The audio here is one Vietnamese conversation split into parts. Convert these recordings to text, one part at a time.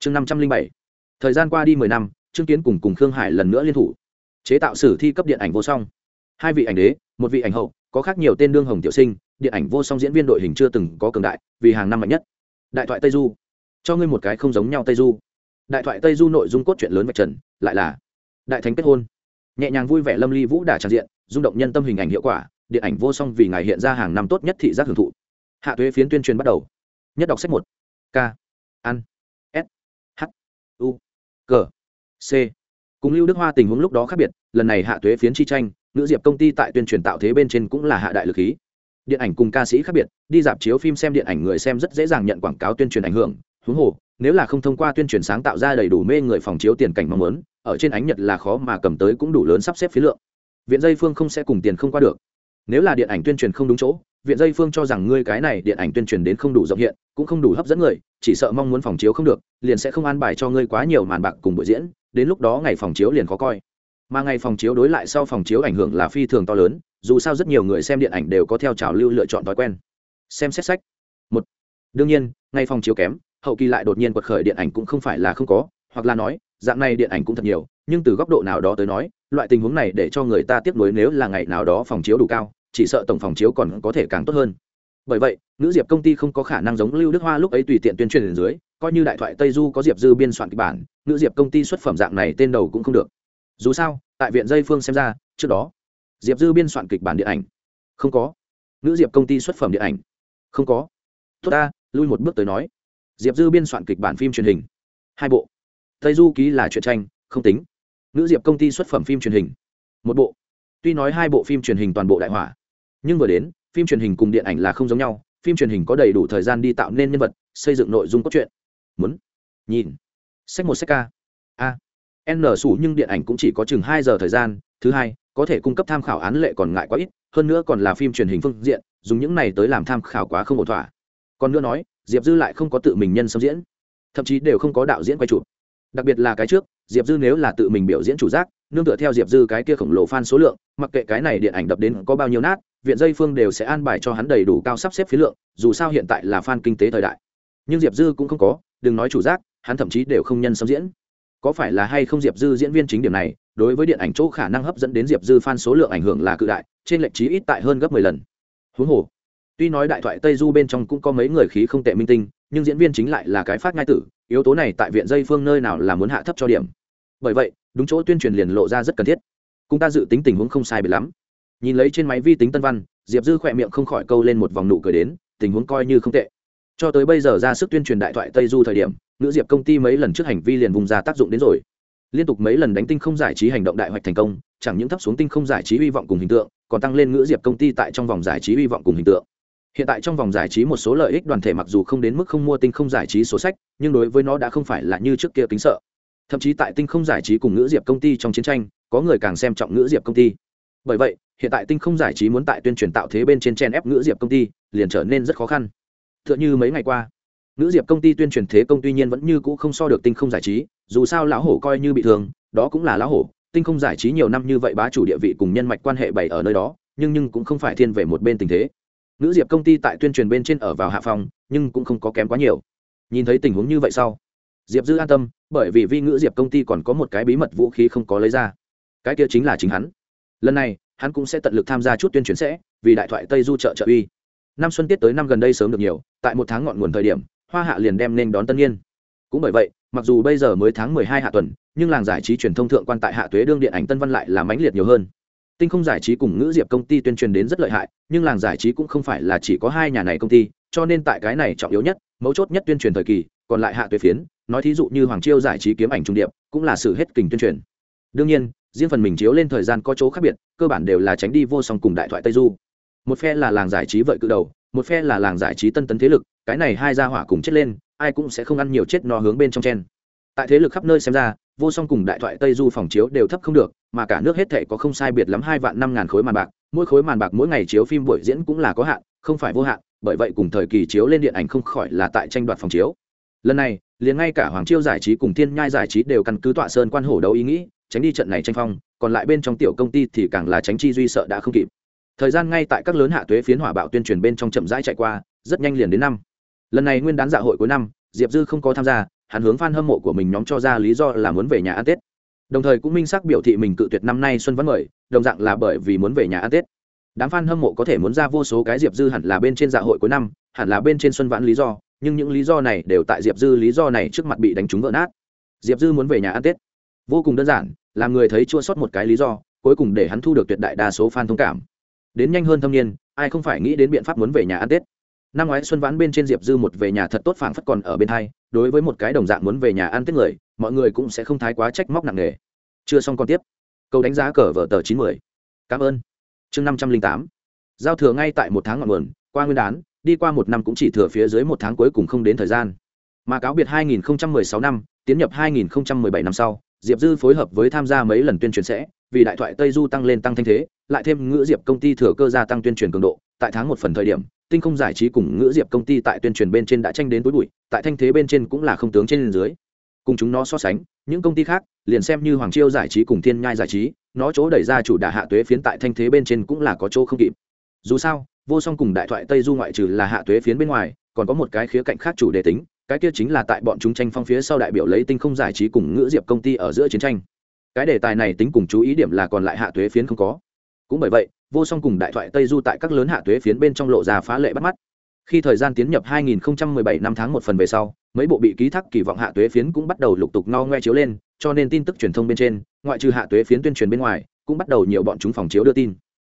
chương năm trăm linh bảy. Thời gian qua đi mười năm, trương kiến cùng cùng khương hải lần nữa liên thủ. Chế tạo sử thi cấp điện ảnh vô song. Hai vị ảnh đế, một vị ảnh hậu, có khác nhiều tên đương hồng tiểu sinh, điện ảnh vô song diễn viên đội hình chưa từng có cường đại, vì hàng năm mạnh nhất. Đại thoại tây du. Cho ngươi một cái không giống nhau tây du. Đại thoại tây du nội dung cốt truyện lớn vạch trần, lại là đại thánh kết hôn. Nhẹ nhàng vui vẻ lâm ly vũ đả tràn diện, rung động nhân tâm hình ảnh hiệu quả, điện ảnh vô song vì ngài hiện ra hàng năm tốt nhất thị giác hưởng thụ. Hạ thuế phiến tuyên truyền bắt đầu. Nhất đọc sách một. K ăn u, g, c. Cùng lưu đức hoa tình huống lúc đó khác biệt, lần này hạ thuế phiến chi tranh nữ diệp công ty tại tuyên truyền tạo thế bên trên cũng là hạ đại lực khí. Điện ảnh cùng ca sĩ khác biệt, đi dạp chiếu phim xem điện ảnh người xem rất dễ dàng nhận quảng cáo tuyên truyền ảnh hưởng. Huống hồ, nếu là không thông qua tuyên truyền sáng tạo ra đầy đủ mê người phòng chiếu tiền cảnh mong muốn, ở trên ánh nhật là khó mà cầm tới cũng đủ lớn sắp xếp phí lượng. Viện dây phương không sẽ cùng tiền không qua được nếu là điện ảnh tuyên truyền không đúng chỗ, viện dây phương cho rằng ngươi cái này điện ảnh tuyên truyền đến không đủ rộng hiện, cũng không đủ hấp dẫn người, chỉ sợ mong muốn phòng chiếu không được, liền sẽ không an bài cho ngươi quá nhiều màn bạc cùng buổi diễn, đến lúc đó ngày phòng chiếu liền khó coi. Mà ngày phòng chiếu đối lại sau phòng chiếu ảnh hưởng là phi thường to lớn, dù sao rất nhiều người xem điện ảnh đều có theo trào lưu lựa chọn thói quen. Xem xét sách. Một. Đương nhiên, ngày phòng chiếu kém, hậu kỳ lại đột nhiên quật khởi điện ảnh cũng không phải là không có, hoặc là nói, dạng này điện ảnh cũng thật nhiều, nhưng từ góc độ nào đó tới nói loại tình huống này để cho người ta tiếp nối nếu là ngày nào đó phòng chiếu đủ cao, chỉ sợ tổng phòng chiếu còn có thể càng tốt hơn. Bởi vậy nữ diệp công ty không có khả năng giống lưu đức hoa lúc ấy tùy tiện tuyên truyền dưới, coi như đại thoại tây du có diệp dư biên soạn kịch bản nữ diệp công ty xuất phẩm dạng này tên đầu cũng không được. Dù sao, tại viện dây phương xem ra, trước đó, diệp dư biên soạn kịch bản điện ảnh. Không có. Nữ diệp công ty xuất phẩm điện ảnh. Không có. Tốt ta, lui một bước tới nói. Diệp dư biên soạn kịch bản phim truyền hình. Hai bộ. Tây du ký là truyện tranh, không tính nữ diệp công ty xuất phẩm phim truyền hình. Một bộ. Tuy nói hai bộ phim truyền hình toàn bộ đại hỏa, nhưng vừa đến, phim truyền hình cùng điện ảnh là không giống nhau. Phim truyền hình có đầy đủ thời gian đi tạo nên nhân vật, xây dựng nội dung cốt truyện. Muốn nhìn. Sách một, sách ca. A. N sủ nhưng điện ảnh cũng chỉ có chừng hai giờ thời gian. Thứ hai, có thể cung cấp tham khảo án lệ còn ngại quá ít, hơn nữa còn là phim truyền hình phương diện, dùng những này tới làm tham khảo quá không ổn thỏa. Còn nữa nói, diệp dư lại không có tự mình nhân xâm diễn, thậm chí đều không có đạo diễn quay chụp đặc biệt là cái trước, diệp dư nếu là tự mình biểu diễn chủ giác, nương tựa theo diệp dư cái kia khổng lồ f a n số lượng, mặc kệ cái này điện ảnh đập đến có bao nhiêu nát, viện dây phương đều sẽ an bài cho hắn đầy đủ cao sắp xếp phí lượng, dù sao hiện tại là f a n kinh tế thời đại. Nhưng diệp dư cũng không có, đừng nói chủ giác, hắn thậm chí đều không nhân xâm diễn. Có phải là hay không diệp dư diễn viên chính điểm này, đối với điện ảnh chỗ khả năng hấp dẫn đến diệp dư f a n số lượng ảnh hưởng là cự đại, trên lệnh trí ít tại hơn gấp mười lần. Huống hồ, tuy nói đại thoại tây du bên trong cũng có mấy người khí không tệ minh tinh, nhưng diễn viên chính lại là cái phát ngai tử yếu tố này tại viện dây phương nơi nào là muốn hạ thấp cho điểm? Bởi vậy, đúng chỗ tuyên truyền liền lộ ra rất cần thiết. Cũng ta dự tính tình huống không sai bị lắm. Nhìn lấy trên máy vi tính tân văn, diệp dư khỏe miệng không khỏi câu lên một vòng nụ cười đến, tình huống coi như không tệ. Cho tới bây giờ ra sức tuyên truyền đại thoại tây du thời điểm, nữ diệp công ty mấy lần trước hành vi liền vùng ra tác dụng đến rồi. Liên tục mấy lần đánh tinh không giải trí hành động đại hoạch thành công, chẳng những thấp xuống tinh không giải trí hy vọng cùng hình tượng, còn tăng lên ngữ diệp công ty tại trong vòng giải trí hy vọng cùng hình tượng hiện tại trong vòng giải trí một số lợi ích đoàn thể mặc dù không đến mức không mua tinh không giải trí số sách, nhưng đối với nó đã không phải là như trước kia kính sợ. Thậm chí tại tinh không giải trí cùng ngữ diệp công ty trong chiến tranh, có người càng xem trọng ngữ diệp công ty. Bởi vậy, hiện tại tinh không giải trí muốn tại tuyên truyền tạo thế bên trên chen ép ngữ diệp công ty, liền trở nên rất khó khăn. T h ư ợ n h ư mấy ngày qua, ngữ diệp công ty tuyên truyền thế công tuy nhiên vẫn như cũ không so được tinh không giải trí, dù sao lão hổ coi như bị thương, đó cũng là lão hổ. Tinh không giải trí nhiều năm như vậy bá chủ địa vị cùng nhân mạch quan hệ bày ở nơi đó, nhưng nhưng cũng không phải thiên về một bên tình thế nữ diệp công ty tại tuyên truyền bên trên ở vào hạ phòng, nhưng cũng không có kém quá nhiều. Nhìn thấy tình huống như vậy sau, diệp dư an tâm, bởi vì vi ngữ diệp công ty còn có một cái bí mật vũ khí không có lấy ra. Cái kia chính là chính hắn. Lần này, hắn cũng sẽ tận lực tham gia chút tuyên truyền sẽ, vì đại thoại tây du trợ trợ uy. Năm xuân tiết tới năm gần đây sớm được nhiều, tại một tháng ngọn nguồn thời điểm, hoa hạ liền đem nên đón tân niên cũng bởi vậy, mặc dù bây giờ mới tháng mười hai hạ tuần, nhưng làng giải trí truyền thông thượng quan tại hạ tuế đương điện ảnh tân văn lại là mãnh liệt nhiều hơn tinh không giải trí cùng ngữ diệp công ty tuyên truyền đến rất lợi hại, nhưng làng giải trí cũng không phải là chỉ có hai nhà này công ty, cho nên tại cái này trọng yếu nhất, mấu chốt nhất tuyên truyền thời kỳ, còn lại hạ tuyệt phiến, nói thí dụ như hoàng chiêu giải trí kiếm ảnh trung điệp, cũng là sự hết kình tuyên truyền. Đương nhiên, riêng phần mình chiếu lên thời gian có chỗ khác biệt, cơ bản đều là tránh đi vô song cùng đại thoại tây du. Một phe là làng giải trí vợi cự đầu, một phe là làng giải trí tân tấn thế lực, cái này hai gia hỏa cùng chết lên, ai cũng sẽ không ăn nhiều chết no hướng bên trong chen. Tại thế lực khắp nơi xem ra, vô song cùng đại thoại tây du phòng chiếu đều thấp không được mà cả nước hết thể có không sai biệt lắm hai vạn năm ngàn khối màn bạc, mỗi khối màn bạc mỗi ngày chiếu phim buổi diễn cũng là có hạn, không phải vô hạn, bởi vậy cùng thời kỳ chiếu lên điện ảnh không khỏi là tại tranh đoạt phòng chiếu. Lần này, liền ngay cả hoàng chiêu giải trí cùng thiên nhai giải trí đều căn cứ tọa sơn quan hổ đấu ý nghĩ, tránh đi trận này tranh phong, còn lại bên trong tiểu công ty thì càng là tránh chi duy sợ đã không kịp. Thời gian ngay tại các lớn hạ tuế phiến hỏa bạo tuyên truyền bên trong chậm rãi chạy qua, rất nhanh liền đến năm. Lần này nguyên đán dạ hội cuối năm, diệp dư không có tham gia, hắn hướng f a n hâm mộ của mình nhóm cho ra lý do là muốn về nhà ăn tết đồng thời cũng minh xác biểu thị mình cự tuyệt năm nay xuân vẫn mời, đồng dạng là bởi vì muốn về nhà ăn tết. Đám f a n hâm mộ có thể muốn ra vô số cái diệp dư hẳn là bên trên dạ hội cuối năm, hẳn là bên trên xuân vãn lý do, nhưng những lý do này đều tại diệp dư lý do này trước mặt bị đánh trúng vỡ nát. Diệp dư muốn về nhà ăn tết. Vô cùng đơn giản làm người thấy chua sót một cái lý do, cuối cùng để hắn thu được tuyệt đại đa số f a n thông cảm. Đến nhanh hơn thâm niên, ai không phải nghĩ đến biện pháp muốn về nhà ăn tết. Năm ngoái xuân vãn bên trên diệp dư một về nhà thật tốt phảng phất còn ở bên hai đối với một cái đồng dạng muốn về nhà ăn tết người, mọi người cũng sẽ không thái quá trách móc nặng nề. Chưa xong còn tiếp. Câu đánh giá cờ vở tờ chín mươi cảm ơn. Chương năm trăm linh tám. Giao thừa ngay tại một tháng ngọn nguồn, qua nguyên đán, đi qua một năm cũng chỉ thừa phía dưới một tháng cuối cùng không đến thời gian. Mà cáo biệt 2016 năm, tiến nhập 2017 năm sau, diệp dư phối hợp với tham gia mấy lần tuyên truyền sẽ, vì đại thoại tây du tăng lên tăng thanh thế, lại thêm ngữ diệp công ty thừa cơ gia tăng tuyên truyền cường độ, tại tháng một phần thời điểm tinh không giải trí cùng ngữ diệp công ty tại tuyên truyền bên trên đã tranh đến túi bụi, tại thanh thế bên trên cũng là không tướng trên dưới. Cùng chúng nó so sánh, những công ty khác, liền xem như hoàng chiêu giải trí cùng thiên nhai giải trí, nó chỗ đẩy ra chủ đả hạ tuế phiến tại thanh thế bên trên cũng là có chỗ không kịp. Dù sao, vô song cùng đại thoại tây du ngoại trừ là hạ tuế phiến bên ngoài, còn có một cái khía cạnh khác chủ đề tính, cái kia chính là tại bọn chúng tranh phong phía sau đại biểu lấy tinh không giải trí cùng ngữ diệp công ty ở giữa chiến tranh. Cái đề tài này tính cùng chú ý điểm là còn lại hạ tuế phiến không có. Cũng bởi vậy vô song cùng đại thoại tây du tại các lớn hạ tuế phiến bên trong lộ ra phá lệ bắt mắt. Khi thời gian tiến nhập 2017 năm tháng một phần về sau, mấy bộ bị ký thác kỳ vọng hạ tuế phiến cũng bắt đầu lục tục no ngoe chiếu lên, cho nên tin tức truyền thông bên trên, ngoại trừ hạ tuế phiến tuyên truyền bên ngoài, cũng bắt đầu nhiều bọn chúng phòng chiếu đưa tin.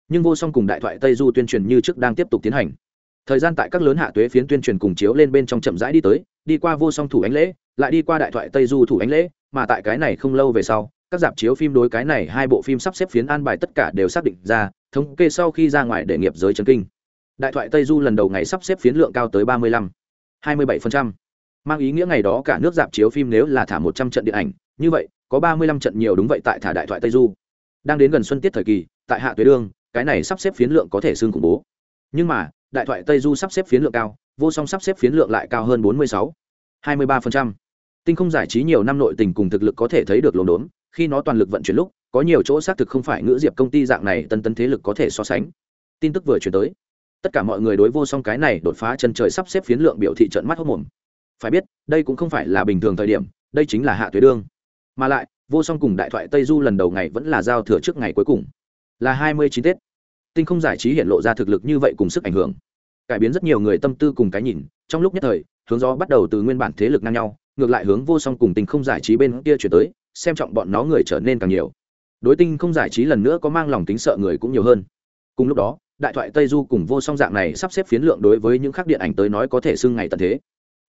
Nhưng vô song cùng đại thoại tây du tuyên truyền như trước đang tiếp tục tiến hành. Thời gian tại các lớn hạ tuế phiến tuyên truyền cùng chiếu lên bên trong chậm rãi đi tới, đi qua vô song thủ ánh lễ, lại đi qua đại thoại tây du thủ ánh lễ, mà tại cái này không lâu về sau, các dạp chiếu phim đối cái này hai bộ phim sắp xếp phiến an bài tất cả đều xác định ra thống kê sau khi ra ngoài để nghiệp giới chấn kinh. Đại thoại tây du lần đầu ngày sắp xếp phiến lượng cao tới ba mươi lăm, hai mươi bảy phần trăm. Mang ý nghĩa ngày đó cả nước dạp chiếu phim nếu là thả một trăm trận điện ảnh, như vậy, có ba mươi lăm trận nhiều đúng vậy tại thả đại thoại tây du. Đang đến gần xuân tiết thời kỳ, tại hạ tuế đương, cái này sắp xếp phiến lượng có thể xương khủng bố. Nhưng mà, đại thoại tây du sắp xếp phiến lượng cao, vô song sắp xếp phiến lượng lại cao hơn bốn mươi sáu, hai mươi ba phần trăm. Tinh không giải trí nhiều năm nội tình cùng thực lực có thể thấy được lồn đốn, khi nó toàn lực vận chuyển lúc có nhiều chỗ xác thực không phải ngữ diệp công ty dạng này tân tân thế lực có thể so sánh. Tin tức vừa chuyển tới, tất cả mọi người đối vô song cái này đột phá chân trời sắp xếp phiến lượng biểu thị trận mắt hốc mồm. Phải biết, đây cũng không phải là bình thường thời điểm, đây chính là hạ tuế đương. Mà lại, vô song cùng đại thoại tây du lần đầu ngày vẫn là giao thừa trước ngày cuối cùng. Là hai mươi chín tết. Tinh không giải trí hiện lộ ra thực lực như vậy cùng sức ảnh hưởng. Cải biến rất nhiều người tâm tư cùng cái nhìn, trong lúc nhất thời, hướng gió bắt đầu từ nguyên bản thế lực ngang nhau, ngược lại hướng vô song cùng tinh không giải trí bên kia chuyển tới, xem trọng bọn nó người trở nên càng nhiều đối tinh không giải trí lần nữa có mang lòng tính sợ người cũng nhiều hơn. Cùng lúc đó, đại thoại tây du cùng vô song dạng này sắp xếp phiến lượng đối với những khác điện ảnh tới nói có thể xưng ngày tận thế.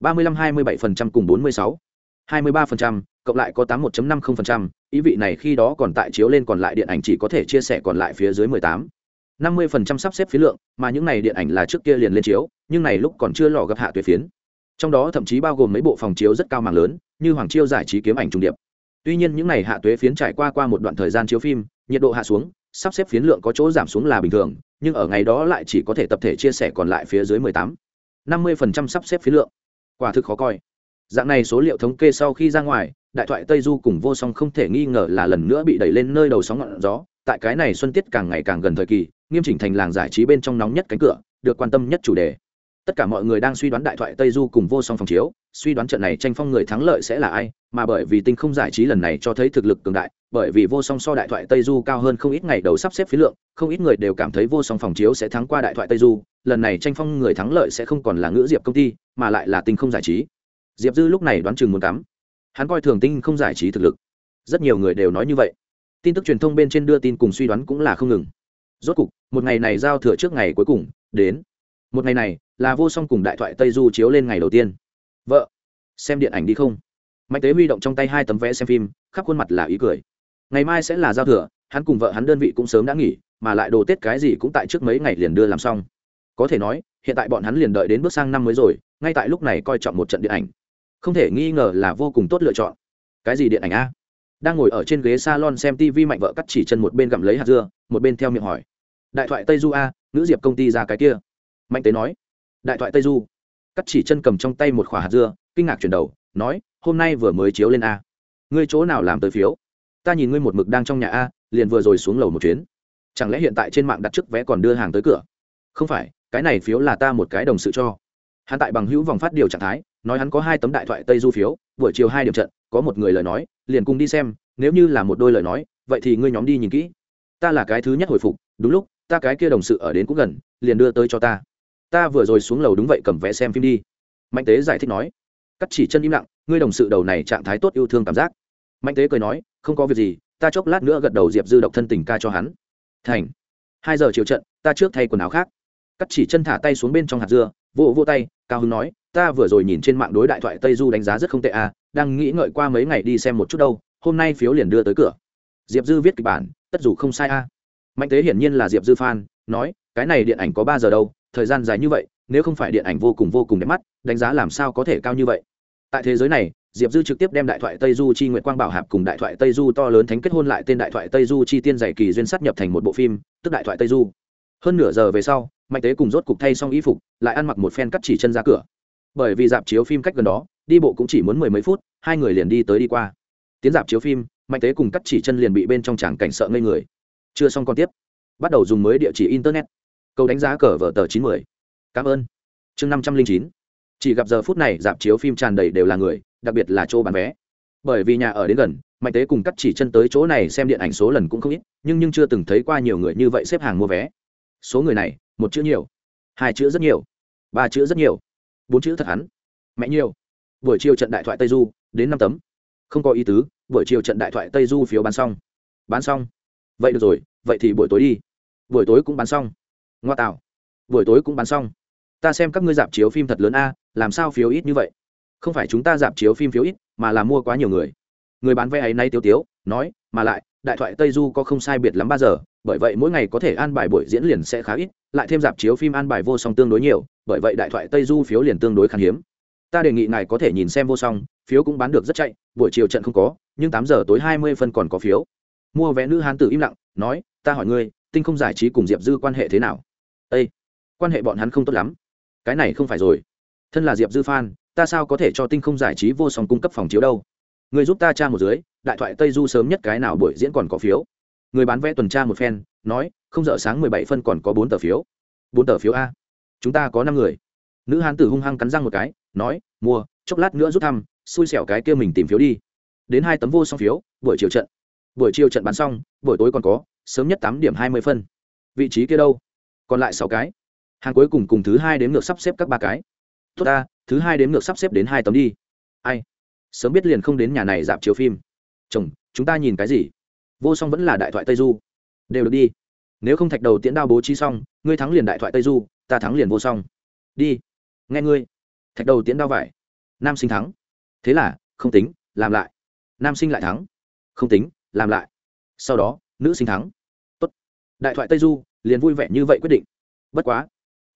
ba mươi lăm hai mươi bảy phần trăm cùng bốn mươi sáu. hai mươi ba phần trăm, cộng lại có tám một năm không phần trăm, ý vị này khi đó còn tại chiếu lên còn lại điện ảnh chỉ có thể chia sẻ còn lại phía dưới mười tám. năm mươi phần trăm sắp xếp phiến lượng, mà những này điện ảnh là trước kia liền lên chiếu, nhưng này lúc còn chưa lò gặp hạ tuyệt phiến. Trong đó thậm chí bao gồm mấy bộ phòng chiếu rất cao màng lớn, như hoàng chiêu giải trí kiếm ảnh trung điệp tuy nhiên những ngày hạ tuế phiến trải qua qua một đoạn thời gian chiếu phim, nhiệt độ hạ xuống, sắp xếp phiến lượng có chỗ giảm xuống là bình thường, nhưng ở ngày đó lại chỉ có thể tập thể chia sẻ còn lại phía dưới 18. 50% sắp xếp phiến lượng. Quả thực khó coi. Dạng này số liệu thống kê sau khi ra ngoài, đại thoại tây du cùng vô song không thể nghi ngờ là lần nữa bị đẩy lên nơi đầu sóng ngọn gió. Tại cái này xuân tiết càng ngày càng gần thời kỳ, nghiêm chỉnh thành làng giải trí bên trong nóng nhất cánh cửa, được quan tâm nhất chủ đề tất cả mọi người đang suy đoán đại thoại tây du cùng vô song phòng chiếu, suy đoán trận này tranh phong người thắng lợi sẽ là ai, mà bởi vì tinh không giải trí lần này cho thấy thực lực cường đại, bởi vì vô song so đại thoại tây du cao hơn không ít ngày đầu sắp xếp phí lượng, không ít người đều cảm thấy vô song phòng chiếu sẽ thắng qua đại thoại tây du, lần này tranh phong người thắng lợi sẽ không còn là ngữ diệp công ty, mà lại là tinh không giải trí. Diệp dư lúc này đoán chừng muốn cắm. Hắn coi thường tinh không giải trí thực lực. Rất nhiều người đều nói như vậy. Tin tức truyền thông bên trên đưa tin cùng suy đoán cũng là không ngừng. Rốt cục, một ngày này giao thừa trước ngày cuối cùng, đến. Một ngày này là vô song cùng đại thoại tây du chiếu lên ngày đầu tiên. Vợ, xem điện ảnh đi không? Mạnh tế huy động trong tay hai tấm vé xem phim, khắp khuôn mặt là ý cười. Ngày mai sẽ là giao thừa, hắn cùng vợ hắn đơn vị cũng sớm đã nghỉ, mà lại đồ tết cái gì cũng tại trước mấy ngày liền đưa làm xong. Có thể nói, hiện tại bọn hắn liền đợi đến bước sang năm mới rồi, ngay tại lúc này coi trọng một trận điện ảnh. Không thể nghi ngờ là vô cùng tốt lựa chọn. Cái gì điện ảnh a? Đang ngồi ở trên ghế salon xem tv mạnh vợ cắt chỉ chân một bên gặm lấy hạt dưa, một bên theo miệng hỏi. Đại thoại tây du a, nữ diệp công ty ra cái kia. Mạnh tế nói đại thoại tây du. Cắt chỉ chân cầm trong tay một khỏa hạt dưa, kinh ngạc chuyển đầu, nói, hôm nay vừa mới chiếu lên a. Ngươi chỗ nào làm tới phiếu? Ta nhìn ngươi một mực đang trong nhà a, liền vừa rồi xuống lầu một chuyến. Chẳng lẽ hiện tại trên mạng đặt trước vé còn đưa hàng tới cửa? Không phải, cái này phiếu là ta một cái đồng sự cho. Hắn tại bằng hữu vòng phát điều trạng thái, nói hắn có hai tấm đại thoại tây du phiếu, buổi chiều hai điểm trận, có một người lời nói, liền cùng đi xem, nếu như là một đôi lời nói, vậy thì ngươi nhóm đi nhìn kỹ. Ta là cái thứ nhất hồi phục, đúng lúc, ta cái kia đồng sự ở đến cũng gần, liền đưa tới cho ta ta vừa rồi xuống lầu đúng vậy cầm vé xem phim đi. Mạnh tế giải thích nói. Cắt chỉ chân im lặng, ngươi đồng sự đầu này trạng thái tốt yêu thương cảm giác. Mạnh tế cười nói, không có việc gì, ta chốc lát nữa gật đầu diệp dư độc thân tình ca cho hắn. Thành. Hai giờ chiều trận, ta trước thay quần áo khác. Cắt chỉ chân thả tay xuống bên trong hạt dưa vô vô tay, cao hưng nói, ta vừa rồi nhìn trên mạng đối đại thoại tây du đánh giá rất không tệ à đang nghĩ ngợi qua mấy ngày đi xem một chút đâu, hôm nay phiếu liền đưa tới cửa. Diệp dư viết kịch bản, tất dù không sai a. À. mạnh tế hiển nhiên là diệp dư fan, nói, cái này điện ảnh có ba giờ đâu thời gian dài như vậy, nếu không phải điện ảnh vô cùng vô cùng đẹp mắt, đánh giá làm sao có thể cao như vậy? Tại thế giới này, diệp dư trực tiếp đem đại thoại tây du chi nguyệt quang bảo hạp cùng đại thoại tây du to lớn thánh kết hôn lại tên đại thoại tây du chi tiên dày kỳ duyên sát nhập thành một bộ phim, tức đại thoại tây du. Hơn nửa giờ về sau, mạnh tế cùng rốt cục thay xong y phục, lại ăn mặc một phen cắt chỉ chân ra cửa. Bởi vì dạp chiếu phim cách gần đó, đi bộ cũng chỉ muốn mười mấy phút, hai người liền đi tới đi qua. Tiến dạp chiếu phim, mạnh tế cùng cắt chỉ chân liền bị bên trong tràng cảnh sợ ngây người. Chưa xong còn tiếp. Bắt đầu dùng mới địa chỉ internet câu đánh giá cờ vở tờ chín mươi cảm ơn. Chương năm trăm linh chín. Chỉ gặp giờ phút này dạp chiếu phim tràn đầy đều là người, đặc biệt là chỗ bán vé. Bởi vì nhà ở đến gần, mạnh tế cùng cắt chỉ chân tới chỗ này xem điện ảnh số lần cũng không ít, nhưng nhưng chưa từng thấy qua nhiều người như vậy xếp hàng mua vé. Số người này, một chữ nhiều, hai chữ rất nhiều, ba chữ rất nhiều, bốn chữ thật hắn, mẹ nhiều. Buổi chiều trận đại thoại tây du, đến năm tấm. Không có ý tứ, buổi chiều trận đại thoại tây du phiếu bán xong. Bán xong. Vậy được rồi, vậy thì buổi tối đi. Buổi tối cũng bán xong ngoa tạo buổi tối cũng bán xong. Ta xem các ngươi dạp chiếu phim thật lớn a, làm sao phiếu ít như vậy? Không phải chúng ta dạp chiếu phim phiếu ít, mà là mua quá nhiều người. Người bán vé ấy nay tiêu tiếu, nói, mà lại, đại thoại tây du có không sai biệt lắm ba giờ, bởi vậy mỗi ngày có thể an bài buổi diễn liền sẽ khá ít, lại thêm dạp chiếu phim an bài vô song tương đối nhiều, bởi vậy đại thoại tây du phiếu liền tương đối khan hiếm. Ta đề nghị ngài có thể nhìn xem vô song, phiếu cũng bán được rất chạy, buổi chiều trận không có, nhưng tám giờ tối hai mươi phân còn có phiếu. Mua vé nữ hán tử im lặng, nói, ta hỏi ngươi, tinh không giải trí cùng diệp dư quan hệ thế nào? Â quan hệ bọn hắn không tốt lắm. Cái này không phải rồi. Thân là diệp dư phan ta sao có thể cho tinh không giải trí vô song cung cấp phòng chiếu đâu? Người giúp ta tra một dưới, đại thoại tây du sớm nhất cái nào buổi diễn còn có phiếu. Người bán vé tuần tra một phen, nói, không dở sáng mười bảy phân còn có bốn tờ phiếu. Bốn tờ phiếu a. Chúng ta có năm người. Nữ hán tử hung hăng cắn răng một cái, nói, mua, chốc lát nữa rút thăm, xui xẻo cái kia mình tìm phiếu đi. Đến hai tấm vô song phiếu, buổi chiều trận. Buổi chiều trận bán xong, buổi tối còn có, sớm nhất tám điểm hai mươi phân. Vị trí kia đâu? Còn lại sáu cái. Hàng cuối cùng cùng thứ hai đến ngược sắp xếp các ba cái. Tốt ta, thứ hai đến ngược sắp xếp đến hai tấm đi. Ai? Sớm biết liền không đến nhà này dạp chiếu phim. Chồng, chúng ta nhìn cái gì? Vô song vẫn là đại thoại tây du. Đều được đi. Nếu không thạch đầu tiễn đao bố trí xong, ngươi thắng liền đại thoại tây du, ta thắng liền vô song. Đi. Nghe ngươi. Thạch đầu tiễn đao vải. Nam sinh thắng. Thế là, không tính, làm lại. Nam sinh lại thắng. Không tính, làm lại. Sau đó, nữ sinh thắng. Tốt. Đại thoại tây du liền vui vẻ như vậy quyết định. Bất quá,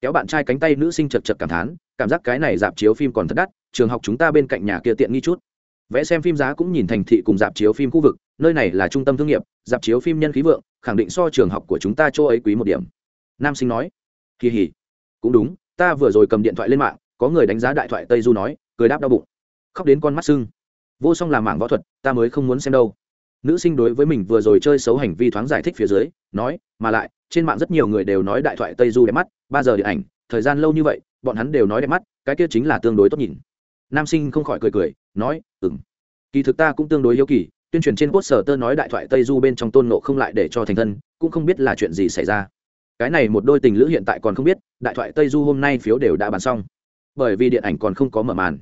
kéo bạn trai cánh tay nữ sinh chật chật cảm thán, cảm giác cái này dạp chiếu phim còn thật đắt, trường học chúng ta bên cạnh nhà kia tiện nghi chút. Vẽ xem phim giá cũng nhìn thành thị cùng dạp chiếu phim khu vực, nơi này là trung tâm thương nghiệp, dạp chiếu phim nhân khí vượng, khẳng định so trường học của chúng ta chỗ ấy quý một điểm. Nam sinh nói, kỳ hỉ, cũng đúng, ta vừa rồi cầm điện thoại lên mạng, có người đánh giá đại thoại tây du nói, cười đáp đau bụng. Khóc đến con mắt sưng. Vô song làm mảng võ thuật, ta mới không muốn xem đâu. Nữ sinh đối với mình vừa rồi chơi xấu hành vi thoáng giải thích phía dưới, nói, mà lại trên mạng rất nhiều người đều nói đại thoại tây du đẹp mắt, ba giờ điện ảnh, thời gian lâu như vậy, bọn hắn đều nói đẹp mắt, cái kia chính là tương đối tốt nhìn. Nam sinh không khỏi cười cười, nói ừng kỳ thực ta cũng tương đối yếu kỳ, tuyên truyền trên quốc sở tơ nói đại thoại tây du bên trong tôn nộ không lại để cho thành thân, cũng không biết là chuyện gì xảy ra. Cái này một đôi tình lữ hiện tại còn không biết, đại thoại tây du hôm nay phiếu đều đã bán xong. Bởi vì điện ảnh còn không có mở màn.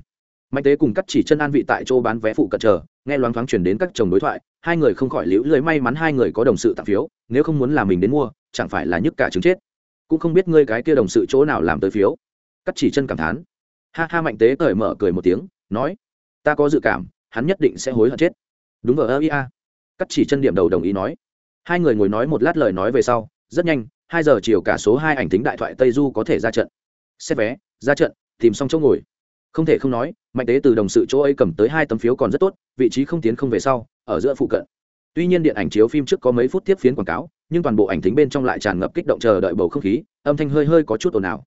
Mạnh tế cùng cắt chỉ chân an vị tại chỗ bán vé phụ cận chờ, nghe loáng thoáng chuyển đến các chồng đối thoại, hai người không khỏi liễu lưới, may mắn hai người có đồng sự tặng phiếu, nếu không muốn là mình đến mua chẳng phải là nhức cả trứng chết. Cũng không biết ngươi cái kia đồng sự chỗ nào làm tới phiếu. Cắt chỉ chân cảm thán. Ha ha mạnh tế cởi mở cười một tiếng, nói, ta có dự cảm, hắn nhất định sẽ hối hận chết. Đúng vờ ơ ia cắt chỉ chân điểm đầu đồng ý nói. Hai người ngồi nói một lát lời nói về sau, rất nhanh, hai giờ chiều cả số hai ảnh tính đại thoại tây du có thể ra trận. Xét vé, ra trận, tìm xong chỗ ngồi. Không thể không nói, mạnh tế từ đồng sự chỗ ấy cầm tới hai tấm phiếu còn rất tốt, vị trí không tiến không về sau, ở giữa phụ cận. Tuy nhiên điện ảnh chiếu phim trước có mấy phút tiếp phiến quảng cáo nhưng toàn bộ ảnh thính bên trong lại tràn ngập kích động chờ đợi bầu không khí, âm thanh hơi hơi có chút ồn ào.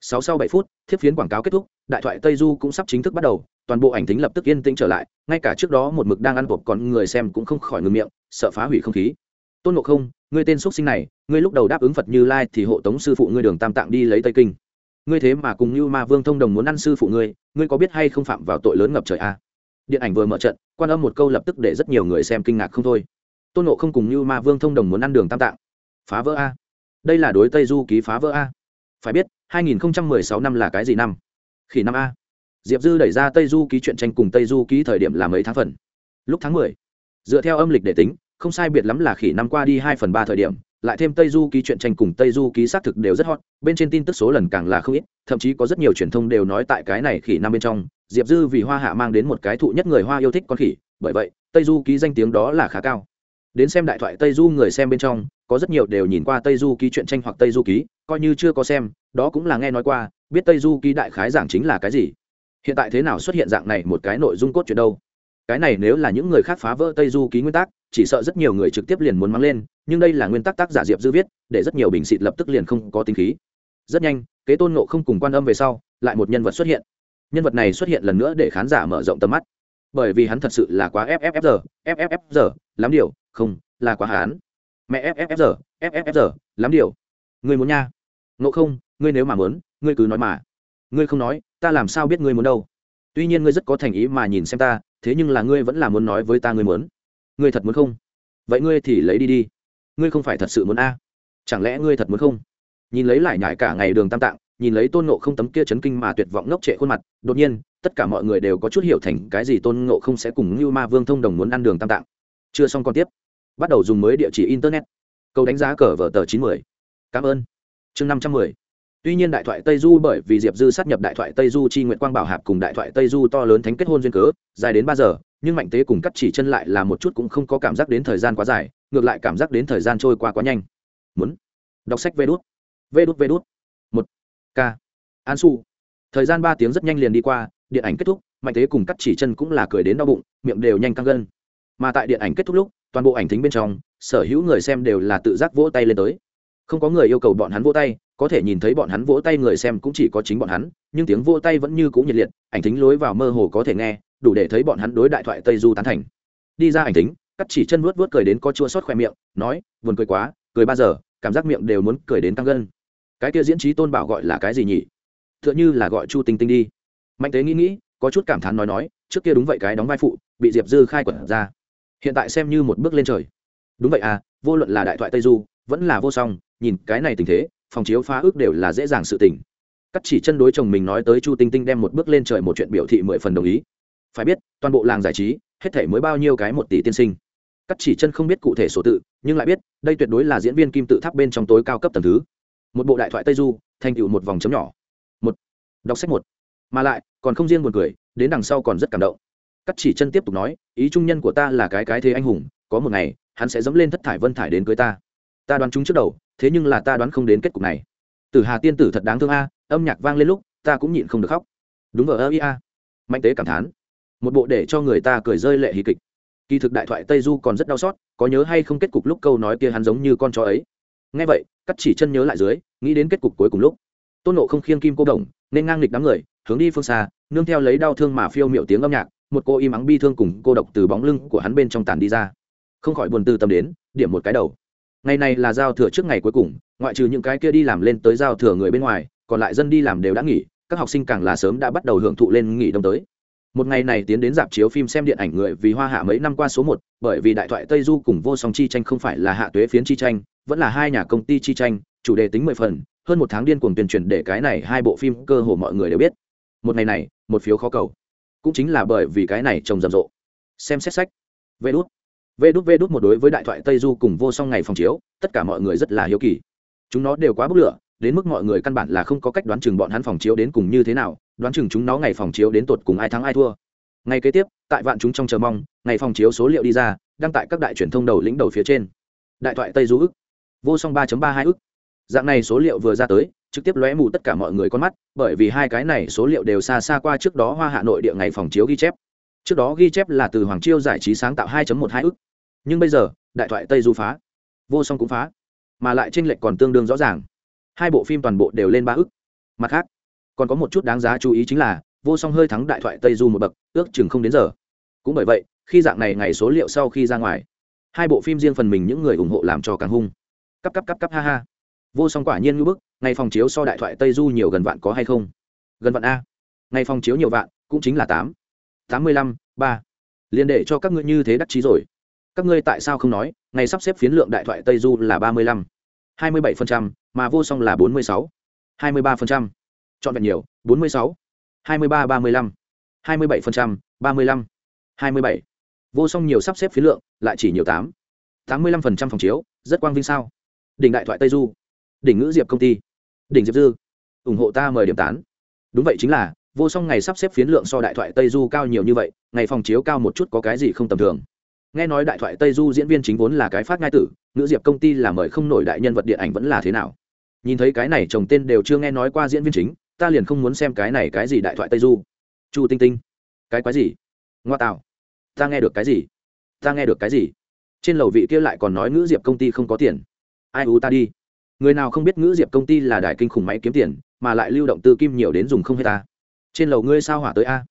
Sáu sau bảy phút, thiếp phiến quảng cáo kết thúc, đại thoại tây du cũng sắp chính thức bắt đầu, toàn bộ ảnh thính lập tức yên tĩnh trở lại, ngay cả trước đó một mực đang ăn bột còn người xem cũng không khỏi ngừng miệng, sợ phá hủy không khí. Tôn ngộ không, ngươi tên xuất sinh này, ngươi lúc đầu đáp ứng phật như lai thì hộ tống sư phụ ngươi đường tam tạng đi lấy tây kinh. Ngươi thế mà cùng như ma vương thông đồng muốn ăn sư phụ ngươi ngươi có biết hay không phạm vào tội lớn ngập trời a điện ảnh vừa mở trận, quan âm một câu lập tức để rất nhiều người xem kinh ngạc không thôi tôn nộ không cùng như ma vương thông đồng muốn ăn đường tam tạng. Phá vỡ a. Đây là đối tây du ký phá vỡ a. Phải biết 2016 năm là cái gì năm? Khỉ năm a. Diệp dư đẩy ra tây du ký chuyện tranh cùng tây du ký thời điểm là mấy tháng phần. Lúc tháng 10. dựa theo âm lịch để tính, không sai biệt lắm là khỉ năm qua đi hai phần ba thời điểm, lại thêm tây du ký chuyện tranh cùng tây du ký xác thực đều rất hot, bên trên tin tức số lần càng là không ít, thậm chí có rất nhiều truyền thông đều nói tại cái này khỉ năm bên trong, diệp dư vì hoa hạ mang đến một cái thụ nhất người hoa yêu thích con khỉ, bởi vậy, tây du ký danh tiếng đó là khá cao đến xem đại thoại tây du người xem bên trong, có rất nhiều đều nhìn qua tây du ký chuyện tranh hoặc tây du ký, coi như chưa có xem, đó cũng là nghe nói qua, biết tây du ký đại khái giảng chính là cái gì. Hiện tại thế nào xuất hiện dạng này một cái nội dung cốt truyện đâu? Cái này nếu là những người khác phá vỡ tây du ký nguyên tắc, chỉ sợ rất nhiều người trực tiếp liền muốn mắng lên, nhưng đây là nguyên tắc tác giả diệp dư viết, để rất nhiều bình xịt lập tức liền không có tính khí. Rất nhanh, kế tôn nộ không cùng quan âm về sau, lại một nhân vật xuất hiện. Nhân vật này xuất hiện lần nữa để khán giả mở rộng tầm mắt. Bởi vì hắn thật sự là quá fffr fffr lắm điều không, là quá hán. Mẹ fffr fffr lắm điều. Ngươi muốn nha. Ngộ không, ngươi nếu mà muốn, ngươi cứ nói mà. Ngươi không nói, ta làm sao biết ngươi muốn đâu. Tuy nhiên ngươi rất có thành ý mà nhìn xem ta, thế nhưng là ngươi vẫn là muốn nói với ta ngươi muốn. Ngươi thật muốn không? Vậy ngươi thì lấy đi đi. Ngươi không phải thật sự muốn a? Chẳng lẽ ngươi thật muốn không? Nhìn lấy lại nhải cả ngày đường tam tạng, nhìn lấy tôn ngộ không tấm kia chấn kinh mà tuyệt vọng ngốc trệ khuôn mặt, đột nhiên, tất cả mọi người đều có chút hiểu thành cái gì tôn ngộ không sẽ cùng như ma vương thông đồng muốn ăn đường tam tạng. Chưa xong còn tiếp bắt đầu dùng mới địa chỉ internet. Câu đánh giá cờ vở tờ chín mươi cảm ơn. Chương năm trăm mười. Tuy nhiên đại thoại tây du bởi vì diệp dư sát nhập đại thoại tây du chi nguyện quang bảo hạp cùng đại thoại tây du to lớn thánh kết hôn duyên cớ, dài đến ba giờ, nhưng mạnh tế cùng cắt chỉ chân lại là một chút cũng không có cảm giác đến thời gian quá dài, ngược lại cảm giác đến thời gian trôi qua quá nhanh. Muốn đọc sách vê đốt vê đốt vê đốt một. K. An su. Thời gian ba tiếng rất nhanh liền đi qua, điện ảnh kết thúc, mạnh tế cùng cắt chỉ chân cũng là cười đến đau bụng, miệng đều nhanh căng gân. Mà tại điện ảnh kết thúc lúc toàn bộ ảnh thính bên trong, sở hữu người xem đều là tự giác vỗ tay lên tới. Không có người yêu cầu bọn hắn vỗ tay, có thể nhìn thấy bọn hắn vỗ tay người xem cũng chỉ có chính bọn hắn, nhưng tiếng vỗ tay vẫn như c ũ nhiệt liệt, ảnh thính lối vào mơ hồ có thể nghe, đủ để thấy bọn hắn đối đại thoại tây du tán thành. Đi ra ảnh thính, cắt chỉ chân vuốt vuốt cười đến có chua sót khoe miệng, nói, buồn cười quá, cười ba giờ, cảm giác miệng đều muốn cười đến tăng gân. Cái kia diễn trí tôn bảo gọi là cái gì nhỉ? T h ư ợ n h ư là gọi chu tinh tinh đi. Mạnh tế nghĩ nghĩ, có chút cảm thán nói nói, trước kia đúng vậy cái đóng vai phụ, bị diệp dư khai quẩn ra hiện tại xem như một bước lên trời. Đúng vậy à vô luận là đại thoại tây du, vẫn là vô song, nhìn cái này tình thế, phòng chiếu phá ước đều là dễ dàng sự tình. Cắt chỉ chân đối chồng mình nói tới chu tinh tinh đem một bước lên trời một chuyện biểu thị mười phần đồng ý. Phải biết, toàn bộ làng giải trí, hết thể mới bao nhiêu cái một tỷ tiên sinh. Cắt chỉ chân không biết cụ thể số tự, nhưng lại biết, đây tuyệt đối là diễn viên kim tự tháp bên trong tối cao cấp tầng thứ. Một bộ đại thoại tây du, thành tựu một vòng chấm nhỏ. Một. Đọc sách một. Mà lại, còn không riêng buồn cười, đến đằng sau còn rất cảm động cắt chỉ chân tiếp tục nói, ý trung nhân của ta là cái cái thế anh hùng, có một ngày, hắn sẽ dẫm lên thất thải vân thải đến cưới ta. Ta đoán chúng trước đầu, thế nhưng là ta đoán không đến kết cục này. Tử hà tiên tử thật đáng thương a, âm nhạc vang lên lúc, ta cũng nhịn không được khóc. Đúng vờ ơ ia mạnh tế cảm thán. Một bộ để cho người ta cười rơi lệ hí kịch. Kỳ thực đại thoại tây du còn rất đau xót, có nhớ hay không kết cục lúc câu nói kia hắn giống như con chó ấy. Nghe vậy, cắt chỉ chân nhớ lại dưới, nghĩ đến kết cục cuối cùng lúc. Tôn nộ không khiêng kim cô đồng, nên ngang nghịch đám người, hướng đi phương xa, nương theo lấy đau thương mà phiêu miệu tiếng âm nhạc một cô im ắng bi thương cùng cô độc từ bóng lưng của hắn bên trong tàn đi ra. Không khỏi buồn tư tâm đến, điểm một cái đầu. Ngày này là giao thừa trước ngày cuối cùng, ngoại trừ những cái kia đi làm lên tới giao thừa người bên ngoài, còn lại dân đi làm đều đã nghỉ, các học sinh càng là sớm đã bắt đầu hưởng thụ lên nghỉ đông tới. Một ngày này tiến đến dạp chiếu phim xem điện ảnh người vì hoa hạ mấy năm qua số một, bởi vì đại thoại tây du cùng vô song chi tranh không phải là hạ tuế phiến chi tranh, vẫn là hai nhà công ty chi tranh, chủ đề tính mười phần, hơn một tháng điên cuồng tuyên truyền để cái này hai bộ phim cơ hồ mọi người đều biết. Một ngày này, một phiếu khó cầu cũng chính là bởi vì cái này trồng rầm rộ. Xem xét sách. Vê đút. Vê đút vê đút một đối với đại thoại tây du cùng vô song ngày phòng chiếu, tất cả mọi người rất là hiếu kỳ. Chúng nó đều quá bức lửa, đến mức mọi người căn bản là không có cách đoán chừng bọn hắn phòng chiếu đến cùng như thế nào, đoán chừng chúng nó ngày phòng chiếu đến tột cùng ai thắng ai thua. Ngày kế tiếp, tại vạn chúng trong chờ mong, ngày phòng chiếu số liệu đi ra, đăng tại các đại truyền thông đầu lĩnh đầu phía trên. Đại thoại tây du ức. Vô song ba ba hai ức. Dạng này số liệu vừa ra tới trực tiếp lóe mù tất cả mọi người con mắt, bởi vì hai cái này số liệu đều xa xa qua trước đó hoa hạ nội địa ngày phòng chiếu ghi chép. Trước đó ghi chép là từ hoàng chiêu giải trí sáng tạo 2 một hai ức. Nhưng bây giờ, đại thoại tây du phá. Vô song cũng phá. Mà lại tranh lệch còn tương đương rõ ràng. Hai bộ phim toàn bộ đều lên ba ức. Mặt khác, còn có một chút đáng giá chú ý chính là, vô song hơi thắng đại thoại tây du một bậc, ước chừng không đến giờ. Cũng bởi vậy, khi dạng này ngày số liệu sau khi ra ngoài, hai bộ phim riêng phần mình những người ủng hộ làm cho càng hung. Cắp cắp cắp cắp ha ha. Vô song quả nhiên ngưỡng bức ngày phòng chiếu so đại thoại tây du nhiều gần vạn có hay không? Gần vạn a. Ngày phòng chiếu nhiều vạn, cũng chính là tám. Tám mươi lăm, ba. Liền để cho các ngươi như thế đắc chí rồi. Các ngươi tại sao không nói, ngày sắp xếp phiến lượng đại thoại tây du là ba mươi lăm? hai mươi bảy phần trăm, mà vô song là bốn mươi sáu. hai mươi ba phần trăm. Chọn vẹn nhiều, bốn mươi sáu. hai mươi ba ba mươi lăm. hai mươi bảy phần trăm, ba mươi lăm. hai mươi bảy. Vô song nhiều sắp xếp phiến lượng, lại chỉ nhiều tám. tám mươi lăm phần trăm phòng chiếu, rất quang vinh sao? Đỉnh đại thoại tây du. Đỉnh ngữ diệp công ty đỉnh diệp dư. Ủng hộ ta mời điểm tán. Đúng vậy chính là, vô song ngày sắp xếp phiến lượng so đại thoại tây du cao nhiều như vậy, ngày phòng chiếu cao một chút có cái gì không tầm thường. Nghe nói đại thoại tây du diễn viên chính vốn là cái phát ngai tử, nữ diệp công ty là mời không nổi đại nhân vật điện ảnh vẫn là thế nào? Nhìn thấy cái này chồng tên đều chưa nghe nói qua diễn viên chính, ta liền không muốn xem cái này cái gì đại thoại tây du. Chu tinh tinh. Cái quái gì? Ngoa tạo. Ta nghe được cái gì? Ta nghe được cái gì? Trên lầu vị kia lại còn nói ngữ diệp công ty không có tiền. Ai u ta đi? Người nào không biết ngữ diệp công ty là đại kinh khủng máy kiếm tiền, mà lại lưu động tư kim nhiều đến dùng không hết ta. Trên lầu ngươi sao hỏa tới a?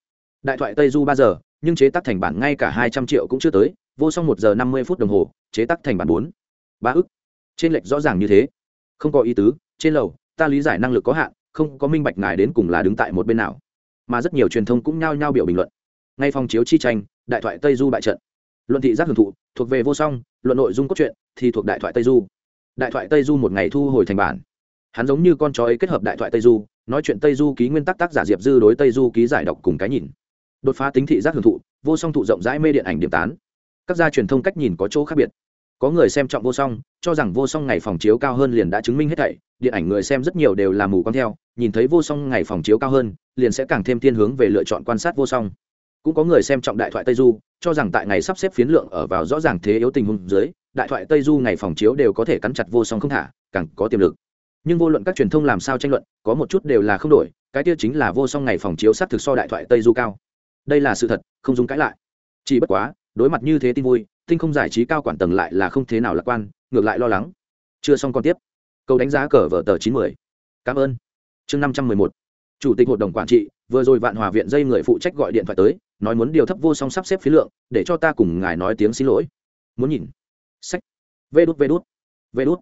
Đại thoại tây du ba giờ, nhưng chế tác thành bản ngay cả hai trăm triệu cũng chưa tới, vô xong một giờ năm mươi phút đồng hồ, chế tác thành bản bốn. Ba ức. Trên lệch rõ ràng như thế. Không có ý tứ, trên lầu, ta lý giải năng lực có hạn, không có minh bạch ngài đến cùng là đứng tại một bên nào. Mà rất nhiều truyền thông cũng nhao nhao biểu bình luận. Ngay phòng chiếu chi tranh, đại thoại tây du bại trận. Luận thị giác hưởng thụ, thuộc về vô song, luận nội dung cốt truyện, thì thuộc đại thoại tây du đại thoại tây du một ngày thu hồi thành bản. Hắn giống như con chó ấy kết hợp đại thoại tây du, nói chuyện tây du ký nguyên tắc tác giả diệp dư đối tây du ký giải đọc cùng cái nhìn. Đột phá tính thị giác hưởng thụ, vô song thụ rộng rãi mê điện ảnh điểm tán. Các gia truyền thông cách nhìn có chỗ khác biệt. Có người xem trọng vô song, cho rằng vô song ngày phòng chiếu cao hơn liền đã chứng minh hết thảy, điện ảnh người xem rất nhiều đều là mù con theo, nhìn thấy vô song ngày phòng chiếu cao hơn, liền sẽ càng thêm thiên hướng về lựa chọn quan sát vô song. Cũng có người xem trọng đại thoại tây du, cho rằng tại ngày sắp xếp phiến lượng ở vào rõ ràng thế yếu tình huống dưới đại thoại tây du ngày phòng chiếu đều có thể cắn chặt vô song không thả, càng có tiềm lực. Nhưng vô luận các truyền thông làm sao tranh luận, có một chút đều là không đổi, cái tiêu chính là vô song ngày phòng chiếu s thực so đại thoại tây du cao. Đây là sự thật, không dùng cãi lại. Chỉ bất quá, đối mặt như thế tin vui, tinh không giải trí cao quản tầng lại là không thế nào lạc quan, ngược lại lo lắng. Chưa xong còn tiếp. Câu đánh giá cờ vở tờ chín mươi cảm ơn. Chương năm trăm mười một. Chủ tịch hội đồng quản trị, vừa rồi vạn hòa viện dây người phụ trách gọi điện thoại tới, nói muốn điều thấp vô song sắp xếp phí lượng, để cho ta cùng ngài nói tiếng xin lỗi. Muốn nhìn sách. Vê đút vê đút vê đút.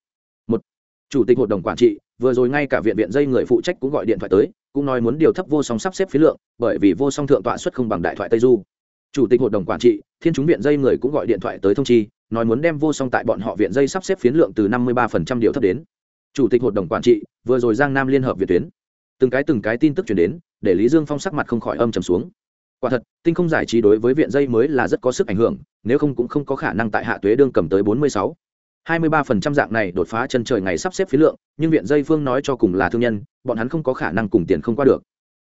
Một. Chủ tịch hội đồng quản trị, vừa rồi ngay cả viện viện dây người phụ trách cũng gọi điện thoại tới, cũng nói muốn điều thấp vô song sắp xếp phí lượng, bởi vì vô song thượng tọa xuất không bằng đại thoại tây du. Chủ tịch hội đồng quản trị, thiên chúng viện dây người cũng gọi điện thoại tới thông chi, nói muốn đem vô song tại bọn họ viện dây sắp xếp phiến lượng từ năm mươi ba phần trăm điều thấp đến. Chủ tịch hội đồng quản trị, vừa rồi giang nam liên hợp việt tuyến. Từng cái từng cái tin tức chuyển đến, để lý dương phong sắc mặt không khỏi âm trầm xuống quả thật, tinh không giải trí đối với viện dây mới là rất có sức ảnh hưởng, nếu không cũng không có khả năng tại hạ tuế đương cầm tới bốn mươi sáu. hai mươi ba phần trăm dạng này đột phá chân trời ngày sắp xếp phí lượng, nhưng viện dây phương nói cho cùng là thương nhân, bọn hắn không có khả năng cùng tiền không qua được.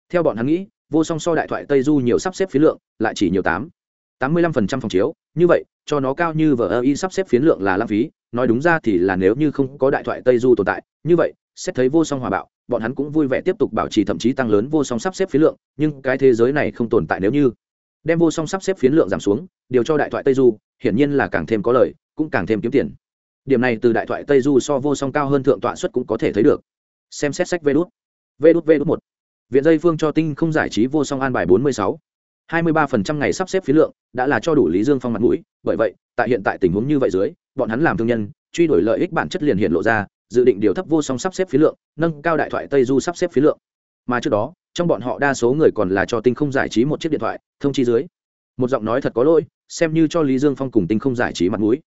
Theo bọn hắn nghĩ, vô song so đại thoại tây du nhiều sắp xếp phí lượng, lại chỉ nhiều tám. tám mươi lăm phần trăm phòng chiếu, như vậy, cho nó cao như vở ơ y sắp xếp phiến lượng là lãng phí, nói đúng ra thì là nếu như không có đại thoại tây du tồn tại, như vậy, xét thấy vô song hòa bạo bọn hắn cũng vui vẻ tiếp tục bảo trì thậm chí tăng lớn vô song sắp xếp phiến lượng, nhưng cái thế giới này không tồn tại nếu như đem vô song sắp xếp phiến lượng giảm xuống, điều cho đại thoại tây du, hiển nhiên là càng thêm có lợi, cũng càng thêm kiếm tiền. Điểm này từ đại thoại tây du so vô song cao hơn thượng tọa suất cũng có thể thấy được. Xem xét sách vê đốt vê đốt vê đốt một. Viện dây phương cho tinh không giải trí vô song an bài bốn mươi sáu. hai mươi ba phần trăm ngày sắp xếp phí lượng đã là cho đủ lý dương phong mặt mũi, bởi vậy, tại hiện tại tình huống như vậy dưới, bọn hắn làm thương nhân, truy đuổi lợi ích bản chất liền hiện lộ ra dự định điều thấp vô song sắp xếp phí lượng, nâng cao đại thoại tây du sắp xếp phí lượng. Mà trước đó, trong bọn họ đa số người còn là cho tinh không giải trí một chiếc điện thoại, thông chi dưới. Một giọng nói thật có lỗi, xem như cho lý dương phong cùng tinh không giải trí mặt mũi.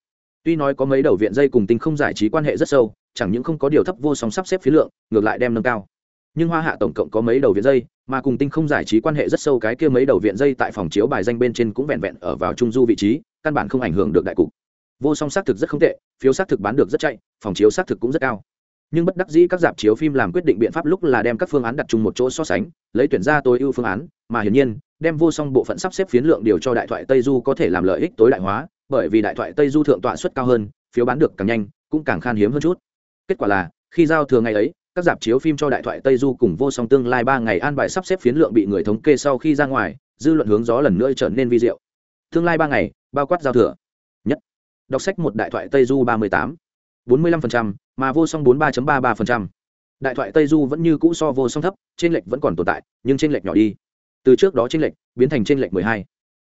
Tuy nói có mấy đầu viện dây cùng tinh không giải trí quan hệ rất sâu, chẳng những không có điều thấp vô song sắp xếp phí lượng, ngược lại đem nâng cao. Nhưng hoa hạ tổng cộng có mấy đầu viện dây, mà cùng tinh không giải trí quan hệ rất sâu cái kia mấy đầu viện dây tại phòng chiếu bài danh bên trên cũng vẹn vẹn ở vào trung du vị trí, căn bản không ảnh hưởng được đại cục vô song xác thực rất không tệ, phiếu xác thực bán được rất chạy, phòng chiếu xác thực cũng rất cao. Nhưng bất đắc dĩ các dạp chiếu phim làm quyết định biện pháp lúc là đem các phương án đặt chung một chỗ so sánh, lấy tuyển ra tối ưu phương án, mà hiển nhiên, đem vô song bộ phận sắp xếp phiến lượng điều cho đại thoại tây du có thể làm lợi ích tối đại hóa, bởi vì đại thoại tây du thượng tọa suất cao hơn, phiếu bán được càng nhanh, cũng càng khan hiếm hơn chút. Kết quả là, khi giao thừa ngày ấy, các dạp chiếu phim cho đại thoại tây du cùng vô song tương lai ba ngày an bài sắp xếp phiến lượng bị người thống kê sau khi ra ngoài, dư luận hướng gió lần nữa trở nên vi diệu. Tương lai ba ngày, bao quát giao thừa đọc sách một đại thoại tây du ba mươi tám. bốn mươi lăm phần trăm, mà vô song bốn ba ba ba phần trăm. Đại thoại tây du vẫn như cũ so vô song thấp, trên lệch vẫn còn tồn tại, nhưng trên lệch nhỏ đi. Từ trước đó trên lệch biến thành trên lệch mười hai.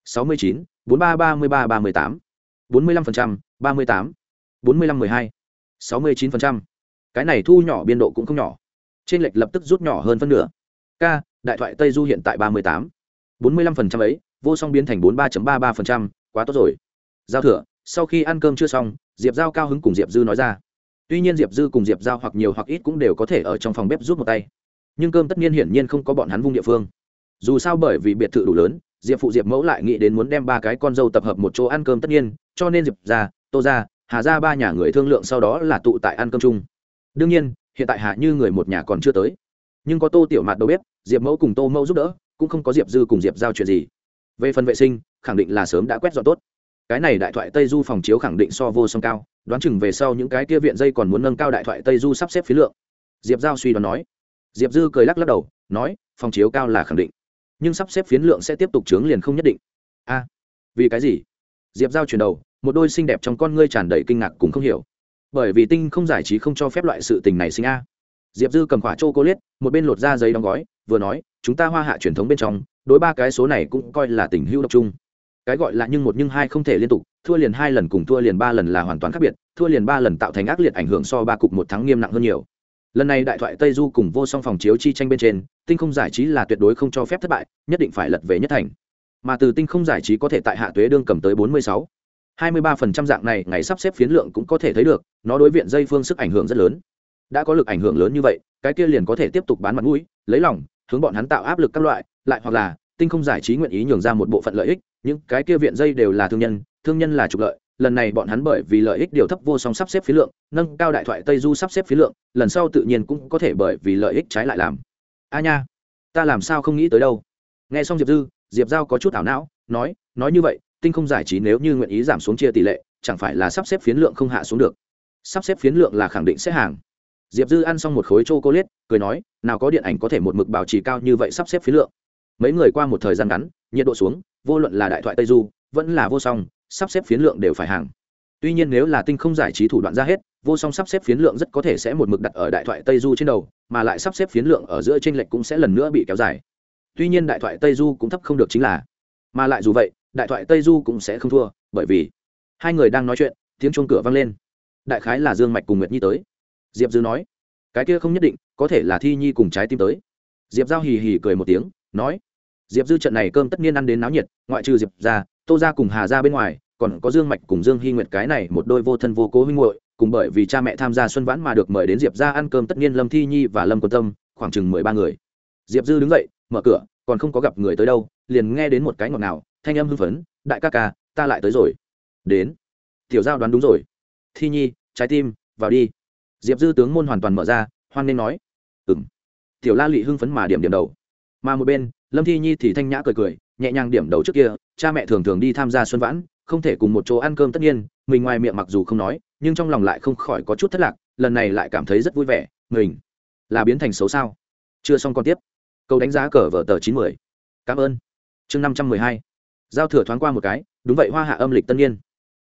sáu mươi chín, bốn ba ba mươi ba ba mươi tám. bốn mươi lăm phần trăm, ba mươi tám. bốn mươi lăm mười hai. sáu mươi chín phần trăm. Cái này thu nhỏ biên độ cũng không nhỏ. Trên lệch lập tức rút nhỏ hơn phân nửa. K, đại thoại tây du hiện tại ba mươi tám. bốn mươi lăm phần trăm ấy, vô song biến thành bốn ba ba ba phần trăm, quá tốt rồi. Giao thừa sau khi ăn cơm chưa xong, diệp giao cao hứng cùng diệp dư nói ra. Tuy nhiên diệp dư cùng diệp giao hoặc nhiều hoặc ít cũng đều có thể ở trong phòng bếp rút một tay. Nhưng cơm tất nhiên hiển nhiên không có bọn hắn vung địa phương. Dù sao bởi vì biệt thự đủ lớn, diệp phụ diệp mẫu lại nghĩ đến muốn đem ba cái con dâu tập hợp một chỗ ăn cơm tất nhiên, cho nên diệp ra tô ra hà ra ba nhà người thương lượng sau đó là tụ tại ăn cơm chung. Đương nhiên, hiện tại hạ như người một nhà còn chưa tới. Nhưng có tô tiểu mạt đầu bếp, diệp mẫu cùng tô mẫu giúp đỡ, cũng không có diệp dư cùng diệp giao chuyện gì. Về phần vệ sinh, khẳng định là sớm đã quét dọn tốt cái này đại thoại tây du phòng chiếu khẳng định so vô song cao, đoán chừng về sau những cái kia viện dây còn muốn nâng cao đại thoại tây du sắp xếp phí lượng. Diệp giao suy đoán nói. Diệp dư cười lắc lắc đầu, nói, phòng chiếu cao là khẳng định, nhưng sắp xếp phiến lượng sẽ tiếp tục chướng liền không nhất định. A, vì cái gì? Diệp giao chuyển đầu, một đôi xinh đẹp trong con ngươi tràn đầy kinh ngạc cũng không hiểu. Bởi vì tinh không giải trí không cho phép loại sự tình này sinh a. Diệp dư cầm khỏa chô cô liết một bên lột ra giấy đóng gói, vừa nói, chúng ta hoa hạ truyền thống bên trong, đối ba cái số này cũng coi là tình hữu độc trung cái gọi là nhưng một nhưng hai không thể liên tục, thua liền hai lần cùng thua liền ba lần là hoàn toàn khác biệt, thua liền ba lần tạo thành ác liệt ảnh hưởng so ba cục một thắng nghiêm nặng hơn nhiều. Lần này đại thoại tây du cùng vô song phòng chiếu chi tranh bên trên, tinh không giải trí là tuyệt đối không cho phép thất bại, nhất định phải lật về nhất thành. Mà từ tinh không giải trí có thể tại hạ tuế đương cầm tới bốn mươi sáu. hai mươi ba phần trăm dạng này, ngày sắp xếp phiến lượng cũng có thể thấy được, nó đối viện dây phương sức ảnh hưởng rất lớn. Đã có lực ảnh hưởng lớn như vậy, cái kia liền có thể tiếp tục bán mặt mũi, lấy lòng, hướng bọn hắn tạo áp lực các loại, lại hoặc là, tinh không giải trí nguyện ý nhường ra một bộ phận lợi ích những cái kia viện dây đều là thương nhân thương nhân là trục lợi. Lần này bọn hắn bởi vì lợi ích điều thấp vô song sắp xếp phí lượng, nâng cao đại thoại tây du sắp xếp phí lượng, lần sau tự nhiên cũng có thể bởi vì lợi ích trái lại làm. A nha, ta làm sao không nghĩ tới đâu. Nghe xong diệp dư, diệp giao có chút ảo não, nói nói như vậy, tinh không giải trí nếu như nguyện ý giảm xuống chia tỷ lệ, chẳng phải là sắp xếp phiến lượng không hạ xuống được. Sắp xếp phiến lượng là khẳng định sẽ hàng. Diệp dư ăn xong một khối c h o c ô cười nói, nào có điện ảnh có thể một mực bảo trì cao như vậy sắp xếp phiến lượng. Mấy người qua một thời gian ngắn nhiệt độ xuống, vô luận là đại thoại tây du, vẫn là vô song, sắp xếp phiến lượng đều phải hàng. Tuy nhiên nếu là tinh không giải trí thủ đoạn ra hết, vô song sắp xếp phiến lượng rất có thể sẽ một mực đặt ở đại thoại tây du trên đầu, mà lại sắp xếp phiến lượng ở giữa t r ê n lệch cũng sẽ lần nữa bị kéo dài. Tuy nhiên đại thoại tây du cũng thấp không được chính là, mà lại dù vậy, đại thoại tây du cũng sẽ không thua, bởi vì hai người đang nói chuyện, tiếng chuông cửa vang lên. Đại khái là dương mạch cùng nguyệt nhi tới. Diệp dư nói, cái kia không nhất định, có thể là thi nhi cùng trái tim tới. Diệp giao hì hì cười một tiếng, nói diệp dư trận này cơm tất nhiên ăn đến náo nhiệt, ngoại trừ diệp ra tô ra cùng hà ra bên ngoài, còn có dương mạch cùng dương hy nguyệt cái này một đôi vô thân vô cố huynh hội cùng bởi vì cha mẹ tham gia xuân vãn mà được mời đến diệp ra ăn cơm tất nhiên lâm thi nhi và lâm quân tâm, khoảng chừng mười ba người. Diệp dư đứng dậy, mở cửa, còn không có gặp người tới đâu, liền nghe đến một cái ngọt nào thanh âm hưng phấn, đại ca ca, ta lại tới rồi. Đến. Tiểu giao đoán đúng rồi. Thi nhi, trái tim, vào đi. Diệp dư tướng môn hoàn toàn mở ra, hoan nên nói ừng tiểu la lị hưng phấn mà điểm điểm đầu. Mà một bên lâm thi nhi thì thanh nhã cười cười, nhẹ nhàng điểm đầu trước kia, cha mẹ thường thường đi tham gia xuân vãn, không thể cùng một chỗ ăn cơm tất nhiên, mình ngoài miệng mặc dù không nói, nhưng trong lòng lại không khỏi có chút thất lạc, lần này lại cảm thấy rất vui vẻ, mình là biến thành xấu sao? Chưa xong còn tiếp. Câu đánh giá cờ vở tờ chín mươi cảm ơn. Chương năm trăm mười hai. Giao thừa thoáng qua một cái, đúng vậy hoa hạ âm lịch tân niên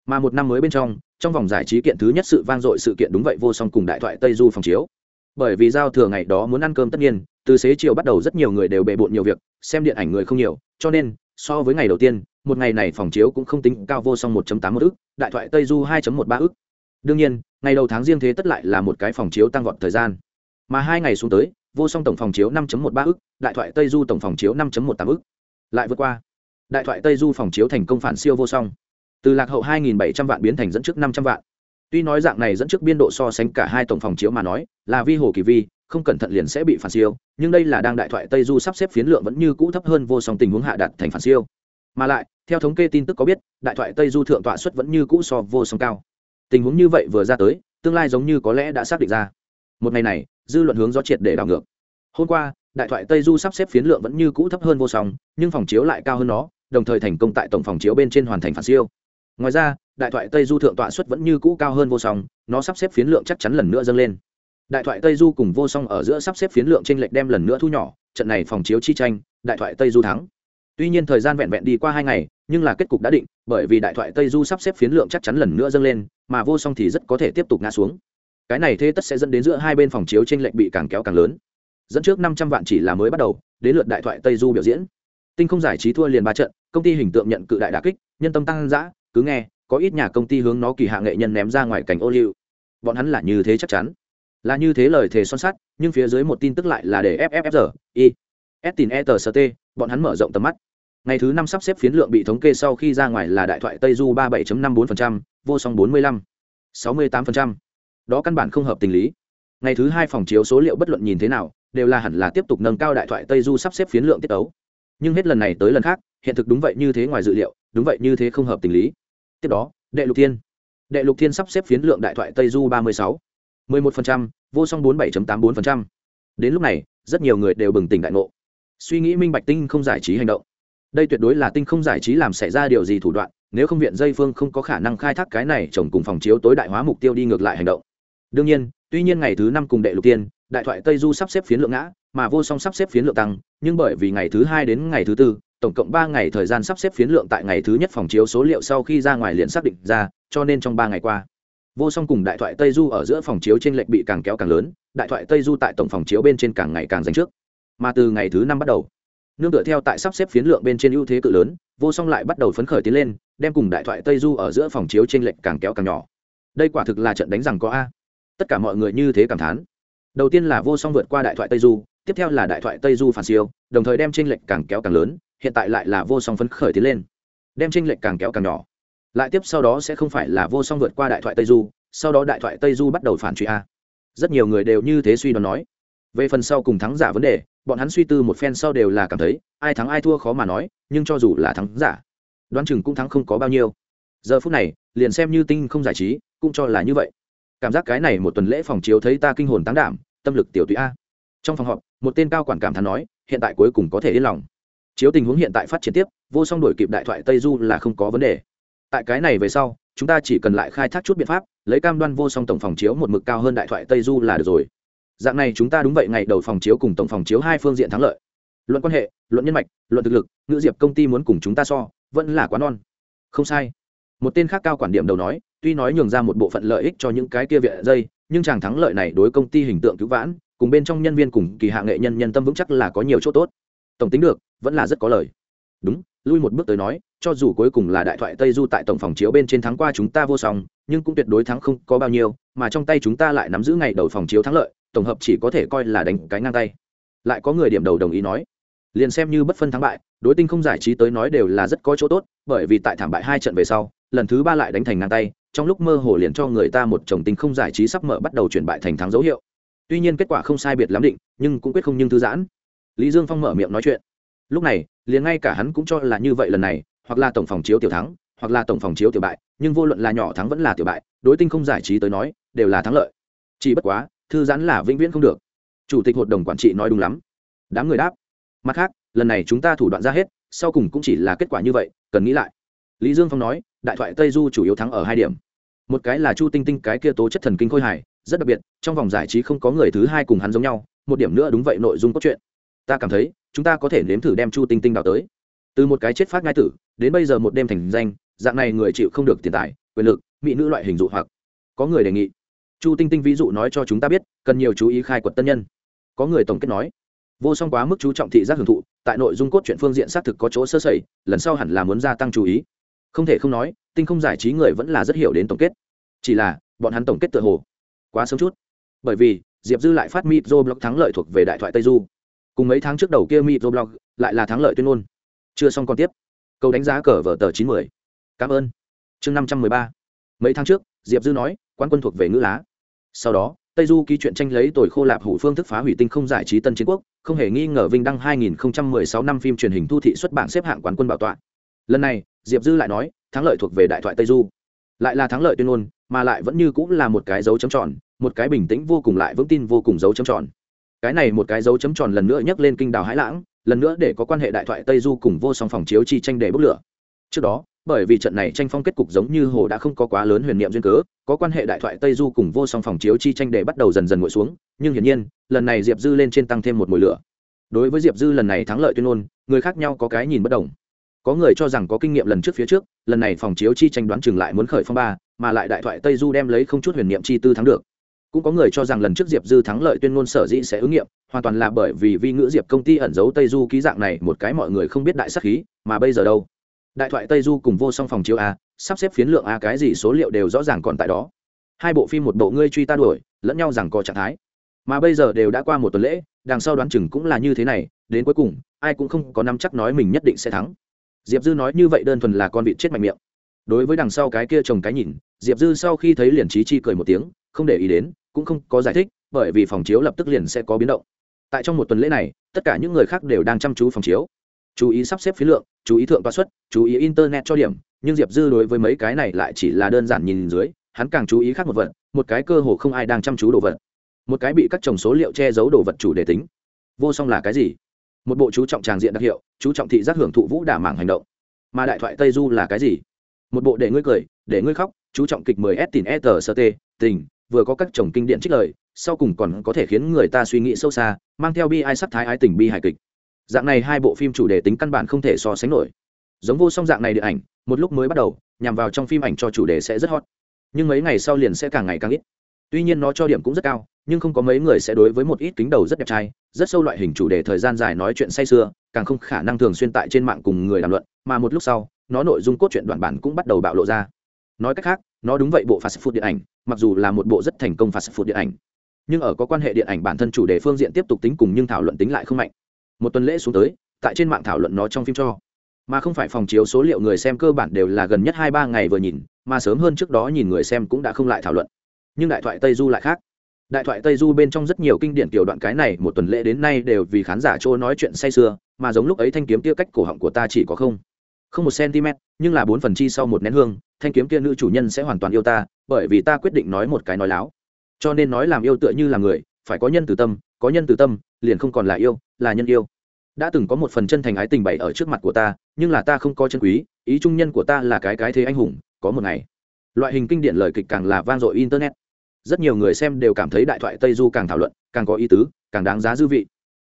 mà một năm mới bên trong trong vòng giải trí kiện thứ nhất sự vang dội sự kiện đúng vậy vô song cùng đại thoại tây du phòng chiếu. Bởi vì giao thừa ngày đó muốn ăn cơm tất nhiên từ xế chiều bắt đầu rất nhiều người đều bề bộn nhiều việc, xem điện ảnh người không nhiều, cho nên, so với ngày đầu tiên, một ngày này phòng chiếu cũng không tính cao vô song 1 tám một ức, đại thoại tây du 2 một ba ức. Đương nhiên, ngày đầu tháng riêng thế tất lại là một cái phòng chiếu tăng vọt thời gian. Mà hai ngày xuống tới, vô song tổng phòng chiếu 5 một ba ức, đại thoại tây du tổng phòng chiếu 5 một tám ức. Lại vượt qua. Đại thoại tây du phòng chiếu thành công phản siêu vô song. Từ lạc hậu 2.700 vạn biến thành dẫn trước 500 vạn. Tuy nói dạng này dẫn trước biên độ so sánh cả hai tổng phòng chiếu mà nói, là vi hồ kỳ vi không cẩn thận liền sẽ bị phản siêu, nhưng đây là đang đại thoại tây du sắp xếp phiến lượng vẫn như cũ thấp hơn vô song tình huống hạ đặt thành phản siêu. Mà lại, theo thống kê tin tức có biết, đại thoại tây du thượng tọa suất vẫn như cũ so vô song cao. Tình huống như vậy vừa ra tới, tương lai giống như có lẽ đã xác định ra. Một ngày này, dư luận hướng gió triệt để đảo ngược. Hôm qua, đại thoại tây du sắp xếp phiến lượng vẫn như cũ thấp hơn vô song, nhưng phòng chiếu lại cao hơn nó, đồng thời thành công tại tổng phòng chiếu bên trên hoàn thành phản siêu. Ngoài ra, đại thoại tây du thượng tọa suất vẫn như cũ cao hơn vô song, nó sắp xếp phiến lượng chắc chắn lần nữa dâng lên đại thoại tây du cùng vô song ở giữa sắp xếp phiến lượng t r ê n lệch đem lần nữa thu nhỏ, trận này phòng chiếu chi tranh, đại thoại tây du thắng. Tuy nhiên thời gian vẹn vẹn đi qua hai ngày, nhưng là kết cục đã định, bởi vì đại thoại tây du sắp xếp phiến lượng chắc chắn lần nữa dâng lên, mà vô song thì rất có thể tiếp tục ngã xuống. Cái này thế tất sẽ dẫn đến giữa hai bên phòng chiếu t r ê n lệch bị càng kéo càng lớn. Dẫn trước năm trăm vạn chỉ là mới bắt đầu, đến lượt đại thoại tây du biểu diễn. Tinh không giải trí thua liền ba trận, công ty hình tượng nhận cự đại đà kích, nhân tâm tăng giã cứ nghe, có ít nhà công ty hướng nó kỳ hạ nghệ nhân ném ra ngoài cảnh ô liu. Bọn hắn là như thế chắc chắn là như thế lời thề son sắt, nhưng phía dưới một tin tức lại là để fffr T E T bọn hắn mở rộng tầm mắt. Ngày thứ năm sắp xếp phiến lượng bị thống kê sau khi ra ngoài là đại thoại tây du ba mươi bảy năm bốn vô song bốn mươi lăm, sáu mươi tám đó căn bản không hợp tình lý. Ngày thứ hai phòng chiếu số liệu bất luận nhìn thế nào, đều là hẳn là tiếp tục nâng cao đại thoại tây du sắp xếp phiến lượng tiết ấu nhưng hết lần này tới lần khác, hiện thực đúng vậy như thế ngoài dự liệu, đúng vậy như thế không hợp tình lý. Tiếp đó, đệ lục thiên. Đệ lục thiên sắp xếp phiến lượng đại thoại tây du ba mươi sáu mười một vô song bốn bảy tám bốn đến lúc này, rất nhiều người đều bừng tỉnh đại ngộ. Suy nghĩ minh bạch tinh không giải trí hành động. Đây tuyệt đối là tinh không giải trí làm xảy ra điều gì thủ đoạn, nếu không viện dây phương không có khả năng khai thác cái này chồng cùng phòng chiếu tối đại hóa mục tiêu đi ngược lại hành động. Đương nhiên, tuy nhiên ngày thứ năm cùng đệ lục tiên, đại thoại tây du sắp xếp phiến lượng ngã, mà vô song sắp xếp phiến lượng tăng, nhưng bởi vì ngày thứ hai đến ngày thứ tư, tổng cộng ba ngày thời gian sắp xếp phiến lượng tại ngày thứ nhất phòng chiếu số liệu sau khi ra ngoài liền xác định ra, cho nên trong ba ngày qua vô song cùng đại thoại tây du ở giữa phòng chiếu trên lệch bị càng kéo càng lớn, đại thoại tây du tại tổng phòng chiếu bên trên càng ngày càng dành trước. Mà từ ngày thứ năm bắt đầu, nương tựa theo tại sắp xếp phiến lượng bên trên ưu thế cự lớn, vô song lại bắt đầu phấn khởi tiến lên, đem cùng đại thoại tây du ở giữa phòng chiếu trên lệch càng kéo càng nhỏ. Đây quả thực là trận đánh rằng có a. Tất cả mọi người như thế cảm thán. Đầu tiên là vô song vượt qua đại thoại tây du, tiếp theo là đại thoại tây du phản siêu, đồng thời đem tranh lệch càng kéo càng lớn, hiện tại lại là vô song phấn khởi tiến lên. Đem tranh lệch càng kéo càng nhỏ lại tiếp sau đó sẽ không phải là vô song vượt qua đại thoại tây du, sau đó đại thoại tây du bắt đầu phản truy a. Rất nhiều người đều như thế suy đoán nói. Về phần sau cùng thắng giả vấn đề, bọn hắn suy tư một phen sau đều là cảm thấy, ai thắng ai thua khó mà nói, nhưng cho dù là thắng giả, đoán chừng cũng thắng không có bao nhiêu. Giờ phút này, liền xem như tinh không giải trí, cũng cho là như vậy. Cảm giác cái này một tuần lễ phòng chiếu thấy ta kinh hồn tán đảm, tâm lực tiểu tụy a. Trong phòng họp, một tên cao quản cảm thán nói, hiện tại cuối cùng có thể yên lòng. Chiếu tình huống hiện tại phát triển tiếp, vô song đổi kịp đại thoại tây du là không có vấn đề tại cái này về sau, chúng ta chỉ cần lại khai thác chút biện pháp, lấy cam đoan vô song tổng phòng chiếu một mực cao hơn đại thoại tây du là được rồi. Dạng này chúng ta đúng vậy, ngày đầu phòng chiếu cùng tổng phòng chiếu hai phương diện thắng lợi. Luận quan hệ, luận nhân mạch, luận thực lực, ngữ diệp công ty muốn cùng chúng ta so, vẫn là quá non. Không sai. Một tên khác cao quản điểm đầu nói, tuy nói nhường ra một bộ phận lợi ích cho những cái kia viện dây, nhưng chàng thắng lợi này đối công ty hình tượng cứu vãn, cùng bên trong nhân viên cùng kỳ hạ nghệ nhân nhân tâm vững chắc là có nhiều chỗ tốt. Tổng tính được, vẫn là rất có lời. Đúng, lui một bước tới nói cho dù cuối cùng là đại thoại tây du tại tổng phòng chiếu bên trên thắng qua chúng ta vô song, nhưng cũng tuyệt đối thắng không có bao nhiêu, mà trong tay chúng ta lại nắm giữ ngày đầu phòng chiếu thắng lợi, tổng hợp chỉ có thể coi là đánh cái ngang tay. Lại có người điểm đầu đồng ý nói, liền xem như bất phân thắng bại, đối tinh không giải trí tới nói đều là rất có chỗ tốt, bởi vì tại thảm bại hai trận về sau, lần thứ ba lại đánh thành ngang tay, trong lúc mơ hồ liền cho người ta một chồng tinh không giải trí sắp mở bắt đầu chuyển bại thành thắng dấu hiệu. Tuy nhiên kết quả không sai biệt lắm định, nhưng cũng quyết không nhưng thư giãn. Lý dương phong mở miệng nói chuyện. Lúc này, liền ngay cả hắn cũng cho là như vậy lần này hoặc là tổng phòng chiếu tiểu thắng, hoặc là tổng phòng chiếu tiểu bại, nhưng vô luận là nhỏ thắng vẫn là tiểu bại, đối tinh không giải trí tới nói, đều là thắng lợi. Chỉ bất quá, thư giãn là vĩnh viễn không được. Chủ tịch hội đồng quản trị nói đúng lắm. Đám người đáp. Mặt khác, lần này chúng ta thủ đoạn ra hết, sau cùng cũng chỉ là kết quả như vậy, cần nghĩ lại. Lý dương phong nói, đại thoại tây du chủ yếu thắng ở hai điểm. Một cái là chu tinh tinh, cái kia tố chất thần kinh khôi hài, rất đặc biệt, trong vòng giải trí không có người thứ hai cùng hắn giống nhau, một điểm nữa đúng vậy nội dung cốt truyện. Ta cảm thấy, chúng ta có thể nếm thử đem chu tinh tinh đào tới từ một cái chết phát ngai tử, đến bây giờ một đêm thành danh, dạng này người chịu không được tiền tài, quyền lực, mỹ nữ loại hình dụ hoặc. Có người đề nghị. Chu tinh tinh ví dụ nói cho chúng ta biết, cần nhiều chú ý khai quật tân nhân. Có người tổng kết nói. Vô song quá mức chú trọng thị giác hưởng thụ, tại nội dung cốt truyện phương diện xác thực có chỗ sơ sẩy, lần sau hẳn là muốn gia tăng chú ý. Không thể không nói, tinh không giải trí người vẫn là rất hiểu đến tổng kết. Chỉ là, bọn hắn tổng kết tựa hồ quá sớm chút. Bởi vì, diệp dư lại phát mitro blog thắng lợi thuộc về đại thoại tây du. Cùng mấy tháng trước đầu kia mitro blog lại là thắng lợi tuyên ngôn chưa xong còn tiếp. Câu đánh giá cờ vở tờ chín mươi cảm ơn. Chương năm trăm mười ba. Mấy tháng trước, diệp dư nói quan quân thuộc về ngữ lá. Sau đó, tây du ký chuyện tranh lấy tồi khô lạp hủ phương thức phá hủy tinh không giải trí tân chiến quốc, không hề nghi ngờ vinh đăng 2016 năm phim truyền hình thu thị xuất bản xếp hạng quán quân bảo tọa. Lần này, diệp dư lại nói, thắng lợi thuộc về đại thoại tây du. Lại là thắng lợi tuyên ngôn, mà lại vẫn như cũng là một cái dấu chấm tròn, một cái bình tĩnh vô cùng lại vững tin vô cùng dấu chấm tròn. Cái này một cái dấu chấm tròn lần nữa nhắc lên kinh đào hãi lãng lần nữa để có quan hệ đại thoại tây du cùng vô song phòng chiếu chi tranh để bốc lửa. Trước đó, bởi vì trận này tranh phong kết cục giống như hồ đã không có quá lớn huyền niệm duyên cớ, có quan hệ đại thoại tây du cùng vô song phòng chiếu chi tranh để bắt đầu dần dần ngồi xuống, nhưng hiển nhiên, lần này diệp dư lên trên tăng thêm một mùi lửa. Đối với diệp dư lần này thắng lợi tuyên ngôn, người khác nhau có cái nhìn bất đồng. Có người cho rằng có kinh nghiệm lần trước phía trước, lần này phòng chiếu chi tranh đoán chừng lại muốn khởi phong ba, mà lại đại thoại tây du đem lấy không chút huyền niệm chi tư thắng được cũng có người cho rằng lần trước diệp dư thắng lợi tuyên ngôn sở dĩ sẽ ứng nghiệm, hoàn toàn là bởi vì vi ngữ diệp công ty ẩn giấu tây du ký dạng này, một cái mọi người không biết đại sắc khí, mà bây giờ đâu? Đại thoại tây du cùng vô song phòng chiếu a, sắp xếp phiến lượng a, cái gì số liệu đều rõ ràng còn tại đó. Hai bộ phim một bộ ngươi truy ta đuổi, lẫn nhau rằng có trạng thái. Mà bây giờ đều đã qua một tuần lễ, đằng sau đoán chừng cũng là như thế này, đến cuối cùng, ai cũng không có nắm chắc nói mình nhất định sẽ thắng. Diệp dư nói như vậy đơn thuần là con vịt chết mạnh miệng. Đối với đằng sau cái kia trồng cái nhìn, diệp dư sau khi thấy liền trí chi cười một tiếng, không để ý đến cũng không có giải thích, bởi vì phòng chiếu lập tức liền sẽ có biến động. Tại trong một tuần lễ này, tất cả những người khác đều đang chăm chú phòng chiếu. Chú ý sắp xếp phí lượng, chú ý thượng toa suất, chú ý internet cho điểm, nhưng diệp dư đối với mấy cái này lại chỉ là đơn giản nhìn dưới, hắn càng chú ý khác một vật, một cái cơ hồ không ai đang chăm chú đồ vật. Một cái bị các chồng số liệu che giấu đồ vật chủ đề tính. Vô song là cái gì? Một bộ chú trọng tràng diện đặc hiệu, chú trọng thị giác hưởng thụ vũ đả mảng hành động. Mà đại thoại tây du là cái gì? Một bộ để ngươi cười, để ngươi khóc, chú trọng kịch 10 s tìm e tờ sơ t, tình vừa có các chồng kinh điển trích lời, sau cùng còn có thể khiến người ta suy nghĩ sâu xa, mang theo bi ai sắc thái ái tình bi hài kịch. Dạng này hai bộ phim chủ đề tính căn bản không thể so sánh nổi. Giống vô song dạng này điện ảnh, một lúc mới bắt đầu, nhằm vào trong phim ảnh cho chủ đề sẽ rất hot. Nhưng mấy ngày sau liền sẽ càng ngày càng ít. Tuy nhiên nó cho điểm cũng rất cao, nhưng không có mấy người sẽ đối với một ít kính đầu rất đẹp trai, rất sâu loại hình chủ đề thời gian dài nói chuyện say sưa, càng không khả năng thường xuyên tại trên mạng cùng người đàm luận, mà một lúc sau, nó nội dung cốt truyện đoạn bản cũng bắt đầu bạo lộ ra. Nói cách khác nó đúng vậy, bộ fast food điện ảnh, mặc dù là một bộ rất thành công fast food điện ảnh, nhưng ở có quan hệ điện ảnh bản thân chủ đề phương diện tiếp tục tính cùng nhưng thảo luận tính lại không mạnh. Một tuần lễ xuống tới, tại trên mạng thảo luận nó trong phim cho. Mà không phải phòng chiếu số liệu người xem cơ bản đều là gần nhất hai ba ngày vừa nhìn, mà sớm hơn trước đó nhìn người xem cũng đã không lại thảo luận. Nhưng đại thoại tây du lại khác. Đại thoại tây du bên trong rất nhiều kinh điển tiểu đoạn cái này một tuần lễ đến nay đều vì khán giả chỗ nói chuyện say sưa, mà giống lúc ấy thanh kiếm kia cách cổ họng của ta chỉ có không không một cm nhưng là bốn phần chi sau một nén hương, thanh kiếm kia nữ chủ nhân sẽ hoàn toàn yêu ta, bởi vì ta quyết định nói một cái nói láo. Cho nên nói làm yêu tựa như là người, phải có nhân từ tâm, có nhân từ tâm, liền không còn là yêu, là nhân yêu. Đã từng có một phần chân thành ái tình bày ở trước mặt của ta, nhưng là ta không có chân quý, ý trung nhân của ta là cái cái thế anh hùng, có một ngày, loại hình kinh điển lời kịch càng là vang dội internet. Rất nhiều người xem đều cảm thấy đại thoại tây du càng thảo luận, càng có ý tứ, càng đáng giá dư vị.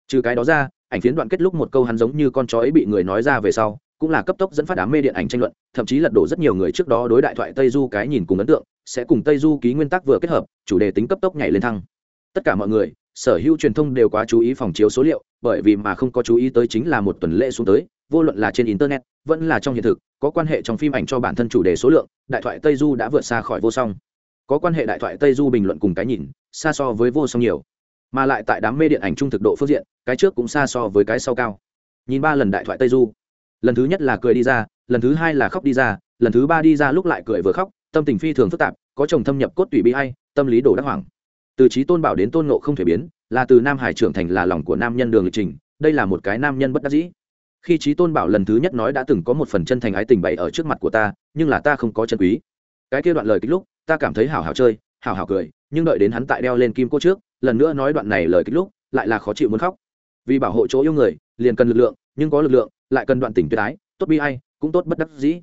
Trừ cái đó ra, ảnh phiến đoạn kết lúc một câu hắn giống như con chó ấy bị người nói ra về sau cũng là cấp tốc dẫn phát đám mê điện ảnh tranh luận, thậm chí lật đổ rất nhiều người trước đó đối đại thoại tây du cái nhìn cùng ấn tượng, sẽ cùng tây du ký nguyên tắc vừa kết hợp, chủ đề tính cấp tốc nhảy lên thăng. Tất cả mọi người, sở hữu truyền thông đều quá chú ý phòng chiếu số liệu, bởi vì mà không có chú ý tới chính là một tuần lễ xuống tới, vô luận là trên internet, vẫn là trong hiện thực, có quan hệ trong phim ảnh cho bản thân chủ đề số lượng, đại thoại tây du đã vượt xa khỏi vô song. Có quan hệ đại thoại tây du bình luận cùng cái nhìn, xa so với vô song nhiều. Mà lại tại đám mê điện ảnh trung thực độ phương diện, cái trước cũng xa so với cái sau cao. Nhìn ba lần đại thoại tây du lần thứ nhất là cười đi ra lần thứ hai là khóc đi ra lần thứ ba đi ra lúc lại cười vừa khóc tâm tình phi thường phức tạp có chồng thâm nhập cốt tủy bi hay tâm lý đổ đắc hoàng, từ trí tôn bảo đến tôn nộ không thể biến là từ nam hải trưởng thành là lòng của nam nhân đường lịch trình đây là một cái nam nhân bất đắc dĩ. Khi trí tôn bảo lần thứ nhất nói đã từng có một phần chân thành ái tình bày ở trước mặt của ta nhưng là ta không có chân quý. Cái kia đoạn lời kích lúc ta cảm thấy hảo hảo chơi hảo hảo cười nhưng đợi đến hắn tại đeo lên kim cô trước lần nữa nói đoạn này lời kích lúc lại là khó chịu muốn khóc. Vì bảo hộ chỗ yêu người liền cần lực lượng nhưng có lực lượng lại cần đoạn tình tuyệt ái, tốt bi ai, cũng tốt bất đắc dĩ.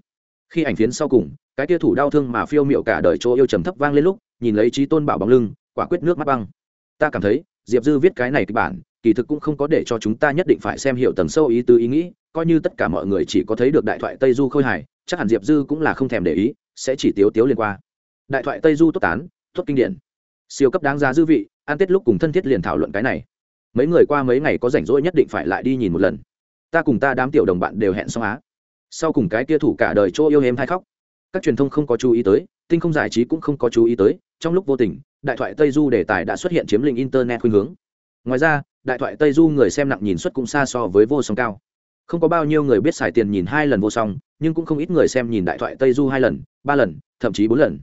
Khi ảnh phiến sau cùng, cái tia thủ đau thương mà phiêu miệu cả đời chỗ yêu trầm thấp vang lên lúc, nhìn lấy trí tôn bảo bóng lưng, quả quyết nước mắt băng. Ta cảm thấy, diệp dư viết cái này kịch bản, kỳ thực cũng không có để cho chúng ta nhất định phải xem hiểu tầng sâu ý tứ ý nghĩ, coi như tất cả mọi người chỉ có thấy được đại thoại tây du khôi hài, chắc hẳn diệp dư cũng là không thèm để ý, sẽ chỉ tiếu tiếu liên qua. Đại thoại tây du tốt tán, tốt kinh điển. Siêu cấp đáng giá dư vị an tết lúc cùng thân thiết liền thảo luận cái này. Mấy người qua mấy ngày có rảnh rỗi nhất định phải lại đi nhìn một lần ta cùng ta đám tiểu đồng bạn đều hẹn xong á. Sau cùng cái kia thủ cả đời chỗ yêu em hay khóc. Các truyền thông không có chú ý tới, tinh không giải trí cũng không có chú ý tới, trong lúc vô tình, đại thoại tây du đề tài đã xuất hiện chiếm lĩnh internet khuynh hướng. Ngoài ra, đại thoại tây du người xem nặng nhìn suất cũng xa so với vô song cao. Không có bao nhiêu người biết xài tiền nhìn hai lần vô song, nhưng cũng không ít người xem nhìn đại thoại tây du hai lần, ba lần, thậm chí bốn lần.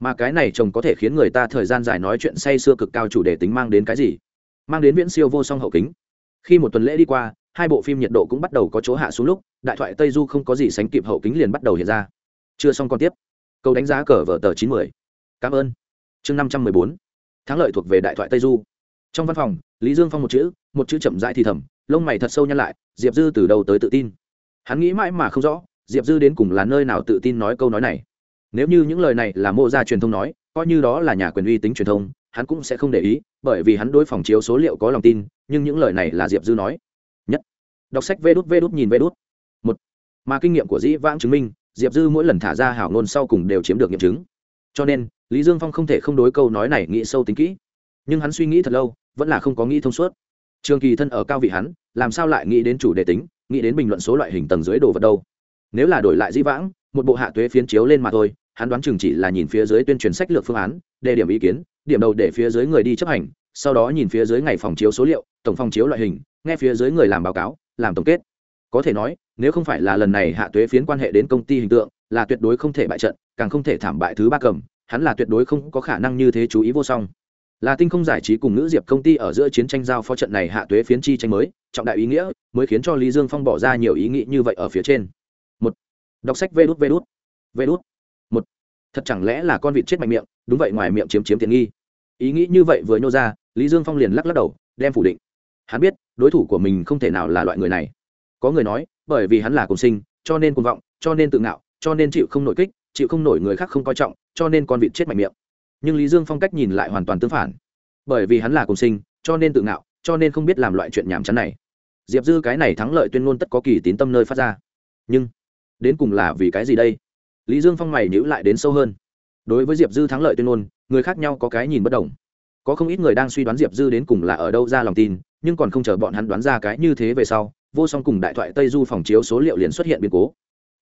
Mà cái này chồng có thể khiến người ta thời gian dài nói chuyện say sưa cực cao chủ đề tính mang đến cái gì? Mang đến viễn siêu vô song hậu kính. Khi một tuần lễ đi qua hai bộ phim nhiệt độ cũng bắt đầu có chỗ hạ xuống lúc, đại thoại tây du không có gì sánh kịp hậu kính liền bắt đầu hiện ra. Chưa xong còn tiếp. Câu đánh giá cờ vở tờ chín mươi cảm ơn. Chương năm trăm mười bốn. Thắng lợi thuộc về đại thoại tây du. Trong văn phòng, lý dương phong một chữ một chữ chậm rãi thì thầm, lông mày thật sâu nhăn lại, diệp dư từ đầu tới tự tin. Hắn nghĩ mãi mà không rõ, diệp dư đến cùng là nơi nào tự tin nói câu nói này. Nếu như những lời này là mô gia truyền thông nói, coi như đó là nhà quyền uy tính truyền thông, hắn cũng sẽ không để ý, bởi vì hắn đối phòng chiếu số liệu có lòng tin, nhưng những lời này là diệp dư nói đọc sách vê đút vê đút nhìn vê đút. Một, mà kinh nghiệm của dĩ vãng chứng minh, diệp dư mỗi lần thả ra hảo ngôn sau cùng đều chiếm được nghiệm chứng. Cho nên, lý dương phong không thể không đối câu nói này nghĩ sâu tính kỹ. Nhưng hắn suy nghĩ thật lâu, vẫn là không có nghĩ thông suốt. Trường kỳ thân ở cao vị hắn, làm sao lại nghĩ đến chủ đề tính, nghĩ đến bình luận số loại hình tầng dưới đồ vật đâu? Nếu là đổi lại dĩ vãng, một bộ hạ tuế phiến chiếu lên mà thôi, hắn đoán chừng chỉ là nhìn phía dưới tuyên truyền sách lược phương án, đề điểm ý kiến, điểm đầu để phía dưới người đi chấp hành, sau đó nhìn phía dưới ngày phòng chiếu số liệu, tổng phòng chiếu loại hình, nghe phía dưới người làm báo cáo làm tổng kết. Có thể nói, nếu không phải là lần này hạ tuế phiến quan hệ đến công ty hình tượng, là tuyệt đối không thể bại trận, càng không thể thảm bại thứ ba cầm, hắn là tuyệt đối không có khả năng như thế chú ý vô song. Là tinh không giải trí cùng nữ diệp công ty ở giữa chiến tranh giao phó trận này hạ tuế phiến chi tranh mới, trọng đại ý nghĩa, mới khiến cho lý dương phong bỏ ra nhiều ý nghĩ như vậy ở phía trên. Một. Đọc sách vê đút vê đút. Vê đút. Một. Thật chẳng lẽ là con vịt chết mạnh miệng, đúng vậy, ngoài miệng chiếm chiếm tiện nghi. Ý nghĩ như vậy vừa nhô ra, lý dương phong liền lắc lắc đầu, đem phủ định hắn biết, đối thủ của mình không thể nào là loại người này. Có người nói, bởi vì hắn là cùng sinh, cho nên cuồng vọng, cho nên tự ngạo, cho nên chịu không nổi kích, chịu không nổi người khác không coi trọng, cho nên con vịt chết mạnh miệng. Nhưng lý dương phong cách nhìn lại hoàn toàn tương phản. Bởi vì hắn là cùng sinh, cho nên tự ngạo, cho nên không biết làm loại chuyện nhảm chán này. Diệp dư cái này thắng lợi tuyên ngôn tất có kỳ tín tâm nơi phát ra. Nhưng, đến cùng là vì cái gì đây? Lý dương phong mày nhữ lại đến sâu hơn. Đối với diệp dư thắng lợi tuyên ngôn, người khác nhau có cái nhìn bất đồng có không ít người đang suy đoán diệp dư đến cùng là ở đâu ra lòng tin, nhưng còn không chờ bọn hắn đoán ra cái như thế về sau, vô song cùng đại thoại tây du phòng chiếu số liệu liền xuất hiện biến cố.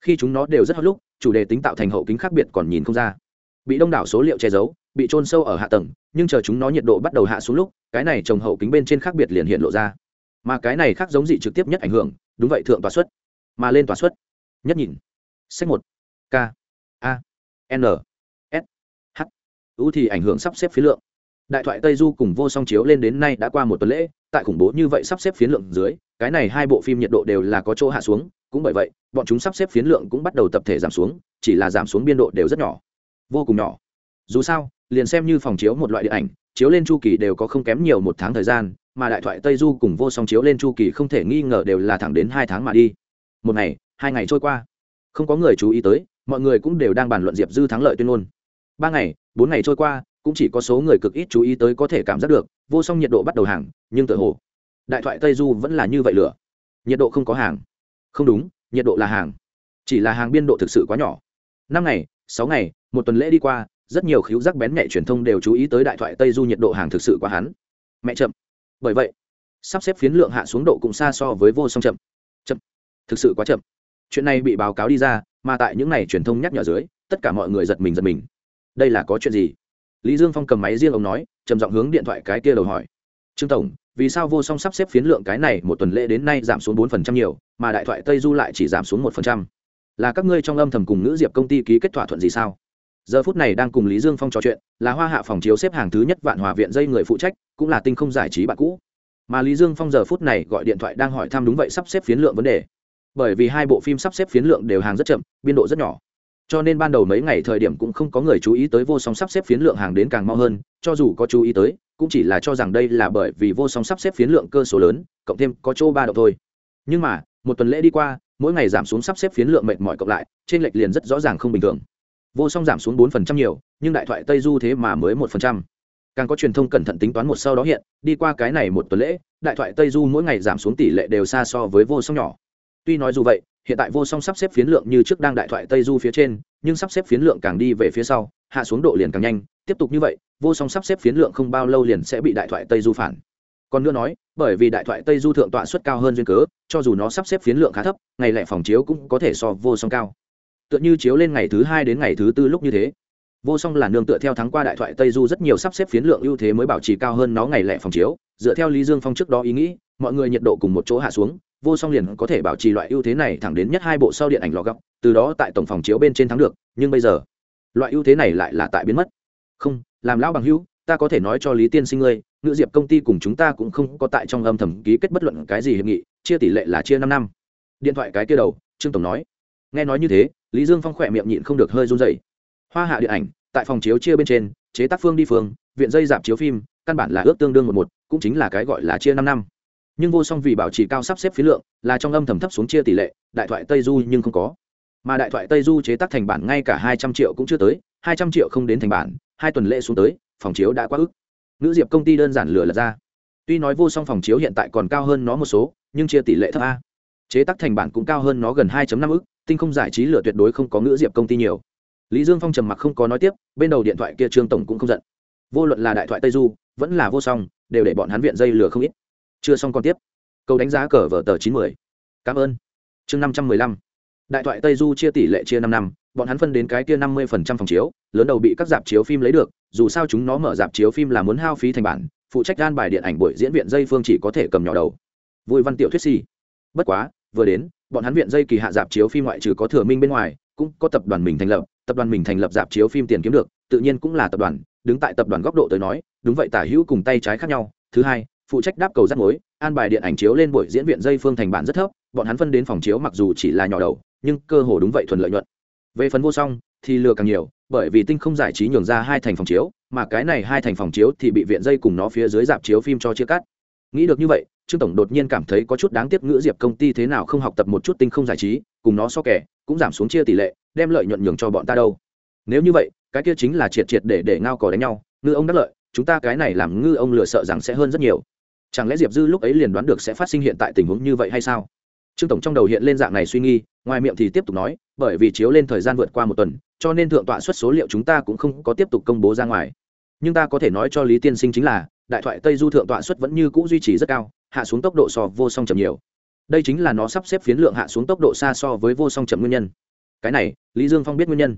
Khi chúng nó đều rất hot lúc, chủ đề tính tạo thành hậu kính khác biệt còn nhìn không ra. Bị đông đảo số liệu che giấu, bị trôn sâu ở hạ tầng, nhưng chờ chúng nó nhiệt độ bắt đầu hạ xuống lúc, cái này trồng hậu kính bên trên khác biệt liền hiện lộ ra. Mà cái này khác giống dị trực tiếp nhất ảnh hưởng, đúng vậy, thượng tòa suất, mà lên tòa suất. Nhất nhìn. Sách một. K. A. N. S. H. U thì ảnh hưởng sắp xếp phí lượng đại thoại tây du cùng vô song chiếu lên đến nay đã qua một tuần lễ, tại khủng bố như vậy sắp xếp phiến lượng dưới, cái này hai bộ phim nhiệt độ đều là có chỗ hạ xuống, cũng bởi vậy, bọn chúng sắp xếp phiến lượng cũng bắt đầu tập thể giảm xuống, chỉ là giảm xuống biên độ đều rất nhỏ. Vô cùng nhỏ. Dù sao, liền xem như phòng chiếu một loại điện ảnh, chiếu lên chu kỳ đều có không kém nhiều một tháng thời gian, mà đại thoại tây du cùng vô song chiếu lên chu kỳ không thể nghi ngờ đều là thẳng đến hai tháng mà đi. Một ngày, hai ngày trôi qua. Không có người chú ý tới, mọi người cũng đều đang bàn luận diệp dư thắng lợi tuyên ngôn. Ba ngày, bốn ngày trôi qua cũng chỉ có số người cực ít chú ý tới có thể cảm giác được, vô song nhiệt độ bắt đầu hàng, nhưng tự hồ, đại thoại tây du vẫn là như vậy lửa. Nhiệt độ không có hàng. Không đúng, nhiệt độ là hàng. Chỉ là hàng biên độ thực sự quá nhỏ. Năm ngày, sáu ngày, một tuần lễ đi qua, rất nhiều khíu giác bén nhạy truyền thông đều chú ý tới đại thoại tây du nhiệt độ hàng thực sự quá hắn. Mẹ chậm. Bởi vậy, sắp xếp phiến lượng hạ xuống độ cũng xa so với vô song chậm. Chậm. Thực sự quá chậm. Chuyện này bị báo cáo đi ra, mà tại những ngày truyền thông nhắc nhở dưới, tất cả mọi người giật mình giật mình. Đây là có chuyện gì? Lý dương phong cầm máy riêng ông nói, trầm giọng hướng điện thoại cái kia đầu hỏi. Trương tổng, vì sao vô song sắp xếp phiến lượng cái này một tuần lễ đến nay giảm xuống bốn phần trăm nhiều, mà đại thoại tây du lại chỉ giảm xuống một phần trăm? Là các ngươi trong âm thầm cùng ngữ diệp công ty ký kết thỏa thuận gì sao? Giờ phút này đang cùng lý dương phong trò chuyện, là hoa hạ phòng chiếu xếp hàng thứ nhất vạn hòa viện dây người phụ trách, cũng là tinh không giải trí bạn cũ. Mà lý dương phong giờ phút này gọi điện thoại đang hỏi thăm đúng vậy sắp xếp phiến lượng vấn đề. Bởi vì hai bộ phim sắp xếp phiến lượng đều hàng rất chậm, biên độ rất nhỏ cho nên ban đầu mấy ngày thời điểm cũng không có người chú ý tới vô song sắp xếp phiến lượng hàng đến càng mau hơn, cho dù có chú ý tới, cũng chỉ là cho rằng đây là bởi vì vô song sắp xếp phiến lượng cơ số lớn, cộng thêm có chỗ ba độ thôi. Nhưng mà, một tuần lễ đi qua, mỗi ngày giảm xuống sắp xếp phiến lượng mệt mỏi cộng lại, trên lệch liền rất rõ ràng không bình thường. Vô song giảm xuống bốn phần trăm nhiều, nhưng đại thoại tây du thế mà mới một phần trăm. Càng có truyền thông cẩn thận tính toán một sau đó hiện, đi qua cái này một tuần lễ, đại thoại tây du mỗi ngày giảm xuống tỷ lệ đều xa so với vô song nhỏ. Tuy nói dù vậy hiện tại vô song sắp xếp phiến lượng như trước đang đại thoại tây du phía trên, nhưng sắp xếp phiến lượng càng đi về phía sau, hạ xuống độ liền càng nhanh. Tiếp tục như vậy, vô song sắp xếp phiến lượng không bao lâu liền sẽ bị đại thoại tây du phản. Còn nữa nói, bởi vì đại thoại tây du thượng tọa suất cao hơn duyên cớ, cho dù nó sắp xếp phiến lượng khá thấp, ngày lẻ phòng chiếu cũng có thể so vô song cao. Tựa như chiếu lên ngày thứ hai đến ngày thứ tư lúc như thế. Vô song là nương tựa theo thắng qua đại thoại tây du rất nhiều sắp xếp phiến lượng ưu thế mới bảo trì cao hơn nó ngày lẻ phòng chiếu. Dựa theo lý dương phong trước đó ý nghĩ, mọi người nhiệt độ cùng một chỗ hạ xuống vô song liền có thể bảo trì loại ưu thế này thẳng đến nhất hai bộ sau điện ảnh lò góc từ đó tại tổng phòng chiếu bên trên thắng được, nhưng bây giờ, loại ưu thế này lại là tại biến mất. Không, làm lão bằng hữu, ta có thể nói cho lý tiên sinh ngươi, ngự diệp công ty cùng chúng ta cũng không có tại trong âm thầm ký kết bất luận cái gì hiệp nghị, chia tỷ lệ là chia năm năm. Điện thoại cái kia đầu, trương tổng nói. Nghe nói như thế, lý dương phong khỏe miệng nhịn không được hơi run dày hoa hạ điện ảnh, tại phòng chiếu chia bên trên, chế tác phương đi phương, viện dây dạp chiếu phim, căn bản là ước tương đương một một, cũng chính là cái gọi là chia năm năm nhưng vô song vì bảo trì cao sắp xếp phí lượng, là trong âm thầm thấp xuống chia tỷ lệ, đại thoại tây du nhưng không có. Mà đại thoại tây du chế tác thành bản ngay cả hai trăm triệu cũng chưa tới, hai trăm triệu không đến thành bản, hai tuần lễ xuống tới, phòng chiếu đã quá ức. Nữ diệp công ty đơn giản lừa lật ra. Tuy nói vô song phòng chiếu hiện tại còn cao hơn nó một số, nhưng chia tỷ lệ thấp a. Chế tác thành bản cũng cao hơn nó gần hai năm ức, tinh không giải trí lừa tuyệt đối không có ngữ diệp công ty nhiều. Lý dương phong trầm mặc không có nói tiếp, bên đầu điện thoại kia trương tổng cũng không giận. Vô luận là đại thoại tây du, vẫn là vô song, đều để bọn hắn viện dây lừa không ít chưa xong còn tiếp. Câu đánh giá cờ vở tờ chín mươi cảm ơn. Chương năm trăm mười lăm. Đại thoại tây du chia tỷ lệ chia năm năm, bọn hắn phân đến cái kia năm mươi phần trăm phòng chiếu, lớn đầu bị các dạp chiếu phim lấy được, dù sao chúng nó mở dạp chiếu phim là muốn hao phí thành bản, phụ trách gan bài điện ảnh buổi diễn viện dây phương chỉ có thể cầm nhỏ đầu. Vui văn tiểu thuyết si. Bất quá, vừa đến, bọn hắn viện dây kỳ hạ dạp chiếu phim ngoại trừ có thừa minh bên ngoài, cũng có tập đoàn mình thành lập, tập đoàn mình thành lập dạp chiếu phim tiền kiếm được, tự nhiên cũng là tập đoàn, đứng tại tập đoàn góc độ tới nói, đúng vậy tả hữu cùng tay trái khác nhau. Thứ hai phụ trách đáp cầu rắc mối, an bài điện ảnh chiếu lên buổi diễn viện dây phương thành bản rất thấp, bọn hắn phân đến phòng chiếu mặc dù chỉ là nhỏ đầu, nhưng cơ hồ đúng vậy thuần lợi nhuận. Về phần vô song, thì lừa càng nhiều, bởi vì tinh không giải trí nhường ra hai thành phòng chiếu, mà cái này hai thành phòng chiếu thì bị viện dây cùng nó phía dưới dạp chiếu phim cho chia cắt. Nghĩ được như vậy, trương tổng đột nhiên cảm thấy có chút đáng tiếc ngữ diệp công ty thế nào không học tập một chút tinh không giải trí, cùng nó so kẻ cũng giảm xuống chia tỷ lệ, đem lợi nhuận nhường cho bọn ta đâu. Nếu như vậy, cái kia chính là triệt triệt để để ngao cò đánh nhau, ngư ông đắc lợi, chúng ta cái này làm ngư ông lừa sợ rằng sẽ hơn rất nhiều chẳng lẽ diệp dư lúc ấy liền đoán được sẽ phát sinh hiện tại tình huống như vậy hay sao? Trương tổng trong đầu hiện lên dạng này suy nghi ngoài miệng thì tiếp tục nói, bởi vì chiếu lên thời gian vượt qua một tuần, cho nên thượng tọa xuất số liệu chúng ta cũng không có tiếp tục công bố ra ngoài. Nhưng ta có thể nói cho lý tiên sinh chính là, đại thoại tây du thượng tọa xuất vẫn như c ũ duy trì rất cao, hạ xuống tốc độ so vô song chậm nhiều. Đây chính là nó sắp xếp phiến lượng hạ xuống tốc độ xa so với vô song chậm nguyên nhân. Cái này, lý dương phong biết nguyên nhân.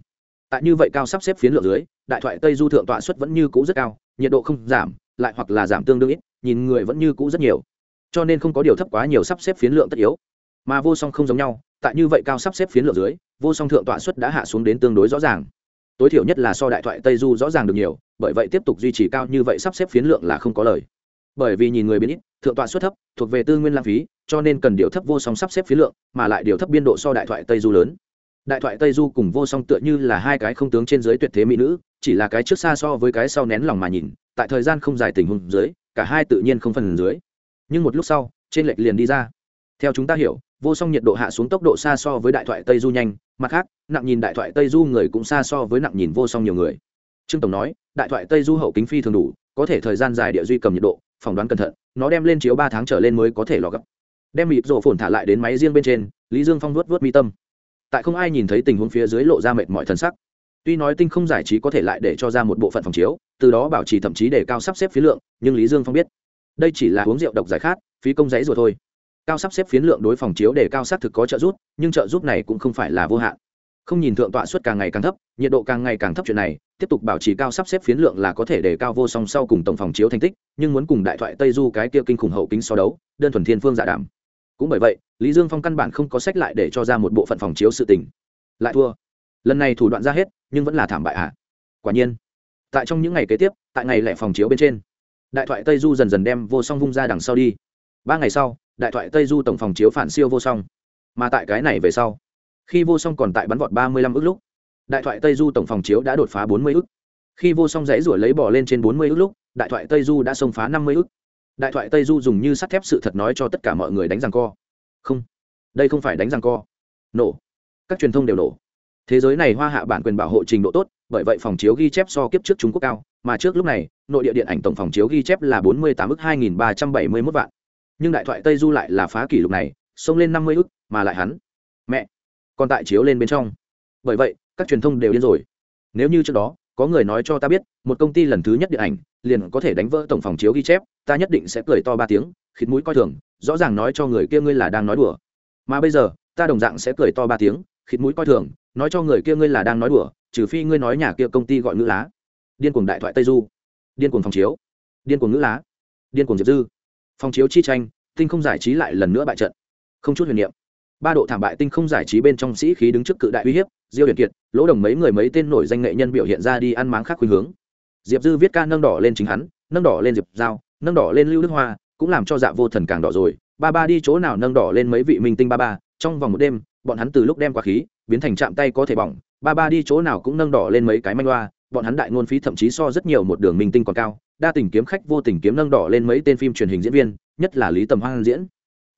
Tại như vậy cao sắp xếp phiến lượng dưới, đại thoại tây du thượng tọa xuất vẫn như cũ rất cao, nhiệt độ không giảm, lại hoặc là giảm tương đương ít nhìn người vẫn như cũ rất nhiều. Cho nên không có điều thấp quá nhiều sắp xếp phiến lượng tất yếu. Mà vô song không giống nhau, tại như vậy cao sắp xếp phiến lượng dưới, vô song thượng tọa suất đã hạ xuống đến tương đối rõ ràng. Tối thiểu nhất là so đại thoại tây du rõ ràng được nhiều, bởi vậy tiếp tục duy trì cao như vậy sắp xếp phiến lượng là không có lời. Bởi vì nhìn người biến ít, thượng tọa suất thấp, thuộc về tư nguyên lãng phí, cho nên cần điều thấp vô song sắp xếp phiến lượng, mà lại điều thấp biên độ so đại thoại tây du lớn. Đại thoại tây du cùng vô song tựa như là hai cái không tướng trên dưới tuyệt thế mỹ nữ, chỉ là cái trước xa so với cái sau nén lòng mà nhìn, tại thời gian không dài tình huống dưới cả hai tự nhiên không phần dưới. Nhưng một lúc sau, trên lệch liền đi ra. Theo chúng ta hiểu, vô song nhiệt độ hạ xuống tốc độ xa so với đại thoại tây du nhanh, mặt khác, nặng nhìn đại thoại tây du người cũng xa so với nặng nhìn vô song nhiều người. Trương tổng nói, đại thoại tây du hậu kính phi thường đủ, có thể thời gian dài địa duy cầm nhiệt độ, phỏng đoán cẩn thận, nó đem lên chiếu ba tháng trở lên mới có thể lò gấp đem mịp rổ phồn thả lại đến máy riêng bên trên, lý dương phong vuốt vuốt mi tâm. Tại không ai nhìn thấy tình huống phía dưới lộ ra mệt mỏi thân sắc. Tuy nói tinh không giải trí có thể lại để cho ra một bộ phận phòng chiếu từ đó bảo trì thậm chí để cao sắp xếp phí lượng, nhưng lý dương phong biết, đây chỉ là uống rượu độc giải khát, phí công giấy rồi thôi. Cao sắp xếp phiến lượng đối phòng chiếu để cao xác thực có trợ giúp, nhưng trợ giúp này cũng không phải là vô hạn. Không nhìn thượng tọa suất càng ngày càng thấp, nhiệt độ càng ngày càng thấp chuyện này, tiếp tục bảo trì cao sắp xếp phiến lượng là có thể để cao vô song sau cùng tổng phòng chiếu thành tích, nhưng muốn cùng đại thoại tây du cái kia kinh khủng hậu kính so đấu, đơn thuần thiên phương giả đảm. Cũng bởi vậy, lý dương phong căn bản không có sách lại để cho ra một bộ phận phòng chiếu sự tình. Lại thua. Lần này thủ đoạn ra hết, nhưng vẫn là thảm bại ạ à? quả nhiên tại trong những ngày kế tiếp, tại ngày lẻ phòng chiếu bên trên, đại thoại tây du dần dần đem vô song vung ra đằng sau đi. Ba ngày sau, đại thoại tây du tổng phòng chiếu phản siêu vô song. Mà tại cái này về sau, khi vô song còn tại bắn vọt ba mươi lăm ước lúc, đại thoại tây du tổng phòng chiếu đã đột phá bốn mươi ước khi vô song dãy rủa lấy bỏ lên trên bốn mươi ước lúc, đại thoại tây du đã xông phá năm mươi ước đại thoại tây du dùng như sắt thép sự thật nói cho tất cả mọi người đánh răng co. Không, đây không phải đánh răng co. Nổ. Các truyền thông đều nổ. Thế giới này hoa hạ bản quyền bảo hộ trình độ tốt bởi vậy phòng chiếu ghi chép so kiếp trước trung quốc cao, mà trước lúc này, nội địa điện ảnh tổng phòng chiếu ghi chép là bốn mươi tám hai nghìn ba trăm bảy mươi vạn. Nhưng đại thoại tây du lại là phá kỷ lục này, xông lên năm mươi mà lại hắn, mẹ, còn tại chiếu lên bên trong. Bởi vậy, các truyền thông đều điên rồi. Nếu như trước đó, có người nói cho ta biết, một công ty lần thứ nhất điện ảnh, liền có thể đánh vỡ tổng phòng chiếu ghi chép, ta nhất định sẽ cười to ba tiếng, khịt mũi coi thường, rõ ràng nói cho người kia ngươi là đang nói đùa. Mà bây giờ, ta đồng dạng sẽ cười to ba tiếng, khịt mũi coi thường, nói cho người kia ngươi là đang nói đùa trừ phi ngươi nói nhà kia công ty gọi ngữ lá. Điên cuồng đại thoại tây du. Điên cuồng phòng chiếu. Điên cuồng ngữ lá. Điên cuồng diệp dư. Phòng chiếu chi tranh, tinh không giải trí lại lần nữa bại trận. Không chút huyền niệm. Ba độ thảm bại tinh không giải trí bên trong sĩ khí đứng trước cự đại uy hiếp, diêu điển kiệt, lỗ đồng mấy người mấy tên nổi danh nghệ nhân biểu hiện ra đi ăn máng khác khuynh hướng. Diệp dư viết ca nâng đỏ lên chính hắn, nâng đỏ lên diệp giao, nâng đỏ lên lưu đức hoa, cũng làm cho dạ vô thần càng đỏ rồi. Ba ba đi chỗ nào nâng đỏ lên mấy vị minh tinh ba ba, trong vòng một đêm, bọn hắn từ lúc đem quá khí, biến thành chạm tay có thể bỏng ba ba đi chỗ nào cũng nâng đỏ lên mấy cái manh loa, bọn hắn đại ngôn phí thậm chí so rất nhiều một đường minh tinh còn cao, đa tình kiếm khách vô tình kiếm nâng đỏ lên mấy tên phim truyền hình diễn viên, nhất là lý tầm hoang diễn.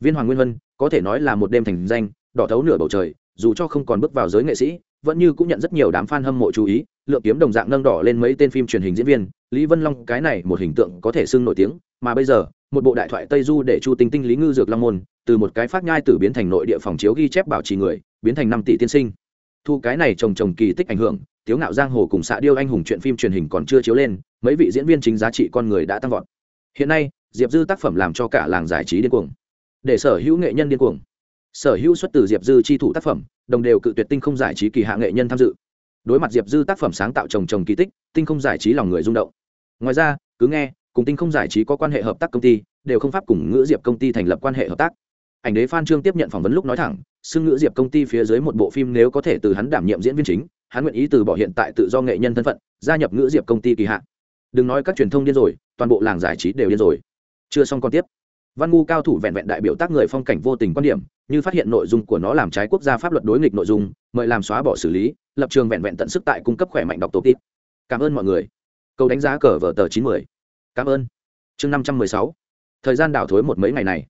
Viên hoàng nguyên vân có thể nói là một đêm thành danh, đỏ thấu nửa bầu trời, dù cho không còn bước vào giới nghệ sĩ, vẫn như cũng nhận rất nhiều đám fan hâm mộ chú ý, lượng kiếm đồng dạng nâng đỏ lên mấy tên phim truyền hình diễn viên, lý vân long, cái này một hình tượng có thể xưng nổi tiếng, mà bây giờ, một bộ đại thoại tây du để chu tinh tinh, lý ngư dược long môn, từ một cái phát nhai tử biến thành nội địa phòng chiếu ghi chép bảo trì người, biến thành năm tỷ tiên sinh thu cái này trồng trồng kỳ tích ảnh hưởng, tiếu ngạo giang hồ cùng xạ điêu anh hùng chuyện phim truyền hình còn chưa chiếu lên, mấy vị diễn viên chính giá trị con người đã tăng vọt. Hiện nay, diệp dư tác phẩm làm cho cả làng giải trí điên cuồng. Để sở hữu nghệ nhân điên cuồng. Sở hữu xuất từ diệp dư chi thủ tác phẩm, đồng đều cự tuyệt tinh không giải trí kỳ hạ nghệ nhân tham dự. Đối mặt diệp dư tác phẩm sáng tạo trồng trồng kỳ tích, tinh không giải trí lòng người rung động. Ngoài ra, cứ nghe, cùng tinh không giải trí có quan hệ hợp tác công ty, đều không pháp cùng ngữ diệp công ty thành lập quan hệ hợp tác ảnh đế phan trương tiếp nhận phỏng vấn lúc nói thẳng xưng ngữ diệp công ty phía dưới một bộ phim nếu có thể từ hắn đảm nhiệm diễn viên chính, hắn nguyện ý từ bỏ hiện tại tự do nghệ nhân thân phận, gia nhập ngữ diệp công ty kỳ hạn. Đừng nói các truyền thông điên rồi, toàn bộ làng giải trí đều điên rồi. Chưa xong còn tiếp. Văn ngu cao thủ vẹn vẹn đại biểu tác người phong cảnh vô tình quan điểm, như phát hiện nội dung của nó làm trái quốc gia pháp luật đối nghịch nội dung, mời làm xóa bỏ xử lý, lập trường vẹn vẹn tận sức tại cung cấp khỏe mạnh đọc tổ tít cảm ơn mọi người. Câu đánh giá cờ vở tờ chín mươi. Cảm ơn. Chương năm trăm mười sáu. Thời gian đảo thối một mấy ngày này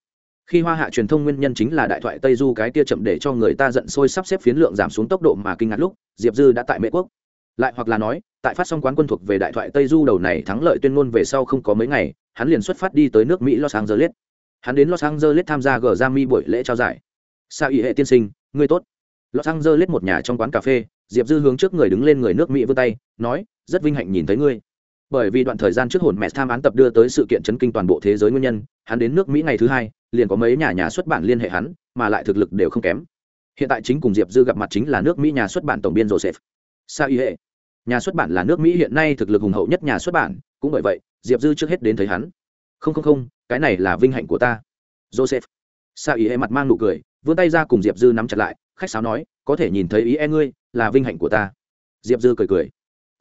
khi hoa hạ truyền thông nguyên nhân chính là đại thoại tây du cái kia chậm để cho người ta giận sôi sắp xếp phiến lượng giảm xuống tốc độ mà kinh ngạc lúc, diệp dư đã tại mễ quốc. Lại hoặc là nói, tại phát xong quán quân thuộc về đại thoại tây du đầu này thắng lợi tuyên ngôn về sau không có mấy ngày, hắn liền xuất phát đi tới nước mỹ los angeles. Hắn đến los angeles tham gia g mi buổi lễ trao giải. Sa ý hệ tiên sinh, ngươi tốt. Los angeles một nhà trong quán cà phê, diệp dư hướng trước người đứng lên người nước mỹ vươn tay, nói, rất vinh hạnh nhìn thấy ngươi. Bởi vì đoạn thời gian trước hồn mẹ tham án tập đưa tới sự kiện chấn kinh toàn bộ thế giới nguyên nhân, hắn đến nước mỹ ngày thứ hai liền có mấy nhà nhà xuất bản liên hệ hắn, mà lại thực lực đều không kém. Hiện tại chính cùng diệp dư gặp mặt chính là nước mỹ nhà xuất bản tổng biên joseph sa y hệ nhà xuất bản là nước mỹ hiện nay thực lực hùng hậu nhất nhà xuất bản, cũng bởi vậy, diệp dư trước hết đến thấy hắn. Không không không, cái này là vinh hạnh của ta. Joseph sa y hệ mặt mang nụ cười, vươn tay ra cùng diệp dư nắm chặt lại, khách sáo nói, có thể nhìn thấy ý e ngươi, là vinh hạnh của ta. Diệp dư cười cười.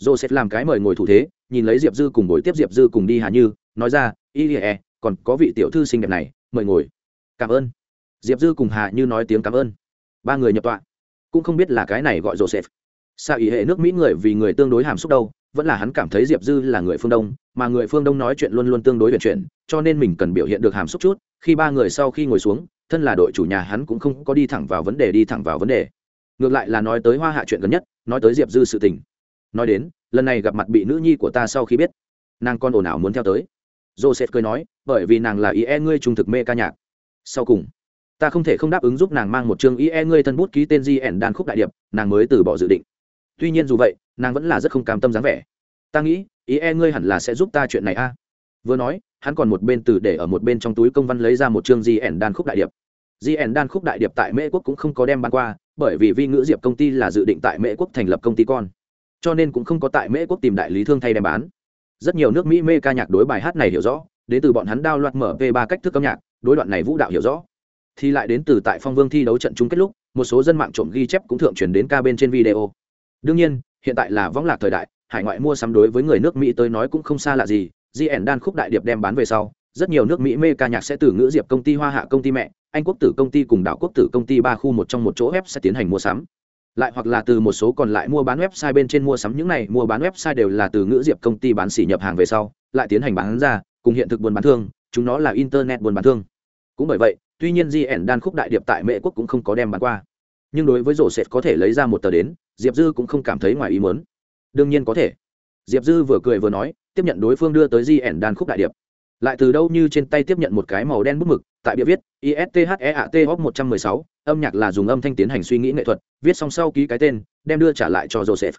Joseph làm cái mời ngồi thủ thế, nhìn lấy diệp dư cùng buổi tiếp diệp dư cùng đi hà như, nói ra, ý e còn có vị tiểu thư xinh đẹp này mời ngồi. Cảm ơn. Diệp dư cùng hà như nói tiếng cảm ơn. Ba người nhập tọa. Cũng không biết là cái này gọi joseph. Xa ý hệ nước mỹ người vì người tương đối hàm xúc đâu, vẫn là hắn cảm thấy diệp dư là người phương đông, mà người phương đông nói chuyện luôn luôn tương đối huyền chuyện cho nên mình cần biểu hiện được hàm xúc chút, khi ba người sau khi ngồi xuống, thân là đội chủ nhà hắn cũng không có đi thẳng vào vấn đề, đi thẳng vào vấn đề. Ngược lại là nói tới hoa hạ chuyện gần nhất, nói tới diệp dư sự tình. Nói đến, lần này gặp mặt bị nữ nhi của ta sau khi biết, nàng con ồn ào muốn theo tới joseph cười nói, bởi vì nàng là ý e ngươi trung thực mê ca nhạc. Sau cùng, ta không thể không đáp ứng giúp nàng mang một chương ý e ngươi thân bút ký tên di ẻn đàn khúc đại điệp, nàng mới từ bỏ dự định. Tuy nhiên dù vậy, nàng vẫn là rất không cam tâm dáng vẻ. Ta nghĩ ý e ngươi hẳn là sẽ giúp ta chuyện này a. Vừa nói, hắn còn một bên từ để ở một bên trong túi công văn lấy ra một chương di ẻn đan khúc đại điệp. Di ẻn đan khúc đại điệp tại mễ quốc cũng không có đem bán qua, bởi vì vi ngữ diệp công ty là dự định tại mễ quốc thành lập công ty con. Cho nên cũng không có tại mễ quốc tìm đại lý thương thay đem bán rất nhiều nước mỹ mê ca nhạc đối bài hát này hiểu rõ, đến từ bọn hắn đao loạt mở v ba cách thức âm nhạc, đối đoạn này vũ đạo hiểu rõ. Thì lại đến từ tại phong vương thi đấu trận chung kết lúc, một số dân mạng trộm ghi chép cũng thượng truyền đến ca bên trên video. Đương nhiên, hiện tại là võng lạc thời đại, hải ngoại mua sắm đối với người nước mỹ tới nói cũng không xa lạ gì gn đan khúc đại điệp đem bán về sau, rất nhiều nước mỹ mê ca nhạc sẽ từ ngữ diệp công ty hoa hạ công ty mẹ, anh quốc tử công ty cùng đảo quốc tử công ty ba khu một trong một chỗ web sẽ tiến hành mua sắm lại hoặc là từ một số còn lại mua bán website bên trên mua sắm, những này mua bán website đều là từ ngữ diệp công ty bán xỉ nhập hàng về sau, lại tiến hành bán ra, cùng hiện thực buôn bán thương, chúng nó là internet buôn bán thương. Cũng bởi vậy, tuy nhiên gn đan khúc đại điệp tại mễ quốc cũng không có đem bán qua. Nhưng đối với rổ sệt có thể lấy ra một tờ đến, diệp dư cũng không cảm thấy ngoài ý mớn đương nhiên có thể. Diệp dư vừa cười vừa nói, tiếp nhận đối phương đưa tới gn đan khúc đại điệp lại từ đâu như trên tay tiếp nhận một cái màu đen bút mực, tại bia viết istheat hop một trăm mười sáu, âm nhạc là dùng âm thanh tiến hành suy nghĩ nghệ thuật, viết xong sau ký cái tên, đem đưa trả lại cho joseph.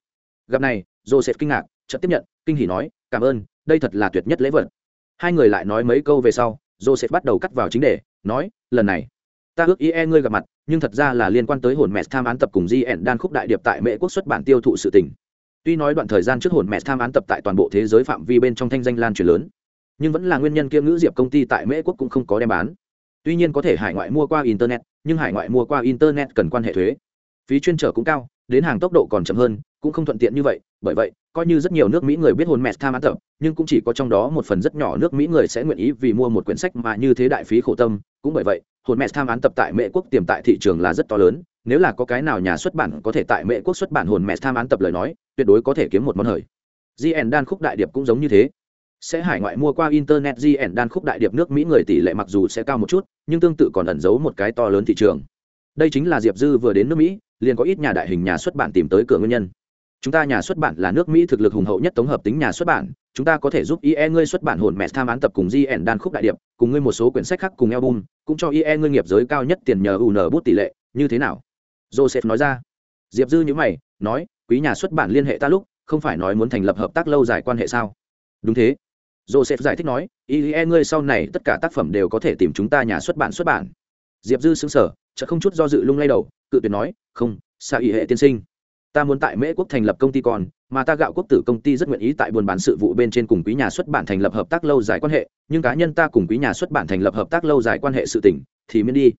Gặp này, joseph kinh ngạc, chợt tiếp nhận, kinh hỉ nói, cảm ơn, đây thật là tuyệt nhất lễ vật. Hai người lại nói mấy câu về sau, joseph bắt đầu cắt vào chính đề, nói, lần này, ta ước ý e ngươi gặp mặt, nhưng thật ra là liên quan tới hồn mẹ tham án tập cùng gn đan khúc đại điệp tại mễ quốc xuất bản tiêu thụ sự tình. Tuy nói đoạn thời gian trước hồn mẹ tham án tập tại toàn bộ thế giới phạm vi bên trong thanh danh lan truyền lớn nhưng vẫn là nguyên nhân kia ngữ diệp công ty tại mễ quốc cũng không có đem bán. Tuy nhiên có thể hải ngoại mua qua internet, nhưng hải ngoại mua qua internet cần quan hệ thuế. Phí chuyên trở cũng cao, đến hàng tốc độ còn chậm hơn, cũng không thuận tiện như vậy, bởi vậy, coi như rất nhiều nước mỹ người biết hồn mẹ tham án tập, nhưng cũng chỉ có trong đó một phần rất nhỏ nước mỹ người sẽ nguyện ý vì mua một quyển sách mà như thế đại phí khổ tâm. Cũng bởi vậy hồn mẹ tham án tập tại mễ quốc tiềm tại thị trường là rất to lớn, nếu là có cái nào nhà xuất bản có thể tại mễ quốc xuất bản hồn mẹ tham án tập lời nói, tuyệt đối có thể kiếm một món hời. Gn đan khúc đại điệp cũng giống như thế sẽ hải ngoại mua qua internet gn đan khúc đại điệp nước mỹ người tỷ lệ mặc dù sẽ cao một chút, nhưng tương tự còn ẩn giấu một cái to lớn thị trường đây chính là diệp dư vừa đến nước mỹ, liền có ít nhà đại hình nhà xuất bản tìm tới cửa nguyên nhân chúng ta nhà xuất bản là nước mỹ thực lực hùng hậu nhất tổng hợp tính nhà xuất bản, chúng ta có thể giúp ie ngươi xuất bản hồn mẹ tham án tập cùng gn đan khúc đại điệp, cùng ngươi một số quyển sách khác cùng album, cũng cho ie ngươi nghiệp giới cao nhất tiền nhờ U. N. bút tỷ lệ, như thế nào joseph nói ra diệp dư nhữ mày, nói, quý nhà xuất bản liên hệ ta lúc, không phải nói muốn thành lập hợp tác lâu dài quan hệ sao đúng thế joseph giải thích nói ie ngươi sau này tất cả tác phẩm đều có thể tìm chúng ta nhà xuất bản xuất bản. Diệp dư xứng sở chợ không chút do dự lung lay đầu cự tuyệt nói không xa ý hệ tiên sinh ta muốn tại mễ quốc thành lập công ty còn, mà ta gạo quốc tử công ty rất nguyện ý tại buôn bán sự vụ bên trên cùng quý nhà xuất bản thành lập hợp tác lâu dài quan hệ nhưng cá nhân ta cùng quý nhà xuất bản thành lập hợp tác lâu dài quan hệ sự tỉnh thì miễn đi.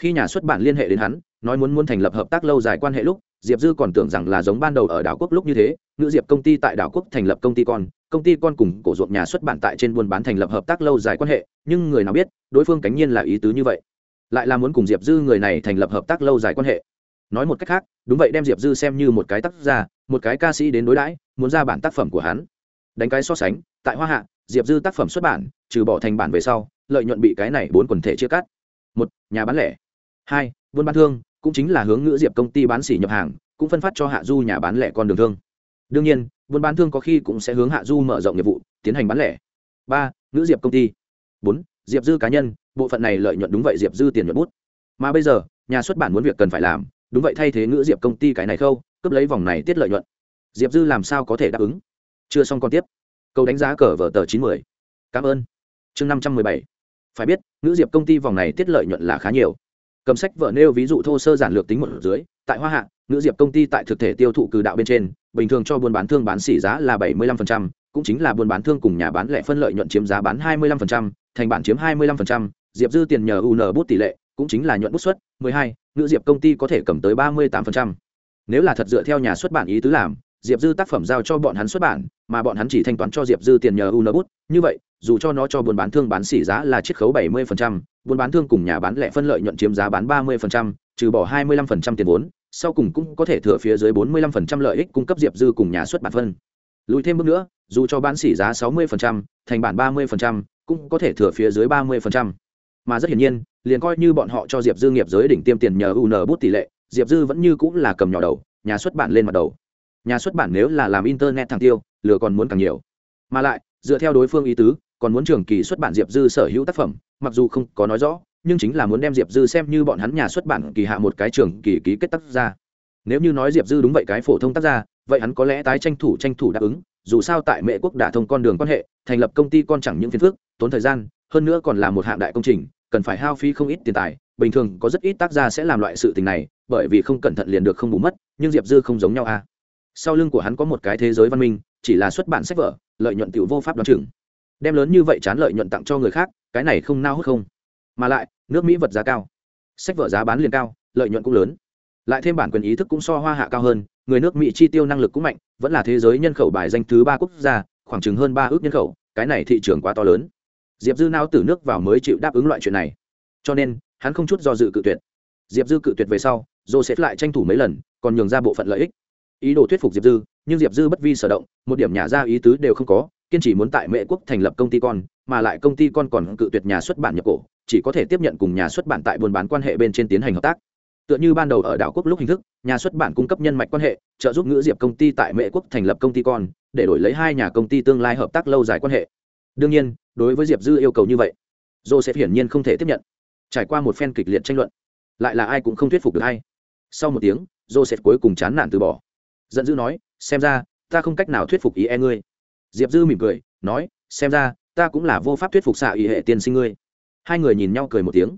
Khi nhà xuất bản liên hệ đến hắn nói muốn muốn thành lập hợp tác lâu dài quan hệ lúc diệp dư còn tưởng rằng là giống ban đầu ở đảo quốc lúc như thế nữ diệp công ty tại đảo quốc thành lập công ty con, công ty con cùng cổ ruộng nhà xuất bản tại trên buôn bán thành lập hợp tác lâu dài quan hệ, nhưng người nào biết, đối phương cánh nhiên là ý tứ như vậy. Lại là muốn cùng diệp dư người này thành lập hợp tác lâu dài quan hệ. Nói một cách khác, đúng vậy đem diệp dư xem như một cái tác giả một cái ca sĩ đến đối đãi, muốn ra bản tác phẩm của hắn. Đánh cái so sánh, tại hoa hạ, diệp dư tác phẩm xuất bản, trừ bỏ thành bản về sau, lợi nhuận bị cái này bốn quần thể chia cắt. Một, nhà bán lẻ. Hai, buôn bán thương cũng chính là hướng ngữ diệp công ty bán xỉ nhập hàng, cũng phân phát cho hạ du nhà bán lẻ con đường thương. Đương nhiên, buôn bán thương có khi cũng sẽ hướng hạ du mở rộng nghiệp vụ, tiến hành bán lẻ. Ba, ngữ diệp công ty. Bốn, diệp dư cá nhân, bộ phận này lợi nhuận đúng vậy diệp dư tiền nhuận bút. Mà bây giờ, nhà xuất bản muốn việc cần phải làm, đúng vậy thay thế ngữ diệp công ty cái này khâu, cướp lấy vòng này tiết lợi nhuận. Diệp dư làm sao có thể đáp ứng? Chưa xong còn tiếp. Câu đánh giá cờ vở tờ chín mươi cảm ơn. Chương năm trăm mười bảy. Phải biết, ngữ diệp công ty vòng này tiết lợi nhuận là khá nhiều cầm sách vợ nêu ví dụ thô sơ giản lược tính một dưới tại hoa hạ nữ diệp công ty tại thực thể tiêu thụ cử đạo bên trên bình thường cho buôn bán thương bán xỉ giá là bảy mươi 75%, cũng chính là buôn bán thương cùng nhà bán lẻ phân lợi nhuận chiếm giá bán hai mươi 25%, thành bản chiếm hai mươi 25%, diệp dư tiền nhờ un bút tỷ lệ cũng chính là nhuận bút suất mười hai, diệp công ty có thể cầm tới ba mươi 38%. nếu là thật dựa theo nhà xuất bản ý tứ làm diệp dư tác phẩm giao cho bọn hắn xuất bản mà bọn hắn chỉ thanh toán cho diệp dư tiền nhờ un bút như vậy dù cho nó cho buôn bán thương bán xỉ giá là chiết khấu 70%, buôn bán thương cùng nhà bán lẻ phân lợi nhuận chiếm giá bán 30%, trừ bỏ 25% tiền vốn, sau cùng cũng có thể thừa phía dưới 45% lợi ích cung cấp Diệp Dư cùng nhà xuất bản phân. Lùi thêm bước nữa, dù cho bán xỉ giá 60%, thành bản 30%, cũng có thể thừa phía dưới 30%. Mà rất hiển nhiên, liền coi như bọn họ cho Diệp Dư nghiệp giới đỉnh tiêm tiền nhờ UN bút tỷ lệ, Diệp Dư vẫn như cũng là cầm nhỏ đầu, nhà xuất bản lên mặt đầu. Nhà xuất bản nếu là làm internet thẳng tiêu, lừa còn muốn càng nhiều. Mà lại, dựa theo đối phương ý tứ, còn muốn trường kỳ xuất bản diệp dư sở hữu tác phẩm mặc dù không có nói rõ nhưng chính là muốn đem diệp dư xem như bọn hắn nhà xuất bản kỳ hạ một cái trường kỳ ký kết tác ra nếu như nói diệp dư đúng vậy cái phổ thông tác gia vậy hắn có lẽ tái tranh thủ tranh thủ đáp ứng dù sao tại mệ quốc đã thông con đường quan hệ thành lập công ty con chẳng những phiền phức tốn thời gian hơn nữa còn là một hạng đại công trình cần phải hao phí không ít tiền tài bình thường có rất ít tác gia sẽ làm loại sự tình này bởi vì không cẩn thận liền được không bù mất nhưng diệp dư không giống nhau a à sau lưng của hắn có một cái thế giới văn minh, chỉ là xuất bản sách vở, lợi nhuận tiểu vô pháp đoán chừng. Đem lớn như vậy chán lợi nhuận tặng cho người khác, cái này không nao hút không. Mà lại, nước mỹ vật giá cao, sách vở giá bán liền cao, lợi nhuận cũng lớn. Lại thêm bản quyền ý thức cũng so hoa hạ cao hơn, người nước mỹ chi tiêu năng lực cũng mạnh, vẫn là thế giới nhân khẩu bài danh thứ ba quốc gia, khoảng chừng hơn ba ước nhân khẩu, cái này thị trường quá to lớn. Diệp dư nao từ nước vào mới chịu đáp ứng loại chuyện này. Cho nên, hắn không chút do dự cự tuyệt. Diệp dư cự tuyệt về sau, joseph sẽ lại tranh thủ mấy lần, còn nhường ra bộ phận lợi ích ý đồ thuyết phục diệp dư, nhưng diệp dư bất vi sở động, một điểm nhà ra ý tứ đều không có, kiên trì muốn tại mễ quốc thành lập công ty con, mà lại công ty con còn cự tuyệt nhà xuất bản nhập cổ, chỉ có thể tiếp nhận cùng nhà xuất bản tại buôn bán quan hệ bên trên tiến hành hợp tác. Tựa như ban đầu ở đảo quốc lúc hình thức, nhà xuất bản cung cấp nhân mạch quan hệ, trợ giúp ngữ diệp công ty tại mễ quốc thành lập công ty con, để đổi lấy hai nhà công ty tương lai hợp tác lâu dài quan hệ. Đương nhiên, đối với diệp dư yêu cầu như vậy sẽ hiển nhiên không thể tiếp nhận. Trải qua một phen kịch liệt tranh luận, lại là ai cũng không thuyết phục được hay. Sau một tiếng, joseph cuối cùng chán nản từ bỏ giận dữ nói, xem ra, ta không cách nào thuyết phục ý e ngươi. Diệp dư mỉm cười, nói, xem ra, ta cũng là vô pháp thuyết phục xạ ý hệ tiên sinh ngươi. Hai người nhìn nhau cười một tiếng.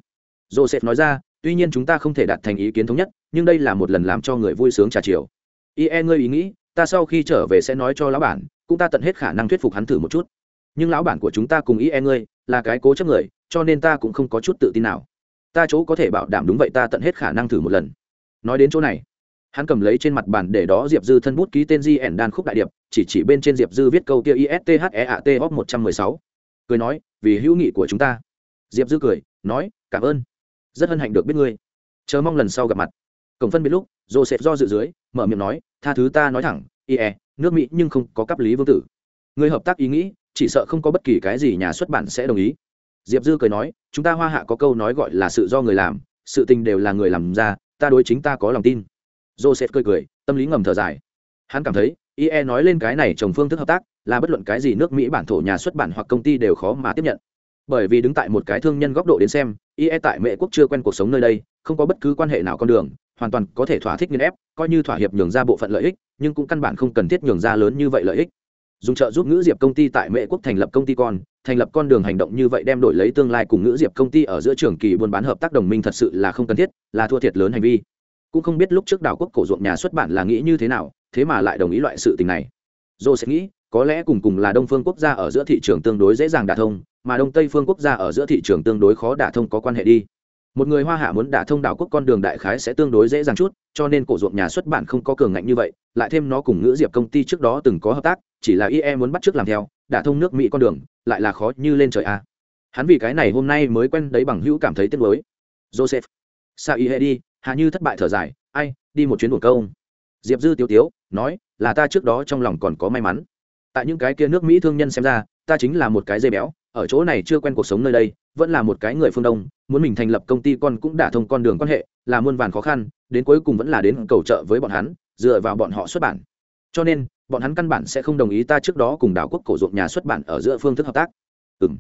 Joseph nói ra, tuy nhiên chúng ta không thể đạt thành ý kiến thống nhất, nhưng đây là một lần làm cho người vui sướng trà chiều. Ie ngươi ý nghĩ, ta sau khi trở về sẽ nói cho lão bản, cũng ta tận hết khả năng thuyết phục hắn thử một chút. Nhưng lão bản của chúng ta cùng ie ngươi, là cái cố chấp người, cho nên ta cũng không có chút tự tin nào. Ta chỗ có thể bảo đảm đúng vậy ta tận hết khả năng thử một lần. Nói đến chỗ này hắn cầm lấy trên mặt bàn để đó diệp dư thân bút ký tên di ẻn đan khúc đại điệp, chỉ chỉ bên trên diệp dư viết câu kia istheat op một trăm mười sáu. Cười nói, vì hữu nghị của chúng ta. Diệp dư cười, nói, cảm ơn. Rất hân hạnh được biết ngươi. Chờ mong lần sau gặp mặt. Cổng phân biệt lúc, joseph do dự dưới, mở miệng nói, tha thứ ta nói thẳng ie nước mỹ nhưng không có cấp lý vương tử. Người hợp tác ý nghĩ, chỉ sợ không có bất kỳ cái gì nhà xuất bản sẽ đồng ý. Diệp dư cười nói, chúng ta hoa hạ có câu nói gọi là sự do người làm, sự tình đều là người làm ra, ta đối chính ta có lòng tin joseph cười cười, tâm lý ngầm thở dài. Hắn cảm thấy ie nói lên cái này trồng phương thức hợp tác, là bất luận cái gì nước mỹ bản thổ nhà xuất bản hoặc công ty đều khó mà tiếp nhận. Bởi vì đứng tại một cái thương nhân góc độ đến xem ie tại mệ quốc chưa quen cuộc sống nơi đây, không có bất cứ quan hệ nào con đường, hoàn toàn có thể thỏa thích nghiên ép, coi như thỏa hiệp nhường ra bộ phận lợi ích, nhưng cũng căn bản không cần thiết nhường ra lớn như vậy lợi ích. Dùng trợ giúp ngữ diệp công ty tại mệ quốc thành lập công ty con, thành lập con đường hành động như vậy đem đổi lấy tương lai cùng ngữ diệp công ty ở giữa trường kỳ buôn bán hợp tác đồng minh thật sự là không cần thiết, là thua thiệt lớn hành vi cũng không biết lúc trước đảo quốc cổ ruộng nhà xuất bản là nghĩ như thế nào, thế mà lại đồng ý loại sự tình này. Dô sẽ nghĩ, có lẽ cùng cùng là đông phương quốc gia ở giữa thị trường tương đối dễ dàng đả thông, mà đông tây phương quốc gia ở giữa thị trường tương đối khó đả thông có quan hệ đi. Một người hoa hạ muốn đả thông đảo quốc con đường đại khái sẽ tương đối dễ dàng chút, cho nên cổ ruộng nhà xuất bản không có cường ngạnh như vậy, lại thêm nó cùng ngữ diệp công ty trước đó từng có hợp tác, chỉ là ie muốn bắt t làm theo, đả thông nước mỹ con đường, lại là khó như lên trời a. Hắn vì cái này hôm nay mới quen đấy bằng hữu cảm thấy tiếc lối joseph, sao ie đi? Hạ như thất bại thở dài, ai, đi một chuyến buồn câu diệp dư tiêu tiếu nói, là ta trước đó trong lòng còn có may mắn. Tại những cái kia nước mỹ thương nhân xem ra, ta chính là một cái dây béo, ở chỗ này chưa quen cuộc sống nơi đây, vẫn là một cái người phương đông, muốn mình thành lập công ty con cũng đả thông con đường quan hệ, là muôn vàn khó khăn, đến cuối cùng vẫn là đến cầu trợ với bọn hắn, dựa vào bọn họ xuất bản. Cho nên, bọn hắn căn bản sẽ không đồng ý ta trước đó cùng đảo quốc cổ ruộng nhà xuất bản ở giữa phương thức hợp tác. Ừ m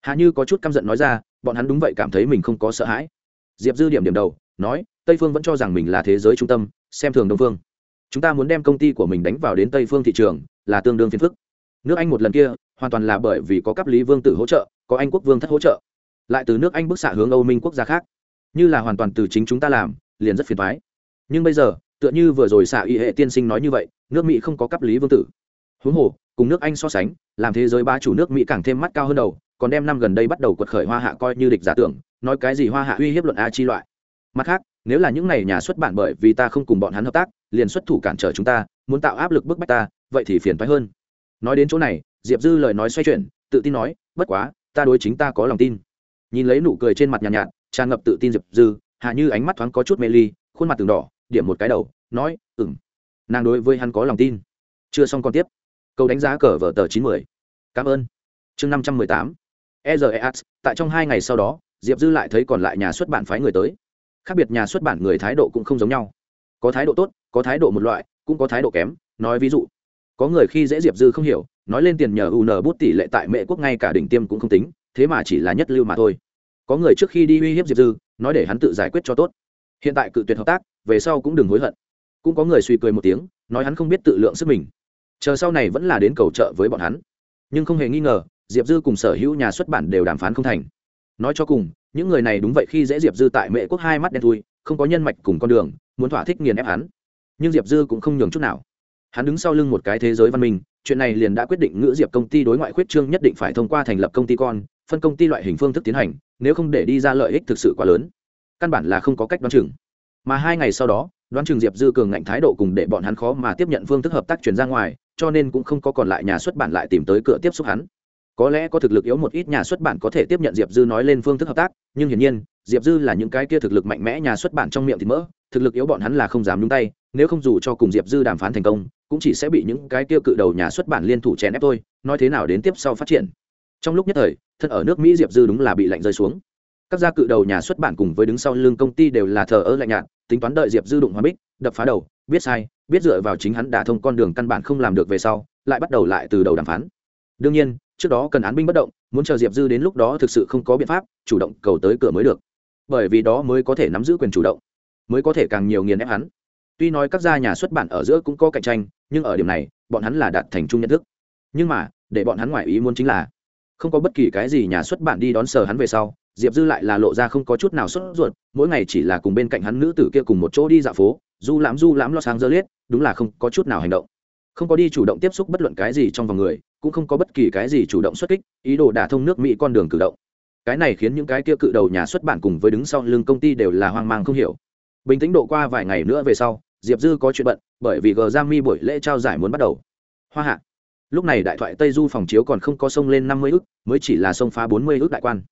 hà như có chút căm giận nói ra, bọn hắn đúng vậy cảm thấy mình không có sợ hãi. Diệp dư điểm điểm đầu nói, tây phương vẫn cho rằng mình là thế giới trung tâm, xem thường đông phương. Chúng ta muốn đem công ty của mình đánh vào đến tây phương thị trường, là tương đương phiền phức. Nước anh một lần kia, hoàn toàn là bởi vì có cấp lý vương tử hỗ trợ, có anh quốc vương thất hỗ trợ. Lại từ nước anh bức xạ hướng âu minh quốc gia khác. Như là hoàn toàn từ chính chúng ta làm, liền rất phiền thoái nhưng bây giờ, tựa như vừa rồi xạ y hệ tiên sinh nói như vậy, nước mỹ không có cấp lý vương tử. Huống hồ, cùng nước anh so sánh, làm thế giới ba chủ nước mỹ càng thêm mắt cao hơn đầu, còn đem năm gần đây bắt đầu quật khởi hoa hạ coi như địch giả tưởng, nói cái gì hoa hạ uy hiếp luận a chi loại mặt khác nếu là những này nhà xuất bản bởi vì ta không cùng bọn hắn hợp tác liền xuất thủ cản trở chúng ta muốn tạo áp lực bức bách ta vậy thì phiền thoái hơn. Nói đến chỗ này diệp dư lời nói xoay chuyển tự tin nói bất quá ta đối chính ta có lòng tin. Nhìn lấy nụ cười trên mặt nhàn nhạt, nhạt tràn ngập tự tin diệp dư hạ như ánh mắt thoáng có chút mê ly khuôn mặt từng đỏ điểm một cái đầu nói ừng nàng đối với hắn có lòng tin. Chưa xong còn tiếp. Câu đánh giá cờ vở tờ chín mươi cảm ơn. Chương năm trăm mười tám. Eas tại trong hai ngày sau đó diệp dư lại thấy còn lại nhà xuất bản phái người tới khác biệt nhà xuất bản người thái độ cũng không giống nhau. Có thái độ tốt, có thái độ một loại, cũng có thái độ kém, nói ví dụ. Có người khi dễ diệp dư không hiểu, nói lên tiền nhờ u n bút tỷ lệ tại mệ quốc ngay cả đỉnh tiêm cũng không tính, thế mà chỉ là nhất lưu mà thôi. Có người trước khi đi uy hiếp diệp dư, nói để hắn tự giải quyết cho tốt. Hiện tại cự tuyệt hợp tác, về sau cũng đừng hối hận. Cũng có người suy cười một tiếng, nói hắn không biết tự lượng sức mình. Chờ sau này vẫn là đến cầu trợ với bọn hắn. Nhưng không hề nghi ngờ, diệp dư cùng sở hữu nhà xuất bản đều đàm phán không thành nói cho cùng, những người này đúng vậy khi dễ diệp dư tại mệ quốc hai mắt đen thui, không có nhân mạch cùng con đường, muốn thỏa thích nghiền ép hắn. Nhưng diệp dư cũng không nhường chút nào. Hắn đứng sau lưng một cái thế giới văn minh, chuyện này liền đã quyết định ngữ diệp công ty đối ngoại khuyết trương nhất định phải thông qua thành lập công ty con, phân công ty loại hình phương thức tiến hành, nếu không để đi ra lợi ích thực sự quá lớn. Căn bản là không có cách đoán chừng. Mà hai ngày sau đó, đoán chừng diệp dư cường ngạnh thái độ cùng để bọn hắn khó mà tiếp nhận phương thức hợp tác chuyển ra ngoài, cho nên cũng không có còn lại nhà xuất bản lại tìm tới cửa tiếp xúc hắn có lẽ có thực lực yếu một ít nhà xuất bản có thể tiếp nhận diệp dư nói lên phương thức hợp tác, nhưng hiển nhiên, diệp dư là những cái kia thực lực mạnh mẽ nhà xuất bản trong miệng thì mỡ, thực lực yếu bọn hắn là không dám nhúng tay, nếu không dù cho cùng diệp dư đàm phán thành công, cũng chỉ sẽ bị những cái kia cự đầu nhà xuất bản liên thủ chèn ép tôi nói thế nào đến tiếp sau phát triển. Trong lúc nhất thời, thân ở nước mỹ diệp dư đúng là bị lạnh rơi xuống. Các gia cự đầu nhà xuất bản cùng với đứng sau lưng công ty đều là thờ ơ lạnh nhạt, tính toán đợi diệp dư đụng hoa bích, đập phá đầu, biết sai, biết dựa vào chính hắn đả thông con đường căn bản không làm được về sau, lại bắt đầu lại từ đầu đàm phán. Đương nhiên trước đó cần án binh bất động, muốn chờ diệp dư đến lúc đó thực sự không có biện pháp, chủ động cầu tới cửa mới được. Bởi vì đó mới có thể nắm giữ quyền chủ động, mới có thể càng nhiều nghiền ép hắn. Tuy nói các gia nhà xuất bản ở giữa cũng có cạnh tranh, nhưng ở điểm này, bọn hắn là đạt thành chung nhận thức. Nhưng mà, để bọn hắn ngoài ý muốn chính là, không có bất kỳ cái gì nhà xuất bản đi đón sờ hắn về sau, diệp dư lại là lộ ra không có chút nào sốt ruột, mỗi ngày chỉ là cùng bên cạnh hắn nữ tử kia cùng một chỗ đi dạo phố, du lãm du lãm lo sáng dơ liết, đúng là không có chút nào hành động. Không có đi chủ động tiếp xúc bất luận cái gì trong vòng người cũng không có bất kỳ cái gì chủ động xuất kích, ý đồ đả thông nước mỹ con đường cử động. Cái này khiến những cái kia cự đầu nhà xuất bản cùng với đứng sau lưng công ty đều là hoang mang không hiểu. Bình tĩnh độ qua vài ngày nữa về sau, diệp dư có chuyện bận, bởi vì gờ giang mi buổi lễ trao giải muốn bắt đầu. Hoa hạ. Lúc này đại thoại tây du phòng chiếu còn không có sông lên năm mươi ước, mới chỉ là sông phá bốn mươi ước đại quan.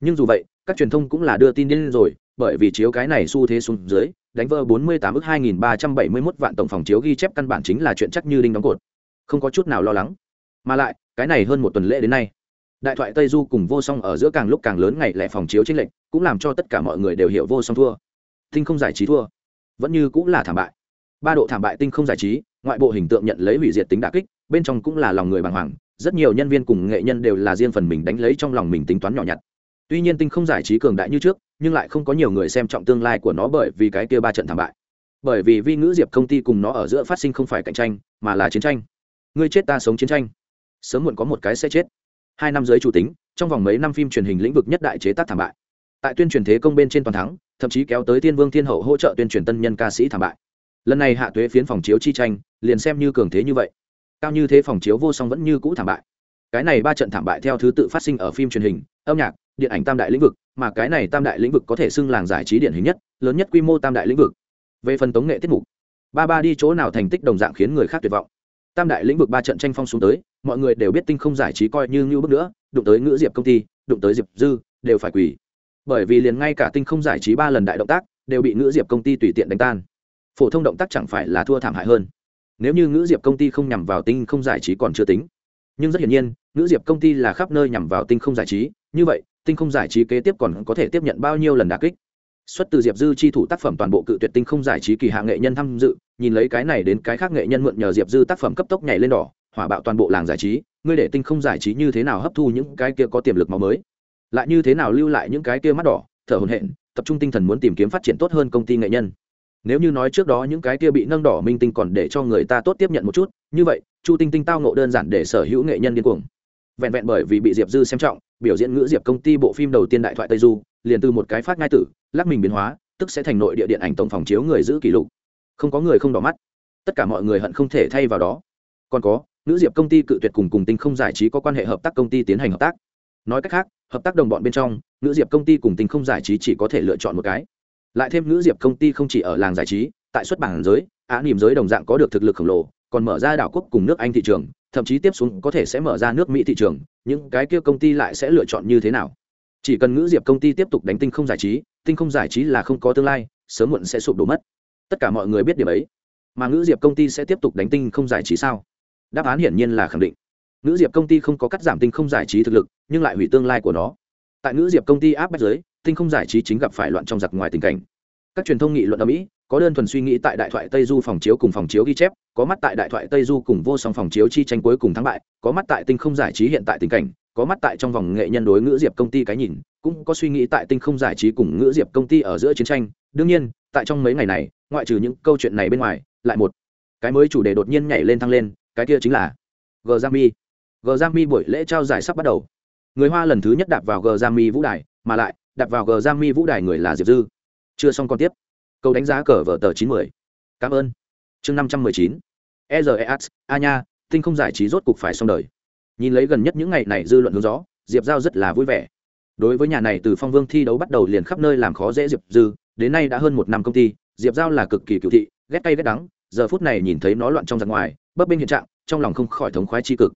Nhưng dù vậy, các truyền thông cũng là đưa tin đến rồi, bởi vì chiếu cái này xu thế xuống dưới, đánh vỡ bốn mươi tám ước hai nghìn ba trăm bảy mươi mốt vạn tổng phòng chiếu ghi chép căn bản chính là chuyện chắc như đinh đóng cột. Không có chút nào lo lắng mà lại, cái này hơn một tuần lễ đến nay, đại thoại tây du cùng vô song ở giữa càng lúc càng lớn ngày lẻ phòng chiếu tranh lệch, cũng làm cho tất cả mọi người đều hiểu vô song thua. Tinh không giải trí thua. Vẫn như cũng là thảm bại. Ba độ thảm bại tinh không giải trí, ngoại bộ hình tượng nhận lấy hủy diệt tính đà kích, bên trong cũng là lòng người bàng hoàng, rất nhiều nhân viên cùng nghệ nhân đều là riêng phần mình đánh lấy trong lòng mình tính toán nhỏ nhặt. Tuy nhiên tinh không giải trí cường đại như trước, nhưng lại không có nhiều người xem trọng tương lai của nó bởi vì cái kia ba trận thảm bại. Bởi vì vi ngữ diệp công ty cùng nó ở giữa phát sinh không phải cạnh tranh, mà là chiến tranh. Ngươi chết ta sống chiến tranh sớm muộn có một cái sẽ chết. Hai năm dưới chủ tính, trong vòng mấy năm phim truyền hình lĩnh vực nhất đại chế tác thảm bại. Tại tuyên truyền thế công bên trên toàn thắng, thậm chí kéo tới thiên vương thiên hậu hỗ trợ tuyên truyền tân nhân ca sĩ thảm bại. Lần này hạ tuế phiến phòng chiếu chi tranh, liền xem như cường thế như vậy. Cao như thế phòng chiếu vô song vẫn như cũ thảm bại. Cái này ba trận thảm bại theo thứ tự phát sinh ở phim truyền hình, âm nhạc, điện ảnh tam đại lĩnh vực, mà cái này tam đại lĩnh vực có thể xưng làng giải trí điển hình nhất, lớn nhất quy mô tam đại lĩnh vực. Về phần tống nghệ tiết mục, ba ba đi chỗ nào thành tích đồng dạng khiến người khác tuyệt vọng tam đại lĩnh vực ba trận tranh phong xuống tới, mọi người đều biết tinh không giải trí coi như ngưu bước nữa, đụng tới ngữ diệp công ty, đụng tới diệp dư, đều phải quỳ. Bởi vì liền ngay cả tinh không giải trí ba lần đại động tác, đều bị ngữ diệp công ty tùy tiện đánh tan. Phổ thông động tác chẳng phải là thua thảm hại hơn. Nếu như ngữ diệp công ty không nhằm vào tinh không giải trí còn chưa tính. Nhưng rất hiển nhiên, ngữ diệp công ty là khắp nơi nhằm vào tinh không giải trí, như vậy, tinh không giải trí kế tiếp còn có thể tiếp nhận bao nhiêu lần đà kích? Xuất từ diệp dư chi thủ tác phẩm toàn bộ cự tuyệt tinh không giải trí kỳ hạ nghệ nhân tham dự, nhìn lấy cái này đến cái khác nghệ nhân mượn nhờ diệp dư tác phẩm cấp tốc nhảy lên đỏ, hỏa bạo toàn bộ làng giải trí, ngươi để tinh không giải trí như thế nào hấp thu những cái kia có tiềm lực máu mới? Lại như thế nào lưu lại những cái kia mắt đỏ, thở hồn hện tập trung tinh thần muốn tìm kiếm phát triển tốt hơn công ty nghệ nhân? Nếu như nói trước đó những cái kia bị nâng đỏ minh tinh còn để cho người ta tốt tiếp nhận một chút, như vậy, chu tinh tinh tao ngộ đơn giản để sở hữu nghệ nhân điên cuồng vẹn vẹn bởi vì bị diệp dư xem trọng, biểu diễn ngữ diệp công ty bộ phim đầu tiên đại thoại tây du, liền từ một cái phát ngai tử, lắc mình biến hóa, tức sẽ thành nội địa điện ảnh tổng phòng chiếu người giữ kỷ lục. Không có người không đỏ mắt. Tất cả mọi người hận không thể thay vào đó. Còn có, ngữ diệp công ty cự tuyệt cùng cùng tinh không giải trí có quan hệ hợp tác công ty tiến hành hợp tác. Nói cách khác, hợp tác đồng bọn bên trong, ngữ diệp công ty cùng tinh không giải trí chỉ có thể lựa chọn một cái. Lại thêm ngữ diệp công ty không chỉ ở làng giải trí, tại xuất bản giới, á niềm giới đồng dạng có được thực lực khổng lồ, còn mở ra đảo quốc cùng nước anh thị trường thậm chí tiếp xuống có thể sẽ mở ra nước mỹ thị trường, những cái kia công ty lại sẽ lựa chọn như thế nào? Chỉ cần ngữ diệp công ty tiếp tục đánh tinh không giải trí, tinh không giải trí là không có tương lai, sớm muộn sẽ sụp đổ mất. Tất cả mọi người biết điểm ấy. Mà ngữ diệp công ty sẽ tiếp tục đánh tinh không giải trí sao? Đáp án hiển nhiên là khẳng định. Ngữ diệp công ty không có cắt giảm tinh không giải trí thực lực, nhưng lại hủy tương lai của nó. Tại ngữ diệp công ty áp bách giới, tinh không giải trí chính gặp phải loạn trong giặc ngoài tình cảnh. Các truyền thông nghị luận ở mỹ có đơn thuần suy nghĩ tại đại thoại tây du phòng chiếu cùng phòng chiếu ghi chép, có mắt tại đại thoại tây du cùng vô song phòng chiếu chi tranh cuối cùng thắng bại, có mắt tại tinh không giải trí hiện tại tình cảnh, có mắt tại trong vòng nghệ nhân đối ngữ diệp công ty cái nhìn, cũng có suy nghĩ tại tinh không giải trí cùng ngữ diệp công ty ở giữa chiến tranh. Đương nhiên, tại trong mấy ngày này, ngoại trừ những câu chuyện này bên ngoài, lại một cái mới chủ đề đột nhiên nhảy lên thăng lên, cái kia chính là g mi g mi buổi lễ trao giải sắp bắt đầu. Người hoa lần thứ nhất đạp vào g mi vũ đài, mà lại đạp vào g mi vũ đài người là diệp dư. Chưa xong còn tiếp câu đánh giá cờ vở tờ chín mươi cảm ơn. Chương năm trăm mười chín. Ezeas a nha, tinh không giải trí rốt cục phải xong đời. Nhìn lấy gần nhất những ngày này dư luận hướng gió, diệp giao rất là vui vẻ. Đối với nhà này từ phong vương thi đấu bắt đầu liền khắp nơi làm khó dễ diệp dư, đến nay đã hơn một năm công ty, diệp giao là cực kỳ cựu thị, ghét cay ghét đắng, giờ phút này nhìn thấy nó loạn trong giặc ngoài, bấp bênh hiện trạng, trong lòng không khỏi thống khoái tri cực.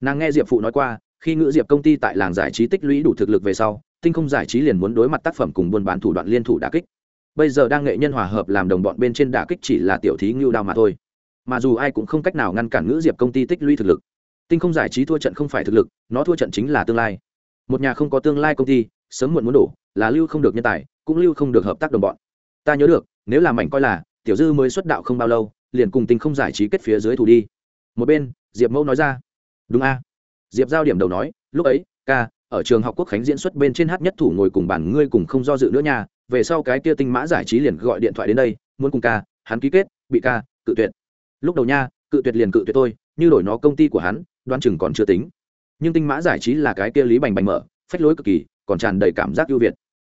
Nàng nghe diệp phụ nói qua, khi ngữ diệp công ty tại làng giải trí tích lũy đủ thực lực về sau, tinh không giải trí liền muốn đối mặt tác phẩm cùng buôn bán thủ đoạn liên thủ đà kích bây giờ đang nghệ nhân hòa hợp làm đồng bọn bên trên đả kích chỉ là tiểu thí ngưu đao mà thôi. Mà dù ai cũng không cách nào ngăn cản ngữ diệp công ty tích lũy thực lực. Tinh không giải trí thua trận không phải thực lực, nó thua trận chính là tương lai. Một nhà không có tương lai công ty, sớm muộn muốn đổ, là lưu không được nhân tài, cũng lưu không được hợp tác đồng bọn. Ta nhớ được, nếu làm mảnh coi là, tiểu dư mới xuất đạo không bao lâu, liền cùng tinh không giải trí kết phía dưới thủ đi. Một bên, diệp mẫu nói ra. Đúng a. Diệp giao điểm đầu nói, lúc ấy, ca, ở trường học quốc khánh diễn xuất bên trên hát nhất thủ ngồi cùng bản ngươi cùng không do dự nữa nha về sau cái kia tinh mã giải trí liền gọi điện thoại đến đây, muốn cùng ca, hắn ký kết, bị ca, cự tuyệt. Lúc đầu nha, cự tuyệt liền cự tuyệt tôi như đổi nó công ty của hắn đoan chừng còn chưa tính. Nhưng tinh mã giải trí là cái kia lý bành bành mở, phách lối cực kỳ, còn tràn đầy cảm giác ưu việt.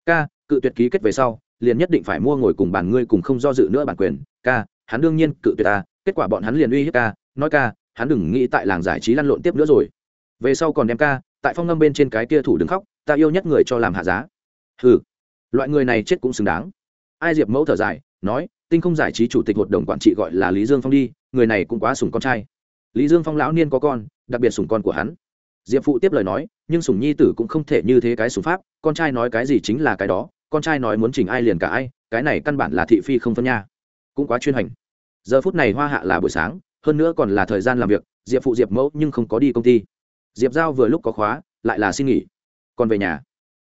Ca, cự tuyệt ký kết về sau, liền nhất định phải mua ngồi cùng bàn ngươi cùng không do dự nữa bản quyền. Ca, hắn đương nhiên cự tuyệt ta, kết quả bọn hắn liền uy hiếp ca, nói ca, hắn đừng nghĩ tại làng giải trí lăn lộn tiếp nữa rồi. Về sau còn đem ca, tại phong ngâm bên trên cái kia thủ đứng khóc, ta yêu nhất người cho làm hạ giá. Hừ loại người này chết cũng xứng đáng. Ai diệp mẫu thở dài, nói, tinh không giải trí chủ tịch hội đồng quản trị gọi là lý dương phong đi, người này cũng quá sủng con trai. Lý dương phong lão niên có con, đặc biệt sủng con của hắn. Diệp phụ tiếp lời nói, nhưng sủng nhi tử cũng không thể như thế cái sủng pháp, con trai nói cái gì chính là cái đó, con trai nói muốn chỉnh ai liền cả ai, cái này căn bản là thị phi không phân nha. Cũng quá chuyên hành. Giờ phút này hoa hạ là buổi sáng, hơn nữa còn là thời gian làm việc, diệp phụ diệp mẫu nhưng không có đi công ty. Diệp giao vừa lúc có khóa, lại là xin nghỉ. Còn về nhà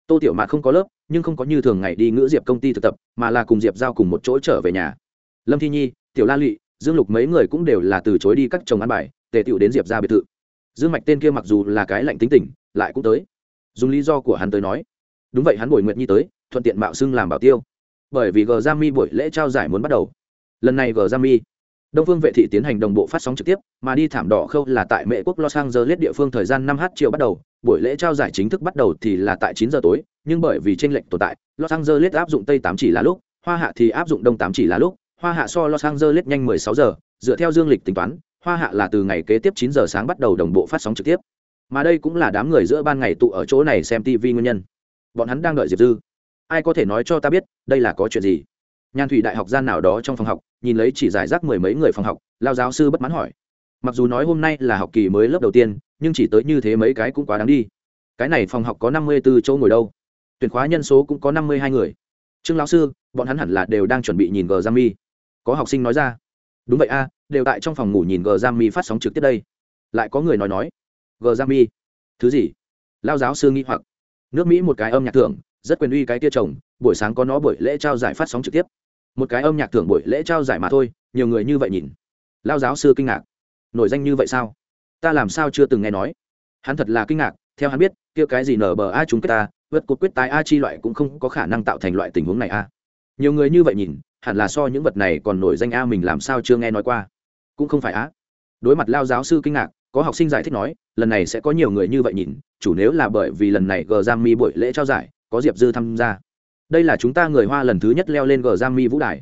tô tiểu mạt không có lớp, nhưng không có như thường ngày đi ngữ diệp công ty thực tập, mà là cùng diệp giao cùng một chỗ trở về nhà. Lâm thi nhi, tiểu la lụy, dương lục mấy người cũng đều là từ chối đi các chồng ăn bài, tề tựu đến diệp ra biệt thự. Dương mạch tên kia mặc dù là cái lạnh tính tình, lại cũng tới. Dùng lý do của hắn tới nói, đúng vậy hắn bồi nguyện nhi tới, thuận tiện mạo xưng làm bảo tiêu. Bởi vì g g mi buổi lễ trao giải muốn bắt đầu. Lần này g g mi đông phương vệ thị tiến hành đồng bộ phát sóng trực tiếp, mà đi thảm đỏ khâu là tại mệ quốc los angeles địa phương thời gian năm h chiều bắt đầu, buổi lễ trao giải chính thức bắt đầu thì là tại chín giờ tối, nhưng bởi vì chênh lệch tồn tại, los angeles áp dụng tây tám chỉ là lúc, hoa hạ thì áp dụng đông tám chỉ là lúc, hoa hạ so los angeles nhanh 16 giờ, dựa theo dương lịch tính toán, hoa hạ là từ ngày kế tiếp 9 giờ sáng bắt đầu đồng bộ phát sóng trực tiếp. Mà đây cũng là đám người giữa ban ngày tụ ở chỗ này xem tv nguyên nhân. Bọn hắn đang đợi diệp dư. Ai có thể nói cho ta biết, đây là có chuyện gì? Nhan thủy đại học gian nào đó trong phòng học nhìn lấy chỉ giải rác mười mấy người phòng học, lao giáo sư bất mãn hỏi. Mặc dù nói hôm nay là học kỳ mới lớp đầu tiên, nhưng chỉ tới như thế mấy cái cũng quá đáng đi. Cái này phòng học có năm mươi b ố chỗ ngồi đâu? Tuyển khóa nhân số cũng có năm mươi hai người. Trương lão sư, bọn hắn hẳn là đều đang chuẩn bị nhìn gờ giam mi có học sinh nói ra. Đúng vậy a, đều tại trong phòng ngủ nhìn gờ giam mi phát sóng trực tiếp đây. Lại có người nói nói. Gờ giam mi thứ gì? Lao giáo sư nghĩ hoặc. Nước mỹ một cái âm nhạc thưởng, rất quyền uy cái tia chồng buổi sáng có nó buổi lễ trao giải phát sóng trực tiếp một cái âm nhạc thưởng buổi lễ trao giải mà thôi, nhiều người như vậy nhìn. Lao giáo sư kinh ngạc. Nổi danh như vậy sao? Ta làm sao chưa từng nghe nói. Hắn thật là kinh ngạc, theo hắn biết, kia cái gì nở bờ a chúng kết ta, vượt cuộc quyết tái a chi loại cũng không có khả năng tạo thành loại tình huống này a. Nhiều người như vậy nhìn, hẳn là so những vật này còn nổi danh a mình làm sao chưa nghe nói qua. Cũng không phải á đối mặt lao giáo sư kinh ngạc, có học sinh giải thích nói, lần này sẽ có nhiều người như vậy nhìn, chủ nếu là bởi vì lần này gờ giam mi buổi lễ trao giải, có diệp dư tham gia đây là chúng ta người hoa lần thứ nhất leo lên gờ giam mi vũ đài.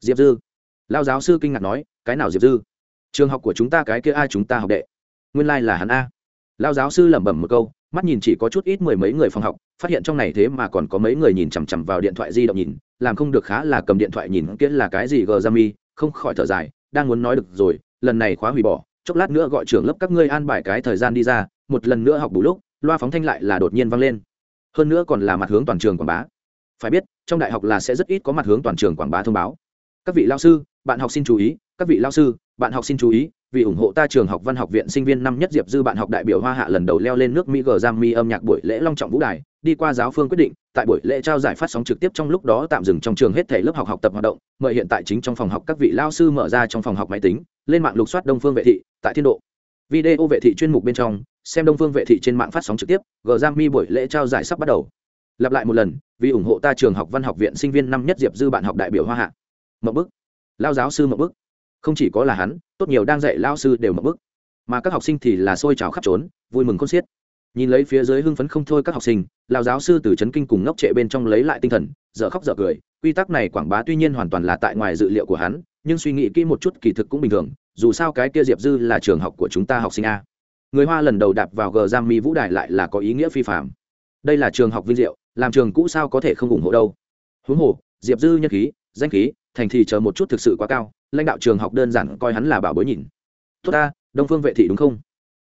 Diệp dư. Lao giáo sư kinh ngạc nói, cái nào diệp dư? Trường học của chúng ta cái kia ai chúng ta học đệ? Nguyên lai、like、là hắn a. Lao giáo sư lẩm bẩm một câu, mắt nhìn chỉ có chút ít mười mấy người phòng học, phát hiện trong này thế mà còn có mấy người nhìn chằm chằm vào điện thoại di động nhìn, làm không được khá là cầm điện thoại nhìn kia là cái gì gờ ra mi, không khỏi thở dài, đang muốn nói được rồi, lần này khóa hủy bỏ, chốc lát nữa gọi trưởng lớp các ngươi an bài cái thời gian đi ra, một lần nữa học bù lúc, loa phóng thanh lại là đột nhiên vang lên. Hơn nữa còn là mặt hướng toàn trường quảng bá phải biết, trong đại học là sẽ rất ít có mặt hướng toàn trường quảng bá thông báo. Các vị lao sư, bạn học xin chú ý, các vị lao sư, bạn học xin chú ý, vì ủng hộ ta trường học văn học viện sinh viên năm nhất diệp dư bạn học đại biểu hoa hạ lần đầu leo lên nước mỹ g giam mi âm nhạc buổi lễ long trọng vũ đài, đi qua giáo phương quyết định, tại buổi lễ trao giải phát sóng trực tiếp trong lúc đó tạm dừng trong trường hết thể lớp học học tập hoạt động, mời hiện tại chính trong phòng học các vị lao sư mở ra trong phòng học máy tính, lên mạng lục soát đông phương vệ thị, tại thiên độ. Video vệ thị chuyên mục bên trong, xem đông phương vệ thị trên mạng phát sóng trực tiếp g giam mi buổi lễ trao giải sắp bắt đầu. Lặp lại một lần vì ủng hộ ta trường học văn học viện sinh viên năm nhất diệp dư bạn học đại biểu hoa hạ. Mậu bức. Lao giáo sư mậu bức. Không chỉ có là hắn, tốt nhiều đang dạy lao sư đều mậu bức. Mà các học sinh thì là xôi trào khắp trốn, vui mừng con xiết. Nhìn lấy phía dưới hưng phấn không thôi các học sinh, lao giáo sư từ c kinh cùng ngốc trệ bên trong lấy lại tinh thần, dở khóc dở cười. Quy tắc này quảng bá tuy nhiên hoàn toàn là tại ngoài dự liệu của hắn, nhưng suy nghĩ kỹ một chút kỳ thực cũng bình thường, dù sao cái kia diệp dư là trường học của chúng ta học sinh a. Người hoa lần đầu đạp vào gờ giam mi vũ đài lại là có ý nghĩa phi phạm đây là trường học vinh diệu làm trường cũ sao có thể không ủng hộ đâu. Huống hồ, diệp dư nhân khí, danh khí, thành thì chờ một chút thực sự quá cao, lãnh đạo trường học đơn giản coi hắn là bảo bối nhìn. Tốt ta, đông phương vệ thị đúng không?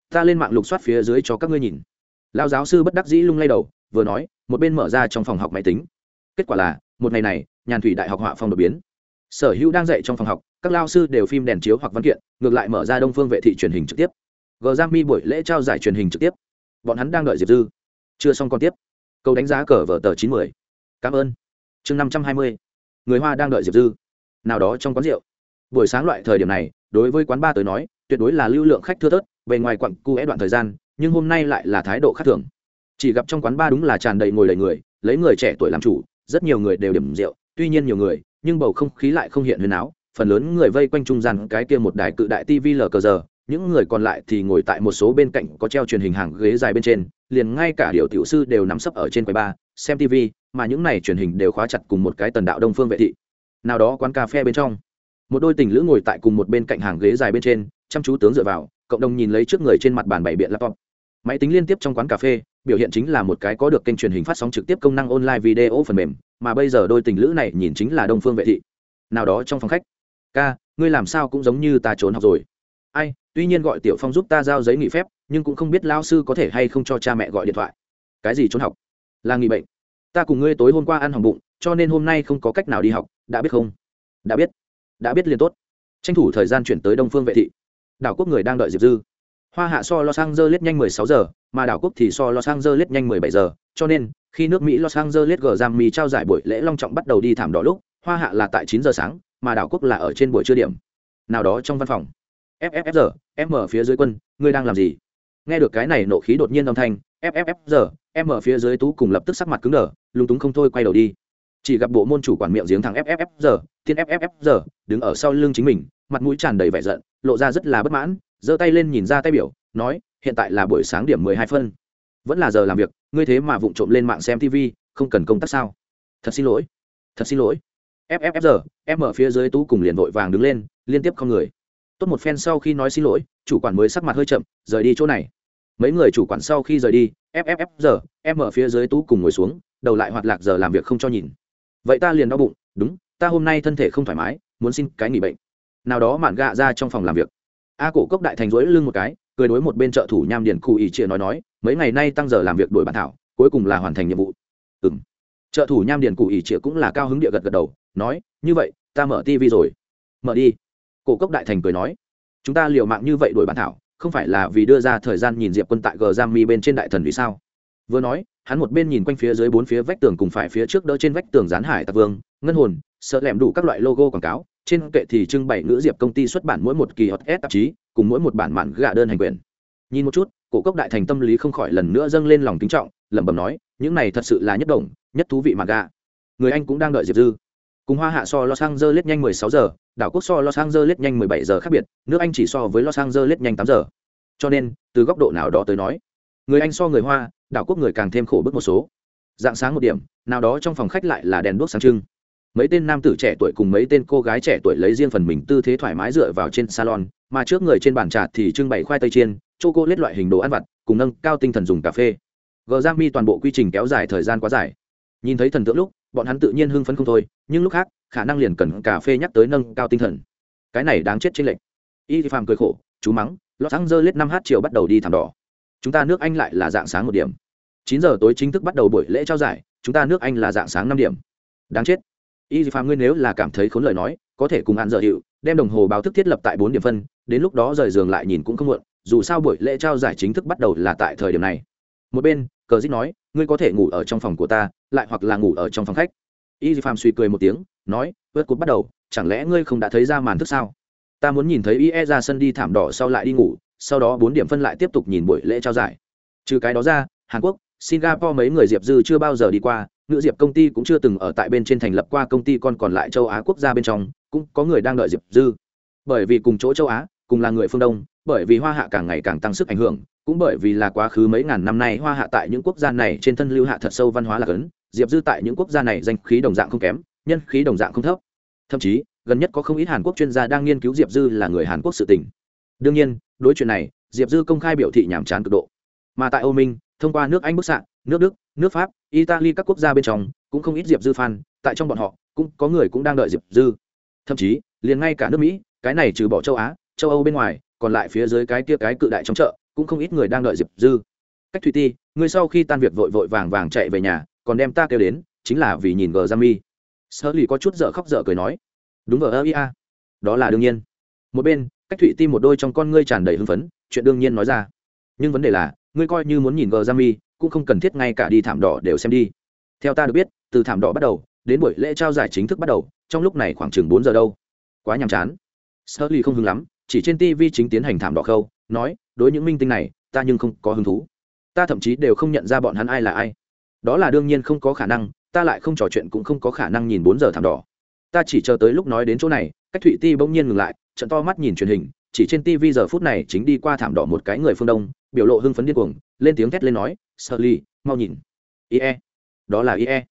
Ta lên mạng lục soát phía dưới cho các ngươi nhìn. Lao giáo sư bất đắc dĩ lung lay đầu, vừa nói, một bên mở ra trong phòng học máy tính. Kết quả là, một ngày này, nhàn thủy đại học họa phong đột biến. Sở hữu đang dạy trong phòng học, các lao sư đều phim đèn chiếu hoặc văn kiện, ngược lại mở ra đông phương vệ thị truyền hình trực tiếp. Gờ giang mi buổi lễ trao giải truyền hình trực tiếp. Bọn hắn đang đợi diệp dư. Chưa xong còn tiếp câu đánh giá cờ vở tờ chín mươi cảm ơn. Chương năm trăm hai mươi. Người hoa đang đợi diệp dư. Nào đó trong quán rượu. Buổi sáng loại thời điểm này, đối với quán ba tới nói, tuyệt đối là lưu lượng khách thưa thớt về ngoài quặng cu é đoạn thời gian, nhưng hôm nay lại là thái độ khác thường. Chỉ gặp trong quán ba đúng là tràn đầy ngồi đầy người, lấy người trẻ tuổi làm chủ, rất nhiều người đều điểm rượu, tuy nhiên nhiều người, nhưng bầu không khí lại không hiện huyền áo, phần lớn người vây quanh trung gian cái kia một đài cự đại tv lờ cờ giờ những người còn lại thì ngồi tại một số bên cạnh có treo truyền hình hàng ghế dài bên trên, liền ngay cả điều tiểu sư đều nằm sấp ở trên quầy ba, xem tv mà những này truyền hình đều khóa chặt cùng một cái tần đạo đông phương vệ thị. Nào đó quán cà phê bên trong, một đôi tình lữ ngồi tại cùng một bên cạnh hàng ghế dài bên trên, chăm chú tướng dựa vào, cộng đồng nhìn lấy trước người trên mặt bàn bảy biện laptop. Máy tính liên tiếp trong quán cà phê, biểu hiện chính là một cái có được kênh truyền hình phát sóng trực tiếp công năng online video phần mềm, mà bây giờ đôi tình lữ này nhìn chính là đông phương vệ thị. Nào đó trong phòng khách, ca, ngươi làm sao cũng giống như ta trốn học rồi. Ai tuy nhiên gọi tiểu phong giúp ta giao giấy nghỉ phép, nhưng cũng không biết lao sư có thể hay không cho cha mẹ gọi điện thoại. Cái gì trốn học? Là nghỉ bệnh. Ta cùng ngươi tối hôm qua ăn hỏng bụng, cho nên hôm nay không có cách nào đi học, đã biết không? Đã biết. Đã biết liền tốt. Tranh thủ thời gian chuyển tới đông phương vệ thị. Đảo quốc người đang đợi diệp dư. Hoa hạ so los angeles nhanh 16 giờ, mà đảo quốc thì so los angeles nhanh 17 giờ. Cho nên, khi nước mỹ los angeles gờ giam mì trao giải buổi lễ long trọng bắt đầu đi thảm đỏ lúc, hoa hạ là tại 9 giờ sáng, mà đảo quốc là ở trên buổi trưa điểm. Nào đó trong văn phòng. Fffr em ở phía dưới quân ngươi đang làm gì? Nghe được cái này nộ khí đột nhiên âm thanh fffr em ở phía dưới tú cùng lập tức sắc mặt cứng đờ lúng túng không thôi quay đầu đi. Chỉ gặp bộ môn chủ quản miệng giếng thằng giờ, thiên giờ đứng ở sau lưng chính mình mặt mũi tràn đầy vẻ giận lộ ra rất là bất mãn giơ tay lên nhìn ra tay biểu nói hiện tại là buổi sáng điểm mười hai phân. Vẫn là giờ làm việc ngươi thế mà vụng trộm lên mạng xem tv không cần công tác sao? Thật xin lỗi thật xin lỗi. Fff giờ em ở phía dưới tú cùng liền vội vàng đứng lên liên tiếp không người tốt một phen sau khi nói xin lỗi, chủ quản mới sắc mặt hơi chậm, rời đi chỗ này. Mấy người chủ quản sau khi rời đi fff giờ, em ở phía dưới tú cùng ngồi xuống, đầu lại hoạt lạc giờ làm việc không cho nhìn. Vậy ta liền đau bụng, đúng, ta hôm nay thân thể không thoải mái, muốn xin cái nghỉ bệnh. Nào đó mạn gạ ra trong phòng làm việc. A cổ cốc đại thành rỗi lưng một cái, cười đối một bên trợ thủ nham điền cụ ý chia nói nói, mấy ngày nay tăng giờ làm việc đổi bản thảo, cuối cùng là hoàn thành nhiệm vụ. Ừ m trợ thủ nham điền cụ ý chia cũng là cao hứng địa gật gật đầu, nói, như vậy, ta mở tv rồi. Mở đi cổ cốc đại thành cười nói, chúng ta liều mạng như vậy đổi bản thảo, không phải là vì đưa ra thời gian nhìn diệp quân tại gờ giam mi bên trên đại thần vì sao? Vừa nói, hắn một bên nhìn quanh phía dưới bốn phía vách tường cùng phải phía trước đỡ trên vách tường gián hải tạc vương, ngân hồn, sợ lẻm đủ các loại logo quảng cáo, trên kệ thì trưng bày ngữ diệp công ty xuất bản mỗi một kỳ hot s tạp chí, cùng mỗi một bản mạn gạ đơn hành quyền. Nhìn một chút, cổ cốc đại thành tâm lý không khỏi lần nữa dâng lên lòng kính trọng, lẩm bẩm nói, những này thật sự là nhất đồng, nhất thú vị mạn gạ. Người anh cũng đang đợi diệp dư cùng hoa hạ so los angeles nhanh 16 giờ, đảo quốc so los angeles nhanh 17 giờ khác biệt, nước anh chỉ so với los angeles nhanh 8 giờ. Cho nên, từ góc độ nào đó tới nói, người anh so người hoa, đảo quốc người càng thêm khổ bức một số. Dạng sáng một điểm, nào đó trong phòng khách lại là đèn đuốc sáng trưng. Mấy tên nam tử trẻ tuổi cùng mấy tên cô gái trẻ tuổi lấy riêng phần mình tư thế thoải mái dựa vào trên salon, mà trước người trên bàn trà thì trưng bày khoai tây chiên chô cô lết loại hình đồ ăn vặt, cùng nâng cao tinh thần dùng cà phê. Gờ giang mi toàn bộ quy trình kéo dài thời gian quá dài nhìn thấy thần tượng lúc, bọn hắn tự nhiên hưng phấn không thôi, nhưng lúc khác, khả năng liền cần cà phê nhắc tới nâng cao tinh thần. Cái này đáng chết trên lệnh y phàm cười khổ, chú mắng lót sáng dơ lết năm h chiều bắt đầu đi thảm đỏ. Chúng ta nước anh lại là dạng sáng một điểm. Chín giờ tối chính thức bắt đầu buổi lễ trao giải, chúng ta nước anh là dạng sáng năm điểm. Đáng chết. Y phàm ngươi nếu là cảm thấy khốn lời nói, có thể cùng ăn dở hiệu, đem đồng hồ báo thức thiết lập tại bốn điểm phân, đến lúc đó rời giường lại nhìn cũng không muộn, dù sao buổi lễ trao giải chính thức bắt đầu là tại thời điểm này. Một bên, cờ dít nói, ngươi có thể ngủ ở trong phòng của ta lại hoặc là ngủ ở trong phòng khách. Y phàm suy cười một tiếng, nói vớt cút bắt đầu, chẳng lẽ ngươi không đã thấy ra màn thức sao? Ta muốn nhìn thấy ie ra sân đi thảm đỏ sau lại đi ngủ, sau đó bốn điểm phân lại tiếp tục nhìn buổi lễ trao giải. Trừ cái đó ra, hàn quốc, singapore mấy người diệp dư chưa bao giờ đi qua ngự diệp công ty cũng chưa từng ở tại bên trên thành lập qua công ty con còn lại châu á quốc gia bên trong, cũng có người đang đợi diệp dư. Bởi vì cùng chỗ châu á, cùng là người phương đông, bởi vì hoa hạ càng ngày càng tăng sức ảnh hưởng, cũng bởi vì là quá khứ mấy ngàn năm nay hoa hạ tại những quốc gia này trên thân lưu hạ thật sâu văn hóa là cấn diệp dư tại những quốc gia này danh khí đồng dạng không kém, nhân khí đồng dạng không thấp. Thậm chí, gần nhất có không ít hàn quốc chuyên gia đang nghiên cứu diệp dư là người hàn quốc sự tình. Đương nhiên, đối chuyện này, diệp dư công khai biểu thị nhàm chán cực độ. Mà tại âu minh, thông qua nước anh, bức xạ, nước đức, nước pháp, italy các quốc gia bên trong, cũng không ít diệp dư fan, tại trong bọn họ, cũng có người cũng đang đợi diệp dư. Thậm chí, liền ngay cả nước mỹ, cái này trừ bỏ châu á, châu âu bên ngoài, còn lại phía dưới cái kia cái cự đại trong chợ, cũng không ít người đang đợi diệp dư. Cách thủy ti, người sau khi tan việc vội vội vàng vàng chạy về nhà còn đem ta kêu đến, chính là vì nhìn gờ ra mi sơ lì có chút dở khóc dở cười nói, đúng ở ơ ia đó là đương nhiên. Một bên, cách thụy tim một đôi trong con ngươi tràn đầy hưng phấn, chuyện đương nhiên nói ra. Nhưng vấn đề là, ngươi coi như muốn nhìn gờ ra mi cũng không cần thiết ngay cả đi thảm đỏ đều xem đi. Theo ta được biết, từ thảm đỏ bắt đầu, đến buổi lễ trao giải chính thức bắt đầu, trong lúc này khoảng chừng bốn giờ đâu. Quá nhàm chán. Sơ lì không hứng lắm, chỉ trên tv chính tiến hành thảm đỏ khâu, nói, đối những minh tinh này, ta nhưng không có hứng thú. Ta thậm chí đều không nhận ra bọn hắn ai là ai đó là đương nhiên không có khả năng, ta lại không trò chuyện cũng không có khả năng nhìn bốn giờ thảm đỏ. Ta chỉ chờ tới lúc nói đến chỗ này, cách thụy ti bỗng nhiên ngừng lại, trận to mắt nhìn truyền hình, chỉ trên tv giờ phút này chính đi qua thảm đỏ một cái người phương đông, biểu lộ hưng phấn điên cuồng, lên tiếng thét lên nói sợ ly mau nhìn. Ie. Đó là ie.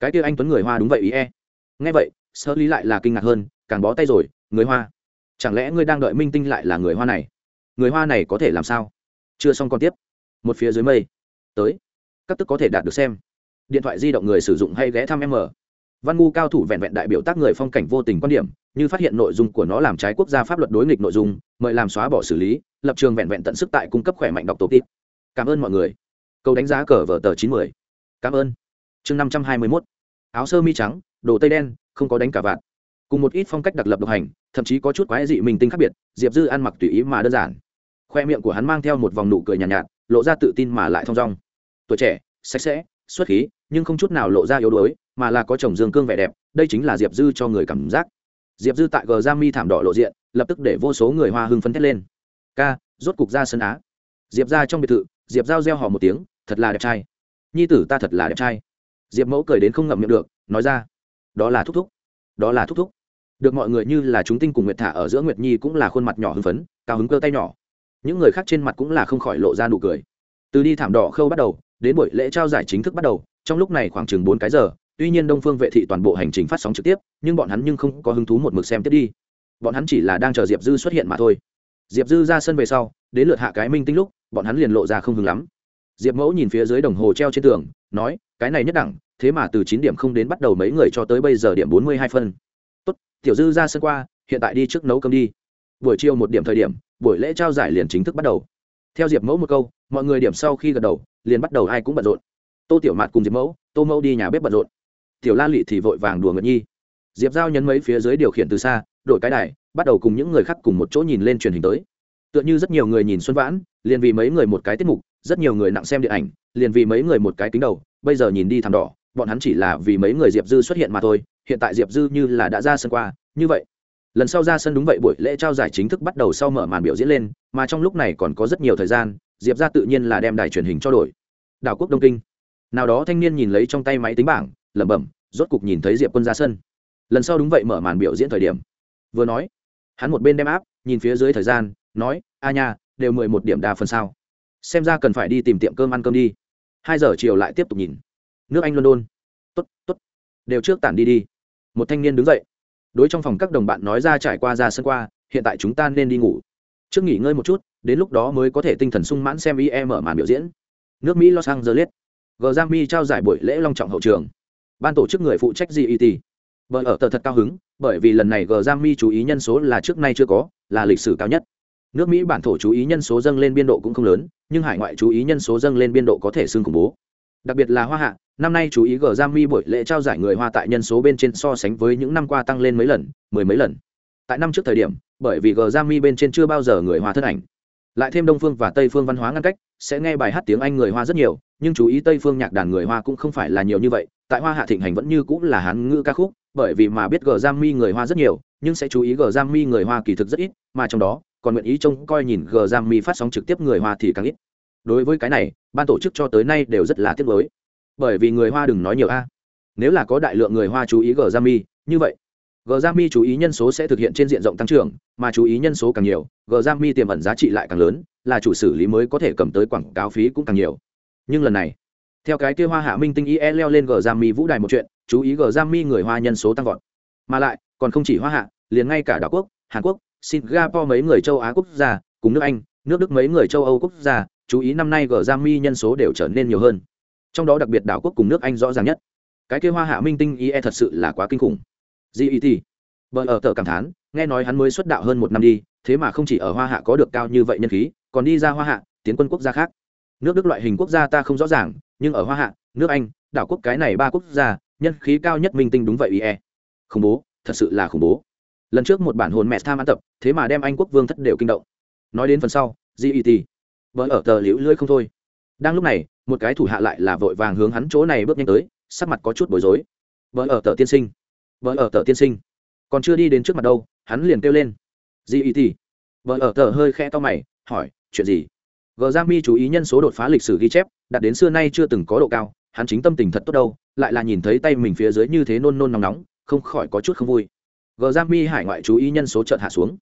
Cái kia anh tuấn người hoa đúng vậy, ie. Nghe vậy sợ ly lại là kinh ngạc hơn, càng bó tay rồi, người hoa, chẳng lẽ ngươi đang đợi minh tinh lại là người hoa này? Người hoa này có thể làm sao? Chưa xong còn tiếp. Một phía dưới mây, tới các tức có thể đạt được xem. Điện thoại di động người sử dụng hay ghé thăm m văn ngu cao thủ vẹn vẹn đại biểu tác người phong cảnh vô tình quan điểm như phát hiện nội dung của nó làm trái quốc gia pháp luật đối nghịch nội dung mời làm xóa bỏ xử lý lập trường vẹn vẹn tận sức tại cung cấp khỏe mạnh đọc tổ tít cảm ơn mọi người. Câu đánh giá cờ vở tờ chín mươi cảm ơn. Chương năm trăm hai mươi mốt. Áo sơ mi trắng đồ tây đen không có đánh cả vạn. Cùng một ít phong cách đặc lập độc hành thậm chí có chút quái dị mình tinh khác biệt diệp dư ăn mặc tùy ý mà đơn giản. Khoe miệng của hắn mang theo một vòng nụ cười nhàn nhạt, nhạt lộ ra tự tin mà lại thong dong tuổi trẻ, sạch sẽ, xuất khí, nhưng không chút nào lộ ra yếu đuối, mà là có chồng dương cương vẻ đẹp, đây chính là diệp dư cho người cảm giác. Diệp dư tại g g mi thảm đỏ lộ diện, lập tức để vô số người hoa hưng phấn thét lên. Ca, rốt cục ra sân á. Diệp ra trong biệt thự, diệp giao reo hò một tiếng, thật là đẹp trai. Nhi tử ta thật là đẹp trai. Diệp mẫu cười đến không ngậm miệng được, nói ra, đó là thúc thúc. Đó là thúc thúc. Được mọi người như là chúng tinh cùng nguyệt thả ở giữa nguyệt nhi cũng là khuôn mặt nhỏ hưng phấn, cao hứng cơ tay nhỏ. Những người khác trên mặt cũng là không khỏi lộ ra nụ cười. Từ đi thảm đỏ khâu bắt đầu đến buổi lễ trao giải chính thức bắt đầu, trong lúc này khoảng chừng bốn cái giờ, tuy nhiên đông phương vệ thị toàn bộ hành trình phát sóng trực tiếp, nhưng bọn hắn nhưng không có hứng thú một mực xem tiếp đi. Bọn hắn chỉ là đang chờ diệp dư xuất hiện mà thôi. Diệp dư ra sân về sau, đến lượt hạ cái minh tinh lúc, bọn hắn liền lộ ra không hứng lắm. Diệp mẫu nhìn phía dưới đồng hồ treo trên tường, nói, cái này nhất đẳng, thế mà từ chín điểm không đến bắt đầu mấy người cho tới bây giờ điểm bốn mươi hai phân. Tốt, tiểu dư ra sân qua, hiện tại đi trước nấu cơm đi. Buổi chiều một điểm thời điểm, buổi lễ trao giải liền chính thức bắt đầu. Theo diệp mẫu một câu, mọi người điểm sau khi gật đầu liền bắt đầu ai cũng bận rộn. Tô tiểu mạt cùng diệp mẫu, tô mẫu đi nhà bếp bận rộn. Tiểu la lị thì vội vàng đùa ngật nhi. Diệp giao nhấn mấy phía dưới điều khiển từ xa, đổi cái đài, bắt đầu cùng những người khác cùng một chỗ nhìn lên truyền hình tới. Tựa như rất nhiều người nhìn xuân vãn, liền vì mấy người một cái tiết mục, rất nhiều người nặng xem điện ảnh, liền vì mấy người một cái kính đầu, bây giờ nhìn đi thảm đỏ, bọn hắn chỉ là vì mấy người diệp dư xuất hiện mà thôi, hiện tại diệp dư như là đã ra sân qua, như vậy. Lần sau ra sân đúng vậy, buổi lễ trao giải chính thức bắt đầu sau mở màn biểu diễn lên, mà trong lúc này còn có rất nhiều thời gian diệp ra tự nhiên là đem đài truyền hình cho đổi đảo quốc đông kinh nào đó thanh niên nhìn lấy trong tay máy tính bảng lẩm bẩm rốt cục nhìn thấy diệp quân ra sân lần sau đúng vậy mở màn biểu diễn thời điểm vừa nói hắn một bên đem áp nhìn phía dưới thời gian nói a nha đều mười một điểm đa phần sao xem ra cần phải đi tìm tiệm cơm ăn cơm đi hai giờ chiều lại tiếp tục nhìn nước anh london t ố t t ố t đều trước tản đi đi một thanh niên đứng dậy đối trong phòng các đồng bạn nói ra trải qua ra sân qua hiện tại chúng ta nên đi ngủ trước nghỉ ngơi một chút, đến lúc đó mới có thể tinh thần sung mãn xem im mở màn biểu diễn. Nước mỹ, los angeles. G g mi trao giải buổi lễ long trọng hậu trường. Ban tổ chức người phụ trách get vợ ở tờ thật cao hứng, bởi vì lần này g g mi chú ý nhân số là trước nay chưa có, là lịch sử cao nhất. Nước mỹ bản thổ chú ý nhân số dâng lên biên độ cũng không lớn, nhưng hải ngoại chú ý nhân số dâng lên biên độ có thể xưng khủng bố. Đặc biệt là hoa hạ, năm nay chú ý g g mi buổi lễ trao giải người hoa tại nhân số bên trên so sánh với những năm qua tăng lên mấy lần, mười mấy lần. Tại năm trước thời điểm bởi vì gờ giam mi bên trên chưa bao giờ người hoa thân ảnh. Lại thêm đông phương và tây phương văn hóa ngăn cách, sẽ nghe bài hát tiếng anh người hoa rất nhiều, nhưng chú ý tây phương nhạc đàn người hoa cũng không phải là nhiều như vậy, tại hoa hạ thịnh hành vẫn như cũng là hán ngữ ca khúc, bởi vì mà biết gờ giam mi người hoa rất nhiều, nhưng sẽ chú ý gờ giam mi người hoa kỳ thực rất ít, mà trong đó, còn nguyện ý trông coi nhìn gờ giam mi phát sóng trực tiếp người hoa thì càng ít. Đối với cái này, ban tổ chức cho tới nay đều rất là tiếc mới bởi vì người hoa đừng nói nhiều a. Nếu là có đại lượng người hoa chú ý gờ giam mi như vậy Grammy chú ý nhân số sẽ thực hiện trên diện rộng tăng trưởng, mà chú ý nhân số càng nhiều Grammy tiềm ẩn giá trị lại càng lớn, là chủ xử lý mới có thể cầm tới quảng cáo phí cũng càng nhiều. Nhưng lần này, theo cái kia hoa hạ minh tinh ie leo lên Grammy vũ đài một chuyện, chú ý Grammy người hoa nhân số tăng vọt. Mà lại, còn không chỉ hoa hạ, liền ngay cả đảo quốc, hàn quốc, singapore mấy người châu á quốc gia, cùng nước anh, nước đức mấy người châu âu quốc gia, chú ý năm nay Grammy nhân số đều trở nên nhiều hơn. Trong đó đặc biệt đảo quốc cùng nước anh rõ ràng nhất. Cái kia hoa hạ minh tinh ie thật sự là quá kinh khủng get Bởi ở tờ cảm thán, nghe nói hắn mới xuất đạo hơn một năm đi, thế mà không chỉ ở hoa hạ có được cao như vậy nhân khí, còn đi ra hoa hạ, tiến quân quốc gia khác. Nước đức loại hình quốc gia ta không rõ ràng, nhưng ở hoa hạ, nước anh, đảo quốc cái này ba quốc gia, nhân khí cao nhất minh tinh đúng vậy ie khủng bố, thật sự là khủng bố. Lần trước một bản hồn mẹ tham ăn tập, thế mà đem anh quốc vương thất đều kinh động. Nói đến phần sau get Bởi ở tờ liễu lưỡi không thôi. Đang lúc này, một cái thủ hạ lại là vội vàng hướng hắn chỗ này bước nhanh tới, sắc mặt có chút bối rối. Bởi ở tờ tiên sinh vợ ở tờ tiên sinh. Còn chưa đi đến trước mặt đâu, hắn liền kêu lên. Get vợ ở tờ hơi khe to mày, hỏi, chuyện gì? Gờ ra mi chú ý nhân số đột phá lịch sử ghi chép đạt đến xưa nay chưa từng có độ cao, hắn chính tâm tình thật tốt đâu, lại là nhìn thấy tay mình phía dưới như thế nôn nôn nóng nóng, không khỏi có chút không vui. Gờ ra mi hải ngoại chú ý nhân số chợt hạ xuống.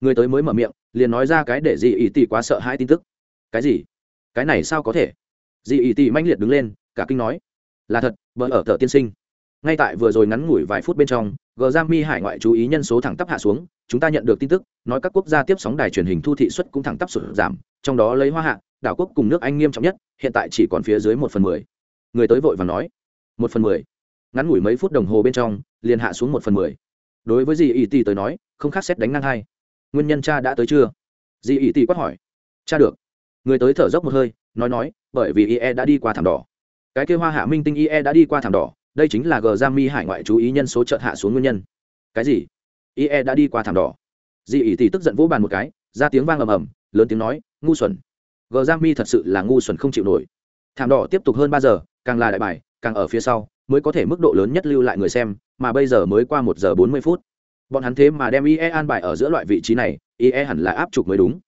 Người tới mới mở miệng, liền nói ra cái để gì ý tỷ quá sợ hai tin tức. Cái gì? Cái này sao có thể? Dị ý tỷ manh liệt đứng lên, cả kinh nói, là thật vợ ở thợ tiên sinh ngay tại vừa rồi ngắn ngủi vài phút bên trong, g g mi hải ngoại chú ý nhân số thẳng tắp hạ xuống, chúng ta nhận được tin tức, nói các quốc gia tiếp sóng đài truyền hình thu thị suất cũng thẳng tắp sụt giảm, trong đó lấy hoa hạ, đảo quốc cùng nước anh nghiêm trọng nhất, hiện tại chỉ còn phía dưới một phần mười. Người tới vội và nói, một phần mười. Ngắn ngủi mấy phút đồng hồ bên trong, liền hạ xuống một phần mười. Đối với dì ỷ tỷ tới nói, không khác xét đánh ngang hai. Nguyên nhân cha đã tới chưa? Dì ỷ tỷ quát hỏi. Cha được. Người tới thở dốc một hơi, nói nói, bởi vì ie đã đi qua thảm đỏ. Cái kêu hoa hạ minh tinh ie đã đi qua thảm đỏ đây chính là gờ g mi hải ngoại chú ý nhân số chợt hạ xuống nguyên nhân. Cái gì? Ie đã đi qua thảm đỏ. Dị ỉ thì tức giận vỗ bàn một cái, ra tiếng vang ầm ầm, lớn tiếng nói, ngu xuẩn. Gờ g mi thật sự là ngu xuẩn không chịu nổi. Thảm đỏ tiếp tục hơn ba giờ, càng là đại bài, càng ở phía sau, mới có thể mức độ lớn nhất lưu lại người xem, mà bây giờ mới qua một giờ bốn mươi phút. Bọn hắn thế mà đem ie an bài ở giữa loại vị trí này ie hẳn là áp trục mới đúng.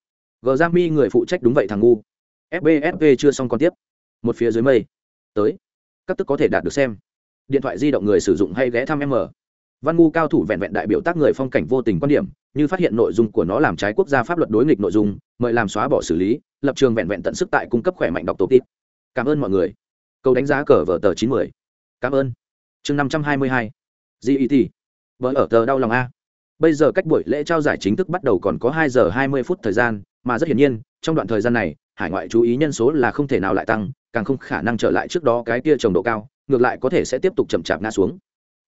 Gờ g mi người phụ trách đúng vậy thằng ngu. Fbfv chưa xong còn tiếp. Một phía dưới mây. Tới. Các tức có thể đạt được xem điện thoại di động người sử dụng hay ghé thăm m văn ngu cao thủ vẹn vẹn đại biểu tác người phong cảnh vô tình quan điểm, như phát hiện nội dung của nó làm trái quốc gia pháp luật đối nghịch nội dung, mời làm xóa bỏ xử lý, lập trường vẹn vẹn tận sức tại cung cấp khỏe mạnh đọc tổ tít cảm ơn mọi người. Câu đánh giá cờ vở tờ chín mươi cảm ơn. Chương năm trăm hai mươi hai. Get vợ ở tờ đau lòng a. Bây giờ cách buổi lễ trao giải chính thức bắt đầu còn có hai giờ hai mươi phút thời gian, mà rất hiển nhiên, trong đoạn thời gian này, hải ngoại chú ý nhân số là không thể nào lại tăng, càng không khả năng trở lại trước đó cái tia trồng độ cao ngược lại có thể sẽ tiếp tục chậm chạp ngã xuống.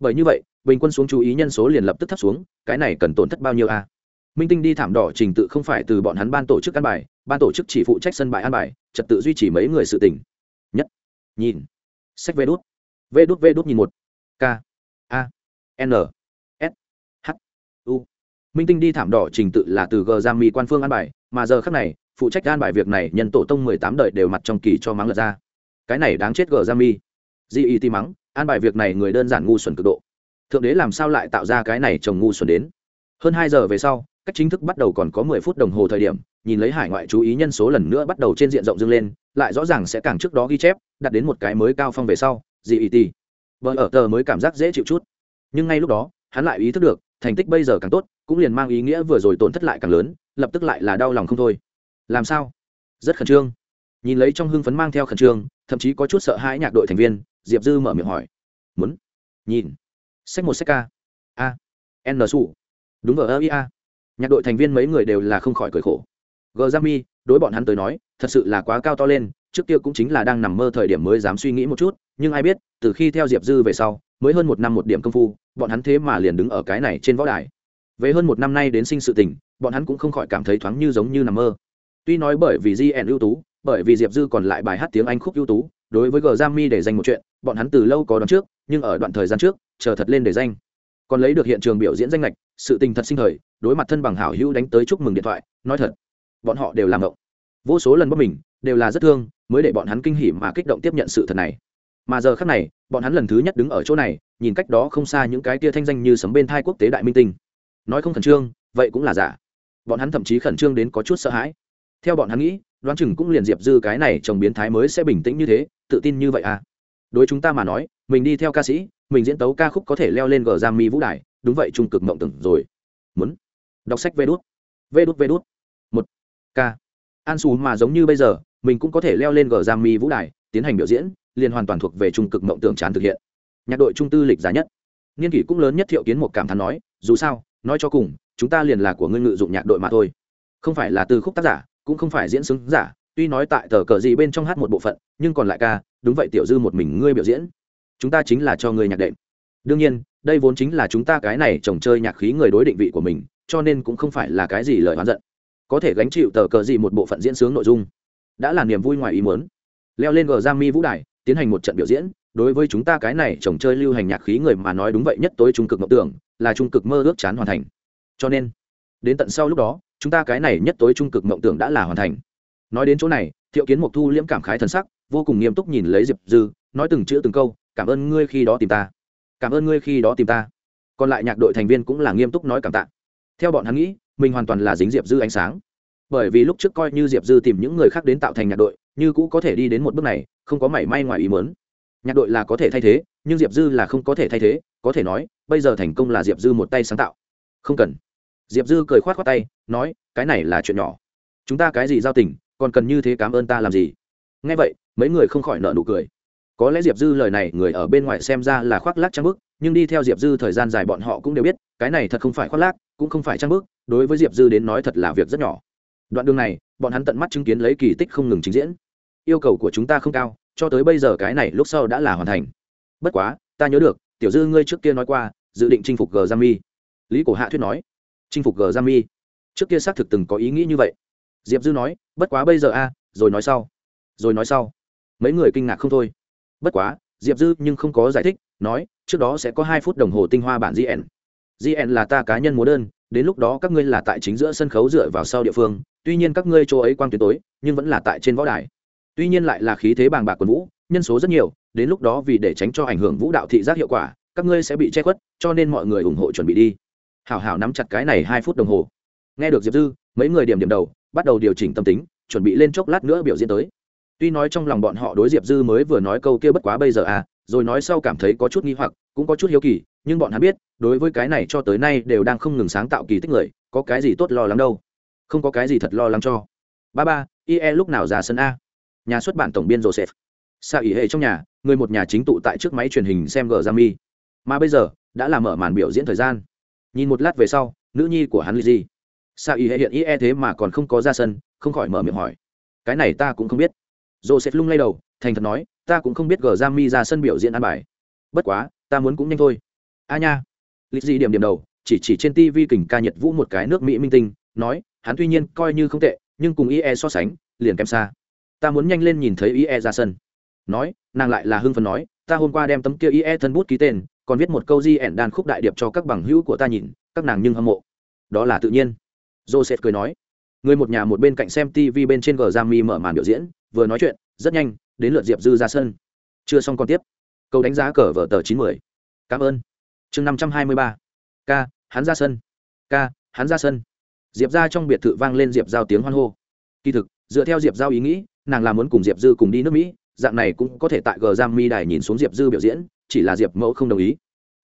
Bởi như vậy, bình quân xuống chú ý nhân số liền lập tức thấp xuống, cái này cần tổn thất bao nhiêu a? Minh tinh đi thảm đỏ trình tự không phải từ bọn hắn ban tổ chức ăn bài, ban tổ chức chỉ phụ trách sân bãi ăn bài, trật tự duy trì mấy người sự tỉnh nhất. Nhìn. Sách vê đút. Vê đút vê đút nhìn một. K. A. N. S. H. U. Minh tinh đi thảm đỏ trình tự là từ g giam mi quan phương ăn bài, mà giờ khác này, phụ trách an bài việc này, nhân tổ tông mười tám đời đều mặt trong kỳ cho mắng lật ra. Cái này đáng chết g giam mi di ti mắng an bài việc này người đơn giản ngu xuẩn cực độ thượng đế làm sao lại tạo ra cái này trồng ngu xuẩn đến hơn hai giờ về sau cách chính thức bắt đầu còn có mười phút đồng hồ thời điểm nhìn lấy hải ngoại chú ý nhân số lần nữa bắt đầu trên diện rộng dâng lên lại rõ ràng sẽ càng trước đó ghi chép đặt đến một cái mới cao phong về sau GET. Vợ ở tờ mới cảm giác dễ chịu chút. Nhưng ngay lúc đó, hắn lại ý thức được, thành tích bây giờ càng tốt, cũng liền mang ý nghĩa vừa rồi tổn thất lại càng lớn, lập tức lại là đau lòng không thôi. Làm sao? Rất khẩn trương. Nhìn lấy trong hưng phấn mang theo khẩn trương, thậm chí có chút sợ hãi nhạc đội thành viên, Diệp Dư mở miệng hỏi. Muốn? Nhìn. Sách một, sách ca. A. N su Đúng vờ ơ ia nhạc đội thành viên mấy người đều là không khỏi cười khổ gờ ra mi, đối bọn hắn tới nói, thật sự là quá cao to lên, trước kia cũng chính là đang nằm mơ thời điểm mới dám suy nghĩ một chút, nhưng ai biết, từ khi theo diệp dư về sau, mới hơn một năm một điểm công phu, bọn hắn thế mà liền đứng ở cái này trên võ đài về hơn một năm nay đến sinh sự tình, bọn hắn cũng không khỏi cảm thấy thoáng như giống như nằm mơ tuy nói bởi vì gn ưu tú, bởi vì diệp dư còn lại bài hát tiếng anh khúc ưu tú đối với g g mi để danh một chuyện, bọn hắn từ lâu có đón trước, nhưng ở đoạn thời gian trước, chờ thật lên để danh. Còn lấy được hiện trường biểu diễn danh lệch sự tình thật sinh thời, đối mặt thân bằng hảo hữu đánh tới chúc mừng điện thoại, nói thật, bọn họ đều làm động vô số lần bất mình, đều là rất thương, mới để bọn hắn kinh hỉ mà kích động tiếp nhận sự thật này. Mà giờ khác này, bọn hắn lần thứ nhất đứng ở chỗ này, nhìn cách đó không xa những cái tia thanh danh như sấm bên thai quốc tế đại minh tinh. Nói không khẩn trương, vậy cũng là giả. Bọn hắn thậm chí khẩn trương đến có chút sợ hãi. Theo bọn hắn nghĩ đoán chừng cũng liền diệp dư cái này chồng biến thái mới sẽ bình tĩnh như thế, tự tin như vậy à? Đối chúng ta mà nói, mình đi theo ca sĩ, mình diễn tấu ca khúc có thể leo lên gờ giam mi vũ đài, đúng vậy trung cực mộng tưởng rồi. Muốn đọc sách vê đút. Vê đút vê đút. Một k an xù mà giống như bây giờ, mình cũng có thể leo lên gờ giam mi vũ đài, tiến hành biểu diễn, liền hoàn toàn thuộc về trung cực mộng tưởng chán thực hiện. Nhạc đội trung tư lịch giá nhất. Nghiên kỷ cũng lớn nhất thiệu kiến một cảm thán nói, dù sao, nói cho cùng, chúng ta liền là của ngươi ngự dụng nhạc đội mà thôi. Không phải là từ khúc tác giả cũng không phải diễn xứng giả, tuy nói tại tờ cờ gì bên trong hát một bộ phận, nhưng còn lại ca, đúng vậy tiểu dư một mình ngươi biểu diễn. Chúng ta chính là cho ngươi nhạc đệm. Đương nhiên, đây vốn chính là chúng ta cái này trồng chơi nhạc khí người đối định vị của mình, cho nên cũng không phải là cái gì lời oán giận. Có thể gánh chịu tờ cờ gì một bộ phận diễn sướng nội dung, đã là niềm vui ngoài ý muốn. Leo lên gờ giang mi vũ đài, tiến hành một trận biểu diễn, đối với chúng ta cái này trồng chơi lưu hành nhạc khí người mà nói đúng vậy nhất tối trung cực mộng tưởng, là trung cực mơ ước chán hoàn thành. Cho nên, đến tận sau lúc đó chúng ta cái này nhất tối trung cực mộng tưởng đã là hoàn thành. Nói đến chỗ này, thiệu kiến mộc thu liễm cảm khái thần sắc, vô cùng nghiêm túc nhìn lấy diệp dư, nói từng chữ từng câu, cảm ơn ngươi khi đó tìm ta. Cảm ơn ngươi khi đó tìm ta. Còn lại nhạc đội thành viên cũng là nghiêm túc nói cảm tạ. Theo bọn hắn nghĩ, mình hoàn toàn là dính diệp dư ánh sáng. Bởi vì lúc trước coi như diệp dư tìm những người khác đến tạo thành nhạc đội, như cũ có thể đi đến một bước này, không có mảy may ngoài ý mớn nhạc đội là có thể thay thế, nhưng diệp dư là không có thể thay thế, có thể nói, bây giờ thành công là diệp dư một tay sáng tạo. Không cần diệp dư cười k h o á t khoác tay, nói, cái này là chuyện nhỏ. Chúng ta cái gì giao tình, còn cần như thế cảm ơn ta làm gì? Ngay vậy, mấy người không khỏi nợ nụ cười. Có lẽ diệp dư lời này người ở bên ngoài xem ra là khoác lác trang bức, nhưng đi theo diệp dư thời gian dài bọn họ cũng đều biết, cái này thật không phải khoác lác, cũng không phải trang bức, đối với diệp dư đến nói thật là việc rất nhỏ. Đoạn đường này, bọn hắn tận mắt chứng kiến lấy kỳ tích không ngừng trình diễn. Yêu cầu của chúng ta không cao, cho tới bây giờ cái này lúc sau đã là hoàn thành. Bất quá, ta nhớ được, tiểu dư ngươi trước kia nói qua, dự định chinh phục g giang lý cổ hạ thuyết nói chinh phục g giang trước kia xác thực từng có ý nghĩ như vậy. Diệp dư nói, bất quá bây giờ a, rồi nói sau. Rồi nói sau. Mấy người kinh ngạc không thôi. Bất quá, diệp dư nhưng không có giải thích, nói, trước đó sẽ có hai phút đồng hồ tinh hoa bản gn gn là ta cá nhân múa đơn, đến lúc đó các ngươi là tại chính giữa sân khấu dựa vào sau địa phương, tuy nhiên các ngươi chỗ ấy quang tuyến tối, nhưng vẫn là tại trên võ đài. Tuy nhiên lại là khí thế bàng bạc quần vũ, nhân số rất nhiều, đến lúc đó vì để tránh cho ảnh hưởng vũ đạo thị giác hiệu quả, các ngươi sẽ bị che khuất, cho nên mọi người ủng hộ chuẩn bị đi hảo hảo nắm chặt cái này hai phút đồng hồ. Nghe được diệp dư, mấy người điểm điểm đầu, bắt đầu điều chỉnh tâm tính, chuẩn bị lên chốc lát nữa biểu diễn tới. Tuy nói trong lòng bọn họ đối diệp dư mới vừa nói câu kia bất quá bây giờ à rồi nói sau cảm thấy có chút nghi hoặc, cũng có chút hiếu kỳ, nhưng bọn hắn biết, đối với cái này cho tới nay đều đang không ngừng sáng tạo kỳ tích người, có cái gì tốt lo lắng đâu. Không có cái gì thật lo lắng cho. Ba ba ie lúc nào ra sân a? Nhà xuất bản tổng biên joseph. Xa ỉ hệ trong nhà, người một nhà chính tụ tại trước máy truyền hình xem gờ ra mi. Mà bây giờ, đã làm mở màn biểu diễn thời gian nhìn một lát về sau, nữ nhi của hắn lì xa y hệ hiện ý e thế mà còn không có ra sân, không khỏi mở miệng hỏi. Cái này ta cũng không biết. Joseph lung lay đầu, thành thật nói, ta cũng không biết gờ ra mi ra sân biểu diễn ăn bài. Bất quá, ta muốn cũng nhanh thôi. A nha. Lịch gì điểm điểm đầu, chỉ chỉ trên tv kình ca nhật vũ một cái nước mỹ minh tinh, nói, hắn tuy nhiên coi như không tệ, nhưng cùng ie so sánh, liền kém xa. Ta muốn nhanh lên nhìn thấy ie ra sân. Nói, nàng lại là hưng phần nói, ta hôm qua đem tấm kia ie thân bút ký tên còn viết một câu di ẻn đàn khúc đại điệp cho các bằng hữu của ta nhìn, các nàng nhưng hâm mộ. Đó là tự nhiên. Joseph cười nói. Người một nhà một bên cạnh xem tv bên trên gờ giam mi mở màn biểu diễn, vừa nói chuyện, rất nhanh, đến lượt diệp dư ra sân. Chưa xong còn tiếp. Câu đánh giá cờ vở tờ chín mươi cảm ơn. Chương năm trăm hai mươi ba. K, hắn ra sân. K, hắn ra sân. Diệp ra trong biệt thự vang lên diệp giao tiếng hoan hô. Kỳ thực, dựa theo diệp giao ý nghĩ, nàng là muốn cùng diệp dư cùng đi nước mỹ, dạng này cũng có thể tại gờ giam mi đài nhìn xuống diệp dư biểu diễn chỉ là diệp mẫu không đồng ý.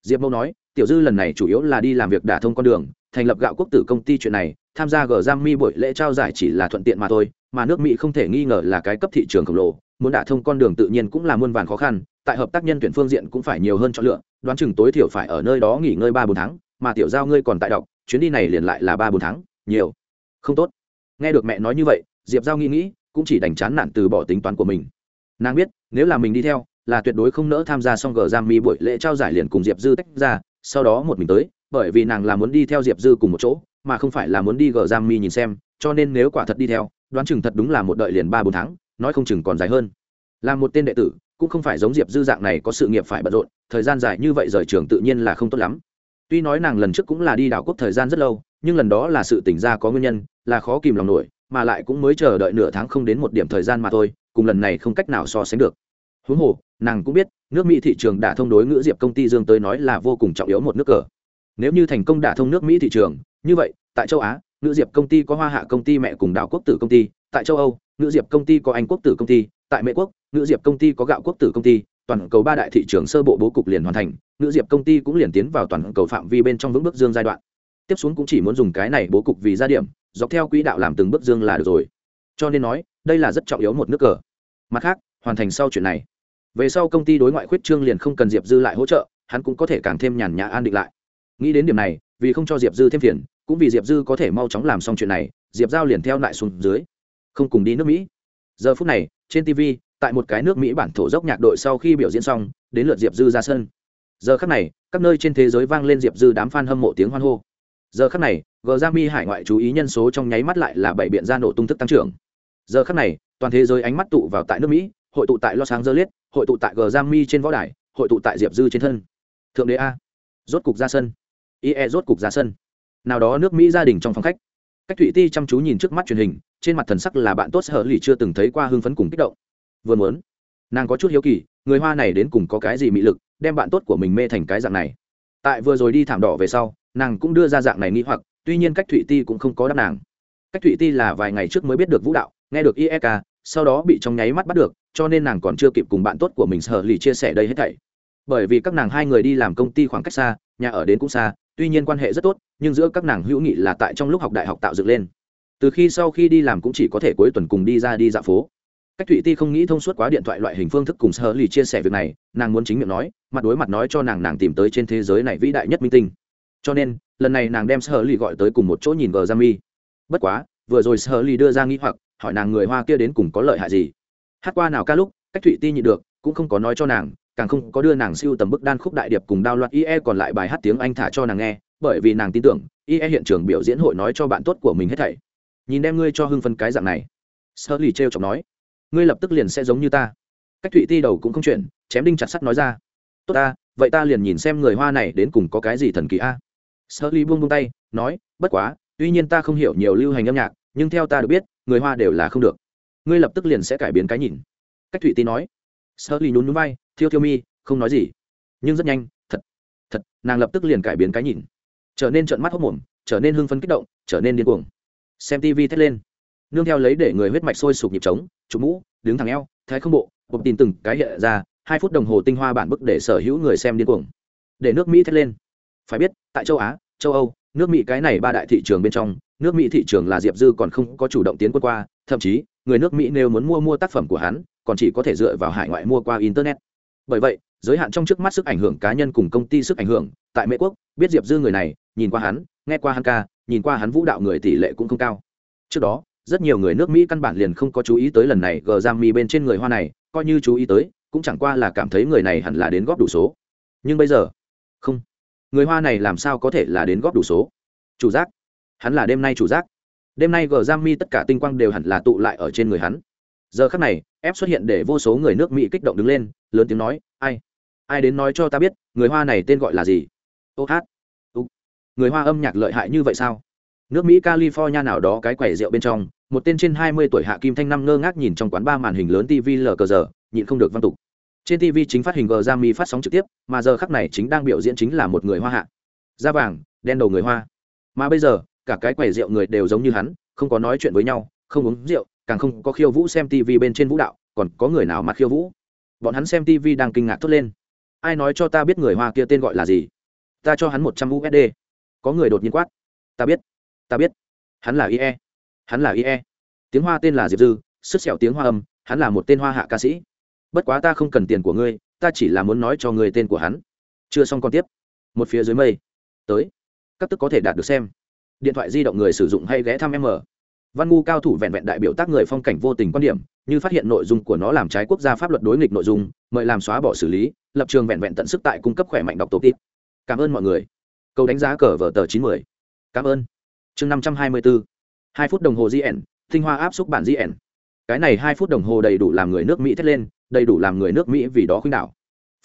Diệp mẫu nói, tiểu dư lần này chủ yếu là đi làm việc đả thông con đường, thành lập gạo quốc tử công ty chuyện này, tham gia gờ giam mi buổi lễ trao giải chỉ là thuận tiện mà thôi, mà nước mỹ không thể nghi ngờ là cái cấp thị trường khổng lồ, muốn đả thông con đường tự nhiên cũng là muôn vàn khó khăn, tại hợp tác nhân tuyển phương diện cũng phải nhiều hơn chọn lựa, đoán chừng tối thiểu phải ở nơi đó nghỉ ngơi ba bốn tháng, mà tiểu giao ngươi còn tại đọc, chuyến đi này liền lại là ba bốn tháng, nhiều. Không tốt. Nghe được mẹ nói như vậy, diệp giao nghĩ nghĩ, cũng chỉ đành chán nản từ bỏ tính toán của mình. Nàng biết, nếu là mình đi theo là tuyệt đối không nỡ tham gia xong gờ giam mi buổi lễ trao giải liền cùng diệp dư tách ra, sau đó một mình tới, bởi vì nàng là muốn đi theo diệp dư cùng một chỗ, mà không phải là muốn đi gờ giam mi nhìn xem, cho nên nếu quả thật đi theo, đoán chừng thật đúng là một đợi liền ba bốn tháng, nói không chừng còn dài hơn. Là một tên đệ tử, cũng không phải giống diệp dư dạng này có sự nghiệp phải bận rộn, thời gian dài như vậy rời trường tự nhiên là không tốt lắm. Tuy nói nàng lần trước cũng là đi đảo quốc thời gian rất lâu, nhưng lần đó là sự tỉnh ra có nguyên nhân, là khó kìm lòng nổi, mà lại cũng mới chờ đợi nửa tháng không đến một điểm thời gian mà thôi, cùng lần này không cách nào so sánh được. Huống hồ nàng cũng biết, nước mỹ thị trường đã thông đối ngữ diệp công ty dương tới nói là vô cùng trọng yếu một nước cờ. Nếu như thành công đả thông nước mỹ thị trường, như vậy, tại châu á, ngữ diệp công ty có hoa hạ công ty, mẹ cùng đảo quốc tử công ty, tại châu âu, ngữ diệp công ty có anh quốc tử công ty, tại mỹ quốc, ngữ diệp công ty có gạo quốc tử công ty, toàn cầu ba đại thị trường sơ bộ bố cục liền hoàn thành, ngữ diệp công ty cũng liền tiến vào toàn cầu phạm vi bên trong vững bước dương giai đoạn. Tiếp xuống cũng chỉ muốn dùng cái này bố cục vì gia điểm, dọc theo quỹ đạo làm từng bước dương là được rồi. Cho nên nói, đây là rất trọng yếu một nước cờ. Mặt khác, hoàn thành sau chuyện này về sau công ty đối ngoại khuyết trương liền không cần diệp dư lại hỗ trợ, hắn cũng có thể càng thêm nhàn nhã an định lại. Nghĩ đến điểm này, vì không cho diệp dư thêm phiền, cũng vì diệp dư có thể mau chóng làm xong chuyện này, diệp giao liền theo lại xuống dưới. Không cùng đi nước mỹ. Giờ phút này, trên tv tại một cái nước mỹ bản thổ dốc nhạc đội sau khi biểu diễn xong, đến lượt diệp dư ra sân. Giờ khắc này, các nơi trên thế giới vang lên diệp dư đám f a n hâm mộ tiếng hoan hô. Giờ khắc này g ra mi hải ngoại chú ý nhân số trong nháy mắt lại là bảy biện ra nổ tung thức tăng trưởng. Giờ khắc này, toàn thế giới ánh mắt tụ vào tại nước mỹ hội tụ tại los angeles, hội tụ tại g ra mi trên võ đài, hội tụ tại diệp dư trên thân. Thượng đế a. Rốt cục ra sân. Ie rốt cục ra sân. Nào đó nước mỹ gia đình trong phòng khách. Cách thụy ti chăm chú nhìn trước mắt truyền hình, trên mặt thần sắc là bạn tốt hở lì chưa từng thấy qua hưng phấn cùng kích động. Vừa muốn. Nàng có chút hiếu kỳ, người hoa này đến cùng có cái gì mị lực, đem bạn tốt của mình mê thành cái dạng này. Tại vừa rồi đi thảm đỏ về sau, nàng cũng đưa ra dạng này nghĩ hoặc, tuy nhiên cách thụy ti cũng không có đáp nàng. Cách thụy ti là vài ngày trước mới biết được vũ đạo, nghe được iek sau đó bị trong nháy mắt bắt được, cho nên nàng còn chưa kịp cùng bạn tốt của mình sở lì chia sẻ đây hết thảy. Bởi vì các nàng hai người đi làm công ty khoảng cách xa, nhà ở đến cũng xa, tuy nhiên quan hệ rất tốt, nhưng giữa các nàng hữu nghị là tại trong lúc học đại học tạo dựng lên. Từ khi sau khi đi làm cũng chỉ có thể cuối tuần cùng đi ra đi dạo phố. Cách thụy ti không nghĩ thông suốt quá điện thoại loại hình phương thức cùng sơ lì chia sẻ việc này, nàng muốn chính miệng nói, mặt đối mặt nói cho nàng nàng tìm tới trên thế giới này vĩ đại nhất minh tinh. Cho nên, lần này nàng đem sơ lì gọi tới cùng một chỗ nhìn gờ ra mi. Bất quá vừa rồi sơ ly đưa ra nghĩ hoặc, hỏi nàng người hoa kia đến cùng có lợi hại gì. Hát qua nào ca lúc, cách thụy ti nhị được, cũng không có nói cho nàng, càng không có đưa nàng siêu tầm bức đan khúc đại điệp cùng đao loạt ie còn lại bài hát tiếng anh thả cho nàng nghe, bởi vì nàng tin tưởng ie hiện trường biểu diễn hội nói cho bạn tốt của mình hết thảy. Nhìn đem ngươi cho hưng phân cái dạng này. Sơ lì t r chọc nói. Ngươi lập tức liền sẽ giống như ta. Cách thụy ti đầu cũng không chuyển, chém đinh chặt sắt nói ra. Tốt ta, vậy ta liền nhìn xem người hoa này đến cùng có cái gì thần kỳ a. Sơ ly buông buông tay, nói, bất quá, tuy nhiên ta không hiểu nhiều lưu hành âm nhạc nhưng theo ta được biết, người hoa đều là không được. Ngươi lập tức liền sẽ cải biến cái nhìn. Cách thủy tý nói. Sơ ly nhún núi bay thiêu thiêu mi, không nói gì. Nhưng rất nhanh, thật thật, nàng lập tức liền cải biến cái nhìn. Trở nên trợn mắt hốc mồm, trở nên hưng phấn kích động, trở nên điên cuồng. Xem tv thét lên. Nương theo lấy để người huyết mạch sôi sục nhịp trống trụ mũ, đứng thẳng eo, thái không bộ bột tin từng cái hiện ra, hai phút đồng hồ tinh hoa bản bức để sở hữu người xem điên cuồng. Để nước mỹ thét lên. Phải biết, tại châu á, châu âu, nước mỹ cái này ba đại thị trường bên trong nước mỹ thị trường là diệp dư còn không có chủ động tiến quân qua, thậm chí, người nước mỹ nếu muốn mua mua tác phẩm của hắn, còn chỉ có thể dựa vào hải ngoại mua qua internet. Bởi vậy, giới hạn trong trước mắt sức ảnh hưởng cá nhân cùng công ty sức ảnh hưởng, tại mỹ quốc, biết diệp dư người này, nhìn qua hắn, nghe qua hắn ca, nhìn qua hắn vũ đạo người tỷ lệ cũng không cao. Trước đó, rất nhiều người nước mỹ căn bản liền không có chú ý tới lần này gờ giam mi bên trên người hoa này, coi như chú ý tới, cũng chẳng qua là cảm thấy người này hẳn là đến góp đủ số. Nhưng bây giờ, không. Người hoa này làm sao có thể là đến góp đủ số? Chủ giác hắn là đêm nay chủ giác. Đêm nay gờ giam mi tất cả tinh quang đều hẳn là tụ lại ở trên người hắn. Giờ khắc này, ép xuất hiện để vô số người nước mỹ kích động đứng lên, lớn tiếng nói, ai? Ai đến nói cho ta biết, người hoa này tên gọi là gì? Ô hát. Ú. người hoa âm nhạc lợi hại như vậy sao? Nước mỹ california nào đó cái quẻ rượu bên trong, một tên trên hai mươi tuổi hạ kim thanh năm ngơ ngác nhìn trong quán ba màn hình lớn tv lờ cờ giờ, nhịn không được văn tục. Trên tv chính phát hình gờ ra mi phát sóng trực tiếp, mà giờ khắc này chính đang biểu diễn chính là một người hoa hạ. Da vàng, đen đầu người hoa. Mà bây giờ cả cái quầy rượu người đều giống như hắn, không có nói chuyện với nhau, không uống rượu, càng không có khiêu vũ xem tv bên trên vũ đạo, còn có người nào mặt khiêu vũ? Bọn hắn xem tv đang kinh ngạc thốt lên. Ai nói cho ta biết người hoa kia tên gọi là gì? Ta cho hắn một trăm usd có người đột nhiên quát. Ta biết. Ta biết. Hắn là ie hắn là ie tiếng hoa tên là diệp dư sức sẹo tiếng hoa âm, hắn là một tên hoa hạ ca sĩ. Bất quá ta không cần tiền của ngươi, ta chỉ là muốn nói cho ngươi tên của hắn. Chưa xong còn tiếp. Một phía dưới mây. Tới. Các tức có thể đạt được xem điện thoại di động người sử dụng hay ghé thăm m văn ngu cao thủ vẹn vẹn đại biểu tác người phong cảnh vô tình quan điểm, như phát hiện nội dung của nó làm trái quốc gia pháp luật đối nghịch nội dung, mời làm xóa bỏ xử lý, lập trường vẹn vẹn tận sức tại cung cấp khỏe mạnh đọc tổ tít cảm ơn mọi người. Câu đánh giá cờ vở tờ chín mươi cảm ơn. Chương năm trăm hai mươi bốn. Hai phút đồng hồ gn tinh hoa áp xúc bản gn cái này hai phút đồng hồ đầy đủ làm người nước mỹ thét lên, đầy đủ làm người nước mỹ vì đó khuynh đảo.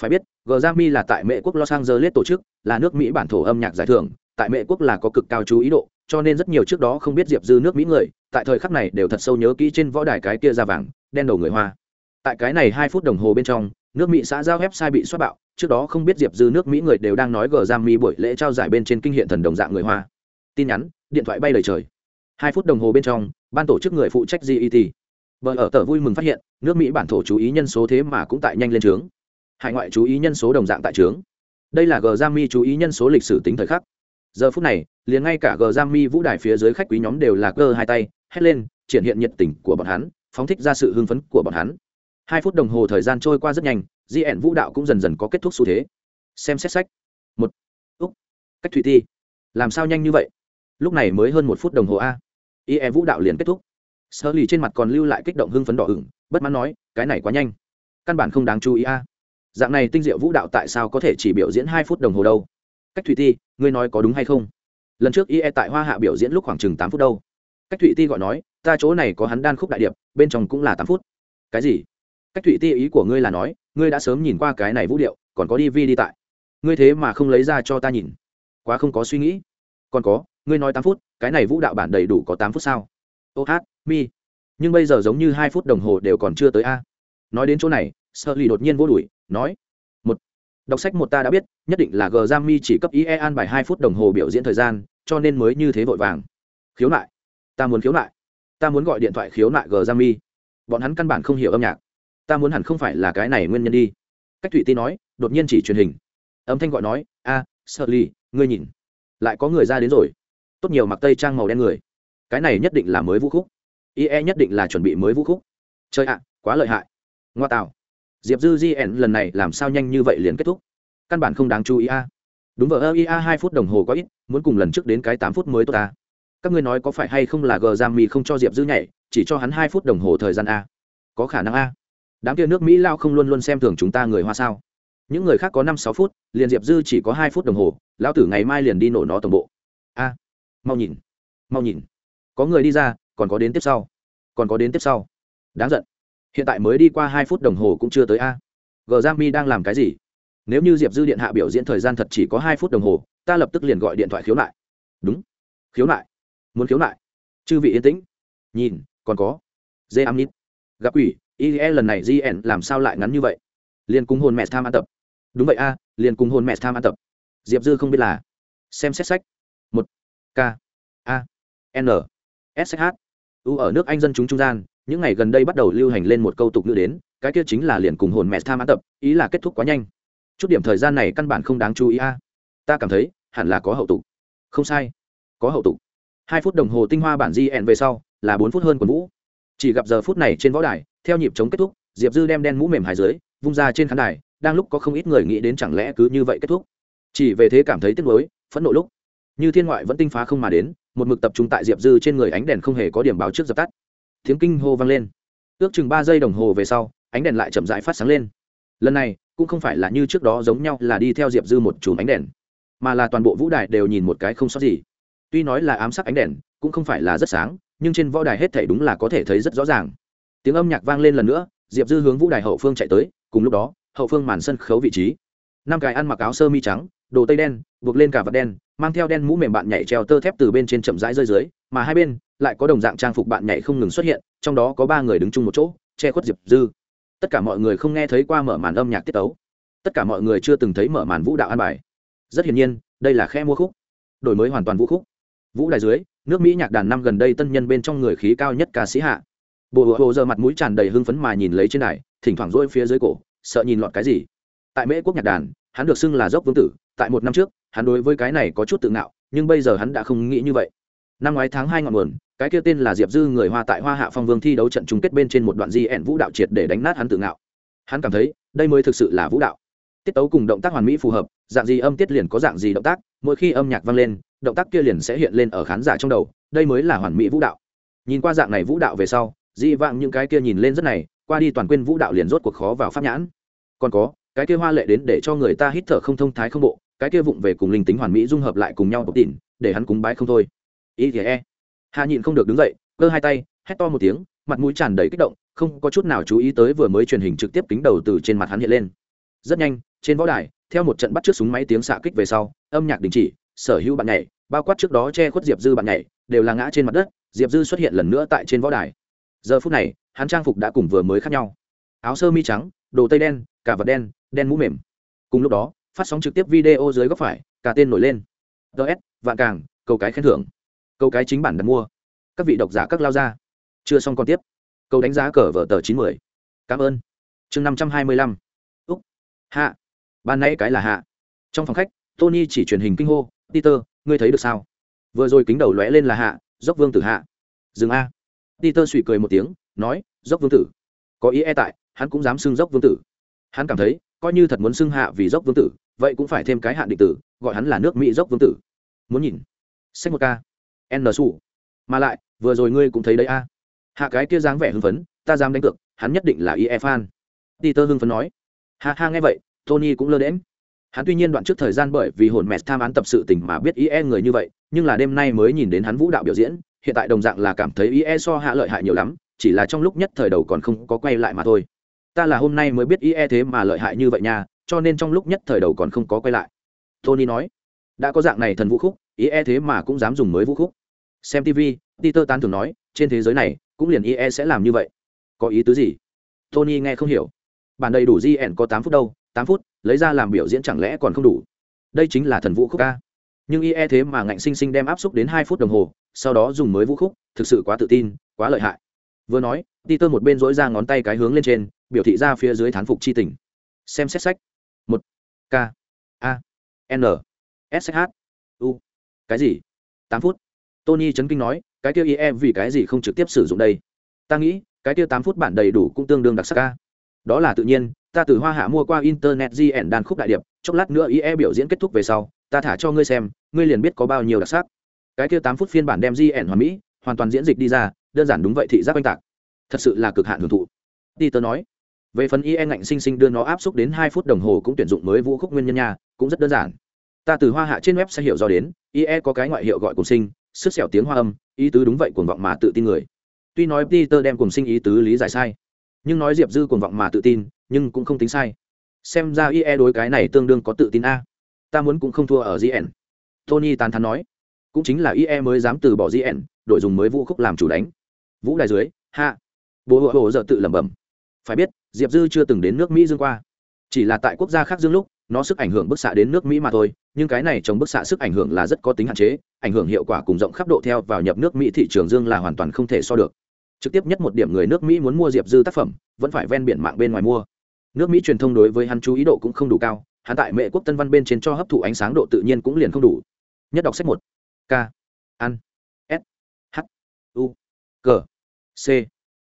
Phải biết grammy là tại mệ quốc los angeles tổ chức, là nước mỹ bản thổ âm nhạc giải thưởng tại mệ quốc là có cực cao chú ý độ, cho nên rất nhiều trước đó không biết diệp dư nước mỹ người, tại thời khắc này đều thật sâu nhớ kỹ trên võ đài cái kia da vàng, đen đầu người hoa. Tại cái này hai phút đồng hồ bên trong, nước mỹ xã giao website bị xoát bạo, trước đó không biết diệp dư nước mỹ người đều đang nói gờ giam mi buổi lễ trao giải bên trên kinh hiện thần đồng dạng người hoa. Tin nhắn, điện thoại bay lời trời. Hai phút đồng hồ bên trong, ban tổ chức người phụ trách get vợ ở tờ vui mừng phát hiện, nước mỹ bản thổ chú ý nhân số thế mà cũng tại nhanh lên trướng. Hải ngoại chú ý nhân số đồng dạng tại trướng. Đây là g mi chú ý nhân số lịch sử tính thời khắc giờ phút này, liền ngay cả g mi vũ đài phía dưới khách quý nhóm đều là cơ hai tay, hét lên, triển hiện nhiệt tình của bọn hắn, phóng thích ra sự hưng phấn của bọn hắn. Hai phút đồng hồ thời gian trôi qua rất nhanh, di ẻn vũ đạo cũng dần dần có kết thúc xu thế. Xem xét sách. Một. Úc. Cách thủy ti. Làm sao nhanh như vậy? Lúc này mới hơn một phút đồng hồ a. Ie vũ đạo liền kết thúc. Sơ lì trên mặt còn lưu lại kích động hưng phấn đỏ ửng, bất mãn nói, cái này quá nhanh. Căn bản không đáng chú ý a. Dạng này tinh diệu vũ đạo tại sao có thể chỉ biểu diễn hai phút đồng hồ đâu? Cách thủy ti, ngươi nói có đúng hay không? Lần trước ie tại hoa hạ biểu diễn lúc khoảng chừng tám phút đâu. Cách thụy ti gọi nói, ta chỗ này có hắn đan khúc đại điệp, bên trong cũng là tám phút. Cái gì? Cách thụy ti ý của ngươi là nói, ngươi đã sớm nhìn qua cái này vũ điệu, còn có đi vi đi tại. Ngươi thế mà không lấy ra cho ta nhìn. Quá không có suy nghĩ. Còn có, ngươi nói tám phút, cái này vũ đạo bản đầy đủ có tám phút sao? Ô hát, mi. Nhưng bây giờ giống như hai phút đồng hồ đều còn chưa tới a. Nói đến chỗ này sợ lì đột nhiên vô đuổi, nói đọc sách một ta đã biết, nhất định là g mi chỉ cấp ie an bài hai phút đồng hồ biểu diễn thời gian, cho nên mới như thế vội vàng. Khiếu nại. Ta muốn khiếu nại. Ta muốn gọi điện thoại khiếu nại g mi bọn hắn căn bản không hiểu âm nhạc. Ta muốn hẳn không phải là cái này nguyên nhân đi. Cách thụy ti nói, đột nhiên chỉ truyền hình. Âm thanh gọi nói, a, sợ ly ngươi nhìn. Lại có người ra đến rồi. Tốt nhiều mặc tây trang màu đen người. Cái này nhất định là mới vũ khúc. Ie nhất định là chuẩn bị mới vũ khúc. Chơi ạ, quá lợi hại. Ngoa tạo diệp dư gn lần này làm sao nhanh như vậy liền kết thúc? Căn bản không đáng chú ý a. Đúng vờ ơ ia hai phút đồng hồ có ít, muốn cùng lần trước đến cái tám phút mới tốt ta. Các ngươi nói có phải hay không là gờ giam mi không cho diệp dư nhảy, chỉ cho hắn hai phút đồng hồ thời gian a? Có khả năng a. Đám kia nước mỹ lao không luôn luôn xem thường chúng ta người hoa sao? Những người khác có năm, sáu phút, liền diệp dư chỉ có hai phút đồng hồ, lão tử ngày mai liền đi nổ nó tổng bộ. A, mau nhìn mau nhìn. Có người đi ra, còn có đến tiếp sau. Còn có đến tiếp sau. Đáng giận hiện tại mới đi qua hai phút đồng hồ cũng chưa tới a. Gờ giang mi đang làm cái gì? Nếu như diệp dư điện hạ biểu diễn thời gian thật chỉ có hai phút đồng hồ, ta lập tức liền gọi điện thoại khiếu nại. Đúng. Khiếu nại. Muốn khiếu nại. Chư vị yên tĩnh. Nhìn, còn có. Dê am nít. Gặp quỷ ie lần này gn làm sao lại ngắn như vậy? Liền cùng hồn mẹ tham ăn tập. Đúng vậy a, liền cùng hồn mẹ tham ăn tập. Diệp dư không biết là xem xét sách. Một. K. A. N. S h. U ở nước anh dân chúng trung gian những ngày gần đây bắt đầu lưu hành lên một câu tục ngữ đến, cái kia chính là liền cùng hồn mẹ tham ăn tập, ý là kết thúc quá nhanh. Chút điểm thời gian này căn bản không đáng chú ý a. Ta cảm thấy, hẳn là có hậu tục. Không sai. Có hậu tục. Hai phút đồng hồ tinh hoa bản gn về sau, là bốn phút hơn quần vũ. Chỉ gặp giờ phút này trên võ đài, theo nhịp chống kết thúc, diệp dư đem đen mũ mềm hài dưới, vung ra trên khán đài, đang lúc có không ít người nghĩ đến chẳng lẽ cứ như vậy kết thúc. Chỉ về thế cảm thấy tiếc nuối, phẫn nộ lúc, như thiên ngoại vẫn tinh phá không mà đến, một mực tập trung tại diệp dư trên người ánh đèn không hề có điểm báo trước dập tắt tiếng kinh hô vang lên. Ước chừng ba giây đồng hồ về sau, ánh đèn lại chậm rãi phát sáng lên. Lần này, cũng không phải là như trước đó giống nhau là đi theo diệp dư một chùm ánh đèn, mà là toàn bộ vũ đài đều nhìn một cái không sót gì. Tuy nói là ám sắc ánh đèn, cũng không phải là rất sáng, nhưng trên võ đài hết thể đúng là có thể thấy rất rõ ràng. Tiếng âm nhạc vang lên lần nữa, diệp dư hướng vũ đài hậu phương chạy tới, cùng lúc đó, hậu phương màn sân khấu vị trí. Năm cái ăn mặc áo sơ mi trắng, đồ tây đen, buộc lên cả vật đen, mang theo đen mũ mềm bạn nhảy treo tơ thép từ bên trên chậm rãi rơi dưới, mà hai bên lại có đồng dạng trang phục bạn nhảy không ngừng xuất hiện, trong đó có ba người đứng chung một chỗ, che khuất diệp dư. Tất cả mọi người không nghe thấy qua mở màn âm nhạc tiết tấu. Tất cả mọi người chưa từng thấy mở màn vũ đạo an bài. Rất hiển nhiên, đây là khe mua khúc. Đổi mới hoàn toàn vũ khúc. Vũ đài dưới, nước mỹ nhạc đàn năm gần đây tân nhân bên trong người khí cao nhất ca sĩ hạ. Bộ hồ giờ mặt mũi tràn đầy hưng phấn mà nhìn lấy trên đài, thỉnh thoảng rỗi phía dưới cổ, sợ nhìn lọt cái gì. Tại mễ quốc nhạc đàn, hắn được xưng là dốc vương tử, tại một năm trước, hắn đối với cái này có chút tự ngạo, nhưng bây giờ hắn đã không nghĩ như vậy năm ngoái tháng hai ngọn nguồn, cái kia tên là diệp dư người hoa tại hoa hạ phong vương thi đấu trận chung kết bên trên một đoạn di ẹn vũ đạo triệt để đánh nát hắn tự ngạo. Hắn cảm thấy, đây mới thực sự là vũ đạo. Tiết tấu cùng động tác hoàn mỹ phù hợp, dạng gì âm tiết liền có dạng gì động tác, mỗi khi âm nhạc vang lên, động tác kia liền sẽ hiện lên ở khán giả trong đầu, đây mới là hoàn mỹ vũ đạo. Nhìn qua dạng này vũ đạo về sau, dị vạng những cái kia nhìn lên rất này, qua đi toàn quên vũ đạo liền rốt cuộc khó vào pháp nhãn. Còn có, cái kia hoa lệ đến để cho người ta hít thở không thông thái không bộ, cái kia vụng về cùng linh tính hoàn mỹ dung hợp lại cùng nhau bộc tỉn để hắn cúng bái không thôi ý thì e. Hạ nhịn không được đứng dậy, cơ hai tay, hét to một tiếng, mặt mũi tràn đầy kích động, không có chút nào chú ý tới vừa mới truyền hình trực tiếp kính đầu từ trên mặt hắn hiện lên. Rất nhanh, trên võ đài, theo một trận bắt trước súng máy tiếng xạ kích về sau, âm nhạc đình chỉ, sở hữu bạn nhảy, bao quát trước đó che khuất diệp dư bạn nhảy, đều là ngã trên mặt đất, diệp dư xuất hiện lần nữa tại trên võ đài. Giờ phút này, hắn trang phục đã cùng vừa mới khác nhau. Áo sơ mi trắng, đồ tây đen, cả vật đen đen mũ mềm. Cùng lúc đó, phát sóng trực tiếp video dưới góc phải, cả tên nổi lên. Ts vạn càng, cầu cái khen thưởng câu cái chính bản đặt mua. Các vị độc giả các lao ra. Chưa xong còn tiếp. Câu đánh giá cờ vở tờ chín mươi cảm ơn. Chương năm trăm hai mươi lăm. Úc. Hạ. Ban nãy cái là hạ. Trong phòng khách, tony chỉ truyền hình kinh hô, peter, ngươi thấy được sao? Vừa rồi kính đầu lóe lên là hạ, dốc vương tử hạ. Dừng a. Peter suy cười một tiếng, nói, dốc vương tử. Có ý e tại, hắn cũng dám xưng dốc vương tử. Hắn cảm thấy, coi như thật muốn xưng hạ vì dốc vương tử, vậy cũng phải thêm cái hạn định tử, gọi hắn là nước mỹ dốc vương tử. Muốn nhìn. Sách một ca n su mà lại, vừa rồi ngươi cũng thấy đấy a. Hạ cái kia dáng vẻ hưng phấn, ta dám đánh cược, hắn nhất định là ie fan. Peter hưng phấn nói. Ha ha, nghe vậy, tony cũng lơ đễm hắn tuy nhiên đoạn trước thời gian bởi vì hồn mẹ tham án tập sự tình mà biết ie người như vậy, nhưng là đêm nay mới nhìn đến hắn vũ đạo biểu diễn, hiện tại đồng dạng là cảm thấy ie so hạ lợi hại nhiều lắm, chỉ là trong lúc nhất thời đầu còn không có quay lại mà thôi. Ta là hôm nay mới biết ie thế mà lợi hại như vậy nha, cho nên trong lúc nhất thời đầu còn không có quay lại. Tony nói. Đã có dạng này thần vũ khúc ie thế mà cũng dám dùng mới vũ khúc. Xem tv peter tán thường nói, trên thế giới này, cũng liền ie sẽ làm như vậy. Có ý tứ gì? Tony nghe không hiểu. Bản đầy đủ gn có tám phút đâu, tám phút, lấy ra làm biểu diễn chẳng lẽ còn không đủ? Đây chính là thần vũ khúc ca nhưng ie thế mà ngạnh sinh sinh đem áp xúc đến hai phút đồng hồ, sau đó dùng mới vũ khúc, thực sự quá tự tin, quá lợi hại. Vừa nói, peter một bên dỗi ra ngón tay cái hướng lên trên, biểu thị ra phía dưới thán phục chi tình. Xem xét sách. Một. K. A. N. S h. U cái gì? Tám phút. Tony chấn kinh nói, cái kia ie vì cái gì không trực tiếp sử dụng đây? Ta nghĩ, cái kia tám phút bản đầy đủ cũng tương đương đặc sắc ca đó là tự nhiên, ta từ hoa hạ mua qua internet gn đàn khúc đại điệp, chốc lát nữa ie biểu diễn kết thúc về sau, ta thả cho ngươi xem, ngươi liền biết có bao nhiêu đặc sắc. Cái kia tám phút phiên bản đem gn hoàn mỹ, hoàn toàn diễn dịch đi ra, đơn giản đúng vậy thị giác oanh tạc. Thật sự là cực hạn hưởng thụ. Peter nói, về phần ie ngạnh sinh sinh đưa nó áp xúc đến hai phút đồng hồ cũng tuyển dụng mới vũ khúc nguyên nhân nha, cũng rất đơn giản ta từ hoa hạ trên web sẽ hiểu do đến ie có cái ngoại hiệu gọi cùng sinh, sức xẻo tiếng hoa âm, ý tứ đúng vậy cuồng vọng mà tự tin người. Tuy nói peter đem cùng sinh ý tứ lý giải sai, nhưng nói diệp dư cuồng vọng mà tự tin, nhưng cũng không tính sai. Xem ra ie đối cái này tương đương có tự tin a. Ta muốn cũng không thua ở gn tony tán thắn nói, cũng chính là ie mới dám từ bỏ gn đội dùng mới vũ khúc làm chủ đánh. Vũ đài dưới hạ bố hộ hộ giờ tự lẩm bẩm. Phải biết, diệp dư chưa từng đến nước mỹ dương qua. Chỉ là tại quốc gia khác dương lúc, nó sức ảnh hưởng bức xạ đến nước mỹ mà thôi nhưng cái này trong bức xạ sức ảnh hưởng là rất có tính hạn chế, ảnh hưởng hiệu quả cùng rộng khắp độ theo vào nhập nước mỹ thị trường dương là hoàn toàn không thể so được. Trực tiếp nhất một điểm người nước mỹ muốn mua diệp dư tác phẩm, vẫn phải ven biển mạng bên ngoài mua. Nước mỹ truyền thông đối với hắn chú ý độ cũng không đủ cao, hắn tại mệ quốc tân văn bên trên cho hấp thụ ánh sáng độ tự nhiên cũng liền không đủ. Nhất đọc sách một. K. An. S. H. U. G. C.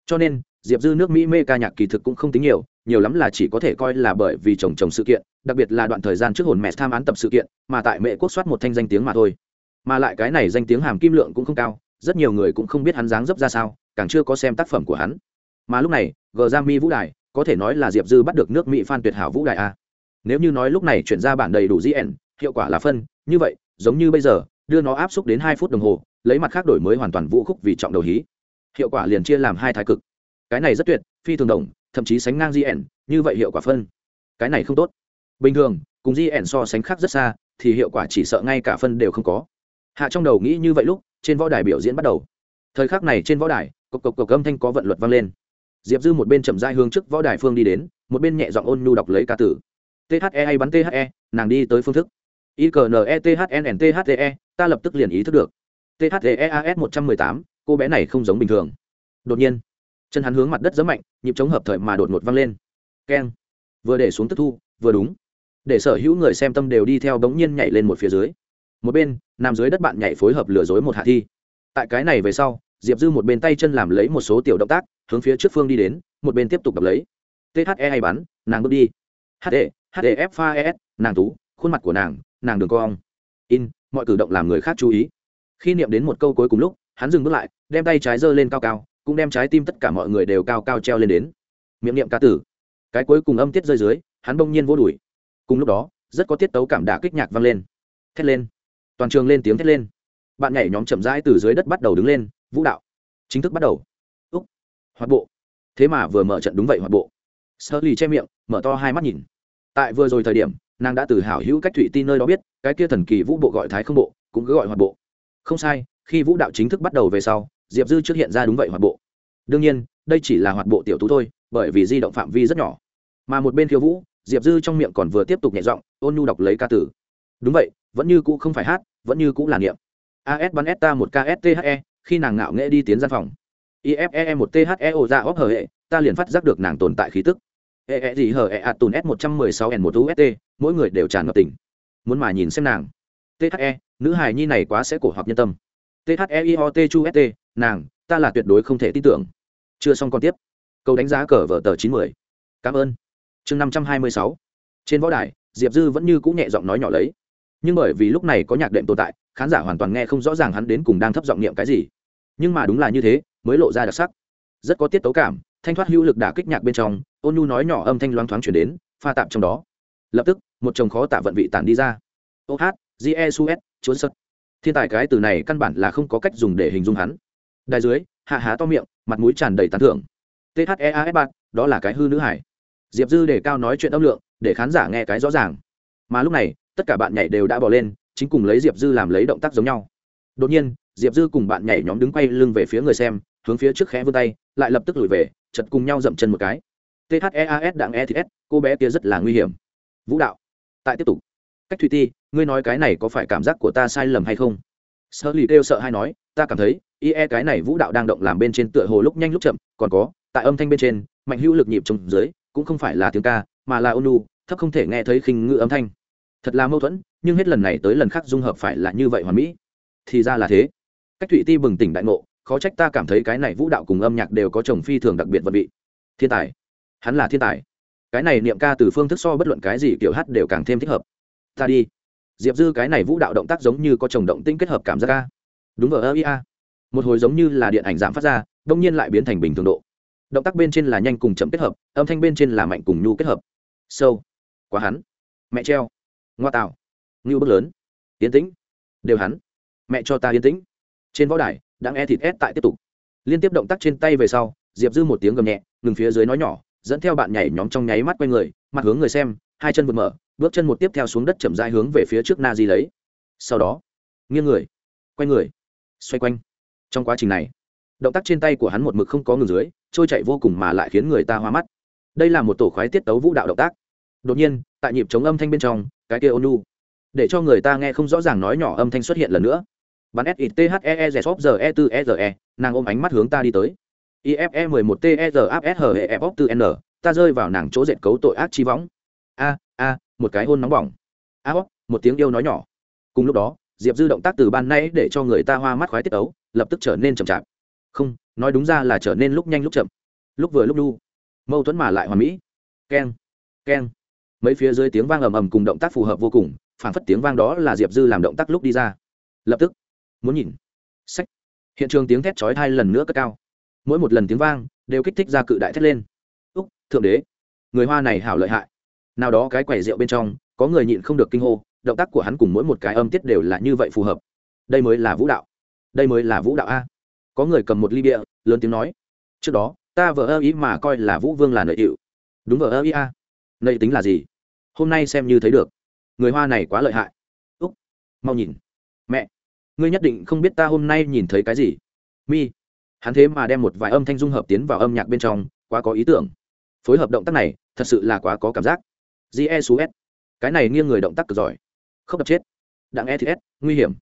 Cho nên, diệp dư nước mỹ mê ca nhạc kỳ thực cũng không tính nhiều nhiều lắm là chỉ có thể coi là bởi vì chồng chồng sự kiện, đặc biệt là đoạn thời gian trước hồn mẹ tham án tập sự kiện, mà tại mẹ quốc soát một thanh danh tiếng mà thôi. Mà lại cái này danh tiếng hàm kim lượng cũng không cao, rất nhiều người cũng không biết hắn dáng dấp ra sao, càng chưa có xem tác phẩm của hắn. Mà lúc này gờ ra mi vũ đài, có thể nói là diệp dư bắt được nước mỹ phan tuyệt hảo vũ đài a. Nếu như nói lúc này chuyển ra bản đầy đủ gn hiệu quả là phân, như vậy, giống như bây giờ, đưa nó áp xúc đến hai phút đồng hồ, lấy mặt khác đổi mới hoàn toàn vũ khúc vì trọng đầu hí. Hiệu quả liền chia làm hai thái cực. Cái này rất tuyệt phi thường đồng, thậm chí sánh ngang gn như vậy hiệu quả phân. Cái này không tốt. Bình thường, cùng gn so sánh khác rất xa, thì hiệu quả chỉ sợ ngay cả phân đều không có. Hạ trong đầu nghĩ như vậy lúc, trên võ đài biểu diễn bắt đầu. Thời khắc này trên võ đài, cộc cộc cộc âm thanh có vận luật vang lên. Diệp dư một bên chậm dai hướng trước võ đài phương đi đến, một bên nhẹ giọng ôn nhu đọc lấy ca tử the hay bắn the nàng đi tới phương thức. Ikne ta lập tức liền ý thức được. Theas một trăm mười tám, cô bé này không giống bình thường. Đột nhiên, chân hắn hướng mặt đất rất mạnh nhịp chống hợp thời mà đột ngột vang lên. Keng. Vừa để xuống tức thu, vừa đúng. Để sở hữu người xem tâm đều đi theo đống nhiên nhảy lên một phía dưới. Một bên, nằm dưới đất bạn nhảy phối hợp lừa dối một hạ thi. Tại cái này về sau, diệp dư một bên tay chân làm lấy một số tiểu động tác, hướng phía trước phương đi đến, một bên tiếp tục đập lấy. The hay bắn, nàng bước đi. Hd hdf pha nàng tú, khuôn mặt của nàng nàng đường cong. In, mọi cử động làm người khác chú ý. Khi niệm đến một câu cuối cùng lúc, hắn dừng bước lại, đem tay trái giơ lên cao cao cũng đem trái tim tất cả mọi người đều cao cao treo lên đến. Miệng niệm ca tử. Cái cuối cùng âm tiết rơi dưới, hắn bỗng nhiên vô đùi. Cùng lúc đó, rất có tiết tấu cảm đả kích nhạc vang lên. Thét lên. Toàn trường lên tiếng thét lên. Bạn nhảy nhóm chậm rãi từ dưới đất bắt đầu đứng lên, vũ đạo. Chính thức bắt đầu. Úc. Hoạt bộ. Thế mà vừa mở trận đúng vậy hoạt bộ. Sơ lì che miệng, mở to hai mắt nhìn. Tại vừa rồi thời điểm, nàng đã từ hảo hữu cách thụy tin nơi đó biết, cái kia thần kỳ vũ bộ gọi thái không bộ, cũng cứ gọi hoạt bộ. Không sai, khi vũ đạo chính thức bắt đầu về sau diệp dư trước hiện ra đúng vậy hoạt bộ. Đương nhiên, đây chỉ là hoạt bộ tiểu tú thôi, bởi vì di động phạm vi rất nhỏ. Mà một bên khiêu vũ, diệp dư trong miệng còn vừa tiếp tục nhẹ giọng, ôn nhu đọc lấy ca tử. Đúng vậy, vẫn như cũ không phải hát, vẫn như cũ là niệm. As bắn esta một kthe khi nàng ngạo nghệ đi tiến gian phòng. Ifee một the o ra óp hờ hệ, ta liền phát giác được nàng tồn tại khí tức. E e gì hờ e ạt tùn s một trăm mười sáu n một ust mỗi người đều tràn ngập tình. Muốn mà nhìn xem nàng. The nữ hài nhi này quá sẽ cổ hoặc nhân tâm. The iot chu st nàng ta là tuyệt đối không thể tin tưởng. Chưa xong còn tiếp. Câu đánh giá cờ vở tờ chín mươi cảm ơn. Chương năm trăm hai mươi sáu. Trên võ đài diệp dư vẫn như cũng nhẹ giọng nói nhỏ lấy. Nhưng bởi vì lúc này có nhạc đệm tồn tại khán giả hoàn toàn nghe không rõ ràng hắn đến cùng đang thấp giọng niệm cái gì. Nhưng mà đúng là như thế mới lộ ra đặc sắc. Rất có tiết tấu cảm thanh thoát hữu lực đả kích nhạc bên trong ôn nhu nói nhỏ âm thanh loáng thoáng chuyển đến pha tạm trong đó. Lập tức một chồng khó tạ vận vị tản đi ra. Ô hát Jesus, su s trốn sật. Thiên tài cái từ này căn bản là không có cách dùng để hình dung hắn đài dưới, hạ há to miệng, mặt mũi tràn đầy tán thưởng. Theas bạn, đó là cái hư nữ hải diệp dư để cao nói chuyện âm lượng, để khán giả nghe cái rõ ràng. Mà lúc này, tất cả bạn nhảy đều đã bỏ lên, chính cùng lấy diệp dư làm lấy động tác giống nhau. Đột nhiên, diệp dư cùng bạn nhảy nhóm đứng quay lưng về phía người xem, hướng phía trước khẽ vươn tay, lại lập tức lùi về, chật cùng nhau dậm chân một cái. Theas đặng e thì s, cô bé kia rất là nguy hiểm. Vũ đạo. Tại tiếp tục. Cách thủy ti, ngươi nói cái này có phải cảm giác của ta sai lầm hay không? Sơ lì kêu sợ hay nói, ta cảm thấy ie cái này vũ đạo đang động làm bên trên tựa hồ lúc nhanh lúc chậm, còn có, tại âm thanh bên trên, mạnh hữu lực nhịp trong dưới, cũng không phải là tiếng ca, mà là ônu thấp không thể nghe thấy khinh ngự âm thanh. Thật là mâu thuẫn, nhưng hết lần này tới lần khác dung hợp phải là như vậy hoàn mỹ. Thì ra là thế. Cách thụy ti bừng tỉnh đại ngộ, khó trách ta cảm thấy cái này vũ đạo cùng âm nhạc đều có chồng phi thường đặc biệt vật vị. Thiên tài. Hắn là thiên tài. Cái này niệm ca từ phương thức so bất luận cái gì kiểu hát đều càng thêm thích hợp. Ta đi diệp dư cái này vũ đạo động tác giống như có chồng động tinh kết hợp cảm giác ca đúng vào ơ ia một hồi giống như là điện ảnh giảm phát ra, đông nhiên lại biến thành bình thường độ. Động tác bên trên là nhanh cùng chậm kết hợp, âm thanh bên trên là mạnh cùng nhu kết hợp. Sâu. Quá hắn. Mẹ treo. Ngoa tạo. Ngưu bước lớn. Yến tĩnh. Đều hắn. Mẹ cho ta yên tĩnh. Trên võ đài, đang e thịt ép tại tiếp tục. Liên tiếp động tác trên tay về sau, diệp dư một tiếng gầm nhẹ, ngừng phía dưới nói nhỏ, dẫn theo bạn nhảy nhóm trong nháy mắt quay người, mặt hướng người xem, hai chân vượt mở bước chân một tiếp theo xuống đất chậm rãi hướng về phía trước na di lấy. Sau đó, nghiêng người, quay người, xoay quanh. Trong quá trình này, động tác trên tay của hắn một mực không có ngừng dưới, trôi chạy vô cùng mà lại khiến người ta hoa mắt. Đây là một tổ khoái tiết tấu vũ đạo động tác. Đột nhiên, tại nhịp chống âm thanh bên trong, cái kia ônu để cho người ta nghe không rõ ràng nói nhỏ âm thanh xuất hiện lần nữa. Bắn s t h e e z o e t e r e nàng ôm ánh mắt hướng ta đi tới. Ife 11 t e r a s h e f 4 n, ta rơi vào nàng chỗ dệt cấu tội ác chi võng. A a một cái hôn nóng bỏng. A một tiếng yêu nói nhỏ. Cùng lúc đó, diệp dư động tác từ ban nay để cho người ta hoa mắt khoái tiết ấu, lập tức trở nên chậm chạp. Không, nói đúng ra là trở nên lúc nhanh lúc chậm. Lúc vừa lúc đu. Mâu thuẫn mà lại hoàn mỹ. Keng keng. Mấy phía dưới tiếng vang ầm ầm cùng động tác phù hợp vô cùng phản phất tiếng vang đó là diệp dư làm động tác lúc đi ra. Lập tức, muốn nhìn. Sách hiện trường tiếng thét chói hai lần nữa cất cao. Mỗi một lần tiếng vang đều kích thích ra cự đại thét lên. Úc, thượng đế. Người hoa này hảo lợi hại nào đó cái quầy rượu bên trong, có người nhịn không được kinh hô, động tác của hắn cùng mỗi một cái âm tiết đều là như vậy phù hợp. Đây mới là vũ đạo. Đây mới là vũ đạo a. Có người cầm một ly bia, lớn tiếng nói, trước đó, ta vợ ơ ý mà coi là vũ vương là nợ hiệu. Đúng vợ ơ ý a. Nợ tính là gì? Hôm nay xem như thấy được. Người hoa này quá lợi hại. Úc, mau nhìn. Mẹ, ngươi nhất định không biết ta hôm nay nhìn thấy cái gì. Mi. Hắn thế mà đem một vài âm thanh dung hợp tiến vào âm nhạc bên trong, quá có ý tưởng. Phối hợp động tác này, thật sự là quá có cảm giác ge s cái này nghiêng người động tác cực giỏi. Không đập chết. Đặng e nguy hiểm.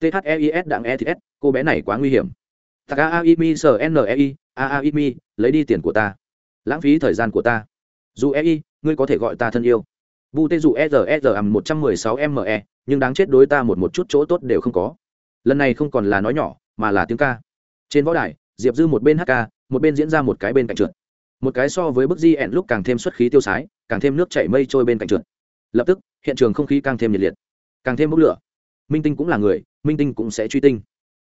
Theis đặng e thì cô bé này quá nguy hiểm. Tạc a i mi s n mi, lấy đi tiền của ta. Lãng phí thời gian của ta. Dù ei ngươi có thể gọi ta thân yêu. Vu tê dù e r e r ầm một trăm mười sáu me nhưng đáng chết đối ta một một chút chỗ tốt đều không có. Lần này không còn là nói nhỏ, mà là tiếng ca. Trên võ đài, diệp dư một bên hát ca, một bên diễn ra một cái bên cạnh trượt một cái so với bức di ẹn lúc càng thêm xuất khí tiêu sái, càng thêm nước chảy mây trôi bên cạnh trượt. Lập tức, hiện trường không khí càng thêm nhiệt liệt, càng thêm bốc lửa. Minh tinh cũng là người, minh tinh cũng sẽ truy tinh.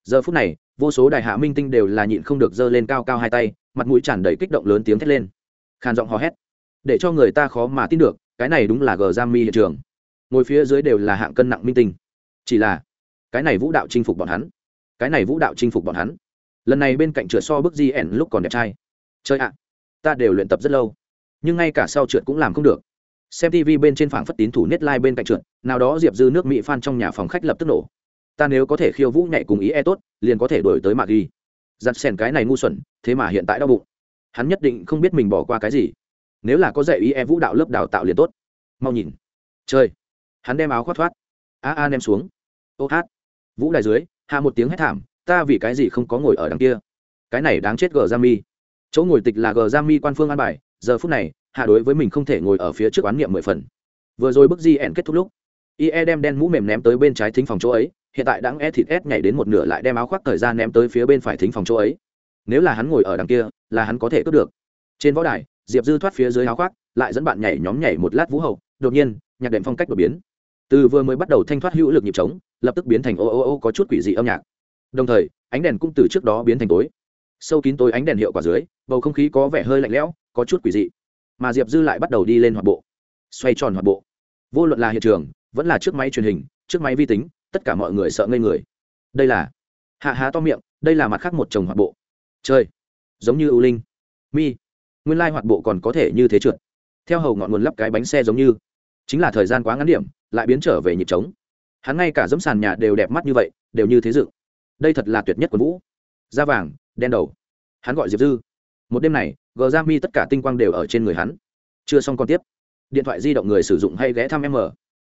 Giờ phút này, vô số đại hạ minh tinh đều là nhịn không được giơ lên cao cao hai tay, mặt mũi tràn đầy kích động lớn tiếng thét lên. Khàn giọng hò hét. Để cho người ta khó mà tin được, cái này đúng là gờ giam mi hiện trường. Ngồi phía dưới đều là hạng cân nặng minh tinh. Chỉ là, cái này vũ đạo chinh phục bọn hắn. Cái này vũ đạo chinh phục bọn hắn. Lần này bên cạnh trượt so bức di ẻn lúc còn đẹp trai. Chơi ạ ta đều luyện tập rất lâu. Nhưng ngay cả sau trượt cũng làm không được. Xem tv bên trên phảng phất tín thủ nết lai、like、bên bên cạnh trượt, nào đó diệp dư nước mỹ phan trong nhà phòng khách lập tức nổ. Ta nếu có thể khiêu vũ nhảy cùng ý e tốt, liền có thể đổi tới mạc ghi. Giặt sèn cái này ngu xuẩn, thế mà hiện tại đau bụng. Hắn nhất định không biết mình bỏ qua cái gì. Nếu là có dạy ý e vũ đạo lớp đào tạo liền tốt. Mau nhìn. Chơi hắn đem áo khoác thoát. A a đem xuống. Ô hát. Vũ đài dưới, hạ một tiếng hét thảm, ta vì cái gì không có ngồi ở đằng kia? Cái này đáng chết gờ ra mi chỗ ngồi tịch là gờ ra mi quan phương an bài, giờ phút này, hạ đối với mình không thể ngồi ở phía trước quán niệm mười phần. Vừa rồi bức di ẻn kết thúc lúc ie đem đen mũ mềm ném tới bên trái thính phòng chỗ ấy, hiện tại đáng e thịt ép nhảy đến một nửa lại đem áo khoác thời gian ném tới phía bên phải thính phòng chỗ ấy. Nếu là hắn ngồi ở đằng kia, là hắn có thể cướp được. Trên võ đài, diệp dư thoát phía dưới áo khoác, lại dẫn bạn nhảy nhóm nhảy một lát vũ hậu, đột nhiên, nhạc đệm phong cách đột biến. Từ vừa mới bắt đầu thanh thoát hữu lực nhịp trống, lập tức biến thành ô ô ô có chút quỷ dị âm nhạc. Đồng thời, ánh đèn cũng từ trước đó biến thành tối sâu kín tối ánh đèn hiệu quả dưới, bầu không khí có vẻ hơi lạnh lẽo, có chút quỷ dị. Mà diệp dư lại bắt đầu đi lên hoạt bộ. Xoay tròn hoạt bộ. Vô luận là hiện trường, vẫn là chiếc máy truyền hình chiếc máy vi tính, tất cả mọi người sợ ngây người. Đây là hạ há to miệng, đây là mặt khác một chồng hoạt bộ. Chơi giống như ưu linh. Mi, nguyên lai hoạt bộ còn có thể như thế trượt. Theo hầu ngọn nguồn lắp cái bánh xe giống như. Chính là thời gian quá ngắn điểm, lại biến trở về nhịp trống. Hắn ngay cả dẫm sàn nhà đều đẹp mắt như vậy, đều như thế dự đây thật là tuyệt nhất của vũ. Da vàng đen đầu. Hắn gọi diệp dư. Một đêm này gờ ra mi tất cả tinh quang đều ở trên người hắn. Chưa xong còn tiếp. Điện thoại di động người sử dụng hay ghé thăm m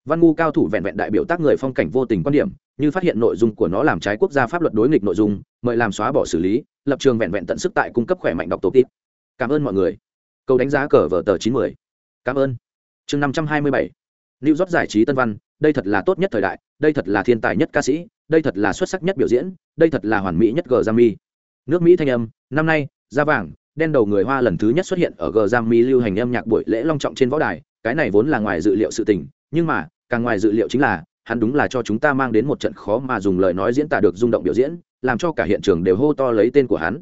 văn ngu cao thủ vẹn vẹn đại biểu tác người phong cảnh vô tình quan điểm, như phát hiện nội dung của nó làm trái quốc gia pháp luật đối nghịch nội dung, mời làm xóa bỏ xử lý, lập trường vẹn vẹn tận sức tại cung cấp khỏe mạnh đọc tổ tít cảm ơn mọi người. Câu đánh giá cờ vở tờ chín mươi cảm ơn. Chương năm trăm hai mươi bảy. Lưu rót giải trí tân văn, đây thật là tốt nhất thời đại, đây thật là thiên tài nhất ca sĩ, đây thật là xuất sắc nhất biểu diễn, đây thật là hoàn mỹ nhất gờ giam mi nước mỹ thanh âm, năm nay, da vàng, đen đầu người hoa lần thứ nhất xuất hiện ở gờ giam mi lưu hành âm nhạc buổi lễ long trọng trên võ đài, cái này vốn là ngoài dự liệu sự tình, nhưng mà, càng ngoài dự liệu chính là, hắn đúng là cho chúng ta mang đến một trận khó mà dùng lời nói diễn tả được rung động biểu diễn, làm cho cả hiện trường đều hô to lấy tên của hắn.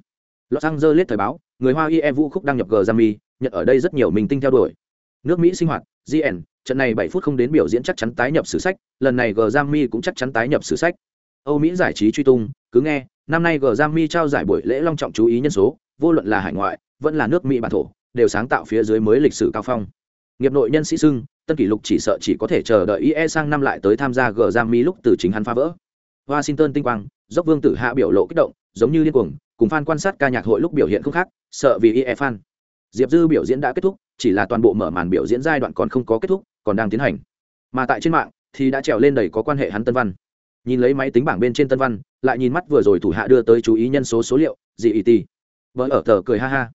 Los angeles thời báo, người hoa ie vũ khúc đăng nhập gờ giam mi, nhận ở đây rất nhiều mình tinh theo đuổi. Nước mỹ sinh hoạt gn trận này bảy phút không đến biểu diễn chắc chắn tái nhập sử sách, lần này g giam mi cũng chắc chắn tái nhập sử sách. Âu mỹ giải trí truy tung, cứ nghe năm nay gờ giam mi trao giải buổi lễ long trọng chú ý nhân số, vô luận là hải ngoại, vẫn là nước mỹ bản thổ, đều sáng tạo phía dưới mới lịch sử cao phong. Nghiệp nội nhân sĩ xưng, tân kỷ lục chỉ sợ chỉ có thể chờ đợi ie sang năm lại tới tham gia gờ giam mi lúc từ chính hắn phá vỡ. Washington tinh quang, dốc vương tử hạ biểu lộ kích động, giống như điên cuồng, cùng fan quan sát ca nhạc hội lúc biểu hiện không khác, sợ vì ie fan. Diệp dư biểu diễn đã kết thúc, chỉ là toàn bộ mở màn biểu diễn giai đoạn còn không có kết thúc, còn đang tiến hành. Mà tại trên mạng, thì đã trèo lên đầy có quan hệ hắn tân văn nhìn lấy máy tính bảng bên trên tân văn, lại nhìn mắt vừa rồi thủ hạ đưa tới chú ý nhân số số liệu, gì ý ti vợ ở tờ cười ha ha.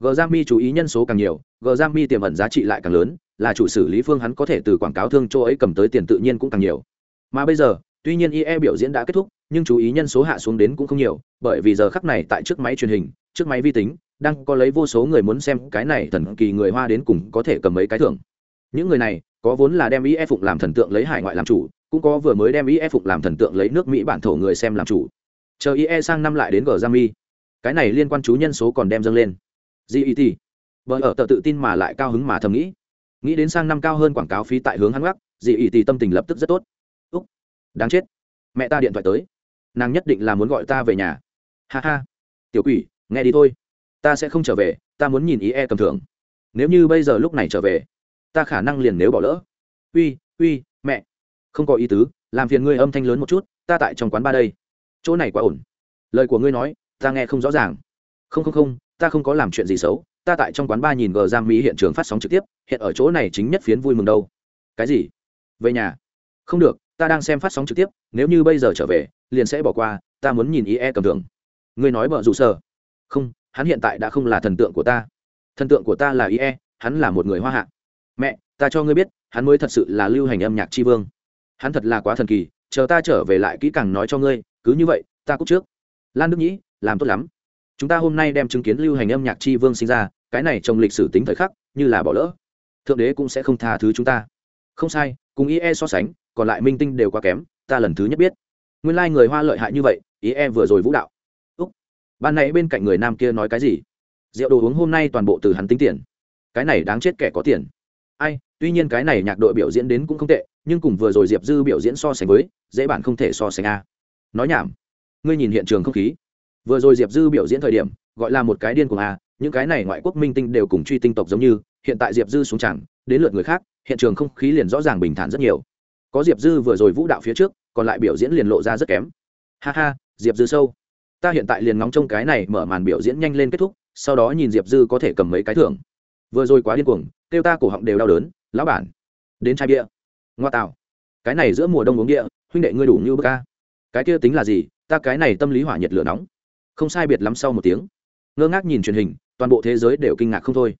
G g mi chú ý nhân số càng nhiều g g mi tiềm ẩn giá trị lại càng lớn, là chủ xử lý phương hắn có thể từ quảng cáo thương chỗ ấy cầm tới tiền tự nhiên cũng càng nhiều. Mà bây giờ, tuy nhiên ie biểu diễn đã kết thúc, nhưng chú ý nhân số hạ xuống đến cũng không nhiều, bởi vì giờ khắp này tại trước máy truyền hình, trước máy vi tính, đang có lấy vô số người muốn xem cái này thần kỳ người hoa đến cùng có thể cầm mấy cái thưởng. Những người này, có vốn là đem ý e phụng làm thần tượng lấy hải ngoại làm chủ cũng có vừa mới đem ý e làm thần tượng lấy nước mỹ bản thổ người xem làm chủ. Chờ ý e sang năm lại đến g mi. Cái này liên quan chú nhân số còn đem dâng lên. Get vợ ở tờ tự tin mà lại cao hứng mà thầm nghĩ. Nghĩ đến sang năm cao hơn quảng cáo phí tại hướng hắn gác get tâm tình lập tức rất tốt. Úc. Đáng chết. Mẹ ta điện thoại tới. Nàng nhất định là muốn gọi ta về nhà. Ha ha. Tiểu quỷ, nghe đi thôi. Ta sẽ không trở về, ta muốn nhìn ý e cầm thưởng. Nếu như bây giờ lúc này trở về, ta khả năng liền nếu bỏ lỡ. Uy uy không có ý tứ, làm phiền ngươi âm thanh lớn một chút, ta tại trong quán ba đây. Chỗ này quá ổn. Lời của ngươi nói, ta nghe không rõ ràng. Không không không, ta không có làm chuyện gì xấu, ta tại trong quán ba nhìn gờ giang mỹ hiện trường phát sóng trực tiếp, hiện ở chỗ này chính nhất phiến vui mừng đâu. Cái gì? Về nhà. Không được, ta đang xem phát sóng trực tiếp, nếu như bây giờ trở về, liền sẽ bỏ qua, ta muốn nhìn ý e cầm thưởng. Ngươi nói bợ rủ sở. Không, hắn hiện tại đã không là thần tượng của ta. Thần tượng của ta là ý e hắn là một người hoa hạ. Mẹ, ta cho ngươi biết, hắn mới thật sự là lưu hành âm nhạc tri vương hắn thật là quá thần kỳ, chờ ta trở về lại kỹ càng nói cho ngươi, cứ như vậy, ta cúc trước. Lan đức nhĩ, làm tốt lắm. Chúng ta hôm nay đem chứng kiến lưu hành âm nhạc tri vương sinh ra, cái này trong lịch sử tính thời khắc, như là bỏ lỡ. Thượng đế cũng sẽ không tha thứ chúng ta. Không sai, cùng ie so sánh, còn lại minh tinh đều quá kém, ta lần thứ nhất biết. Nguyên lai、like、người hoa lợi hại như vậy ie vừa rồi vũ đạo. Úc. Ban nãy bên cạnh người nam kia nói cái gì? Rượu đồ uống hôm nay toàn bộ từ hắn tính tiền. Cái này đáng chết kẻ có tiền. Ai, tuy nhiên cái này nhạc đội biểu diễn đến cũng không tệ nhưng cùng vừa rồi diệp dư biểu diễn so sánh với, dễ bản không thể so sánh a. Nói nhảm. Ngươi nhìn hiện trường không khí. Vừa rồi diệp dư biểu diễn thời điểm, gọi là một cái điên cuồng a, những cái này ngoại quốc minh tinh đều cùng truy tinh tộc giống như, hiện tại diệp dư xuống chẳng, đến lượt người khác, hiện trường không khí liền rõ ràng bình thản rất nhiều. Có diệp dư vừa rồi vũ đạo phía trước, còn lại biểu diễn liền lộ ra rất kém. Ha ha, diệp dư sâu. Ta hiện tại liền ngóng trông cái này mở màn biểu diễn nhanh lên kết thúc, sau đó nhìn diệp dư có thể cầm mấy cái thưởng. Vừa rồi quá điên cuồng, kêu ta cổ họng đều đau đớn, lão bản. Đến chai bia ngoa tạo cái này giữa mùa đông uống địa, huynh đệ ngươi đủ như bơ ca cái kia tính là gì? Ta cái này tâm lý hỏa nhiệt lửa nóng. Không sai biệt lắm sau một tiếng. Ngơ ngác nhìn truyền hình, toàn bộ thế giới đều kinh ngạc không thôi.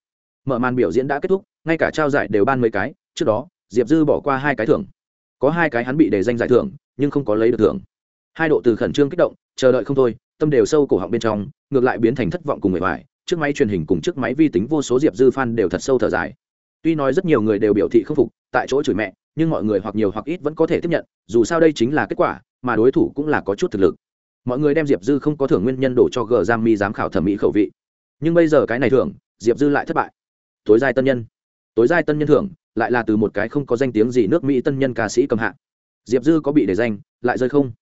Mở màn biểu diễn đã kết thúc, ngay cả trao giải đều ban mấy cái, trước đó, diệp dư bỏ qua hai cái thưởng. Có hai cái hắn bị đề danh giải thưởng, nhưng không có lấy được thưởng. Hai độ từ khẩn trương kích động, chờ đợi không thôi, tâm đều sâu cổ họng bên trong, ngược lại biến thành thất vọng cùng người vải trước máy truyền hình cùng chiếc máy vi tính vô số diệp dư f đều thật sâu thở dài tuy nói rất nhiều người đều biểu thị không phục tại chỗ chửi mẹ, nhưng mọi người hoặc nhiều hoặc ít vẫn có thể tiếp nhận, dù sao đây chính là kết quả, mà đối thủ cũng là có chút thực lực. Mọi người đem diệp dư không có thưởng nguyên nhân đổ cho g giam mi giám khảo thẩm mỹ khẩu vị. Nhưng bây giờ cái này thưởng, diệp dư lại thất bại. Tối giai tân nhân. Tối giai tân nhân thưởng, lại là từ một cái không có danh tiếng gì nước mỹ tân nhân ca sĩ cầm hạ. Diệp dư có bị để danh, lại rơi không?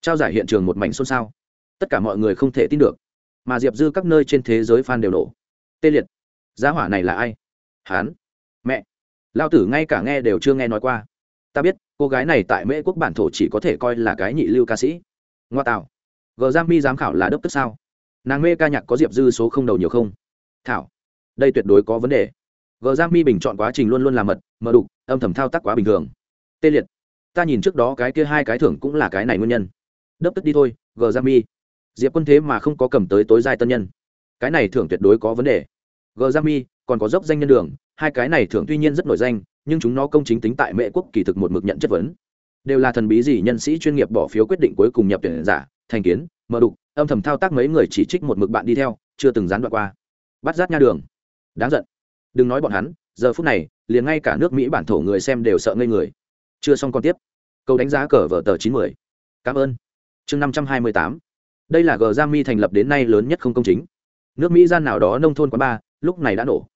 Trao giải hiện trường một mảnh xôn xao. Tất cả mọi người không thể tin được. Mà diệp dư các nơi trên thế giới f a n đều nổ. Tê liệt. Giá hỏa này là ai? Hán mẹ, lao tử ngay cả nghe đều chưa nghe nói qua. Ta biết, cô gái này tại mễ quốc bản thổ chỉ có thể coi là cái nhị lưu ca sĩ. Ngoa tạo. Gờ giam mi giám khảo là đốc tức sao? Nàng mê ca nhạc có diệp dư số không đầu nhiều không? Thảo. Đây tuyệt đối có vấn đề. Gờ giam mi bình chọn quá trình luôn luôn là mật, mờ đục, âm thầm thao tác quá bình thường. Tê liệt. Ta nhìn trước đó cái kia hai cái thưởng cũng là cái này nguyên nhân. Đốc tức đi thôi, gờ giam mi. Diệp quân thế mà không có cầm tới tối giai tân nhân. Cái này thưởng tuyệt đối có vấn đề. Gờ giam mi, còn có dốc danh nhân đường hai cái này thường tuy nhiên rất nổi danh, nhưng chúng nó công chính tính tại mễ quốc kỳ thực một mực nhận chất vấn. Đều là thần bí gì nhân sĩ chuyên nghiệp bỏ phiếu quyết định cuối cùng nhập tuyển giả, thành kiến mờ đục, âm thầm thao tác mấy người chỉ trích một mực bạn đi theo, chưa từng gián đoạn qua. Bắt rát nha đường. Đáng giận. Đừng nói bọn hắn, giờ phút này, liền ngay cả nước mỹ bản thổ người xem đều sợ ngây người. Chưa xong còn tiếp. Câu đánh giá cờ vở tờ chín mươi cảm ơn. Chương năm trăm hai mươi tám. Đây là g giang mi thành lập đến nay lớn nhất không công chính. Nước mỹ gian nào đó nông thôn quán ba lúc này đã nổ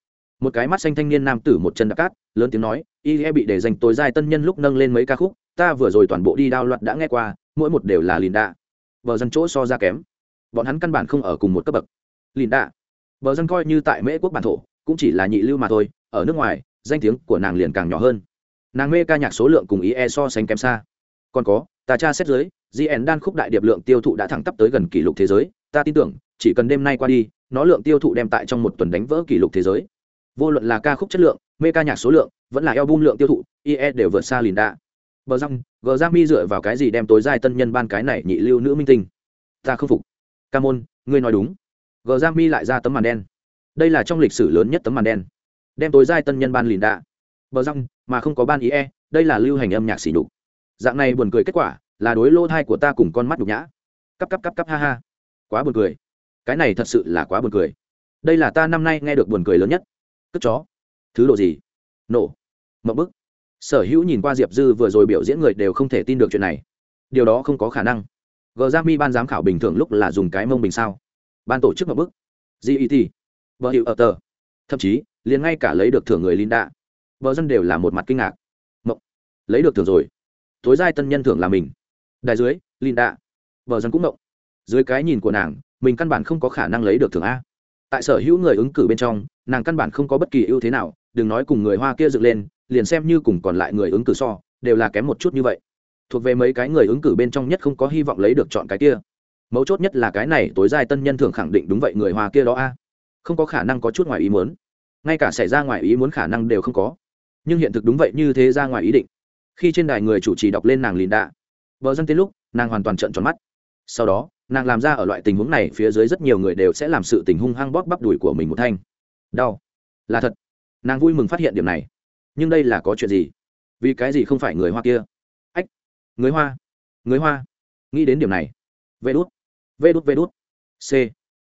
một cái mắt xanh thanh niên nam tử một chân đạp cát, lớn tiếng nói, y e bị để dành tối dài tân nhân lúc nâng lên mấy ca khúc, ta vừa rồi toàn bộ đi đao loạt đã nghe qua, mỗi một đều là lìn đạ. Vợ dân chỗ so ra kém. Bọn hắn căn bản không ở cùng một cấp bậc. Lìn đạ. Vợ dân coi như tại mễ quốc bản thổ, cũng chỉ là nhị lưu mà thôi, ở nước ngoài, danh tiếng của nàng liền càng nhỏ hơn. Nàng mê ca nhạc số lượng cùng ý e so sánh kém xa. Còn có, ta tra xét giới gn đan khúc đại điệp lượng tiêu thụ đã thẳng tắp tới gần kỷ lục thế giới, ta tin tưởng, chỉ cần đêm nay qua đi, nó lượng tiêu thụ đem tại trong một tuần đánh vỡ kỷ lục thế giới vô luận là ca khúc chất lượng mê ca nhạc số lượng vẫn là album lượng tiêu thụ ie đều vượt xa lìn đạ. Bờ răng gờ giang mi dựa vào cái gì đem tối giai tân nhân ban cái này nhị lưu nữ minh tinh? Ta không phục. Ca môn ngươi nói đúng. Gờ giang mi lại ra tấm màn đen. Đây là trong lịch sử lớn nhất tấm màn đen. Đem tối giai tân nhân ban lìn đạ. Bờ răng mà không có ban ie, đây là lưu hành âm nhạc xỉ đục dạng này buồn cười kết quả là đối lô thai của ta cùng con mắt nhục nhã. Cắp cắp cắp cắp ha ha. Quá buồn cười. Cái này thật sự là quá buồn cười. Đây là ta năm nay nghe được buồn cười lớn nhất cất chó. Thứ độ gì? Nổ. Mậu bức. Sở hữu nhìn qua diệp dư vừa rồi biểu diễn người đều không thể tin được chuyện này. Điều đó không có khả năng. Gờ ra mi ban giám khảo bình thường lúc là dùng cái mông bình sao? Ban tổ chức mậu bức. Get vợ hiệu ở tờ. Thậm chí, liền ngay cả lấy được thưởng người linda. Vợ dân đều là một mặt kinh ngạc. Mộng. Lấy được thưởng rồi. Tối giai tân nhân thưởng là mình. Đài dưới, linda. Vợ dân cũng mộng. Dưới cái nhìn của nàng, mình căn bản không có khả năng lấy được thưởng a. Tại sở hữu người ứng cử bên trong nàng căn bản không có bất kỳ ưu thế nào, đừng nói cùng người hoa kia dựng lên, liền xem như cùng còn lại người ứng cử so, đều là kém một chút như vậy. Thuộc về mấy cái người ứng cử bên trong nhất không có hy vọng lấy được chọn cái kia. Mấu chốt nhất là cái này, tối giai tân nhân thường khẳng định đúng vậy người hoa kia đó a. Không có khả năng có chút ngoài ý muốn. Ngay cả xảy ra ngoài ý muốn khả năng đều không có. Nhưng hiện thực đúng vậy như thế ra ngoài ý định. Khi trên đài người chủ trì đọc lên nàng lìn đạ vợ dân tên lúc, nàng hoàn toàn trợn tròn mắt. Sau đó, nàng làm ra ở loại tình huống này, phía dưới rất nhiều người đều sẽ làm sự tình hung hăng bóp bắp đùi của mình một thanh đau. Là thật. Nàng vui mừng phát hiện điểm này. Nhưng đây là có chuyện gì? Vì cái gì không phải người hoa kia? Ách, người hoa người hoa. Nghĩ đến điểm này. Vê đút vê đút vê đút. C.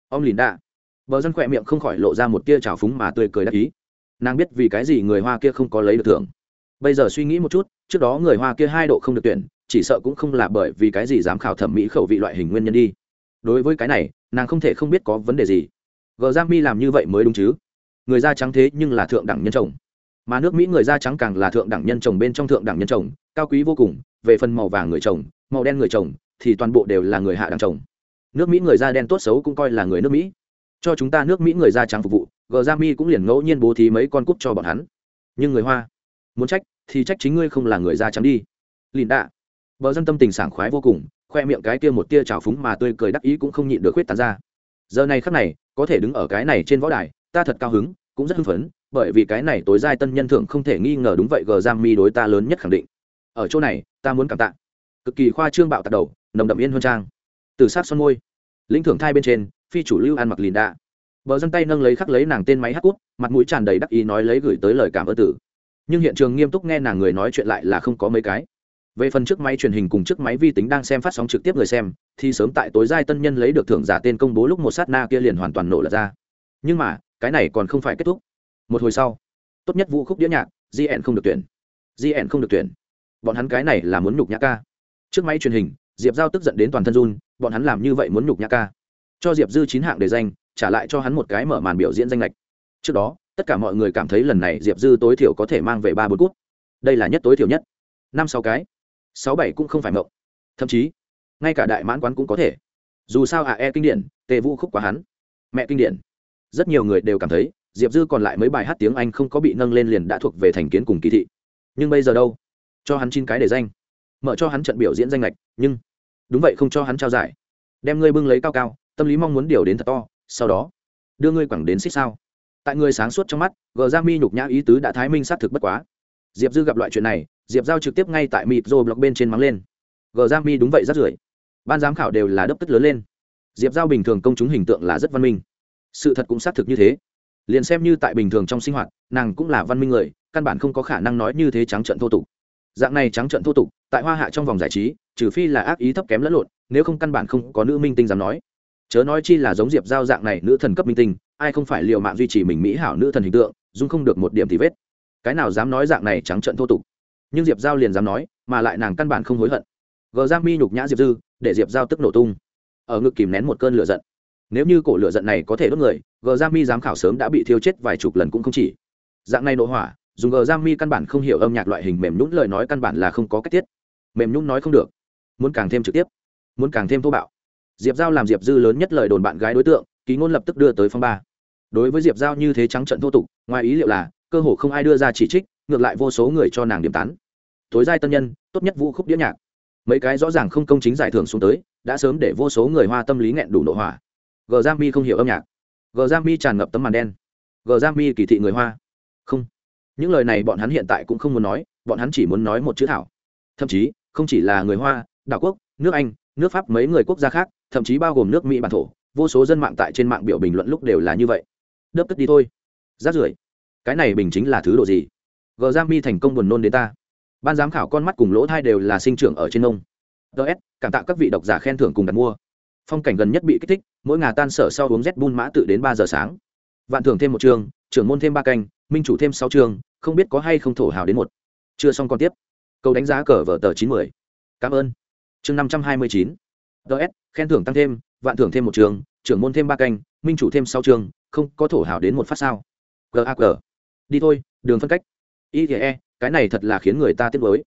Ông lìn đạ. Bờ dân khỏe miệng không khỏi lộ ra một tia trào phúng mà tươi cười đắc ý. Nàng biết vì cái gì người hoa kia không có lấy được thưởng. Bây giờ suy nghĩ một chút, trước đó người hoa kia hai độ không được tuyển, chỉ sợ cũng không là bởi vì cái gì dám khảo thẩm mỹ khẩu vị loại hình nguyên nhân đi. Đối với cái này, nàng không thể không biết có vấn đề gì. Gờ giang mi làm như vậy mới đúng chứ? Người da trắng thế nhưng là thượng đẳng nhân chồng. Mà nước mỹ người da trắng càng là thượng đẳng nhân chồng bên trong thượng đẳng nhân chồng, cao quý vô cùng, về phần màu vàng người chồng, màu đen người chồng, thì toàn bộ đều là người hạ đẳng chồng. Nước mỹ người da đen tốt xấu cũng coi là người nước mỹ. Cho chúng ta nước mỹ người da trắng phục vụ gờ ra mi cũng liền ngẫu nhiên bố thí mấy con cúp cho bọn hắn. Nhưng người hoa, muốn trách, thì trách chính ngươi không là người da trắng đi. Lìn đạ vợ dân tâm tình sảng khoái vô cùng, khoe miệng cái tia một tia trào phúng mà tươi cười đắc ý cũng không nhịn được khuyết tán ra. Giờ này khắc này, có thể đứng ở cái này trên võ đài ta thật cao hứng, cũng rất hưng phấn, bởi vì cái này tối giai tân nhân thưởng không thể nghi ngờ đúng vậy gờ giang mi đối ta lớn nhất khẳng định. Ở chỗ này, ta muốn cảm tạ. Cực kỳ khoa trương bạo tạc đầu, nồng đậm yên huân trang. Từ sát son môi. Lĩnh thưởng thai bên trên, phi chủ lưu ăn mặc lìn đạ. Bờ dân tay nâng lấy khắc lấy nàng tên máy hát cút, mặt mũi tràn đầy đắc ý nói lấy gửi tới lời cảm ơn tử. Nhưng hiện trường nghiêm túc nghe nàng người nói chuyện lại là không có mấy cái. Về phần chiếc máy truyền hình cùng chiếc máy vi tính đang xem phát sóng trực tiếp người xem, thì sớm tại tối giai tân nhân lấy được thưởng giả tên công bố lúc một sát na kia liền hoàn toàn nổ lật ra. Nhưng mà cái này còn không phải kết thúc. Một hồi sau, tốt nhất vũ khúc đĩa nhạc gn không được tuyển. Gn không được tuyển. Bọn hắn cái này là muốn nhục nhã ca. Trước máy truyền hình, diệp giao tức giận đến toàn thân run, bọn hắn làm như vậy muốn nhục nhã ca. Cho diệp dư chín hạng để danh, trả lại cho hắn một cái mở màn biểu diễn danh lệch. Trước đó, tất cả mọi người cảm thấy lần này diệp dư tối thiểu có thể mang về ba bốn cút. Đây là nhất tối thiểu nhất. Năm sáu cái. Sáu bảy cũng không phải mộng. Thậm chí, ngay cả đại mãn quán cũng có thể. Dù sao à e kinh điển, tề vũ khúc quá hắn. Mẹ kinh điển rất nhiều người đều cảm thấy, diệp dư còn lại mấy bài hát tiếng anh không có bị nâng lên liền đã thuộc về thành kiến cùng kỳ thị. Nhưng bây giờ đâu? Cho hắn chín cái để danh. Mở cho hắn trận biểu diễn danh lệch nhưng đúng vậy không cho hắn trao giải. Đem ngươi bưng lấy cao cao, tâm lý mong muốn điều đến thật to, sau đó đưa ngươi quẳng đến xích sao. Tại người sáng suốt trong mắt, gờ ra mi nhục nhã ý tứ đã thái minh xác thực bất quá. Diệp dư gặp loại chuyện này, diệp giao trực tiếp ngay tại mịp rồi blog bên trên mắng lên. Gờ ra mi đúng vậy rất rưởi ban giám khảo đều là đấp tức lớn lên. Diệp giao bình thường công chúng hình tượng là rất văn minh sự thật cũng xác thực như thế. Liền xem như tại bình thường trong sinh hoạt, nàng cũng là văn minh người, căn bản không có khả năng nói như thế trắng trận thô tục. Dạng này trắng trận thô tục, tại hoa hạ trong vòng giải trí, trừ phi là ác ý thấp kém lẫn lộn, nếu không căn bản không có nữ minh tinh dám nói. Chớ nói chi là giống diệp giao dạng này nữ thần cấp minh tinh, ai không phải l i ề u mạng duy trì mình mỹ hảo nữ thần hình tượng, dung không được một điểm thì vết. Cái nào dám nói dạng này trắng trận thô tục? Nhưng diệp giao liền dám nói, mà lại nàng căn bản không hối hận. Gờ giang mi nhục nhã diệp dư, để diệp giao tức nổ tung. Ở ngực kìm nén một cơn lửa giận nếu như cổ lửa giận này có thể đốt người gờ giang mi giám khảo sớm đã bị thiêu chết vài chục lần cũng không chỉ. Dạng này nội hỏa, dùng gờ giang mi căn bản không hiểu âm nhạc loại hình mềm nhún lời nói căn bản là không có cách tiết. Mềm nhún nói không được. Muốn càng thêm trực tiếp. Muốn càng thêm thô bạo. Diệp giao làm diệp dư lớn nhất lời đồn bạn gái đối tượng, ký ngôn lập tức đưa tới phong ba. Đối với diệp giao như thế trắng trận thô tục, ngoài ý liệu là, cơ hồ không ai đưa ra chỉ trích, ngược lại vô số người cho nàng điểm tán. Tối giai tân nhân, tốt nhất vũ khúc đĩa nhạc. Mấy cái rõ ràng không công chính giải thưởng xuống tới, đã sớm để vô số người hoa tâm lý nghẹn đủ nội hỏa gờ giang mi không hiểu âm nhạc. Gờ giang mi tràn ngập tấm màn đen. Gờ giang mi kỳ thị người hoa. Không. Những lời này bọn hắn hiện tại cũng không muốn nói, bọn hắn chỉ muốn nói một chữ thảo. Thậm chí, không chỉ là người hoa, đảo quốc, nước anh, nước pháp mấy người quốc gia khác, thậm chí bao gồm nước mỹ bản thổ, vô số dân mạng tại trên mạng biểu bình luận lúc đều là như vậy. Đớp tức đi thôi. Rát rưởi. Cái này bình chính là thứ độ gì? Gờ giang mi thành công buồn nôn đến ta. Ban giám khảo con mắt cùng lỗ thai đều là sinh trưởng ở trên nông ts cảm tạ các vị độc giả khen thưởng cùng đặt mua phong cảnh gần nhất bị kích thích mỗi ngà tan sở sau uống z bun mã tự đến ba giờ sáng. Vạn thưởng thêm một trường, trưởng môn thêm ba canh minh chủ thêm sáu trường, không biết có hay không thổ hào đến một. Chưa xong còn tiếp. Câu đánh giá cờ vở tờ chín mươi cảm ơn. Chương năm trăm hai mươi chín. Ts khen thưởng tăng thêm vạn thưởng thêm một trường trưởng môn thêm ba canh minh chủ thêm sáu trường không có thổ hào đến một phát sao? Gag đi thôi đường phân cách. Ite cái này thật là khiến người ta tiếc mới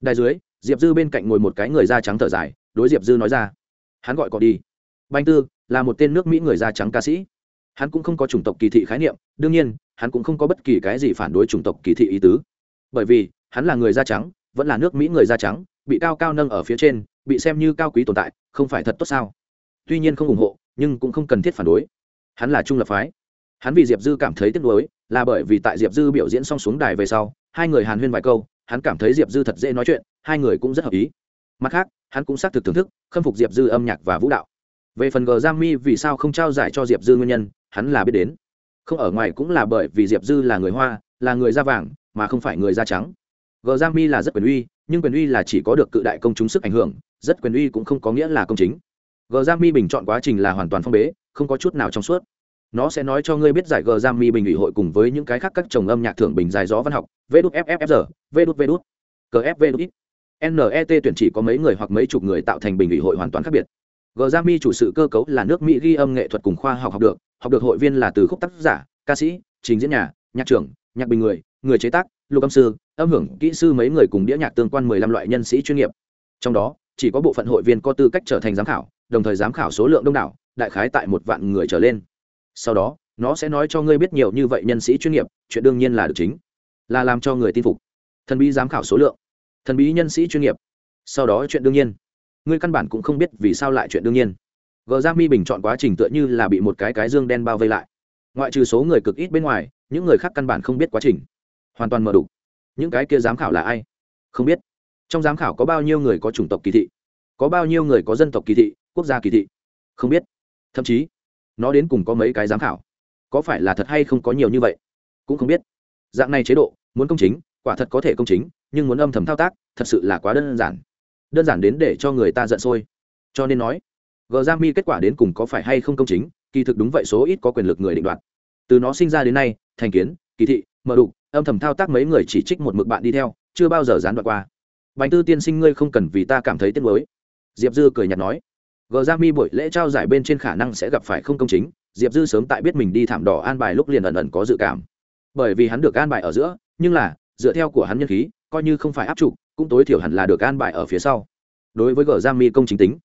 đài dưới diệp dư bên cạnh ngồi một cái người da trắng thở dài đối diệp dư nói ra. Hắn gọi cọ đi banh tư là một tên nước mỹ người da trắng ca sĩ. Hắn cũng không có chủng tộc kỳ thị khái niệm, đương nhiên, hắn cũng không có bất kỳ cái gì phản đối chủng tộc kỳ thị ý tứ. Bởi vì, hắn là người da trắng, vẫn là nước mỹ người da trắng, bị cao cao nâng ở phía trên, bị xem như cao quý tồn tại, không phải thật tốt sao? Tuy nhiên không ủng hộ, nhưng cũng không cần thiết phản đối. Hắn là trung lập phái. Hắn vì diệp dư cảm thấy tiếc nuối, là bởi vì tại diệp dư biểu diễn xong xuống đài về sau, hai người hàn huyên vài câu, hắn cảm thấy diệp dư thật dễ nói chuyện, hai người cũng rất hợp ý. Mặt khác, hắn cũng xác thực thưởng thức khâm phục diệp dư âm nhạc và vũ đạo về phần g giang mi vì sao không trao giải cho diệp dư nguyên nhân, hắn là biết đến. Không ở ngoài cũng là bởi vì diệp dư là người hoa, là người da vàng, mà không phải người da trắng. G giang mi là rất quyền uy, nhưng quyền uy là chỉ có được cự đại công chúng sức ảnh hưởng, rất quyền uy cũng không có nghĩa là công chính. G giang mi bình chọn quá trình là hoàn toàn phong bế, không có chút nào trong suốt. Nó sẽ nói cho ngươi biết giải g giang mi bình ủy hội cùng với những cái khác các chồng âm nhạc thưởng bình dài gió văn học vê đút fffr vê đút vê đút cfv đút net tuyển chỉ có mấy người hoặc mấy chục người tạo thành bình ủy hội hoàn toàn khác biệt g mi chủ sự cơ cấu là nước mỹ ghi âm nghệ thuật cùng khoa học học được học được hội viên là từ khúc tác giả, ca sĩ, trình diễn nhà, nhạc trưởng, nhạc bình người người chế tác, lục âm sư, âm hưởng, kỹ sư mấy người cùng đĩa nhạc tương quan mười lăm loại nhân sĩ chuyên nghiệp. Trong đó, chỉ có bộ phận hội viên có tư cách trở thành giám khảo, đồng thời giám khảo số lượng đông đảo, đại khái tại một vạn người trở lên. Sau đó, nó sẽ nói cho ngươi biết nhiều như vậy nhân sĩ chuyên nghiệp, chuyện đương nhiên là được chính. Là làm cho người tin phục. Thần bí giám khảo số lượng. Thần bí nhân sĩ chuyên nghiệp. Sau đó chuyện đương nhiên ngươi căn bản cũng không biết vì sao lại chuyện đương nhiên. Gờ ra mi bình chọn quá trình tựa như là bị một cái cái dương đen bao vây lại. Ngoại trừ số người cực ít bên ngoài, những người khác căn bản không biết quá trình. Hoàn toàn mờ đục những cái kia giám khảo là ai? Không biết. Trong giám khảo có bao nhiêu người có chủng tộc kỳ thị? Có bao nhiêu người có dân tộc kỳ thị, quốc gia kỳ thị? Không biết. Thậm chí, nó đến cùng có mấy cái giám khảo? Có phải là thật hay không có nhiều như vậy? Cũng không biết. Dạng này chế độ, muốn công chính, quả thật có thể công chính, nhưng muốn âm thầm thao tác, thật sự là quá đơn giản đơn giản đến để cho người ta giận sôi. Cho nên nói gờ g mi kết quả đến cùng có phải hay không công chính, kỳ thực đúng vậy số ít có quyền lực người định đoạt. Từ nó sinh ra đến nay, thành kiến, kỳ thị mở đục, âm thầm thao tác mấy người chỉ trích một mực bạn đi theo, chưa bao giờ gián đoạn qua. Bánh tư tiên sinh ngươi không cần vì ta cảm thấy tiếc nuối. Diệp dư cười nhạt nói gờ ra mi buổi lễ trao giải bên trên khả năng sẽ gặp phải không công chính, diệp dư sớm tại biết mình đi thảm đỏ an bài lúc liền ẩn ẩn có dự cảm. Bởi vì hắn được an bài ở giữa, nhưng là, dựa theo của hắn nhân khí coi như không phải áp trụ, cũng tối thiểu hẳn là được an bài ở phía sau. Đối với gờ giang mi công chính tính,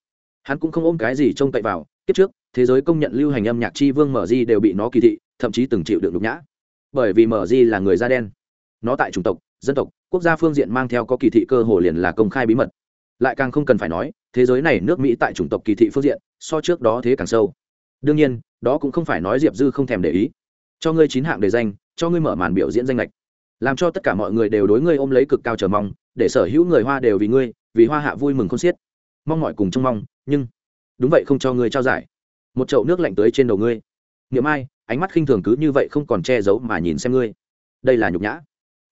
hắn cũng không ôm cái gì trông cậy vào, kiếp trước, thế giới công nhận lưu hành âm nhạc chi vương mở di đều bị nó kỳ thị, thậm chí từng chịu được nhục nhã. Bởi vì mở di là người da đen. Nó tại chủng tộc, dân tộc, quốc gia phương diện mang theo có kỳ thị cơ hồ liền là công khai bí mật. Lại càng không cần phải nói, thế giới này nước mỹ tại chủng tộc kỳ thị phương diện, so trước đó thế càng sâu. Đương nhiên, đó cũng không phải nói diệp dư không thèm để ý. Cho ngươi chín hạng đề danh, cho ngươi mở màn biểu diễn danh lệch làm cho tất cả mọi người đều đối ngươi ôm lấy cực cao chờ mong, để sở hữu người hoa đều vì ngươi, vì hoa hạ vui mừng không xiết. Mong mọi cùng trông mong, nhưng đúng vậy không cho ngươi trao giải. Một chậu nước lạnh tới trên đầu ngươi. Niệm ai, ánh mắt khinh thường cứ như vậy không còn che giấu mà nhìn xem ngươi. Đây là nhục nhã.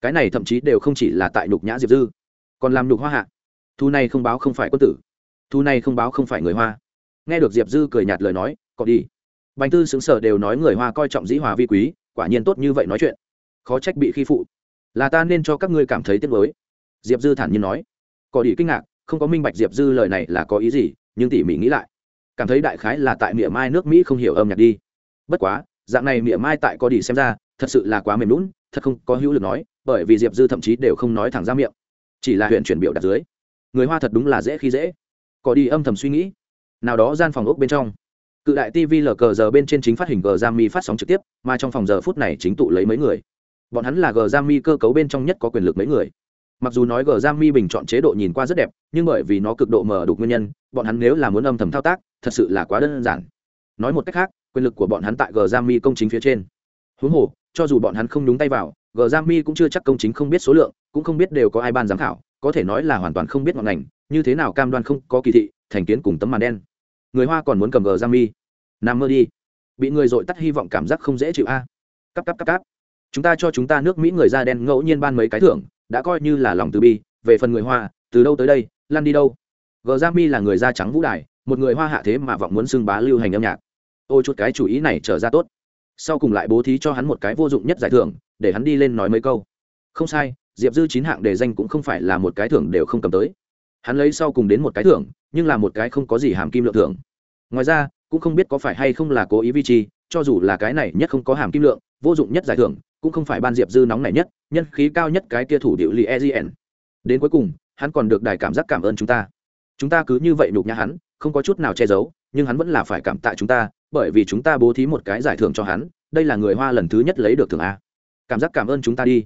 Cái này thậm chí đều không chỉ là tại nhục nhã diệp dư, còn làm nhục hoa hạ. Thu này không báo không phải quân tử. Thu này không báo không phải người hoa. Nghe được diệp dư cười nhạt lời nói còn đi. Bánh tư xứng sở đều nói người hoa coi trọng dĩ hòa vi quý, quả nhiên tốt như vậy nói chuyện. Khó trách bị khi phụ là ta nên cho các ngươi cảm thấy tiếc mới diệp dư thản nhiên nói. Có đi kinh ngạc, không có minh bạch diệp dư lời này là có ý gì, nhưng tỉ mỉ nghĩ lại. Cảm thấy đại khái là tại miệng mai nước mỹ không hiểu âm nhạc đi. Bất quá, dạng này miệng mai tại có đi xem ra, thật sự là quá mềm lún thật không có hữu lực nói, bởi vì diệp dư thậm chí đều không nói thẳng ra miệng. Chỉ là huyện chuyển biểu đặt dưới. Người hoa thật đúng là dễ khi dễ. Có đi âm thầm suy nghĩ. Nào đó gian phòng ốc bên trong. Cự đại tv lờ cờ giờ bên trên chính phát hình gờ giam mi phát sóng trực tiếp, mà trong phòng giờ phút này chính tụ lấy mấy người bọn hắn là g giam mi cơ cấu bên trong nhất có quyền lực mấy người. Mặc dù nói g giam mi bình chọn chế độ nhìn qua rất đẹp, nhưng bởi vì nó cực độ mở đục nguyên nhân, bọn hắn nếu là muốn âm thầm thao tác, thật sự là quá đơn giản. Nói một cách khác, quyền lực của bọn hắn tại g giam mi công chính phía trên. Huống hồ, cho dù bọn hắn không đúng tay vào g giam mi cũng chưa chắc công chính không biết số lượng, cũng không biết đều có ai ban giám khảo, có thể nói là hoàn toàn không biết ngọn ngành, như thế nào cam đoan không có kỳ thị, thành kiến cùng tấm màn đen. Người hoa còn muốn cầm gờ giam mi nằm mơ đi. Bị người dội tắt hy vọng cảm giác không dễ chịu a. À. cắp cắp cắp cắp chúng ta cho chúng ta nước mỹ người da đen ngẫu nhiên ban mấy cái thưởng, đã coi như là lòng từ bi, về phần người hoa, từ đâu tới đây lan đi đâu? Gờ giam mi là người da trắng vũ đài, một người hoa hạ thế mà vọng muốn xưng bá lưu hành âm nhạc. Ôi chút cái chủ ý này trở ra tốt. Sau cùng lại bố thí cho hắn một cái vô dụng nhất giải thưởng, để hắn đi lên nói mấy câu. Không sai, diệp dư chín hạng đề danh cũng không phải là một cái thưởng đều không cầm tới. Hắn lấy sau cùng đến một cái thưởng, nhưng là một cái không có gì hàm kim lượng thưởng. Ngoài ra, cũng không biết có phải hay không là cố ý vi chi cho dù là cái này nhất không có hàm kim lượng, vô dụng nhất giải thưởng cũng không phải ban diệp dư nóng này nhất, nhân khí cao nhất cái kia thủ điệu lì egn đến cuối cùng, hắn còn được đài cảm giác cảm ơn chúng ta. Chúng ta cứ như vậy nhục nhã hắn, không có chút nào che giấu, nhưng hắn vẫn là phải cảm tạ chúng ta, bởi vì chúng ta bố thí một cái giải thưởng cho hắn, đây là người hoa lần thứ nhất lấy được thưởng a. Cảm giác cảm ơn chúng ta đi.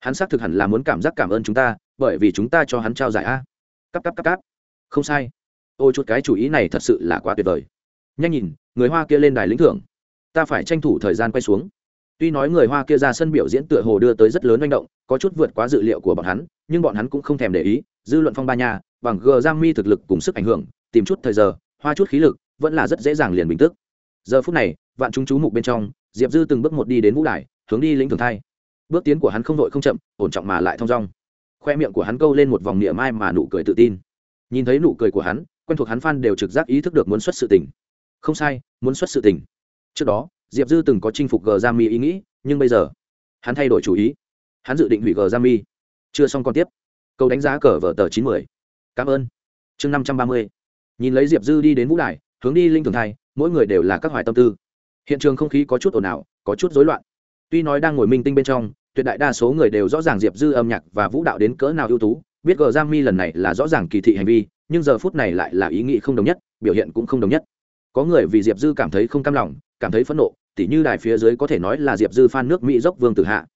Hắn xác thực hẳn là muốn cảm giác cảm ơn chúng ta, bởi vì chúng ta cho hắn trao giải a. Cắp cắp cắp cắp không sai. Ôi chút cái chủ ý này thật sự là quá tuyệt vời. Nhanh nhìn, người hoa kia lên đài lĩnh thưởng. Ta phải tranh thủ thời gian quay xuống tuy nói người hoa kia ra sân biểu diễn tựa hồ đưa tới rất lớn manh động, có chút vượt quá dự liệu của bọn hắn, nhưng bọn hắn cũng không thèm để ý, dư luận phong ba nhà bằng g giam mi thực lực cùng sức ảnh hưởng, tìm chút thời giờ, hoa chút khí lực, vẫn là rất dễ dàng liền bình tức. Giờ phút này, vạn chúng chú mục bên trong, diệp dư từng bước một đi đến vũ đài, hướng đi lĩnh thường thay. bước tiến của hắn không vội không chậm, ổn trọng mà lại thong dong. Khoe miệng của hắn câu lên một vòng niệm mai mà nụ cười tự tin. Nhìn thấy nụ cười của hắn, quen thuộc hắn fan đều trực giác ý thức được muốn xuất sự tình. Không sai, muốn xuất sự tình. Trước đó diệp dư từng có chinh phục g g mi ý nghĩ nhưng bây giờ hắn thay đổi chủ ý. Hắn dự định hủy g g mi chưa xong còn tiếp. Câu đánh giá cờ vở tờ chín mươi cảm ơn. Chương năm trăm ba mươi. Nhìn lấy diệp dư đi đến vũ đài hướng đi linh thường thay, mỗi người đều là các hoài tâm tư. Hiện trường không khí có chút ồn ào có chút rối loạn. Tuy nói đang ngồi minh tinh bên trong tuyệt đại đa số người đều rõ ràng diệp dư âm nhạc và vũ đạo đến cỡ nào ưu tú biết gờ giang mi lần này là rõ ràng kỳ thị hành vi nhưng giờ phút này lại là ý nghĩ không đồng nhất biểu hiện cũng không đồng nhất. Có người vì diệp dư cảm thấy không cam lòng cảm thấy phẫn nộ, tỉ như đài phía dưới có thể nói là diệp dư phan nước mỹ dốc vương tử hạ.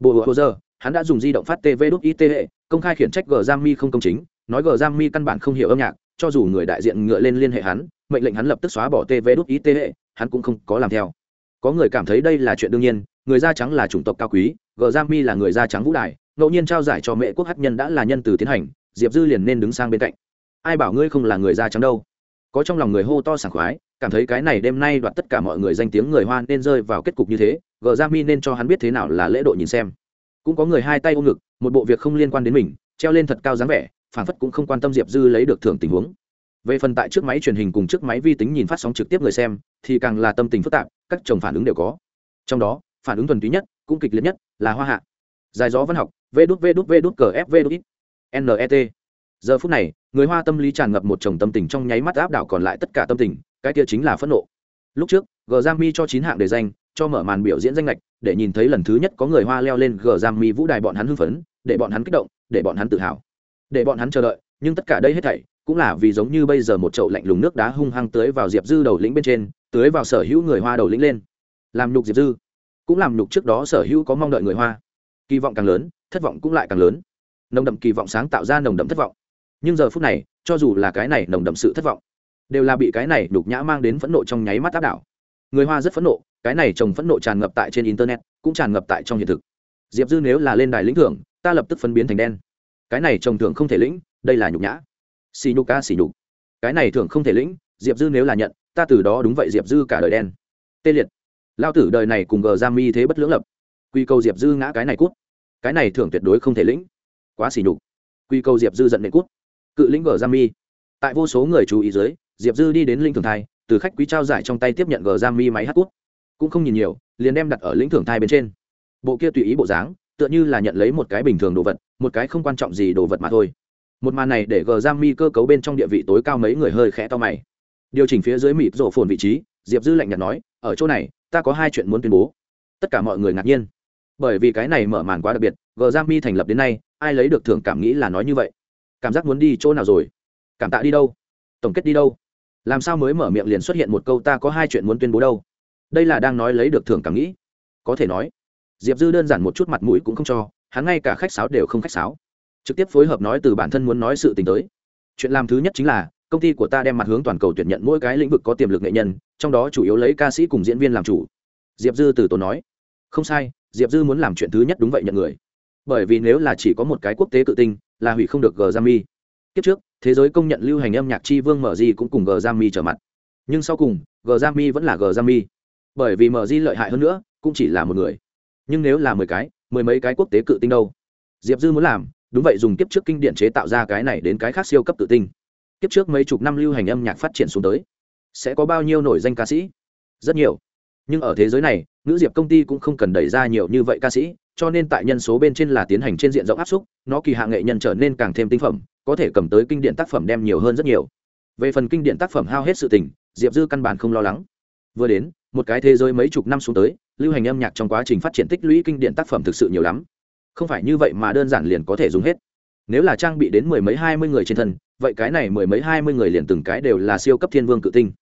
Bộ hồ giờ, hắn đã dùng di động phát tv đúc it hệ công khai khiển trách g giang mi không công chính, nói g giang mi căn bản không hiểu âm nhạc, cho dù người đại diện ngựa lên liên hệ hắn, mệnh lệnh hắn lập tức xóa bỏ tv đúc it hệ hắn cũng không có làm theo. Có người cảm thấy đây là chuyện đương nhiên, người da trắng là chủng tộc cao quý, g giang mi là người da trắng vũ đài, ngẫu nhiên trao giải cho mẹ quốc hát nhân đã là nhân từ tiến hành, diệp dư liền nên đứng sang bên cạnh. Ai bảo ngươi không là người da trắng đâu? Có trong lòng người hô to sảng khoái cảm thấy cái này đêm nay đoạt tất cả mọi người danh tiếng người hoa nên rơi vào kết cục như thế, gờ ra mi nên cho hắn biết thế nào là lễ độ nhìn xem. Cũng có người hai tay ôm ngực, một bộ việc không liên quan đến mình, treo lên thật cao dáng vẻ phản phất cũng không quan tâm diệp dư lấy được thưởng tình huống. Về phần tại trước máy truyền hình cùng trước máy vi tính nhìn phát sóng trực tiếp người xem, thì càng là tâm tình phức tạp, các chồng phản ứng đều có. Trong đó, phản ứng thuần túy nhất, cũng kịch liệt nhất, là hoa hạ. Dài gió văn học, vê đút vê đút vê đút cờ f vê đút net giờ phút này, người hoa tâm lý tràn ngập một chồng tâm tình trong nháy mắt áp đảo còn lại tất cả tâm tình cái kia chính là phẫn nộ. Lúc trước g giang mi cho chín hạng đề danh, cho mở màn biểu diễn danh lệch để nhìn thấy lần thứ nhất có người hoa leo lên g giang mi vũ đài bọn hắn hưng phấn, để bọn hắn kích động, để bọn hắn tự hào. Để bọn hắn chờ đợi, nhưng tất cả đây hết thảy, cũng là vì giống như bây giờ một chậu lạnh lùng nước đá hung hăng tưới vào diệp dư đầu lĩnh bên trên, tưới vào sở hữu người hoa đầu lĩnh lên. Làm nhục diệp dư. Cũng làm nhục trước đó sở hữu có mong đợi người hoa. Kỳ vọng càng lớn, thất vọng cũng lại càng lớn. Nồng đậm kỳ vọng sáng tạo ra nồng đậm thất vọng. Nhưng giờ phút này, cho dù là cái này nồng đậm sự thất vọng đều là bị cái này đục nhã mang đến phẫn nộ trong nháy mắt áp đảo. Người hoa rất phẫn nộ, cái này chồng phẫn nộ tràn ngập tại trên internet, cũng tràn ngập tại trong hiện thực. Diệp dư nếu là lên đài lĩnh thưởng, ta lập tức phân biến thành đen. Cái này chồng thưởng không thể lĩnh, đây là nhục nhã. Xì nhục ca xì nhục. Cái này thưởng không thể lĩnh, diệp dư nếu là nhận, ta từ đó đúng vậy diệp dư cả đời đen. Tê liệt. Lao tử đời này cùng gờ giam mi thế bất lưỡng lập. Quy cầu diệp dư ngã cái này cút. Cái này thưởng tuyệt đối không thể lĩnh. Quá xỉ nhục. Quy cầu diệp dư giận nệ cút. Cự lĩnh gờ giam mi. Tại vô số người chú ý dưới diệp dư đi đến linh thường thai, từ khách quý trao giải trong tay tiếp nhận gờ giam mi máy hát cút. Cũng không nhìn nhiều, liền đem đặt ở lĩnh thường thai bên trên. Bộ kia tùy ý bộ dáng, tựa như là nhận lấy một cái bình thường đồ vật, một cái không quan trọng gì đồ vật mà thôi. Một màn này để gờ giam mi cơ cấu bên trong địa vị tối cao mấy người hơi khẽ to mày. Điều chỉnh phía dưới mịt rổ phồn vị trí, diệp dư lạnh nhạt nói, ở chỗ này, ta có hai chuyện muốn tuyên bố. Tất cả mọi người ngạc nhiên. Bởi vì cái này mở màn quá đặc biệt gờ giam mi thành lập đến nay, ai lấy được thưởng cảm nghĩ là nói như vậy. Cảm giác muốn đi chỗ nào rồi? Cảm tạ đi đâu? Tổng kết đi đâu? Làm sao mới mở miệng liền xuất hiện một câu ta có hai chuyện muốn tuyên bố đâu? Đây là đang nói lấy được thưởng cảm nghĩ. Có thể nói, diệp dư đơn giản một chút mặt mũi cũng không cho, hắn ngay cả khách sáo đều không khách sáo. Trực tiếp phối hợp nói từ bản thân muốn nói sự tình tới. Chuyện làm thứ nhất chính là, công ty của ta đem mặt hướng toàn cầu tuyển nhận mỗi cái lĩnh vực có tiềm lực nghệ nhân, trong đó chủ yếu lấy ca sĩ cùng diễn viên làm chủ. Diệp dư từ tốn nói, không sai, diệp dư muốn làm chuyện thứ nhất đúng vậy nhận người. Bởi vì nếu là chỉ có một cái quốc tế tự tinh, là hủy không được gờ ra mi kiếp trước thế giới công nhận lưu hành âm nhạc chi vương mở di cũng cùng g mi trở mặt. Nhưng sau cùng g mi vẫn là g mi bởi vì mở di lợi hại hơn nữa, cũng chỉ là một người. Nhưng nếu là mười cái, mười mấy cái quốc tế cự tinh đâu? Diệp dư muốn làm, đúng vậy dùng kiếp trước kinh điển chế tạo ra cái này đến cái khác siêu cấp tự tinh. Kiếp trước mấy chục năm lưu hành âm nhạc phát triển xuống tới, sẽ có bao nhiêu nổi danh ca sĩ? Rất nhiều. Nhưng ở thế giới này, nữ diệp công ty cũng không cần đẩy ra nhiều như vậy ca sĩ cho nên tại nhân số bên trên là tiến hành trên diện rộng áp xúc, nó kỳ hạ nghệ nhân trở nên càng thêm tinh phẩm, có thể cầm tới kinh điển tác phẩm đem nhiều hơn rất nhiều. Về phần kinh điển tác phẩm hao hết sự tình, diệp dư căn bản không lo lắng. Vừa đến, một cái thế giới mấy chục năm xuống tới, lưu hành âm nhạc trong quá trình phát triển tích lũy kinh điển tác phẩm thực sự nhiều lắm. Không phải như vậy mà đơn giản liền có thể dùng hết. Nếu là trang bị đến mười mấy hai mươi người trên thân, vậy cái này mười mấy hai mươi người liền từng cái đều là siêu cấp thiên vương cự tinh.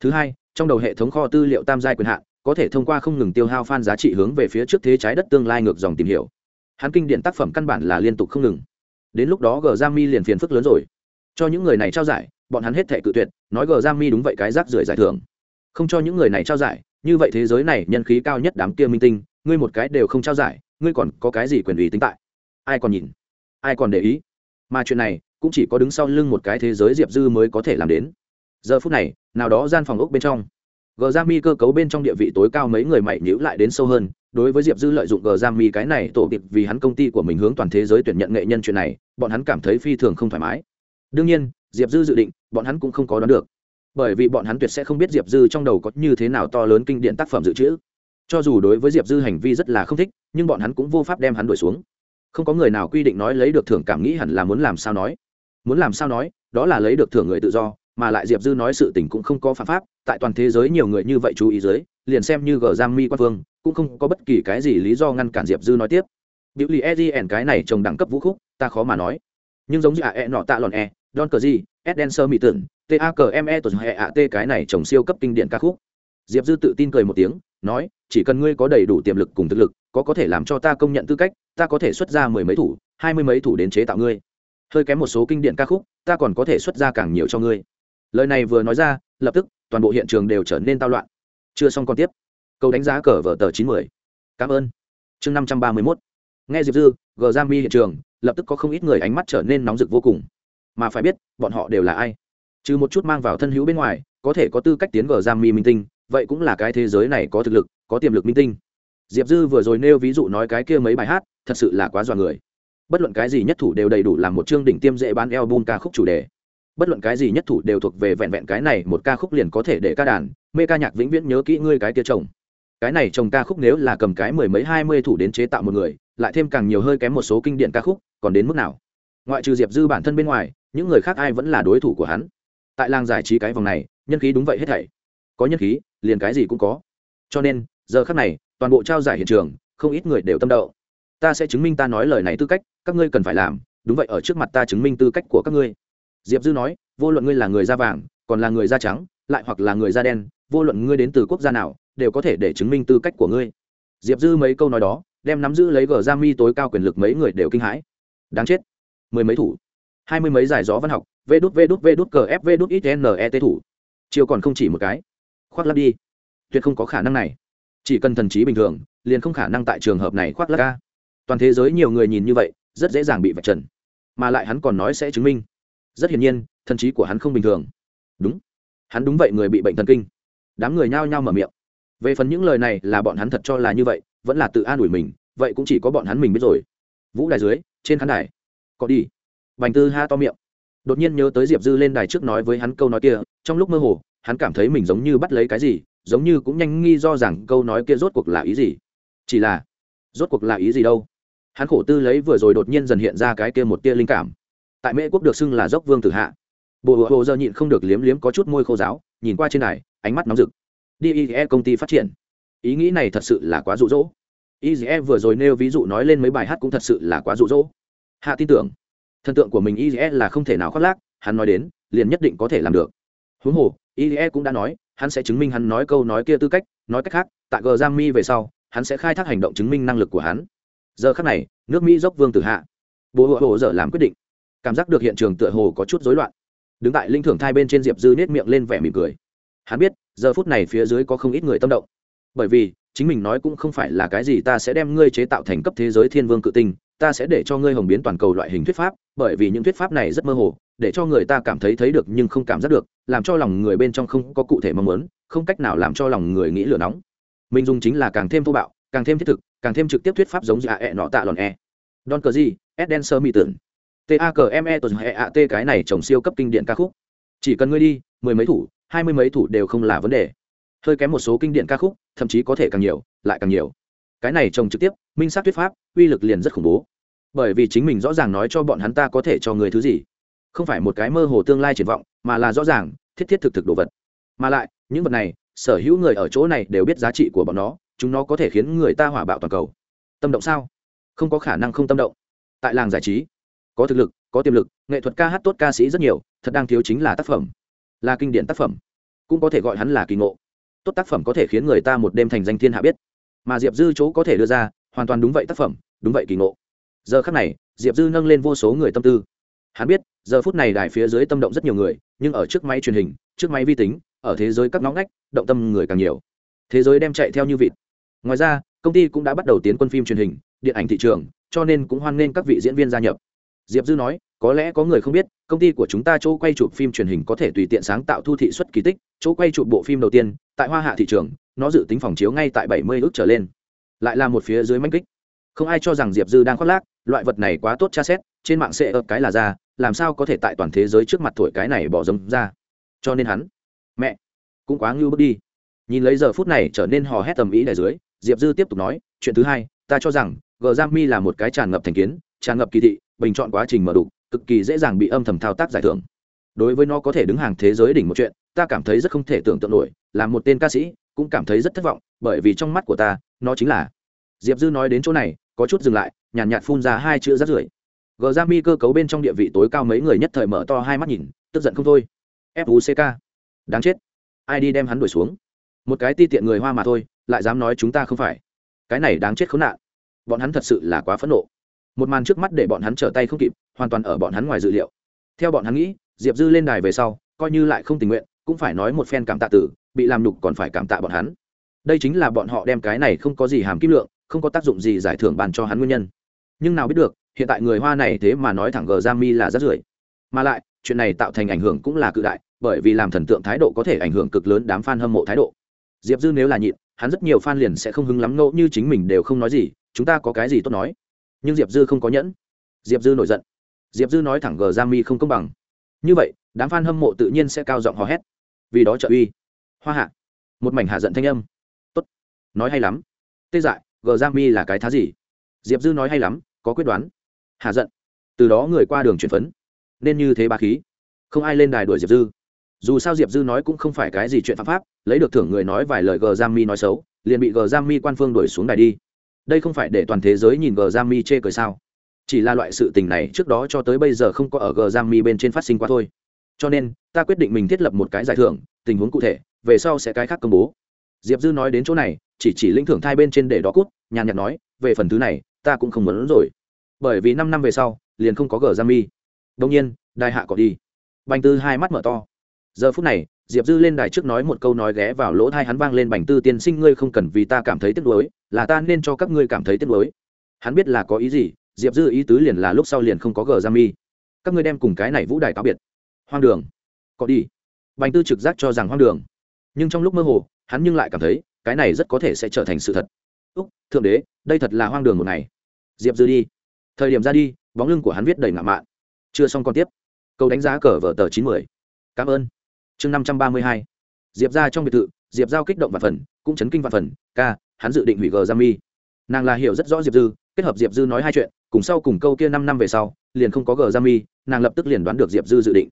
Thứ hai, trong đầu hệ thống kho tư liệu tam giai quyền hạn có thể thông qua không ngừng tiêu hao fan giá trị hướng về phía trước thế trái đất tương lai ngược dòng tìm hiểu. Hắn kinh điển tác phẩm căn bản là liên tục không ngừng. Đến lúc đó g g mi liền phiền phức lớn rồi. Cho những người này trao giải, bọn hắn hết thể cự tuyệt, nói g g mi đúng vậy cái rác rưởi giải thưởng. Không cho những người này trao giải, như vậy thế giới này nhân khí cao nhất đám kia minh tinh, ngươi một cái đều không trao giải, ngươi còn có cái gì quyền ủy tính tại? Ai còn nhìn? Ai còn để ý? Mà chuyện này cũng chỉ có đứng sau lưng một cái thế giới diệp dư mới có thể làm đến. Giờ phút này, nào đó gian phòng ốc bên trong gờ ra mi cơ cấu bên trong địa vị tối cao mấy người mày nhữ lại đến sâu hơn, đối với diệp dư lợi dụng gờ ra mi cái này tổ kịp vì hắn công ty của mình hướng toàn thế giới tuyển nhận nghệ nhân chuyện này, bọn hắn cảm thấy phi thường không thoải mái. Đương nhiên, diệp dư dự định, bọn hắn cũng không có đoán được. Bởi vì bọn hắn tuyệt sẽ không biết diệp dư trong đầu có như thế nào to lớn kinh điển tác phẩm dự trữ. Cho dù đối với diệp dư hành vi rất là không thích, nhưng bọn hắn cũng vô pháp đem hắn đuổi xuống. Không có người nào quy định nói lấy được thưởng cảm nghĩ hẳn là muốn làm sao nói. Muốn làm sao nói, đó là lấy được thưởng người tự do mà lại diệp dư nói sự tình cũng không có phạm pháp, tại toàn thế giới nhiều người như vậy chú ý dưới, liền xem như gờ giang mi quan phương cũng không có bất kỳ cái gì lý do ngăn cản diệp dư nói tiếp. Biểu lì edn cái này trồng đẳng cấp vũ khúc, ta khó mà nói. Nhưng giống như ạ e nọ tạ lòn e don cờ gì sơ mỹ tưởng, t a cờ m e tuần hệ a t cái này trồng siêu cấp kinh điển ca khúc. Diệp dư tự tin cười một tiếng, nói, chỉ cần ngươi có đầy đủ tiềm lực cùng thực lực, có có thể làm cho ta công nhận tư cách, ta có thể xuất ra mười mấy thủ, hai mươi mấy thủ đến chế tạo ngươi. Hơi kém một số kinh điển ca khúc, ta còn có thể xuất ra càng nhiều cho ngươi lời này vừa nói ra, lập tức, toàn bộ hiện trường đều trở nên tao loạn. Chưa xong còn tiếp. Câu đánh giá cờ vở tờ chín mươi cảm ơn. Chương năm trăm ba mươi mốt. Nghe diệp dư, gờ ra mi hiện trường, lập tức có không ít người ánh mắt trở nên nóng rực vô cùng. Mà phải biết, bọn họ đều là ai? Trừ một chút mang vào thân hữu bên ngoài, có thể có tư cách tiến gờ giam mi minh tinh, vậy cũng là cái thế giới này có thực lực, có tiềm lực minh tinh. Diệp dư vừa rồi nêu ví dụ nói cái kia mấy bài hát, thật sự là quá dọa người. Bất luận cái gì nhất thủ đều đầy đủ làm một chương đỉnh tiêm dễ bán eo bun ca khúc chủ đề bất luận cái gì nhất thủ đều thuộc về vẹn vẹn cái này, một ca khúc liền có thể để ca đàn. Mê ca nhạc vĩnh viễn nhớ kỹ ngươi cái kia chồng. Cái này chồng ca khúc nếu là cầm cái mười mấy, hai mươi thủ đến chế tạo một người, lại thêm càng nhiều hơi kém một số kinh điển ca khúc, còn đến mức nào? Ngoại trừ diệp dư bản thân bên ngoài, những người khác ai vẫn là đối thủ của hắn? Tại làng giải trí cái vòng này, nhân khí đúng vậy hết thảy. Có nhân khí, liền cái gì cũng có. Cho nên, giờ khác này, toàn bộ trao giải hiện trường, không ít người đều tâm đậu ta sẽ chứng minh ta nói lời này tư cách, các ngươi cần phải làm. Đúng vậy, ở trước mặt ta chứng minh tư cách của các ngươi diệp dư nói, vô luận ngươi là người da vàng, còn là người da trắng, lại hoặc là người da đen, vô luận ngươi đến từ quốc gia nào, đều có thể để chứng minh tư cách của ngươi. Diệp dư mấy câu nói đó, đem nắm giữ lấy gờ ra mi tối cao quyền lực mấy người đều kinh hãi. Đáng chết. Mười mấy thủ. Hai mươi mấy giải gió văn học vê đút vê đút vê đút cờ f vê đút ít net thủ. Chiều còn không chỉ một cái. Khoác lắp đi. Tuyệt không có khả năng này. Chỉ cần thần trí bình thường, liền không khả năng tại trường hợp này khoác lắp ca. Toàn thế giới nhiều người nhìn như vậy, rất dễ dàng bị vạch trần. Mà lại hắn còn nói sẽ chứng minh rất hiển nhiên, thần trí của hắn không bình thường. Đúng. Hắn đúng vậy, người bị bệnh thần kinh. Đám người nhao nhao mở miệng. Về phần những lời này là bọn hắn thật cho là như vậy, vẫn là tự an ủi mình, vậy cũng chỉ có bọn hắn mình biết rồi. Vũ đài dưới, trên khán đài. Có đi. Bành tư ha to miệng. Đột nhiên nhớ tới diệp dư lên đài trước nói với hắn câu nói kia, trong lúc mơ hồ, hắn cảm thấy mình giống như bắt lấy cái gì, giống như cũng nhanh nghi do rằng câu nói kia rốt cuộc là ý gì. Chỉ là, rốt cuộc là ý gì đâu? Hắn khổ tư lấy vừa rồi đột nhiên dần hiện ra cái kia một tia linh cảm tại mễ quốc được xưng là dốc vương tử hạ. Bộ hộ hồ giờ nhịn không được liếm liếm có chút môi khô giáo nhìn qua trên này, ánh mắt nóng rực. Đi ie công ty phát triển. Ý nghĩ này thật sự là quá rụ rỗ ie vừa rồi nêu ví dụ nói lên mấy bài hát cũng thật sự là quá rụ rỗ hạ tin tưởng. Thần tượng của mình ie là không thể nào khoác lác hắn nói đến liền nhất định có thể làm được. Huống hồ ie cũng đã nói hắn sẽ chứng minh hắn nói câu nói kia tư cách nói cách khác tại g giang mi về sau hắn sẽ khai thác hành động chứng minh năng lực của hắn. Giờ khác này nước mỹ dốc vương tử hạ. Bộ hộ hồ dở làm quyết định cảm giác được hiện trường tựa hồ có chút rối loạn. Đứng tại linh thưởng thai bên trên diệp dư nết miệng lên vẻ mỉm cười. Hắn biết, giờ phút này phía dưới có không ít người tâm động. Bởi vì, chính mình nói cũng không phải là cái gì ta sẽ đem ngươi chế tạo thành cấp thế giới thiên vương cự tinh, ta sẽ để cho ngươi hồng biến toàn cầu loại hình thuyết pháp, bởi vì những thuyết pháp này rất mơ hồ, để cho người ta cảm thấy thấy được nhưng không cảm giác được, làm cho lòng người bên trong không có cụ thể mong muốn, không cách nào làm cho lòng người nghĩ lửa nóng. Mình dùng chính là càng thêm thô bạo, càng thêm thiết thực, càng thêm trực tiếp thuyết pháp giống như a e nọ tạ lòn e. Don cờ gì ed đen sơ tưởng Takme a tuần hệ a t, cái này trồng siêu cấp kinh điển ca khúc. Chỉ cần ngươi đi, mười mấy thủ, hai mươi mấy thủ đều không là vấn đề. Hơi kém một số kinh điển ca khúc, thậm chí có thể càng nhiều, lại càng nhiều. Cái này trồng trực tiếp, minh sát thuyết pháp, uy lực liền rất khủng bố. Bởi vì chính mình rõ ràng nói cho bọn hắn ta có thể cho người thứ gì. Không phải một cái mơ hồ tương lai triển vọng, mà là rõ ràng, thiết thiết thực thực đồ vật. Mà lại, những vật này, sở hữu người ở chỗ này đều biết giá trị của bọn nó, chúng nó có thể khiến người ta hỏa bạo toàn cầu. Tâm động sao? Không có khả năng không tâm động. Tại làng giải trí có thực lực, có tiềm lực, nghệ thuật ca hát tốt ca sĩ rất nhiều, thật đang thiếu chính là tác phẩm. Là kinh điển tác phẩm. Cũng có thể gọi hắn là kỳ ngộ. Tốt tác phẩm có thể khiến người ta một đêm thành danh thiên hạ biết. Mà diệp dư chỗ có thể đưa ra, hoàn toàn đúng vậy tác phẩm, đúng vậy kỳ ngộ. Giờ khắc này, diệp dư nâng lên vô số người tâm tư. Hắn biết, giờ phút này đài phía dưới tâm động rất nhiều người, nhưng ở trước máy truyền hình, trước máy vi tính, ở thế giới các ngõ ngách, động tâm người càng nhiều. Thế giới đem chạy theo như vịt. Ngoài ra, công ty cũng đã bắt đầu tiến quân phim truyền hình, điện ảnh thị trường, cho nên cũng hoan nghênh các vị diễn viên gia nhập diệp dư nói, có lẽ có người không biết, công ty của chúng ta chỗ quay chụp phim truyền hình có thể tùy tiện sáng tạo thu thị xuất kỳ tích, chỗ quay chụp bộ phim đầu tiên, tại hoa hạ thị trường, nó dự tính phòng chiếu ngay tại bảy mươi ước trở lên. Lại là một phía dưới manh kích. Không ai cho rằng diệp dư đang khoác lác, loại vật này quá tốt tra xét, trên mạng sẽ ập cái là ra, làm sao có thể tại toàn thế giới trước mặt thổi cái này bỏ giống ra. Cho nên hắn, mẹ, cũng quá ngưu bước đi. Nhìn lấy giờ phút này trở nên hò hét tầm ý đ dưới, diệp dư tiếp tục nói, chuyện thứ hai, ta cho rằng, gờ giang mi là một cái tràn ngập thành kiến tràn ngập kỳ thị bình chọn quá trình mở đục cực kỳ dễ dàng bị âm thầm thao tác giải thưởng. Đối với nó có thể đứng hàng thế giới đỉnh một chuyện ta cảm thấy rất không thể tưởng tượng nổi là một tên ca sĩ cũng cảm thấy rất thất vọng bởi vì trong mắt của ta nó chính là diệp dư nói đến chỗ này có chút dừng lại nhàn nhạt, nhạt phun ra hai chữ rát rưởi. Gờ ra mi cơ cấu bên trong địa vị tối cao mấy người nhất thời mở to hai mắt nhìn tức giận không thôi. Fuck đáng chết. Ai đi đem hắn đuổi xuống? Một cái ti tiện người hoa mà thôi lại dám nói chúng ta không phải. Cái này đáng chết khốn nạn. Bọn hắn thật sự là quá phẫn nộ một màn trước mắt để bọn hắn trở tay không kịp, hoàn toàn ở bọn hắn ngoài dự liệu. Theo bọn hắn nghĩ, diệp dư lên đài về sau, coi như lại không tình nguyện, cũng phải nói một phen cảm tạ tử, bị làm nhục còn phải cảm tạ bọn hắn. Đây chính là bọn họ đem cái này không có gì hàm kim lượng, không có tác dụng gì giải thưởng bàn cho hắn nguyên nhân. Nhưng nào biết được, hiện tại người hoa này thế mà nói thẳng gờ giang mi là rất rưởi. Mà lại, chuyện này tạo thành ảnh hưởng cũng là cự đại, bởi vì làm thần tượng thái độ có thể ảnh hưởng cực lớn đám f a n hâm mộ thái độ. Diệp dư nếu là nhịn, hắn rất nhiều f a n liền sẽ không hứng lắm, ngẫu như chính mình đều không nói gì, chúng ta có cái gì tốt nói? Nhưng diệp dư không có nhẫn. Diệp dư nổi giận. Diệp dư nói thẳng gờ giang mi không công bằng. Như vậy, đám f a n hâm mộ tự nhiên sẽ cao giọng hò hét. Vì đó trợ uy. Hoa hạ. Một mảnh hạ giận thanh âm. Tốt. Nói hay lắm. Tê dại, gờ giang mi là cái thá gì? Diệp dư nói hay lắm, có quyết đoán. Hạ giận. Từ đó người qua đường chuyển phấn. Nên như thế ba khí. Không ai lên đài đuổi diệp dư. Dù sao diệp dư nói cũng không phải cái gì chuyện pháp pháp, lấy được thưởng người nói vài lời gờ giang mi nói xấu, liền bị gờ giang mi quan phương đuổi xuống đài đi đây không phải để toàn thế giới nhìn gờ giang mi chê cười sao? Chỉ là loại sự tình này trước đó cho tới bây giờ không có ở gờ giang mi bên trên phát sinh qua thôi. Cho nên, ta quyết định mình thiết lập một cái giải thưởng, tình huống cụ thể, về sau sẽ cái khác công bố. Diệp dư nói đến chỗ này, chỉ chỉ lĩnh thưởng thai bên trên để đó cút, nhàn nhạt nói, về phần thứ này, ta cũng không muốn rồi. Bởi vì năm năm về sau, liền không có gờ giang mi đông nhiên đại hạ có đi. Bành tư hai mắt mở to giờ phút này, diệp dư lên đài trước nói một câu nói ghé vào lỗ thai hắn vang lên bành tư tiên sinh, ngươi không cần vì ta cảm thấy tiếc nuối, là ta nên cho các ngươi cảm thấy tiếc nuối. Hắn biết là có ý gì, diệp dư ý tứ liền là lúc sau liền không có gờ ra mi. Các ngươi đem cùng cái này vũ đài cáo biệt. Hoang đường. Có đi. Bành tư trực giác cho rằng hoang đường. Nhưng trong lúc mơ hồ, hắn nhưng lại cảm thấy, cái này rất có thể sẽ trở thành sự thật. Úc, thượng đế, đây thật là hoang đường một ngày. Diệp dư đi. Thời điểm ra đi, bóng lưng của hắn viết đầy ngạo mạn. Chưa xong còn tiếp. Câu đánh giá cờ vở tờ chín mươi cảm ơn chương năm trăm ba mươi hai. Diệp ra trong biệt thự, diệp giao kích động và phần, cũng chấn kinh và phần, ca, hắn dự định hủy gờ giam mi. Nàng là hiểu rất rõ diệp dư, kết hợp diệp dư nói hai chuyện, cùng sau cùng câu kia năm năm về sau, liền không có gờ giam mi, nàng lập tức liền đoán được diệp dư dự định.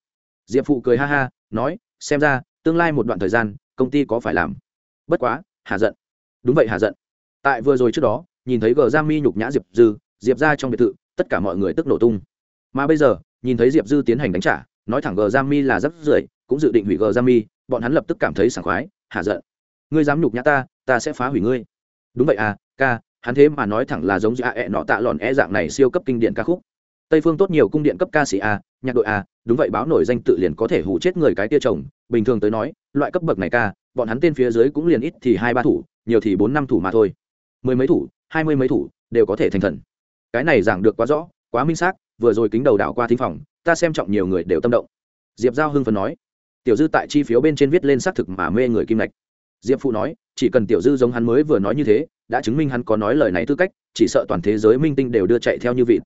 Diệp phụ cười ha ha, nói, xem ra, tương lai một đoạn thời gian, công ty có phải làm. Bất quá, hà giận. Đúng vậy hà giận. Tại vừa rồi trước đó, nhìn thấy gờ giam mi nhục nhã diệp dư, diệp ra trong biệt thự, tất cả mọi người tức nổ tung. Mà bây giờ, nhìn thấy diệp dư tiến hành đánh trả, nói thẳng gờ giam mi là rất rưởi cũng dự định hủy gờ giam mi, bọn hắn lập tức cảm thấy sảng khoái hạ giận. Ngươi dám nhục nhã ta ta sẽ phá hủy ngươi. Đúng vậy à ca, hắn thế mà nói thẳng là giống như a ẹ nọ tạ lòn e dạng này siêu cấp kinh điển ca khúc. Tây phương tốt nhiều cung điện cấp ca sĩ a, nhạc đội a, đúng vậy báo nổi danh tự liền có thể hủ chết người cái tia chồng. Bình thường tới nói, loại cấp bậc này ca, bọn hắn tên phía dưới cũng liền ít thì hai ba thủ, nhiều thì bốn năm thủ mà thôi. Mười mấy thủ, hai mươi mấy thủ, đều có thể thành thần. Cái này giảng được quá rõ, quá minh xác, vừa rồi kính đầu đảo qua thính phòng, ta xem trọng nhiều người đều tâm động. Diệp giao hưng phần nói tiểu dư tại chi phiếu bên trên viết lên xác thực mà mê người kim lạch diệp phụ nói, chỉ cần tiểu dư giống hắn mới vừa nói như thế, đã chứng minh hắn có nói lời này tư cách, chỉ sợ toàn thế giới minh tinh đều đưa chạy theo như vị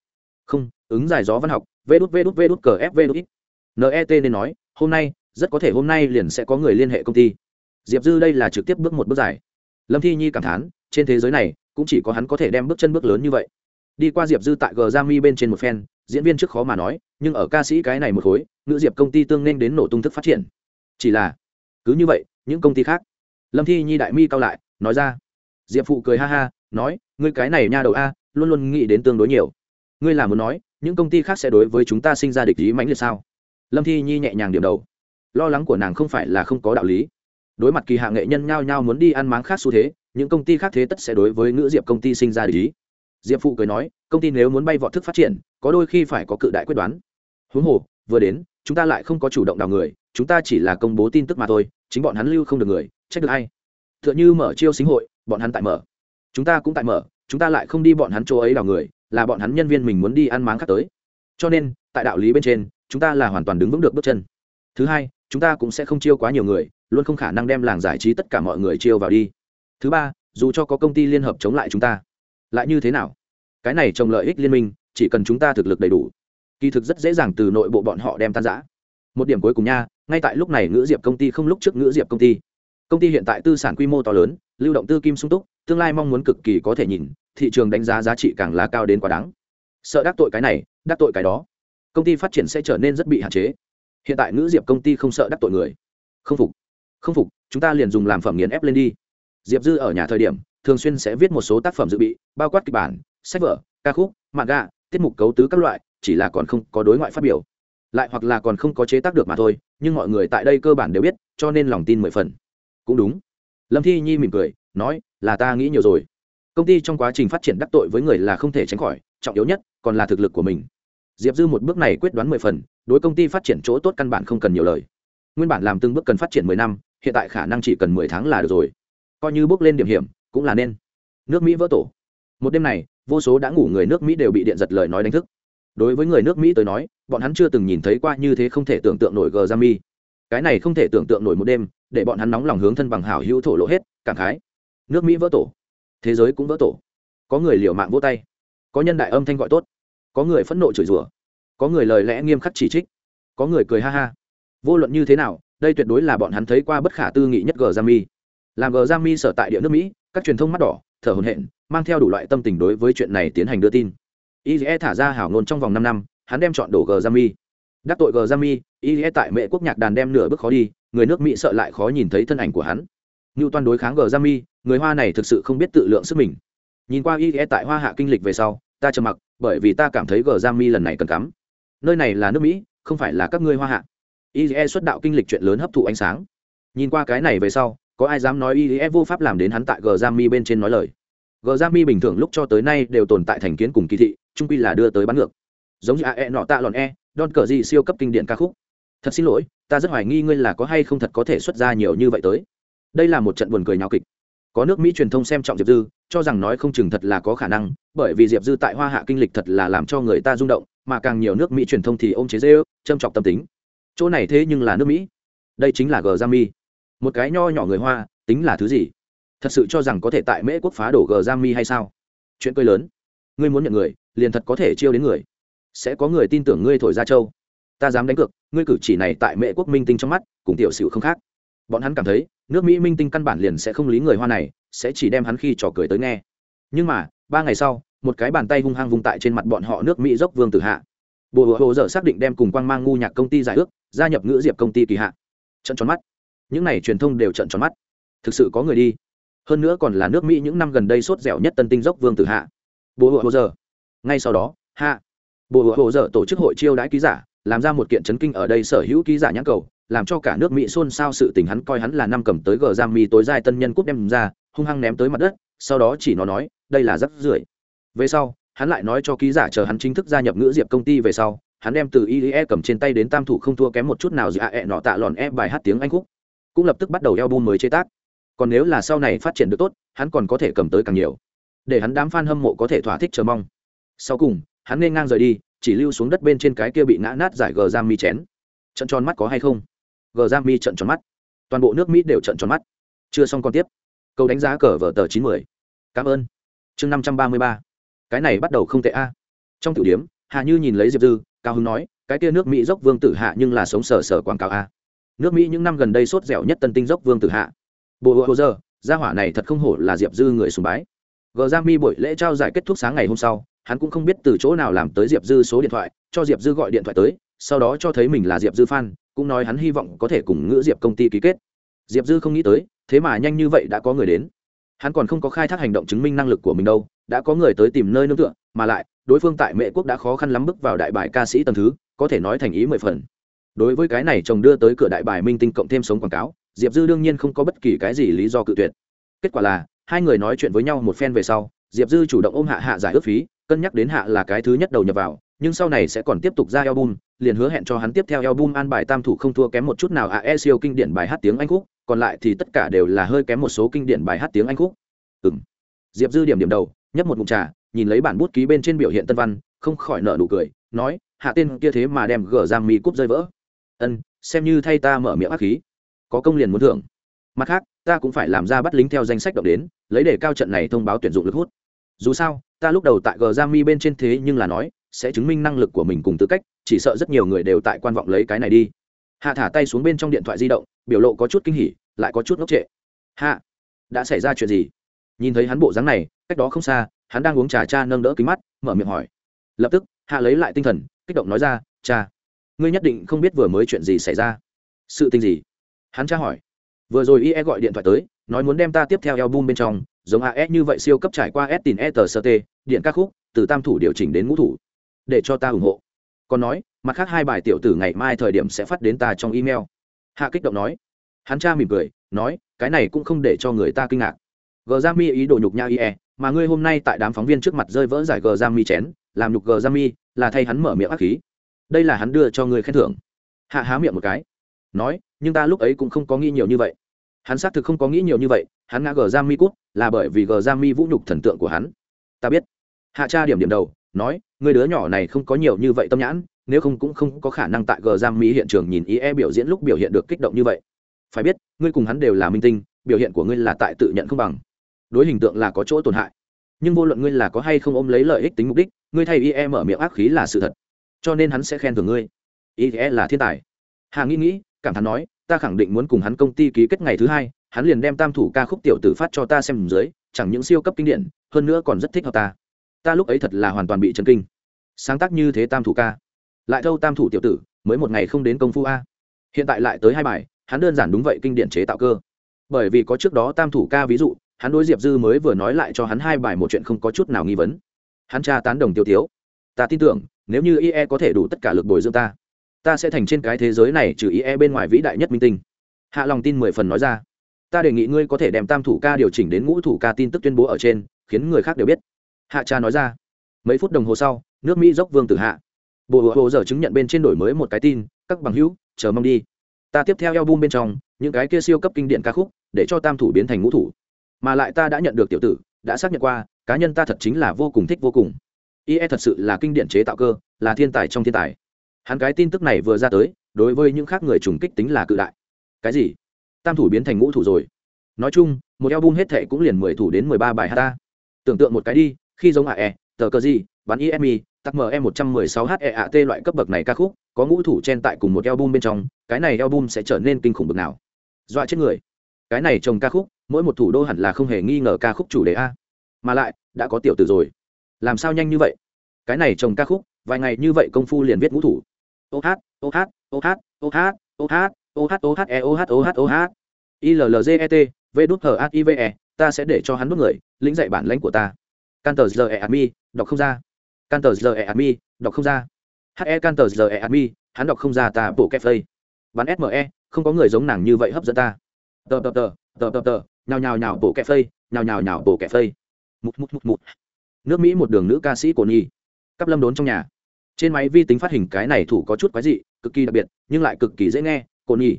không, ứng giải gió văn học, vê đút vê đút vê đút cờ f vê đút. Net nên nói, hôm nay, rất có thể hôm nay liền sẽ có người liên hệ công ty. Diệp dư đây là trực tiếp bước một bước dài. Lâm thi nhi cảm thán, trên thế giới này, cũng chỉ có hắn có thể đem bước chân bước lớn như vậy. Đi qua diệp dư tại g g mi bên trên một phen diễn viên trước khó mà nói, nhưng ở ca sĩ cái này một khối nữ diệp công ty tương nên đến nổ tung thức phát triển. Chỉ là, cứ như vậy, những công ty khác. Lâm thi nhi đại mi cao lại, nói ra. Diệp phụ cười ha ha, nói, ngươi cái này nha đầu a, luôn luôn nghĩ đến tương đối nhiều. Ngươi là muốn nói, những công ty khác sẽ đối với chúng ta sinh ra địch ý mãnh liệt sao? Lâm thi nhi nhẹ nhàng điểm đầu. Lo lắng của nàng không phải là không có đạo lý. Đối mặt kỳ hạ nghệ nhân nhao nhao muốn đi ăn máng khác xu thế, những công ty khác thế tất sẽ đối với ngữ diệp công ty sinh ra địch ý diệp phụ cười nói, công ty nếu muốn bay vọt thức phát triển, có đôi khi phải có cự đại quyết đoán. Huống hồ, vừa đến, chúng ta lại không có chủ động đào người, chúng ta chỉ là công bố tin tức mà thôi, chính bọn hắn lưu không được người, trách được hay t h ư ợ n h ư mở chiêu xính hội, bọn hắn tại mở. Chúng ta cũng tại mở, chúng ta lại không đi bọn hắn chỗ ấy đào người, là bọn hắn nhân viên mình muốn đi ăn máng khác tới. Cho nên, tại đạo lý bên trên, chúng ta là hoàn toàn đứng vững được bước chân. Thứ hai, chúng ta cũng sẽ không chiêu quá nhiều người, luôn không khả năng đem làng giải trí tất cả mọi người chiêu vào đi. Thứ ba, dù cho có công ty liên hợp chống lại chúng ta lại như thế nào? Cái này trồng lợi ích liên minh, chỉ cần chúng ta thực lực đầy đủ. Kỳ thực rất dễ dàng từ nội bộ bọn họ đem tan giã một điểm cuối cùng nha, ngay tại lúc này ngữ diệp công ty không lúc trước ngữ diệp công ty. Công ty hiện tại tư sản quy mô to lớn, lưu động tư kim sung túc, tương lai mong muốn cực kỳ có thể nhìn, thị trường đánh giá giá trị càng lá cao đến quá đáng. Sợ đắc tội cái này, đắc tội cái đó. Công ty phát triển sẽ trở nên rất bị hạn chế. Hiện tại ngữ diệp công ty không sợ đắc tội người. Không phục. Không phục, chúng ta liền dùng làm phẩm nghiền ép lên đi. Diệp dư ở nhà thời điểm thường xuyên sẽ viết một số tác phẩm dự bị, bao quát kịch bản, sách vở, ca khúc mạng gà tiết mục cấu tứ các loại, chỉ là còn không có đối ngoại phát biểu. Lại hoặc là còn không có chế tác được mà thôi, nhưng mọi người tại đây cơ bản đều biết, cho nên lòng tin mười phần. Cũng đúng. Lâm thi nhi mỉm cười, nói, là ta nghĩ nhiều rồi. Công ty trong quá trình phát triển đắc tội với người là không thể tránh khỏi, trọng yếu nhất, còn là thực lực của mình. Diệp dư một bước này quyết đoán mười phần, đối công ty phát triển chỗ tốt căn bản không cần nhiều lời. Nguyên bản làm từng bước cần phát triển mười năm, hiện tại khả năng chỉ cần mười tháng là được rồi. Coi như bước lên điểm hiểm cũng là nên. Nước mỹ vỡ tổ. Một đêm này, vô số đã ngủ người nước mỹ đều bị điện giật lời nói đánh thức. Đối với người nước mỹ tới nói, bọn hắn chưa từng nhìn thấy qua như thế không thể tưởng tượng nổi gờ ra mi cái này không thể tưởng tượng nổi một đêm, để bọn hắn nóng lòng hướng thân bằng hảo hữu thổ lộ hết, cảm khái. Nước mỹ vỡ tổ. Thế giới cũng vỡ tổ. Có người liều mạng vô tay. Có nhân đại âm thanh gọi tốt. Có người phẫn nộ chửi rủa. Có người lời lẽ nghiêm khắc chỉ trích. Có người cười ha ha. Vô luận như thế nào, đây tuyệt đối là bọn hắn thấy qua bất khả tư nghị nhất gờ ra mi làm gờ ra mi sở tại địa nước mỹ, các truyền thông mắt đỏ, thở hồn hện mang theo đủ loại tâm tình đối với chuyện này tiến hành đưa tin. Ie thả ra hảo ngôn trong vòng năm năm, hắn đem chọn đổ g jami đắc tội g jami ie tại mệ quốc nhạc đàn đem nửa bước khó đi, người nước mỹ sợ lại khó nhìn thấy thân ảnh của hắn. Như toàn đối kháng g jami người hoa này thực sự không biết tự lượng sức mình. Nhìn qua ie tại hoa hạ kinh lịch về sau, ta trầm mặc, bởi vì ta cảm thấy g jami lần này cần cắm. Nơi này là nước mỹ, không phải là các ngươi hoa hạ. Ie xuất đạo kinh lịch chuyện lớn hấp thụ ánh sáng. Nhìn qua cái này về sau có ai dám nói ief vô pháp làm đến hắn tại g jami bên trên nói lời. G jami bình thường lúc cho tới nay đều tồn tại thành kiến cùng kỳ thị trung quy là đưa tới bắn ngược. Giống như ae nọ tạ lòn e đòn cờ gì siêu cấp kinh điển ca khúc. Thật xin lỗi, ta rất hoài nghi ngươi là có hay không thật có thể xuất ra nhiều như vậy tới. Đây là một trận buồn cười nháo kịch. Có nước mỹ truyền thông xem trọng diệp dư, cho rằng nói không chừng thật là có khả năng, bởi vì diệp dư tại hoa hạ kinh lịch thật là làm cho người ta rung động, mà càng nhiều nước mỹ truyền thông thì ôm chế dê ước châm trọng tâm tính. Chỗ này thế nhưng là nước mỹ. Đây chính là g jami một cái nho nhỏ người hoa, tính là thứ gì? Thật sự cho rằng có thể tại mễ quốc phá đổ g jami hay sao? Chuyện cười lớn. Ngươi muốn nhận người, liền thật có thể chiêu đến người. Sẽ có người tin tưởng ngươi thổi ra châu. Ta dám đánh cược, ngươi cử chỉ này tại mẹ quốc minh tinh trong mắt, cùng tiểu sử không khác. Bọn hắn cảm thấy, nước mỹ minh tinh căn bản liền sẽ không lý người hoa này, sẽ chỉ đem hắn khi trò cười tới nghe. Nhưng mà, ba ngày sau, một cái bàn tay hung hăng vung tại trên mặt bọn họ nước mỹ dốc vương tử hạ. Bộ hồ dở xác định đem cùng quang mang ngu nhạc công ty giải ước, gia nhập ngữ diệp công ty kỳ hạ. Trận tròn mắt những này truyền thông đều trận tròn mắt. Thực sự có người đi. Hơn nữa còn là nước mỹ những năm gần đây sốt dẻo nhất tân tinh dốc vương tử hạ. Bộ hồ dở ngay sau đó, hạ. Bộ hộ dở tổ chức hội chiêu đãi ký giả, làm ra một kiện chấn kinh ở đây sở hữu ký giả nhãn cầu, làm cho cả nước mỹ xôn xao sự tình hắn coi hắn là năm cầm tới gờ giam mi tối dài tân nhân cúp đem ra, hung hăng ném tới mặt đất, sau đó chỉ nó nói, đây là rắc rưởi. Về sau, hắn lại nói cho ký giả chờ hắn chính thức gia nhập ngữ diệp công ty về sau, hắn đem từ ie cầm trên tay đến tam thủ không thua kém một chút nào giữa e nọ tạ lòn e bài hát tiếng anh khúc cũng lập tức bắt đầu eo bum mới chế tác. Còn nếu là sau này phát triển được tốt, hắn còn có thể cầm tới càng nhiều. Để hắn đám f a n hâm mộ có thể thỏa thích chờ mong. Sau cùng, hắn nên ngang rời đi, chỉ lưu xuống đất bên trên cái kia bị ngã nát giải gờ giam mi chén. Trận tròn mắt có hay không? Gờ giam mi trận tròn mắt. Toàn bộ nước mỹ đều trận tròn mắt. Chưa xong còn tiếp. Câu đánh giá cờ vở tờ chín mươi cảm ơn. Chương năm trăm ba mươi ba. Cái này bắt đầu không tệ a. Trong tiểu điếm hạ như nhìn lấy diệp dư, cao hưng nói, cái kia nước mỹ dốc vương tử hạ nhưng là sống sờ sờ quảng cáo a nước mỹ những năm gần đây sốt dẻo nhất tân tinh dốc vương tử hạ bộ hộ giờ gia hỏa này thật không hổ là diệp dư người sùng bái gờ ra mi buổi lễ trao giải kết thúc sáng ngày hôm sau hắn cũng không biết từ chỗ nào làm tới diệp dư số điện thoại cho diệp dư gọi điện thoại tới sau đó cho thấy mình là diệp dư f cũng nói hắn hy vọng có thể cùng ngữ diệp công ty ký kết diệp dư không nghĩ tới thế mà nhanh như vậy đã có người đến hắn còn không có khai thác hành động chứng minh năng lực của mình đâu đã có người tới tìm nơi nương tựa mà lại đối phương tại mệ quốc đã khó khăn lắm bước vào đại bài ca sĩ tầng thứ có thể nói thành ý mười phần đối với cái này chồng đưa tới cửa đại bài minh tinh cộng thêm sống quảng cáo, diệp dư đương nhiên không có bất kỳ cái gì lý do cự tuyệt. Kết quả là, hai người nói chuyện với nhau một phen về sau, diệp dư chủ động ôm hạ hạ giải ước phí, cân nhắc đến hạ là cái thứ nhất đầu nhập vào, nhưng sau này sẽ còn tiếp tục ra album, liền hứa hẹn cho hắn tiếp theo album an bài tam thủ không thua kém một chút nào à e siêu kinh điển bài hát tiếng anh khúc, còn lại thì tất cả đều là hơi kém một số kinh điển bài hát tiếng anh khúc. Ừ m diệp dư điểm điểm đầu, nhấp một mục trà, nhìn lấy bản bút ký bên trên biểu hiện tân văn, không khỏi nợ nụ cười, nói, hạ tên kia thế mà đem gờ giang mi cúp rơi vỡ ân, xem như thay ta mở miệng ác khí. Có công liền muốn thưởng. Mặt khác, ta cũng phải làm ra bắt lính theo danh sách động đến, lấy để cao trận này thông báo tuyển dụng lực hút. Dù sao, ta lúc đầu tại g g mi bên trên thế nhưng là nói, sẽ chứng minh năng lực của mình cùng tư cách, chỉ sợ rất nhiều người đều tại quan vọng lấy cái này đi. Hạ thả tay xuống bên trong điện thoại di động, biểu lộ có chút kinh hỉ, lại có chút ngốc trệ. Hạ, đã xảy ra chuyện gì? Nhìn thấy hắn bộ dáng này, cách đó không xa, hắn đang uống trà cha nâng đỡ kính mắt, mở miệng hỏi. Lập tức, hạ lấy lại tinh thần, kích động nói ra, cha ngươi nhất định không biết vừa mới chuyện gì xảy ra. Sự tình gì? Hắn tra hỏi. Vừa rồi ie gọi điện thoại tới, nói muốn đem ta tiếp theo album bên trong, giống as như vậy siêu cấp trải qua s tin e tờ sơ t, điện ca khúc, từ tam thủ điều chỉnh đến ngũ thủ. Để cho ta ủng hộ. Còn nói, mặt khác hai bài tiểu tử ngày mai thời điểm sẽ phát đến ta trong email. Hạ kích động nói. Hắn cha mỉm cười, nói, cái này cũng không để cho người ta kinh ngạc. Gờ mi ý đồ nhục nha ie mà ngươi hôm nay tại đám phóng viên trước mặt rơi vỡ giải gờ mi chén, làm nhục gờ mi, là thay hắn mở miệng ác khí đây là hắn đưa cho người khen thưởng. Hạ há miệng một cái. Nói, nhưng ta lúc ấy cũng không có nghĩ nhiều như vậy. Hắn xác thực không có nghĩ nhiều như vậy, hắn ngã gờ giam mi cút, là bởi vì gờ giam mi vũ nhục thần tượng của hắn. Ta biết. Hạ cha điểm điểm đầu, nói, người đứa nhỏ này không có nhiều như vậy tâm nhãn, nếu không cũng không có khả năng tại gờ giam mi hiện trường nhìn ý e biểu diễn lúc biểu hiện được kích động như vậy. Phải biết, ngươi cùng hắn đều là minh tinh, biểu hiện của ngươi là tại tự nhận không bằng. Đối hình tượng là có chỗ tổn hại. Nhưng vô luận ngươi là có hay không ôm lấy lợi ích tính mục đích, ngươi thay ie mở miệng ác khí là sự thật cho nên hắn sẽ khen thưởng ngươi. Ý thế là thiên tài. Hà nghĩ nghĩ cảm thán nói, ta khẳng định muốn cùng hắn công ty ký kết ngày thứ hai, hắn liền đem tam thủ ca khúc tiểu tử phát cho ta xem dưới, chẳng những siêu cấp kinh điển, hơn nữa còn rất thích hợp ta. Ta lúc ấy thật là hoàn toàn bị chấn kinh. Sáng tác như thế tam thủ ca. Lại thâu tam thủ tiểu tử, mới một ngày không đến công phu a. Hiện tại lại tới hai bài, hắn đơn giản đúng vậy kinh điển chế tạo cơ. Bởi vì có trước đó tam thủ ca ví dụ, hắn đối diệp dư mới vừa nói lại cho hắn hai bài một chuyện không có chút nào nghi vấn. Hắn tra tán đồng tiêu tiếu. Ta tin tưởng nếu như ie có thể đủ tất cả lực bồi dưỡng ta ta sẽ thành trên cái thế giới này trừ ie bên ngoài vĩ đại nhất minh tinh. Hạ lòng tin mười phần nói ra. Ta đề nghị ngươi có thể đem tam thủ ca điều chỉnh đến ngũ thủ ca tin tức tuyên bố ở trên, khiến người khác đều biết. Hạ cha nói ra. Mấy phút đồng hồ sau, nước mỹ dốc vương tử hạ. Bộ hồ giờ chứng nhận bên trên đổi mới một cái tin, các bằng hữu, chờ mong đi. Ta tiếp theo album bên trong, những cái kia siêu cấp kinh điển ca khúc, để cho tam thủ biến thành ngũ thủ. Mà lại ta đã nhận được tiểu tử, đã xác nhận qua, cá nhân ta thật chính là vô cùng thích vô cùng ie thật sự là kinh điển chế tạo cơ, là thiên tài trong thiên tài. Hắn cái tin tức này vừa ra tới, đối với những khác người trùng kích tính là cự đại. Cái gì? Tam thủ biến thành ngũ thủ rồi. Nói chung, một album hết thệ cũng liền mười thủ đến mười ba bài hát ta. Tưởng tượng một cái đi, khi giống ae tờ cơ gì bắn imi tắc E một trăm mười sáu heat loại cấp bậc này ca khúc, có ngũ thủ chen tại cùng một album bên trong, cái này album sẽ trở nên kinh khủng bực nào? Dọa chết người. Cái này trồng ca khúc, mỗi một thủ đô hẳn là không hề nghi ngờ ca khúc chủ đề a. Mà lại, đã có tiểu tử rồi làm sao nhanh như vậy? Cái này trồng ca khúc, vài ngày như vậy công phu liền viết ngũ thủ. Ô hát ô hát ô hát ô hát ô hát ô hát ô hát e ô hát ô hát ô hát. Illget v đút h a i v e ta sẽ để cho hắn đốt người, lĩnh dạy bản lãnh của ta. Canter giờ e admi đọc không ra. Canter giờ e admi đọc không ra. He canter giờ e admi hắn đọc không ra ta bộ kẹp phây. Bắn sme không có người giống nàng như vậy hấp dẫn ta. Tờ tờ tờ tờ tờ tờ, nhào nhào nhào, bộ kẹp phây, nhào nhào nhào, bộ kẹp phây. Mút mút mút mút nước mỹ một đường nữ ca sĩ cổ nhi cắp lâm đốn trong nhà. Trên máy vi tính phát hình cái này thủ có chút quái dị, cực kỳ đặc biệt, nhưng lại cực kỳ dễ nghe cổ nhi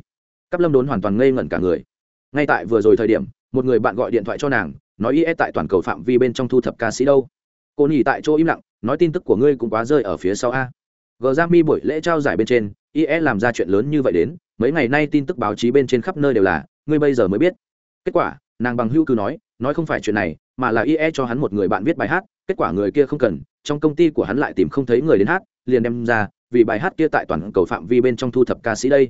cắp lâm đốn hoàn toàn ngây ngẩn cả người. Ngay tại vừa rồi thời điểm, một người bạn gọi điện thoại cho nàng, nói ie tại toàn cầu phạm vi bên trong thu thập ca sĩ đâu? Cô nhỉ tại chỗ im lặng, nói tin tức của ngươi cũng quá rơi ở phía sau a. Gờ ra mi buổi lễ trao giải bên trên ie làm ra chuyện lớn như vậy đến, mấy ngày nay tin tức báo chí bên trên khắp nơi đều là, ngươi bây giờ mới biết. Kết quả, nàng bằng hữu cứ nói nói không phải chuyện này, mà là ie cho hắn một người bạn viết bài hát kết quả người kia không cần, trong công ty của hắn lại tìm không thấy người đến hát, liền đem ra, vì bài hát kia tại toàn cầu phạm vi bên trong thu thập ca sĩ đây.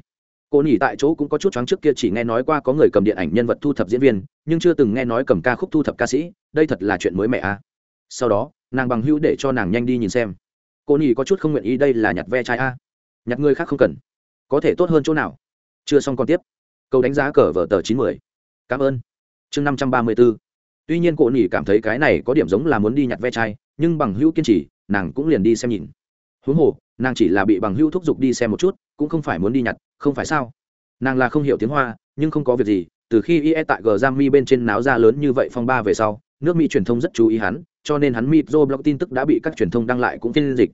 Cô nhỉ tại chỗ cũng có chút choáng trước kia chỉ nghe nói qua có người cầm điện ảnh nhân vật thu thập diễn viên, nhưng chưa từng nghe nói cầm ca khúc thu thập ca sĩ, đây thật là chuyện mới mẻ à? sau đó, nàng bằng hữu để cho nàng nhanh đi nhìn xem. Cô nhỉ có chút không nguyện ý đây là nhặt ve chai a. Nhặt người khác không cần. Có thể tốt hơn chỗ nào? Chưa xong còn tiếp. Câu đánh giá cờ vở tờ chín mươi. Cảm ơn. Chương năm trăm ba mươi bốn tuy nhiên cô nỉ cảm thấy cái này có điểm giống là muốn đi nhặt ve chai, nhưng bằng hữu kiên trì, nàng cũng liền đi xem nhìn. Huống hồ, nàng chỉ là bị bằng hữu thúc giục đi xem một chút, cũng không phải muốn đi nhặt, không phải sao? Nàng là không hiểu tiếng hoa, nhưng không có việc gì, từ khi ie tại g giam mi bên trên náo ra lớn như vậy phong ba về sau, nước mỹ truyền thông rất chú ý hắn, cho nên hắn mịp dô blog tin tức đã bị các truyền thông đăng lại cũng phiên dịch.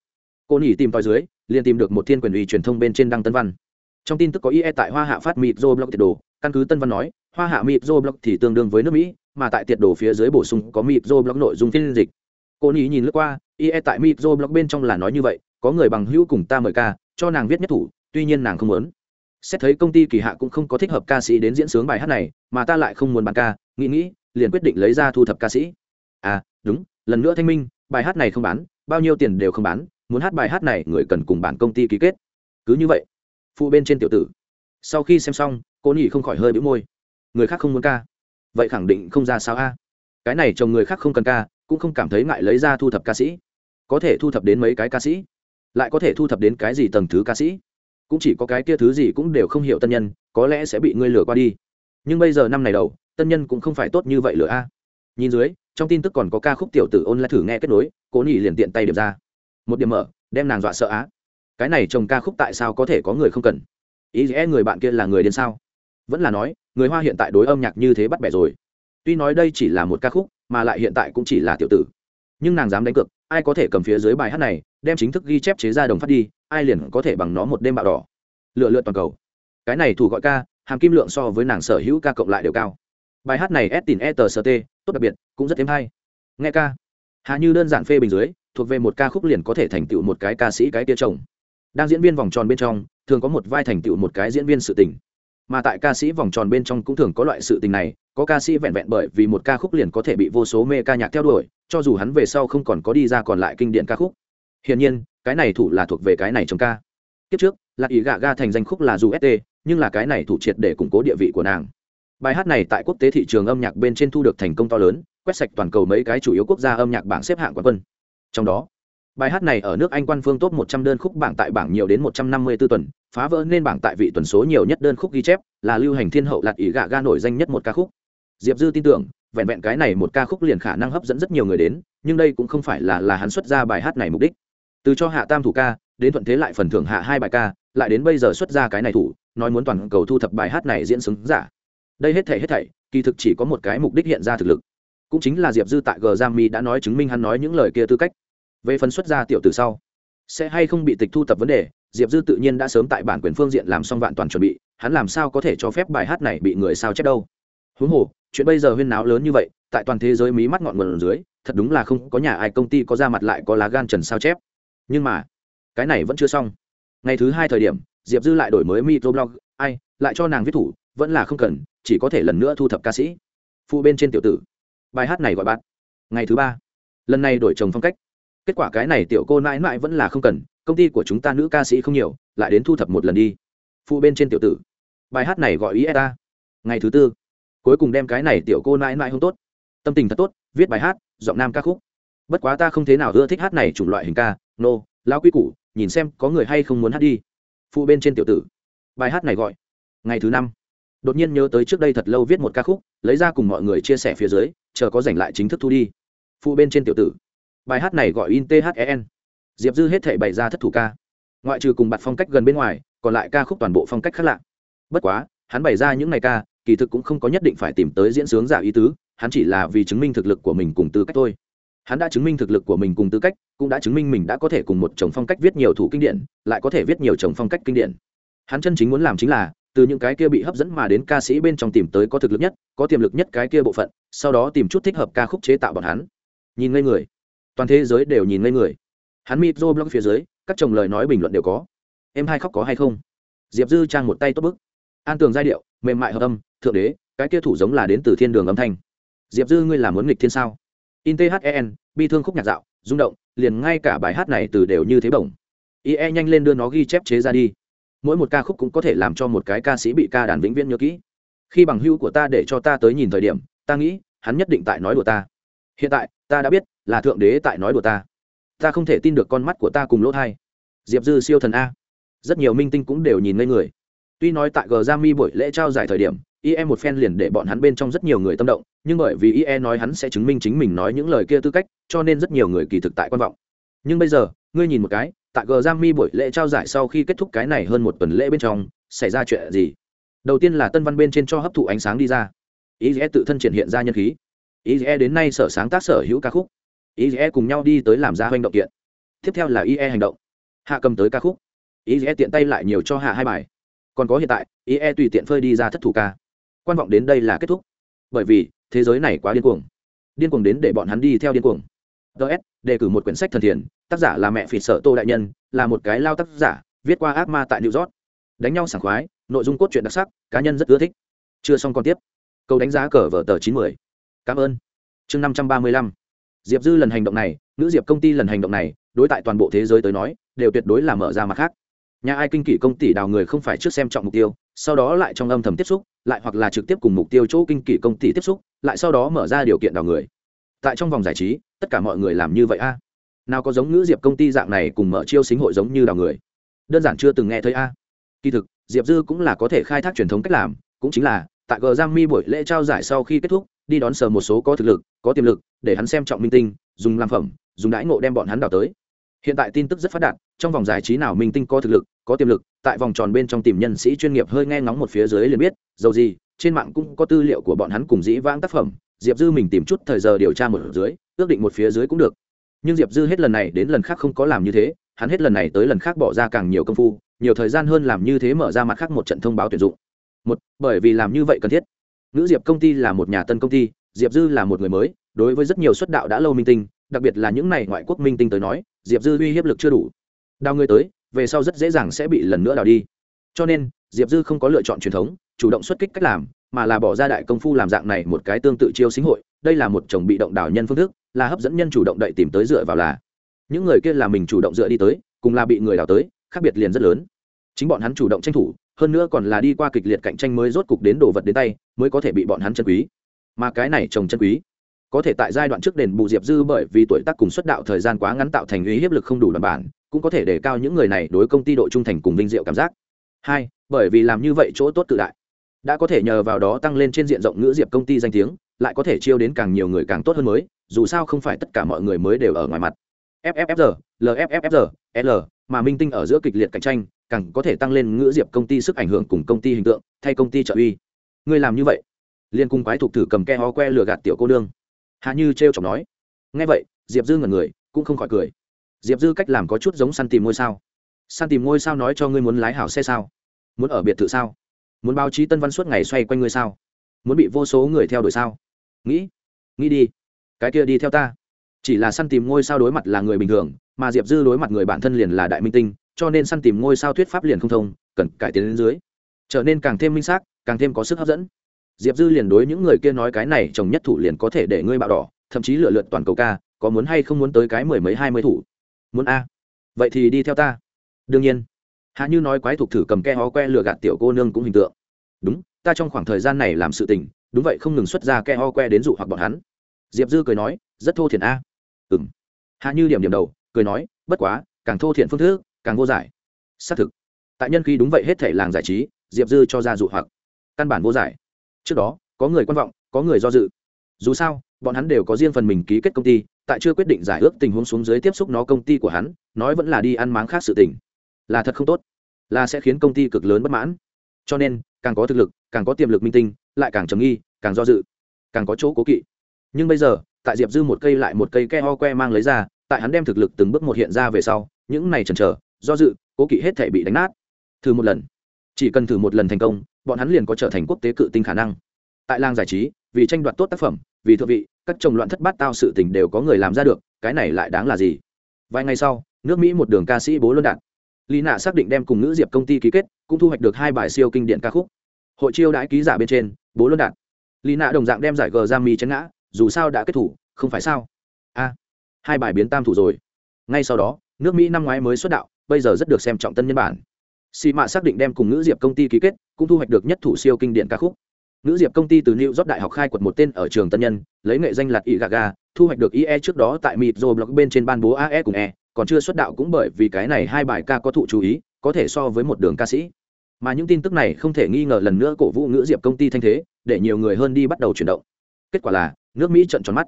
Cô nỉ tìm tòi dưới, liền tìm được một thiên quyền ủy truyền thông bên trên đăng tân văn. Trong tin tức có ie tại hoa hạ phát mịp dô blog tiệt đồ, căn cứ tân văn nói, hoa hạ mịp dô blog thì tương đương với nước mỹ mà tại tiệt đồ phía dưới bổ sung có mịp dô blog nội dung phiên dịch. Cô nhỉ nhìn lướt qua ie tại mịp dô blog bên trong là nói như vậy, có người bằng hữu cùng ta mời ca, cho nàng viết nhất thủ, tuy nhiên nàng không muốn. Xét thấy công ty kỳ hạ cũng không có thích hợp ca sĩ đến diễn sướng bài hát này, mà ta lại không muốn bán ca, nghĩ nghĩ, liền quyết định lấy ra thu thập ca sĩ. À đúng, lần nữa thanh minh, bài hát này không bán, bao nhiêu tiền đều không bán, muốn hát bài hát này người cần cùng bản công ty ký kết. Cứ như vậy, phụ bên trên tiểu tử. Sau khi xem xong, cô nhỉ không khỏi hơi bĩu môi. Người khác không muốn ca vậy khẳng định không ra sao a? Cái này chồng người khác không cần ca, cũng không cảm thấy ngại lấy ra thu thập ca sĩ. Có thể thu thập đến mấy cái ca sĩ, lại có thể thu thập đến cái gì tầng thứ ca sĩ. Cũng chỉ có cái kia thứ gì cũng đều không hiểu tân nhân, có lẽ sẽ bị ngươi lừa qua đi. Nhưng bây giờ năm này đầu, tân nhân cũng không phải tốt như vậy lừa a. Nhìn dưới, trong tin tức còn có ca khúc tiểu tử ôn lại thử nghe kết nối, cố nỉ liền tiện tay điểm ra. Một điểm mở, đem nàng dọa sợ á. Cái này trồng ca khúc tại sao có thể có người không cần? Ý nghĩa e người bạn kia là người đến sao? Vẫn là nói người hoa hiện tại đối âm nhạc như thế bắt bẻ rồi. Tuy nói đây chỉ là một ca khúc, mà lại hiện tại cũng chỉ là tiểu tử. Nhưng nàng dám đánh cược, ai có thể cầm phía dưới bài hát này, đem chính thức ghi chép chế ra đồng phát đi, ai liền có thể bằng nó một đêm bạo đỏ. Lựa lượt toàn cầu. Cái này thủ gọi ca, hàm kim lượng so với nàng sở hữu ca cộng lại đều cao. Bài hát này s tin e tờ st tốt đặc biệt, cũng rất thêm hay. Nghe ca. Hà như đơn giản phê bình dưới, thuộc về một ca khúc liền có thể thành tựu một cái ca sĩ cái tia chồng. Đang diễn viên vòng tròn bên trong, thường có một vai thành tựu một cái diễn viên sự tình mà tại ca sĩ vòng tròn bên trong cũng thường có loại sự tình này, có ca sĩ vẹn vẹn bởi vì một ca khúc liền có thể bị vô số mê ca nhạc theo đuổi, cho dù hắn về sau không còn có đi ra còn lại kinh điển ca khúc. Hiển nhiên, cái này thủ là thuộc về cái này trong ca. Kiếp trước, lạc ý gạ ga thành danh khúc là dù st nhưng là cái này thủ triệt để củng cố địa vị của nàng. Bài hát này tại quốc tế thị trường âm nhạc bên trên thu được thành công to lớn, quét sạch toàn cầu mấy cái chủ yếu quốc gia âm nhạc bảng xếp hạng quán quân. Trong đó bài hát này ở nước anh quan phương top 100 đơn khúc bảng tại bảng nhiều đến 154 tuần, phá vỡ nên bảng tại vị tuần số nhiều nhất đơn khúc ghi chép, là lưu hành thiên hậu lạt ý gạ ga nổi danh nhất một ca khúc. Diệp dư tin tưởng, vẹn vẹn cái này một ca khúc liền khả năng hấp dẫn rất nhiều người đến, nhưng đây cũng không phải là là hắn xuất ra bài hát này mục đích. Từ cho hạ tam thủ ca, đến thuận thế lại phần thưởng hạ hai bài ca, lại đến bây giờ xuất ra cái này thủ, nói muốn toàn cầu thu thập bài hát này diễn xứng giả. Đây hết thảy hết thảy, kỳ thực chỉ có một cái mục đích hiện ra thực lực. Cũng chính là diệp dư tại Grammy đã nói chứng minh hắn nói những lời kia tư cách về phần xuất ra tiểu từ sau. Sẽ hay không bị tịch thu tập vấn đề, diệp dư tự nhiên đã sớm tại bản quyền phương diện làm xong vạn toàn chuẩn bị, hắn làm sao có thể cho phép bài hát này bị người sao chép đâu. Huống hồ, chuyện bây giờ huyên náo lớn như vậy, tại toàn thế giới mí mắt ngọn nguồn dưới, thật đúng là không có nhà ai công ty có ra mặt lại có lá gan trần sao chép. Nhưng mà, cái này vẫn chưa xong. Ngày thứ hai thời điểm, diệp dư lại đổi mới microblog, ai, lại cho nàng viết thủ, vẫn là không cần, chỉ có thể lần nữa thu thập ca sĩ. Phụ bên trên tiểu tử. Bài hát này gọi bạn. Ngày thứ ba. Lần này đổi chồng phong cách kết quả cái này tiểu cô mãi mãi vẫn là không cần công ty của chúng ta nữ ca sĩ không nhiều lại đến thu thập một lần đi. Phụ bên trên tiểu tử. Bài hát này gọi ý ta ngày thứ tư. Cuối cùng đem cái này tiểu cô mãi mãi không tốt. Tâm tình thật tốt viết bài hát giọng nam ca khúc. Bất quá ta không thế nào ưa thích hát này chủng loại hình ca nô、no, lao quy củ nhìn xem có người hay không muốn hát đi. Phụ bên trên tiểu tử. Bài hát này gọi ngày thứ năm. Đột nhiên nhớ tới trước đây thật lâu viết một ca khúc lấy ra cùng mọi người chia sẻ phía dưới chờ có giành lại chính thức thu đi. Phụ bên trên tiểu tử bài hát này gọi in then diệp dư hết thể bày ra thất thủ ca. Ngoại trừ cùng bặt phong cách gần bên ngoài, còn lại ca khúc toàn bộ phong cách khác lạ. Bất quá, hắn bày ra những ngày ca, kỳ thực cũng không có nhất định phải tìm tới diễn sướng giả ý tứ, hắn chỉ là vì chứng minh thực lực của mình cùng tư cách thôi. Hắn đã chứng minh thực lực của mình cùng tư cách, cũng đã chứng minh mình đã có thể cùng một chồng phong cách viết nhiều thủ kinh điển, lại có thể viết nhiều chồng phong cách kinh điển. Hắn chân chính muốn làm chính là, từ những cái kia bị hấp dẫn mà đến ca sĩ bên trong tìm tới có thực lực nhất, có tiềm lực nhất cái kia bộ phận, sau đó tìm chút thích hợp ca khúc chế tạo bọn hắn. Nhìn ngây người toàn thế giới đều nhìn ngây người. Hắn mịp rô blog phía dưới, các chồng lời nói bình luận đều có. Em hai khóc có hay không? Diệp dư trang một tay tốt bức. An tường giai điệu, mềm mại hợp âm, thượng đế, cái kia thủ giống là đến từ thiên đường âm thanh. Diệp dư ngươi làm muốn nghịch thiên sao? In then bi thương khúc nhạc dạo, rung động, liền ngay cả bài hát này từ đều như thế bổng. Ie nhanh lên đưa nó ghi chép chế ra đi. Mỗi một ca khúc cũng có thể làm cho một cái ca sĩ bị ca đàn vĩnh viễn nhớ kỹ. Khi bằng hữu của ta để cho ta tới nhìn thời điểm, ta nghĩ, hắn nhất định tại nói đùa ta. Hiện tại ta đã biết, là thượng đế tại nói đùa ta. Ta không thể tin được con mắt của ta cùng lỗ thai. Diệp dư siêu thần a. Rất nhiều minh tinh cũng đều nhìn ngây người. Tuy nói tại gờ ra mi buổi lễ trao giải thời điểm ie một phen liền để bọn hắn bên trong rất nhiều người tâm động, nhưng bởi vì ie nói hắn sẽ chứng minh chính mình nói những lời kia tư cách, cho nên rất nhiều người kỳ thực tại quan vọng. Nhưng bây giờ, ngươi nhìn một cái, tại gờ ra mi buổi lễ trao giải sau khi kết thúc cái này hơn một tuần lễ bên trong, xảy ra chuyện gì? Đầu tiên là tân văn bên trên cho hấp thụ ánh sáng đi ra. Ie tự thân triển hiện ra nhân khí ie đến nay sở sáng tác sở hữu ca khúc. Ie cùng nhau đi tới làm ra hành động kiện. Tiếp theo là ie hành động. Hạ cầm tới ca khúc. Ie tiện tay lại nhiều cho hạ hai bài. Còn có hiện tại ie tùy tiện phơi đi ra thất thủ ca. Quan vọng đến đây là kết thúc. Bởi vì, thế giới này quá điên cuồng. Điên cuồng đến để bọn hắn đi theo điên cuồng. Ts đề cử một quyển sách thần thiền. Tác giả là mẹ phỉ sở tô đại nhân, là một cái lao tác giả, viết qua ác ma tại new york. Đánh nhau sảng khoái, nội dung cốt truyện đặc sắc, cá nhân rất ưa thích. Chưa xong còn tiếp. Câu đánh giá cờ vở tờ chín mươi cảm ơn. Chương năm trăm ba mươi lăm. Diệp dư lần hành động này, nữ diệp công ty lần hành động này, đối tại toàn bộ thế giới tới nói, đều tuyệt đối là mở ra mặt khác. Nhà ai kinh kỷ công ty đào người không phải trước xem trọng mục tiêu, sau đó lại trong âm thầm tiếp xúc, lại hoặc là trực tiếp cùng mục tiêu chỗ kinh kỷ công ty tiếp xúc, lại sau đó mở ra điều kiện đào người. Tại trong vòng giải trí, tất cả mọi người làm như vậy a? Nào có giống ngữ diệp công ty dạng này cùng mở chiêu xính hội giống như đào người? Đơn giản chưa từng nghe thấy a. Kỳ thực, diệp dư cũng là có thể khai thác truyền thống cách làm, cũng chính là, tại gờ giang mi buổi lễ trao giải sau khi kết thúc đi đón sờ một số có thực lực, có tiềm lực, để hắn xem trọng minh tinh, dùng làm phẩm, dùng đãi ngộ đem bọn hắn đào tới. Hiện tại tin tức rất phát đạt, trong vòng giải trí nào minh tinh có thực lực, có tiềm lực, tại vòng tròn bên trong tìm nhân sĩ chuyên nghiệp hơi nghe ngóng một phía dưới liền biết, dầu gì, trên mạng cũng có tư liệu của bọn hắn cùng dĩ vãng tác phẩm, diệp dư mình tìm chút thời giờ điều tra một dưới, ước định một phía dưới cũng được. Nhưng diệp dư hết lần này đến lần khác không có làm như thế, hắn hết lần này tới lần khác bỏ ra càng nhiều công phu, nhiều thời gian hơn làm như thế mở ra mặt khác một trận thông báo tuyển dụng. Một, bởi vì làm như vậy cần thiết nữ diệp công ty là một nhà tân công ty, diệp dư là một người mới, đối với rất nhiều xuất đạo đã lâu minh tinh, đặc biệt là những này ngoại quốc minh tinh tới nói, diệp dư uy hiếp lực chưa đủ. Đào người tới, về sau rất dễ dàng sẽ bị lần nữa đào đi. Cho nên, diệp dư không có lựa chọn truyền thống, chủ động xuất kích cách làm, mà là bỏ ra đại công phu làm dạng này một cái tương tự chiêu sinh hội, đây là một chồng bị động đảo nhân phương thức, là hấp dẫn nhân chủ động đậy tìm tới dựa vào là. Những người kia là mình chủ động dựa đi tới, cùng là bị người đào tới, khác biệt liền rất lớn. Chính bọn hắn chủ động tranh thủ hơn nữa còn là đi qua kịch liệt cạnh tranh mới rốt cục đến đồ vật đến tay, mới có thể bị bọn hắn chân quý. Mà cái này trồng chân quý, có thể tại giai đoạn trước đền bù diệp dư bởi vì tuổi tác cùng xuất đạo thời gian quá ngắn tạo thành uy hiếp lực không đủ đoàn bản, cũng có thể đề cao những người này đối công ty độ trung thành cùng vinh diệu cảm giác. Hai, bởi vì làm như vậy chỗ tốt tự đại. Đã có thể nhờ vào đó tăng lên trên diện rộng ngữ diệp công ty danh tiếng, lại có thể chiêu đến càng nhiều người càng tốt hơn mới, dù sao không phải tất cả mọi người mới đều ở ngoài mặt. Fffr lffr l, mà minh tinh ở giữa kịch liệt cạnh tranh càng có thể tăng lên ngữ diệp công ty sức ảnh hưởng cùng công ty hình tượng, thay công ty trợ uy. Ngươi làm như vậy, liên cung quái thục thử cầm ke ho que lừa gạt tiểu cô nương. Hạ như t r chọc nói. Ngay vậy, diệp dư ngẩn người, cũng không khỏi cười. Diệp dư cách làm có chút giống săn tìm ngôi sao. Săn tìm ngôi sao nói cho ngươi muốn lái hảo xe sao? Muốn ở biệt thự sao? Muốn báo chí tân văn suốt ngày xoay quanh ngươi sao? Muốn bị vô số người theo đuổi sao? Nghĩ nghĩ đi. Cái kia đi theo ta. Chỉ là săn tìm ngôi sao đối mặt là người bình thường, mà diệp dư đối mặt người bản thân liền là đại minh tinh cho nên săn tìm ngôi sao thuyết pháp liền không thông, cần cải tiến đến dưới. Trở nên càng thêm minh xác, càng thêm có sức hấp dẫn. Diệp dư liền đối những người kia nói cái này, chồng nhất thủ liền có thể để ngươi bạo đỏ, thậm chí lựa lượt toàn cầu ca, có muốn hay không muốn tới cái mười mấy, hai mươi thủ? Muốn a. Vậy thì đi theo ta. Đương nhiên. Hạ như nói quái thục thử cầm ke hó que lừa gạt tiểu cô nương cũng hình tượng. Đúng, ta trong khoảng thời gian này làm sự tình, đúng vậy không ngừng xuất ra ke ho que đến dụ hoặc bọn hắn. Diệp dư cười nói, rất thô thiển a. Ừ m hạ như điểm điểm đầu, cười nói, bất quá, càng thô thiển phương thức càng vô giải. Xác thực, tại nhân khi đúng vậy hết thể làng giải trí, diệp dư cho ra dụ hoặc. Căn bản vô giải. Trước đó, có người quan vọng, có người do dự. Dù sao, bọn hắn đều có riêng phần mình ký kết công ty, tại chưa quyết định giải ước tình huống xuống dưới tiếp xúc nó công ty của hắn, nói vẫn là đi ăn máng khác sự tình. Là thật không tốt. Là sẽ khiến công ty cực lớn bất mãn. Cho nên, càng có thực lực, càng có tiềm lực minh tinh, lại càng trầm nghi, càng do dự, càng có chỗ cố kỵ. Nhưng bây giờ, tại diệp dư một cây lại một cây ke ho que mang lấy ra, tại hắn đem thực lực từng bước một hiện ra về sau, những này chần chờ do dự, cố kỵ hết thể bị đánh nát. Thử một lần. Chỉ cần thử một lần thành công, bọn hắn liền có trở thành quốc tế cự tinh khả năng. Tại làng giải trí, vì tranh đoạt tốt tác phẩm, vì thượng vị, các chồng loạn thất bát tao sự tình đều có người làm ra được, cái này lại đáng là gì? Vài ngày sau, nước mỹ một đường ca sĩ bố luân đạt. Lý nạ xác định đem cùng nữ diệp công ty ký kết, cũng thu hoạch được hai bài siêu kinh điển ca khúc. Hội chiêu đãi ký giả bên trên, bố luân đạt. Lý nạ đồng dạng đem giải gờ ra mi chấn ngã, dù sao đã kết thủ, không phải sao? A, hai bài biến tam thủ rồi. Ngay sau đó, nước mỹ năm ngoái mới xuất đạo bây giờ rất được xem trọng tân nhân bản. Xì mạ xác định đem cùng nữ diệp công ty ký kết, cũng thu hoạch được nhất thủ siêu kinh điển ca khúc. Nữ diệp công ty từ new york đại học khai quật một tên ở trường tân nhân, lấy nghệ danh lạt ỉ gaga thu hoạch được ie trước đó tại mịt rồi blog bên trên ban bố ae cùng e còn chưa xuất đạo cũng bởi vì cái này hai bài ca có thụ chú ý, có thể so với một đường ca sĩ. Mà những tin tức này không thể nghi ngờ lần nữa cổ vũ nữ diệp công ty thanh thế, để nhiều người hơn đi bắt đầu chuyển động. Kết quả là, nước mỹ trận tròn mắt.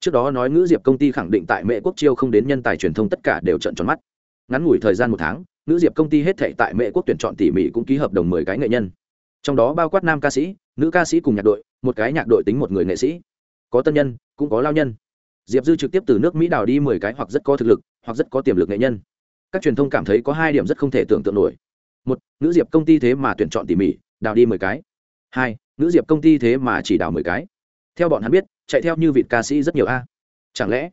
Trước đó nói ngữ diệp công ty khẳng định tại mệ quốc chiêu không đến nhân tài truyền thông tất cả đều trận tròn mắt ngắn ngủi thời gian một tháng, nữ diệp công ty hết thệ tại mệ quốc tuyển chọn tỉ mỉ cũng ký hợp đồng mười cái nghệ nhân. Trong đó bao quát nam ca sĩ, nữ ca sĩ cùng nhạc đội, một cái nhạc đội tính một người nghệ sĩ. Có tân nhân, cũng có lao nhân. Diệp dư trực tiếp từ nước mỹ đào đi mười cái hoặc rất có thực lực, hoặc rất có tiềm lực nghệ nhân. Các truyền thông cảm thấy có hai điểm rất không thể tưởng tượng nổi. Một, nữ diệp công ty thế mà tuyển chọn tỉ mỉ, đào đi mười cái. Hai, nữ diệp công ty thế mà chỉ đào mười cái. Theo bọn hắn biết, chạy theo như vị ca sĩ rất nhiều a. Chẳng lẽ,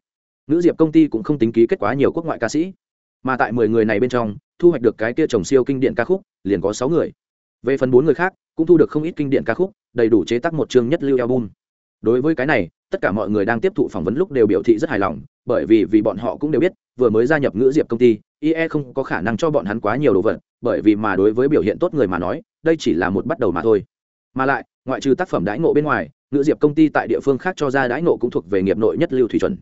nữ diệp công ty cũng không tính ký kết quá nhiều quốc ngoại ca sĩ? Mà tại mười người này bên trong, thu hoạch được cái kia trồng siêu kinh điển ca khúc, liền có sáu người. Về phần bốn người khác, cũng thu được không ít kinh điển ca khúc, đầy đủ chế tác một chương nhất lưu album. Đối với cái này, tất cả mọi người đang tiếp thụ phỏng vấn lúc đều biểu thị rất hài lòng, bởi vì vì bọn họ cũng đều biết, vừa mới gia nhập ngữ diệp công ty ie không có khả năng cho bọn hắn quá nhiều đồ vật, bởi vì mà đối với biểu hiện tốt người mà nói, đây chỉ là một bắt đầu mà thôi. Mà lại, ngoại trừ tác phẩm đãi ngộ bên ngoài, ngữ diệp công ty tại địa phương khác cho ra đãi ngộ cũng thuộc về nghiệp nội nhất lưu thủy chuẩn.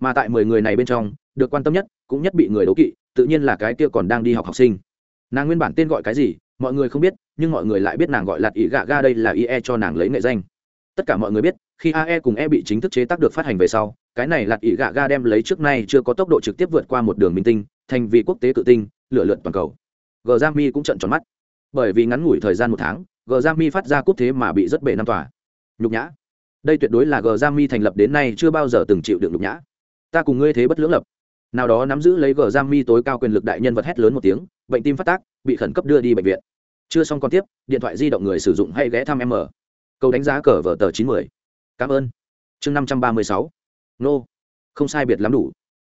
Mà tại mười người này bên trong, được quan tâm nhất, cũng nhất bị người đố kỵ tự nhiên là cái kia còn đang đi học học sinh. Nàng nguyên bản tên gọi cái gì, mọi người không biết, nhưng mọi người lại biết nàng gọi là ỷ gạ ga đây là ie cho nàng lấy nghệ danh. Tất cả mọi người biết, khi ae cùng e bị chính thức chế tác được phát hành về sau, cái này lạt ỷ gạ ga đem lấy trước nay chưa có tốc độ trực tiếp vượt qua một đường minh tinh, thành vì quốc tế tự tinh, lựa lượn toàn cầu. G g mi cũng trận tròn mắt. Bởi vì ngắn ngủi thời gian một tháng g g mi phát ra cúp thế mà bị rất bể năm tòa. Nhục nhã. Đây tuyệt đối là g g mi thành lập đến nay chưa bao giờ từng chịu được nhục nhã. Ta cùng ngươi thế bất lưỡng lập nào đó nắm giữ lấy gờ giam mi tối cao quyền lực đại nhân vật hét lớn một tiếng, bệnh tim phát tác, bị khẩn cấp đưa đi bệnh viện. Chưa xong còn tiếp, điện thoại di động người sử dụng hay ghé thăm m câu đánh giá cờ vở tờ chín mươi cảm ơn. Chương năm trăm ba mươi sáu. Nô. Không sai biệt lắm đủ.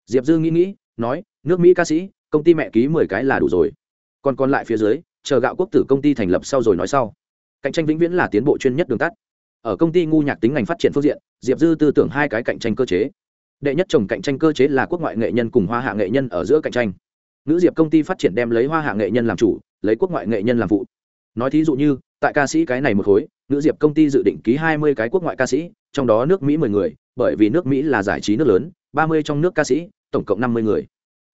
Diệp dư nghĩ nghĩ, nói, nước mỹ ca sĩ, công ty mẹ ký mười cái là đủ rồi. Còn còn lại phía dưới, chờ gạo quốc tử công ty thành lập sau rồi nói sau. Cạnh tranh vĩnh viễn là tiến bộ chuyên nhất đường tắt. Ở công ty ngu nhạc tính ngành phát triển phương diện, diệp dư tư tưởng hai cái cạnh tranh cơ chế đệ nhất trồng cạnh tranh cơ chế là quốc ngoại nghệ nhân cùng hoa hạ nghệ nhân ở giữa cạnh tranh. Nữ diệp công ty phát triển đem lấy hoa hạ nghệ nhân làm chủ, lấy quốc ngoại nghệ nhân làm phụ. Nói thí dụ như, tại ca sĩ cái này một khối nữ diệp công ty dự định ký hai mươi cái quốc ngoại ca sĩ, trong đó nước mỹ mười người, bởi vì nước mỹ là giải trí nước lớn, ba mươi trong nước ca sĩ, tổng cộng năm mươi người.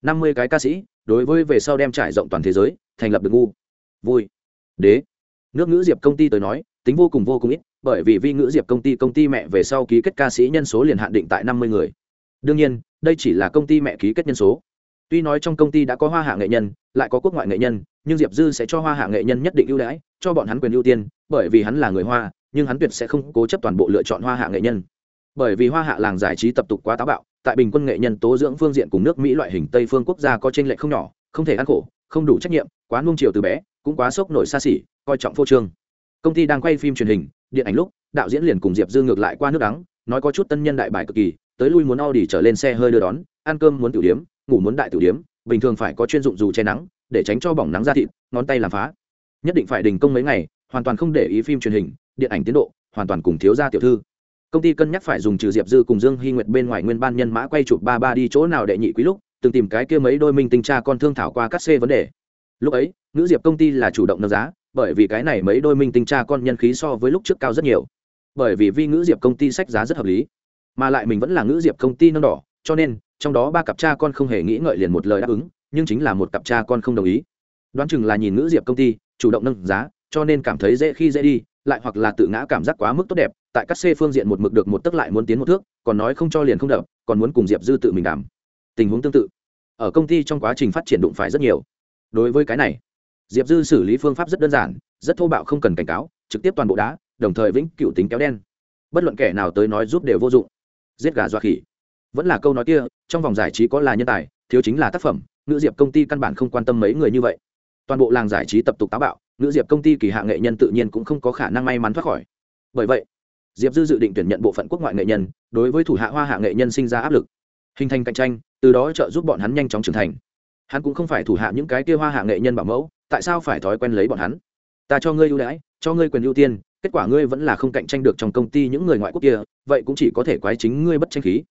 Năm mươi cái ca sĩ, đối với về sau đem trải rộng toàn thế giới, thành lập được ngu. Vui. Đế. Nước ngữ diệp công ty tới nói, tính vô cùng vô cùng ít, bởi vì vi ngữ diệp công ty công ty mẹ về sau ký kết ca sĩ nhân số liền hạn định tại năm mươi người đương nhiên, đây chỉ là công ty mẹ ký kết nhân số. Tuy nói trong công ty đã có hoa hạ nghệ nhân, lại có quốc ngoại nghệ nhân, nhưng diệp dư sẽ cho hoa hạ nghệ nhân nhất định ưu đãi, cho bọn hắn quyền ưu tiên, bởi vì hắn là người hoa, nhưng hắn tuyệt sẽ không cố chấp toàn bộ lựa chọn hoa hạ nghệ nhân. Bởi vì hoa hạ làng giải trí tập tục quá táo bạo, tại bình quân nghệ nhân tố dưỡng phương diện cùng nước mỹ loại hình tây phương quốc gia có tranh lệch không nhỏ, không thể ăn khổ, không đủ trách nhiệm, quá nung chiều từ bé, cũng quá sốc nổi xa xỉ, coi trọng phô trương. Công ty đang quay phim truyền hình, điện ảnh lúc, đạo diễn liền cùng diệp dư ngược lại qua nước đắng, nói có chút tân nhân đại bài cực kỳ tới lui muốn Audi trở lên xe hơi đưa đón, ăn cơm muốn tiểu điếm, ngủ muốn đại tiểu điếm, bình thường phải có chuyên dụng dù che nắng, để tránh cho bỏng nắng ra thịt, ngón tay làm phá. Nhất định phải đình công mấy ngày, hoàn toàn không để ý phim truyền hình, điện ảnh tiến độ, hoàn toàn cùng thiếu gia tiểu thư. Công ty cân nhắc phải dùng trừ diệp dư cùng dương Hi nguyệt bên ngoài nguyên ban nhân mã quay chụp ba ba đi chỗ nào đệ nhị quý lúc, từng tìm cái kia mấy đôi minh tinh cha con thương thảo qua các xe vấn đề. Lúc ấy, nữ diệp công ty là chủ động nâng giá, bởi vì cái này mấy đôi minh tinh cha con nhân khí so với lúc trước cao rất nhiều. Bởi vì vi ngữ diệp công ty sách giá rất hợp lý mà lại mình vẫn là ngữ diệp công ty nâng đỏ, cho nên, trong đó ba cặp cha con không hề nghĩ ngợi liền một lời đáp ứng, nhưng chính là một cặp cha con không đồng ý. Đoán chừng là nhìn ngữ diệp công ty, chủ động nâng giá, cho nên cảm thấy dễ khi dễ đi, lại hoặc là tự ngã cảm giác quá mức tốt đẹp, tại các xe phương diện một mực được một tức lại muốn tiến một thước, còn nói không cho liền không đập, còn muốn cùng diệp dư tự mình đảm tình huống tương tự. Ở công ty trong quá trình phát triển đụng phải rất nhiều. Đối với cái này, diệp dư xử lý phương pháp rất đơn giản, rất thô bạo không cần cảnh cáo, trực tiếp toàn bộ đá, đồng thời vĩnh cựu tính kéo đen. Bất luận kẻ nào tới nói giúp đều vô dụng giết gà dọa khỉ. Vẫn là câu nói kia, trong vòng giải trí có là nhân tài, thiếu chính là tác phẩm nữ diệp công ty căn bản không quan tâm mấy người như vậy. Toàn bộ làng giải trí tập tục táo bạo nữ diệp công ty kỳ hạ nghệ nhân tự nhiên cũng không có khả năng may mắn thoát khỏi. Bởi vậy, diệp dư dự định tuyển nhận bộ phận quốc ngoại nghệ nhân, đối với thủ hạ hoa hạ nghệ nhân sinh ra áp lực. Hình thành cạnh tranh, từ đó trợ giúp bọn hắn nhanh chóng trưởng thành. Hắn cũng không phải thủ hạ những cái kia hoa hạ nghệ nhân bảo mẫu, tại sao phải thói quen lấy bọn hắn? Ta cho ngươi ưu đãi, cho ngươi quyền ưu tiên kết quả ngươi vẫn là không cạnh tranh được trong công ty những người ngoại quốc kia, vậy cũng chỉ có thể quái chính ngươi bất tranh khí.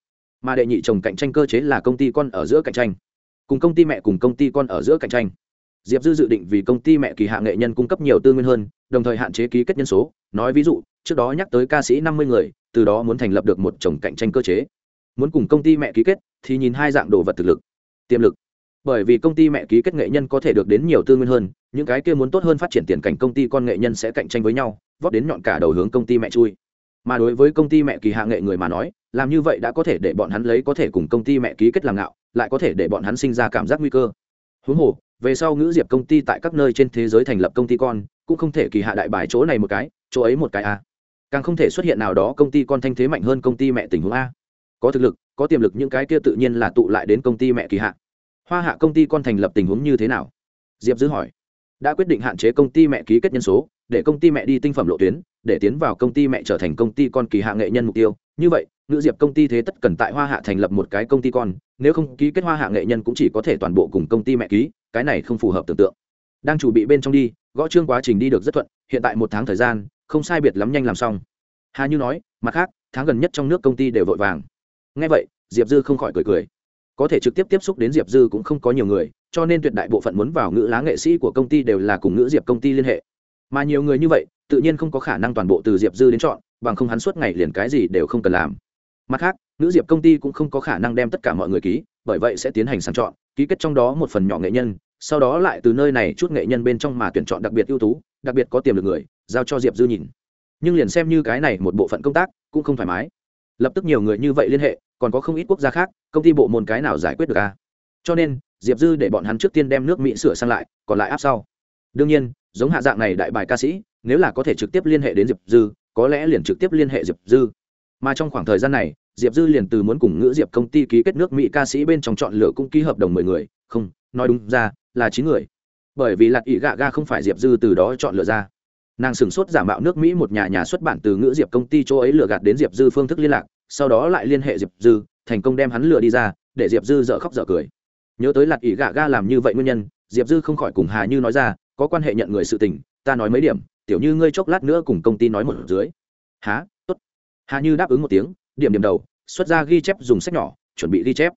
Mà đệ nhị chồng cạnh tranh cơ chế là công ty con ở giữa cạnh tranh. Cùng công ty mẹ cùng công ty con ở giữa cạnh tranh. Diệp dư dự định vì công ty mẹ kỳ hạ nghệ nhân cung cấp nhiều tư nguyên hơn, đồng thời hạn chế ký kết nhân số. Nói ví dụ, trước đó nhắc tới ca sĩ năm mươi người, từ đó muốn thành lập được một chồng cạnh tranh cơ chế. Muốn cùng công ty mẹ ký kết, thì nhìn hai dạng đồ vật thực lực. Tiềm lực bởi vì công ty mẹ ký kết nghệ nhân có thể được đến nhiều tư nguyên hơn những cái kia muốn tốt hơn phát triển tiền cảnh công ty con nghệ nhân sẽ cạnh tranh với nhau vót đến nhọn cả đầu hướng công ty mẹ chui mà đối với công ty mẹ kỳ hạ nghệ người mà nói làm như vậy đã có thể để bọn hắn lấy có thể cùng công ty mẹ ký kết làm ngạo lại có thể để bọn hắn sinh ra cảm giác nguy cơ huống hồ về sau ngữ diệp công ty tại các nơi trên thế giới thành lập công ty con cũng không thể kỳ hạ đại bài chỗ này một cái chỗ ấy một cái a càng không thể xuất hiện nào đó công ty con thanh thế mạnh hơn công ty mẹ tình huống a có thực lực có tiềm lực những cái kia tự nhiên là tụ lại đến công ty mẹ kỳ hạ hoa hạ công ty con thành lập tình huống như thế nào? Diệp dư hỏi. Đã quyết định hạn chế công ty mẹ ký kết nhân số, để công ty mẹ đi tinh phẩm lộ tuyến, để tiến vào công ty mẹ trở thành công ty con kỳ hạ nghệ nhân mục tiêu. Như vậy, ngữ diệp công ty thế tất cần tại hoa hạ thành lập một cái công ty con, nếu không ký kết hoa hạ nghệ nhân cũng chỉ có thể toàn bộ cùng công ty mẹ ký, cái này không phù hợp tưởng tượng. Đang chuẩn bị bên trong đi, gõ chương quá trình đi được rất thuận, hiện tại một tháng thời gian, không sai biệt lắm nhanh làm xong. Hà như nói, mặt khác, tháng gần nhất trong nước công ty đều vội vàng. Ngay vậy, diệp dư không khỏi cười cười có thể trực tiếp tiếp xúc đến diệp dư cũng không có nhiều người, cho nên tuyệt đại bộ phận muốn vào ngữ lá nghệ sĩ của công ty đều là cùng ngữ diệp công ty liên hệ. Mà nhiều người như vậy, tự nhiên không có khả năng toàn bộ từ diệp dư đến chọn, bằng không hắn suốt ngày liền cái gì đều không cần làm. Mặt khác, ngữ diệp công ty cũng không có khả năng đem tất cả mọi người ký, bởi vậy sẽ tiến hành sàng chọn, ký kết trong đó một phần nhỏ nghệ nhân, sau đó lại từ nơi này chút nghệ nhân bên trong mà tuyển chọn đặc biệt ưu tú, đặc biệt có tiềm lực người, giao cho diệp dư nhìn. Nhưng liền xem như cái này một bộ phận công tác, cũng không thoải mái lập tức nhiều người như vậy liên hệ, còn có không ít quốc gia khác, công ty bộ môn cái nào giải quyết được à? cho nên, diệp dư để bọn hắn trước tiên đem nước mỹ sửa sang lại, còn lại áp sau. Đương nhiên, giống hạ dạng này đại bài ca sĩ, nếu là có thể trực tiếp liên hệ đến diệp dư, có lẽ liền trực tiếp liên hệ diệp dư. Mà trong khoảng thời gian này, diệp dư liền từ muốn cùng ngữ diệp công ty ký kết nước mỹ ca sĩ bên trong chọn lựa cũng ký hợp đồng mười người. Không, nói đúng ra, là chín người. Bởi vì lạc ỷ gạ ga không phải diệp dư từ đó chọn lựa ra nàng sửng sốt giả mạo nước mỹ một nhà nhà xuất bản từ ngữ diệp công ty chỗ ấy lừa gạt đến diệp dư phương thức liên lạc, sau đó lại liên hệ diệp dư, thành công đem hắn lừa đi ra, để diệp dư dở khóc dở cười. Nhớ tới lạt ỉ gạ ga làm như vậy nguyên nhân, diệp dư không khỏi cùng hà như nói ra, có quan hệ nhận người sự tình, ta nói mấy điểm, tiểu như ngươi chốc lát nữa cùng công ty nói một dưới. Há tốt. Hà như đáp ứng một tiếng, điểm điểm đầu, xuất ra ghi chép dùng sách nhỏ, chuẩn bị ghi chép.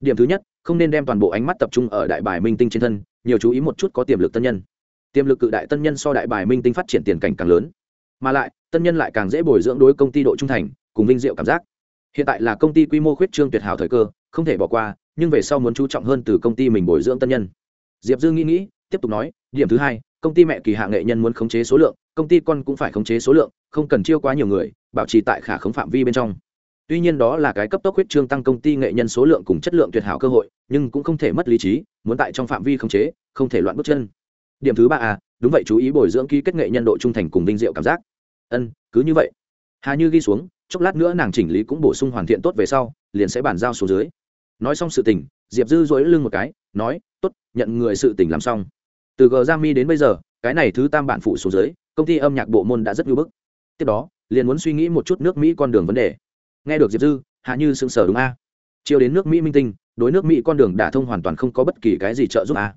Điểm thứ nhất, không nên đem toàn bộ ánh mắt tập trung ở đại bài minh tinh trên thân, nhiều chú ý một chút có tiềm lực tân nhân tiềm lực cự đại tân nhân so đại bài minh tinh phát triển tiền cảnh càng lớn. Mà lại, tân nhân lại càng dễ bồi dưỡng đối công ty độ trung thành, cùng vinh diệu cảm giác. Hiện tại là công ty quy mô khuyết trương tuyệt hảo thời cơ, không thể bỏ qua, nhưng về sau muốn chú trọng hơn từ công ty mình bồi dưỡng tân nhân. Diệp dương nghĩ nghĩ, tiếp tục nói, điểm thứ hai, công ty mẹ kỳ hạ nghệ nhân muốn khống chế số lượng, công ty con cũng phải khống chế số lượng, không cần chiêu quá nhiều người, bảo trì tại khả khống phạm vi bên trong. Tuy nhiên đó là cái cấp tốc huyết trương tăng công ty nghệ nhân số lượng cùng chất lượng tuyệt hảo cơ hội, nhưng cũng không thể mất lý trí, muốn tại trong phạm vi khống chế, không thể loạn bước chân điểm thứ ba à đúng vậy, chú ý bồi dưỡng ký kết nghệ nhân độ trung thành cùng vinh diệu cảm giác. Ân, cứ như vậy. Hà như ghi xuống, chốc lát nữa nàng chỉnh lý cũng bổ sung hoàn thiện tốt về sau, liền sẽ bàn giao xuống dưới. Nói xong sự tình, diệp dư dối lưng một cái, nói, tốt, nhận người sự tình làm xong. Từ g ra mi đến bây giờ, cái này thứ tam bản phụ xuống dưới, công ty âm nhạc bộ môn đã rất ngưỡng bức. Tiếp đó, liền muốn suy nghĩ một chút nước mỹ con đường vấn đề. Nghe được diệp dư hạ như sững sờ đúng a. Chiều đến nước mỹ minh tinh, đối nước mỹ con đường đả thông hoàn toàn không có bất kỳ cái gì trợ giúp a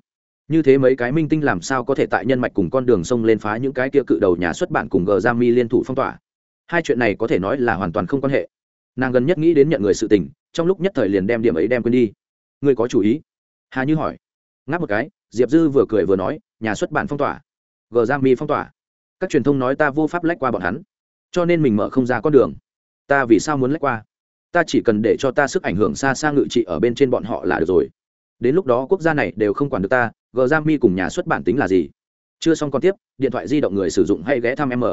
như thế mấy cái minh tinh làm sao có thể tại nhân mạch cùng con đường sông lên phá những cái kia cự đầu nhà xuất bản cùng g ra mi liên thủ phong tỏa? Hai chuyện này có thể nói là hoàn toàn không quan hệ. Nàng gần nhất nghĩ đến nhận người sự tình, trong lúc nhất thời liền đem điểm ấy đem quên đi. Ngươi có chủ ý? Hà như hỏi. Ngáp một cái, diệp dư vừa cười vừa nói, nhà xuất bản phong tỏa. G ra mi phong tỏa. Các truyền thông nói ta vô pháp lách qua bọn hắn. Cho nên mình mở không ra con đường. Ta vì sao muốn lách qua? Ta chỉ cần để cho ta sức ảnh hưởng xa xa ngự trị ở bên trên bọn họ là được rồi. Đến lúc đó quốc gia này đều không quản được ta g ra mi cùng nhà xuất bản tính là gì? Chưa xong còn tiếp, điện thoại di động người sử dụng hay ghé thăm m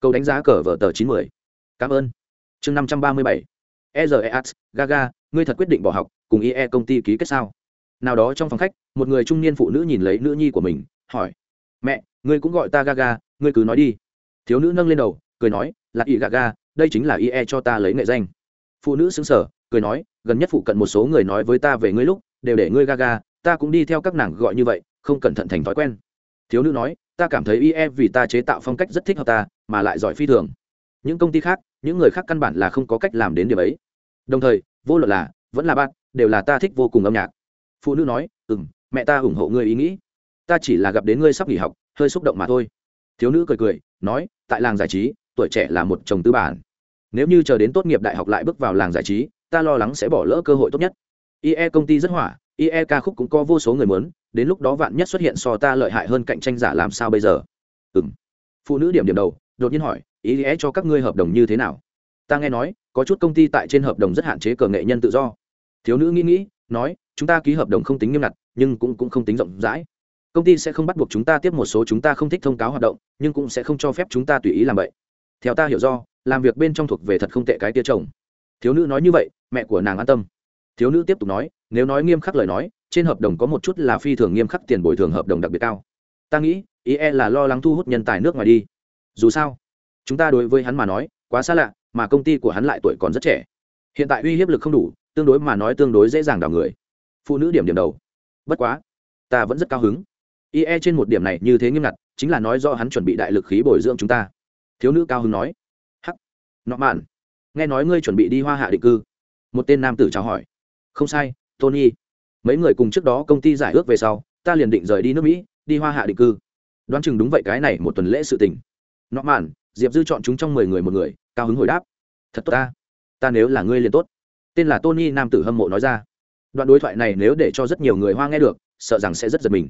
câu đánh giá cờ vở tờ chín mươi cảm ơn. Chương năm trăm ba mươi bảy. Ezeas gaga, ngươi thật quyết định bỏ học, cùng ie công ty ký kết sao? Nào đó trong phòng khách, một người trung niên phụ nữ nhìn lấy nữ nhi của mình, hỏi. Mẹ, ngươi cũng gọi ta gaga, ngươi cứ nói đi. Thiếu nữ nâng lên đầu, cười nói, là ý gaga, đây chính là ie cho ta lấy nghệ danh. Phụ nữ xứng sở cười nói, gần nhất phụ cận một số người nói với ta về ngươi lúc, đều để ngươi gaga ta cũng đi theo các nàng gọi như vậy, không cẩn thận thành thói quen. Thiếu nữ nói, ta cảm thấy ie vì ta chế tạo phong cách rất thích hợp ta, mà lại giỏi phi thường. Những công ty khác, những người khác căn bản là không có cách làm đến điều ấy. Đồng thời, vô luận là, vẫn là bạn, đều là ta thích vô cùng âm nhạc. Phụ nữ nói ừ m mẹ ta ủng hộ ngươi ý nghĩ. Ta chỉ là gặp đến ngươi sắp nghỉ học, hơi xúc động mà thôi. Thiếu nữ cười cười, nói, tại làng giải trí, tuổi trẻ là một chồng tư bản. Nếu như chờ đến tốt nghiệp đại học lại bước vào làng giải trí, ta lo lắng sẽ bỏ lỡ cơ hội tốt nhất. Ie công ty rất hỏa ie ca khúc cũng có vô số người muốn đến lúc đó vạn nhất xuất hiện so ta lợi hại hơn cạnh tranh giả làm sao bây giờ? Ừ m phụ nữ điểm điểm đầu đột nhiên hỏi ý cho các ngươi hợp đồng như thế nào? Ta nghe nói có chút công ty tại trên hợp đồng rất hạn chế cờ nghệ nhân tự do. Thiếu nữ nghĩ nghĩ nói chúng ta ký hợp đồng không tính nghiêm ngặt nhưng cũng, cũng không tính rộng rãi. Công ty sẽ không bắt buộc chúng ta tiếp một số chúng ta không thích thông cáo hoạt động nhưng cũng sẽ không cho phép chúng ta tùy ý làm vậy. Theo ta hiểu do làm việc bên trong thuộc về thật không tệ cái tia chồng. Thiếu nữ nói như vậy mẹ của nàng an tâm. Thiếu nữ tiếp tục nói nếu nói nghiêm khắc lời nói, trên hợp đồng có một chút là phi thường nghiêm khắc tiền bồi thường hợp đồng đặc biệt cao. Ta nghĩ, ý e là lo lắng thu hút nhân tài nước ngoài đi. Dù sao, chúng ta đối với hắn mà nói, quá xa lạ, mà công ty của hắn lại tuổi còn rất trẻ. Hiện tại uy hiếp lực không đủ, tương đối mà nói tương đối dễ dàng đào người. Phụ nữ điểm điểm đầu. Bất quá, ta vẫn rất cao hứng. Ie trên một điểm này như thế nghiêm ngặt, chính là nói do hắn chuẩn bị đại lực khí bồi dưỡng chúng ta. Thiếu nữ cao hứng nói. Hắc. Nọ mạn. Nghe nói ngươi chuẩn bị đi hoa hạ định cư. Một tên nam tử chào hỏi. Không sai tony. Mấy người cùng trước đó công ty giải ước về sau, ta liền định rời đi nước mỹ, đi hoa hạ định cư. Đoán chừng đúng vậy cái này một tuần lễ sự tình. Nọ mạn diệp dư chọn chúng trong mười người một người, cao hứng hồi đáp. Thật tốt ta. Ta nếu là ngươi liền tốt. Tên là tony nam tử hâm mộ nói ra. Đoạn đối thoại này nếu để cho rất nhiều người hoa nghe được, sợ rằng sẽ rất giật mình.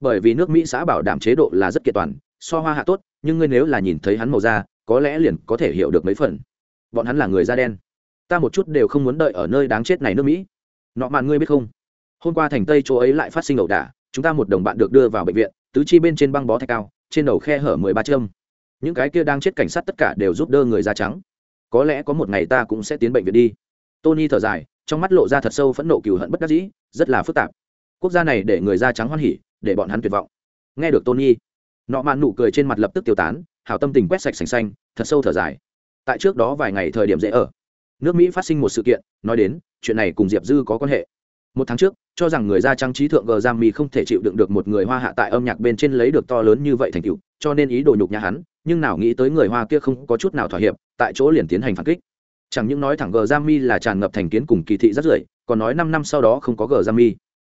Bởi vì nước mỹ xã bảo đảm chế độ là rất kiện toàn, so hoa hạ tốt, nhưng ngươi nếu là nhìn thấy hắn màu da, có lẽ liền có thể hiểu được mấy phần. Bọn hắn là người da đen. Ta một chút đều không muốn đợi ở nơi đáng chết này nước mỹ nọ mạn ngươi biết không? Hôm qua thành tây chỗ ấy lại phát sinh ẩu đả, chúng ta một đồng bạn được đưa vào bệnh viện, tứ chi bên trên băng bó thạch cao, trên đầu khe hở mười ba châm. Những cái kia đang chết cảnh sát tất cả đều giúp đỡ người da trắng. Có lẽ có một ngày ta cũng sẽ tiến bệnh viện đi. Tony thở dài, trong mắt lộ ra thật sâu phẫn nộ cừu hận bất đắc dĩ, rất là phức tạp. Quốc gia này để người da trắng hoan hỉ, để bọn hắn tuyệt vọng. Nghe được tony, nọ mạn nụ cười trên mặt lập tức tiêu tán, hảo tâm tình quét sạch sành xanh, thật sâu thở dài. Tại trước đó vài ngày thời điểm dễ ở nước mỹ phát sinh một sự kiện, nói đến, chuyện này cùng diệp dư có quan hệ. Một tháng trước, cho rằng người da trang trí thượng gờ giam mi không thể chịu đựng được một người hoa hạ tại âm nhạc bên trên lấy được to lớn như vậy thành tựu, cho nên ý đồ nhục nhà hắn, nhưng nào nghĩ tới người hoa kia không có chút nào thỏa hiệp, tại chỗ liền tiến hành phản kích. Chẳng những nói thẳng gờ giam mi là tràn ngập thành kiến cùng kỳ thị rất rưởi, còn nói năm năm sau đó không có gờ giam mi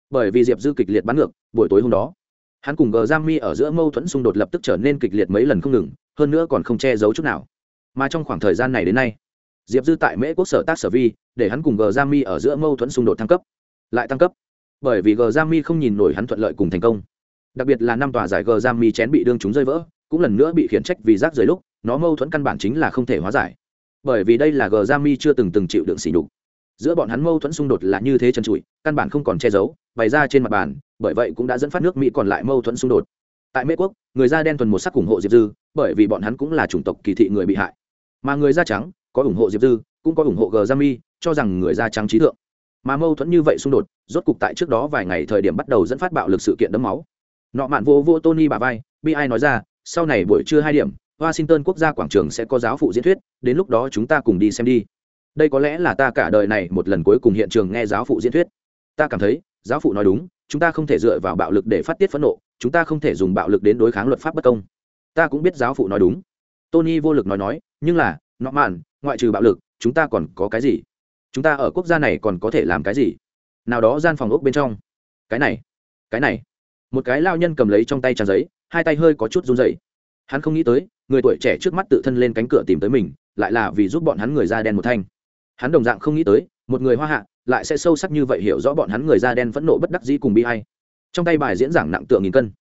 bởi vì diệp dư kịch liệt bắn ngược, buổi tối hôm đó, hắn cùng gờ giam mi ở giữa mâu thuẫn xung đột lập tức trở nên kịch liệt mấy lần không ngừng, hơn nữa còn không che giấu chút nào. Mà trong khoảng thời gian này đến nay diệp dư tại mễ quốc sở tác sở vi, để hắn cùng gờ giam mi ở giữa mâu thuẫn xung đột thăng cấp. Lại tăng cấp. Bởi vì gờ giam mi không nhìn nổi hắn thuận lợi cùng thành công. Đặc biệt là năm tòa giải gờ giam mi chén bị đương chúng rơi vỡ, cũng lần nữa bị khiển trách vì rác rời lúc, nó mâu thuẫn căn bản chính là không thể hóa giải. Bởi vì đây là gờ giam mi chưa từng từng chịu đựng sỉ nhục. Giữa bọn hắn mâu thuẫn xung đột là như thế trần trụi, căn bản không còn che giấu, bày ra trên mặt bàn, bởi vậy cũng đã dẫn phát nước mỹ còn lại mâu thuẫn xung đột. Tại mễ quốc, người da đen thuần một sắc ủng hộ diệp dư, bởi vì bọn hắn cũng là chủng tộc kỳ thị người bị hại. Mà người da trắng có ủng hộ diệp dư, cũng có ủng hộ G giam mi, cho rằng người da trắng trí thượng. Mà mâu thuẫn như vậy xung đột, rốt cục tại trước đó vài ngày thời điểm bắt đầu dẫn phát bạo lực sự kiện đấm máu. Nọ mạn vô vô tony bà vai, bi ai nói ra, sau này buổi trưa hai điểm, washington quốc gia quảng trường sẽ có giáo phụ diễn thuyết, đến lúc đó chúng ta cùng đi xem đi. Đây có lẽ là ta cả đời này một lần cuối cùng hiện trường nghe giáo phụ diễn thuyết. Ta cảm thấy, giáo phụ nói đúng, chúng ta không thể dựa vào bạo lực để phát tiết phẫn nộ, chúng ta không thể dùng bạo lực đến đối kháng luật pháp bất công. Ta cũng biết giáo phụ nói đúng. Tony vô lực nói nói, nhưng là nọ mạn ngoại trừ bạo lực, chúng ta còn có cái gì? Chúng ta ở quốc gia này còn có thể làm cái gì? Nào đó gian phòng ốc bên trong. Cái này cái này. Một cái lao nhân cầm lấy trong tay trang giấy, hai tay hơi có chút run rẩy. Hắn không nghĩ tới, người tuổi trẻ trước mắt tự thân lên cánh cửa tìm tới mình, lại là vì giúp bọn hắn người da đen một thanh. Hắn đồng dạng không nghĩ tới, một người hoa hạ, lại sẽ sâu sắc như vậy hiểu rõ bọn hắn người da đen phẫn nộ bất đắc dĩ cùng bi hay trong tay bài diễn giảng nặng tượng nghìn cân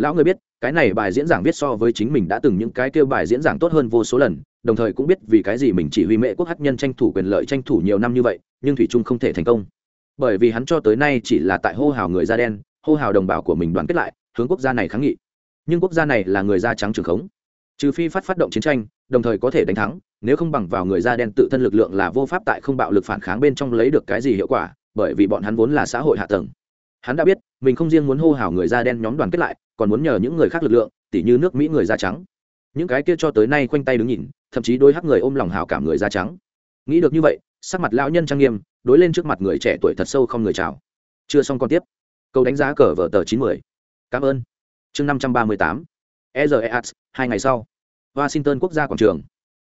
lão người biết, cái này bài diễn giảng viết so với chính mình đã từng những cái kêu bài diễn giảng tốt hơn vô số lần, đồng thời cũng biết vì cái gì mình chỉ huy mẹ quốc hát nhân tranh thủ quyền lợi tranh thủ nhiều năm như vậy, nhưng thủy trung không thể thành công. Bởi vì hắn cho tới nay chỉ là tại hô hào người da đen, hô hào đồng bào của mình đoàn kết lại, hướng quốc gia này kháng nghị. Nhưng quốc gia này là người da trắng trường khống. Trừ phi phát phát động chiến tranh, đồng thời có thể đánh thắng, nếu không bằng vào người da đen tự thân lực lượng là vô pháp tại không bạo lực phản kháng bên trong lấy được cái gì hiệu quả, bởi vì bọn hắn vốn là xã hội hạ tầng. Hắn đã biết, mình không riêng muốn hô hào người da đen nhóm đoàn kết lại còn muốn nhờ những người khác lực lượng, tỉ như nước mỹ người da trắng. Những cái kia cho tới nay khoanh tay đứng nhìn, thậm chí đôi hắc người ôm lòng hào cảm người da trắng. Nghĩ được như vậy, sắc mặt lão nhân trang nghiêm, đối lên trước mặt người trẻ tuổi thật sâu không người chào. Chưa xong còn tiếp. Câu đánh giá cờ vở tờ chín mươi cảm ơn. Chương năm trăm ba mươi tám. Ezeas hai ngày sau. Washington quốc gia quảng trường.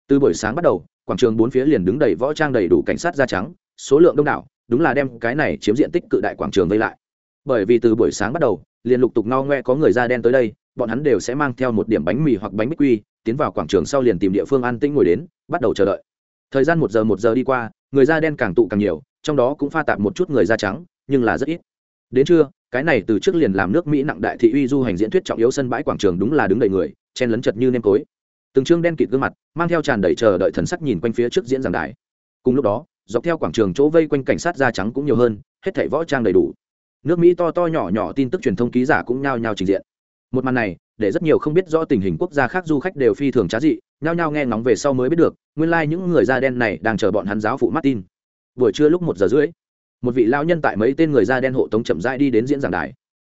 Từ buổi sáng bắt đầu, quảng trường bốn phía liền đứng đầy võ trang đầy đủ cảnh sát da trắng, số lượng đông đảo, đúng là đem cái này chiếm diện tích cự đại quảng trường vây lại bởi vì từ buổi sáng bắt đầu, liền lục tục no ngoe có người da đen tới đây, bọn hắn đều sẽ mang theo một điểm bánh mì hoặc bánh bích quy, tiến vào quảng trường sau liền tìm địa phương an tĩnh ngồi đến, bắt đầu chờ đợi. Thời gian một giờ một giờ đi qua, người da đen càng tụ càng nhiều, trong đó cũng pha tạp một chút người da trắng, nhưng là rất ít. Đến trưa, cái này từ trước liền làm nước mỹ nặng đại thị uy du hành diễn thuyết trọng yếu sân bãi quảng trường đúng là đứng đầy người, chen lấn chật như nêm tối từng chương đen kịt gương mặt, mang theo tràn đầy chờ đợi thần sắc nhìn quanh phía trước diễn giảng đài. Cùng lúc đó, dọc theo quảng trường chỗ vây quanh cảnh sát da trắng cũng nhiều hơn, hết thảy võ trang đầy đủ nước mỹ to to nhỏ nhỏ tin tức truyền thông ký giả cũng nhao nhao trình diện. Một màn này, để rất nhiều không biết rõ tình hình quốc gia khác du khách đều phi thường trá dị, nhao nhao nghe ngóng về sau mới biết được, nguyên lai、like、những người da đen này đang chờ bọn hắn giáo phụ martin. Buổi trưa lúc một giờ rưỡi, một vị lao nhân tại mấy tên người da đen hộ tống chậm rãi đi đến diễn giảng đài.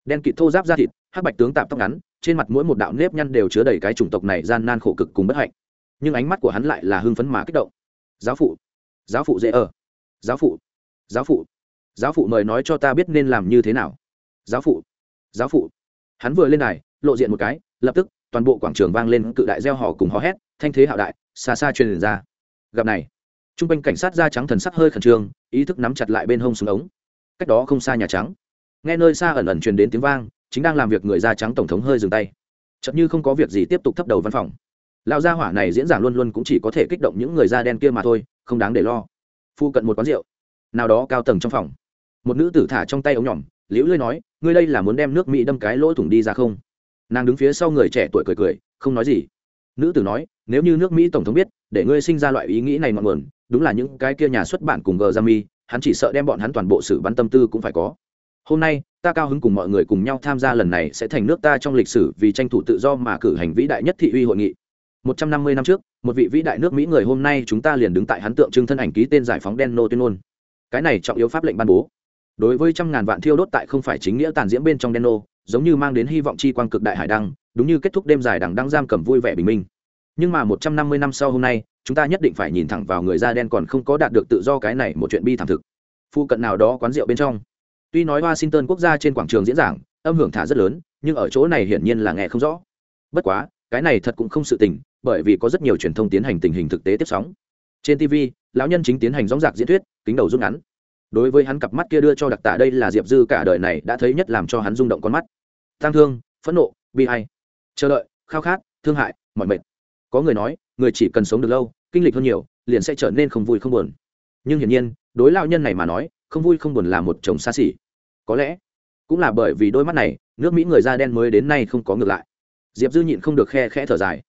Đen kịt thô giáp da thịt, hắc bạch tướng tạm tóc ngắn, trên mặt mỗi một đạo nếp nhăn đều chứa đầy cái chủng tộc này gian nan khổ cực cùng bất hạnh. Nhưng ánh mắt của hắn lại là hưng phấn mà kích động. Giáo phụ giáo phụ dễ ở. Giáo phụ giáo phụ giáo phụ mời nói cho ta biết nên làm như thế nào. Giáo phụ giáo phụ. Hắn vừa lên đài, lộ diện một cái, lập tức, toàn bộ quảng trường vang lên cự đại gieo hò cùng hò hét, thanh thế hạo đại, xa xa truyền ra. Gặp này t r u n g quanh cảnh sát da trắng thần sắc hơi khẩn trương, ý thức nắm chặt lại bên hông xuống ống. Cách đó không xa nhà trắng. Nghe nơi xa ẩn ẩn truyền đến tiếng vang, chính đang làm việc người da trắng tổng thống hơi dừng tay. Chậm như không có việc gì tiếp tục thấp đầu văn phòng. Lão gia hỏa này diễn giảng luôn luôn cũng chỉ có thể kích động những người da đen kia mà thôi, không đáng để lo. Phu cận một quán rượu. Nào đó cao tầng trong phòng một nữ tử thả trong tay ống nhỏm, liễu lưới nói, ngươi đây là muốn đem nước mỹ đâm cái lỗ thủng đi ra không? Nàng đứng phía sau người trẻ tuổi cười cười, không nói gì. Nữ tử nói, nếu như nước mỹ tổng thống biết, để ngươi sinh ra loại ý nghĩ này ngọn nguồn, đúng là những cái kia nhà xuất bản cùng gờ ra mi hắn chỉ sợ đem bọn hắn toàn bộ sự bắn tâm tư cũng phải có. Hôm nay, ta cao hứng cùng mọi người cùng nhau tham gia lần này sẽ thành nước ta trong lịch sử vì tranh thủ tự do mà cử hành vĩ đại nhất thị uy hội nghị. Một trăm năm mươi năm trước, một vị vĩ đại nước mỹ người hôm nay chúng ta liền đứng tại hắn tượng trưng thân ảnh ký tên giải phóng đen nô tuyên ngôn. Cái này trọng yếu pháp lệnh ban bố đối với trăm ngàn vạn thiêu đốt tại không phải chính nghĩa tàn diễm bên trong đen nô giống như mang đến hy vọng chi quang cực đại hải đăng, đúng như kết thúc đêm dài đằng đang giam cầm vui vẻ bình minh. Nhưng mà một trăm năm mươi năm sau hôm nay, chúng ta nhất định phải nhìn thẳng vào người da đen còn không có đạt được tự do cái này một chuyện bi thảm thực. Phu cận nào đó quán rượu bên trong. Tuy nói washington quốc gia trên quảng trường diễn giảng, âm hưởng thả rất lớn, nhưng ở chỗ này hiển nhiên là nghe không rõ. Bất quá, cái này thật cũng không sự tình, bởi vì có rất nhiều truyền thông tiến hành tình hình thực tế tiếp sóng. Trên tv lão nhân chính tiến hành dóng dạc diễn thuyết, kính đầu rút ngắn đối với hắn cặp mắt kia đưa cho đặc tả đây là diệp dư cả đời này đã thấy nhất làm cho hắn rung động con mắt. Tăng thương, phẫn nộ, bi hay chờ đợi, khao khát, thương hại, mọi mệt. Có người nói, người chỉ cần sống được lâu, kinh lịch hơn nhiều, liền sẽ trở nên không vui không buồn. Nhưng hiển nhiên, đối lao nhân này mà nói, không vui không buồn là một chồng xa xỉ. Có lẽ, cũng là bởi vì đôi mắt này, nước mỹ người da đen mới đến nay không có ngược lại. Diệp dư nhịn không được khe khẽ thở dài.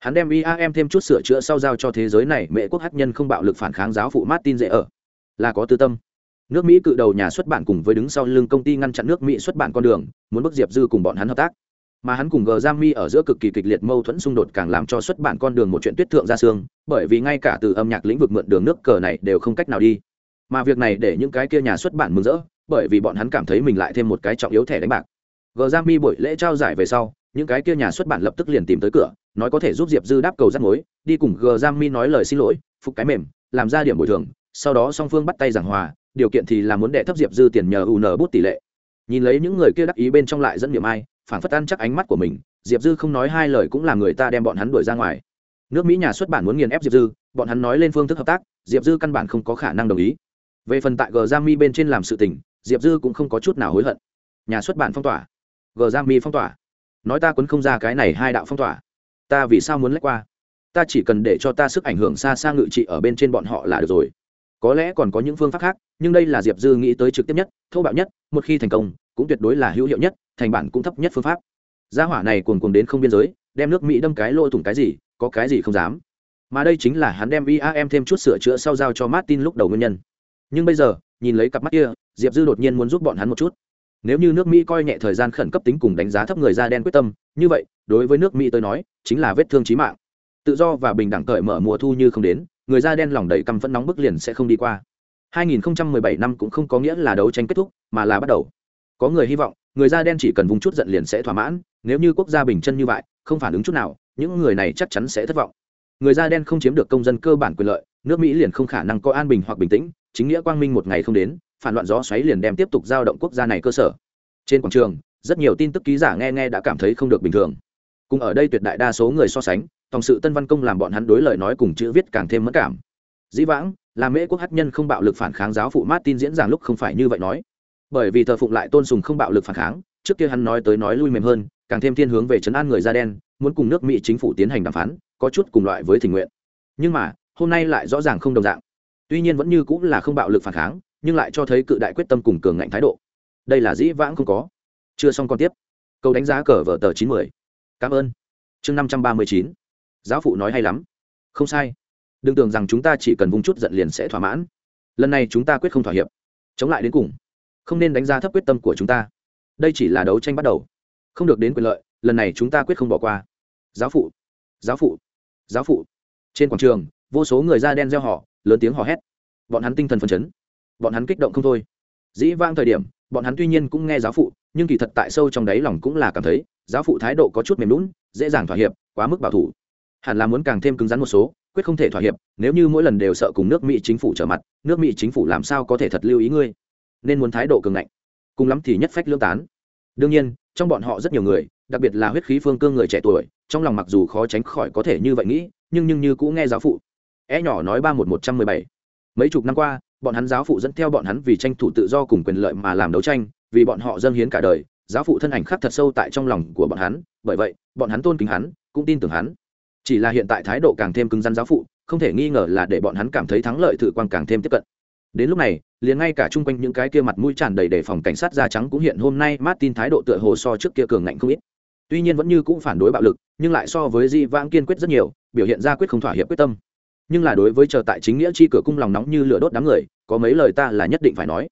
Hắn đem iam thêm chút sửa chữa sau giao cho thế giới này, mẹ quốc hát nhân không bạo lực phản kháng giáo phụ martin dễ ở là có tư tâm nước mỹ cự đầu nhà xuất bản cùng với đứng sau lưng công ty ngăn chặn nước mỹ xuất bản con đường, muốn bức diệp dư cùng bọn hắn hợp tác. Mà hắn cùng g g mi ở giữa cực kỳ kịch liệt mâu thuẫn xung đột càng làm cho xuất bản con đường một chuyện tuyết thượng ra xương, bởi vì ngay cả từ âm nhạc lĩnh vực mượn đường nước cờ này đều không cách nào đi. Mà việc này để những cái kia nhà xuất bản mừng rỡ, bởi vì bọn hắn cảm thấy mình lại thêm một cái trọng yếu thẻ đánh bạc. G g mi buổi lễ trao giải về sau, những cái kia nhà xuất bản lập tức liền tìm tới cửa, nói có thể giúp diệp dư đáp cầu rắt mối, đi cùng g g mi nói lời xin lỗi, phục cái mềm, làm ra điểm bồi thường, sau đó song phương bắt tay giảng hòa điều kiện thì là muốn đệ thấp diệp dư tiền nhờ u n bút tỷ lệ. Nhìn lấy những người kia đắc ý bên trong lại dẫn điểm ai phản phất ăn chắc ánh mắt của mình, diệp dư không nói hai lời cũng là người ta đem bọn hắn đuổi ra ngoài. Nước mỹ nhà xuất bản muốn nghiền ép diệp dư, bọn hắn nói lên phương thức hợp tác, diệp dư căn bản không có khả năng đồng ý. Về phần tại g giang mi bên trên làm sự tình, diệp dư cũng không có chút nào hối hận. Nhà xuất bản phong tỏa. G giang mi phong tỏa. Nói ta quấn không ra cái này hai đạo phong tỏa. Ta vì sao muốn lách qua? Ta chỉ cần để cho ta sức ảnh hưởng xa xa ngự trị ở bên trên bọn họ là được rồi có lẽ còn có những phương pháp khác, nhưng đây là diệp dư nghĩ tới trực tiếp nhất, thô bạo nhất, một khi thành công, cũng tuyệt đối là hữu hiệu nhất, thành bản cũng thấp nhất phương pháp. Gia hỏa này cuồng cuồng đến không biên giới, đem nước mỹ đâm cái lỗ thủng cái gì, có cái gì không dám. Mà đây chính là hắn đem iam thêm chút sửa chữa sau giao cho martin lúc đầu nguyên nhân. Nhưng bây giờ, nhìn lấy cặp mắt kia, diệp dư đột nhiên muốn giúp bọn hắn một chút. Nếu như nước mỹ coi nhẹ thời gian khẩn cấp tính cùng đánh giá thấp người da đen quyết tâm, như vậy, đối với nước mỹ tôi nói, chính là vết thương trí mạng. Tự do và bình đẳng cởi mở mùa thu như không đến người da đen lòng đầy căm phẫn nóng bức liền sẽ không đi qua. 2017 năm cũng không có nghĩa là đấu tranh kết thúc, mà là bắt đầu. Có người hy vọng, người da đen chỉ cần vùng chút giận liền sẽ thỏa mãn, nếu như quốc gia bình chân như vậy, không phản ứng chút nào, những người này chắc chắn sẽ thất vọng. Người da đen không chiếm được công dân cơ bản quyền lợi, nước mỹ liền không khả năng có an bình hoặc bình tĩnh, chính nghĩa quang minh một ngày không đến, phản loạn gió xoáy liền đem tiếp tục giao động quốc gia này cơ sở. Trên quảng trường, rất nhiều tin tức ký giả nghe nghe đã cảm thấy không được bình thường. Cùng ở đây tuyệt đại đa số người so sánh tổng sự tân văn công làm bọn hắn đối lời nói cùng chữ viết càng thêm mất cảm. Dĩ vãng, là mễ quốc hát nhân không bạo lực phản kháng giáo phụ martin diễn giảng lúc không phải như vậy nói. Bởi vì thờ phụng lại tôn sùng không bạo lực phản kháng, trước kia hắn nói tới nói lui mềm hơn, càng thêm thiên hướng về chấn an người da đen, muốn cùng nước mỹ chính phủ tiến hành đàm phán, có chút cùng loại với tình nguyện. Nhưng mà, hôm nay lại rõ ràng không đồng dạng. Tuy nhiên vẫn như cũng là không bạo lực phản kháng, nhưng lại cho thấy cự đại quyết tâm cùng cường ngạnh thái độ. Đây là dĩ vãng không có. Chưa xong còn tiếp. Câu đánh giá cờ vở tờ chín mươi. Cảm ơn. Chương năm trăm ba mươi chín giáo phụ nói hay lắm. Không sai. Đừng tưởng rằng chúng ta chỉ cần vung chút giận liền sẽ thỏa mãn. Lần này chúng ta quyết không thỏa hiệp. Chống lại đến cùng. Không nên đánh giá thấp quyết tâm của chúng ta. Đây chỉ là đấu tranh bắt đầu. Không được đến quyền lợi, lần này chúng ta quyết không bỏ qua. Giáo phụ. Giáo phụ. Giáo phụ. Trên quảng trường, vô số người da đen gieo họ lớn tiếng hò hét. Bọn hắn tinh thần phấn chấn. Bọn hắn kích động không thôi. Dĩ vang thời điểm, bọn hắn tuy nhiên cũng nghe giáo phụ, nhưng kỳ thật tại sâu trong đáy lòng cũng là cảm thấy, giáo phụ thái độ có chút mềm lún dễ dàng thỏa hiệp, quá mức bảo thủ hẳn là muốn càng thêm cứng rắn một số, quyết không thể thỏa hiệp, nếu như mỗi lần đều sợ cùng nước mỹ chính phủ trở mặt, nước mỹ chính phủ làm sao có thể thật lưu ý ngươi? Nên muốn thái độ cường ngạnh. Cùng lắm thì nhất phách lương tán. Đương nhiên, trong bọn họ rất nhiều người, đặc biệt là huyết khí phương cương người trẻ tuổi, trong lòng mặc dù khó tránh khỏi có thể như vậy nghĩ, nhưng nhưng như cũng nghe giáo phụ. É nhỏ nói ba một một trăm mười bảy. Mấy chục năm qua, bọn hắn giáo phụ dẫn theo bọn hắn vì tranh thủ tự do cùng quyền lợi mà làm đấu tranh, vì bọn họ dâng hiến cả đời, giáo phụ thân ảnh khắc thật sâu tại trong lòng của bọn hắn, bởi vậy, bọn hắn tôn kính hắn, cũng tin tưởng hắn chỉ là hiện tại thái độ càng thêm cứng rắn giáo phụ, không thể nghi ngờ là để bọn hắn cảm thấy thắng lợi thử quan càng thêm tiếp cận. Đến lúc này, liền ngay cả chung quanh những cái kia mặt mũi tràn đầy đề phòng cảnh sát da trắng cũng hiện hôm nay martin thái độ tựa hồ so trước kia cường ngạnh không ít. Tuy nhiên vẫn như cũng phản đối bạo lực, nhưng lại so với di vãng kiên quyết rất nhiều, biểu hiện ra quyết không thỏa hiệp quyết tâm. Nhưng là đối với chờ tại chính nghĩa chi cửa cung lòng nóng như lửa đốt đám người, có mấy lời ta là nhất định phải nói.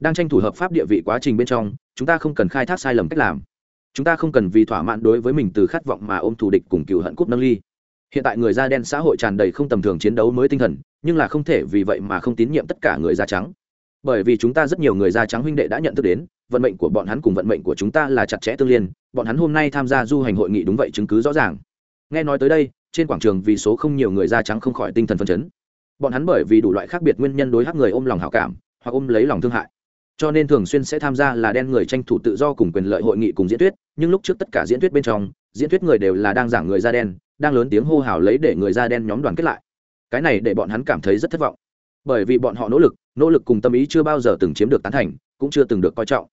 Đang tranh thủ hợp pháp địa vị quá trình bên trong, chúng ta không cần khai thác sai lầm cách làm. Chúng ta không cần vì thỏa mãn đối với mình từ khát vọng mà ôm thù địch cùng cựu hận cúp nâng ly hiện tại người da đen xã hội tràn đầy không tầm thường chiến đấu mới tinh thần, nhưng là không thể vì vậy mà không tín nhiệm tất cả người da trắng. Bởi vì chúng ta rất nhiều người da trắng huynh đệ đã nhận thức đến, vận mệnh của bọn hắn cùng vận mệnh của chúng ta là chặt chẽ tương liên, bọn hắn hôm nay tham gia du hành hội nghị đúng vậy chứng cứ rõ ràng. Nghe nói tới đây, trên quảng trường vì số không nhiều người da trắng không khỏi tinh thần phân chấn. Bọn hắn bởi vì đủ loại khác biệt nguyên nhân đối hắc người ôm lòng hảo cảm, hoặc ôm lấy lòng thương hại. Cho nên thường xuyên sẽ tham gia là đen người tranh thủ tự do cùng quyền lợi hội nghị cùng diễn thuyết, nhưng lúc trước tất cả diễn thuyết bên trong, diễn thuyết người đều là đang giảng người da đen đang lớn tiếng hô hào lấy để người da đen nhóm đoàn kết lại. Cái này để bọn hắn cảm thấy rất thất vọng. Bởi vì bọn họ nỗ lực nỗ lực cùng tâm ý chưa bao giờ từng chiếm được tán thành, cũng chưa từng được coi trọng.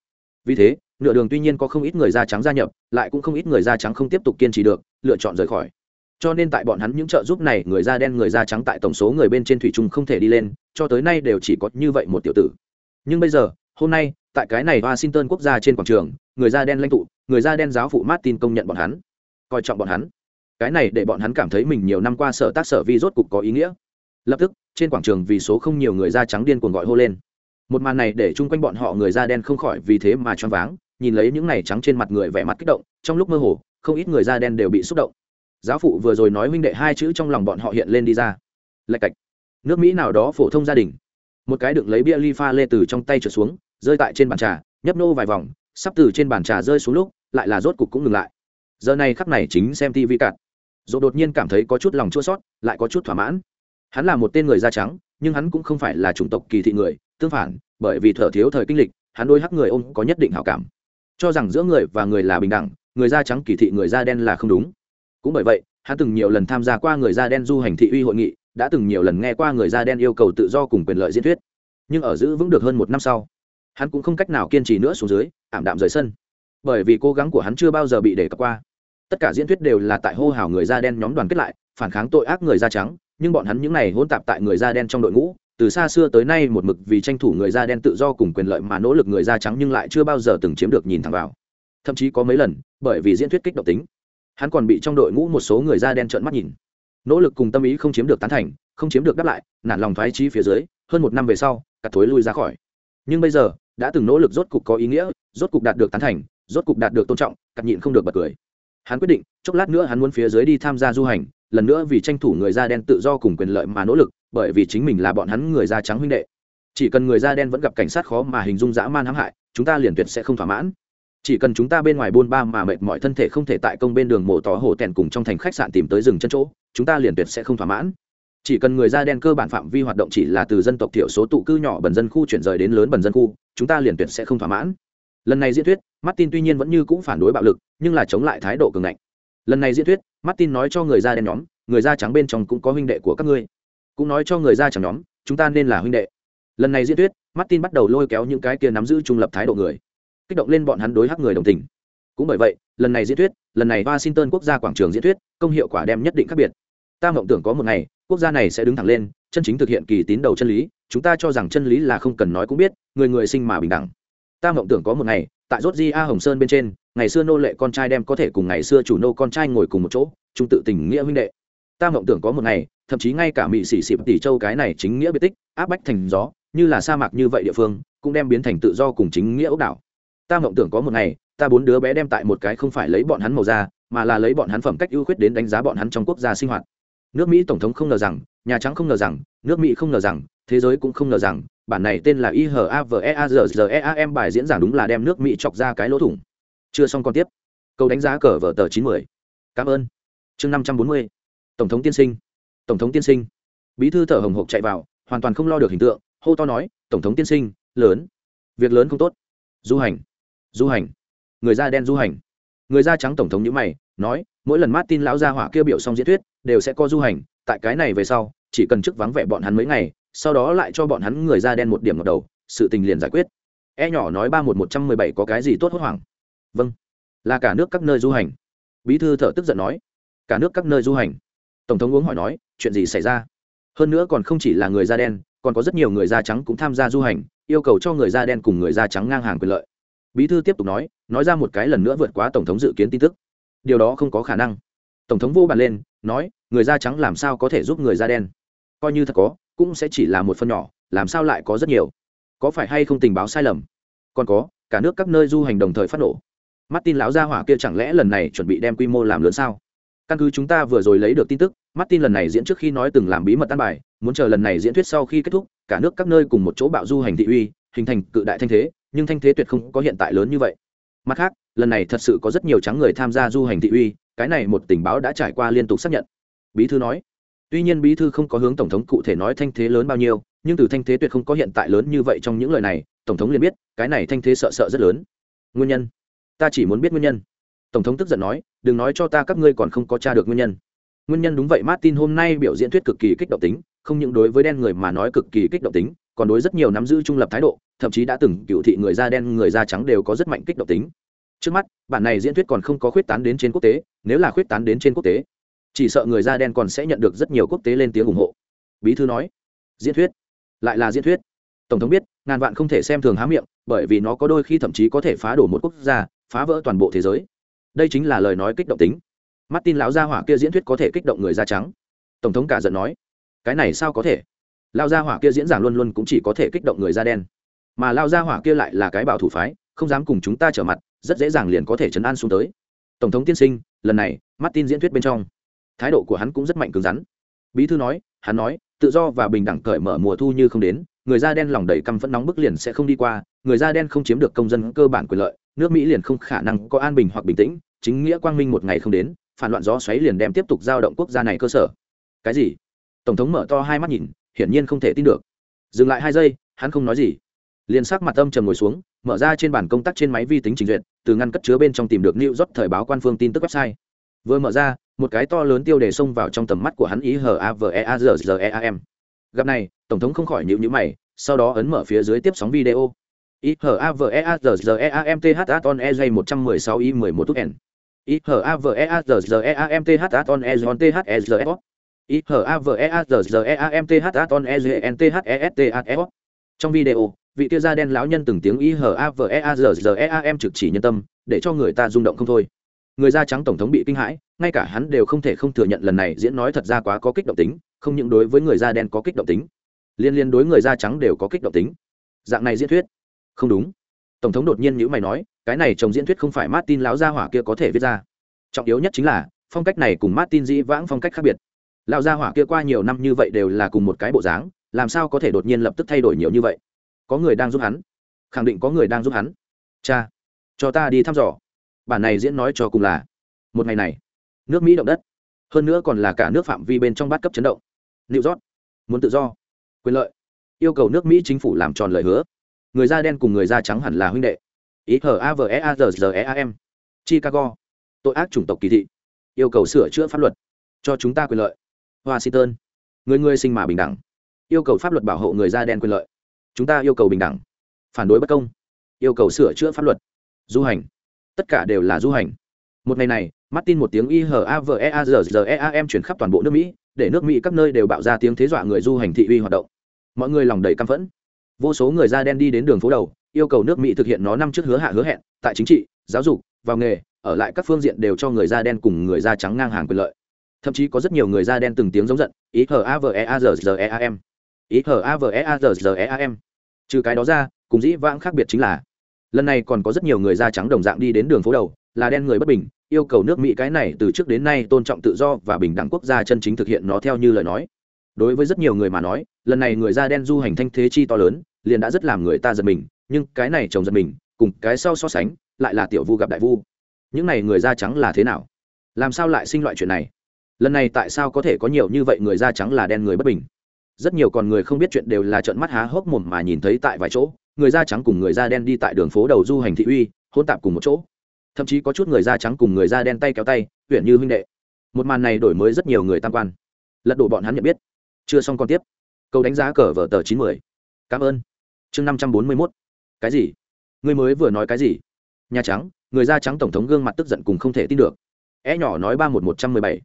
Vì thế, nửa đường tuy nhiên có không ít người da trắng gia nhập, lại cũng không ít người da trắng không tiếp tục kiên trì được, lựa chọn rời khỏi. Cho nên tại bọn hắn những trợ giúp này, người da đen, người da trắng tại tổng số người bên trên thủy trung không thể đi lên, cho tới nay đều chỉ có như vậy một tiểu tử. Nhưng bây giờ, hôm nay, tại cái này washington quốc gia trên quảng trường, người da đen lãnh tụ, người da đen giáo phụ martin công nhận bọn hắn, coi trọng bọn hắn cái này để bọn hắn cảm thấy mình nhiều năm qua sở tác sở vi rốt cục có ý nghĩa. Lập tức, trên quảng trường vì số không nhiều người da trắng điên cuồng gọi hô lên. Một màn này để chung quanh bọn họ người da đen không khỏi vì thế mà choáng váng, nhìn lấy những này trắng trên mặt người vẻ mặt kích động, trong lúc mơ hồ, không ít người da đen đều bị xúc động. Giáo phụ vừa rồi nói huynh đệ hai chữ trong lòng bọn họ hiện lên đi ra. Lạch cạch. Nước mỹ nào đó phổ thông gia đình. Một cái đựng lấy bia ly pha lê từ trong tay trở xuống, rơi tại trên bàn trà, nhấp nô vài vòng, sắp từ trên bàn trà rơi xuống lúc, lại là rốt cục cũng ngừng lại. Giờ này khắp này chính xem tv cạn dỗ đột nhiên cảm thấy có chút lòng chua sót, lại có chút thỏa mãn. Hắn là một tên người da trắng, nhưng hắn cũng không phải là chủng tộc kỳ thị người, tương phản, bởi vì thở thiếu thời kinh lịch, hắn đôi hắc người ôm có nhất định hảo cảm. Cho rằng giữa người và người là bình đẳng, người da trắng kỳ thị người da đen là không đúng. Cũng bởi vậy, hắn từng nhiều lần tham gia qua người da đen du hành thị uy hội nghị, đã từng nhiều lần nghe qua người da đen yêu cầu tự do cùng quyền lợi diễn thuyết. Nhưng ở giữ vững được hơn một năm sau, hắn cũng không cách nào kiên trì nữa xuống dưới, ảm đạm rời sân. Bởi vì cố gắng của hắn chưa bao giờ bị đề cập qua tất cả diễn thuyết đều là tại hô hào người da đen nhóm đoàn kết lại, phản kháng tội ác người da trắng, nhưng bọn hắn những này hôn tạp tại người da đen trong đội ngũ, từ xa xưa tới nay một mực vì tranh thủ người da đen tự do cùng quyền lợi mà nỗ lực người da trắng nhưng lại chưa bao giờ từng chiếm được nhìn thẳng vào. Thậm chí có mấy lần, bởi vì diễn thuyết kích động tính, hắn còn bị trong đội ngũ một số người da đen trợn mắt nhìn. Nỗ lực cùng tâm ý không chiếm được tán thành, không chiếm được đáp lại, nản lòng thoái trí phía dưới, hơn một năm về sau, cả thối lui ra khỏi. Nhưng bây giờ, đã từng nỗ lực rốt cục có ý nghĩa, rốt cục đạt được tán thành, rốt cục đạt được tôn trọng cặp nhịn không được bật cười hắn quyết định, chốc lát nữa hắn muốn phía dưới đi tham gia du hành, lần nữa vì tranh thủ người da đen tự do cùng quyền lợi mà nỗ lực, bởi vì chính mình là bọn hắn người da trắng huynh đệ. Chỉ cần người da đen vẫn gặp cảnh sát khó mà hình dung dã man hãm hại, chúng ta liền tuyệt sẽ không thỏa mãn. Chỉ cần chúng ta bên ngoài buôn ba mà mệt mỏi thân thể không thể tại công bên đường mổ tỏ hổ tèn cùng trong thành khách sạn tìm tới rừng chân chỗ, chúng ta liền tuyệt sẽ không thỏa mãn. Chỉ cần người da đen cơ bản phạm vi hoạt động chỉ là từ dân tộc thiểu số tụ cư nhỏ bần dân khu chuyển rời đến lớn bần dân khu, chúng ta liền tuyệt sẽ không thỏa mãn lần này diễn thuyết, martin tuy nhiên vẫn như cũng phản đối bạo lực, nhưng là chống lại thái độ cường ngạnh. Lần này diễn thuyết, martin nói cho người da đen nhóm, người da trắng bên trong cũng có huynh đệ của các ngươi. Cũng nói cho người da trắng nhóm, chúng ta nên là huynh đệ. Lần này diễn thuyết, martin bắt đầu lôi kéo những cái kia nắm giữ trung lập thái độ người, kích động lên bọn hắn đối hắc người đồng tình. Cũng bởi vậy, lần này diễn thuyết, lần này washington quốc gia quảng trường diễn thuyết, công hiệu quả đem nhất định khác biệt. Ta mộng tưởng có một ngày, quốc gia này sẽ đứng thẳng lên, chân chính thực hiện kỳ tín đầu chân lý, chúng ta cho rằng chân lý là không cần nói cũng biết, người người sinh mà bình đẳng ta mộng tưởng có một ngày, tại rốt di a hồng sơn bên trên, ngày xưa nô lệ con trai đem có thể cùng ngày xưa chủ nô con trai ngồi cùng một chỗ trung tự tình nghĩa huynh đệ. Ta mộng tưởng có một ngày, thậm chí ngay cả mỹ sĩ xịp tỷ châu cái này chính nghĩa biệt tích, áp bách thành gió, như là sa mạc như vậy địa phương, cũng đem biến thành tự do cùng chính nghĩa ốc đảo. Ta mộng tưởng có một ngày, ta bốn đứa bé đem tại một cái không phải lấy bọn hắn màu da, mà là lấy bọn hắn phẩm cách ưu khuyết đến đánh giá bọn hắn trong quốc gia sinh hoạt. Nước mỹ tổng thống không ngờ rằng, nhà trắng không ngờ rằng, nước mỹ không ngờ rằng thế giới cũng không ngờ rằng, bản này tên là ihaveazream bài diễn giảng đúng là đem nước mỹ chọc ra cái lỗ thủng. Chưa xong còn tiếp. Câu đánh giá cờ vở tờ chín mươi cảm ơn. Chương năm trăm bốn mươi. Tổng thống tiên sinh. Tổng thống tiên sinh. Bí thư thở hồng hộc chạy vào, hoàn toàn không lo được hình tượng, hô to nói, tổng thống tiên sinh, lớn. Việc lớn không tốt. Du hành. Du hành. Người da đen du hành. Người da trắng tổng thống nhữ mày, nói, mỗi lần martin lão gia hỏa kia biểu xong diễn thuyết, đều sẽ có du hành, tại cái này về sau, chỉ cần chức vắng vẻ bọn hắn mấy ngày sau đó lại cho bọn hắn người da đen một điểm ngập đầu, sự tình liền giải quyết. E nhỏ nói ba một một trăm mười bảy có cái gì tốt hốt hoảng? Vâng. Là cả nước các nơi du hành. Bí thư thở tức giận nói. Cả nước các nơi du hành. Tổng thống uống hỏi nói, chuyện gì xảy ra? Hơn nữa còn không chỉ là người da đen, còn có rất nhiều người da trắng cũng tham gia du hành, yêu cầu cho người da đen cùng người da trắng ngang hàng quyền lợi. Bí thư tiếp tục nói nói ra một cái lần nữa vượt quá tổng thống dự kiến tin tức. Điều đó không có khả năng. Tổng thống vô bàn lên, nói, người da trắng làm sao có thể giúp người da đen? Coi như thật có cũng sẽ chỉ là một phần nhỏ, làm sao lại có rất nhiều? Có phải hay không tình báo sai lầm? Còn có, cả nước các nơi du hành đồng thời phát nổ. Martin lão gia hỏa kia chẳng lẽ lần này chuẩn bị đem quy mô làm lớn sao? Căn cứ chúng ta vừa rồi lấy được tin tức, martin lần này diễn trước khi nói từng làm bí mật tan bài, muốn chờ lần này diễn thuyết sau khi kết thúc, cả nước các nơi cùng một chỗ bạo du hành thị uy, hình thành cự đại thanh thế, nhưng thanh thế tuyệt không có hiện tại lớn như vậy. Mặt khác, lần này thật sự có rất nhiều trắng người tham gia du hành thị uy, cái này một tình báo đã trải qua liên tục xác nhận. Bí thư nói tuy nhiên bí thư không có hướng tổng thống cụ thể nói thanh thế lớn bao nhiêu, nhưng từ thanh thế tuyệt không có hiện tại lớn như vậy trong những lời này, tổng thống liền biết, cái này thanh thế sợ sợ rất lớn. Nguyên nhân? Ta chỉ muốn biết nguyên nhân. Tổng thống tức giận nói, đừng nói cho ta các ngươi còn không có t r a được nguyên nhân. Nguyên nhân đúng vậy, martin hôm nay biểu diễn thuyết cực kỳ kích động tính, không những đối với đen người mà nói cực kỳ kích động tính, còn đối rất nhiều nắm giữ trung lập thái độ, thậm chí đã từng cựu thị người da đen, người da trắng đều có rất mạnh kích động tính. Trước mắt, bản này diễn thuyết còn không có khuyết tán đến trên quốc tế, nếu là khuyết tán đến trên quốc tế chỉ sợ người da đen còn sẽ nhận được rất nhiều quốc tế lên tiếng ủng hộ. Bí thư nói. Diễn thuyết. Lại là diễn thuyết. Tổng thống biết, ngàn vạn không thể xem thường há miệng, bởi vì nó có đôi khi thậm chí có thể phá đổ một quốc gia, phá vỡ toàn bộ thế giới. Đây chính là lời nói kích động tính. Martin lão gia hỏa kia diễn thuyết có thể kích động người da trắng. Tổng thống cả giận nói. Cái này sao có thể? Lao gia hỏa kia diễn giảng luôn luôn cũng chỉ có thể kích động người da đen. Mà lao gia hỏa kia lại là cái bảo thủ phái, không dám cùng chúng ta trở mặt, rất dễ dàng liền có thể chấn an xuống tới. Tổng thống tiên sinh, lần này, martin diễn thuyết bên trong thái độ của hắn cũng rất mạnh cứng rắn. Bí thư nói, hắn nói, tự do và bình đẳng cởi mở mùa thu như không đến, người da đen lòng đầy căm phẫn nóng bức liền sẽ không đi qua, người da đen không chiếm được công dân cơ bản quyền lợi, nước mỹ liền không khả năng có an bình hoặc bình tĩnh, chính nghĩa quang minh một ngày không đến, phản loạn gió xoáy liền đem tiếp tục giao động quốc gia này cơ sở. Cái gì? Tổng thống mở to hai mắt nhìn, hiển nhiên không thể tin được. Dừng lại hai giây, hắn không nói gì. Liền sắc mặt âm trầm ngồi xuống, mở ra trên bàn công tác trên máy vi tính trình duyệt, từ ngăn cất chứa bên trong tìm được new job thời báo quan phương tin tức website. Vừa mở ra một cái to lớn tiêu đề xông vào trong tầm mắt của hắn ý hờ a v e a r r e a m gặp này tổng thống không khỏi nhịu nhữ mày sau đó ấn mở phía dưới tiếp sóng video ý hờ a v e a r r e a m t h a ton e j một trăm mười sáu i mười một n ý hờ a v e a r r e a m t h a ton e j t h e r f ý hờ a v e a r g e a m t h a ton e j n t h e s t a f trong video vị tia da đen lão nhân từng tiếng ý hờ a v e a r r e a m trực chỉ nhân tâm để cho người ta rung động không thôi người da trắng tổng thống bị kinh hãi, ngay cả hắn đều không thể không thừa nhận lần này diễn nói thật ra quá có kích động tính, không những đối với người da đen có kích động tính, liên liên đối người da trắng đều có kích động tính. Dạng này diễn thuyết? Không đúng. Tổng thống đột nhiên nhữ mày nói, cái này chồng diễn thuyết không phải martin lão gia hỏa kia có thể viết ra. Trọng yếu nhất chính là, phong cách này cùng martin dĩ vãng phong cách khác biệt. Lão gia hỏa kia qua nhiều năm như vậy đều là cùng một cái bộ dáng, làm sao có thể đột nhiên lập tức thay đổi nhiều như vậy? Có người đang giúp hắn. Khẳng định có người đang giúp hắn. Cha, cho ta đi thăm dò bản này diễn nói cho cùng là, một ngày này, nước mỹ động đất, hơn nữa còn là cả nước phạm vi bên trong bát cấp chấn động. New york, muốn tự do, quyền lợi, yêu cầu nước mỹ chính phủ làm tròn lời hứa. Người da đen cùng người da trắng hẳn là huynh đệ. Ý hờ a v e a r e a m. Chicago, tội ác chủng tộc kỳ thị, yêu cầu sửa chữa pháp luật, cho chúng ta quyền lợi. Washington, người người sinh mà bình đẳng, yêu cầu pháp luật bảo hộ người da đen quyền lợi. Chúng ta yêu cầu bình đẳng, phản đối bất công, yêu cầu sửa chữa pháp luật, du hành tất cả đều là du hành. Một ngày này, martin một tiếng ihaveazrem chuyển khắp toàn bộ nước mỹ, để nước mỹ các nơi đều bạo ra tiếng thế dọa người du hành thị uy hoạt động. Mọi người lòng đầy căm phẫn. Vô số người da đen đi đến đường phố đầu, yêu cầu nước mỹ thực hiện nó năm trước hứa hạ hứa hẹn, tại chính trị, giáo dục, vào nghề, ở lại các phương diện đều cho người da đen cùng người da trắng ngang hàng quyền lợi. Thậm chí có rất nhiều người da đen từng tiếng giống giận ý hờ a v e a r g e a m. Ý hờ a v e a r g e a m. Trừ cái đó ra, cùng dĩ vãng khác biệt chính là lần này còn có rất nhiều người da trắng đồng dạng đi đến đường phố đầu, là đen người bất bình, yêu cầu nước mỹ cái này từ trước đến nay tôn trọng tự do và bình đẳng quốc gia chân chính thực hiện nó theo như lời nói. Đối với rất nhiều người mà nói, lần này người da đen du hành thanh thế chi to lớn, liền đã rất làm người ta giật mình, nhưng cái này chồng giật mình, cùng cái sau so sánh, lại là tiểu vu gặp đại vu. Những này người da trắng là thế nào? Làm sao lại sinh loại chuyện này? Lần này tại sao có thể có nhiều như vậy người da trắng là đen người bất bình? Rất nhiều còn người không biết chuyện đều là trợn mắt há hốc mồm mà nhìn thấy tại vài chỗ người da trắng cùng người da đen đi tại đường phố đầu du hành thị uy hôn tạp cùng một chỗ. Thậm chí có chút người da trắng cùng người da đen tay kéo tay, huyện như huynh đệ. Một màn này đổi mới rất nhiều người tam quan. Lật đổ bọn hắn nhận biết. Chưa xong còn tiếp. Câu đánh giá cờ vở tờ chín mươi cảm ơn. Chương năm trăm bốn mươi mốt. Cái gì? Người mới vừa nói cái gì? Nhà trắng, người da trắng tổng thống gương mặt tức giận cùng không thể tin được. É nhỏ nói ba một một trăm mười bảy.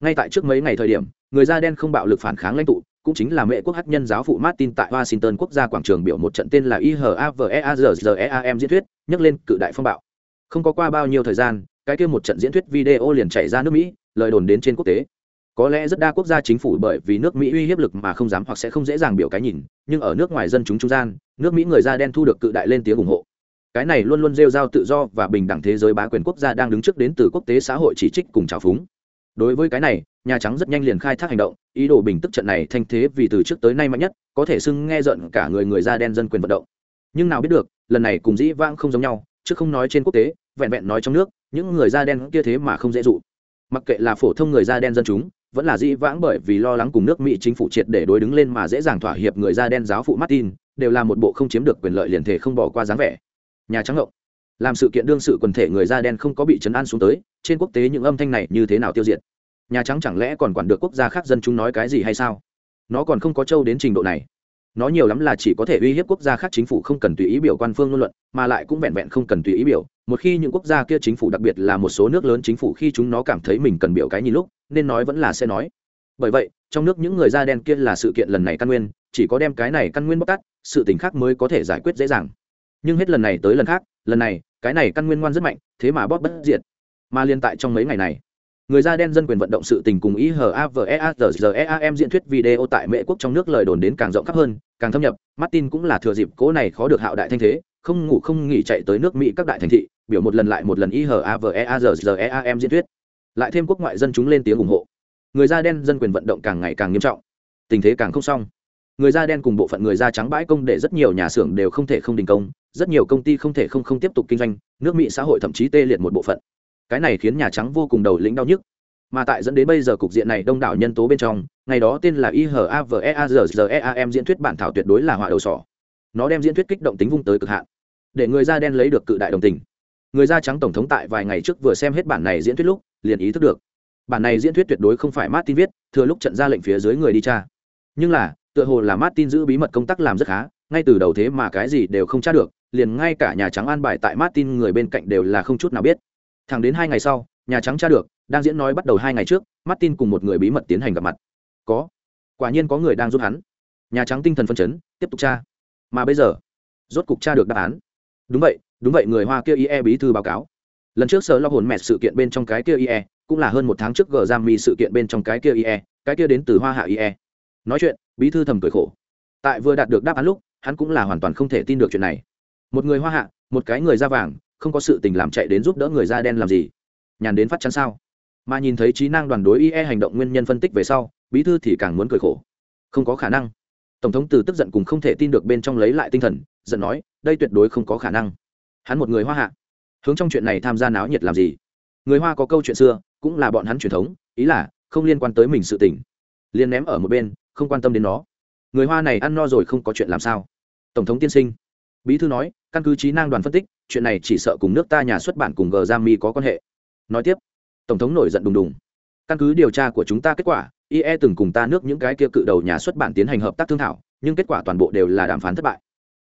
Ngay tại trước mấy ngày thời điểm, người da đen không bạo lực phản kháng lãnh tụ cũng chính là mẹ quốc hát nhân giáo phụ martin tại washington quốc gia quảng trường biểu một trận tên là ihaveazream diễn thuyết, nhắc lên cự đại phong bạo. Không có qua bao nhiêu thời gian, cái kia một trận diễn thuyết video liền chạy ra nước mỹ, lời đồn đến trên quốc tế. Có lẽ rất đa quốc gia chính phủ bởi vì nước mỹ uy hiếp lực mà không dám hoặc sẽ không dễ dàng biểu cái nhìn, nhưng ở nước ngoài dân chúng trung gian, nước mỹ người da đen thu được cự đại lên tiếng ủng hộ. Cái này luôn luôn rêu rao tự do và bình đẳng thế giới bá quyền quốc gia đang đứng trước đến từ quốc tế xã hội chỉ trích cùng trào phúng. Đối với cái này nhà trắng rất nhanh liền khai thác hành động, ý đồ bình tức trận này thanh thế vì từ trước tới nay mạnh nhất, có thể xưng nghe giận cả người người da đen dân quyền vận động. Nhưng nào biết được, lần này cùng dĩ vãng không giống nhau, chứ không nói trên quốc tế, vẹn vẹn nói trong nước, những người da đen kia thế mà không dễ dụ. Mặc kệ là phổ thông người da đen dân chúng, vẫn là dĩ vãng bởi vì lo lắng cùng nước mỹ chính phủ triệt để đối đứng lên mà dễ dàng thỏa hiệp người da đen giáo phụ martin, đều là một bộ không chiếm được quyền lợi liền thể không bỏ qua dáng vẻ. Nhà trắng ngộng, làm sự kiện đương sự quần thể người da đen không có bị chấn an xuống tới, trên quốc tế những âm thanh này như thế nào tiêu diệt? Nhà trắng chẳng lẽ còn quản được quốc gia khác dân chúng nói cái gì hay sao? Nó còn không có châu đến trình độ này. Nó nhiều lắm là chỉ có thể uy hiếp quốc gia khác, chính phủ không cần tùy ý biểu quan phương ngôn luận, mà lại cũng vẹn vẹn không cần tùy ý biểu. Một khi những quốc gia kia chính phủ, đặc biệt là một số nước lớn chính phủ khi chúng nó cảm thấy mình cần biểu cái nhìn lúc, nên nói vẫn là sẽ nói. Bởi vậy, trong nước những người da đen kia là sự kiện lần này căn nguyên, chỉ có đem cái này căn nguyên bóc tát, sự tình khác mới có thể giải quyết dễ dàng. Nhưng hết lần này tới lần khác, lần này, cái này căn nguyên ngoan rất mạnh, thế mà bóp bất diệt. Mà liên tại trong mấy ngày này người da đen dân quyền vận động sự tình cùng ý ihaveazream diễn thuyết video tại mễ quốc trong nước lời đồn đến càng rộng khắp hơn, càng thâm nhập. Martin cũng là thừa dịp cố này khó được hạo đại thanh thế, không ngủ không nghỉ chạy tới nước mỹ các đại thành thị, biểu một lần lại một lần ý ihaveazream diễn thuyết. Lại thêm quốc ngoại dân chúng lên tiếng ủng hộ. Người da đen dân quyền vận động càng ngày càng nghiêm trọng. Tình thế càng không xong. Người da đen cùng bộ phận người da trắng bãi công để rất nhiều nhà xưởng đều không thể không đình công, rất nhiều công ty không thể không không tiếp tục kinh doanh, nước mỹ xã hội thậm chí tê liệt một bộ phận cái này khiến nhà trắng vô cùng đầu lĩnh đau nhức. Mà tại dẫn đến bây giờ cục diện này đông đảo nhân tố bên trong, ngày đó tên là ihaveazream diễn thuyết bản thảo tuyệt đối là họa đầu sỏ. Nó đem diễn thuyết kích động tính vung tới cực hạn, để người da đen lấy được cự đại đồng tình. Người da trắng tổng thống tại vài ngày trước vừa xem hết bản này diễn thuyết lúc, liền ý thức được, bản này diễn thuyết tuyệt đối không phải martin viết, thừa lúc trận ra lệnh phía dưới người đi tra. Nhưng là, tựa hồ là martin giữ bí mật công tác làm rất khá, ngay từ đầu thế mà cái gì đều không tra được, liền ngay cả nhà trắng an bài tại martin người bên cạnh đều là không chút nào biết thẳng đến hai ngày sau, nhà trắng tra được, đang diễn nói bắt đầu hai ngày trước, martin cùng một người bí mật tiến hành gặp mặt. Có. Quả nhiên có người đang giúp hắn. Nhà trắng tinh thần phân chấn, tiếp tục tra. Mà bây giờ, rốt cục tra được đáp án. Đúng vậy đúng vậy, người hoa kia ie bí thư báo cáo. Lần trước sở lo hồn mẹ sự kiện bên trong cái kia ie cũng là hơn một tháng trước gờ giam mi sự kiện bên trong cái kia ie cái kia đến từ hoa hạ ie nói chuyện, bí thư thầm cười khổ. Tại vừa đạt được đáp án lúc, hắn cũng là hoàn toàn không thể tin được chuyện này. Một người hoa hạ, một cái người da vàng không có sự tình làm chạy đến giúp đỡ người da đen làm gì. Nhàn đến phát chắn sao? Mà nhìn thấy trí năng đoàn đối ie hành động nguyên nhân phân tích về sau, bí thư thì càng muốn cười khổ. Không có khả năng. Tổng thống từ tức giận cùng không thể tin được bên trong lấy lại tinh thần, giận nói, đây tuyệt đối không có khả năng. Hắn một người hoa hạ. Hướng trong chuyện này tham gia náo nhiệt làm gì? Người hoa có câu chuyện xưa, cũng là bọn hắn truyền thống, ý là, không liên quan tới mình sự tỉnh liền ném ở một bên, không quan tâm đến nó. Người hoa này ăn no rồi không có chuyện làm sao? Tổng thống tiên sinh. Bí thư nói căn cứ trí năng đoàn phân tích, chuyện này chỉ sợ cùng nước ta nhà xuất bản cùng g mi có quan hệ. Nói tiếp, tổng thống nổi giận đùng đùng. Căn cứ điều tra của chúng ta kết quả, ie từng cùng ta nước những cái kia cự đầu nhà xuất bản tiến hành hợp tác thương thảo, nhưng kết quả toàn bộ đều là đàm phán thất bại.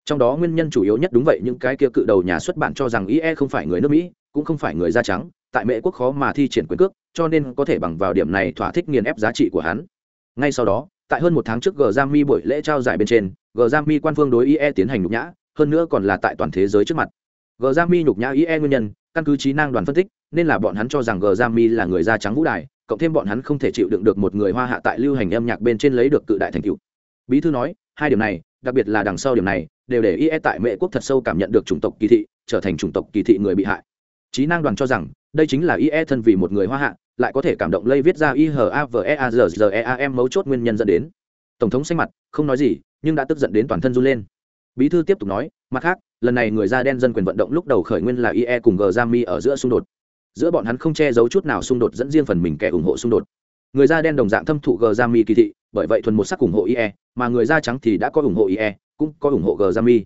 Trong đó nguyên nhân chủ yếu nhất đúng vậy, những cái kia cự đầu nhà xuất bản cho rằng ie không phải người nước mỹ, cũng không phải người da trắng, tại mễ quốc khó mà thi triển quyền cước, cho nên có thể bằng vào điểm này thỏa thích nghiền ép giá trị của hắn. Ngay sau đó, tại hơn một tháng trước g giam mi buổi lễ trao giải bên trên g giam mi quan phương đối ie tiến hành nhục nhã hơn nữa còn là tại toàn thế giới trước mặt. Gờ giang mi nhục nhã ý e nguyên nhân, căn cứ trí năng đoàn phân tích, nên là bọn hắn cho rằng gờ giang mi là người da trắng vũ đài, cộng thêm bọn hắn không thể chịu đựng được một người hoa hạ tại lưu hành âm nhạc bên trên lấy được cự đại thành tựu. Bí thư nói, hai điểm này, đặc biệt là đằng sau điểm này, đều để ie tại mệ quốc thật sâu cảm nhận được chủng tộc kỳ thị, trở thành chủng tộc kỳ thị người bị hại. Trí năng đoàn cho rằng, đây chính là ie thân vì một người hoa hạ, lại có thể cảm động lây viết ra i h a v e a e a m mấu chốt nguyên nhân dẫn đến. Tổng thống xanh mặt, không nói gì, nhưng đã tức giận đến toàn thân run lên bí thư tiếp tục nói, mặt khác, lần này người da đen dân quyền vận động lúc đầu khởi nguyên là ie cùng g jami ở giữa xung đột. Giữa bọn hắn không che giấu chút nào xung đột dẫn riêng phần mình kẻ ủng hộ xung đột. Người da đen đồng dạng thâm thụ g jami kỳ thị, bởi vậy thuần một sắc ủng hộ ie, mà người da trắng thì đã có ủng hộ ie, cũng có ủng hộ g jami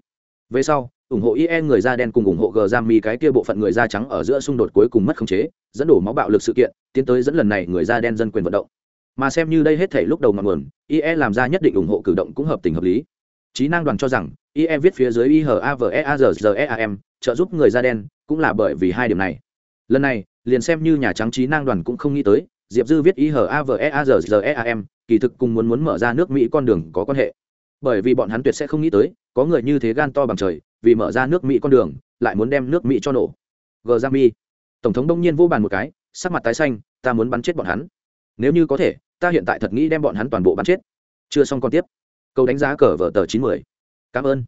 về sau, ủng hộ ie người da đen cùng ủng hộ g jami cái kia bộ phận người da trắng ở giữa xung đột cuối cùng mất khống chế, dẫn đổ máu bạo lực sự kiện, tiến tới dẫn lần này người da đen dân quyền vận động. Mà xem như đây hết thể lúc đầu ngọn nguồn, ie làm ra nhất định ủng hộ cử động cũng hợp tình hợp lý trí năng đoàn cho rằng ie viết phía dưới ihaveazream trợ giúp người da đen, cũng là bởi vì hai điểm này. Lần này, liền xem như nhà trắng trí năng đoàn cũng không nghĩ tới, diệp dư viết ihaveazream kỳ thực cùng muốn muốn mở ra nước mỹ con đường có quan hệ. Bởi vì bọn hắn tuyệt sẽ không nghĩ tới, có người như thế gan to bằng trời, vì mở ra nước mỹ con đường, lại muốn đem nước mỹ cho nổ. G mi. Tổng thống đông nhiên vô bàn một cái, sắc mặt tái xanh, ta muốn bắn chết bọn hắn. Nếu như có thể, ta hiện tại thật nghĩ đem bọn hắn toàn bộ bắn chết. Chưa xong còn tiếp câu đánh giá cờ vở tờ chín mươi. Cảm ơn.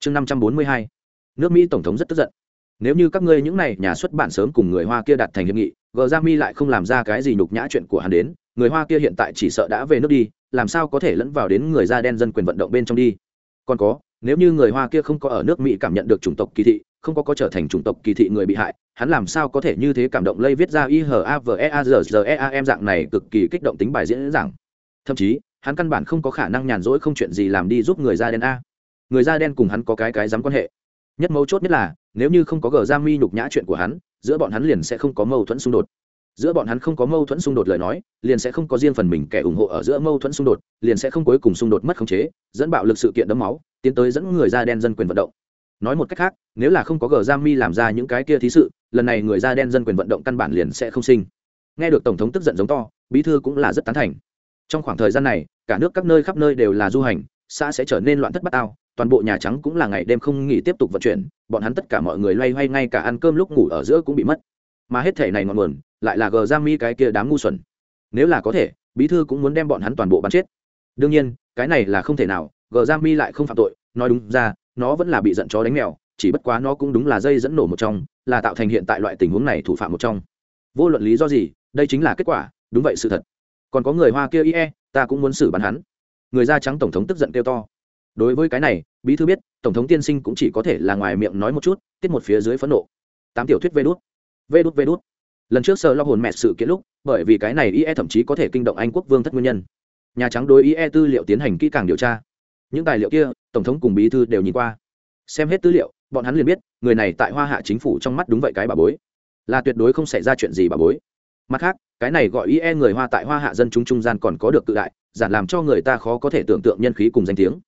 Chương năm trăm bốn mươi hai. Nước mỹ tổng thống rất tức giận. Nếu như các ngươi những n à y nhà xuất bản sớm cùng người hoa kia đặt thành hiệp nghị, gờ ra mi lại không làm ra cái gì nhục nhã chuyện của hắn đến, người hoa kia hiện tại chỉ sợ đã về nước đi, làm sao có thể lẫn vào đến người da đen dân quyền vận động bên trong đi? Còn có, nếu như người hoa kia không có ở nước mỹ cảm nhận được chủng tộc kỳ thị, không có có trở thành chủng tộc kỳ thị người bị hại, hắn làm sao có thể như thế cảm động lây viết ra i h a v e a r g e a m dạng này cực kỳ kích động tính bài diễn giảng. Thậm chí hắn căn bản không có khả năng nhàn rỗi không chuyện gì làm đi giúp người da đen a. Người da đen cùng hắn có cái cái dám quan hệ. Nhất mấu chốt nhất là, nếu như không có gờ ra mi nhục nhã chuyện của hắn, giữa bọn hắn liền sẽ không có mâu thuẫn xung đột. Giữa bọn hắn không có mâu thuẫn xung đột lời nói, liền sẽ không có riêng phần mình kẻ ủng hộ ở giữa mâu thuẫn xung đột, liền sẽ không cuối cùng xung đột mất khống chế, dẫn bạo lực sự kiện đấm máu, tiến tới dẫn người da đen dân quyền vận động. Nói một cách khác, nếu là không có gờ giam mi làm ra những cái kia thí sự, lần này người da đen dân quyền vận động căn bản liền sẽ không sinh. Nghe được tổng thống tức giận giống to, bí thư cũng là rất tán thành trong khoảng thời gian này, cả nước các nơi khắp nơi đều là du hành, xã sẽ trở nên loạn thất bát ao, toàn bộ nhà trắng cũng là ngày đêm không nghỉ tiếp tục vận chuyển, bọn hắn tất cả mọi người loay hoay ngay cả ăn cơm lúc ngủ ở giữa cũng bị mất. Mà hết thể này ngọn nguồn, lại là gờ giam mi cái kia đám ngu xuẩn. Nếu là có thể, bí thư cũng muốn đem bọn hắn toàn bộ bắn chết. Đương nhiên, cái này là không thể nào, gờ giam mi lại không phạm tội, nói đúng ra, nó vẫn là bị giận chó đánh mèo, chỉ bất quá nó cũng đúng là dây dẫn nổ một trong, là tạo thành hiện tại loại tình huống này thủ phạm một trong. Vô luận lý do gì, đây chính là kết quả, đúng vậy sự thật còn có người hoa kia ie ta cũng muốn xử bắn hắn. Người da trắng tổng thống tức giận kêu to. Đối với cái này, bí thư biết, tổng thống tiên sinh cũng chỉ có thể là ngoài miệng nói một chút, tiết một phía dưới phẫn nộ. Tám tiểu thuyết vê đốt vê đốt vê đốt lần trước sợ lo hồn mẹ sự kiện lúc, bởi vì cái này ie thậm chí có thể kinh động anh quốc vương thất nguyên nhân. Nhà trắng đối ie tư liệu tiến hành kỹ càng điều tra. Những tài liệu kia, tổng thống cùng bí thư đều nhìn qua. Xem hết tư liệu, bọn hắn liền biết, người này tại hoa hạ chính phủ trong mắt đúng vậy cái bà bối. Là tuyệt đối không xảy ra chuyện gì bà bối mặt khác, cái này gọi ie người hoa tại hoa hạ dân chúng trung gian còn có được cự đại, giản làm cho người ta khó có thể tưởng tượng nhân khí cùng danh tiếng.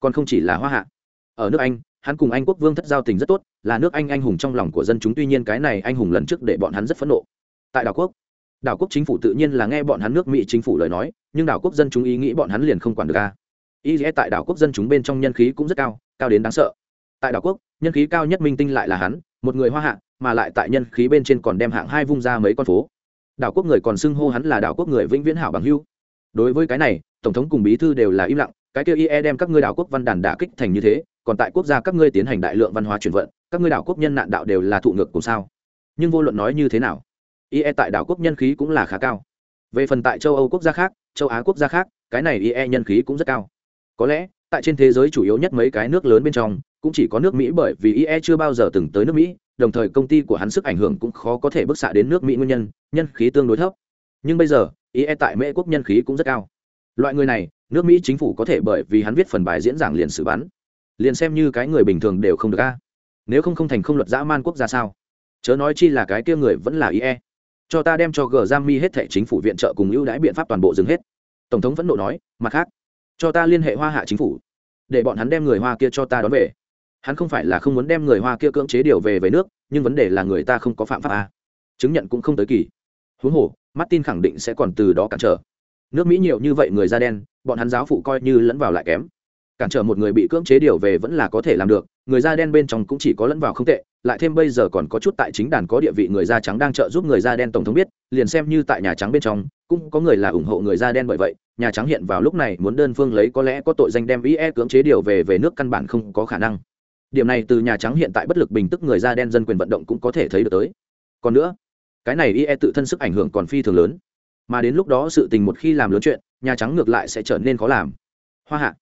Còn không chỉ là hoa hạ. Ở nước anh, hắn cùng anh quốc vương thất giao tình rất tốt, là nước anh anh hùng trong lòng của dân chúng. Tuy nhiên cái này anh hùng lần trước để bọn hắn rất phẫn nộ. Tại đảo quốc đảo quốc chính phủ tự nhiên là nghe bọn hắn nước mỹ chính phủ lời nói, nhưng đảo quốc dân chúng ý nghĩ bọn hắn liền không quản được ca ý nghĩa tại đảo quốc dân chúng bên trong nhân khí cũng rất cao cao đến đáng sợ. Tại đảo quốc, nhân khí cao nhất minh tinh lại là hắn, một người hoa hạ, mà lại tại nhân khí bên trên còn đem hạng hai vung ra mấy con phố đảo quốc người còn xưng hô hắn là đảo quốc người vĩnh viễn hảo bằng hưu đối với cái này, tổng thống cùng bí thư đều là im lặng, cái kia ie đem các ngươi đảo quốc văn đàn đả kích thành như thế, còn tại quốc gia các ngươi tiến hành đại lượng văn hóa chuyển vận, các ngươi đảo quốc nhân nạn đạo đều là thụ ngược cùng sao? Nhưng vô luận nói như thế nào, ie tại đảo quốc nhân khí cũng là khá cao. Về phần tại châu âu quốc gia khác, châu á quốc gia khác, cái này ie nhân khí cũng rất cao. Có lẽ, tại trên thế giới chủ yếu nhất mấy cái nước lớn bên trong, cũng chỉ có nước mỹ bởi vì ie chưa bao giờ từng tới nước mỹ, đồng thời công ty của hắn sức ảnh hưởng cũng khó có thể bức xạ đến nước mỹ nguyên nhân nhân khí tương đối thấp. Nhưng bây giờ ie tại mễ quốc nhân khí cũng rất cao. Loại người này, nước mỹ chính phủ có thể bởi vì hắn viết phần bài diễn giảng liền xử bắn. Liền xem như cái người bình thường đều không được a. Nếu không không thành không luật dã man quốc gia sao? Chớ nói chi là cái kia người vẫn là ie cho ta đem cho g giam mi hết thẻ chính phủ viện trợ cùng ưu đãi biện pháp toàn bộ dừng hết. Tổng thống vẫn nộ nói, mặt khác, cho ta liên hệ hoa hạ chính phủ, để bọn hắn đem người hoa kia cho ta đón về. Hắn không phải là không muốn đem người hoa kia cưỡng chế điều về về nước, nhưng vấn đề là người ta không có phạm pháp a. Chứng nhận cũng không tới kỳ huống hồ, martin khẳng định sẽ còn từ đó cản trở. Nước mỹ nhiều như vậy người da đen, bọn hắn giáo phụ coi như lẫn vào lại kém. Cản trở một người bị cưỡng chế điều về vẫn là có thể làm được, người da đen bên trong cũng chỉ có lẫn vào không tệ, lại thêm bây giờ còn có chút tại chính đàn có địa vị người da trắng đang trợ giúp người da đen tổng thống biết, liền xem như tại nhà trắng bên trong, cũng có người là ủng hộ người da đen bởi vậy, nhà trắng hiện vào lúc này muốn đơn phương lấy có lẽ có tội danh đem ie cưỡng chế điều về về nước căn bản không có khả năng. Điểm này từ nhà trắng hiện tại bất lực bình tức người da đen dân quyền vận động cũng có thể thấy được tới. Còn nữa cái này ie tự thân sức ảnh hưởng còn phi thường lớn. Mà đến lúc đó sự tình một khi làm lớn chuyện, nhà trắng ngược lại sẽ trở nên khó làm. Hoa hạ.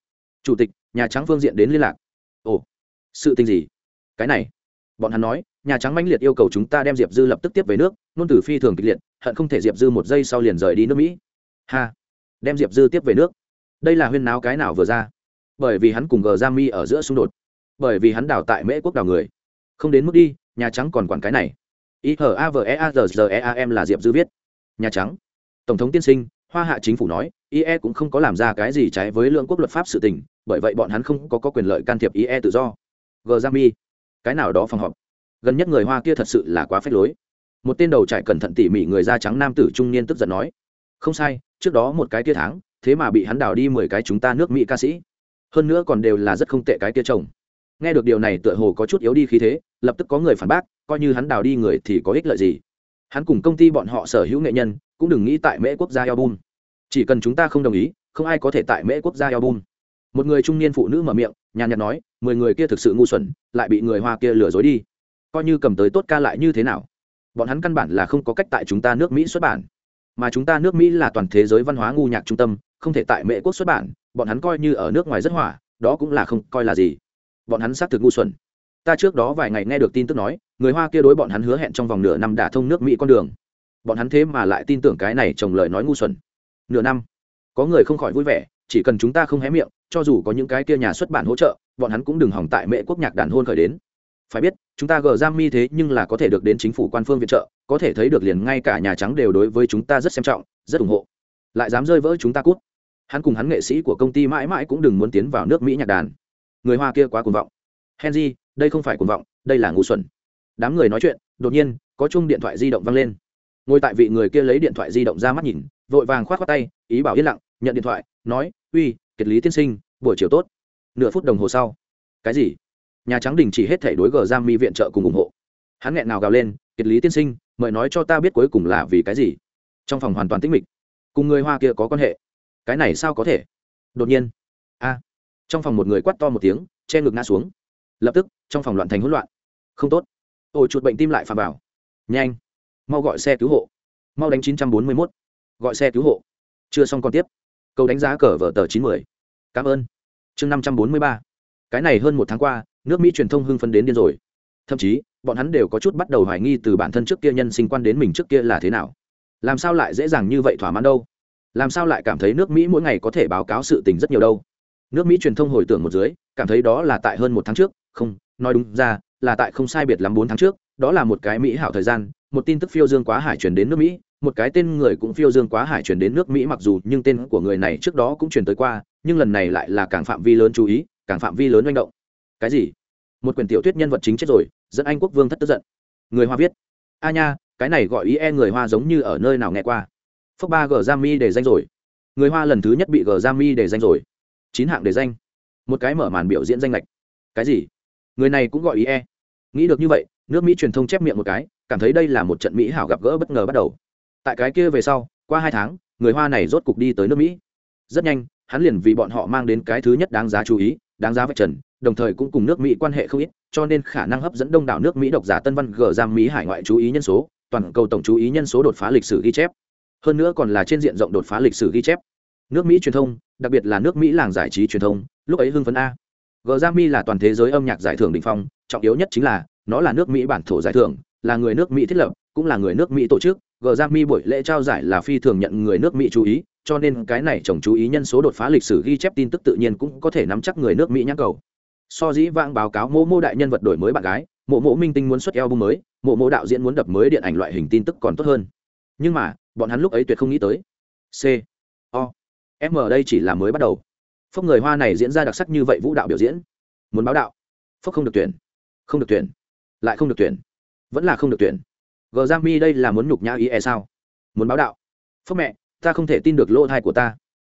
Chủ tịch, nhà trắng phương diện đến liên lạc. Ồ, sự tình gì? Cái này. Bọn hắn nói, nhà trắng mãnh liệt yêu cầu chúng ta đem diệp dư lập tức tiếp về nước nôn từ phi thường kịch liệt, hận không thể diệp dư một giây sau liền rời đi nước mỹ. Ha. Đem diệp dư tiếp về nước. Đây là huyên náo cái nào vừa ra? Bởi vì hắn cùng gờ giam mi ở giữa xung đột. Bởi vì hắn đào tại mễ quốc đào người. Không đến mức đi, nhà trắng còn quản cái này i h a v e a r g e a m là diệp dư viết. Nhà trắng. Tổng thống tiên sinh hoa hạ chính phủ nói ie cũng không có làm ra cái gì trái với lượng quốc luật pháp sự tình bởi vậy bọn hắn không có, có quyền lợi can thiệp ie tự do. G mi. Cái nào đó phòng họp. Gần nhất người hoa kia thật sự là quá phép lối. Một tên đầu trải cẩn thận tỉ mỉ người da trắng nam tử trung niên tức giận nói không sai trước đó một cái tia tháng thế mà bị hắn đào đi mười cái chúng ta nước mỹ ca sĩ. Hơn nữa còn đều là rất không tệ cái tia chồng nghe được điều này tựa hồ có chút yếu đi khí thế, lập tức có người phản bác, coi như hắn đào đi người thì có ích lợi gì. Hắn cùng công ty bọn họ sở hữu nghệ nhân, cũng đừng nghĩ tại mễ quốc gia album. Chỉ cần chúng ta không đồng ý, không ai có thể tại mễ quốc gia album. Một người trung niên phụ nữ mở miệng, nhàn nhạt nói, mười người kia thực sự ngu xuẩn, lại bị người hoa kia lừa dối đi. Coi như cầm tới tốt ca lại như thế nào? Bọn hắn căn bản là không có cách tại chúng ta nước mỹ xuất bản. Mà chúng ta nước mỹ là toàn thế giới văn hóa ngu nhạc trung tâm, không thể tại mễ quốc xuất bản. Bọn hắn coi như ở nước ngoài rất hỏa, đó cũng là không coi là gì bọn hắn xác thực ngu xuẩn. Ta trước đó vài ngày nghe được tin tức nói, người hoa kia đối bọn hắn hứa hẹn trong vòng nửa năm đả thông nước mỹ con đường. Bọn hắn thế mà lại tin tưởng cái này trồng lời nói ngu xuẩn. Nửa năm? Có người không khỏi vui vẻ, chỉ cần chúng ta không hé miệng, cho dù có những cái kia nhà xuất bản hỗ trợ, bọn hắn cũng đừng hỏng tại mễ quốc nhạc đàn hôn khởi đến. Phải biết, chúng ta gờ giam mi thế nhưng là có thể được đến chính phủ quan phương viện trợ, có thể thấy được liền ngay cả nhà trắng đều đối với chúng ta rất xem trọng, rất ủng hộ. Lại dám rơi vỡ chúng ta cút. Hắn cùng hắn nghệ sĩ của công ty mãi mãi cũng đừng muốn tiến vào nước mỹ nhạc đàn người hoa kia quá cuồng vọng. Henry, đây không phải cuồng vọng, đây là ngu xuẩn. Đám người nói chuyện, đột nhiên, có chung điện thoại di động văng lên. Ngồi tại vị người kia lấy điện thoại di động ra mắt nhìn, vội vàng khoát khoát tay, ý bảo yên lặng, nhận điện thoại, nói, uy, kiệt lý tiên sinh, buổi chiều tốt. Nửa phút đồng hồ sau, cái gì? Nhà trắng đình chỉ hết thể đối gờ giam mi viện trợ cùng ủng hộ. Hắn nghẹn nào gào lên, kiệt lý tiên sinh, mời nói cho ta biết cuối cùng là vì cái gì? Trong phòng hoàn toàn tĩnh mịch. Cùng người hoa kia có quan hệ. Cái này sao có thể? Đột nhiên, a trong phòng một người quắt to một tiếng, che ngực ngã xuống. Lập tức, trong phòng loạn thành hỗn loạn. Không tốt. Ổ chuột bệnh tim lại phà vào. Nhanh. Mau gọi xe cứu hộ. Mau đánh chín trăm bốn mươi mốt. Gọi xe cứu hộ. Chưa xong còn tiếp. Câu đánh giá cờ vở tờ chín mươi cảm ơn. Chương năm trăm bốn mươi ba. Cái này hơn một tháng qua, nước mỹ truyền thông hưng phấn đến điên rồi. Thậm chí, bọn hắn đều có chút bắt đầu hoài nghi từ bản thân trước kia nhân sinh quan đến mình trước kia là thế nào. Làm sao lại dễ dàng như vậy thỏa mãn đâu? Làm sao lại cảm thấy nước mỹ mỗi ngày có thể báo cáo sự tình rất nhiều đâu? Nước mỹ truyền thông hồi tưởng một dưới, cảm thấy đó là tại hơn một tháng trước, không, nói đúng ra, là tại không sai biệt lắm bốn tháng trước, đó là một cái mỹ hảo thời gian, một tin tức phiêu dương quá hải truyền đến nước mỹ, một cái tên người cũng phiêu dương quá hải truyền đến nước mỹ mặc dù nhưng tên của người này trước đó cũng truyền tới qua, nhưng lần này lại là càng phạm vi lớn chú ý, càng phạm vi lớn manh động. Cái gì? Một quyển tiểu thuyết nhân vật chính chết rồi, dẫn anh quốc vương thất tức giận. Người hoa viết. A nha, cái này gọi ý e người hoa giống như ở nơi nào nghe qua. Phước ba g mi để danh rồi. Người hoa lần thứ nhất bị g mi để danh rồi chín hạng để danh. Một cái mở màn biểu diễn danh lệch. Cái gì? Người này cũng gọi ý e. Nghĩ được như vậy, nước mỹ truyền thông chép miệng một cái, cảm thấy đây là một trận mỹ hảo gặp gỡ bất ngờ bắt đầu. Tại cái kia về sau, qua hai tháng, người hoa này rốt cục đi tới nước mỹ. Rất nhanh, hắn liền vì bọn họ mang đến cái thứ nhất đáng giá chú ý, đáng giá vạch trần, đồng thời cũng cùng nước mỹ quan hệ không ít, cho nên khả năng hấp dẫn đông đảo nước mỹ độc giả tân văn g giam mỹ hải ngoại chú ý nhân số, toàn cầu tổng chú ý nhân số đột phá lịch sử ghi chép. Hơn nữa còn là trên diện rộng đột phá lịch sử ghi chép nước mỹ truyền thông, đặc biệt là nước mỹ làng giải trí truyền thông, lúc ấy hưng phấn a. G giam mi là toàn thế giới âm nhạc giải thưởng đình phong, trọng yếu nhất chính là, nó là nước mỹ bản thổ giải thưởng, là người nước mỹ thiết lập, cũng là người nước mỹ tổ chức. G giam mi buổi lễ trao giải là phi thường nhận người nước mỹ chú ý, cho nên cái này chồng chú ý nhân số đột phá lịch sử ghi chép tin tức tự nhiên cũng có thể nắm chắc người nước mỹ nhắc cầu. So dĩ vang báo cáo mô mô đại nhân vật đổi mới bạn gái, mộ mộ minh tinh muốn xuất eo bung mới, mộ mộ đạo diễn muốn đập mới điện ảnh loại hình tin tức còn tốt hơn. Nhưng mà, bọn hắn lúc ấy tuyệt không nghĩ tới. C o em ở đây chỉ là mới bắt đầu. Phốc người hoa này diễn ra đặc sắc như vậy vũ đạo biểu diễn. Muốn báo đạo. Phốc không được tuyển. Không được tuyển. Lại không được tuyển. Vẫn là không được tuyển. Gờ giang mi đây là muốn nhục nhã ý e sao? Muốn báo đạo. Phốc mẹ, ta không thể tin được lỗ thai của ta.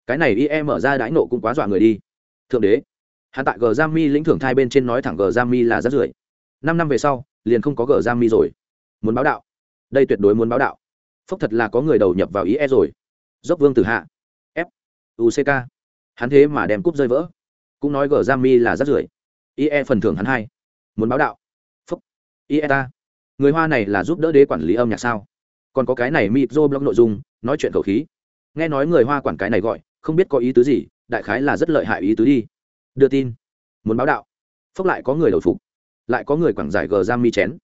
Cái này ý e mở ra đãi nộ cũng quá dọa người đi. Thượng đế. Hạ tại gờ giam mi lĩnh thưởng thai bên trên nói thẳng gờ giam mi là rất rưởi. Năm năm về sau, liền không có gờ giam mi rồi. Muốn báo đạo. Đây tuyệt đối muốn báo đạo. Phốc thật là có người đầu nhập vào ý e rồi. Dốc vương tử hạ. UCK, hắn thế mà đem cúp rơi vỡ. Cũng nói gờ giam mi là rất rưởi ie phần thưởng hắn hai. Muốn báo đạo. Phúc. Ie ta. Người hoa này là giúp đỡ đế quản lý âm nhạc sao? Còn có cái này mịp dô blog nội dung nói chuyện khẩu khí. Nghe nói người hoa quản cái này gọi không biết có ý tứ gì đại khái là rất lợi hại ý tứ đi. Đưa tin. Muốn báo đạo. Phúc lại có người đầu phục. Lại có người quảng giải gờ giam mi chén.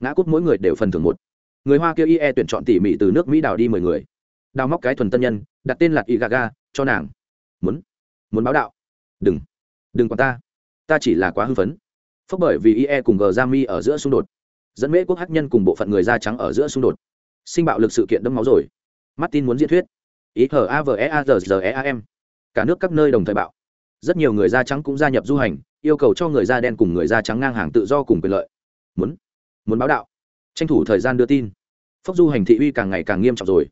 Ngã cút mỗi người đều phần thưởng một. Người hoa kêu ie tuyển chọn tỉ mỉ từ nước mỹ đào đi mười người. Đào móc cái thuần tân nhân đặt tên là igaga cho nàng. Muốn. Muốn báo đạo. Đừng. Đừng còn ta. Ta chỉ là quá hư phấn. Phốc bởi vì ie cùng g mi ở giữa xung đột. Dẫn mễ quốc hắc nhân cùng bộ phận người da trắng ở giữa xung đột. Sinh bạo lực sự kiện đẫm máu rồi. Martin muốn diễn thuyết. Ý hờ a v e a g e a m. Cả nước các nơi đồng thời bạo. Rất nhiều người da trắng cũng gia nhập du hành, yêu cầu cho người da đen cùng người da trắng ngang hàng tự do cùng quyền lợi. Muốn. Muốn báo đạo. Tranh thủ thời gian đưa tin. Phốc du hành thị uy càng ngày càng nghiêm trọng rồi.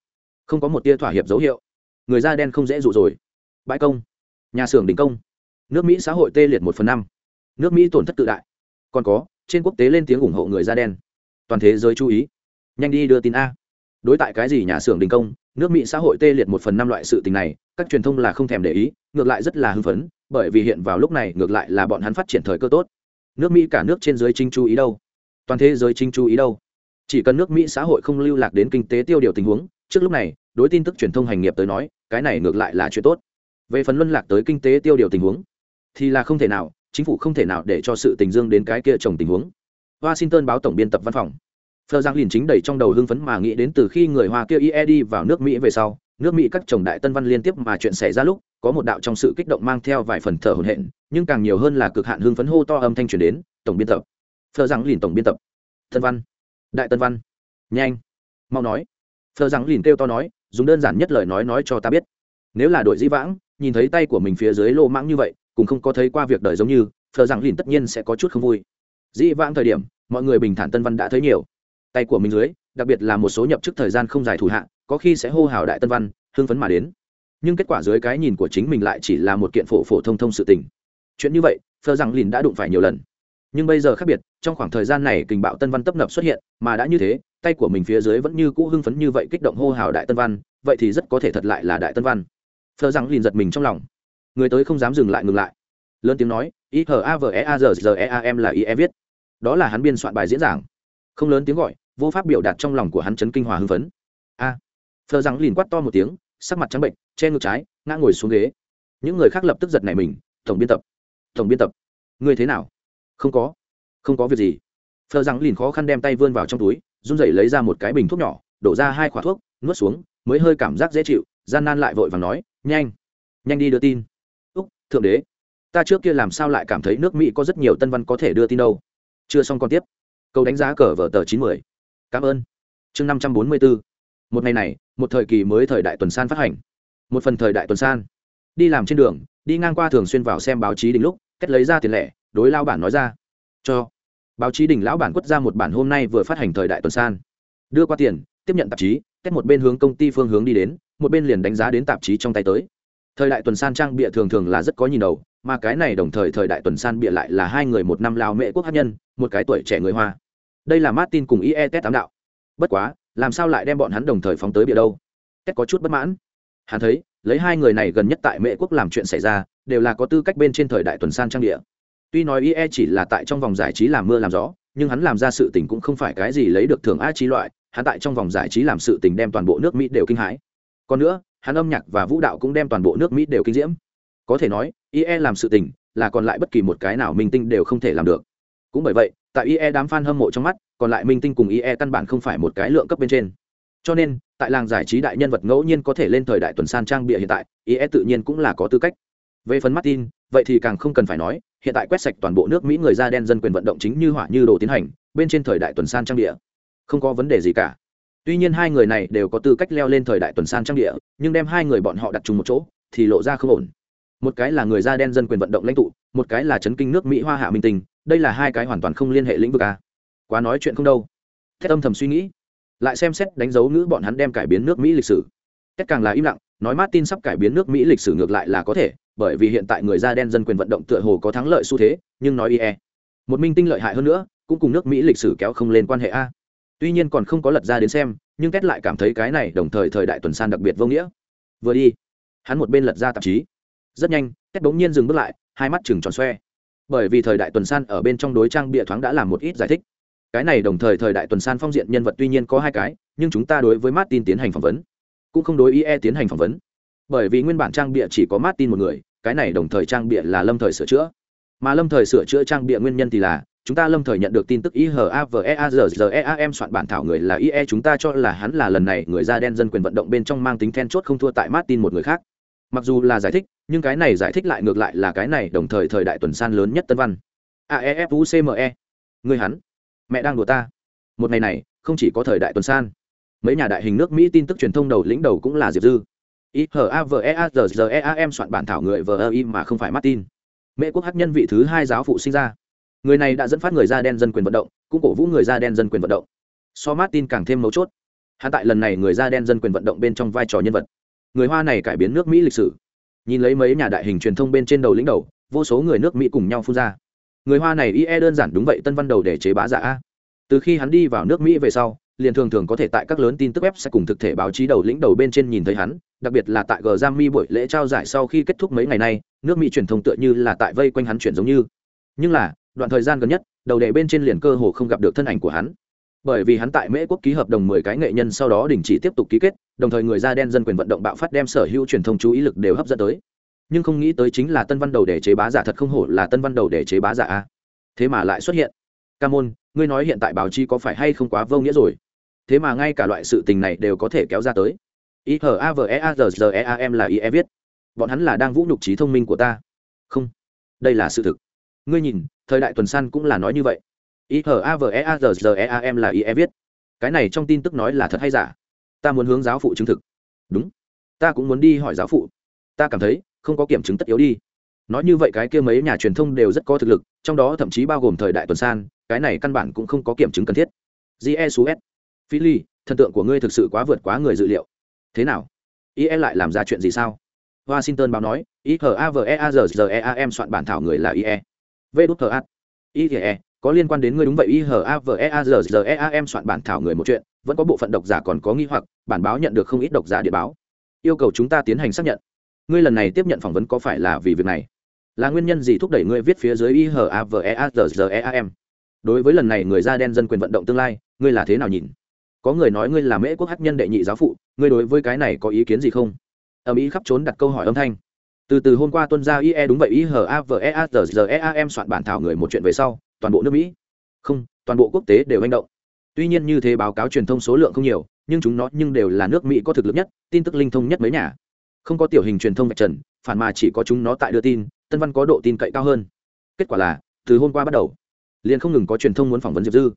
Không có một tia thỏa hiệp dấu hiệu người da đen không dễ dụ rồi. Bãi công. Nhà xưởng đình công. Nước mỹ xã hội tê liệt một phần năm. Nước mỹ tổn thất tự đại. Còn có, trên quốc tế lên tiếng ủng hộ người da đen. Toàn thế giới chú ý. Nhanh đi đưa tin a. Đối tại cái gì nhà xưởng đình công, nước mỹ xã hội tê liệt một phần năm loại sự tình này, các truyền thông là không thèm để ý, ngược lại rất là hưng phấn, bởi vì hiện vào lúc này ngược lại là bọn hắn phát triển thời cơ tốt. Nước mỹ cả nước trên giới chính chú ý đâu? Toàn thế giới chính chú ý đâu? Chỉ cần nước mỹ xã hội không lưu lạc đến kinh tế tiêu điều tình huống, trước lúc này đối tin tức truyền thông hành nghiệp tới nói cái này ngược lại là chuyện tốt về phần luân lạc tới kinh tế tiêu điều tình huống thì là không thể nào chính phủ không thể nào để cho sự tình dương đến cái kia trồng tình huống washington báo tổng biên tập văn phòng Phờ Giang liền chính đầy trong đầu hưng phấn mà nghĩ đến từ khi người Hoa kia IED vào nước Mỹ về sau, nước Mỹ các chồng đại tân văn liên tiếp mà chuyện xảy ra lúc, có một đạo trong sự kích động mang theo vài phần thở hổn hển, nhưng càng nhiều hơn là cực hạn hưng phấn hô to âm thanh truyền đến, tổng biên tập. Phờ Giang liền tổng biên tập. Tân văn. Đại tân văn. Nhanh. Mau nói. Phờ Giang liền kêu to nói, dùng đơn giản nhất lời nói nói cho ta biết. Nếu là đội di vãng, nhìn thấy tay của mình phía dưới lô mãng như vậy, cũng không có thấy qua việc đời giống như thờ rằng lìn tất nhiên sẽ có chút không vui. Dĩ vãng thời điểm mọi người bình thản tân văn đã thấy nhiều. Tay của mình dưới đặc biệt là một số nhập chức thời gian không dài thủ hạ có khi sẽ hô hào đại tân văn hưng phấn mà đến. Nhưng kết quả dưới cái nhìn của chính mình lại chỉ là một kiện phổ phổ thông thông sự tình. Chuyện như vậy thờ rằng lìn đã đụng phải nhiều lần. Nhưng bây giờ khác biệt trong khoảng thời gian này kình bạo tân văn tấp nập xuất hiện mà đã như thế tay của mình phía dưới vẫn như cũ hưng phấn như vậy kích động hô hào đại tân văn, vậy thì rất có thể thật lại là đại tân văn. Phờ rằng lìn giật mình trong lòng. Người tới không dám dừng lại ngừng lại. Lớn tiếng nói, i h a v e a r g e a m là i e viết. Đó là hắn biên soạn bài diễn giảng. Không lớn tiếng gọi, vô pháp biểu đạt trong lòng của hắn chấn kinh hòa hưng phấn. A. À. phờ rằng lìn quát to một tiếng, sắc mặt trắng bệnh, che ngực trái, ngã ngồi xuống ghế. Những người khác lập tức giật nảy mình, tổng biên tập, tổng biên tập, ngươi thế nào? Không có không có việc gì. Phờ rằng lìn khó khăn đem tay vươn vào trong túi run rẩy lấy ra một cái bình thuốc nhỏ, đổ ra hai khỏa thuốc, nuốt xuống, mới hơi cảm giác dễ chịu, gian nan lại vội vàng nói, nhanh nhanh đi đưa tin. Úc, thượng đế, ta trước kia làm sao lại cảm thấy nước mỹ có rất nhiều tân văn có thể đưa tin đâu? Chưa xong còn tiếp. Câu đánh giá cờ vở tờ chín mươi cảm ơn. Chương năm trăm bốn mươi bốn. Một ngày này, một thời kỳ mới thời đại tuần san phát hành. Một phần thời đại tuần san. Đi làm trên đường, đi ngang qua thường xuyên vào xem báo chí đỉnh lúc cách lấy ra tiền lẻ, đối lao bản nói ra, cho báo chí đỉnh lão bản quất ra một bản hôm nay vừa phát hành thời đại tuần san. Đưa qua tiền, tiếp nhận tạp chí cách một bên hướng công ty phương hướng đi đến, một bên liền đánh giá đến tạp chí trong tay tới. Thời đại tuần san trang bịa thường thường là rất có nhìn đầu, mà cái này đồng thời thời đại tuần san bịa lại là hai người một năm lao mẹ quốc hát nhân, một cái tuổi trẻ người hoa. Đây là martin cùng ie tết tám đạo. Bất quá, làm sao lại đem bọn hắn đồng thời phóng tới bịa đâu? Tết có chút bất mãn. Hắn thấy, lấy hai người này gần nhất tại mẹ quốc làm chuyện xảy ra, đều là có tư cách bên trên thời đại tuần san trang địa tuy nói ie chỉ là tại trong vòng giải trí làm mưa làm gió, nhưng hắn làm ra sự tình cũng không phải cái gì lấy được thưởng a trí loại, hắn tại trong vòng giải trí làm sự tình đem toàn bộ nước mỹ đều kinh hãi. Còn nữa, hắn âm nhạc và vũ đạo cũng đem toàn bộ nước mỹ đều kinh diễm. Có thể nói ie làm sự tình là còn lại bất kỳ một cái nào minh tinh đều không thể làm được. Cũng bởi vậy, tại ie đám fan hâm mộ trong mắt, còn lại minh tinh cùng ie căn bản không phải một cái lượng cấp bên trên. Cho nên, tại làng giải trí đại nhân vật ngẫu nhiên có thể lên thời đại tuần san trang bịa hiện tại ie tự nhiên cũng là có tư cách. Về phần martin, vậy thì càng không cần phải nói hiện tại quét sạch toàn bộ nước mỹ người da đen dân quyền vận động chính như hỏa như đồ tiến hành, bên trên thời đại tuần san trang địa. Không có vấn đề gì cả. Tuy nhiên hai người này đều có tư cách leo lên thời đại tuần san trang địa, nhưng đem hai người bọn họ đặt chung một chỗ, thì lộ ra không ổn. Một cái là người da đen dân quyền vận động lãnh tụ, một cái là chấn kinh nước mỹ hoa hạ minh tình đây là hai cái hoàn toàn không liên hệ lĩnh vực a. Quá nói chuyện không đâu. Thét âm thầm suy nghĩ. Lại xem xét đánh dấu ngữ bọn hắn đem cải biến nước mỹ lịch sử. Tất càng là im lặng, nói martin sắp cải biến nước mỹ lịch sử ngược lại là có thể bởi vì hiện tại người da đen dân quyền vận động tựa hồ có thắng lợi xu thế, nhưng nói ie một minh tinh lợi hại hơn nữa, cũng cùng nước mỹ lịch sử kéo không lên quan hệ a. Tuy nhiên còn không có lật ra đến xem, nhưng kết lại cảm thấy cái này đồng thời thời đại tuần san đặc biệt vô nghĩa. Vừa đi, hắn một bên lật ra tạp chí. Rất nhanh kết bỗng nhiên dừng bước lại, hai mắt chừng tròn xoe. Bởi vì thời đại tuần san ở bên trong đối trang bịa thoáng đã làm một ít giải thích. Cái này đồng thời thời đại tuần san phong diện nhân vật tuy nhiên có hai cái, nhưng chúng ta đối với martin tiến hành phỏng vấn, cũng không đối ie tiến hành phỏng vấn bởi vì nguyên bản trang bịa chỉ có martin một người, cái này đồng thời trang bịa là lâm thời sửa chữa. Mà lâm thời sửa chữa trang bịa nguyên nhân thì là, chúng ta lâm thời nhận được tin tức ihaveazream soạn bản thảo người là ie chúng ta cho là hắn là lần này người da đen dân quyền vận động bên trong mang tính then chốt không thua tại martin một người khác. Mặc dù là giải thích, nhưng cái này giải thích lại ngược lại là cái này đồng thời thời đại tuần san lớn nhất tân văn. Aefucme người hắn. Mẹ đang đùa ta. Một ngày này, không chỉ có thời đại tuần san, mấy nhà đại hình nước mỹ tin tức truyền thông đầu lĩnh đầu cũng là diệp dư. E, ihaveazream e, soạn bản thảo người vờ e, mà không phải martin. Mễ quốc hắc nhân vị thứ hai giáo phụ sinh ra. Người này đã dẫn phát người da đen dân quyền vận động, cũng cổ vũ người da đen dân quyền vận động. So martin càng thêm mấu chốt. Hắn tại lần này người da đen dân quyền vận động bên trong vai trò nhân vật. Người hoa này cải biến nước mỹ lịch sử. Nhìn lấy mấy nhà đại hình truyền thông bên trên đầu lĩnh đầu, vô số người nước mỹ cùng nhau phun ra. Người hoa này ie đơn giản đúng vậy, tân văn đầu để chế bá giả a. Từ khi hắn đi vào nước mỹ về sau liền thường thường có thể tại các lớn tin tức web sẽ cùng thực thể báo chí đầu lĩnh đầu bên trên nhìn thấy hắn đặc biệt là tại Grammy buổi lễ trao giải sau khi kết thúc mấy ngày nay nước mỹ truyền thông tựa như là tại vây quanh hắn chuyển giống như. Nhưng là đoạn thời gian gần nhất đầu đề bên trên liền cơ hồ không gặp được thân ảnh của hắn. Bởi vì hắn tại mễ quốc ký hợp đồng mười cái nghệ nhân sau đó đình chỉ tiếp tục ký kết đồng thời người da đen dân quyền vận động bạo phát đem sở hữu truyền thông chú ý lực đều hấp dẫn tới. Nhưng không nghĩ tới chính là tân văn đầu để chế bá giả thật không hổ là tân văn đầu để chế bá giả a. Thế mà lại xuất hiện. Camôn, ngươi nói hiện tại báo chí có phải hay không quá vô nghĩa rồi? Thế mà ngay cả loại sự tình này đều có thể kéo ra tới. I h a v e a r g e a m là i e viết. Bọn hắn là đang vũ nhục trí thông minh của ta. Không, đây là sự thực. Ngươi nhìn, thời đại tuần san cũng là nói như vậy. I h a v e a r g e a m là i e viết. Cái này trong tin tức nói là thật hay giả? Ta muốn hướng giáo phụ chứng thực. Đúng. Ta cũng muốn đi hỏi giáo phụ. Ta cảm thấy, không có kiểm chứng tất yếu đi. Nói như vậy cái kia mấy nhà truyền thông đều rất có thực lực, trong đó thậm chí bao gồm thời đại tuần san, cái này căn bản cũng không có kiểm chứng cần thiết phi ly, thần tượng của ngươi thực sự quá vượt quá người dự liệu. Thế nào? Ie lại làm ra chuyện gì sao? Washington báo nói ihaveazream soạn bản thảo người là ie v đút h ie có liên quan đến ngươi đúng vậy ihaveazream soạn bản thảo người một chuyện, vẫn có bộ phận độc giả còn có nghi hoặc, bản báo nhận được không ít độc giả địa báo. Yêu cầu chúng ta tiến hành xác nhận. Ngươi lần này tiếp nhận phỏng vấn có phải là vì việc này? Là nguyên nhân gì thúc đẩy ngươi viết phía dưới ihaveazream đối với lần này người da đen dân quyền vận động tương lai, ngươi là thế nào nhìn? Có người nói ngươi là mễ quốc hắc nhân đệ nhị giáo phụ, ngươi đối với cái này có ý kiến gì không? Ở mỹ khắp trốn đặt câu hỏi âm thanh. Từ từ hôm qua tuân gia ie đúng vậy ý hờ m soạn bản thảo người một chuyện về sau, toàn bộ nước mỹ. Không, toàn bộ quốc tế đều manh động. Tuy nhiên như thế báo cáo truyền thông số lượng không nhiều, nhưng chúng nó nhưng đều là nước mỹ có thực lực nhất, tin tức linh thông nhất mấy nhà. Không có tiểu hình truyền thông vạch trần, phản mà chỉ có chúng nó tại đưa tin, tân văn có độ tin cậy cao hơn. Kết quả là, từ hôm qua bắt đầu, liền không ngừng có truyền thông muốn phỏng vấn diệp dư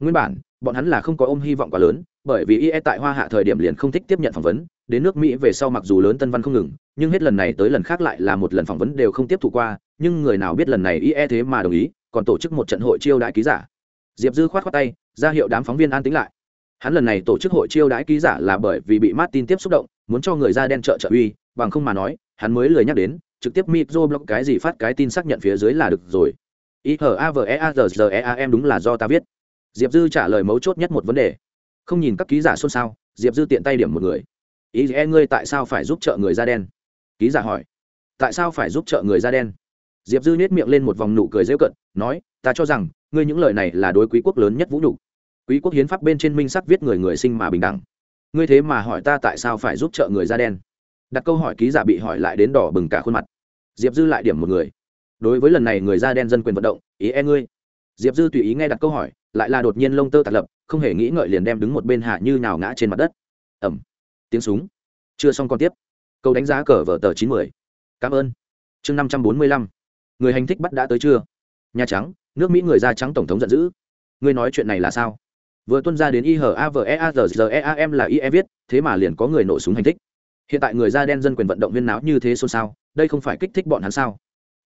nguyên bản, bọn hắn là không có ôm hy vọng quá lớn, bởi vì ie tại hoa hạ thời điểm liền không thích tiếp nhận phỏng vấn, đến nước mỹ về sau mặc dù lớn tân văn không ngừng, nhưng hết lần này tới lần khác lại là một lần phỏng vấn đều không tiếp thu qua, nhưng người nào biết lần này ie thế mà đồng ý, còn tổ chức một trận hội chiêu đãi ký giả. Diệp dư khoát khoát tay, ra hiệu đám phóng viên an tính lại. Hắn lần này tổ chức hội chiêu đãi ký giả là bởi vì bị martin tiếp xúc động, muốn cho người da đen trợ trợ uy, bằng không mà nói, hắn mới lời nhắc đến, trực tiếp micro blog cái gì phát cái tin xác nhận phía dưới là được rồi. I h a v e a r g e a m đúng là do ta viết diệp dư trả lời mấu chốt nhất một vấn đề. Không nhìn các ký giả xôn xao, diệp dư tiện tay điểm một người. Ý e ngươi tại sao phải giúp trợ người da đen? Ký giả hỏi. Tại sao phải giúp trợ người da đen? Diệp dư nhét miệng lên một vòng nụ cười rêu cận, nói, ta cho rằng, ngươi những lời này là đối quý quốc lớn nhất vũ nhục. Quý quốc hiến pháp bên trên minh sắc viết người người sinh mà bình đẳng. Ngươi thế mà hỏi ta tại sao phải giúp trợ người da đen? Đặt câu hỏi ký giả bị hỏi lại đến đỏ bừng cả khuôn mặt. Diệp dư lại điểm một người. Đối với lần này người da đen dân quyền vận động, ý e ngươi. Diệp dư tùy ý nghe đặt câu hỏi lại là đột nhiên lông tơ tạt lập, không hề nghĩ ngợi liền đem đứng một bên hạ như nào ngã trên mặt đất. Ẩm tiếng súng. Chưa xong còn tiếp. Câu đánh giá cờ vở tờ chín mươi cảm ơn. Chương năm trăm bốn mươi lăm. Người hành thích bắt đã tới chưa? Nhà trắng, nước mỹ người da trắng tổng thống giận dữ. Ngươi nói chuyện này là sao? Vừa tuân ra đến ihaveazream là ie viết, thế mà liền có người nổ súng hành thích. Hiện tại người da đen dân quyền vận động viên náo như thế xôn xao, đây không phải kích thích bọn hắn sao?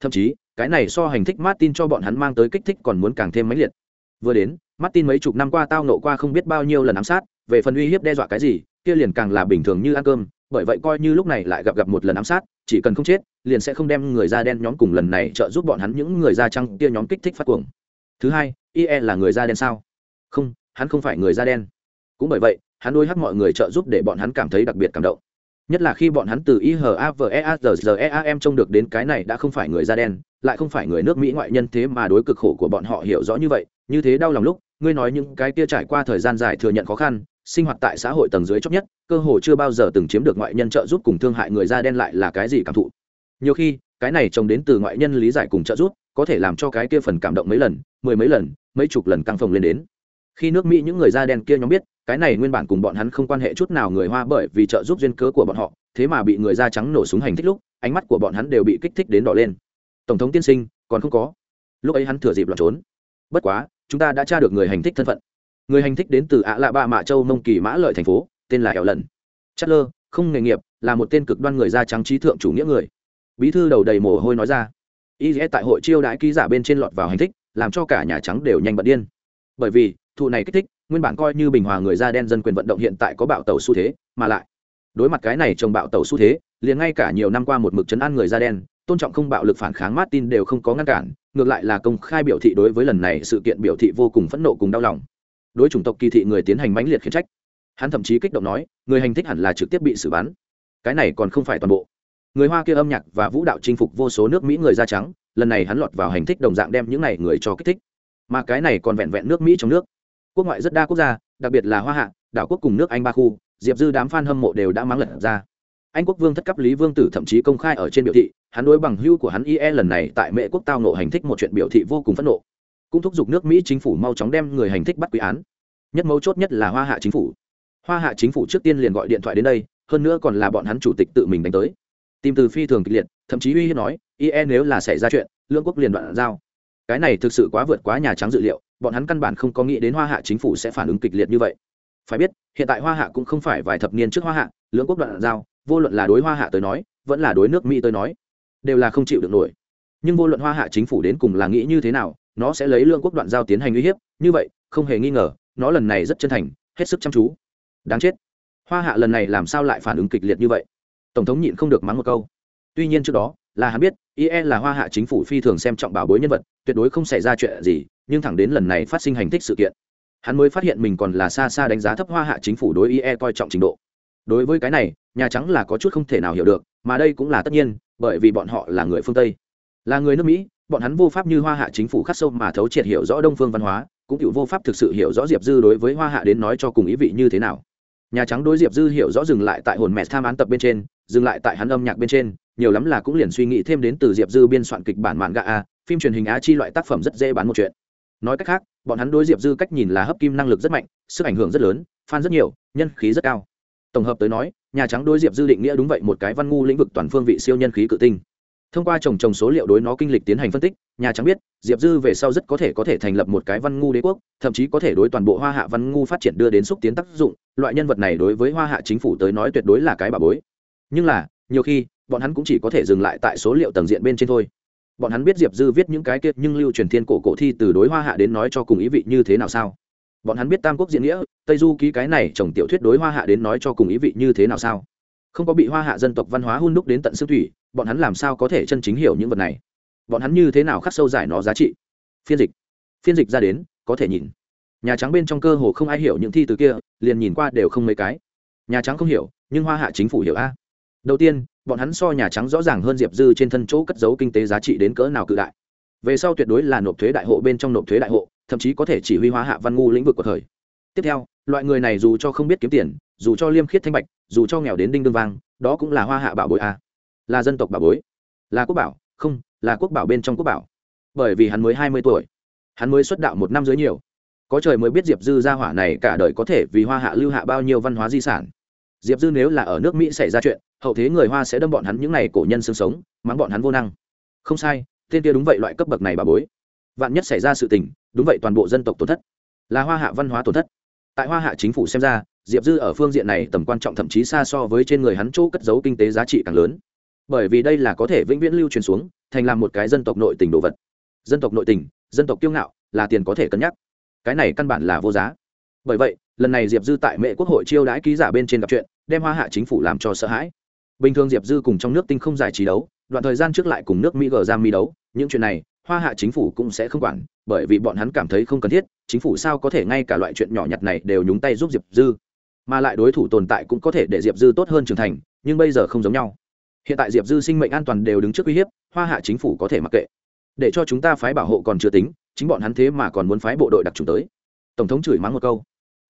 Thậm chí, cái này so hành thích martin cho bọn hắn mang tới kích thích còn muốn càng thêm mãnh liệt vừa đến mắt tin mấy chục năm qua tao nộ qua không biết bao nhiêu lần ám sát, về phần uy hiếp đe dọa cái gì, kia liền càng là bình thường như ăn cơm, bởi vậy coi như lúc này lại gặp gặp một lần ám sát, chỉ cần không chết, liền sẽ không đem người da đen nhóm cùng lần này trợ giúp bọn hắn những người da trắng kia nhóm kích thích phát cuồng. Thứ hai, ie là người da đen sao? Không, hắn không phải người da đen. Cũng bởi vậy, hắn đôi hắc mọi người trợ giúp để bọn hắn cảm thấy đặc biệt cảm động nhất là khi bọn hắn từ ihavezem trông được đến cái này đã không phải người da đen, lại không phải người nước mỹ ngoại nhân thế mà đối cực khổ của bọn họ hiểu rõ như vậy. Như thế đau lòng lúc, ngươi nói những cái kia trải qua thời gian dài thừa nhận khó khăn, sinh hoạt tại xã hội tầng dưới chóc nhất, cơ hồ chưa bao giờ từng chiếm được ngoại nhân trợ giúp cùng thương hại người da đen lại là cái gì cảm thụ? Nhiều khi, cái này trông đến từ ngoại nhân lý giải cùng trợ giúp, có thể làm cho cái kia phần cảm động mấy lần, mười mấy lần, mấy chục lần căng phồng lên đến. Khi nước mỹ những người da đen kia nhóm biết cái này nguyên bản cùng bọn hắn không quan hệ chút nào người hoa bởi vì trợ giúp duyên cớ của bọn họ, thế mà bị người da trắng nổ súng hành thích lúc, ánh mắt của bọn hắn đều bị kích thích đến đỏ lên. Tổng thống tiên sinh, còn không có. Lúc ấy hắn thừa dịp loạn trốn. Bất quá, chúng ta đã tra được người hành thích thân phận. Người hành thích đến từ ạ lạ ba mạ châu mông kỳ mã lợi thành phố, tên là ẻo lần. Chất lơ không nghề nghiệp, là một tên cực đoan người da trắng trí thượng chủ nghĩa người. Bí thư đầu đầy mồ hôi nói ra. Y tại hội chiêu đãi ký giả bên trên lọt vào hành thích, làm cho cả nhà trắng đều nhanh bận điên. Bởi vì, thụ này kích thích nguyên bản coi như bình hòa người da đen dân quyền vận động hiện tại có bạo tàu xu thế, mà lại, đối mặt cái này trồng bạo tàu xu thế, liền ngay cả nhiều năm qua một mực chấn an người da đen, tôn trọng không bạo lực phản kháng martin đều không có ngăn cản, ngược lại là công khai biểu thị đối với lần này sự kiện biểu thị vô cùng phẫn nộ cùng đau lòng. Đối chủng tộc kỳ thị người tiến hành mãnh liệt khiển trách. Hắn thậm chí kích động nói, người hành thích hẳn là trực tiếp bị xử bắn. Cái này còn không phải toàn bộ. Người hoa kia âm nhạc và vũ đạo chinh phục vô số nước mỹ người da trắng, lần này hắn lọt vào hành thích đồng dạng đem những này người cho kích thích. Mà cái này còn vẹn vẹn nước mỹ trong nước quốc ngoại rất đa quốc gia, đặc biệt là hoa hạ, đảo quốc cùng nước anh ba khu, diệp dư đám f a n hâm mộ đều đã mắng lật ra. Anh quốc vương thất cấp lý vương tử thậm chí công khai ở trên biểu thị, hắn đối bằng hưu của hắn ie lần này tại mệ quốc tao nộ hành thích một chuyện biểu thị vô cùng phẫn nộ. Cũng thúc giục nước mỹ chính phủ mau chóng đem người hành thích bắt quý án. Nhất mấu chốt nhất là hoa hạ chính phủ. Hoa hạ chính phủ trước tiên liền gọi điện thoại đến đây, hơn nữa còn là bọn hắn chủ tịch tự mình đánh tới. Tìm từ phi thường kịch liệt, thậm chí uy hiếp nói ie nếu là xảy ra chuyện lương quốc liền đoạn giao cái này thực sự quá vượt quá nhà trắng dự liệu, bọn hắn căn bản không có nghĩ đến hoa hạ chính phủ sẽ phản ứng kịch liệt như vậy. Phải biết, hiện tại hoa hạ cũng không phải vài thập niên trước hoa hạ, lưỡng quốc đoạn giao, vô luận là đối hoa hạ tới nói, vẫn là đối nước mỹ tới nói, đều là không chịu được nổi. Nhưng vô luận hoa hạ chính phủ đến cùng là nghĩ như thế nào, nó sẽ lấy lương quốc đoạn giao tiến hành uy hiếp, như vậy, không hề nghi ngờ, nó lần này rất chân thành, hết sức chăm chú. Đáng chết. Hoa hạ lần này làm sao lại phản ứng kịch liệt như vậy? Tổng thống nhịn không được mắng một câu. Tuy nhiên trước đó, là hắn biết ie là hoa hạ chính phủ phi thường xem trọng bảo bối nhân vật tuyệt đối không xảy ra chuyện gì, nhưng thẳng đến lần này phát sinh hành thích sự kiện, hắn mới phát hiện mình còn là xa xa đánh giá thấp hoa hạ chính phủ đối ie coi trọng trình độ. Đối với cái này, nhà trắng là có chút không thể nào hiểu được, mà đây cũng là tất nhiên, bởi vì bọn họ là người phương tây. Là người nước mỹ, bọn hắn vô pháp như hoa hạ chính phủ khắc sâu mà thấu triệt hiểu rõ đông phương văn hóa, cũng cựu vô pháp thực sự hiểu rõ diệp dư đối với hoa hạ đến nói cho cùng ý vị như thế nào. Nhà trắng đối diệp dư hiểu rõ dừng lại tại hồn mẹ tham án tập bên trên dừng lại tại hắn âm nhạc bên trên, nhiều lắm là cũng liền suy nghĩ thêm đến từ diệp dư biên soạn kịch bản mạn gạ a, phim truyền hình á chi loại tác phẩm rất dễ bán một chuyện. Nói cách khác, bọn hắn đối diệp dư cách nhìn là hấp kim năng lực rất mạnh, sức ảnh hưởng rất lớn, fan rất nhiều, nhân khí rất cao. Tổng hợp tới nói, nhà trắng đối diệp dư định nghĩa đúng vậy một cái văn ngu lĩnh vực toàn phương vị siêu nhân khí cự tinh. Thông qua trồng trồng số liệu đối nó kinh lịch tiến hành phân tích, nhà trắng biết, diệp dư về sau rất có thể có thể thành lập một cái văn ngu đế quốc, thậm chí có thể đối toàn bộ hoa hạ văn ngu phát triển đưa đến xúc tiến tác dụng. Loại nhân vật này đối với hoa hạ chính phủ tới nói tuyệt đối là cái bà bối nhưng là, nhiều khi, bọn hắn cũng chỉ có thể dừng lại tại số liệu tầng diện bên trên thôi. Bọn hắn biết diệp dư viết những cái kiệt nhưng lưu truyền thiên cổ cổ thi từ đối hoa hạ đến nói cho cùng ý vị như thế nào sao? Bọn hắn biết tam quốc diễn nghĩa, tây du ký cái này chồng tiểu thuyết đối hoa hạ đến nói cho cùng ý vị như thế nào sao? Không có bị hoa hạ dân tộc văn hóa hôn đúc đến tận xương thủy, bọn hắn làm sao có thể chân chính hiểu những vật này? Bọn hắn như thế nào khắc sâu giải nó giá trị? Phiên dịch. Phiên dịch ra đến, có thể nhìn. Nhà trắng bên trong cơ hồ không ai hiểu những thi từ kia, liền nhìn qua đều không mấy cái. Nhà trắng không hiểu, nhưng hoa hạ chính phủ hiểu a đầu tiên, bọn hắn so nhà trắng rõ ràng hơn diệp dư trên thân chỗ cất giấu kinh tế giá trị đến cỡ nào cự đại. Về sau tuyệt đối là nộp thuế đại hộ bên trong nộp thuế đại hộ, thậm chí có thể chỉ huy hóa hạ văn ngu lĩnh vực của thời. Tiếp theo, loại người này dù cho không biết kiếm tiền, dù cho liêm khiết thanh bạch, dù cho nghèo đến đinh đương vang, đó cũng là hoa hạ bảo bối a. Là dân tộc bảo bối. Là quốc bảo, không, là quốc bảo bên trong quốc bảo. Bởi vì hắn mới hai mươi tuổi. Hắn mới xuất đạo một năm dưới nhiều. Có trời mới biết diệp dư gia hỏa này cả đời có thể vì hoa hạ lưu hạ bao nhiêu văn hóa di sản diệp dư nếu là ở nước mỹ xảy ra chuyện, hậu thế người hoa sẽ đâm bọn hắn những n à y cổ nhân xương sống, mắng bọn hắn vô năng. Không sai, tên kia đúng vậy loại cấp bậc này bà bối. Vạn nhất xảy ra sự tình, đúng vậy toàn bộ dân tộc tổn thất. Là hoa hạ văn hóa tổn thất. Tại hoa hạ chính phủ xem ra, diệp dư ở phương diện này tầm quan trọng thậm chí xa so với trên người hắn chỗ cất giấu kinh tế giá trị càng lớn. Bởi vì đây là có thể vĩnh viễn lưu truyền xuống, thành làm một cái dân tộc nội tình đồ vật. Dân tộc nội tình, dân tộc kiêu ngạo, là tiền có thể cân nhắc. Cái này căn bản là vô giá. Bởi vậy lần này diệp dư tại mệ quốc hội chiêu đãi ký giả bên trên gặp chuyện, đem hoa hạ chính phủ làm cho sợ hãi. Bình thường diệp dư cùng trong nước tinh không giải trí đấu, đoạn thời gian trước lại cùng nước mỹ gờ ra mi đấu, những chuyện này, hoa hạ chính phủ cũng sẽ không quản, bởi vì bọn hắn cảm thấy không cần thiết, chính phủ sao có thể ngay cả loại chuyện nhỏ nhặt này đều nhúng tay giúp diệp dư. Mà lại đối thủ tồn tại cũng có thể để diệp dư tốt hơn trưởng thành, nhưng bây giờ không giống nhau. Hiện tại diệp dư sinh mệnh an toàn đều đứng trước uy hiếp, hoa hạ chính phủ có thể mặc kệ. Để cho chúng ta phái bảo hộ còn chưa tính, chính bọn hắn thế mà còn muốn phái bộ đội đặc trùng tới. Tổng thống chửi mắng một câu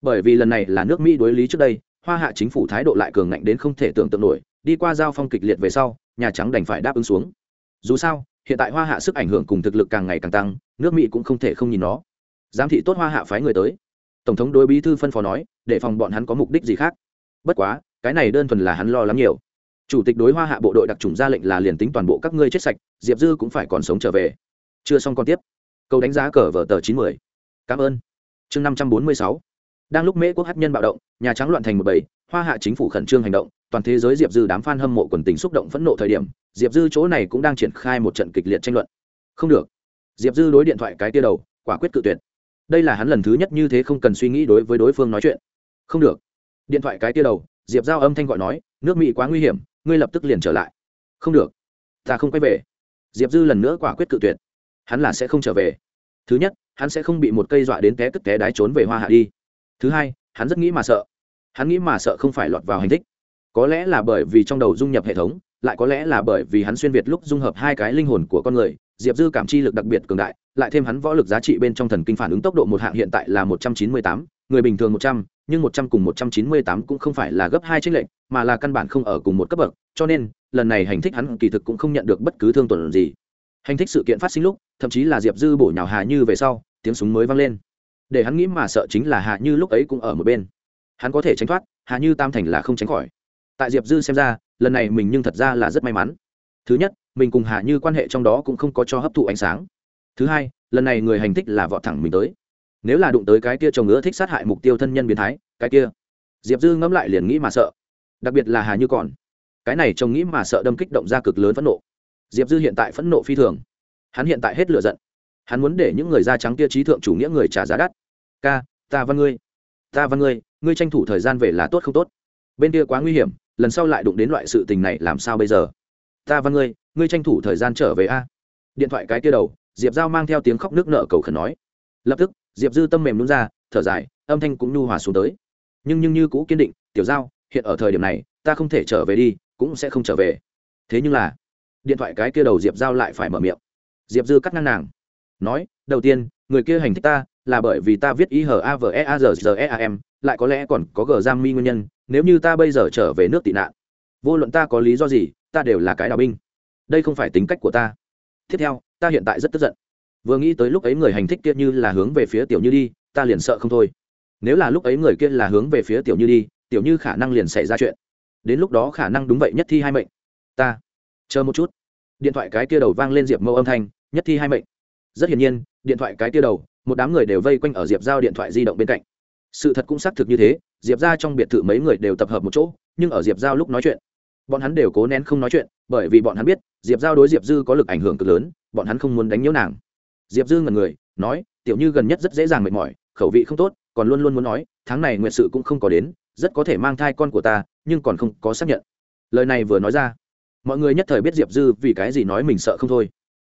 bởi vì lần này là nước mỹ đối lý trước đây, hoa hạ chính phủ thái độ lại cường ngạnh đến không thể tưởng tượng nổi, đi qua giao phong kịch liệt về sau, nhà trắng đành phải đáp ứng xuống. Dù sao, hiện tại hoa hạ sức ảnh hưởng cùng thực lực càng ngày càng tăng, nước mỹ cũng không thể không nhìn nó. Giám thị tốt hoa hạ phái người tới. Tổng thống đối bí thư phân phó nói, để phòng bọn hắn có mục đích gì khác. Bất quá, cái này đơn thuần là hắn lo lắng nhiều. Chủ tịch đối hoa hạ bộ đội đặc trùng ra lệnh là liền tính toàn bộ các ngươi chết sạch, diệp dư cũng phải còn sống trở về. Chưa xong còn tiếp. Câu đánh giá cờ vở tờ chín mươi. Cảm ơn. Chương năm trăm bốn mươi sáu đang lúc mễ quốc hát nhân bạo động, nhà trắng loạn thành một bầy, hoa hạ chính phủ khẩn trương hành động, toàn thế giới diệp dư đám f a n hâm mộ quần tình xúc động phẫn nộ thời điểm, diệp dư chỗ này cũng đang triển khai một trận kịch liệt tranh luận. Không được. Diệp dư đối điện thoại cái tia đầu, quả quyết cự tuyệt. Đây là hắn lần thứ nhất như thế không cần suy nghĩ đối với đối phương nói chuyện. Không được. Điện thoại cái tia đầu, diệp giao âm thanh gọi nói, nước mỹ quá nguy hiểm, ngươi lập tức liền trở lại. Không được. Ta không quay về. Diệp dư lần nữa quả quyết cự tuyệt. Hắn là sẽ không trở về. Thứ nhất, hắn sẽ không bị một cây dọa đến té tức té đái trốn về hoa hạ đi thứ hai, hắn rất nghĩ mà sợ. Hắn nghĩ mà sợ không phải lọt vào hành tích có lẽ là bởi vì trong đầu dung nhập hệ thống, lại có lẽ là bởi vì hắn xuyên việt lúc dung hợp hai cái linh hồn của con người, diệp dư cảm chi lực đặc biệt cường đại, lại thêm hắn võ lực giá trị bên trong thần kinh phản ứng tốc độ một hạng hiện tại là một trăm chín mươi tám, người bình thường một trăm, nhưng một trăm cùng một trăm chín mươi tám cũng không phải là gấp hai trích lệch, mà là căn bản không ở cùng một cấp bậc, cho nên, lần này hành thích hắn kỳ thực cũng không nhận được bất cứ thương tổn gì. Hành thích sự kiện phát sinh lúc, thậm chí là diệp dư bổ nhào hà như về sau, tiếng súng mới vang lên để hắn nghĩ mà sợ chính là hà như lúc ấy cũng ở một bên. Hắn có thể tránh thoát, hà như tam thành là không tránh khỏi. Tại diệp dư xem ra, lần này mình nhưng thật ra là rất may mắn. Thứ nhất, mình cùng hà như quan hệ trong đó cũng không có cho hấp thụ ánh sáng. Thứ hai, lần này người hành thích là vọt thẳng mình tới. Nếu là đụng tới cái kia chồng ngứa thích sát hại mục tiêu thân nhân biến thái, cái kia. Diệp dư ngẫm lại liền nghĩ mà sợ. Đặc biệt là hà như còn. Cái này chồng nghĩ mà sợ đâm kích động ra cực lớn phẫn nộ. Diệp dư hiện tại phẫn nộ phi thường. Hắn hiện tại hết lửa giận. Hắn muốn để những người da trắng kia trí thượng chủ nghĩa người trả giá đắt ca, ta văn ngươi. Ta văn ngươi ngươi tranh thủ thời gian về là tốt không tốt? Bên kia quá nguy hiểm, lần sau lại đụng đến loại sự tình này làm sao bây giờ? Ta văn ngươi ngươi tranh thủ thời gian trở về a. Điện thoại cái kia đầu, diệp giao mang theo tiếng khóc nước nợ cầu khẩn nói. Lập tức, diệp dư tâm mềm luôn ra, thở dài, âm thanh cũng nhu hòa xuống tới. Nhưng nhưng như cũ kiên định, tiểu giao, hiện ở thời điểm này, ta không thể trở về đi, cũng sẽ không trở về. Thế nhưng là, điện thoại cái kia đầu diệp giao lại phải mở miệng. Diệp dư cắt ngang nàng, nói, đầu tiên, người kia hành thích ta là bởi vì ta viết ý hở a v e a r g e a m lại có lẽ còn có g giang mi nguyên nhân, nếu như ta bây giờ trở về nước tị nạn, vô luận ta có lý do gì, ta đều là cái đào binh. Đây không phải tính cách của ta. Tiếp theo, ta hiện tại rất tức giận. Vừa nghĩ tới lúc ấy người hành thích kia như là hướng về phía tiểu như đi, ta liền sợ không thôi. Nếu là lúc ấy người kia là hướng về phía tiểu như đi, tiểu như khả năng liền xảy ra chuyện. Đến lúc đó khả năng đúng vậy nhất thi hai mệnh. Ta, chờ một chút. Điện thoại cái kia đầu vang lên diệp mẫu âm thanh, nhất thi hai mệnh. Rất hiển nhiên, điện thoại cái kia đầu một đám người đều vây quanh ở diệp giao điện thoại di động bên cạnh sự thật cũng xác thực như thế diệp ra trong biệt thự mấy người đều tập hợp một chỗ nhưng ở diệp giao lúc nói chuyện bọn hắn đều cố nén không nói chuyện bởi vì bọn hắn biết diệp giao đối diệp dư có lực ảnh hưởng cực lớn bọn hắn không muốn đánh nhiễu nàng diệp dư ngần người nói tiểu như gần nhất rất dễ dàng mệt mỏi khẩu vị không tốt còn luôn luôn muốn nói tháng này nguyện sự cũng không có đến rất có thể mang thai con của ta nhưng còn không có xác nhận lời này vừa nói ra mọi người nhất thời biết diệp dư vì cái gì nói mình sợ không thôi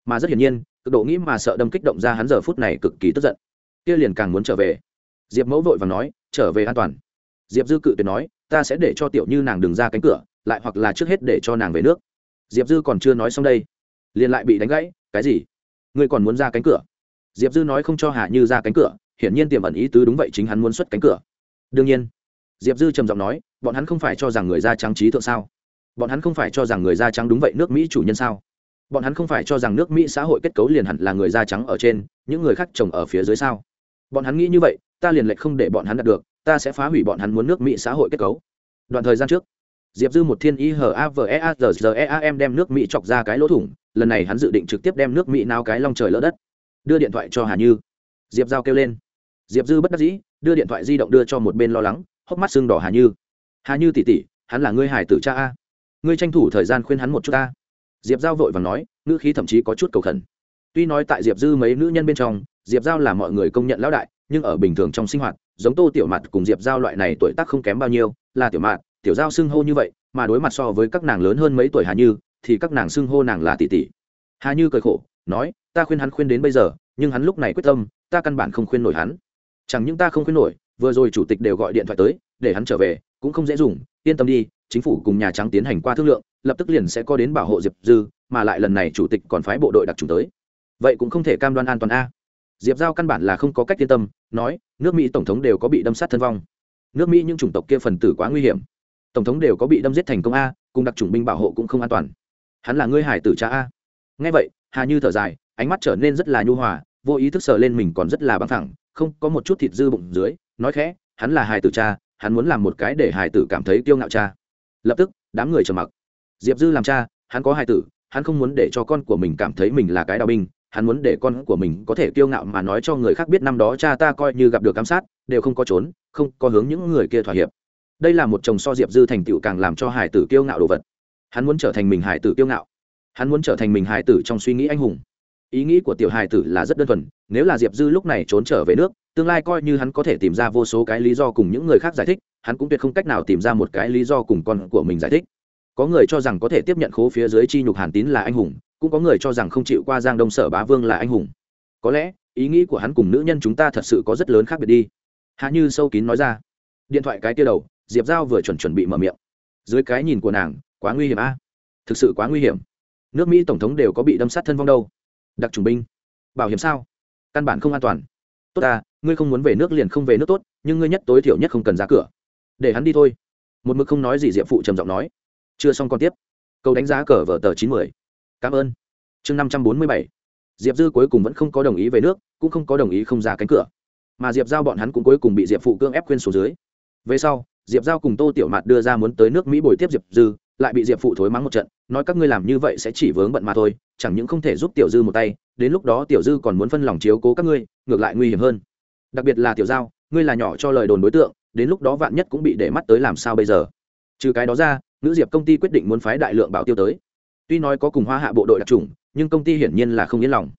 mà rất hiển nhiên cực độ nghĩ mà sợ đâm kích động ra hắn giờ phút này cực kỳ tức giận. Kia liền càng muốn trở về. Diệp mẫu vội và nói, trở về an toàn. Diệp dư cự tuyệt nói, ta sẽ để cho tiểu như nàng đừng ra cánh cửa, lại hoặc là trước hết để cho nàng về nước. Diệp dư còn chưa nói xong đây, liền lại bị đánh gãy, cái gì? Ngươi còn muốn ra cánh cửa? Diệp dư nói không cho hà như ra cánh cửa, hiển nhiên tiềm ẩn ý tứ đúng vậy chính hắn muốn xuất cánh cửa. Đương nhiên. Diệp dư trầm giọng nói, bọn hắn không phải cho rằng người da trắng trí thượng sao? Bọn hắn không phải cho rằng người da trắng đúng vậy nước mỹ chủ nhân sao? Bọn hắn không phải cho rằng nước mỹ xã hội kết cấu liền hẳn là người da trắng ở trên, những người khác trồng ở phía dưới sao? Bọn hắn nghĩ như vậy, ta liền lệch không để bọn hắn đạt được, ta sẽ phá hủy bọn hắn muốn nước mỹ xã hội kết cấu. Đoạn thời gian trước, diệp dư một thiên ý hờ a v e a r g e a m đem nước mỹ chọc ra cái lỗ thủng, lần này hắn dự định trực tiếp đem nước mỹ nao cái long trời lỡ đất. Đưa điện thoại cho hà như. Diệp giao kêu lên. Diệp dư bất đắc dĩ, đưa điện thoại di động đưa cho một bên lo lắng, hốc mắt sưng đỏ hà như. Hà như tỉ tỉ, hắn là ngươi hải tử cha a. Ngươi tranh thủ thời gian khuyên hắn một chút ta diệp giao vội và nói, ngữ khí thậm chí có chút cầu khẩn. Tuy nói tại diệp dư mấy nữ nhân bên trong, diệp giao là mọi người công nhận lão đại, nhưng ở bình thường trong sinh hoạt, giống tô tiểu mặt cùng diệp giao loại này tuổi tác không kém bao nhiêu, là tiểu mạt, tiểu giao xưng hô như vậy, mà đối mặt so với các nàng lớn hơn mấy tuổi hà như, thì các nàng xưng hô nàng là tỷ tỷ. Hà như cười khổ, nói, ta khuyên hắn khuyên đến bây giờ, nhưng hắn lúc này quyết tâm, ta căn bản không khuyên nổi hắn. Chẳng những ta không khuyên nổi, vừa rồi chủ tịch đều gọi điện thoại tới, để hắn trở về, cũng không dễ dùng, yên tâm đi chính phủ cùng nhà trắng tiến hành qua thương lượng, lập tức liền sẽ có đến bảo hộ diệp dư, mà lại lần này chủ tịch còn phái bộ đội đặc trùng tới. Vậy cũng không thể cam đoan an toàn a. Diệp giao căn bản là không có cách yên tâm, nói, nước mỹ tổng thống đều có bị đâm sát thân vong. Nước mỹ những chủng tộc kia phần tử quá nguy hiểm. Tổng thống đều có bị đâm giết thành công a, cùng đặc chủng binh bảo hộ cũng không an toàn. Hắn là ngươi hải tử cha a. Ngay vậy, hà như thở dài, ánh mắt trở nên rất là nhu hòa, vô ý thức sờ lên mình còn rất là băng thẳng, không có một chút thịt dư bụng dưới, nói khẽ, hắn là hải tử cha, hắn muốn làm một cái để hải tử cảm thấy kiêu ngạo cha lập tức, đám người trầm mặc. Diệp dư làm cha, hắn có hải tử, hắn không muốn để cho con của mình cảm thấy mình là cái đào binh, hắn muốn để con của mình có thể kiêu ngạo mà nói cho người khác biết năm đó cha ta coi như gặp được ám sát, đều không có trốn, không có hướng những người kia thỏa hiệp. Đây là một chồng so diệp dư thành tựu càng làm cho hải tử kiêu ngạo đồ vật. Hắn muốn trở thành mình hải tử kiêu ngạo. Hắn muốn trở thành mình hải tử trong suy nghĩ anh hùng ý nghĩ của tiểu hải tử là rất đơn thuần, nếu là diệp dư lúc này trốn trở về nước, tương lai coi như hắn có thể tìm ra vô số cái lý do cùng những người khác giải thích, hắn cũng tuyệt không cách nào tìm ra một cái lý do cùng con của mình giải thích. Có người cho rằng có thể tiếp nhận khố phía dưới chi nhục hàn tín là anh hùng, cũng có người cho rằng không chịu qua giang đông sở bá vương là anh hùng. Có lẽ, ý nghĩ của hắn cùng nữ nhân chúng ta thật sự có rất lớn khác biệt đi. Hạ như sâu kín nói ra. Điện thoại cái kia đầu, diệp giao vừa chuẩn chuẩn bị mở miệng. Dưới cái nhìn của nàng, quá nguy hiểm a. Thực sự quá nguy hiểm. Nước mỹ tổng thống đều có bị đâm sát thân vong đâu đặc trùng binh. Bảo hiểm sao? Căn bản không an toàn. Tốt ta, ngươi không muốn về nước liền không về nước tốt, nhưng ngươi nhất tối thiểu nhất không cần ra cửa. Để hắn đi thôi. Một mực không nói gì diệp phụ trầm giọng nói. Chưa xong còn tiếp. Câu đánh giá cờ vở tờ chín mươi cảm ơn. Chương năm trăm bốn mươi bảy. Diệp dư cuối cùng vẫn không có đồng ý về nước, cũng không có đồng ý không ra cánh cửa. Mà diệp giao bọn hắn cũng cuối cùng bị diệp phụ cương ép khuyên số dưới. Về sau, diệp giao cùng tô tiểu mạt đưa ra muốn tới nước mỹ bồi tiếp diệp dư, lại bị diệp phụ thối mắng một trận nói các ngươi làm như vậy sẽ chỉ vướng bận mà thôi, chẳng những không thể giúp tiểu dư một tay, đến lúc đó tiểu dư còn muốn phân lòng chiếu cố các ngươi, ngược lại nguy hiểm hơn. Đặc biệt là tiểu giao, ngươi là nhỏ cho lời đồn đối tượng, đến lúc đó vạn nhất cũng bị để mắt tới làm sao bây giờ? Trừ cái đó ra nữ diệp công ty quyết định muốn phái đại lượng bảo tiêu tới. Tuy nói có cùng hoa hạ bộ đội đặc trùng nhưng công ty hiển nhiên là không yên lòng.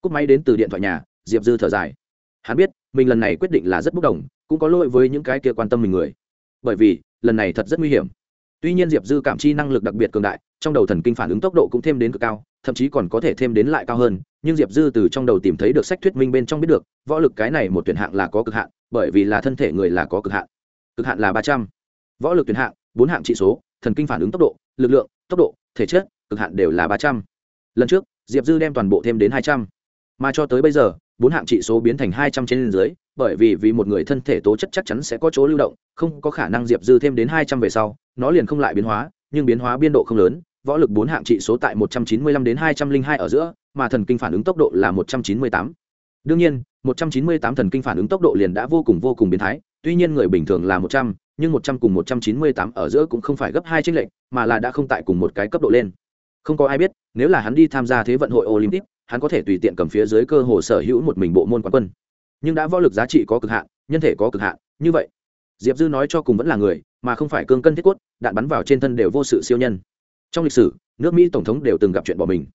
Cúp máy đến từ điện thoại nhà, diệp dư thở dài. Hắn biết, mình lần này quyết định là rất bốc đồng, cũng có lỗi với những cái kia quan tâm mình người. Bởi vì, lần này thật rất nguy hiểm tuy nhiên diệp dư cảm chi năng lực đặc biệt cường đại, trong đầu thần kinh phản ứng tốc độ cũng thêm đến cực cao, thậm chí còn có thể thêm đến lại cao hơn, nhưng diệp dư từ trong đầu tìm thấy được sách thuyết minh bên trong biết được, võ lực cái này một tuyển hạng là có cực hạn, bởi vì là thân thể người là có cực hạn. Cực hạn là ba trăm. Võ lực tuyển hạng, bốn hạng trị số, thần kinh phản ứng tốc độ, lực lượng, tốc độ, thể chất, cực hạn đều là ba trăm. Lần trước, diệp dư đem toàn bộ thêm đến hai trăm. Mà cho tới bây giờ, bốn hạng trị số biến thành hai trăm trên dưới bởi vì vì một người thân thể tố chất chắc chắn sẽ có chỗ lưu động, không có khả năng diệp dư thêm đến hai trăm về sau, nó liền không lại biến hóa, nhưng biến hóa biên độ không lớn, võ lực bốn hạng trị số tại một trăm chín mươi lăm đến hai trăm linh hai ở giữa, mà thần kinh phản ứng tốc độ là một trăm chín mươi tám. Đương nhiên, một trăm chín mươi tám thần kinh phản ứng tốc độ liền đã vô cùng vô cùng biến thái, tuy nhiên người bình thường là một trăm, nhưng một trăm cùng một trăm chín mươi tám ở giữa cũng không phải gấp hai tranh lệch, mà là đã không tại cùng một cái cấp độ lên. Không có ai biết, nếu là hắn đi tham gia thế vận hội olympic, hắn có thể tùy tiện cầm phía dưới cơ hồ sở hữu một mình bộ môn quán quân nhưng đã võ lực giá trị có cực hạn, nhân thể có cực hạn, như vậy, diệp dư nói cho cùng vẫn là người, mà không phải cương cân thiết quất đạn bắn vào trên thân đều vô sự siêu nhân. Trong lịch sử, nước mỹ tổng thống đều từng gặp chuyện bỏ mình,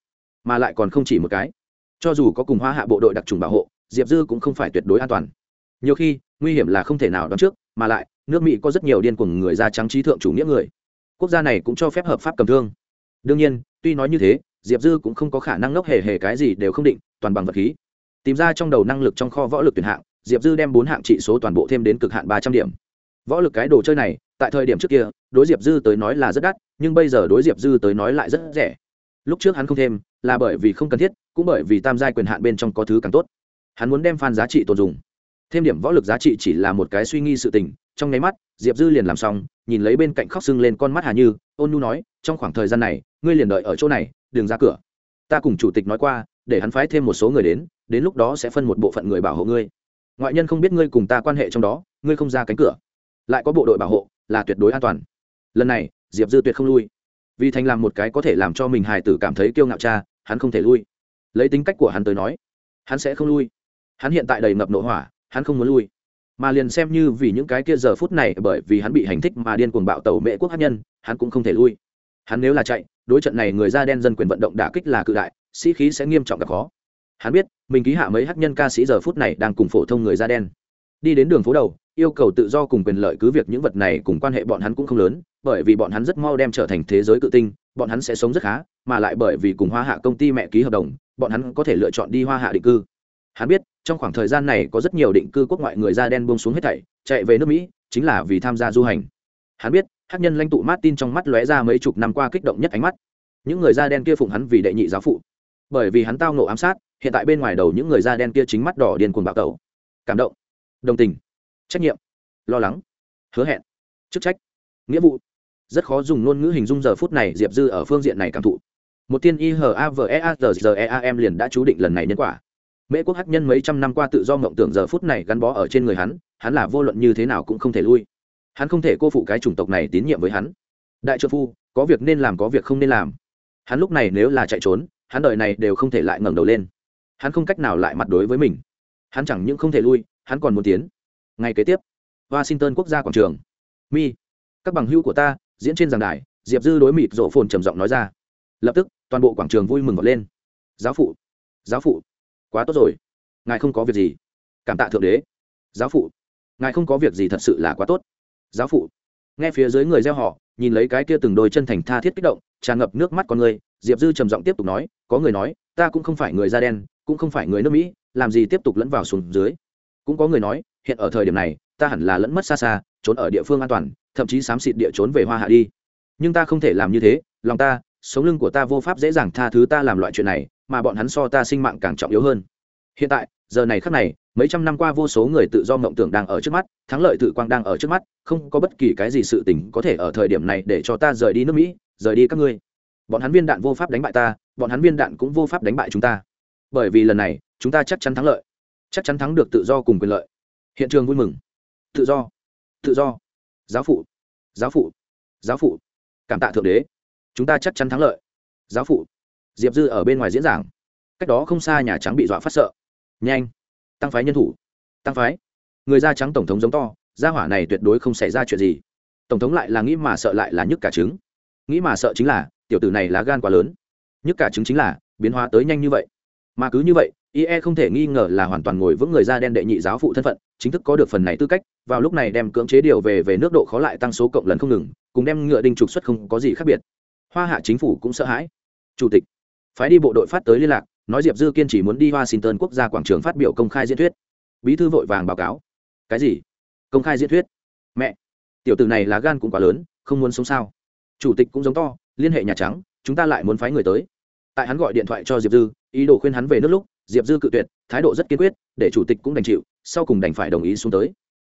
mà lại còn không chỉ một cái. Cho dù có cùng hoa hạ bộ đội đặc trùng bảo hộ, diệp dư cũng không phải tuyệt đối an toàn. Nhiều khi, nguy hiểm là không thể nào đoán trước, mà lại, nước mỹ có rất nhiều điên cuồng người da trắng trí thượng chủ nghĩa người. Quốc gia này cũng cho phép hợp pháp cầm thương. Đương nhiên, tuy nói như thế, diệp dư cũng không có khả năng ngốc hề hề cái gì đều không định, toàn bằng vật khí tìm ra trong đầu năng lực trong kho võ lực tuyển hạng, diệp dư đem bốn hạng trị số toàn bộ thêm đến cực hạn ba trăm điểm. Võ lực cái đồ chơi này, tại thời điểm trước kia, đối diệp dư tới nói là rất đắt, nhưng bây giờ đối diệp dư tới nói lại rất rẻ. Lúc trước hắn không thêm, là bởi vì không cần thiết, cũng bởi vì tam giai quyền hạn bên trong có thứ càng tốt. Hắn muốn đem phan giá trị tồn dùng thêm điểm võ lực giá trị chỉ là một cái suy nghi sự tình, trong nháy mắt, diệp dư liền làm xong, nhìn lấy bên cạnh khóc sưng lên con mắt hà như, ôn nu nói, trong khoảng thời gian này, ngươi liền đợi ở chỗ này, đừng ra cửa. Ta cùng chủ tịch nói qua để hắn phái thêm một số người đến đến lúc đó sẽ phân một bộ phận người bảo hộ ngươi. Ngoại nhân không biết ngươi cùng ta quan hệ trong đó, ngươi không ra cánh cửa. Lại có bộ đội bảo hộ, là tuyệt đối an toàn. Lần này, diệp dư tuyệt không lui. Vì thành làm một cái có thể làm cho mình hài tử cảm thấy kiêu ngạo cha, hắn không thể lui. Lấy tính cách của hắn tới nói, hắn sẽ không lui. Hắn hiện tại đầy ngập nội hỏa, hắn không muốn lui. Mà liền xem như vì những cái kia giờ phút này bởi vì hắn bị hành thích mà điên cuồng bạo tàu mễ quốc hát nhân, hắn cũng không thể lui. Hắn nếu là chạy, đối trận này người da đen dân quyền vận động đả kích là cự đại sĩ khí sẽ nghiêm trọng gặp khó. Hắn biết, mình ký hạ mấy hát nhân ca sĩ giờ phút này đang cùng phổ thông người da đen. Đi đến đường phố đầu, yêu cầu tự do cùng quyền lợi cứ việc những vật này cùng quan hệ bọn hắn cũng không lớn, bởi vì bọn hắn rất mau đem trở thành thế giới cự tinh, bọn hắn sẽ sống rất khá, mà lại bởi vì cùng hoa hạ công ty mẹ ký hợp đồng, bọn hắn có thể lựa chọn đi hoa hạ định cư. Hắn biết, trong khoảng thời gian này có rất nhiều định cư quốc ngoại người da đen buông xuống hết thảy, chạy về nước mỹ, chính là vì tham gia du hành. Hắn biết hát nhân lãnh tụ martin trong mắt lóe ra mấy chục năm qua kích động nhất ánh mắt. Những người da đen kia phụng hắn vì đệ nhị giáo phụ bởi vì hắn tao nộ ám sát, hiện tại bên ngoài đầu những người da đen kia chính mắt đỏ điên cuồng bạo tẩu. Cảm động, đồng tình, trách nhiệm, lo lắng, hứa hẹn, chức trách, nghĩa vụ. Rất khó dùng ngôn ngữ hình dung giờ phút này diệp dư ở phương diện này cảm thụ. Một tiên i h a v e a g g e a m liền đã chú định lần này nhân quả. Mễ quốc hắc nhân mấy trăm năm qua tự do mộng tưởng giờ phút này gắn bó ở trên người hắn hắn là vô luận như thế nào cũng không thể lui. Hắn không thể cô phụ cái chủng tộc này tín nhiệm với hắn. Đại trợ phu, có việc nên làm có việc không nên làm. Hắn lúc này nếu là chạy trốn hắn đời này đều không thể lại ngẩng đầu lên. Hắn không cách nào lại mặt đối với mình. Hắn chẳng những không thể lui, hắn còn muốn tiến. Ngày kế tiếp, washington quốc gia quảng trường. Mi, các bằng hữu của ta, diễn trên giảng đài, diệp dư đối mịt rộ phồn trầm giọng nói ra. Lập tức, toàn bộ quảng trường vui mừng vọt lên. Giáo phụ giáo phụ, quá tốt rồi. Ngài không có việc gì. Cảm tạ thượng đế. Giáo phụ, ngài không có việc gì thật sự là quá tốt. Giáo phụ, nghe phía dưới người gieo họ nhìn lấy cái kia từng đôi chân thành tha thiết kích động, tràn ngập nước mắt con người, diệp dư trầm giọng tiếp tục nói, có người nói, ta cũng không phải người da đen, cũng không phải người nước mỹ, làm gì tiếp tục lẫn vào xuống dưới? Cũng có người nói, hiện ở thời điểm này, ta hẳn là lẫn mất xa xa, trốn ở địa phương an toàn, thậm chí xám xịt địa trốn về hoa hạ đi. Nhưng ta không thể làm như thế, lòng ta, sống lưng của ta vô pháp dễ dàng tha thứ ta làm loại chuyện này, mà bọn hắn so ta sinh mạng càng trọng yếu hơn. Hiện tại, giờ này khắc này mấy trăm năm qua vô số người tự do mộng tưởng đang ở trước mắt, thắng lợi tự quang đang ở trước mắt, không có bất kỳ cái gì sự tình có thể ở thời điểm này để cho ta rời đi nước mỹ, rời đi các ngươi. Bọn hắn viên đạn vô pháp đánh bại ta, bọn hắn viên đạn cũng vô pháp đánh bại chúng ta. Bởi vì lần này, chúng ta chắc chắn thắng lợi. Chắc chắn thắng được tự do cùng quyền lợi. Hiện trường vui mừng. Tự do. Tự do. Giáo phụ. Giáo phụ. Giáo phụ. Cảm tạ thượng đế. Chúng ta chắc chắn thắng lợi. Giáo phụ. Diệp dư ở bên ngoài diễn giảng. Cách đó không xa nhà trắng bị dọa phát sợ. Nhanh tăng phái nhân thủ. Tăng phái? Người da trắng tổng thống giống to, gia hỏa này tuyệt đối không xảy ra chuyện gì. Tổng thống lại là nghĩ mà sợ lại là nhức cả trứng. Nghĩ mà sợ chính là, tiểu tử này lá gan quá lớn. Nhức cả trứng chính là, biến hóa tới nhanh như vậy. Mà cứ như vậy ie không thể nghi ngờ là hoàn toàn ngồi vững người da đen đệ nhị giáo phụ thân phận, chính thức có được phần này tư cách, vào lúc này đem cưỡng chế điều về về nước độ khó lại tăng số cộng lần không ngừng, cùng đem ngựa đinh trục xuất không có gì khác biệt. Hoa hạ chính phủ cũng sợ hãi. Chủ tịch, phái đi bộ đội phát tới liên lạc nói diệp dư kiên chỉ muốn đi washington quốc gia quảng trường phát biểu công khai diễn thuyết bí thư vội vàng báo cáo cái gì công khai diễn thuyết mẹ tiểu tử này là gan cũng quá lớn không muốn sống sao chủ tịch cũng giống to liên hệ nhà trắng chúng ta lại muốn phái người tới tại hắn gọi điện thoại cho diệp dư ý đồ khuyên hắn về nước lúc diệp dư cự tuyệt thái độ rất kiên quyết để chủ tịch cũng đành chịu sau cùng đành phải đồng ý xuống tới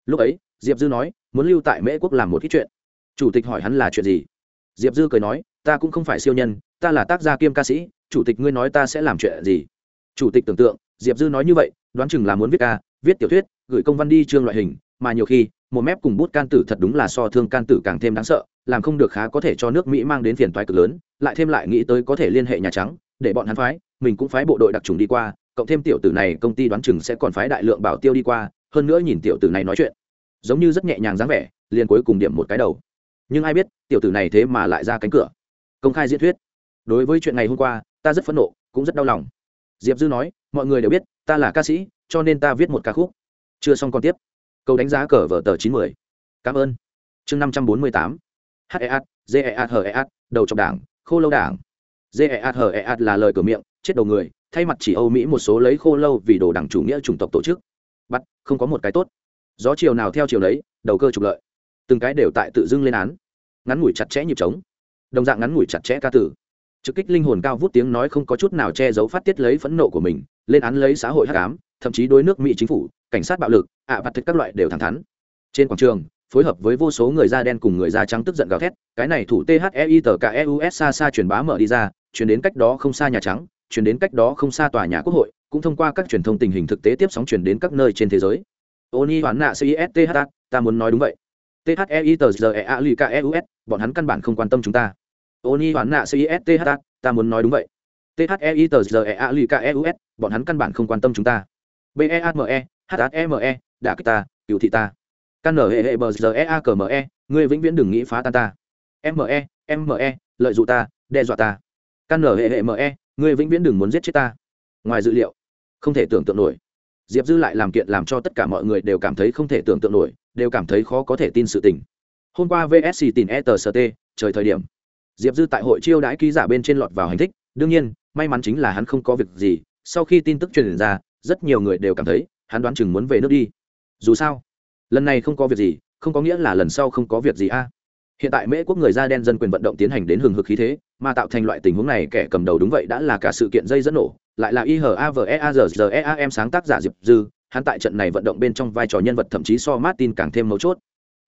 lúc ấy diệp dư nói muốn lưu tại mễ quốc làm một ít chuyện chủ tịch hỏi hắn là chuyện gì diệp dư cười nói ta cũng không phải siêu nhân ta là tác gia kiêm ca sĩ chủ tịch, ngươi nói ta sẽ làm chuyện gì? Chủ tịch tưởng tượng, diệp dư nói như vậy, đoán chừng là muốn viết ca, viết tiểu thuyết, gửi công văn đi chương loại hình, mà nhiều khi, một mép cùng bút can tử thật đúng là so thương can tử càng thêm đáng sợ, làm không được khá có thể cho nước mỹ mang đến phiền toái cực lớn, lại thêm lại nghĩ tới có thể liên hệ nhà trắng, để bọn hắn phái, mình cũng phái bộ đội đặc trùng đi qua, cộng thêm tiểu tử này, công ty đoán chừng sẽ còn phái đại lượng bảo tiêu đi qua, hơn nữa nhìn tiểu tử này nói chuyện, giống như rất nhẹ nhàng dáng vẻ, liền cuối cùng điểm một cái đầu. Nhưng ai biết, tiểu tử này thế mà lại ra cánh cửa. Công khai diễn thuyết. Đối với chuyện ngày hôm qua ta rất phẫn nộ, cũng rất đau lòng. Diệp dư nói, mọi người đều biết, ta là ca sĩ, cho nên ta viết một ca khúc. Chưa xong còn tiếp. Câu đánh giá cờ vở tờ chín mươi cảm ơn. Chương năm trăm bốn mươi tám. Heat jeat heat đầu trong đảng, khô lâu đảng. Jeat heat là lời cửa miệng, chết đầu người, thay mặt chỉ âu mỹ một số lấy khô lâu vì đồ đảng chủ nghĩa chủng tộc tổ chức. Bắt, không có một cái tốt. Gió chiều nào theo chiều đấy đầu cơ trục lợi. Từng cái đều tại tự dưng lên án. Ngắn ngủi chặt chẽ nhịp trống. Đồng dạng ngắn ngủi chặt chẽ ca tử trực kích linh hồn cao vút tiếng nói không có chút nào che giấu phát tiết lấy phẫn nộ của mình lên án lấy xã hội hắc ám thậm chí đối nước mỹ chính phủ cảnh sát bạo lực ạ à, thực các loại đều thẳng thắn. Trên quảng trường phối hợp với vô số người da đen cùng người da trắng tức giận gào thét cái này thủ thei tờ keus xa xa truyền bá mở đi ra chuyển đến cách đó không xa nhà trắng chuyển đến cách đó không xa tòa nhà quốc hội cũng thông qua các truyền thông tình hình thực tế tiếp sóng chuyển đến các nơi trên thế giới. Oni hoán nạ cisth ta muốn nói đúng vậy. Thei tờ zea li keus bọn hắn căn bản không quan tâm chúng ta oni hoán nạ cisth ta muốn nói đúng vậy. Thei tờ zea li keus bọn hắn căn bản không quan tâm chúng ta. Beame hme đã kích ta cựu thị ta. Căn nở hệ hệ bờ giờ e a cờ me ngươi vĩnh viễn đừng nghĩ phá tan ta. Me me lợi dụng ta, đe dọa ta. Căn nở hệ hệ me ngươi vĩnh viễn đừng muốn giết chết ta. Ngoài dữ liệu, không thể tưởng tượng nổi. Diệp dư lại làm kiện làm cho tất cả mọi người đều cảm thấy không thể tưởng tượng nổi, đều cảm thấy khó có thể tin sự tình. Hôm qua vsc tìm e trời thời điểm diệp dư tại hội chiêu đãi ký giả bên trên lọt vào hành thích, đương nhiên, may mắn chính là hắn không có việc gì, sau khi tin tức truyền ra, rất nhiều người đều cảm thấy, hắn đoán chừng muốn về nước đi. Dù sao, lần này không có việc gì, không có nghĩa là lần sau không có việc gì a. Hiện tại mễ quốc người da đen dân quyền vận động tiến hành đến hừng hực khí thế, mà tạo thành loại tình huống này, kẻ cầm đầu đúng vậy đã là cả sự kiện dây dẫn nổ, lại là ihaveazem sáng tác giả diệp dư, hắn tại trận này vận động bên trong vai trò nhân vật thậm chí so martin càng thêm mấu chốt.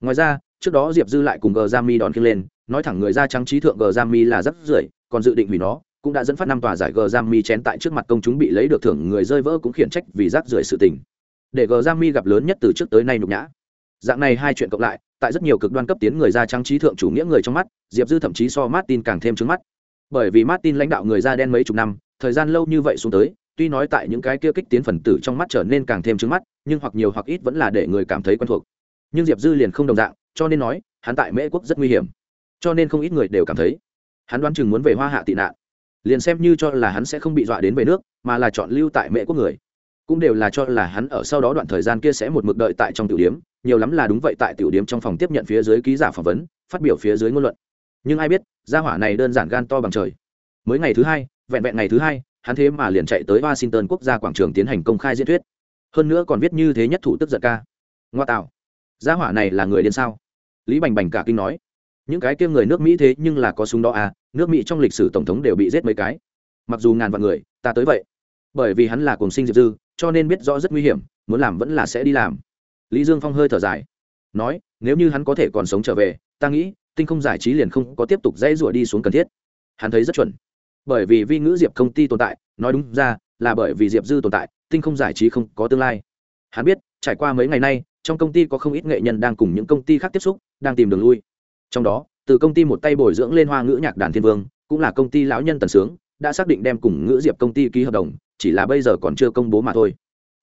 Ngoài ra, trước đó diệp dư lại cùng gờ Jami đón kia lên nói thẳng người da trắng trí thượng gờ Jami là rất rưởi, còn dự định hủy nó, cũng đã dẫn phát năm tòa giải gờ Jami chén tại trước mặt công chúng bị lấy được thưởng, người rơi vỡ cũng khiển trách vì rác rưởi sự tình. Để gờ Jami gặp lớn nhất từ trước tới nay nhục nhã. Dạng này hai chuyện cộng lại, tại rất nhiều cực đoan cấp tiến người da trắng trí thượng chủ nghĩa người trong mắt, diệp dư thậm chí so martin càng thêm trứng mắt. Bởi vì martin lãnh đạo người da đen mấy chục năm, thời gian lâu như vậy xuống tới, tuy nói tại những cái kia kích tiến phần tử trong mắt trở nên càng thêm trứng mắt, nhưng hoặc nhiều hoặc ít vẫn là để người cảm thấy quen thuộc. Nhưng diệp dư liền không đồng dạng, cho nên nói, hắn tại mễ quốc rất nguy hiểm cho nên không ít người đều cảm thấy hắn đoán chừng muốn về hoa hạ tị nạn. Liền xem như cho là hắn sẽ không bị dọa đến về nước, mà là chọn lưu tại mẹ quốc người. Cũng đều là cho là hắn ở sau đó đoạn thời gian kia sẽ một mực đợi tại trong tiểu điếm, nhiều lắm là đúng vậy tại tiểu điếm trong phòng tiếp nhận phía dưới ký giả phỏng vấn, phát biểu phía dưới ngôn luận. Nhưng ai biết, gia hỏa này đơn giản gan to bằng trời. Mới ngày thứ hai, vẹn vẹn ngày thứ hai, hắn thế mà liền chạy tới washington quốc gia quảng trường tiến hành công khai diễn thuyết. Hơn nữa còn viết như thế nhất thủ tức giận ca. Ngoa tạo. Gia hỏa này là người điên sao? Lý bành bành cả kinh nói những cái kia người nước mỹ thế nhưng là có súng đó à nước mỹ trong lịch sử tổng thống đều bị giết mấy cái. Mặc dù ngàn vạn người, ta tới vậy. Bởi vì hắn là cùng sinh diệp dư, cho nên biết rõ rất nguy hiểm, muốn làm vẫn là sẽ đi làm. Lý dương phong hơi thở dài. Nói, nếu như hắn có thể còn sống trở về, ta nghĩ, tinh không giải trí liền không có tiếp tục dãy rủa đi xuống cần thiết. Hắn thấy rất chuẩn. Bởi vì vi ngữ diệp công ty tồn tại, nói đúng ra, là bởi vì diệp dư tồn tại, tinh không giải trí không có tương lai. Hắn biết, trải qua mấy ngày nay, trong công ty có không ít nghệ nhân đang cùng những công ty khác tiếp xúc, đang tìm đường lui trong đó, từ công ty một tay bồi dưỡng lên hoa ngữ nhạc đàn thiên vương, cũng là công ty lão nhân tần sướng, đã xác định đem cùng ngữ diệp công ty ký hợp đồng, chỉ là bây giờ còn chưa công bố mà thôi.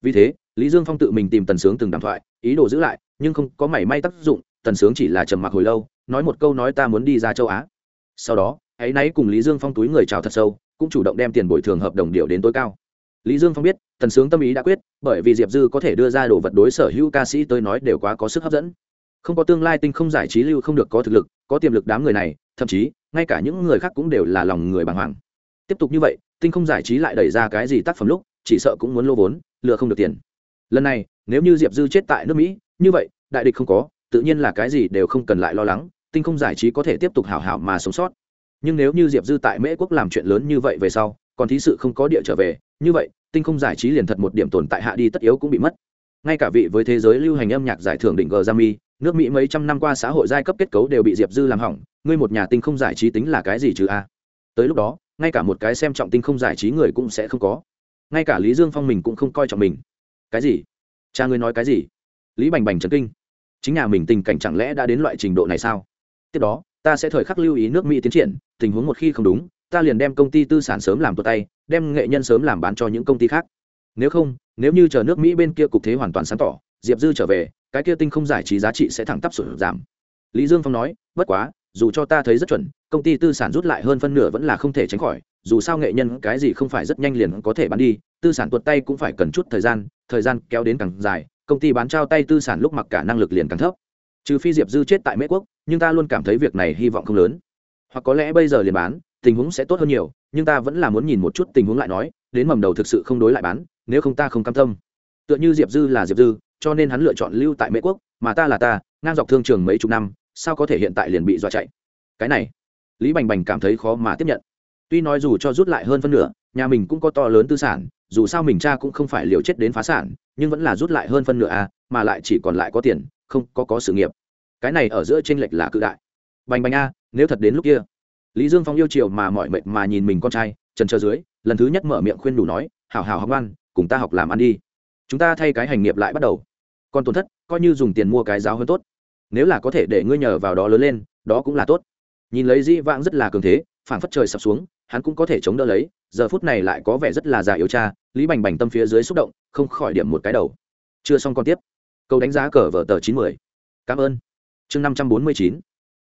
Vì thế, lý dương phong tự mình tìm tần sướng từng đàm thoại, ý đồ giữ lại, nhưng không có mảy may tác dụng, tần sướng chỉ là trầm mặc hồi lâu, nói một câu nói ta muốn đi ra châu á. Sau đó hãy náy cùng lý dương phong túi người chào thật sâu, cũng chủ động đem tiền bồi thường hợp đồng điều đến tối cao. Lý dương phong biết, tần sướng tâm ý đã quyết, bởi vì diệp dư có thể đưa ra đồ vật đối sở hữu ca sĩ tới nói đều quá có sức hấp dẫn không có tương lai tinh không giải trí lưu không được có thực lực, có tiềm lực đám người này, thậm chí, ngay cả những người khác cũng đều là lòng người bàng hoàng. Tiếp tục như vậy, tinh không giải trí lại đẩy ra cái gì tác phẩm lúc, chỉ sợ cũng muốn lô vốn, lừa không được tiền. Lần này, nếu như diệp dư chết tại nước mỹ, như vậy, đại địch không có, tự nhiên là cái gì đều không cần lại lo lắng, tinh không giải trí có thể tiếp tục hảo hảo mà sống sót. Nhưng nếu như diệp dư tại mễ quốc làm chuyện lớn như vậy về sau, còn thí sự không có địa trở về, như vậy, tinh không giải trí liền thật một điểm tồn tại hạ đi tất yếu cũng bị mất ngay cả vị với thế giới lưu hành âm nhạc giải thưởng định g Grammy, nước Mỹ mấy trăm năm qua xã hội giai cấp kết cấu đều bị Diệp Dư làm hỏng, ngươi một nhà tinh không giải trí tính là cái gì chứ a? Tới lúc đó, ngay cả một cái xem trọng tinh không giải trí người cũng sẽ không có. Ngay cả Lý Dương Phong mình cũng không coi trọng mình. Cái gì? Cha ngươi nói cái gì? Lý Bành Bành chấn kinh. Chính nhà mình tình cảnh chẳng lẽ đã đến loại trình độ này sao? Tiếp đó, ta sẽ thời khắc lưu ý nước Mỹ tiến triển, tình huống một khi không đúng, ta liền đem công ty tư sản sớm làm tuột tay, đem nghệ nhân sớm làm bán cho những công ty khác. Nếu không, nếu như chờ nước Mỹ bên kia cục thế hoàn toàn sáng tỏ, Diệp Dư trở về, cái kia tinh không giải trí giá trị sẽ thẳng tắp sụt giảm. Lý Dương Phong nói, bất quá, dù cho ta thấy rất chuẩn, công ty tư sản rút lại hơn phân nửa vẫn là không thể tránh khỏi, dù sao nghệ nhân cái gì không phải rất nhanh liền có thể bán đi, tư sản tuột tay cũng phải cần chút thời gian, thời gian kéo đến càng dài, công ty bán trao tay tư sản lúc mặc cả năng lực liền càng thấp. Trừ phi Diệp Dư chết tại Mỹ quốc, nhưng ta luôn cảm thấy việc này hy vọng không lớn. Hoặc có lẽ bây giờ liền bán, tình huống sẽ tốt hơn nhiều, nhưng ta vẫn là muốn nhìn một chút tình huống lại nói, đến mầm đầu thực sự không đối lại bán, nếu không ta không cam tâm. Tựa như Diệp Dư là Diệp Dư, cho nên hắn lựa chọn lưu tại Mỹ quốc, mà ta là ta, ngang dọc thương trường mấy chục năm, sao có thể hiện tại liền bị dọa chạy. Cái này, Lý Bành Bành cảm thấy khó mà tiếp nhận. Tuy nói dù cho rút lại hơn phân nửa, nhà mình cũng có to lớn tư sản, dù sao mình cha cũng không phải liều chết đến phá sản, nhưng vẫn là rút lại hơn phân nửa à, mà lại chỉ còn lại có tiền, không có có sự nghiệp. Cái này ở giữa chênh lệch là cự đại. Bành Bành a, nếu thật đến lúc kia. Lý Dương Phong yêu chiều mà mỏi mệt mà nhìn mình con trai, trần chờ dưới, lần thứ nhất mở miệng khuyên đủ nói, "Hảo hảo học ngoan, cùng ta học làm ăn đi. Chúng ta thay cái hành nghiệp lại bắt đầu." Còn tổn thất, coi như dùng tiền mua cái giáo hơn tốt. Nếu là có thể để ngươi nhờ vào đó lớn lên, đó cũng là tốt. Nhìn lấy Di Vãng rất là cường thế, phảng phất trời sập xuống, hắn cũng có thể chống đỡ lấy, giờ phút này lại có vẻ rất là già yếu cha, Lý Bành Bành tâm phía dưới xúc động, không khỏi điểm một cái đầu. Chưa xong con tiếp. Câu đánh giá cờ vở tờ chín mươi. Cảm ơn. Chương năm trăm bốn mươi chín.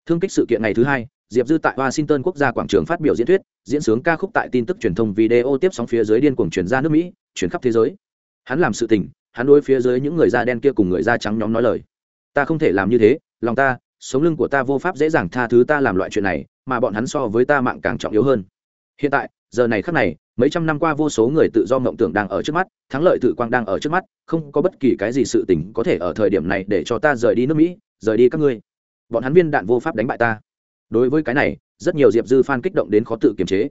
Thương kích sự kiện ngày thứ hai, Diệp Dư tại Washington quốc gia quảng trường phát biểu diễn thuyết, diễn sướng ca khúc tại tin tức truyền thông video tiếp sóng phía dưới điên cuồng truyền ra nước Mỹ, truyền khắp thế giới. Hắn làm sự tình, hắn đối phía dưới những người da đen kia cùng người da trắng nhóm nói lời. Ta không thể làm như thế, lòng ta, sống lưng của ta vô pháp dễ dàng tha thứ ta làm loại chuyện này, mà bọn hắn so với ta mạng càng trọng yếu hơn hiện tại giờ này khắc này mấy trăm năm qua vô số người tự do mộng tưởng đang ở trước mắt thắng lợi tự quang đang ở trước mắt không có bất kỳ cái gì sự tình có thể ở thời điểm này để cho ta rời đi nước mỹ rời đi các ngươi bọn hắn viên đạn vô pháp đánh bại ta. Đối với cái này, rất nhiều diệp dư f kích động đến khó tự kiềm chế.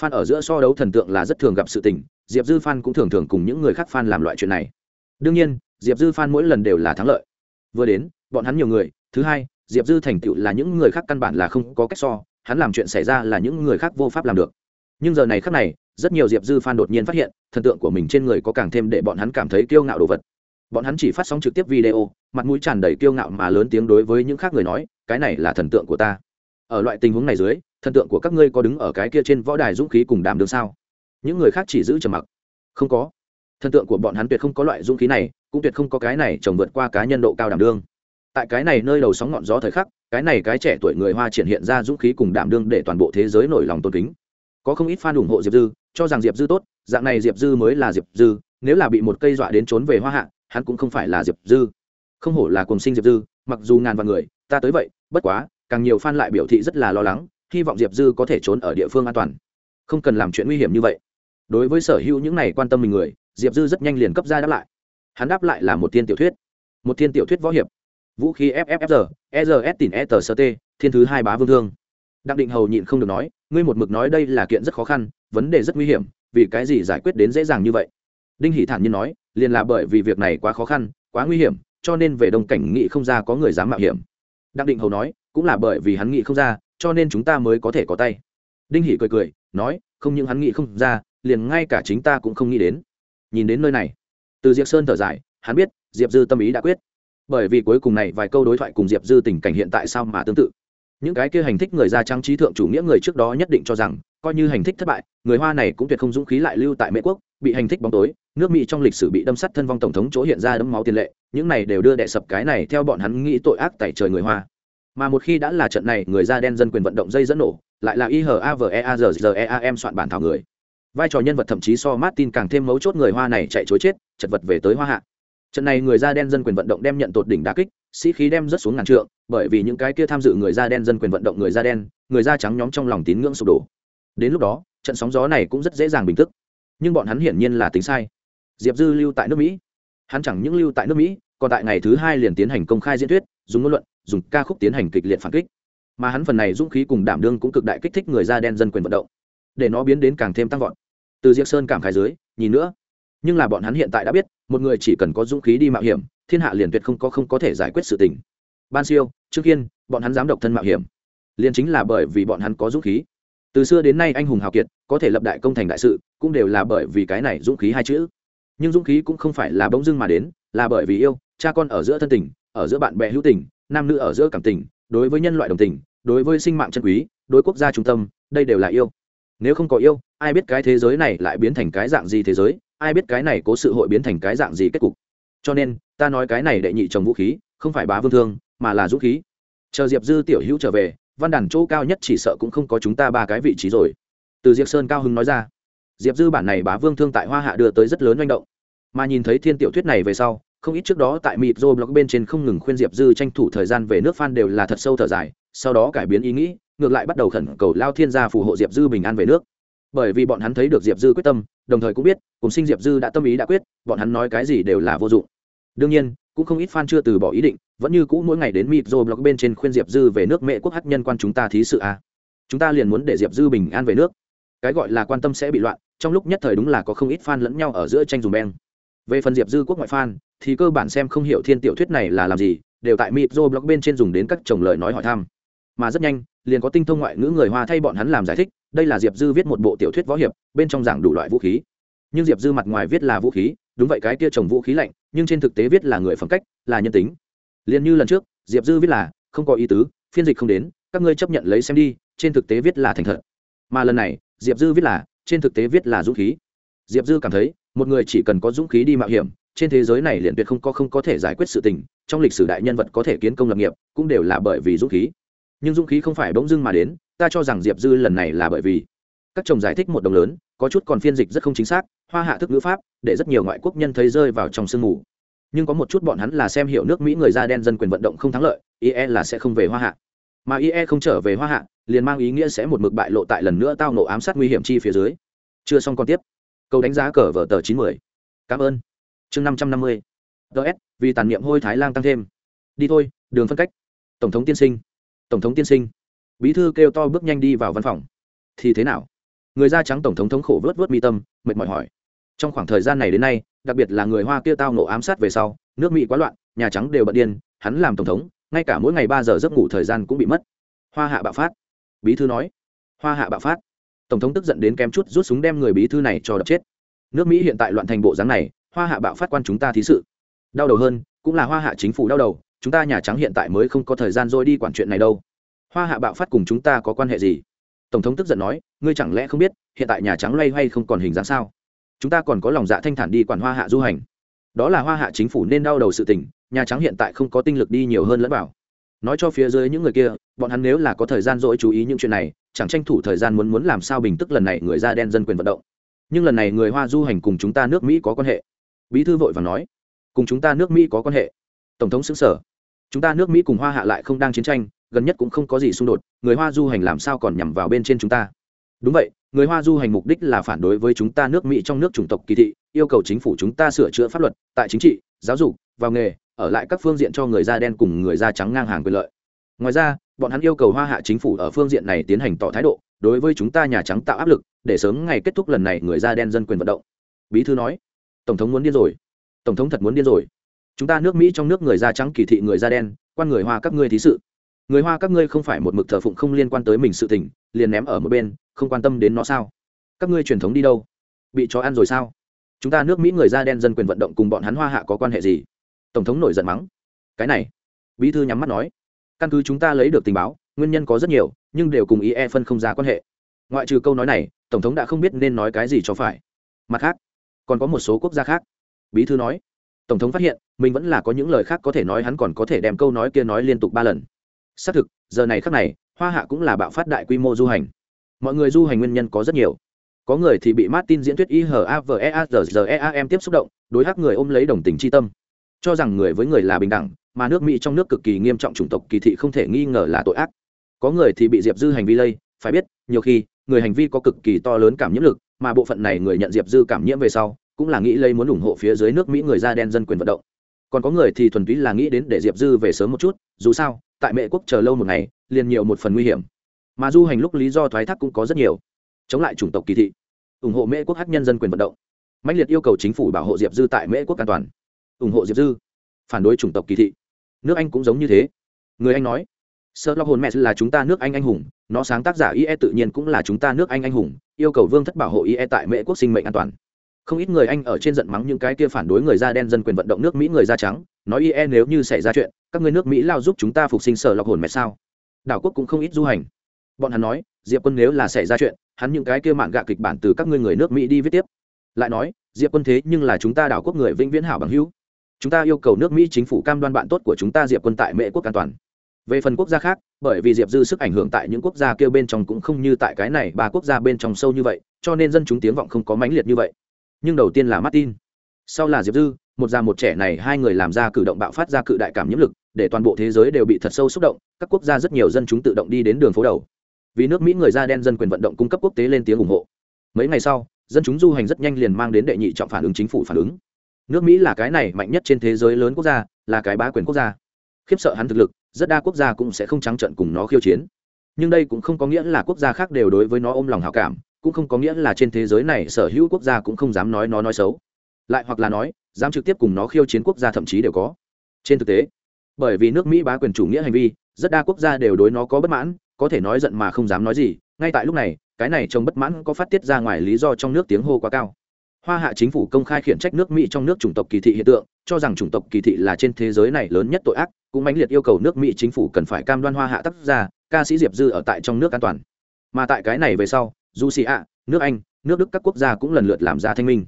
F ở giữa so đấu thần tượng là rất thường gặp sự tình, diệp dư f cũng thường thường cùng những người khác f làm loại chuyện này. Đương nhiên, diệp dư f mỗi lần đều là thắng lợi. Vừa đến, bọn hắn nhiều người, thứ hai, diệp dư thành tựu là những người khác căn bản là không có cách so, hắn làm chuyện xảy ra là những người khác vô pháp làm được. Nhưng giờ này khác này, rất nhiều diệp dư f đột nhiên phát hiện, thần tượng của mình trên người có càng thêm để bọn hắn cảm thấy kiêu ngạo đồ vật bọn hắn chỉ phát sóng trực tiếp video, mặt mũi tràn đầy kiêu ngạo mà lớn tiếng đối với những khác người nói, cái này là thần tượng của ta. Ở loại tình huống này dưới, thần tượng của các ngươi có đứng ở cái kia trên võ đài dũng khí cùng đảm đương sao? Những người khác chỉ giữ trầm mặc. Không có. Thần tượng của bọn hắn tuyệt không có loại dũng khí này, cũng tuyệt không có cái này trồng vượt qua cá nhân độ cao đảm đương. Tại cái này nơi đầu sóng ngọn gió thời khắc, cái này cái trẻ tuổi người hoa triển hiện ra dũng khí cùng đảm đương để toàn bộ thế giới nổi lòng tôn kính. Có không ít fan ủng hộ diệp dư, cho rằng diệp dư tốt, dạng này diệp dư mới là diệp dư, nếu là bị một cây dọa đến trốn về hoa hạ hắn cũng không phải là diệp dư. Không hổ là cùng sinh diệp dư, mặc dù ngàn vạn người, ta tới vậy, bất quá, càng nhiều fan lại biểu thị rất là lo lắng, hy vọng diệp dư có thể trốn ở địa phương an toàn. Không cần làm chuyện nguy hiểm như vậy. Đối với sở hữu những này quan tâm mình người, diệp dư rất nhanh liền cấp ra đáp lại. Hắn đáp lại là một thiên tiểu thuyết. Một thiên tiểu thuyết võ hiệp. Vũ khí fffr ers tin e t s t, thiên thứ hai bá vương thương. Đặng định hầu nhịn không được nói, ngươi một mực nói đây là kiện rất khó khăn, vấn đề rất nguy hiểm, vì cái gì giải quyết đến dễ dàng như vậy? Đinh hỷ thản nhiên nói liền là bởi vì việc này quá khó khăn, quá nguy hiểm, cho nên về đông cảnh nghị không ra có người dám mạo hiểm. Đặng định hầu nói, cũng là bởi vì hắn nghị không ra, cho nên chúng ta mới có thể có tay. Đinh hỷ cười cười, nói, không những hắn nghị không ra, liền ngay cả chính ta cũng không nghĩ đến. Nhìn đến nơi này, từ diệp sơn thở dài, hắn biết, diệp dư tâm ý đã quyết. Bởi vì cuối cùng này vài câu đối thoại cùng diệp dư tình cảnh hiện tại sao mà tương tự. Những cái kia hành thích người da trang trí thượng chủ nghĩa người trước đó nhất định cho rằng, coi như hành thích thất bại, người hoa này cũng tuyệt không dũng khí lại lưu tại mễ quốc, bị hành thích bóng tối nước mỹ trong lịch sử bị đâm sắt thân vong tổng thống chỗ hiện ra đấm máu tiền lệ, những này đều đưa đệ sập cái này theo bọn hắn nghĩ tội ác tại trời người hoa. Mà một khi đã là trận này, người da đen dân quyền vận động dây dẫn nổ, lại là ihaveazream soạn bản thảo người. Vai trò nhân vật thậm chí so martin càng thêm mấu chốt người hoa này chạy chối chết, chật vật về tới hoa hạ. Trận này người da đen dân quyền vận động đem nhận tột đỉnh đá kích, sĩ khí đem rất xuống ngàn trượng, bởi vì những cái kia tham dự người da đen dân quyền vận động người da đen, người da trắng nhóm trong lòng tín ngưỡng sụp đổ. Đến lúc đó, trận sóng gió này cũng rất dễ dàng bình tức nhưng bọn hắn hiển nhiên là tính sai diệp dư lưu tại nước mỹ. Hắn chẳng những lưu tại nước mỹ, còn tại ngày thứ hai liền tiến hành công khai diễn thuyết, dùng ngôn luận, dùng ca khúc tiến hành kịch liệt phản kích. Mà hắn phần này dũng khí cùng đảm đương cũng cực đại kích thích người da đen dân quyền vận động, để nó biến đến càng thêm tăng vọt. Từ diệp sơn cảm khái dưới, nhìn nữa. Nhưng là bọn hắn hiện tại đã biết, một người chỉ cần có dũng khí đi mạo hiểm, thiên hạ liền tuyệt không có không có thể giải quyết sự tình. Ban siêu trước kiên, bọn hắn dám độc thân mạo hiểm. Liền chính là bởi vì bọn hắn có dũng khí. Từ xưa đến nay anh hùng hào kiệt, có thể lập đại công thành đại sự, cũng đều là bởi vì cái này dũng khí hai chữ nhưng dũng khí cũng không phải là bỗng dưng mà đến, là bởi vì yêu, cha con ở giữa thân tình, ở giữa bạn bè hữu tình, nam nữ ở giữa cảm tình, đối với nhân loại đồng tình, đối với sinh mạng chân quý, đối quốc gia trung tâm, đây đều là yêu. Nếu không có yêu, ai biết cái thế giới này lại biến thành cái dạng gì thế giới, ai biết cái này có sự hội biến thành cái dạng gì kết cục. Cho nên, ta nói cái này đệ nhị trồng vũ khí, không phải bá vương thương, mà là dũng khí. Chờ diệp dư tiểu hữu trở về, văn đàn chỗ cao nhất chỉ sợ cũng không có chúng ta ba cái vị trí rồi. Từ diệp sơn cao hưng nói ra diệp dư bản này bá vương thương tại hoa hạ đưa tới rất lớn manh động. Mà nhìn thấy thiên tiểu thuyết này về sau, không ít trước đó tại mịp dô blog bên trên không ngừng khuyên diệp dư tranh thủ thời gian về nước phan đều là thật sâu thở dài, sau đó cải biến ý nghĩ, ngược lại bắt đầu khẩn cầu lao thiên gia phù hộ diệp dư bình an về nước. Bởi vì bọn hắn thấy được diệp dư quyết tâm, đồng thời cũng biết, cùng sinh diệp dư đã tâm ý đã quyết, bọn hắn nói cái gì đều là vô dụng. Đương nhiên, cũng không ít fan chưa từ bỏ ý định, vẫn như cũ mỗi ngày đến mịp dô blog bên trên khuyên diệp dư về nước mẹ quốc hát nhân quan chúng ta thí sự a chúng ta liền muốn để diệp dư bình an về nước. Cái gọi là quan tâm sẽ bị loạn trong lúc nhất thời đúng là có không ít fan lẫn nhau ở giữa tranh dùng beng. Về phần diệp dư quốc ngoại fan, thì cơ bản xem không hiểu thiên tiểu thuyết này là làm gì, đều tại mịp rồi blog bên trên dùng đến các chồng lời nói hỏi thăm. Mà rất nhanh, liền có tinh thông ngoại ngữ người hoa thay bọn hắn làm giải thích, đây là diệp dư viết một bộ tiểu thuyết võ hiệp, bên trong giảng đủ loại vũ khí. Nhưng diệp dư mặt ngoài viết là vũ khí, đúng vậy cái kia trồng vũ khí lạnh, nhưng trên thực tế viết là người phẩm cách, là nhân tính. Liền như lần trước, diệp dư viết là, không có ý tứ, phiên dịch không đến, các ngươi chấp nhận lấy xem đi, trên thực tế viết là thành thật. Mà lần này, diệp dư viết là trên thực tế viết là dũng khí. Diệp dư cảm thấy, một người chỉ cần có dũng khí đi mạo hiểm, trên thế giới này liền tuyệt không có không có thể giải quyết sự tình, trong lịch sử đại nhân vật có thể kiến công lập nghiệp, cũng đều là bởi vì dũng khí. Nhưng dũng khí không phải bỗng dưng mà đến, ta cho rằng diệp dư lần này là bởi vì các chồng giải thích một đồng lớn, có chút còn phiên dịch rất không chính xác, hoa hạ thức ngữ pháp, để rất nhiều ngoại quốc nhân thấy rơi vào trong sương mù. Nhưng có một chút bọn hắn là xem hiểu nước mỹ người da đen dân quyền vận động không thắng lợi, ie là sẽ không về hoa hạ mà ie không trở về hoa hạ, liền mang ý nghĩa sẽ một mực bại lộ tại lần nữa tao nổ ám sát nguy hiểm chi phía dưới. Chưa xong còn tiếp. Câu đánh giá cờ vở tờ chín mươi cảm ơn. Chương năm trăm năm mươi. Ts vì tàn niệm hôi thái lan tăng thêm. Đi thôi, đường phân cách. Tổng thống tiên sinh. Tổng thống tiên sinh. Bí thư kêu to bước nhanh đi vào văn phòng. Thì thế nào? Người da trắng tổng thống thống khổ vớt vớt mi tâm, mệt mỏi hỏi. Trong khoảng thời gian này đến nay, đặc biệt là người hoa kia tao nổ ám sát về sau, nước mỹ quá loạn, nhà trắng đều bận điên, hắn làm tổng thống ngay cả mỗi ngày ba giờ giấc ngủ thời gian cũng bị mất. Hoa hạ bạo phát. Bí thư nói. Hoa hạ bạo phát. Tổng thống tức giận đến kém chút rút súng đem người bí thư này cho đập chết. Nước mỹ hiện tại loạn thành bộ dáng này, hoa hạ bạo phát quan chúng ta thí sự. Đau đầu hơn, cũng là hoa hạ chính phủ đau đầu, chúng ta nhà trắng hiện tại mới không có thời gian rồi đi quản chuyện này đâu. Hoa hạ bạo phát cùng chúng ta có quan hệ gì? Tổng thống tức giận nói, ngươi chẳng lẽ không biết, hiện tại nhà trắng loay hoay không còn hình dáng sao? Chúng ta còn có lòng dạ thanh thản đi quản hoa hạ du hành. Đó là hoa hạ chính phủ nên đau đầu sự tình nhà trắng hiện tại không có tinh lực đi nhiều hơn lẫn vào. Nói cho phía dưới những người kia, bọn hắn nếu là có thời gian dỗi chú ý những chuyện này, chẳng tranh thủ thời gian muốn muốn làm sao bình tức lần này người da đen dân quyền vận động. Nhưng lần này người hoa du hành cùng chúng ta nước mỹ có quan hệ. Bí thư vội và nói, cùng chúng ta nước mỹ có quan hệ. Tổng thống xứng sở. Chúng ta nước mỹ cùng hoa hạ lại không đang chiến tranh, gần nhất cũng không có gì xung đột, người hoa du hành làm sao còn nhằm vào bên trên chúng ta? Đúng vậy, người hoa du hành mục đích là phản đối với chúng ta nước mỹ trong nước chủng tộc kỳ thị, yêu cầu chính phủ chúng ta sửa chữa pháp luật, tại chính trị, giáo dục, vào nghề ở lại các phương diện cho người da đen cùng người da trắng ngang hàng quyền lợi. Ngoài ra, bọn hắn yêu cầu hoa hạ chính phủ ở phương diện này tiến hành tỏ thái độ, đối với chúng ta nhà trắng tạo áp lực, để sớm ngày kết thúc lần này người da đen dân quyền vận động. Bí thư nói, tổng thống muốn điên rồi. Tổng thống thật muốn điên rồi. Chúng ta nước mỹ trong nước người da trắng kỳ thị người da đen, quan người hoa các ngươi thí sự. Người hoa các ngươi không phải một mực thờ phụng không liên quan tới mình sự tình, liền ném ở một bên, không quan tâm đến nó sao? Các ngươi truyền thống đi đâu? Bị chó ăn rồi sao? Chúng ta nước mỹ người da đen dân quyền vận động cùng bọn hắn hoa hạ có quan hệ gì? Tổng thống nổi giận mắng. Cái này, bí thư nhắm mắt nói. Căn cứ chúng ta lấy được tình báo, nguyên nhân có rất nhiều, nhưng đều cùng ý e phân không ra quan hệ. Ngoại trừ câu nói này, tổng thống đã không biết nên nói cái gì cho phải. Mặt khác, còn có một số quốc gia khác. Bí thư nói, tổng thống phát hiện, mình vẫn là có những lời khác có thể nói hắn còn có thể đem câu nói kia nói liên tục ba lần. Xác thực, giờ này khác này, hoa hạ cũng là bạo phát đại quy mô du hành. Mọi người du hành nguyên nhân có rất nhiều. Có người thì bị martin diễn thuyết ihaveazrem tiếp xúc động, đối hắc người ôm lấy đồng tình c h i tâm cho rằng người với người là bình đẳng, mà nước mỹ trong nước cực kỳ nghiêm trọng chủng tộc kỳ thị không thể nghi ngờ là tội ác. Có người thì bị diệp dư hành vi lây, phải biết, nhiều khi, người hành vi có cực kỳ to lớn cảm nhiễm lực, mà bộ phận này người nhận diệp dư cảm nhiễm về sau, cũng là nghĩ lây muốn ủng hộ phía dưới nước mỹ người da đen dân quyền vận động. Còn có người thì thuần túy là nghĩ đến để diệp dư về sớm một chút, dù sao, tại mẹ quốc chờ lâu một ngày, liền nhiều một phần nguy hiểm. Mà du hành lúc lý do thoái thác cũng có rất nhiều. Chống lại chủng tộc kỳ thị, ủng hộ mễ quốc hát nhân dân quyền vận động. Mạnh liệt yêu cầu chính phủ bảo hộ diệp dư tại mễ quốc an toàn ủng hộ diệp dư phản đối chủng tộc kỳ thị nước anh cũng giống như thế người anh nói sơ lo hồn mẹ là chúng ta nước anh anh hùng nó sáng tác giả ie tự nhiên cũng là chúng ta nước anh anh hùng yêu cầu vương thất bảo hộ ie tại mễ quốc sinh mệnh an toàn không ít người anh ở trên giận mắng những cái kia phản đối người da đen dân quyền vận động nước mỹ người da trắng nói ie nếu như xảy ra chuyện các người nước mỹ lao giúp chúng ta phục sinh sở lọc hồn mẹ sao đảo quốc cũng không ít du hành bọn hắn nói diệp quân nếu là xảy ra chuyện hắn những cái kia mạn gạ kịch bản từ các ngươi người nước mỹ đi viết tiếp lại nói diệp quân thế nhưng là chúng ta đảo quốc người vĩnh viễn hảo bằng hữu chúng ta yêu cầu nước mỹ chính phủ cam đoan bạn tốt của chúng ta diệp quân tại mễ quốc an toàn. Về phần quốc gia khác, bởi vì diệp dư sức ảnh hưởng tại những quốc gia kêu bên trong cũng không như tại cái này, ba quốc gia bên trong sâu như vậy, cho nên dân chúng tiếng vọng không có mãnh liệt như vậy. Nhưng đầu tiên là martin. Sau là diệp dư, một già một trẻ này, hai người làm ra cử động bạo phát ra cự đại cảm nhiễm lực, để toàn bộ thế giới đều bị thật sâu xúc động, các quốc gia rất nhiều dân chúng tự động đi đến đường phố đầu. Vì nước mỹ người da đen dân quyền vận động cung cấp quốc tế lên tiếng ủng hộ. Mấy ngày sau, dân chúng du hành rất nhanh liền mang đến đệ nhị trọng phản ứng chính phủ phản ứng nước mỹ là cái này mạnh nhất trên thế giới lớn quốc gia, là cái bá quyền quốc gia. Khiếp sợ hắn thực lực, rất đa quốc gia cũng sẽ không trắng trận cùng nó khiêu chiến. Nhưng đây cũng không có nghĩa là quốc gia khác đều đối với nó ôm lòng hảo cảm, cũng không có nghĩa là trên thế giới này sở hữu quốc gia cũng không dám nói nó nói xấu. Lại hoặc là nói, dám trực tiếp cùng nó khiêu chiến quốc gia thậm chí đều có. Trên thực tế, bởi vì nước mỹ bá quyền chủ nghĩa hành vi, rất đa quốc gia đều đối nó có bất mãn, có thể nói giận mà không dám nói gì. Ngay tại lúc này, cái này trông bất mãn có phát tiết ra ngoài lý do trong nước tiếng hô quá cao hoa hạ chính phủ công khai khiển trách nước mỹ trong nước chủng tộc kỳ thị hiện tượng, cho rằng chủng tộc kỳ thị là trên thế giới này lớn nhất tội ác, cũng mãnh liệt yêu cầu nước mỹ chính phủ cần phải cam đoan hoa hạ tác gia, ca sĩ diệp dư ở tại trong nước an toàn. Mà tại cái này về sau du xì ạ, nước anh, nước đức các quốc gia cũng lần lượt làm ra thanh minh.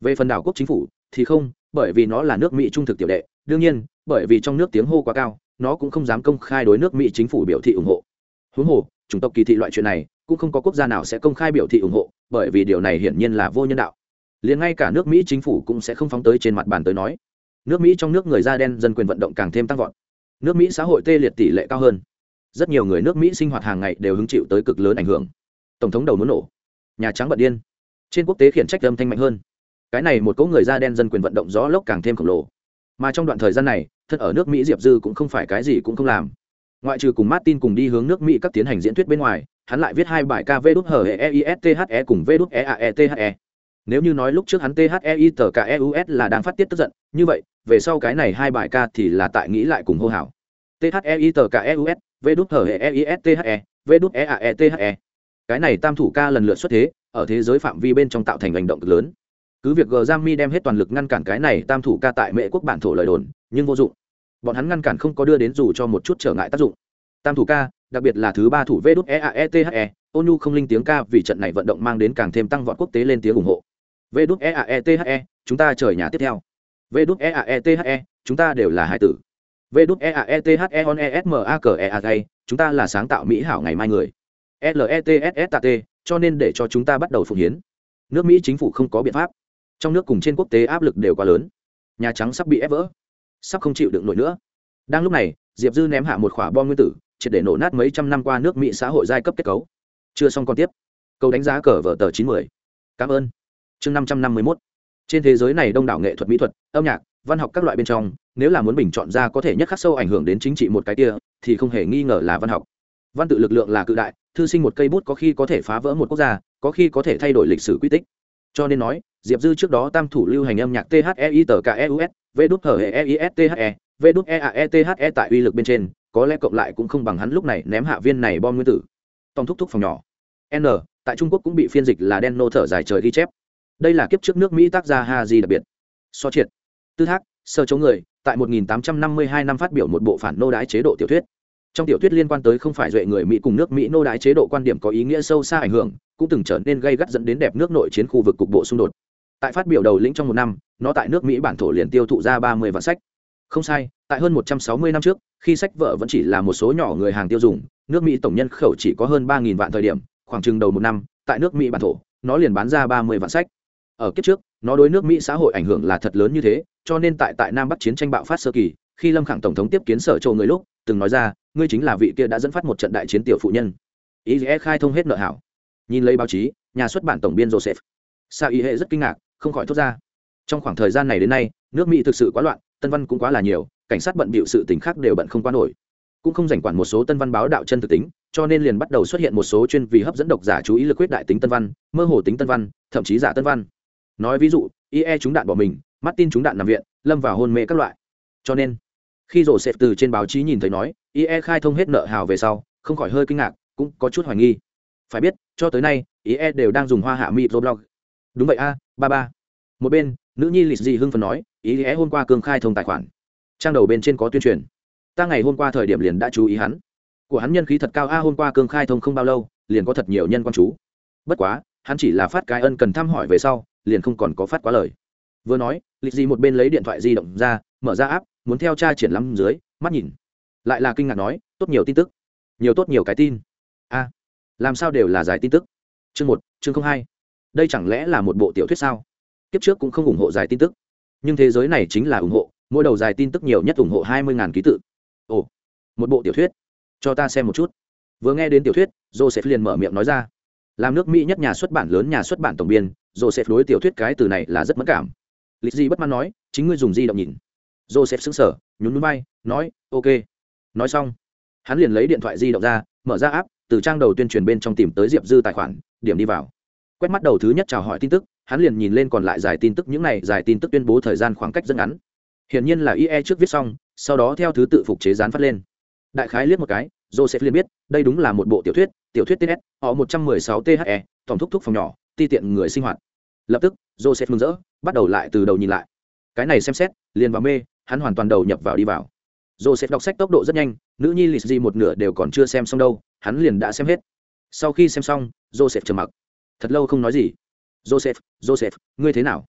Về phần đảo quốc chính phủ, thì không, bởi vì nó là nước mỹ trung thực tiểu đệ, đương nhiên, bởi vì trong nước tiếng hô quá cao, nó cũng không dám công khai đối nước mỹ chính phủ biểu thị ủng hộ. Huống hồ, chủng tộc kỳ thị loại chuyện này, cũng không có quốc gia nào sẽ công khai biểu thị ủng hộ, bởi vì điều này hiển nhiên là vô nhân đạo liền ngay cả nước mỹ chính phủ cũng sẽ không phóng tới trên mặt bàn tới nói. Nước mỹ trong nước người da đen dân quyền vận động càng thêm tăng vọt. Nước mỹ xã hội tê liệt tỷ lệ cao hơn. Rất nhiều người nước mỹ sinh hoạt hàng ngày đều hứng chịu tới cực lớn ảnh hưởng. Tổng thống đầu muốn nổ. Nhà trắng bận điên. Trên quốc tế khiển trách âm thanh mạnh hơn. Cái này một cỗ người da đen dân quyền vận động gió lốc càng thêm khổng lồ. Mà trong đoạn thời gian này, thân ở nước mỹ diệp dư cũng không phải cái gì cũng không làm. Ngoại trừ cùng martin cùng đi hướng nước mỹ các tiến hành diễn thuyết bên ngoài, hắn lại viết hai bài ca v đút hờ e i s t h e cùng v đút e a e t h e nếu như nói lúc trước hắn thei tờ cả eus là đang phát tiết tức giận, như vậy, về sau cái này hai bài ca thì là tại nghĩ lại cùng hô hào. Thei tờ cả eus v đút hở e i s t h e v đút e a t h e. Cái này tam thủ ca lần lượt xuất thế, ở thế giới phạm vi bên trong tạo thành hành động cực lớn. Cứ việc g mi đem hết toàn lực ngăn cản cái này tam thủ ca tại mệ quốc bản thổ lời đồn, nhưng vô dụng. Bọn hắn ngăn cản không có đưa đến dù cho một chút trở ngại tác dụng. Tam thủ ca, đặc biệt là thứ ba thủ v đút e a e t h e không linh tiếng ca vì trận này vận động mang đến càng thêm tăng vọt quốc tế lên tiếng ủng hộ v đút e a e t h e chúng ta trời nhà tiếp theo. V đút e a e t h e chúng ta đều là hải tử. V đút e a e t h e on e s m a c e a gay chúng ta là sáng tạo mỹ hảo ngày mai người. Letss t cho nên để cho chúng ta bắt đầu phụng hiến. Nước mỹ chính phủ không có biện pháp. Trong nước cùng trên quốc tế áp lực đều quá lớn. Nhà trắng sắp bị ép vỡ. Sắp không chịu đựng nổi nữa. Đang lúc này, diệp dư ném hạ một khỏa bom nguyên tử, triệt để nổ nát mấy trăm năm qua nước mỹ xã hội giai cấp kết cấu. Chưa xong còn tiếp. Câu đánh giá cờ vở tờ chín mươi cảm ơn chương năm trăm năm mươi mốt. Trên thế giới này đông đảo nghệ thuật, mỹ thuật, âm nhạc, văn học các loại bên trong, nếu là muốn bình chọn ra có thể nhất khắc sâu ảnh hưởng đến chính trị một cái kia, thì không hề nghi ngờ là văn học. Văn tự lực lượng là cự đại, thư sinh một cây bút có khi có thể phá vỡ một quốc gia, có khi có thể thay đổi lịch sử quy tích. Cho nên nói, diệp dư trước đó tam thủ lưu hành âm nhạc thei tờ keus v đút hờ e i s t h e v đút e a e t h e tại uy lực bên trên, có lẽ cộng lại cũng không bằng hắn lúc này ném hạ viên này bom nguyên tử. Tòng thúc thúc phòng nhỏ. N, tại trung quốc cũng bị phiên dịch là đen nô thở dài trời ghi chép đây là kiếp trước nước mỹ tác gia ha di đặc biệt. So triệt. Tư thác, sơ chống người, tại 1852 năm phát biểu một bộ phản nô đái chế độ tiểu thuyết. Trong tiểu thuyết liên quan tới không phải duệ người mỹ cùng nước mỹ nô đái chế độ quan điểm có ý nghĩa sâu xa ảnh hưởng, cũng từng trở nên gây gắt dẫn đến đẹp nước nội chiến khu vực cục bộ xung đột. Tại phát biểu đầu lĩnh trong một năm, nó tại nước mỹ bản thổ liền tiêu thụ ra ba mươi vạn sách. Không sai, tại hơn một trăm sáu mươi năm trước, khi sách vợ vẫn chỉ là một số nhỏ người hàng tiêu dùng, nước mỹ tổng nhân khẩu chỉ có hơn ba vạn thời điểm, khoảng chừng đầu một năm, tại nước mỹ bản thổ, nó liền bán ra ba mươi vạn sách ở kiếp trước, nó đối nước mỹ xã hội ảnh hưởng là thật lớn như thế, cho nên tại tại nam bắc chiến tranh bạo phát sơ kỳ, khi lâm khẳng tổng thống tiếp kiến sở châu người lúc, từng nói ra, ngươi chính là vị kia đã dẫn phát một trận đại chiến tiểu phụ nhân. Ý nghĩa khai thông hết nợ hảo. Nhìn lấy báo chí, nhà xuất bản tổng biên joseph. Sa ý hệ rất kinh ngạc, không khỏi thốt ra. Trong khoảng thời gian này đến nay, nước mỹ thực sự quá loạn, tân văn cũng quá là nhiều, cảnh sát bận bịu sự tình khác đều bận không qua nổi. Cũng không dành quản một số tân văn báo đạo chân thực tính, cho nên liền bắt đầu xuất hiện một số chuyên vì hấp dẫn độc giả chú ý lực quyết đại tính tân văn, mơ hồ tính tân văn, thậm chí giả tân văn nói ví dụ ie trúng đạn bỏ mình, martin trúng đạn nằm viện, lâm vào hôn mê các loại. Cho nên, khi rổ xẹp từ trên báo chí nhìn thấy nói ie khai thông hết nợ hào về sau, không khỏi hơi kinh ngạc, cũng có chút hoài nghi. Phải biết, cho tới nay ie đều đang dùng hoa hạ mỹ roblog đúng vậy a, ba ba. Một bên, nữ nhi lịch dị hưng phần nói ie hôm qua cường khai thông tài khoản. Trang đầu bên trên có tuyên truyền. Ta ngày hôm qua thời điểm liền đã chú ý hắn. Của hắn nhân khí thật cao, a, hôm qua cường khai thông không bao lâu, liền có thật nhiều nhân quan chú. Bất quá, hắn chỉ là phát cái ân cần thăm hỏi về sau liền không còn có phát quá lời. Vừa nói, lịch dị một bên lấy điện thoại di động ra, mở ra áp muốn theo cha triển lắm dưới, mắt nhìn. Lại là kinh ngạc nói, tốt nhiều tin tức. Nhiều tốt nhiều cái tin. A, làm sao đều là giải tin tức? Chương một, chương không hai. Đây chẳng lẽ là một bộ tiểu thuyết sao? Kiếp trước cũng không ủng hộ dài tin tức. Nhưng thế giới này chính là ủng hộ, mỗi đầu dài tin tức nhiều nhất ủng hộ hai mươi ký tự. Ồ, một bộ tiểu thuyết. Cho ta xem một chút. Vừa nghe đến tiểu thuyết, joseph liền mở miệng nói ra. Làm nước mỹ nhất nhà xuất bản lớn nhà xuất bản tổng biên joseph đối tiểu thuyết cái từ này là rất mất cảm. Lịch gì bất mãn nói, chính ngươi dùng di động nhìn. Joseph xứng sở nhún núi bay nói, ok. Nói xong, hắn liền lấy điện thoại di động ra, mở ra app, từ trang đầu tuyên truyền bên trong tìm tới diệp dư tài khoản, điểm đi vào. Quét mắt đầu thứ nhất chào hỏi tin tức, hắn liền nhìn lên còn lại giải tin tức, những này giải tin tức tuyên bố thời gian khoảng cách rất ngắn. Hiển nhiên là ie trước viết xong, sau đó theo thứ tự phục chế dán phát lên. Đại khái liếc một cái, joseph liền biết, đây đúng là một bộ tiểu thuyết tiểu thuyết ts họ một trăm mười sáu the tổng thúc thúc phòng nhỏ ti tiện người sinh hoạt. Lập tức, joseph mừng rỡ, bắt đầu lại từ đầu nhìn lại. Cái này xem xét, liền vào mê, hắn hoàn toàn đầu nhập vào đi vào. Joseph đọc sách tốc độ rất nhanh, nữ nhi lịch di một nửa đều còn chưa xem xong đâu, hắn liền đã xem hết. Sau khi xem xong, joseph trầm mặc. Thật lâu không nói gì. Joseph joseph, ngươi thế nào?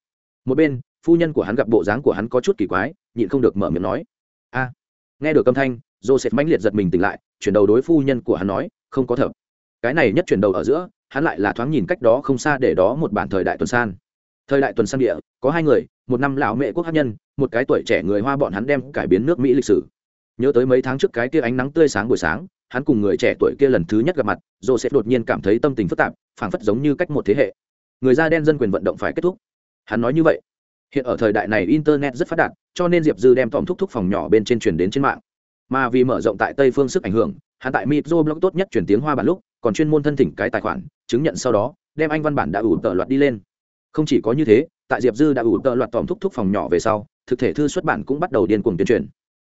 Một bên, phu nhân của hắn gặp bộ dáng của hắn có chút kỳ quái, nhịn không được mở miệng nói. A. Nghe được âm thanh, joseph mãnh liệt giật mình tỉnh lại, chuyển đầu đối phu nhân của hắn nói, không có thở. Cái này nhất chuyển đầu ở giữa hắn lại là thoáng nhìn cách đó không xa để đó một bản thời đại tuần san. Thời đại tuần san địa, có hai người, một năm lão mẹ quốc hát nhân, một cái tuổi trẻ người hoa bọn hắn đem cải biến nước mỹ lịch sử. Nhớ tới mấy tháng trước cái kia ánh nắng tươi sáng buổi sáng, hắn cùng người trẻ tuổi kia lần thứ nhất gặp mặt joseph đột nhiên cảm thấy tâm tình phức tạp, phảng phất giống như cách một thế hệ. Người da đen dân quyền vận động phải kết thúc. Hắn nói như vậy. Hiện ở thời đại này internet rất phát đạt, cho nên diệp dư đem tòm thúc thúc phòng nhỏ bên trên truyền đến trên mạng. Mà vì mở rộng tại tây phương sức ảnh hưởng, hắn tại mitro blog tốt nhất chuyển tiếng hoa bản lúc, còn chuyên môn thân thỉnh cái tài khoản chứng nhận sau đó, đem anh văn bản đã ủ tợ loạt đi lên. Không chỉ có như thế, tại diệp dư đã ủ tợ loạt tòm thúc thúc phòng nhỏ về sau, thực thể thư xuất bản cũng bắt đầu điên cuồng tuyên truyền.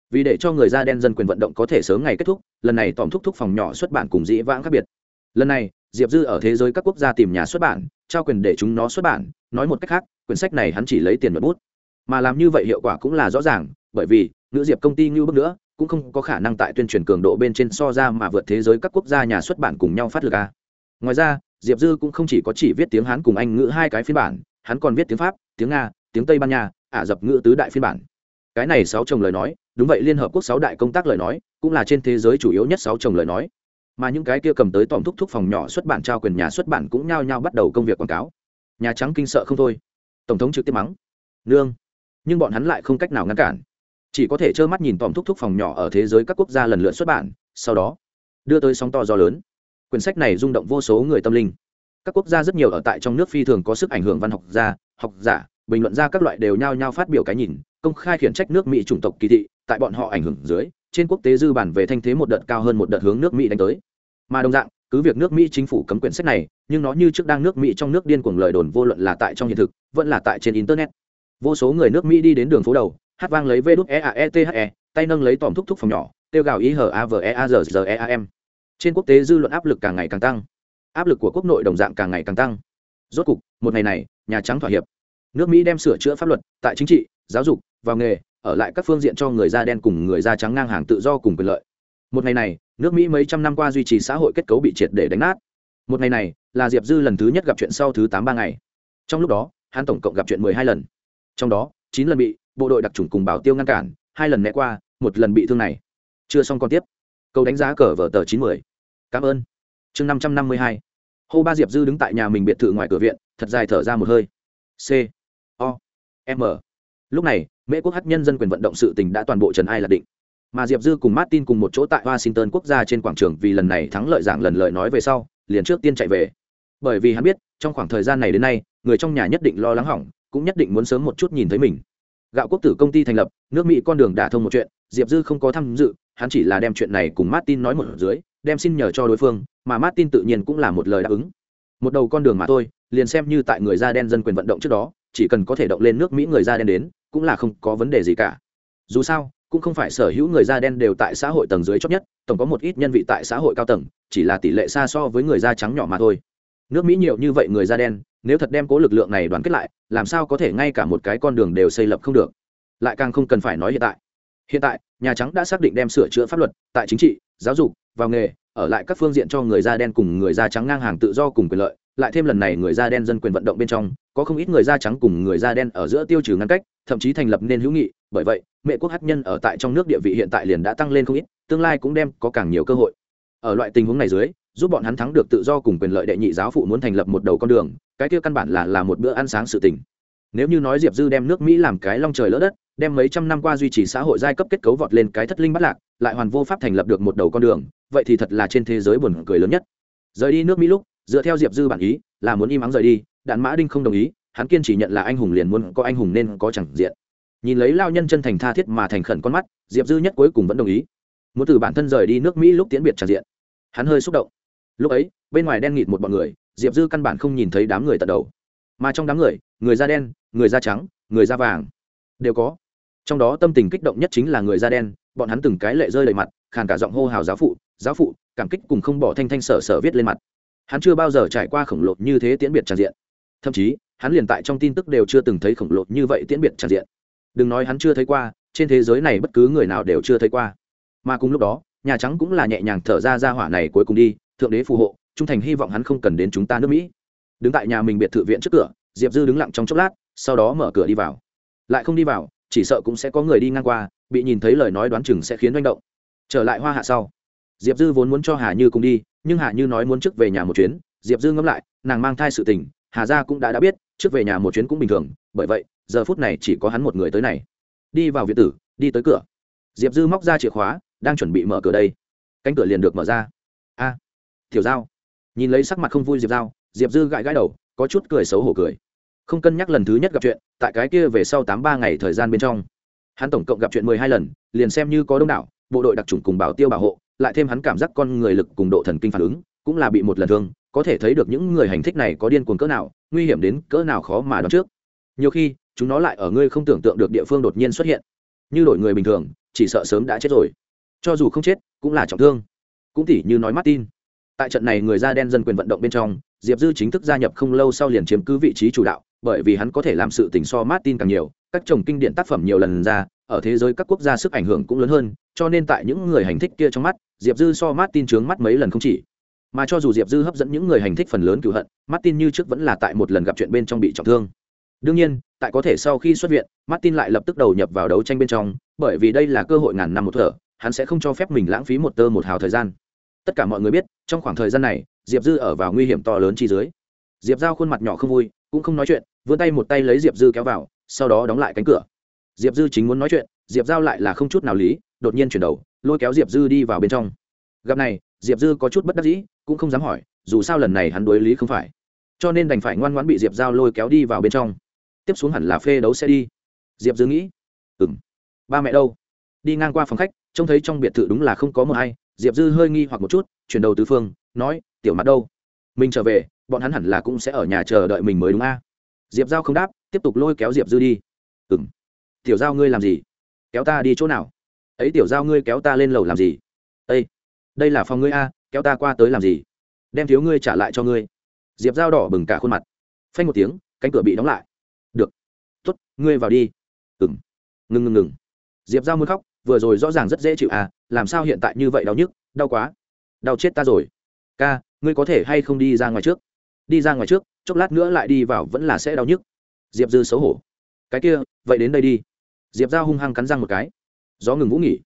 Vì để cho người da đen dân quyền vận động có thể sớm ngày kết thúc, lần này tòm thúc thúc phòng nhỏ xuất bản cùng dĩ vãng khác biệt. Lần này, diệp dư ở thế giới các quốc gia tìm nhà xuất bản, trao quyền để chúng nó xuất bản, nói một cách khác, quyển sách này hắn chỉ lấy tiền mật bút. Mà làm như vậy hiệu quả cũng là rõ ràng, bởi vì, nữ diệp công ty như bước nữa, cũng không có khả năng tại tuyên truyền cường độ bên trên so ra mà vượt thế giới các quốc gia nhà xuất bản cùng nhau phát lực a ngoài ra, diệp dư cũng không chỉ có chỉ viết tiếng hán cùng anh ngữ hai cái phiên bản, hắn còn viết tiếng pháp, tiếng nga, tiếng tây ban nha, ả rập ngữ tứ đại phiên bản. Cái này sáu chồng lời nói, đúng vậy, liên hợp quốc sáu đại công tác lời nói, cũng là trên thế giới chủ yếu nhất sáu chồng lời nói. Mà những cái kia cầm tới tòm thúc thúc phòng nhỏ xuất bản trao quyền nhà xuất bản cũng nhao nhao bắt đầu công việc quảng cáo. Nhà trắng kinh sợ không thôi. Tổng thống trực tiếp mắng. Nương. Nhưng bọn hắn lại không cách nào ngăn cản. Chỉ có thể trơ mắt nhìn tòm thúc thúc phòng nhỏ ở thế giới các quốc gia lần lượt xuất bản, sau đó đưa tới sóng to gió lớn quyển sách này rung động vô số người tâm linh. Các quốc gia rất nhiều ở tại trong nước phi thường có sức ảnh hưởng văn học gia, học giả, bình luận ra các loại đều nhao nhao phát biểu cái nhìn, công khai khiển trách nước mỹ chủng tộc kỳ thị, tại bọn họ ảnh hưởng dưới, trên quốc tế dư bản về thanh thế một đợt cao hơn một đợt hướng nước mỹ đánh tới. Mà đồng dạng, cứ việc nước mỹ chính phủ cấm quyển sách này, nhưng nó như trước đang nước mỹ trong nước điên cuồng lời đồn vô luận là tại trong hiện thực, vẫn là tại trên internet. Vô số người nước mỹ đi đến đường phố đầu, hát vang lấy vê đút e a e t h e tay nâng lấy tòm thúc thúc phòng nhỏ tiêu gào ý hờ a v e a r g e a m trên quốc tế dư luận áp lực càng ngày càng tăng. Áp lực của quốc nội đồng dạng càng ngày càng tăng. Rốt cục, một ngày này, nhà trắng thỏa hiệp. Nước mỹ đem sửa chữa pháp luật, tại chính trị, giáo dục, vào nghề, ở lại các phương diện cho người da đen cùng người da trắng ngang hàng tự do cùng quyền lợi. Một ngày này, nước mỹ mấy trăm năm qua duy trì xã hội kết cấu bị triệt để đánh nát. Một ngày này, là diệp dư lần thứ nhất gặp chuyện sau thứ tám ba ngày. Trong lúc đó, hắn tổng cộng gặp chuyện mười hai lần. Trong đó, chín lần bị bộ đội đặc trùng cùng bảo tiêu ngăn cản, hai lần né qua, một lần bị thương này. Chưa xong còn tiếp câu đánh giá cờ vở tờ chín mươi cảm ơn. Chương năm trăm năm mươi hai. Hô ba diệp dư đứng tại nhà mình biệt thự ngoài cửa viện, thật dài thở ra một hơi. C, o, m. Lúc này, mễ quốc hát nhân dân quyền vận động sự tình đã toàn bộ trần ai là định. Mà diệp dư cùng martin cùng một chỗ tại washington quốc gia trên quảng trường vì lần này thắng lợi giảng lần lời nói về sau, liền trước tiên chạy về. Bởi vì hắn biết, trong khoảng thời gian này đến nay, người trong nhà nhất định lo lắng hỏng, cũng nhất định muốn sớm một chút nhìn thấy mình. Gạo quốc tử công ty thành lập, nước mỹ con đường đả thông một chuyện, diệp dư không có tham dự hắn chỉ là đem chuyện này cùng martin nói một dưới, đem xin nhờ cho đối phương, mà martin tự nhiên cũng là một lời đáp ứng. Một đầu con đường mà thôi, liền xem như tại người da đen dân quyền vận động trước đó, chỉ cần có thể động lên nước mỹ người da đen đến, cũng là không có vấn đề gì cả. Dù sao, cũng không phải sở hữu người da đen đều tại xã hội tầng dưới chót nhất, tổng có một ít nhân vị tại xã hội cao tầng, chỉ là tỷ lệ xa so với người da trắng nhỏ mà thôi. Nước mỹ nhiều như vậy người da đen, nếu thật đem cố lực lượng này đoàn kết lại, làm sao có thể ngay cả một cái con đường đều xây lập không được? Lại càng không cần phải nói hiện tại hiện tại, nhà trắng đã xác định đem sửa chữa pháp luật, tại chính trị, giáo dục, vào nghề, ở lại các phương diện cho người da đen cùng người da trắng ngang hàng tự do cùng quyền lợi, lại thêm lần này người da đen dân quyền vận động bên trong, có không ít người da trắng cùng người da đen ở giữa tiêu trừ ngăn cách, thậm chí thành lập nên hữu nghị, bởi vậy, mẹ quốc hát nhân ở tại trong nước địa vị hiện tại liền đã tăng lên không ít, tương lai cũng đem có càng nhiều cơ hội. Ở loại tình huống này dưới, giúp bọn hắn thắng được tự do cùng quyền lợi đệ nhị giáo phụ muốn thành lập một đầu con đường, cái kia căn bản là là một bữa ăn sáng sự tình nếu như nói diệp dư đem nước mỹ làm cái long trời lỡ đất, đem mấy trăm năm qua duy trì xã hội giai cấp kết cấu vọt lên cái thất linh bắt lạc, lại hoàn vô pháp thành lập được một đầu con đường, vậy thì thật là trên thế giới buồn cười lớn nhất. Rời đi nước mỹ lúc, dựa theo diệp dư bản ý, là muốn im ắng rời đi, đạn mã đinh không đồng ý, hắn kiên chỉ nhận là anh hùng liền muốn có anh hùng nên có chẳng diện. Nhìn lấy lao nhân chân thành tha thiết mà thành khẩn con mắt, diệp dư nhất cuối cùng vẫn đồng ý. Muốn từ bản thân rời đi nước mỹ lúc tiễn biệt tràn diện. Hắn hơi xúc động. Lúc ấy, bên ngoài đen nghịt một bọn người, diệp dư căn bản không nhìn thấy đám người tận đầu mà trong đám người người da đen, người da trắng, người da vàng đều có. Trong đó tâm tình kích động nhất chính là người da đen, bọn hắn từng cái lệ rơi đầy mặt, khàn cả giọng hô hào giáo phụ giáo phụ, cảm kích cùng không bỏ thanh thanh sở sở viết lên mặt. Hắn chưa bao giờ trải qua khổng lồ như thế tiễn biệt tràn diện. Thậm chí, hắn liền tại trong tin tức đều chưa từng thấy khổng lồ như vậy tiễn biệt tràn diện. Đừng nói hắn chưa thấy qua, trên thế giới này bất cứ người nào đều chưa thấy qua. Mà cùng lúc đó, nhà trắng cũng là nhẹ nhàng thở ra ra hỏa này cuối cùng đi, thượng đế phù hộ, trung thành hy vọng hắn không cần đến chúng ta nước mỹ đứng tại nhà mình biệt thự viện trước cửa, diệp dư đứng lặng trong chốc lát, sau đó mở cửa đi vào. Lại không đi vào, chỉ sợ cũng sẽ có người đi ngang qua, bị nhìn thấy lời nói đoán chừng sẽ khiến manh động. Trở lại hoa hạ sau, diệp dư vốn muốn cho hà như cùng đi, nhưng hà như nói muốn trước về nhà một chuyến, diệp dư ngẫm lại, nàng mang thai sự tình, hà gia cũng đã đã biết, trước về nhà một chuyến cũng bình thường, bởi vậy, giờ phút này chỉ có hắn một người tới này. Đi vào viện tử, đi tới cửa. Diệp dư móc ra chìa khóa, đang chuẩn bị mở cửa đây. Cánh cửa liền được mở ra. A, tiểu giao. Nhìn lấy sắc mặt không vui diệp giao diệp dư gãi gãi đầu, có chút cười xấu hổ cười. Không cân nhắc lần thứ nhất gặp chuyện, tại cái kia về sau tám ba ngày thời gian bên trong. Hắn tổng cộng gặp chuyện mười hai lần, liền xem như có đông đảo, bộ đội đặc trùng cùng bảo tiêu bảo hộ, lại thêm hắn cảm giác con người lực cùng độ thần kinh phản ứng, cũng là bị một lần thương, có thể thấy được những người hành thích này có điên cuồng cỡ nào, nguy hiểm đến cỡ nào khó mà đoán trước. Nhiều khi, chúng nó lại ở ngươi không tưởng tượng được địa phương đột nhiên xuất hiện. Như đổi người bình thường, chỉ sợ sớm đã chết rồi. Cho dù không chết, cũng là trọng thương. Cũng tỉ như nói martin tại trận này người da đen dân quyền vận động bên trong, diệp dư chính thức gia nhập không lâu sau liền chiếm cứ vị trí chủ đạo, bởi vì hắn có thể làm sự tình so martin càng nhiều các chồng kinh điển tác phẩm nhiều lần ra, ở thế giới các quốc gia sức ảnh hưởng cũng lớn hơn, cho nên tại những người hành thích kia trong mắt, diệp dư so martin trướng mắt mấy lần không chỉ. Mà cho dù diệp dư hấp dẫn những người hành thích phần lớn cựu hận, martin như trước vẫn là tại một lần gặp chuyện bên trong bị trọng thương. Đương nhiên, tại có thể sau khi xuất viện, martin lại lập tức đầu nhập vào đấu tranh bên trong, bởi vì đây là cơ hội ngàn năm một thở, hắn sẽ không cho phép mình lãng phí một tơ một hào thời gian tất cả mọi người biết, trong khoảng thời gian này, diệp dư ở vào nguy hiểm to lớn chi dưới. Diệp giao khuôn mặt nhỏ không vui, cũng không nói chuyện, vươn tay một tay lấy diệp dư kéo vào, sau đó đóng lại cánh cửa. Diệp dư chính muốn nói chuyện, diệp giao lại là không chút nào lý, đột nhiên chuyển đầu, lôi kéo diệp dư đi vào bên trong. Gặp này, diệp dư có chút bất đắc dĩ, cũng không dám hỏi, dù sao lần này hắn đối lý không phải. Cho nên đành phải ngoan ngoãn bị diệp giao lôi kéo đi vào bên trong. Tiếp xuống hẳn là phê đấu sẽ đi. Diệp dư nghĩ ừng ba mẹ đâu? Đi ngang qua phòng khách, trông thấy trong biệt thự đúng là không có một ai diệp dư hơi nghi hoặc một chút, chuyển đầu tứ phương, nói, tiểu mặt đâu? Mình trở về, bọn hắn hẳn là cũng sẽ ở nhà chờ đợi mình mới đúng a. Diệp giao không đáp, tiếp tục lôi kéo diệp dư đi. Ừng tiểu giao ngươi làm gì? Kéo ta đi chỗ nào? Ấy tiểu giao ngươi kéo ta lên lầu làm gì? Ây đây là phòng ngươi a, kéo ta qua tới làm gì? Đem thiếu ngươi trả lại cho ngươi. Diệp giao đỏ bừng cả khuôn mặt. Phanh một tiếng, cánh cửa bị đóng lại. Được. T ố t ngươi vào đi. Ừng ngừng ngừng ngừng diệp giao muốn khóc vừa rồi rõ ràng rất dễ chịu à làm sao hiện tại như vậy đau nhức, đau quá. Đau chết ta rồi. Ca, ngươi có thể hay không đi ra ngoài trước? Đi ra ngoài trước, chốc lát nữa lại đi vào vẫn là sẽ đau nhức. Diệp dư xấu hổ. Cái kia, vậy đến đây đi. Diệp giao hung hăng cắn răng một cái. Gió ngừng vũ nghỉ.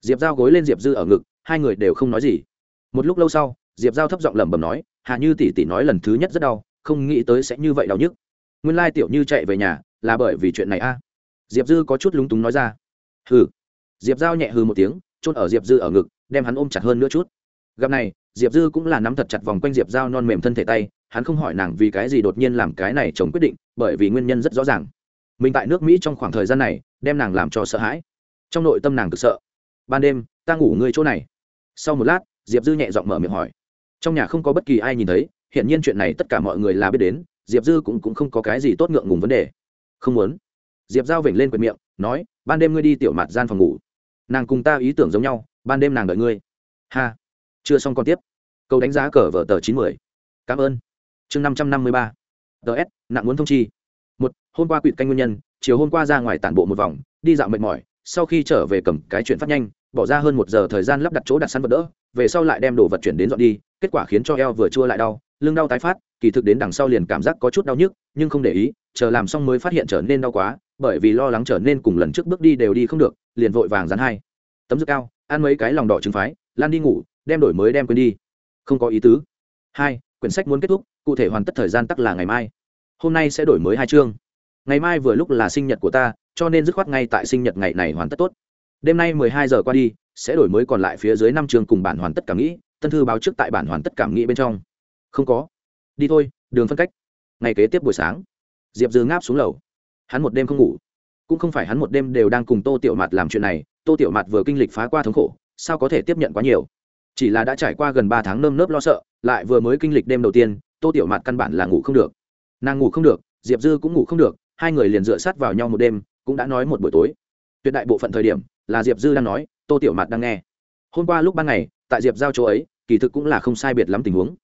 Diệp giao gối lên diệp dư ở ngực, hai người đều không nói gì. Một lúc lâu sau, diệp giao thấp giọng lẩm bẩm nói hạ như tỷ tỷ nói lần thứ nhất rất đau, không nghĩ tới sẽ như vậy đau nhức. Nguyên lai tiểu như chạy về nhà, là bởi vì chuyện này a. Diệp dư có chút lúng túng nói ra. Hừ diệp giao nhẹ hừ một tiếng trôn ở diệp dư ở ngực đem hắn ôm chặt hơn nữa chút. Gặp này diệp dư cũng là nắm thật chặt vòng quanh diệp giao non mềm thân thể tay hắn không hỏi nàng vì cái gì đột nhiên làm cái này chồng quyết định bởi vì nguyên nhân rất rõ ràng. Mình tại nước mỹ trong khoảng thời gian này đem nàng làm cho sợ hãi. Trong nội tâm nàng cực sợ. Ban đêm ta ngủ ngươi chỗ này. Sau một lát diệp dư nhẹ giọng mở miệng hỏi. Trong nhà không có bất kỳ ai nhìn thấy hiện nhiên chuyện này tất cả mọi người là biết đến diệp dư cũng, cũng không có cái gì tốt ngượng ngùng vấn đề. Không muốn. Diệp giao vểnh lên quệt miệng nói ban đêm ngươi đi tiểu mặt gian phòng ngủ nàng cùng ta ý tưởng giống nhau, ban đêm nàng đợi ngươi. Ha. Chưa xong còn tiếp. Câu đánh giá cờ vở tờ chín mươi cảm ơn. Chương năm trăm năm mươi ba. Ts nặng muốn thông chi. Một, hôm qua quỵt canh nguyên nhân, chiều hôm qua ra ngoài tản bộ một vòng, đi dạo mệt mỏi, sau khi trở về cầm cái chuyện phát nhanh, bỏ ra hơn một giờ thời gian lắp đặt chỗ đặt săn vật đỡ, về sau lại đem đồ vật chuyển đến dọn đi, kết quả khiến cho eo vừa chua lại đau, lưng đau tái phát, kỳ thực đến đằng sau liền cảm giác có chút đau nhức, nhưng không để ý, chờ làm xong mới phát hiện trở nên đau quá bởi vì lo lắng trở nên cùng lần trước bước đi đều đi không được, liền vội vàng dán hai. Tấm dược cao, ăn mấy cái lòng đỏ trứng phái, lan đi ngủ, đem đổi mới đem quên đi. Không có ý tứ. Hai, quyển sách muốn kết thúc, cụ thể hoàn tất thời gian tắc là ngày mai. Hôm nay sẽ đổi mới hai chương. Ngày mai vừa lúc là sinh nhật của ta, cho nên dứt khoát ngay tại sinh nhật ngày này hoàn tất tốt. Đêm nay mười hai giờ qua đi, sẽ đổi mới còn lại phía dưới năm chương cùng bản hoàn tất cảm nghĩ, tân thư báo trước tại bản hoàn tất cảm nghĩ bên trong. Không có. Đi thôi, đường phân cách. Ngày kế tiếp buổi sáng. Diệp dư ngáp xuống lầu hắn một đêm không ngủ. Cũng không phải hắn một đêm đều đang cùng tô tiểu mạt làm chuyện này, tô tiểu mạt vừa kinh lịch phá qua thống khổ, sao có thể tiếp nhận quá nhiều? Chỉ là đã trải qua gần ba tháng nơm nớp lo sợ, lại vừa mới kinh lịch đêm đầu tiên, tô tiểu mạt căn bản là ngủ không được. Nàng ngủ không được, diệp dư cũng ngủ không được, hai người liền dựa sát vào nhau một đêm, cũng đã nói một buổi tối. Tuyệt đại bộ phận thời điểm, là diệp dư đang nói, tô tiểu mạt đang nghe. Hôm qua lúc ban ngày, tại diệp giao chỗ ấy, kỳ thực cũng là không sai biệt lắm tình huống.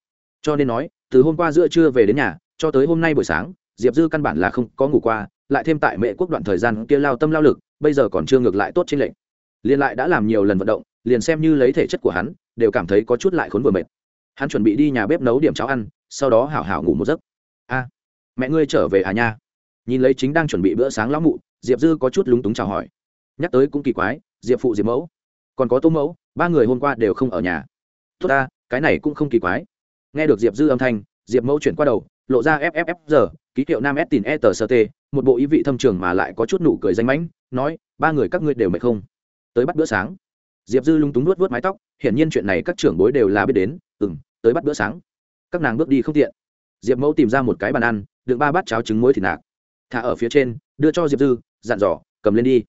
Cho nên nói, từ hôm qua giữa trưa về đến nhà, cho tới hôm nay buổi sáng diệp dư căn bản là không có ngủ qua, lại thêm tại mệ quốc đoạn thời gian kia lao tâm lao lực, bây giờ còn chưa ngược lại tốt trên lệnh liền lại đã làm nhiều lần vận động, liền xem như lấy thể chất của hắn, đều cảm thấy có chút lại khốn vừa mệt. Hắn chuẩn bị đi nhà bếp nấu điểm cháo ăn, sau đó hảo hảo ngủ một giấc. A, mẹ ngươi trở về à nha? Nhìn lấy chính đang chuẩn bị bữa sáng lão mụ, diệp dư có chút lúng túng chào hỏi. Nhắc tới cũng kỳ quái, diệp phụ diệp mẫu. Còn có tô mẫu, ba người hôm qua đều không ở nhà. Tốt ta, cái này cũng không kỳ quái. Nghe được diệp dư âm thanh, diệp mẫu chuyển qua đầu lộ ra fffr giờ, ký hiệu nam s tin e tờ sơ t, một bộ ý vị thâm trường mà lại có chút nụ cười danh mãnh, nói, ba người các ngươi đều mệt không? Tới bắt bữa sáng, diệp dư lung túng nuốt vớt mái tóc, hiển nhiên chuyện này các trưởng bối đều là biết đến ừ m tới bắt bữa sáng. Các nàng bước đi không tiện. Diệp mẫu tìm ra một cái bàn ăn, đựng ba bát cháo trứng muối thịt nạc, thả ở phía trên, đưa cho diệp dư, dặn dò, cầm lên đi.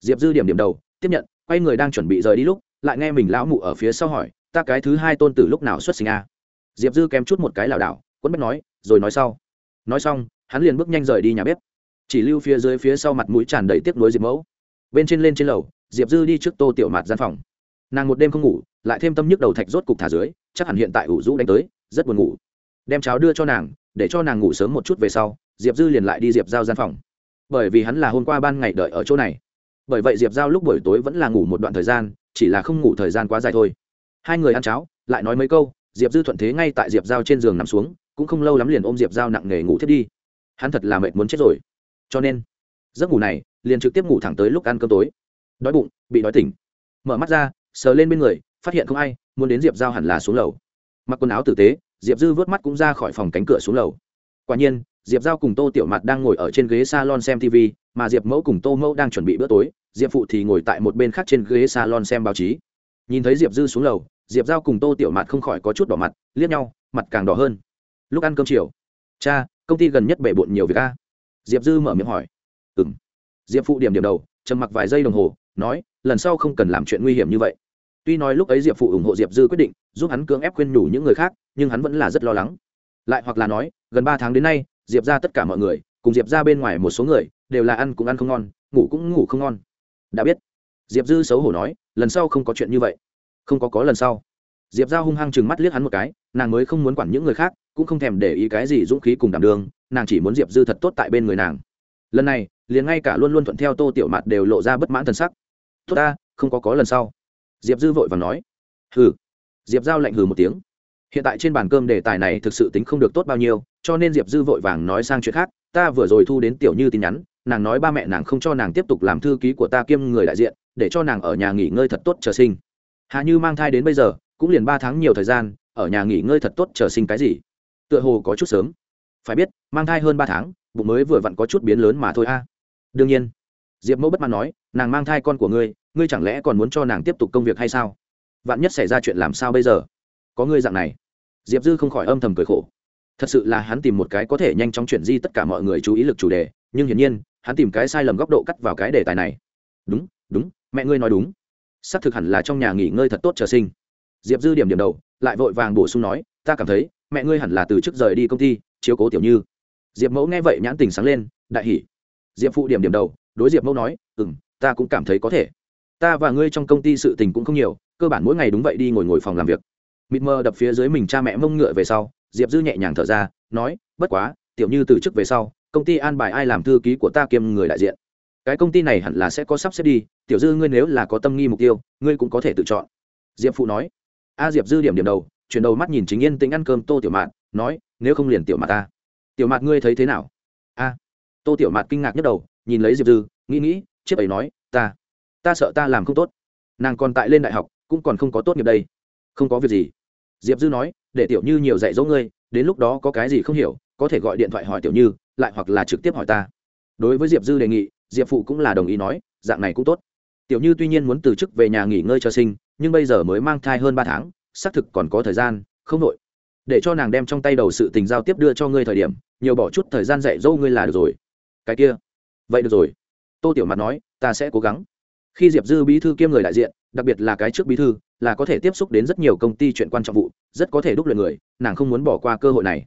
Diệp dư điểm điểm đầu, tiếp nhận, quay người đang chuẩn bị rời đi lúc, lại nghe mình lão mụ ở phía sau hỏi, ta cái thứ hai tôn tử lúc nào xuất sinh a? Diệp dư kém chút một cái lảo đảo quấn bách nói, rồi nói sau. Nói xong, hắn liền bước nhanh rời đi nhà bếp. Chỉ lưu phía dưới phía sau mặt mũi tràn đầy tiếc nuối diệp mẫu. Bên trên lên trên lầu, diệp dư đi trước tô tiểu mạt gian phòng. Nàng một đêm không ngủ, lại thêm tâm nhức đầu thạch rốt cục thả dưới, chắc hẳn hiện tại ủ rũ đánh tới, rất buồn ngủ. Đem cháo đưa cho nàng, để cho nàng ngủ sớm một chút về sau, diệp dư liền lại đi diệp giao gian phòng. Bởi vì hắn là hôm qua ban ngày đợi ở chỗ này. Bởi vậy diệp giao lúc buổi tối vẫn là ngủ một đoạn thời gian, chỉ là không ngủ thời gian quá dài thôi. Hai người ăn cháo, lại nói mấy câu, diệp dư thuận thế ngay tại diệp giao trên giường nằm xuống cũng không lâu lắm liền ôm diệp giao nặng nề ngủ thiết đi. Hắn thật là mệt muốn chết rồi. Cho nên, giấc ngủ này liền trực tiếp ngủ thẳng tới lúc ăn cơm tối. Đói bụng, bị đói tỉnh. Mở mắt ra, sờ lên bên người, phát hiện không ai, muốn đến diệp giao hẳn là xuống lầu. Mặc quần áo tử tế, diệp dư vớt mắt cũng ra khỏi phòng cánh cửa xuống lầu. Quả nhiên, diệp giao cùng tô tiểu mặt đang ngồi ở trên ghế s a lon xem tv mà diệp mẫu cùng tô mẫu đang chuẩn bị bữa tối, diệp phụ thì ngồi tại một bên khác trên ghế s a lon xem báo chí. Nhìn thấy diệp dư xuống lầu, diệp giao cùng tô tiểu mặt không khỏi có chút đỏ mặt, liếc nhau, mặt càng đỏ hơn lúc ăn cơm chiều, cha, công ty gần nhất bể bộn nhiều việc a. Diệp dư mở miệng hỏi. Ừ m diệp phụ điểm điểm đầu, trầm mặc vài giây đồng hồ, nói, lần sau không cần làm chuyện nguy hiểm như vậy. Tuy nói lúc ấy diệp phụ ủng hộ diệp dư quyết định, giúp hắn cưỡng ép khuyên nhủ những người khác, nhưng hắn vẫn là rất lo lắng. Lại hoặc là nói, gần ba tháng đến nay, diệp ra tất cả mọi người, cùng diệp ra bên ngoài một số người, đều là ăn cũng ăn không ngon, ngủ cũng ngủ không ngon. Đã biết. Diệp dư xấu hổ nói, lần sau không có chuyện như vậy. Không có có lần sau diệp Giao hung hăng chừng mắt liếc hắn một cái, nàng mới không muốn quản những người khác, cũng không thèm để ý cái gì dũng khí cùng đảm đường nàng chỉ muốn diệp dư thật tốt tại bên người nàng. Lần này, liền ngay cả luôn luôn thuận theo tô tiểu mạt đều lộ ra bất mãn t sắc. Tốt ta, không có có lần sau. Diệp dư vội và nói. Hừ. Diệp giao lạnh hừ một tiếng. Hiện tại trên bàn cơm đề tài này thực sự tính không được tốt bao nhiêu, cho nên diệp dư vội vàng nói sang chuyện khác, ta vừa rồi thu đến tiểu như tin nhắn, nàng nói ba mẹ nàng không cho nàng tiếp tục làm thư ký của ta kiêm người đại diện, để cho nàng ở nhà nghỉ ngơi thật tốt chờ sinh. Hà như mang thai đến bây giờ cũng liền ba tháng nhiều thời gian, ở nhà nghỉ ngơi thật tốt chờ sinh cái gì. Tựa hồ có chút sớm. Phải biết, mang thai hơn ba tháng, bụng mới vừa vặn có chút biến lớn mà thôi a. Đương nhiên, diệp mẫu bất mãn nói, nàng mang thai con của ngươi ngươi chẳng lẽ còn muốn cho nàng tiếp tục công việc hay sao? Vạn nhất xảy ra chuyện làm sao bây giờ? Có ngươi dạng này. Diệp dư không khỏi âm thầm cười khổ. Thật sự là hắn tìm một cái có thể nhanh chóng chuyển di tất cả mọi người chú ý lực chủ đề, nhưng hiển nhiên, hắn tìm cái sai lầm góc độ cắt vào cái đề tài này. Đúng đúng, mẹ ngươi nói đúng. Xác thực hẳn là trong nhà nghỉ ngơi thật tốt chờ sinh diệp dư điểm điểm đầu, lại vội vàng bổ sung nói, ta cảm thấy, mẹ ngươi hẳn là từ chức rời đi công ty, chiếu cố tiểu như. Diệp mẫu nghe vậy nhãn tình sáng lên, đại hỉ. Diệp phụ điểm điểm đầu, đối diệp mẫu nói ừ m ta cũng cảm thấy có thể. Ta và ngươi trong công ty sự tình cũng không nhiều, cơ bản mỗi ngày đúng vậy đi ngồi ngồi phòng làm việc. Mịt mờ đập phía dưới mình cha mẹ mông ngựa về sau, diệp dư nhẹ nhàng thở ra, nói, bất quá, tiểu như từ chức về sau, công ty an bài ai làm thư ký của ta kiêm người đại diện. Cái công ty này hẳn là sẽ có sắp xếp đi, tiểu dư ngươi nếu là có tâm nghi mục tiêu, ngươi cũng có thể tự chọn. Diệp phụ nói a diệp dư điểm điểm đầu, chuyển đầu mắt nhìn chính yên tính ăn cơm tô tiểu mạt, nói, nếu không liền tiểu mạt ta. Tiểu mạt ngươi thấy thế nào? A. Tô tiểu mạt kinh ngạc nhất đầu, nhìn lấy diệp dư, nghĩ nghĩ, chiếc ấy nói, ta ta sợ ta làm không tốt. Nàng còn tại lên đại học, cũng còn không có tốt nghiệp đây. Không có việc gì. Diệp dư nói, để tiểu như nhiều dạy dỗ ngươi, đến lúc đó có cái gì không hiểu, có thể gọi điện thoại hỏi tiểu như, lại hoặc là trực tiếp hỏi ta. Đối với diệp dư đề nghị, diệp phụ cũng là đồng ý nói, dạng này cũng tốt. Tiểu như tuy nhiên muốn từ chức về nhà nghỉ ngơi cho sinh nhưng bây giờ mới mang thai hơn ba tháng, xác thực còn có thời gian, không nội. Để cho nàng đem trong tay đầu sự tình giao tiếp đưa cho ngươi thời điểm, nhiều bỏ chút thời gian dạy dỗ ngươi là được rồi. Cái kia. Vậy được rồi. Tô tiểu mặt nói, ta sẽ cố gắng. Khi diệp dư bí thư kiêm người đại diện, đặc biệt là cái trước bí thư, là có thể tiếp xúc đến rất nhiều công ty chuyện quan trọng vụ, rất có thể đúc luyện người, nàng không muốn bỏ qua cơ hội này.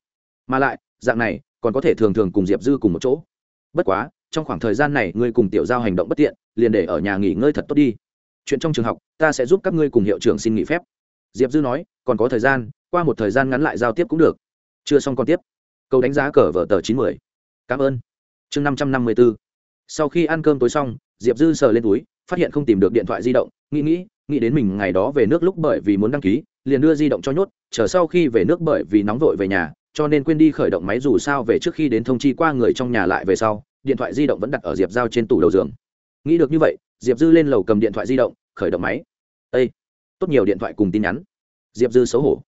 Mà lại, dạng này, còn có thể thường thường cùng diệp dư cùng một chỗ. Bất quá, trong khoảng thời gian này, ngươi cùng tiểu giao hành động bất tiện, liền để ở nhà nghỉ ngơi thật tốt đi chuyện trong trường học, ta sẽ giúp các ngươi cùng hiệu trưởng xin nghỉ phép. Diệp dư nói, còn có thời gian, qua một thời gian ngắn lại giao tiếp cũng được. Chưa xong còn tiếp. Câu đánh giá cờ vở tờ chín mươi cảm ơn. Chương năm trăm năm mươi b ố sau khi ăn cơm tối xong, diệp dư sờ lên túi, phát hiện không tìm được điện thoại di động, nghĩ nghĩ nghĩ đến mình ngày đó về nước lúc bởi vì muốn đăng ký, liền đưa di động cho nhốt, chờ sau khi về nước bởi vì nóng vội về nhà, cho nên quên đi khởi động máy dù sao về trước khi đến thông chi qua người trong nhà lại về sau, điện thoại di động vẫn đặt ở diệp giao trên tủ đầu giường. Nghĩ được như vậy diệp dư lên lầu cầm điện thoại di động, khởi động máy. Â tốt nhiều điện thoại cùng tin nhắn. Diệp dư xấu hổ.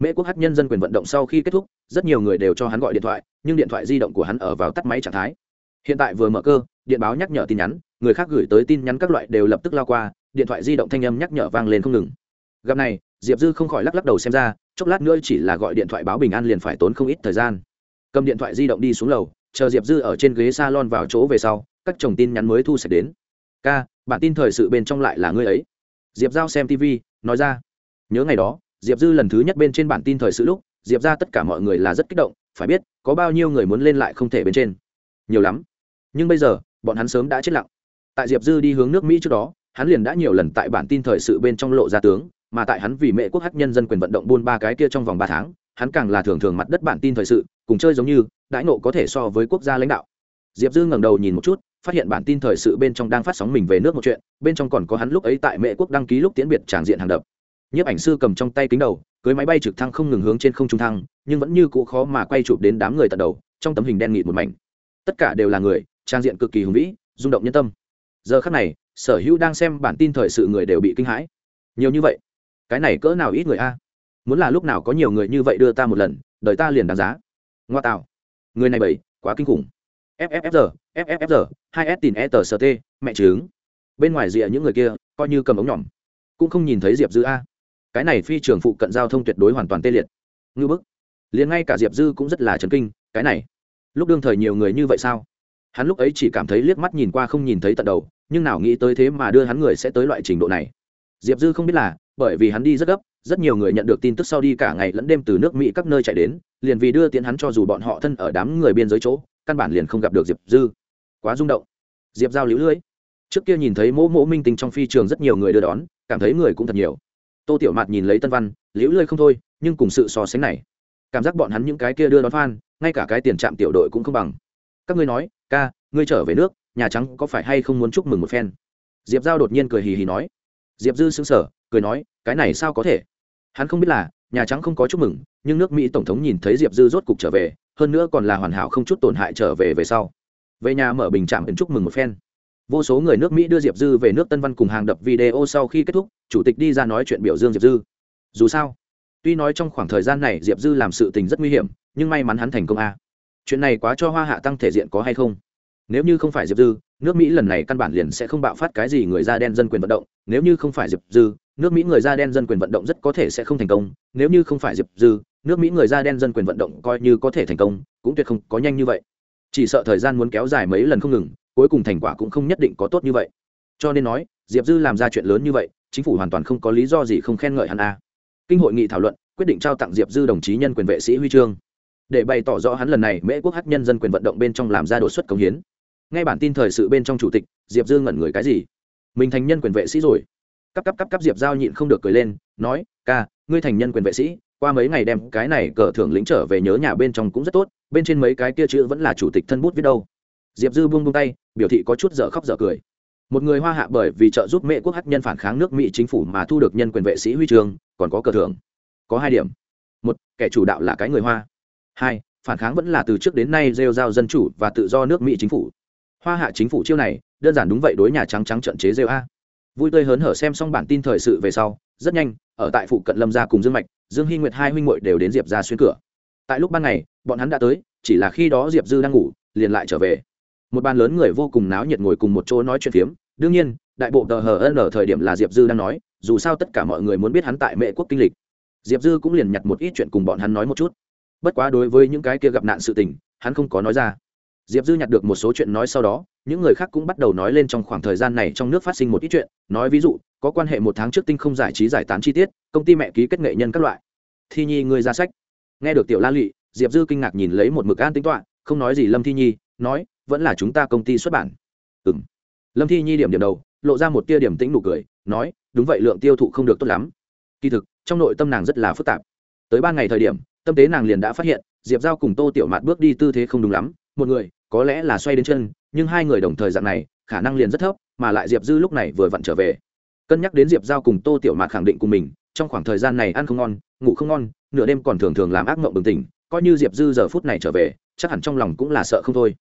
Mễ quốc hát nhân dân quyền vận động sau khi kết thúc, rất nhiều người đều cho hắn gọi điện thoại, nhưng điện thoại di động của hắn ở vào tắt máy trạng thái. Hiện tại vừa mở cơ, điện báo nhắc nhở tin nhắn, người khác gửi tới tin nhắn các loại đều lập tức lao qua, điện thoại di động thanh âm nhắc nhở vang lên không ngừng. Gặp này, diệp dư không khỏi lắc lắc đầu xem ra, chốc lát nữa chỉ là gọi điện thoại báo bình an liền phải tốn không ít thời gian. Cầm điện thoại di động đi xuống lầu, chờ diệp dư ở trên ghế s a lon vào chỗ về sau, các chồng tin nhắn mới thu sạch đến. Ca bản tin thời sự bên trong lại là ngươi ấy. Diệp giao xem tv nói ra. Nhớ ngày đó, diệp dư lần thứ nhất bên trên bản tin thời sự lúc, diệp ra tất cả mọi người là rất kích động, phải biết, có bao nhiêu người muốn lên lại không thể bên trên. Nhiều lắm. Nhưng bây giờ, bọn hắn sớm đã chết lặng. Tại diệp dư đi hướng nước mỹ trước đó, hắn liền đã nhiều lần tại bản tin thời sự bên trong lộ ra tướng, mà tại hắn vì mẹ quốc hát nhân dân quyền vận động buôn ba cái kia trong vòng ba tháng, hắn càng là thường thường mặt đất bản tin thời sự, cùng chơi giống như, đãi nộ có thể so với quốc gia lãnh đạo. Diệp dư ngẩng đầu nhìn một chút phát hiện bản tin thời sự bên trong đang phát sóng mình về nước một chuyện, bên trong còn có hắn lúc ấy tại mẹ quốc đăng ký lúc tiễn biệt tràng diện hàng đập. Nhiếp ảnh sư cầm trong tay kính đầu, cưới máy bay trực thăng không ngừng hướng trên không trung thăng, nhưng vẫn như cũ khó mà quay chụp đến đám người tận đầu, trong tấm hình đen nghịt một mảnh. Tất cả đều là người, trang diện cực kỳ hùng vĩ, rung động nhân tâm. Giờ khắc này, sở hữu đang xem bản tin thời sự người đều bị kinh hãi. Nhiều như vậy, cái này cỡ nào ít người a? Muốn là lúc nào có nhiều người như vậy đưa ta một lần, đời ta liền đáng giá. Ngoa tạo. Người này bảy quá kinh khủng fffr fffr hai s tìm e tờ st mẹ trứng. Bên ngoài rìa những người kia, coi như cầm ống nhỏm, cũng không nhìn thấy diệp dư a. Cái này phi trường phụ cận giao thông tuyệt đối hoàn toàn tê liệt. Ngư bức. Liền ngay cả diệp dư cũng rất là chấn kinh, cái này, lúc đương thời nhiều người như vậy sao? Hắn lúc ấy chỉ cảm thấy liếc mắt nhìn qua không nhìn thấy tận đầu, nhưng nào nghĩ tới thế mà đưa hắn người sẽ tới loại trình độ này. Diệp dư không biết là, bởi vì hắn đi rất gấp, rất nhiều người nhận được tin tức sau đi cả ngày lẫn đêm từ nước mỹ các nơi chạy đến, liền vì đưa tiến hắn cho dù bọn họ thân ở đám người biên giới chỗ căn bản liền không gặp được diệp dư. Quá rung động. Diệp giao lũ lưỡi trước kia nhìn thấy mỗ mỗ minh tinh trong phi trường rất nhiều người đưa đón, cảm thấy người cũng thật nhiều. Tô tiểu mạt nhìn lấy tân văn, liễu lơi không thôi, nhưng cùng sự so sánh này, cảm giác bọn hắn những cái kia đưa đón phan ngay cả cái tiền trạm tiểu đội cũng không bằng. Các ngươi nói, ca, ngươi trở về nước, nhà trắng có phải hay không muốn chúc mừng một phen diệp giao đột nhiên cười hì hì nói. Diệp dư xứng sở cười nói, cái này sao có thể? Hắn không biết là, nhà trắng không có chúc mừng, nhưng nước mỹ tổng thống nhìn thấy diệp dư rốt cục trở về hơn nữa còn là hoàn hảo không chút tổn hại trở về về sau. Về nhà mở bình trạm ấn chúc mừng một phen. Vô số người nước mỹ đưa diệp dư về nước tân văn cùng hàng đập video sau khi kết thúc, chủ tịch đi ra nói chuyện biểu dương diệp dư. Dù sao, tuy nói trong khoảng thời gian này diệp dư làm sự tình rất nguy hiểm, nhưng may mắn hắn thành công a. Chuyện này quá cho hoa hạ tăng thể diện có hay không? Nếu như không phải diệp dư, nước mỹ lần này căn bản liền sẽ không bạo phát cái gì người da đen dân quyền vận động. Nếu như không phải diệp dư, nước mỹ người da đen dân quyền vận động rất có thể sẽ không thành công. Nếu như không phải diệp dư nước mỹ người da đen dân quyền vận động coi như có thể thành công, cũng tuyệt không có nhanh như vậy. Chỉ sợ thời gian muốn kéo dài mấy lần không ngừng, cuối cùng thành quả cũng không nhất định có tốt như vậy. Cho nên nói, diệp dư làm ra chuyện lớn như vậy, chính phủ hoàn toàn không có lý do gì không khen ngợi hắn a. Kinh hội nghị thảo luận, quyết định trao tặng diệp dư đồng chí nhân quyền vệ sĩ huy chương. Để bày tỏ rõ hắn lần này mễ quốc hát nhân dân quyền vận động bên trong làm ra đột xuất công hiến. Ngay bản tin thời sự bên trong chủ tịch, diệp dư ngẩn người cái gì? Mình thành nhân quyền vệ sĩ rồi. Cắp cắp cắp cắp diệp giao nhịn không được cười lên, nói, ca, ngươi thành nhân quyền vệ sĩ qua mấy ngày đem cái này cờ thưởng lĩnh trở về nhớ nhà bên trong cũng rất tốt, bên trên mấy cái kia chữ vẫn là chủ tịch thân bút viết đâu. Diệp dư buông buông tay, biểu thị có chút dở khóc dở cười. Một người hoa hạ bởi vì trợ giúp mẹ quốc hát nhân phản kháng nước mỹ chính phủ mà thu được nhân quyền vệ sĩ huy trường, còn có cờ thưởng. Có hai điểm. Một, kẻ chủ đạo là cái người hoa. Hai, phản kháng vẫn là từ trước đến nay rêu giao dân chủ và tự do nước mỹ chính phủ. Hoa hạ chính phủ chiêu này, đơn giản đúng vậy đối nhà trắng trắng trận chế rêu a. Vui tươi hớn hở xem xong bản tin thời sự về sau, rất nhanh, ở tại phụ cận lâm gia cùng dương mạch dương hy nguyệt hai huynh muội đều đến diệp ra xuyên cửa. Tại lúc ban ngày, bọn hắn đã tới, chỉ là khi đó diệp dư đang ngủ, liền lại trở về. Một bàn lớn người vô cùng náo nhiệt ngồi cùng một chỗ nói chuyện phiếm. Đương nhiên, đại bộ tờ hờ ân ở thời điểm là diệp dư đang nói, dù sao tất cả mọi người muốn biết hắn tại mệ quốc kinh lịch. Diệp dư cũng liền nhặt một ít chuyện cùng bọn hắn nói một chút. Bất quá đối với những cái kia gặp nạn sự tình, hắn không có nói ra. Diệp dư nhặt được một số chuyện nói sau đó những người khác cũng bắt đầu nói lên trong khoảng thời gian này trong nước phát sinh một ít chuyện. Nói ví dụ, có quan hệ một tháng trước tinh không giải trí giải tán chi tiết, công ty mẹ ký kết nghệ nhân các loại. Thi nhi ngươi ra sách. Nghe được tiểu la lụy, diệp dư kinh ngạc nhìn lấy một mực an tính toạ không nói gì lâm thi nhi, nói, vẫn là chúng ta công ty xuất bản. Ừ m lâm thi nhi điểm điểm đầu, lộ ra một tia điểm tĩnh nụ cười, nói, đúng vậy, lượng tiêu thụ không được tốt lắm. Kỳ thực, trong nội tâm nàng rất là phức tạp. Tới ba ngày thời điểm, tâm tế nàng liền đã phát hiện, diệp giao cùng tô tiểu mạt bước đi tư thế không đúng lắm, một người, có lẽ là xoay đến chân nhưng hai người đồng thời dạng này, khả năng liền rất thấp, mà lại diệp dư lúc này vừa vặn trở về. Cân nhắc đến diệp giao cùng tô tiểu mạt khẳng định cùng mình, trong khoảng thời gian này ăn không ngon, ngủ không ngon, nửa đêm còn thường thường làm ác mộng bừng tỉnh, coi như diệp dư giờ phút này trở về, chắc hẳn trong lòng cũng là sợ không thôi.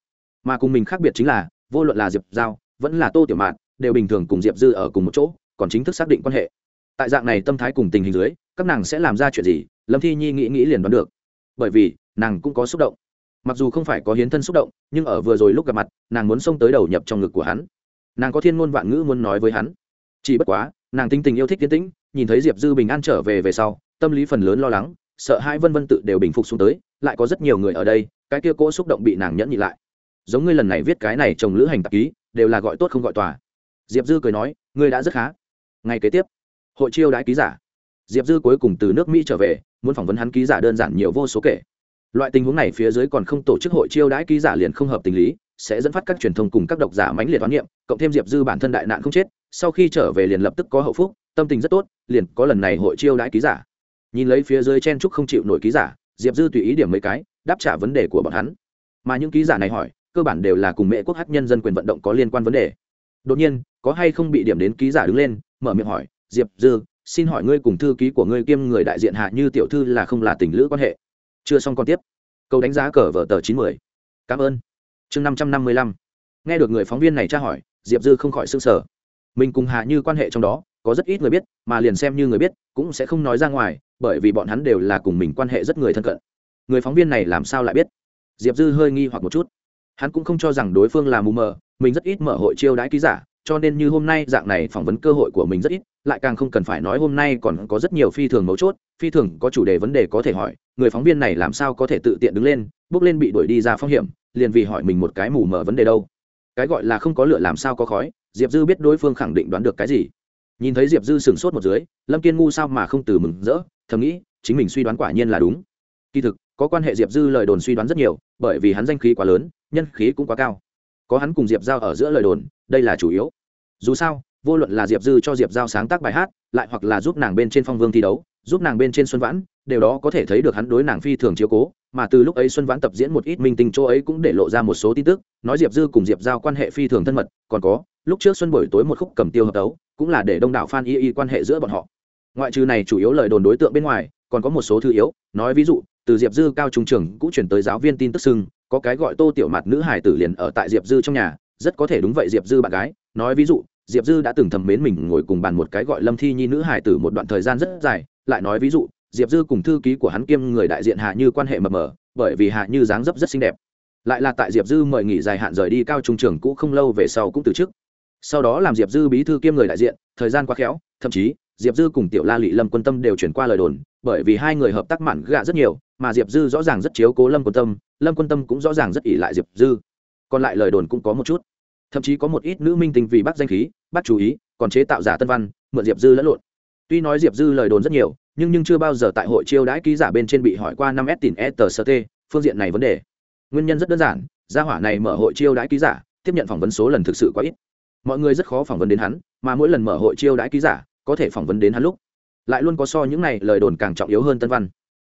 Mà cùng mình khác biệt chính là, vô luận là diệp giao, vẫn là tô tiểu mạt, đều bình thường cùng diệp dư ở cùng một chỗ, còn chính thức xác định quan hệ. Tại dạng này tâm thái cùng tình hình dưới, các nàng sẽ làm ra chuyện gì, lâm thi nhi nghĩ nghĩ liền đoán được. Bởi vì, nàng cũng có xúc động mặc dù không phải có hiến thân xúc động, nhưng ở vừa rồi lúc gặp mặt, nàng muốn xông tới đầu nhập trong ngực của hắn. Nàng có thiên ngôn vạn ngữ muốn nói với hắn. Chỉ bất quá, nàng tinh tình yêu thích tiến tĩnh, nhìn thấy diệp dư bình an trở về về sau, tâm lý phần lớn lo lắng, sợ hai vân vân tự đều bình phục xuống tới, lại có rất nhiều người ở đây, cái kia cỗ xúc động bị nàng nhẫn nhị lại. Giống ngươi lần này viết cái này chồng lữ hành tạp ký, đều là gọi tốt không gọi tòa. Diệp dư cười nói, ngươi đã rất khá. Ngày kế tiếp, hội chiêu đãi ký giả. Diệp dư cuối cùng từ nước mỹ trở về, muốn phỏng vấn hắn ký giả đơn giản nhiều vô số kể loại tình huống này phía dưới còn không tổ chức hội chiêu đãi ký giả liền không hợp tình lý, sẽ dẫn phát các truyền thông cùng các độc giả mãnh liệt toán niệm, cộng thêm diệp dư bản thân đại nạn không chết, sau khi trở về liền lập tức có hậu phúc, tâm tình rất tốt, liền có lần này hội chiêu đãi ký giả. Nhìn lấy phía dưới chen trúc không chịu nổi ký giả, diệp dư tùy ý điểm mấy cái, đáp trả vấn đề của bọn hắn. Mà những ký giả này hỏi, cơ bản đều là cùng mẹ quốc hát nhân dân quyền vận động có liên quan vấn đề. Đột nhiên, có hay không bị điểm đến ký giả đứng lên, mở miệng hỏi, diệp dư, xin hỏi ngươi cùng thư ký của ngươi kiêm người đại diện hạ như tiểu thư là không là tình lữ quan hệ? Chưa xong còn tiếp. Câu đánh giá cờ vở tờ chín mươi cảm ơn. Chương năm trăm năm mươi lăm. Nghe được người phóng viên này tra hỏi, diệp dư không khỏi s ư n g sở mình cùng hạ như quan hệ trong đó, có rất ít người biết, mà liền xem như người biết, cũng sẽ không nói ra ngoài, bởi vì bọn hắn đều là cùng mình quan hệ rất người thân cận. Người phóng viên này làm sao lại biết? Diệp dư hơi nghi hoặc một chút. Hắn cũng không cho rằng đối phương là mù mờ, mình rất ít mở hội chiêu đãi ký giả cho nên như hôm nay dạng này phỏng vấn cơ hội của mình rất ít, lại càng không cần phải nói hôm nay còn có rất nhiều phi thường mấu chốt, phi thường có chủ đề vấn đề có thể hỏi, người phóng viên này làm sao có thể tự tiện đứng lên, bước lên bị đuổi đi ra phong hiểm, liền vì hỏi mình một cái mù mờ vấn đề đâu. Cái gọi là không có lửa làm sao có khói, diệp dư biết đối phương khẳng định đoán được cái gì. Nhìn thấy diệp dư sửng sốt một dưới, lâm kiên ngu sao mà không từ mừng rỡ, thầm nghĩ, chính mình suy đoán quả nhiên là đúng. Kỳ thực, có quan hệ diệp dư lời đồn suy đoán rất nhiều, bởi vì hắn danh khí quá lớn, nhân khí cũng quá cao có hắn cùng diệp giao ở giữa lời đồn đây là chủ yếu. Dù sao vô luận là diệp dư cho diệp giao sáng tác bài hát lại hoặc là giúp nàng bên trên phong vương thi đấu giúp nàng bên trên xuân vãn đều đó có thể thấy được hắn đối nàng phi thường chiếu cố mà từ lúc ấy xuân vãn tập diễn một ít minh tinh chỗ ấy cũng để lộ ra một số tin tức nói diệp dư cùng diệp giao quan hệ phi thường thân mật còn có lúc trước xuân buổi tối một khúc cầm tiêu hợp tấu, cũng là để đông đảo f a n y y quan hệ giữa bọn họ. Ngoại trừ này chủ yếu lời đồn đối tượng bên ngoài còn có một số thứ yếu nói ví dụ từ diệp dư cao trung trường cũng chuyển tới giáo viên tin tức sưng có cái gọi tô tiểu mặt nữ hải tử liền ở tại diệp dư trong nhà, rất có thể đúng vậy diệp dư bạn gái. Nói ví dụ, diệp dư đã từng thầm mến mình ngồi cùng bàn một cái gọi lâm thi nhi nữ hải tử một đoạn thời gian rất dài. Lại nói ví dụ, diệp dư cùng thư ký của hắn kiêm người đại diện hạ như quan hệ mập mờ, bởi vì hạ như dáng dấp rất xinh đẹp. Lại là tại diệp dư mời nghỉ dài hạn rời đi cao trung trường cũ không lâu về sau cũng từ chức. Sau đó làm diệp dư bí thư kiêm người đại diện, thời gian quá khéo, thậm chí, diệp dư cùng tiểu la lị lâm quân tâm đều chuyển qua lời đồn, bởi vì hai người hợp tác mặn gạ rất nhiều mà diệp dư rõ ràng rất chiếu cố lâm quân tâm, lâm quân tâm cũng rõ ràng rất ỷ lại diệp dư. Còn lại lời đồn cũng có một chút. Thậm chí có một ít nữ minh tinh vì bắt danh khí, bắt chú ý, còn chế tạo giả tân văn, mượn diệp dư lẫn lộn. Tuy nói diệp dư lời đồn rất nhiều, nhưng nhưng chưa bao giờ tại hội chiêu đãi ký giả bên trên bị hỏi qua năm s tìm s tờ sơ t, phương diện này vấn đề. Nguyên nhân rất đơn giản, gia hỏa này mở hội chiêu đãi ký giả, tiếp nhận phỏng vấn số lần thực sự quá ít. Mọi người rất khó phỏng vấn đến hắn, mà mỗi lần mở hội chiêu đãi ký giả, có thể phỏng vấn đến hắn lúc. Lại luôn có so những này lời đồn càng trọng yếu hơn tân văn.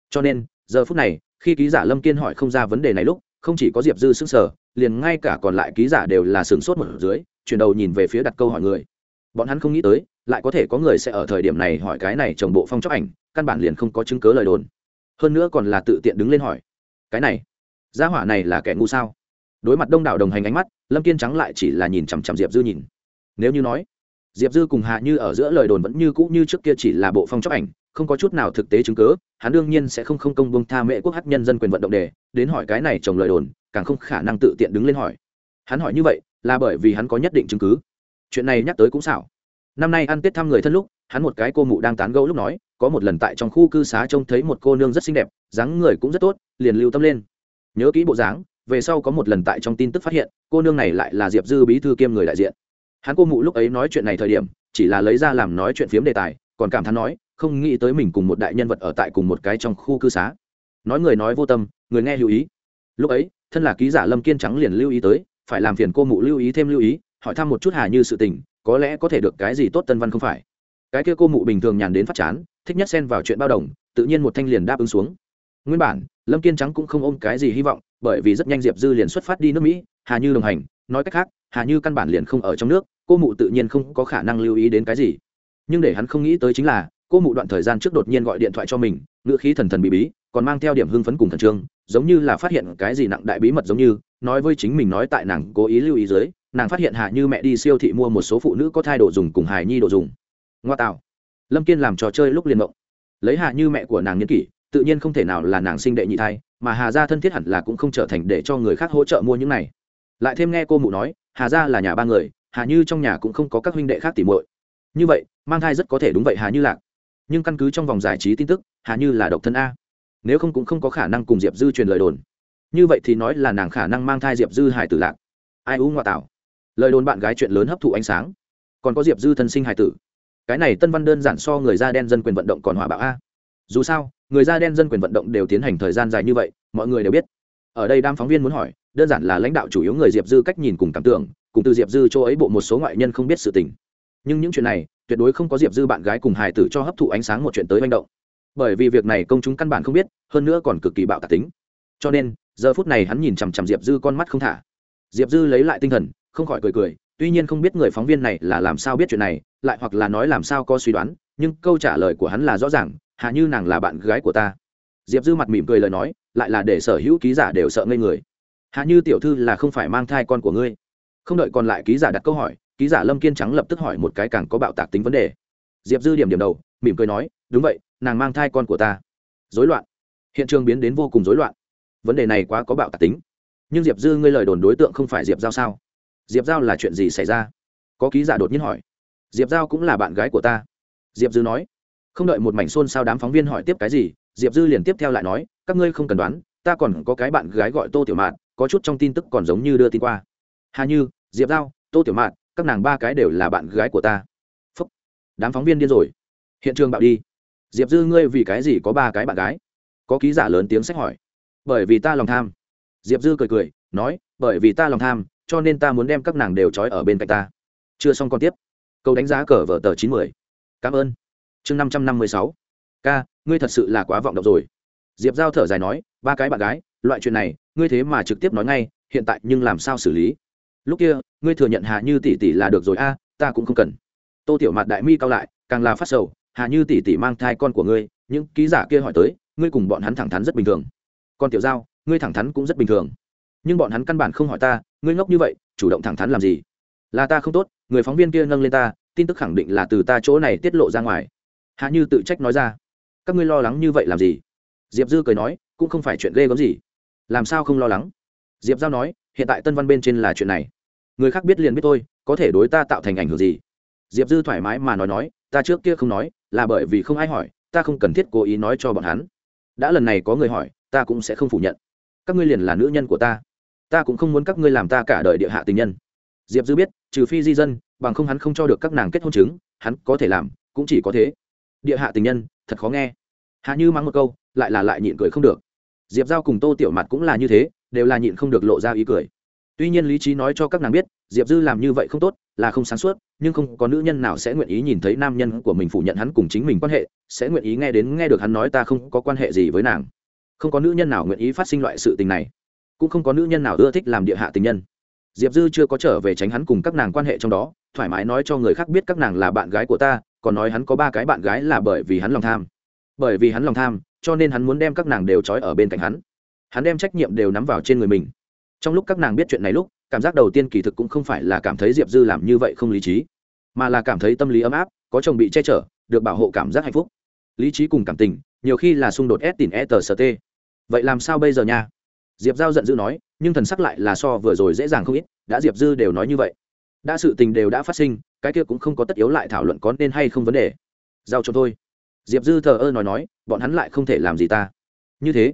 Cho nên giờ phút này, khi ký giả lâm kiên hỏi không ra vấn đề này lúc, không chỉ có diệp dư s ư n g sở liền ngay cả còn lại ký giả đều là sửng sốt một dưới, chuyển đầu nhìn về phía đặt câu hỏi người. Bọn hắn không nghĩ tới, lại có thể có người sẽ ở thời điểm này hỏi cái này chồng bộ phong chóc ảnh, căn bản liền không có chứng cớ lời đồn. Hơn nữa còn là tự tiện đứng lên hỏi. Cái này, gia hỏa này là kẻ ngu sao? Đối mặt đông đảo đồng hành ánh mắt, lâm kiên trắng lại chỉ là nhìn chằm chằm diệp dư nhìn. Nếu như nói, diệp dư cùng hạ như ở giữa lời đồn vẫn như cũ như trước kia chỉ là bộ phong chóc ảnh không có chút nào thực tế chứng cứ, hắn đương nhiên sẽ không không công bông tha mẹ quốc hát nhân dân quyền vận động đề đến hỏi cái này trồng lời đồn càng không khả năng tự tiện đứng lên hỏi. Hắn hỏi như vậy là bởi vì hắn có nhất định chứng cứ. Chuyện này nhắc tới cũng xảo. Năm nay ăn tết thăm người thân lúc hắn một cái cô mụ đang tán gẫu lúc nói có một lần tại trong khu cư xá trông thấy một cô nương rất xinh đẹp dáng người cũng rất tốt liền lưu tâm lên. Nhớ kỹ bộ dáng về sau có một lần tại trong tin tức phát hiện cô nương này lại là diệp dư bí thư kiêm người đại diện. Hắn cô mụ lúc ấy nói chuyện này thời điểm chỉ là lấy ra làm nói chuyện phiếm đề tài còn cảm thán nói không nghĩ tới mình cùng một đại nhân vật ở tại cùng một cái trong khu cư xá. Nói người nói vô tâm, người nghe lưu ý. Lúc ấy, thân là ký giả lâm kiên trắng liền lưu ý tới, phải làm phiền cô mụ lưu ý thêm lưu ý, hỏi thăm một chút hà như sự tình, có lẽ có thể được cái gì tốt tân văn không phải. Cái kia cô mụ bình thường nhàn đến phát chán, thích nhất xen vào chuyện bao đồng, tự nhiên một thanh liền đáp ứng xuống. Nguyên bản, lâm kiên trắng cũng không ôm cái gì hy vọng, bởi vì rất nhanh diệp dư liền xuất phát đi nước mỹ, hà như đồng hành, nói cách khác, hà như căn bản liền không ở trong nước, cô mụ tự nhiên không có khả năng lưu ý đến cái gì. Nhưng để hắn không nghĩ tới chính là cô mụ đoạn thời gian trước đột nhiên gọi điện thoại cho mình, ngữ khí thần thần bí bí, còn mang theo điểm hưng phấn cùng thần trương, giống như là phát hiện cái gì nặng đại bí mật giống như, nói với chính mình nói tại nàng cố ý lưu ý dưới, nàng phát hiện hà như mẹ đi siêu thị mua một số phụ nữ có thai đồ dùng cùng hài nhi đồ dùng. Ngoa tạo. Lâm kiên làm trò chơi lúc liên mộng. Lấy hà như mẹ của nàng nhân kỷ, tự nhiên không thể nào là nàng sinh đệ nhị thai, mà hà gia thân thiết hẳn là cũng không trở thành để cho người khác hỗ trợ mua những này. Lại thêm nghe cô mụ nói, hà gia là nhà ba người, hà như trong nhà cũng không có các huynh đệ khác tỉ muội. Như vậy, mang thai rất có thể đúng vậy hà như lạc nhưng căn cứ trong vòng giải trí tin tức, hà như là độc thân a. Nếu không cũng không có khả năng cùng diệp dư truyền lời đồn. Như vậy thì nói là nàng khả năng mang thai diệp dư hải tử lạc. Ai u ngoại tạo lời đồn bạn gái chuyện lớn hấp thụ ánh sáng. Còn có diệp dư thân sinh hải tử. Cái này tân văn đơn giản so người da đen dân quyền vận động còn hòa bạo a. Dù sao, người da đen dân quyền vận động đều tiến hành thời gian dài như vậy, mọi người đều biết. Ở đây đám phóng viên muốn hỏi, đơn giản là lãnh đạo chủ yếu người diệp dư cách nhìn cùng cảm tưởng, cùng từ diệp dư chỗ ấy bộ một số ngoại nhân không biết sự tình nhưng những chuyện này tuyệt đối không có diệp dư bạn gái cùng hài tử cho hấp thụ ánh sáng một chuyện tới manh động bởi vì việc này công chúng căn bản không biết hơn nữa còn cực kỳ bạo tạc tính cho nên giờ phút này hắn nhìn chằm chằm diệp dư con mắt không thả diệp dư lấy lại tinh thần không khỏi cười cười tuy nhiên không biết người phóng viên này là làm sao biết chuyện này lại hoặc là nói làm sao có suy đoán nhưng câu trả lời của hắn là rõ ràng hạ như nàng là bạn gái của ta diệp dư mặt mỉm cười lời nói lại là để sở hữu ký giả đều sợ ngây người hạ như tiểu thư là không phải mang thai con của ngươi không đợi còn lại ký giả đặt câu hỏi ký giả lâm kiên trắng lập tức hỏi một cái càng có bạo tạc tính vấn đề. Diệp dư điểm điểm đầu, mỉm cười nói, đúng vậy, nàng mang thai con của ta. Dối loạn. Hiện trường biến đến vô cùng dối loạn. Vấn đề này quá có bạo tạc tính. Nhưng diệp dư, ngươi lời đồn đối tượng không phải diệp giao sao? Diệp giao là chuyện gì xảy ra? Có ký giả đột nhiên hỏi. Diệp giao cũng là bạn gái của ta. Diệp dư nói. Không đợi một mảnh xôn sao đám phóng viên hỏi tiếp cái gì, diệp dư liền tiếp theo lại nói, các ngươi không cần đoán, ta còn có cái bạn gái gọi tô tiểu mạn, có chút trong tin tức còn giống như đưa tin qua. Hà như, diệp giao, tô tiểu mạn các nàng ba cái đều là bạn gái của ta. Phúc. đám phóng viên điên rồi. Hiện trường bạo đi. Diệp dư, ngươi vì cái gì có ba cái bạn gái? Có ký giả lớn tiếng sách hỏi. Bởi vì ta lòng tham. Diệp dư cười cười, nói, bởi vì ta lòng tham, cho nên ta muốn đem các nàng đều trói ở bên cạnh ta. Chưa xong còn tiếp. Câu đánh giá cờ vở tờ chín mươi cảm ơn. Chương năm trăm năm mươi sáu. K ngươi thật sự là quá vọng động rồi. Diệp giao thở dài nói, ba cái bạn gái, loại chuyện này, ngươi thế mà trực tiếp nói ngay, hiện tại nhưng làm sao xử lý? Lúc kia, ngươi thừa nhận hà như tỷ tỷ là được rồi a, ta cũng không cần. Tô tiểu mạt đại mi cao lại, càng là phát sầu, hà như tỷ tỷ mang thai con của ngươi, những ký giả kia hỏi tới, ngươi cùng bọn hắn thẳng thắn rất bình thường. Còn tiểu giao, ngươi thẳng thắn cũng rất bình thường. Nhưng bọn hắn căn bản không hỏi ta, ngươi ngốc như vậy, chủ động thẳng thắn làm gì? Là ta không tốt, người phóng viên kia nâng lên ta, tin tức khẳng định là từ ta chỗ này tiết lộ ra ngoài. Hạ như tự trách nói ra. Các ngươi lo lắng như vậy làm gì? Diệp dư cười nói, cũng không phải chuyện ghê gớm gì. Làm sao không lo lắng? Diệp giao nói, hiện tại tân văn bên trên là chuyện này người khác biết liền biết tôi có thể đối ta tạo thành ảnh hưởng gì? Diệp dư thoải mái mà nói nói, ta trước kia không nói, là bởi vì không ai hỏi, ta không cần thiết cố ý nói cho bọn hắn. Đã lần này có người hỏi, ta cũng sẽ không phủ nhận. Các ngươi liền là nữ nhân của ta. Ta cũng không muốn các ngươi làm ta cả đời địa hạ tình nhân. Diệp dư biết, trừ phi di dân, bằng không hắn không cho được các nàng kết hôn chứng, hắn có thể làm, cũng chỉ có thế. Địa hạ tình nhân, thật khó nghe. Hạ như mắng một câu, lại là lại nhịn cười không được. Diệp giao cùng tô tiểu mặt cũng là như thế, đều là nhịn không được lộ ra ý cười tuy nhiên lý trí nói cho các nàng biết, diệp dư làm như vậy không tốt, là không sáng suốt, nhưng không có nữ nhân nào sẽ nguyện ý nhìn thấy nam nhân của mình phủ nhận hắn cùng chính mình quan hệ, sẽ nguyện ý nghe đến nghe được hắn nói ta không có quan hệ gì với nàng. Không có nữ nhân nào nguyện ý phát sinh loại sự tình này, cũng không có nữ nhân nào ưa thích làm địa hạ tình nhân. Diệp dư chưa có trở về tránh hắn cùng các nàng quan hệ trong đó, thoải mái nói cho người khác biết các nàng là bạn gái của ta, còn nói hắn có ba cái bạn gái là bởi vì hắn lòng tham. Bởi vì hắn lòng tham, cho nên hắn muốn đem các nàng đều trói ở bên cạnh hắn. Hắn đem trách nhiệm đều nắm vào trên người mình trong lúc các nàng biết chuyện này lúc, cảm giác đầu tiên kỳ thực cũng không phải là cảm thấy diệp dư làm như vậy không lý trí, mà là cảm thấy tâm lý ấm áp, có chồng bị che chở, được bảo hộ cảm giác hạnh phúc. Lý trí cùng cảm tình, nhiều khi là xung đột s tìm e tờ st vậy làm sao bây giờ nha? Diệp giao giận dữ nói, nhưng thần sắc lại là so vừa rồi dễ dàng không ít, đã diệp dư đều nói như vậy. Đã sự tình đều đã phát sinh, cái kia cũng không có tất yếu lại thảo luận có nên hay không vấn đề. Giao cho tôi diệp dư thờ ơ nói nói, bọn hắn lại không thể làm gì ta. Như thế,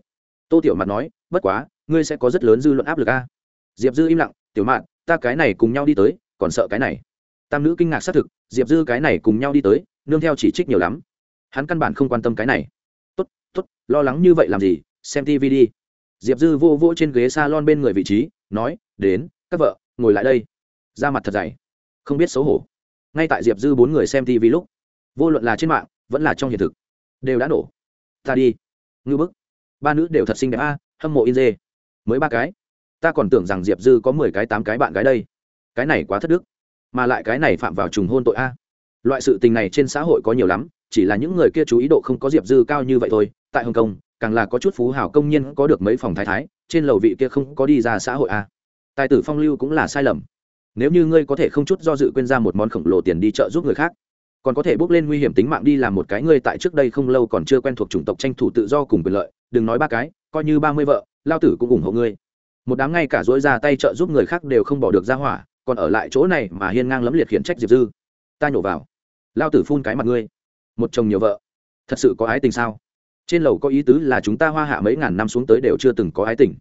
tô tiểu mặt nói, bất quá ngươi sẽ có rất lớn dư luận áp lực a. Diệp dư im lặng, tiểu mạn, ta cái này cùng nhau đi tới, còn sợ cái này. Tam nữ kinh ngạc xác thực, diệp dư cái này cùng nhau đi tới, nương theo chỉ trích nhiều lắm. Hắn căn bản không quan tâm cái này. Tốt tốt, lo lắng như vậy làm gì? Xem tv đi. Diệp dư vô vô trên ghế s a lon bên người vị trí, nói, đến, các vợ, ngồi lại đây. Ra mặt thật dày, không biết xấu hổ. Ngay tại diệp dư bốn người xem tv lúc, vô luận là trên mạng, vẫn là trong hiện thực, đều đã nổ. Ta đi. Ngư bức. Ba nữ đều thật xinh đẹp a, hâm mộ in dê mới ba cái. Ta còn tưởng rằng diệp dư có mười cái, tám cái bạn gái đây. Cái này quá thất đức. Mà lại cái này phạm vào trùng hôn tội a. Loại sự tình này trên xã hội có nhiều lắm, chỉ là những người kia chú ý độ không có diệp dư cao như vậy thôi. Tại hồng kông, càng là có chút phú hào công nhân có được mấy phòng thái thái, trên lầu vị kia không có đi ra xã hội a. Tài tử phong lưu cũng là sai lầm. Nếu như ngươi có thể không chút do dự quên ra một món khổng lồ tiền đi chợ giúp người khác, còn có thể bước lên nguy hiểm tính mạng đi làm một cái ngươi tại trước đây không lâu còn chưa quen thuộc chủng tộc tranh thủ tự do cùng quyền lợi, đừng nói ba cái, coi như ba mươi vợ lao tử cũng ủng hộ ngươi. Một đám ngay cả dối ra tay trợ giúp người khác đều không bỏ được ra hỏa, còn ở lại chỗ này mà hiên ngang lấm liệt khiển trách diệp dư. Ta nhổ vào. Lao tử phun cái mặt ngươi. Một chồng nhiều vợ. Thật sự có ái tình sao? Trên lầu có ý tứ là chúng ta hoa hạ mấy ngàn năm xuống tới đều chưa từng có ái tình.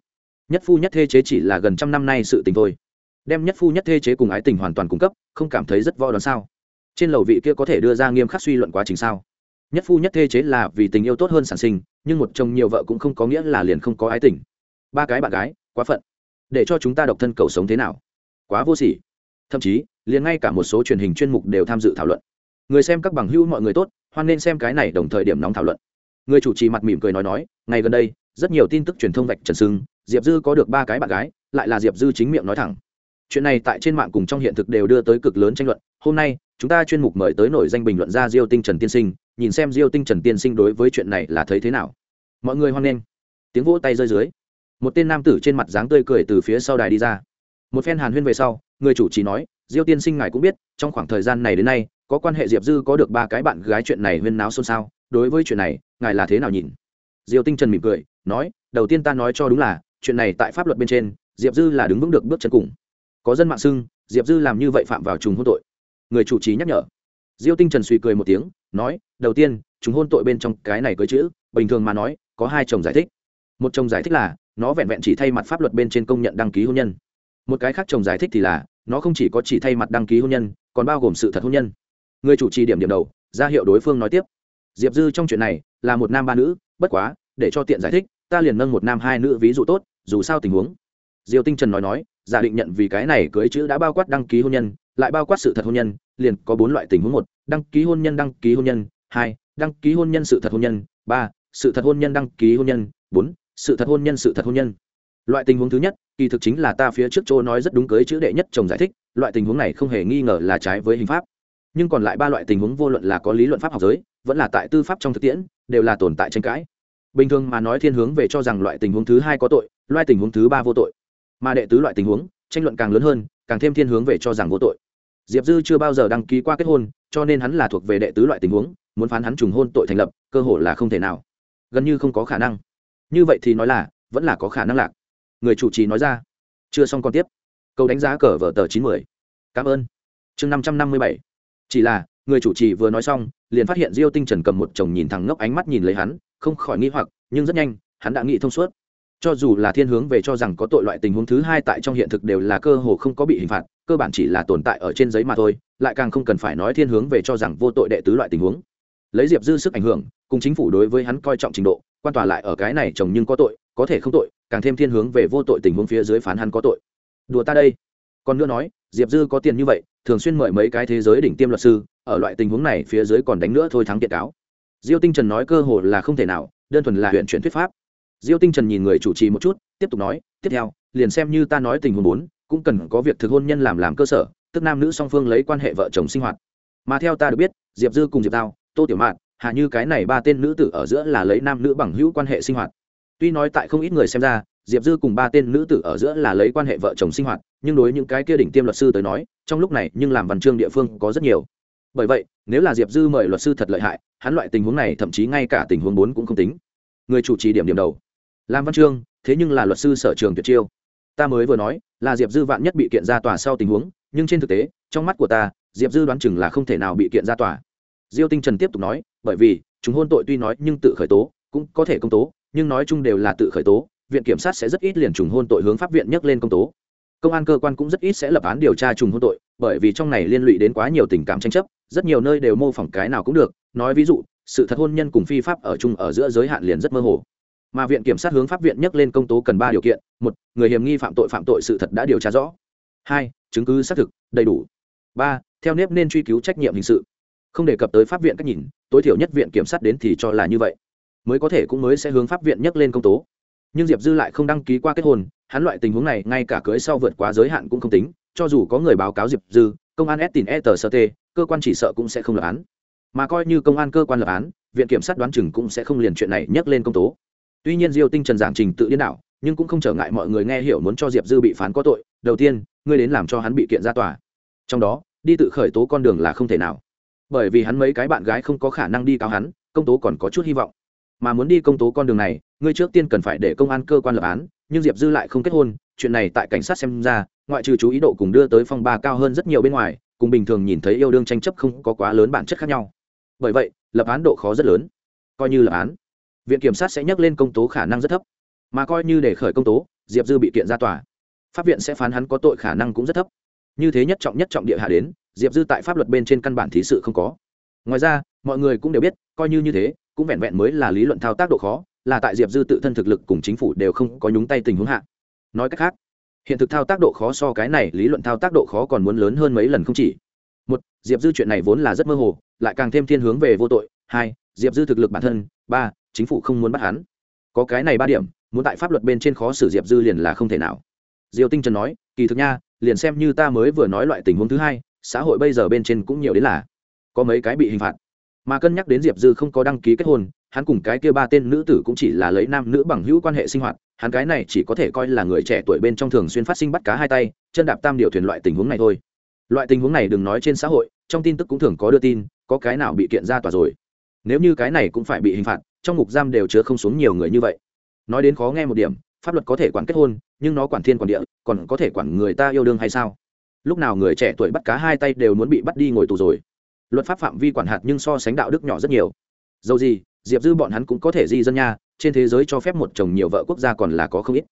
Nhất phu nhất thê chế chỉ là gần trăm năm nay sự tình thôi. Đem nhất phu nhất thê chế cùng ái tình hoàn toàn cung cấp, không cảm thấy rất vo đoán sao? Trên lầu vị kia có thể đưa ra nghiêm khắc suy luận quá trình sao? Nhất phu nhất thê chế là vì tình yêu tốt hơn sản sinh, nhưng một chồng nhiều vợ cũng không có nghĩa là liền không có ái tình ba cái bạn gái, quá phận. Để cho chúng ta độc thân cầu sống thế nào? Quá vô sỉ. Thậm chí, liền ngay cả một số truyền hình chuyên mục đều tham dự thảo luận. Người xem các bằng hữu mọi người tốt, hoan nên xem cái này đồng thời điểm nóng thảo luận. Người chủ trì mặt mỉm cười nói nói, ngày gần đây, rất nhiều tin tức truyền thông vạch trần sưng, diệp dư có được ba cái bạn gái, lại là diệp dư chính miệng nói thẳng. Chuyện này tại trên mạng cùng trong hiện thực đều đưa tới cực lớn tranh luận. Hôm nay, chúng ta chuyên mục mời tới nổi danh bình luận ra diêu tinh trần tiên sinh, nhìn xem diêu tinh trần tiên sinh đối với chuyện này là thấy thế nào. Mọi người hoan nghênh. Tiếng vỗ tay rơi dưới một tên nam tử trên mặt dáng tươi cười từ phía sau đài đi ra. Một phen hàn huyên về sau, người chủ trì nói, diêu tiên sinh ngài cũng biết, trong khoảng thời gian này đến nay, có quan hệ diệp dư có được ba cái bạn gái chuyện này huyên náo xôn xao. Đối với chuyện này, ngài là thế nào nhìn? Diêu tinh trần mỉm cười, nói, đầu tiên ta nói cho đúng là, chuyện này tại pháp luật bên trên, diệp dư là đứng vững được bước chân cùng. Có dân mạng xưng, diệp dư làm như vậy phạm vào trùng hôn tội. Người chủ trì nhắc nhở. Diêu tinh trần suy cười một tiếng, nói, đầu tiên chúng hôn tội bên trong cái này cưới chữ, bình thường mà nói, có hai chồng giải thích. Một chồng giải thích là nó vẹn vẹn chỉ thay mặt pháp luật bên trên công nhận đăng ký hôn nhân. Một cái khác chồng giải thích thì là, nó không chỉ có chỉ thay mặt đăng ký hôn nhân, còn bao gồm sự thật hôn nhân. Người chủ trì điểm điểm đầu, ra hiệu đối phương nói tiếp. Diệp dư trong chuyện này là một nam ba nữ, bất quá, để cho tiện giải thích, ta liền nâng một nam hai nữ ví dụ tốt, dù sao tình huống. Diêu tinh trần nói nói, giả định nhận vì cái này cưới chữ đã bao quát đăng ký hôn nhân, lại bao quát sự thật hôn nhân, liền có bốn loại tình huống một, đăng ký hôn nhân đăng ký hôn nhân, hai, đăng ký hôn nhân sự thật hôn nhân, ba, sự thật hôn nhân đăng ký hôn nhân, bốn sự thật hôn nhân, sự thật hôn nhân. Loại tình huống thứ nhất, kỳ thực chính là ta phía trước chỗ nói rất đúng cưới chữ đệ nhất chồng giải thích, loại tình huống này không hề nghi ngờ là trái với hình pháp. Nhưng còn lại ba loại tình huống vô luận là có lý luận pháp học giới, vẫn là tại tư pháp trong thực tiễn, đều là tồn tại tranh cãi. Bình thường mà nói thiên hướng về cho rằng loại tình huống thứ hai có tội, loại tình huống thứ ba vô tội. Mà đệ tứ loại tình huống, tranh luận càng lớn hơn, càng thêm thiên hướng về cho rằng vô tội. Diệp dư chưa bao giờ đăng ký qua kết hôn, cho nên hắn là thuộc về đệ tứ loại tình huống, muốn phán hắn trùng hôn tội thành lập, cơ hội là không thể nào. Gần như không có khả năng như vậy thì nói là, vẫn là có khả năng lạc. Người chủ trì nói ra. Chưa xong còn tiếp. Câu đánh giá cờ vở tờ chín mươi cảm ơn. Chương năm trăm năm mươi bảy. Chỉ là, người chủ trì vừa nói xong, liền phát hiện diêu tinh trần cầm một chồng nhìn thẳng ngốc ánh mắt nhìn lấy hắn, không khỏi nghĩ hoặc, nhưng rất nhanh, hắn đã nghĩ thông suốt. Cho dù là thiên hướng về cho rằng có tội loại tình huống thứ hai tại trong hiện thực đều là cơ hồ không có bị hình phạt, cơ bản chỉ là tồn tại ở trên giấy mà thôi, lại càng không cần phải nói thiên hướng về cho rằng vô tội đệ tứ loại tình huống. Lấy diệp dư sức ảnh hưởng, cùng chính phủ đối với hắn coi trọng trình độ quan tòa lại ở cái này chồng nhưng có tội, có thể không tội, càng thêm thiên hướng về vô tội tình huống phía dưới phán hắn có tội. Đùa ta đây. Còn nữa nói, diệp dư có tiền như vậy, thường xuyên mời mấy cái thế giới đỉnh tiêm luật sư, ở loại tình huống này phía dưới còn đánh nữa thôi thắng kiện cáo. Diêu tinh trần nói cơ hồ là không thể nào, đơn thuần là huyện chuyển thuyết pháp. Diêu tinh trần nhìn người chủ trì một chút, tiếp tục nói, tiếp theo, liền xem như ta nói tình huống bốn, cũng cần có việc thực hôn nhân làm làm cơ sở, tức nam nữ song phương lấy quan hệ vợ chồng sinh hoạt. Mà theo ta được biết, diệp dư cùng diệp tao tô tiểu mạn hạ như cái này ba tên nữ tử ở giữa là lấy nam nữ bằng hữu quan hệ sinh hoạt. Tuy nói tại không ít người xem ra, diệp dư cùng ba tên nữ tử ở giữa là lấy quan hệ vợ chồng sinh hoạt, nhưng đối những cái kia đỉnh tiêm luật sư tới nói, trong lúc này nhưng làm văn chương địa phương có rất nhiều. Bởi vậy, nếu là diệp dư mời luật sư thật lợi hại, hắn loại tình huống này thậm chí ngay cả tình huống bốn cũng không tính. Người chủ trì điểm điểm đầu. Làm văn chương, thế nhưng là luật sư sở trường tuyệt chiêu. Ta mới vừa nói, là diệp dư vạn nhất bị kiện ra tòa sau tình huống, nhưng trên thực tế, trong mắt của ta, diệp dư đoán chừng là không thể nào bị kiện ra tòa. Diêu tinh trần tiếp tục nói bởi vì, chúng hôn tội tuy nói nhưng tự khởi tố, cũng có thể công tố, nhưng nói chung đều là tự khởi tố, viện kiểm sát sẽ rất ít liền trùng hôn tội hướng pháp viện nhắc lên công tố. Công an cơ quan cũng rất ít sẽ lập án điều tra trùng hôn tội, bởi vì trong này liên lụy đến quá nhiều tình cảm tranh chấp, rất nhiều nơi đều mô phỏng cái nào cũng được, nói ví dụ, sự thật hôn nhân cùng phi pháp ở chung ở giữa giới hạn liền rất mơ hồ. Mà viện kiểm sát hướng pháp viện nhắc lên công tố cần ba điều kiện, một, người hiểm nghi phạm tội phạm tội sự thật đã điều tra rõ. Hai, chứng cứ xác thực, đầy đủ. Ba, theo nếp nên truy cứu trách nhiệm hình sự không đề cập tới pháp viện cách nhìn, tối thiểu nhất viện kiểm sát đến thì cho là như vậy. Mới có thể cũng mới sẽ hướng pháp viện nhắc lên công tố. Nhưng diệp dư lại không đăng ký qua kết hôn, hắn loại tình huống này ngay cả cưới sau vượt quá giới hạn cũng không tính, cho dù có người báo cáo diệp dư, công an s tìm e tờ sơ t, cơ quan chỉ sợ cũng sẽ không lập án. Mà coi như công an cơ quan lập án, viện kiểm sát đoán chừng cũng sẽ không liền chuyện này nhắc lên công tố. Tuy nhiên diêu tinh trần giảng trình tự điên đảo, nhưng cũng không trở ngại mọi người nghe hiểu muốn cho diệp dư bị phán có tội. Đầu tiên, ngươi đến làm cho hắn bị kiện ra tòa. Trong đó, đi tự khởi tố con đường là không thể nào bởi vì hắn mấy cái bạn gái không có khả năng đi cáo hắn, công tố còn có chút hy vọng. Mà muốn đi công tố con đường này, ngươi trước tiên cần phải để công an cơ quan lập án, nhưng diệp dư lại không kết hôn, chuyện này tại cảnh sát xem ra, ngoại trừ chú ý độ cùng đưa tới phong ba cao hơn rất nhiều bên ngoài, cùng bình thường nhìn thấy yêu đương tranh chấp không có quá lớn bản chất khác nhau. Bởi vậy, lập án độ khó rất lớn. Coi như lập án, viện kiểm sát sẽ nhắc lên công tố khả năng rất thấp. Mà coi như để khởi công tố, diệp dư bị kiện ra tòa. Pháp viện sẽ phán hắn có tội khả năng cũng rất thấp. Như thế nhất trọng nhất trọng địa hạ đến diệp dư tại pháp luật bên trên căn bản thí sự không có. Ngoài ra, mọi người cũng đều biết, coi như như thế, cũng vẹn vẹn mới là lý luận thao tác độ khó, là tại diệp dư tự thân thực lực cùng chính phủ đều không có nhúng tay tình huống hạ. Nói cách khác, hiện thực thao tác độ khó so cái này lý luận thao tác độ khó còn muốn lớn hơn mấy lần không chỉ. Một, diệp dư chuyện này vốn là rất mơ hồ, lại càng thêm thiên hướng về vô tội. Hai, diệp dư thực lực bản thân. Ba, chính phủ không muốn bắt hắn. Có cái này ba điểm, muốn tại pháp luật bên trên khó xử diệp dư liền là không thể nào. Diều tinh trần nói, kỳ thực nha, liền xem như ta mới vừa nói loại tình huống thứ hai xã hội bây giờ bên trên cũng nhiều đến là có mấy cái bị hình phạt. Mà cân nhắc đến diệp dư không có đăng ký kết hôn, hắn cùng cái kia ba tên nữ tử cũng chỉ là lấy nam nữ bằng hữu quan hệ sinh hoạt, hắn cái này chỉ có thể coi là người trẻ tuổi bên trong thường xuyên phát sinh bắt cá hai tay, chân đạp tam điều thuyền loại tình huống này thôi. Loại tình huống này đừng nói trên xã hội, trong tin tức cũng thường có đưa tin, có cái nào bị kiện ra tòa rồi. Nếu như cái này cũng phải bị hình phạt, trong ngục giam đều chứa không xuống nhiều người như vậy. Nói đến khó nghe một điểm, pháp luật có thể quản kết hôn, nhưng nó quản thiên quản địa, còn có thể quản người ta yêu đương hay sao? Lúc nào người trẻ tuổi bắt cá hai tay đều muốn bị bắt đi ngồi tù rồi. Luật pháp phạm vi quản hạt nhưng so sánh đạo đức nhỏ rất nhiều. Dầu gì, diệp dư bọn hắn cũng có thể di dân nha, trên thế giới cho phép một chồng nhiều vợ quốc gia còn là có không ít.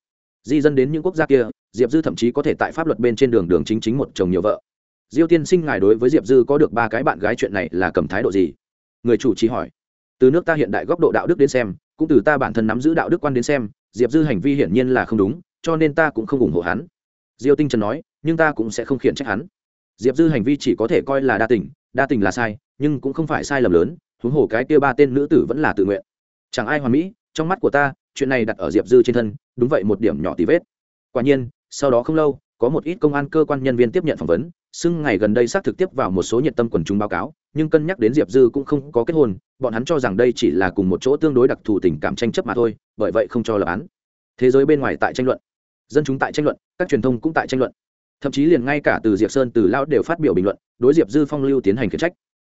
Di dân đến những quốc gia kia, diệp dư thậm chí có thể tại pháp luật bên trên đường đường chính chính một chồng nhiều vợ. Diêu tiên sinh ngài đối với diệp dư có được ba cái bạn gái chuyện này là cầm thái độ gì? Người chủ trì hỏi. Từ nước ta hiện đại góc độ đạo đức đến xem, cũng từ ta bản thân nắm giữ đạo đức quan đến xem, diệp dư hành vi hiển nhiên là không đúng, cho nên ta cũng không ủng hộ hắn. Diêu tinh trần nói nhưng ta cũng sẽ không khiển trách hắn. Diệp dư hành vi chỉ có thể coi là đa tình đa tình là sai, nhưng cũng không phải sai lầm lớn, huống hồ cái kia ba tên nữ tử vẫn là tự nguyện. Chẳng ai hoàn mỹ, trong mắt của ta, chuyện này đặt ở diệp dư trên thân, đúng vậy một điểm nhỏ tí vết. Quả nhiên, sau đó không lâu, có một ít công an cơ quan nhân viên tiếp nhận phỏng vấn, xưng ngày gần đây xác thực tiếp vào một số nhiệt tâm quần chúng báo cáo, nhưng cân nhắc đến diệp dư cũng không có kết hôn, bọn hắn cho rằng đây chỉ là cùng một chỗ tương đối đặc thù tình cảm tranh chấp mà thôi, bởi vậy không cho lập án. Thế giới bên ngoài tại tranh luận, dân chúng tại tranh luận, các truyền thông cũng tại tranh luận thậm chí liền ngay cả từ diệp sơn từ lão đều phát biểu bình luận, đối diệp dư phong lưu tiến hành khiển trách.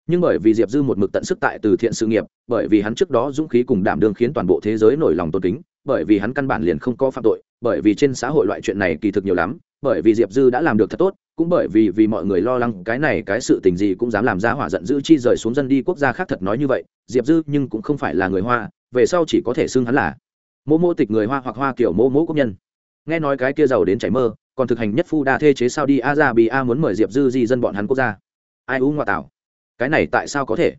Nhưng bởi vì diệp dư một mực tận sức tại từ thiện sự nghiệp, bởi vì hắn trước đó dũng khí cùng đảm đương khiến toàn bộ thế giới nổi lòng tôn kính, bởi vì hắn căn bản liền không có phạm tội, bởi vì trên xã hội loại chuyện này kỳ thực nhiều lắm, bởi vì diệp dư đã làm được thật tốt, cũng bởi vì vì mọi người lo lắng cái này cái sự tình gì cũng dám làm ra hỏa giận dữ chi rời xuống dân đi quốc gia khác thật nói như vậy, diệp dư nhưng cũng không phải là người hoa, về sau chỉ có thể xưng hắn là mô mô tịch người hoa hoặc hoa kiểu mô mô quốc nhân. Nghe nói cái kia giàu đến chảy mơ còn thực hành nhất phu đa thê chế sao đi a ra bị a muốn mời diệp dư di dân bọn hắn quốc gia. Ai u ngoại tảo? Cái này tại sao có thể?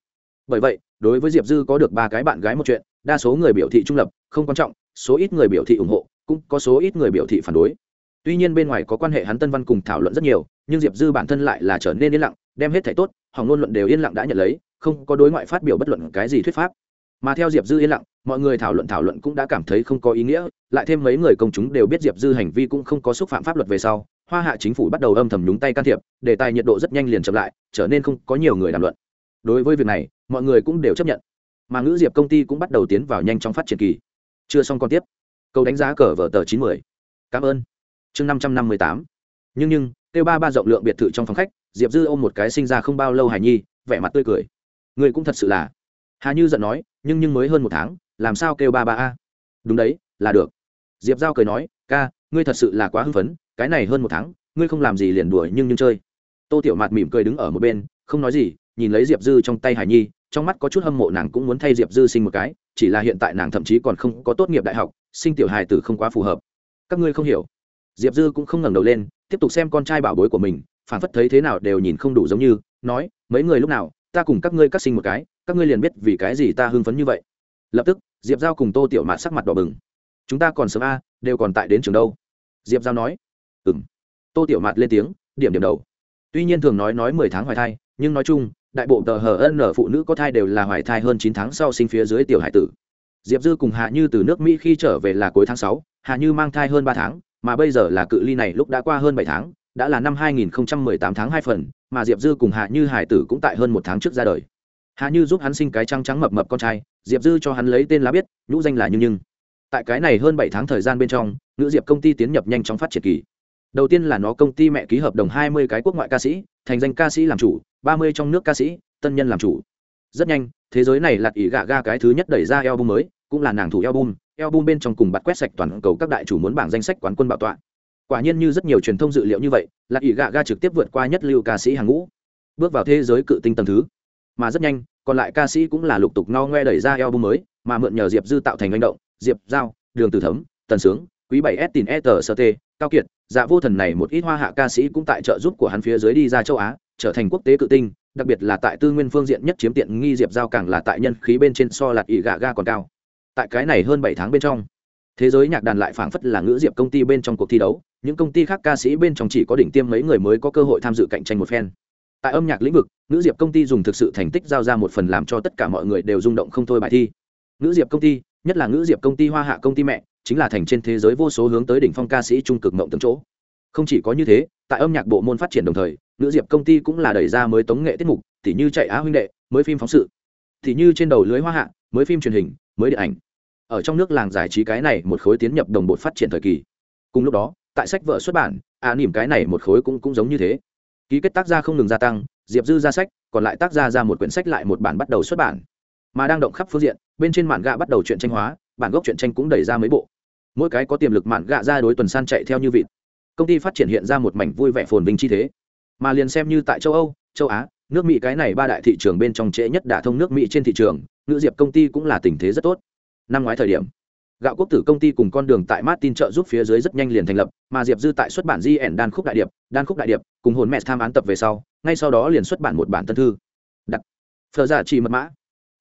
Bởi vậy, đối với diệp dư có được ba cái bạn gái một chuyện, đa số người biểu thị trung lập, không quan trọng, số ít người biểu thị ủng hộ, cũng có số ít người biểu thị phản đối. Tuy nhiên bên ngoài có quan hệ hắn tân văn cùng thảo luận rất nhiều, nhưng diệp dư bản thân lại là trở nên yên lặng, đem hết thảy tốt, hỏng ngôn luận đều yên lặng đã nhận lấy, không có đối ngoại phát biểu bất luận cái gì thuyết pháp mà theo diệp dư yên lặng mọi người thảo luận thảo luận cũng đã cảm thấy không có ý nghĩa lại thêm mấy người công chúng đều biết diệp dư hành vi cũng không có xúc phạm pháp luật về sau hoa hạ chính phủ bắt đầu âm thầm nhúng tay can thiệp đề tài nhiệt độ rất nhanh liền chậm lại trở nên không có nhiều người đàm luận đối với việc này mọi người cũng đều chấp nhận mà ngữ diệp công ty cũng bắt đầu tiến vào nhanh trong phát triển kỳ chưa xong còn tiếp câu đánh giá cờ vở tờ chín mươi cảm ơn chương năm trăm năm mươi tám nhưng nhưng kêu ba ba rộng lượng biệt thự trong phòng khách diệp dư ôm một cái sinh ra không bao lâu hài nhi vẻ mặt tươi cười người cũng thật sự là hà như giận nói, nhưng nhưng mới hơn một tháng, làm sao kêu ba ba a? Đúng đấy, là được. Diệp giao cười nói, ca, ngươi thật sự là quá hưng phấn, cái này hơn một tháng, ngươi không làm gì liền đuổi nhưng nhưng chơi. Tô tiểu mạt mỉm cười đứng ở một bên, không nói gì, nhìn lấy diệp dư trong tay hải nhi, trong mắt có chút hâm mộ nàng cũng muốn thay diệp dư sinh một cái, chỉ là hiện tại nàng thậm chí còn không có tốt nghiệp đại học, sinh tiểu hài tử không quá phù hợp. Các ngươi không hiểu. Diệp dư cũng không ngẩng đầu lên, tiếp tục xem con trai bảo bối của mình, phản phất thấy thế nào đều nhìn không đủ giống như, nói, mấy người lúc nào, ta cùng các ngươi cắt sinh một cái các ngươi liền biết vì cái gì ta hưng phấn như vậy. Lập tức, diệp giao cùng tô tiểu mạt sắc mặt đỏ bừng. Chúng ta còn sớm a, đều còn tại đến trường đâu. Diệp giao nói. Ừ m tô tiểu mạt lên tiếng, điểm điểm đầu. Tuy nhiên thường nói nói mười tháng hoài thai, nhưng nói chung, đại bộ tờ hờ ân nở phụ nữ có thai đều là hoài thai hơn chín tháng sau sinh phía dưới tiểu hải tử. Diệp dư cùng hạ như từ nước mỹ khi trở về là cuối tháng sáu, hạ như mang thai hơn ba tháng, mà bây giờ là cự ly này lúc đã qua hơn bảy tháng, đã là năm hai nghìn tám tháng hai phần, mà diệp dư cùng hạ như hải tử cũng tại hơn một tháng trước ra đời hạ như giúp hắn sinh cái trăng trắng mập mập con trai, diệp dư cho hắn lấy tên lá biết, nhũ danh là như nhưng. Tại cái này hơn bảy tháng thời gian bên trong, nữ diệp công ty tiến nhập nhanh chóng phát triển kỳ. Đầu tiên là nó công ty mẹ ký hợp đồng hai mươi cái quốc ngoại ca sĩ, thành danh ca sĩ làm chủ, ba mươi trong nước ca sĩ, tân nhân làm chủ. Rất nhanh, thế giới này lặt ỉ gạ ga cái thứ nhất đẩy ra album mới, cũng là nàng thủ album album bên trong cùng bạt quét sạch toàn cầu các đại chủ muốn bảng danh sách quán quân bảo tọa. Quả nhiên như rất nhiều truyền thông dự liệu như vậy lặt ỉ gạ ga trực tiếp vượt qua nhất lưu ca sĩ hàng ngũ. Bước vào thế giới cự tinh tầng thứ mà rất nhanh, còn lại ca sĩ cũng là lục tục no ngoe đẩy ra album mới, mà mượn nhờ diệp dư tạo thành manh động, diệp giao, đường từ thấm, tần sướng, quý bảy s tin e tờ sơ t, cao kiệt dạ vô thần này một ít hoa hạ ca sĩ cũng tại trợ giúp của hắn phía dưới đi ra châu á, trở thành quốc tế cự tinh, đặc biệt là tại tư nguyên phương diện nhất chiếm tiện nghi diệp giao càng là tại nhân khí bên trên so lạt ỉ gà ga còn cao. Tại cái này hơn bảy tháng bên trong, thế giới nhạc đàn lại phảng phất là ngữ diệp công ty bên trong cuộc thi đấu, những công ty khác ca sĩ bên trong chỉ có đỉnh tiêm mấy người mới có cơ hội tham dự cạnh tranh một phen tại âm nhạc lĩnh vực nữ diệp công ty dùng thực sự thành tích giao ra một phần làm cho tất cả mọi người đều rung động không thôi bài thi. Nữ diệp công ty nhất là nữ diệp công ty hoa hạ công ty mẹ chính là thành trên thế giới vô số hướng tới đỉnh phong ca sĩ trung cực mộng từng chỗ. Không chỉ có như thế tại âm nhạc bộ môn phát triển đồng thời nữ diệp công ty cũng là đẩy ra mới tống nghệ tiết mục tỉ như chạy á huynh đệ mới phim phóng sự. Tỉ như trên đầu lưới hoa hạ mới phim truyền hình mới điện ảnh. Ở trong nước làng giải trí cái này một khối tiến nhập đồng bộ phát triển thời kỳ. Cùng lúc đó tại sách vợ xuất bản a à, nỉm cái này một khối cũng cũng giống như thế ký kết tác gia không ngừng gia tăng, diệp dư ra sách, còn lại tác gia ra một quyển sách lại một bản bắt đầu xuất bản. Mà đang động khắp phương diện, bên trên mạn gạ bắt đầu chuyện tranh hóa, bản gốc chuyện tranh cũng đẩy ra mấy bộ. Mỗi cái có tiềm lực mạn gạ ra đối tuần san chạy theo như vịt. Công ty phát triển hiện ra một mảnh vui vẻ phồn vinh chi thế. Mà liền xem như tại châu âu, châu á, nước mỹ cái này ba đại thị trường bên trong trễ nhất đả thông nước mỹ trên thị trường, ngữ diệp công ty cũng là tình thế rất tốt. Năm ngoái thời điểm gạo quốc tử công ty cùng con đường tại martin trợ giúp phía dưới rất nhanh liền thành lập, mà diệp dư tại xuất bản gn đan khúc đại điệp, đan khúc đại điệp, cùng hồn mẹ tham án tập về sau, ngay sau đó liền xuất bản một bản tân thư. Đặt. Phờ giả dạ chỉ mật mã.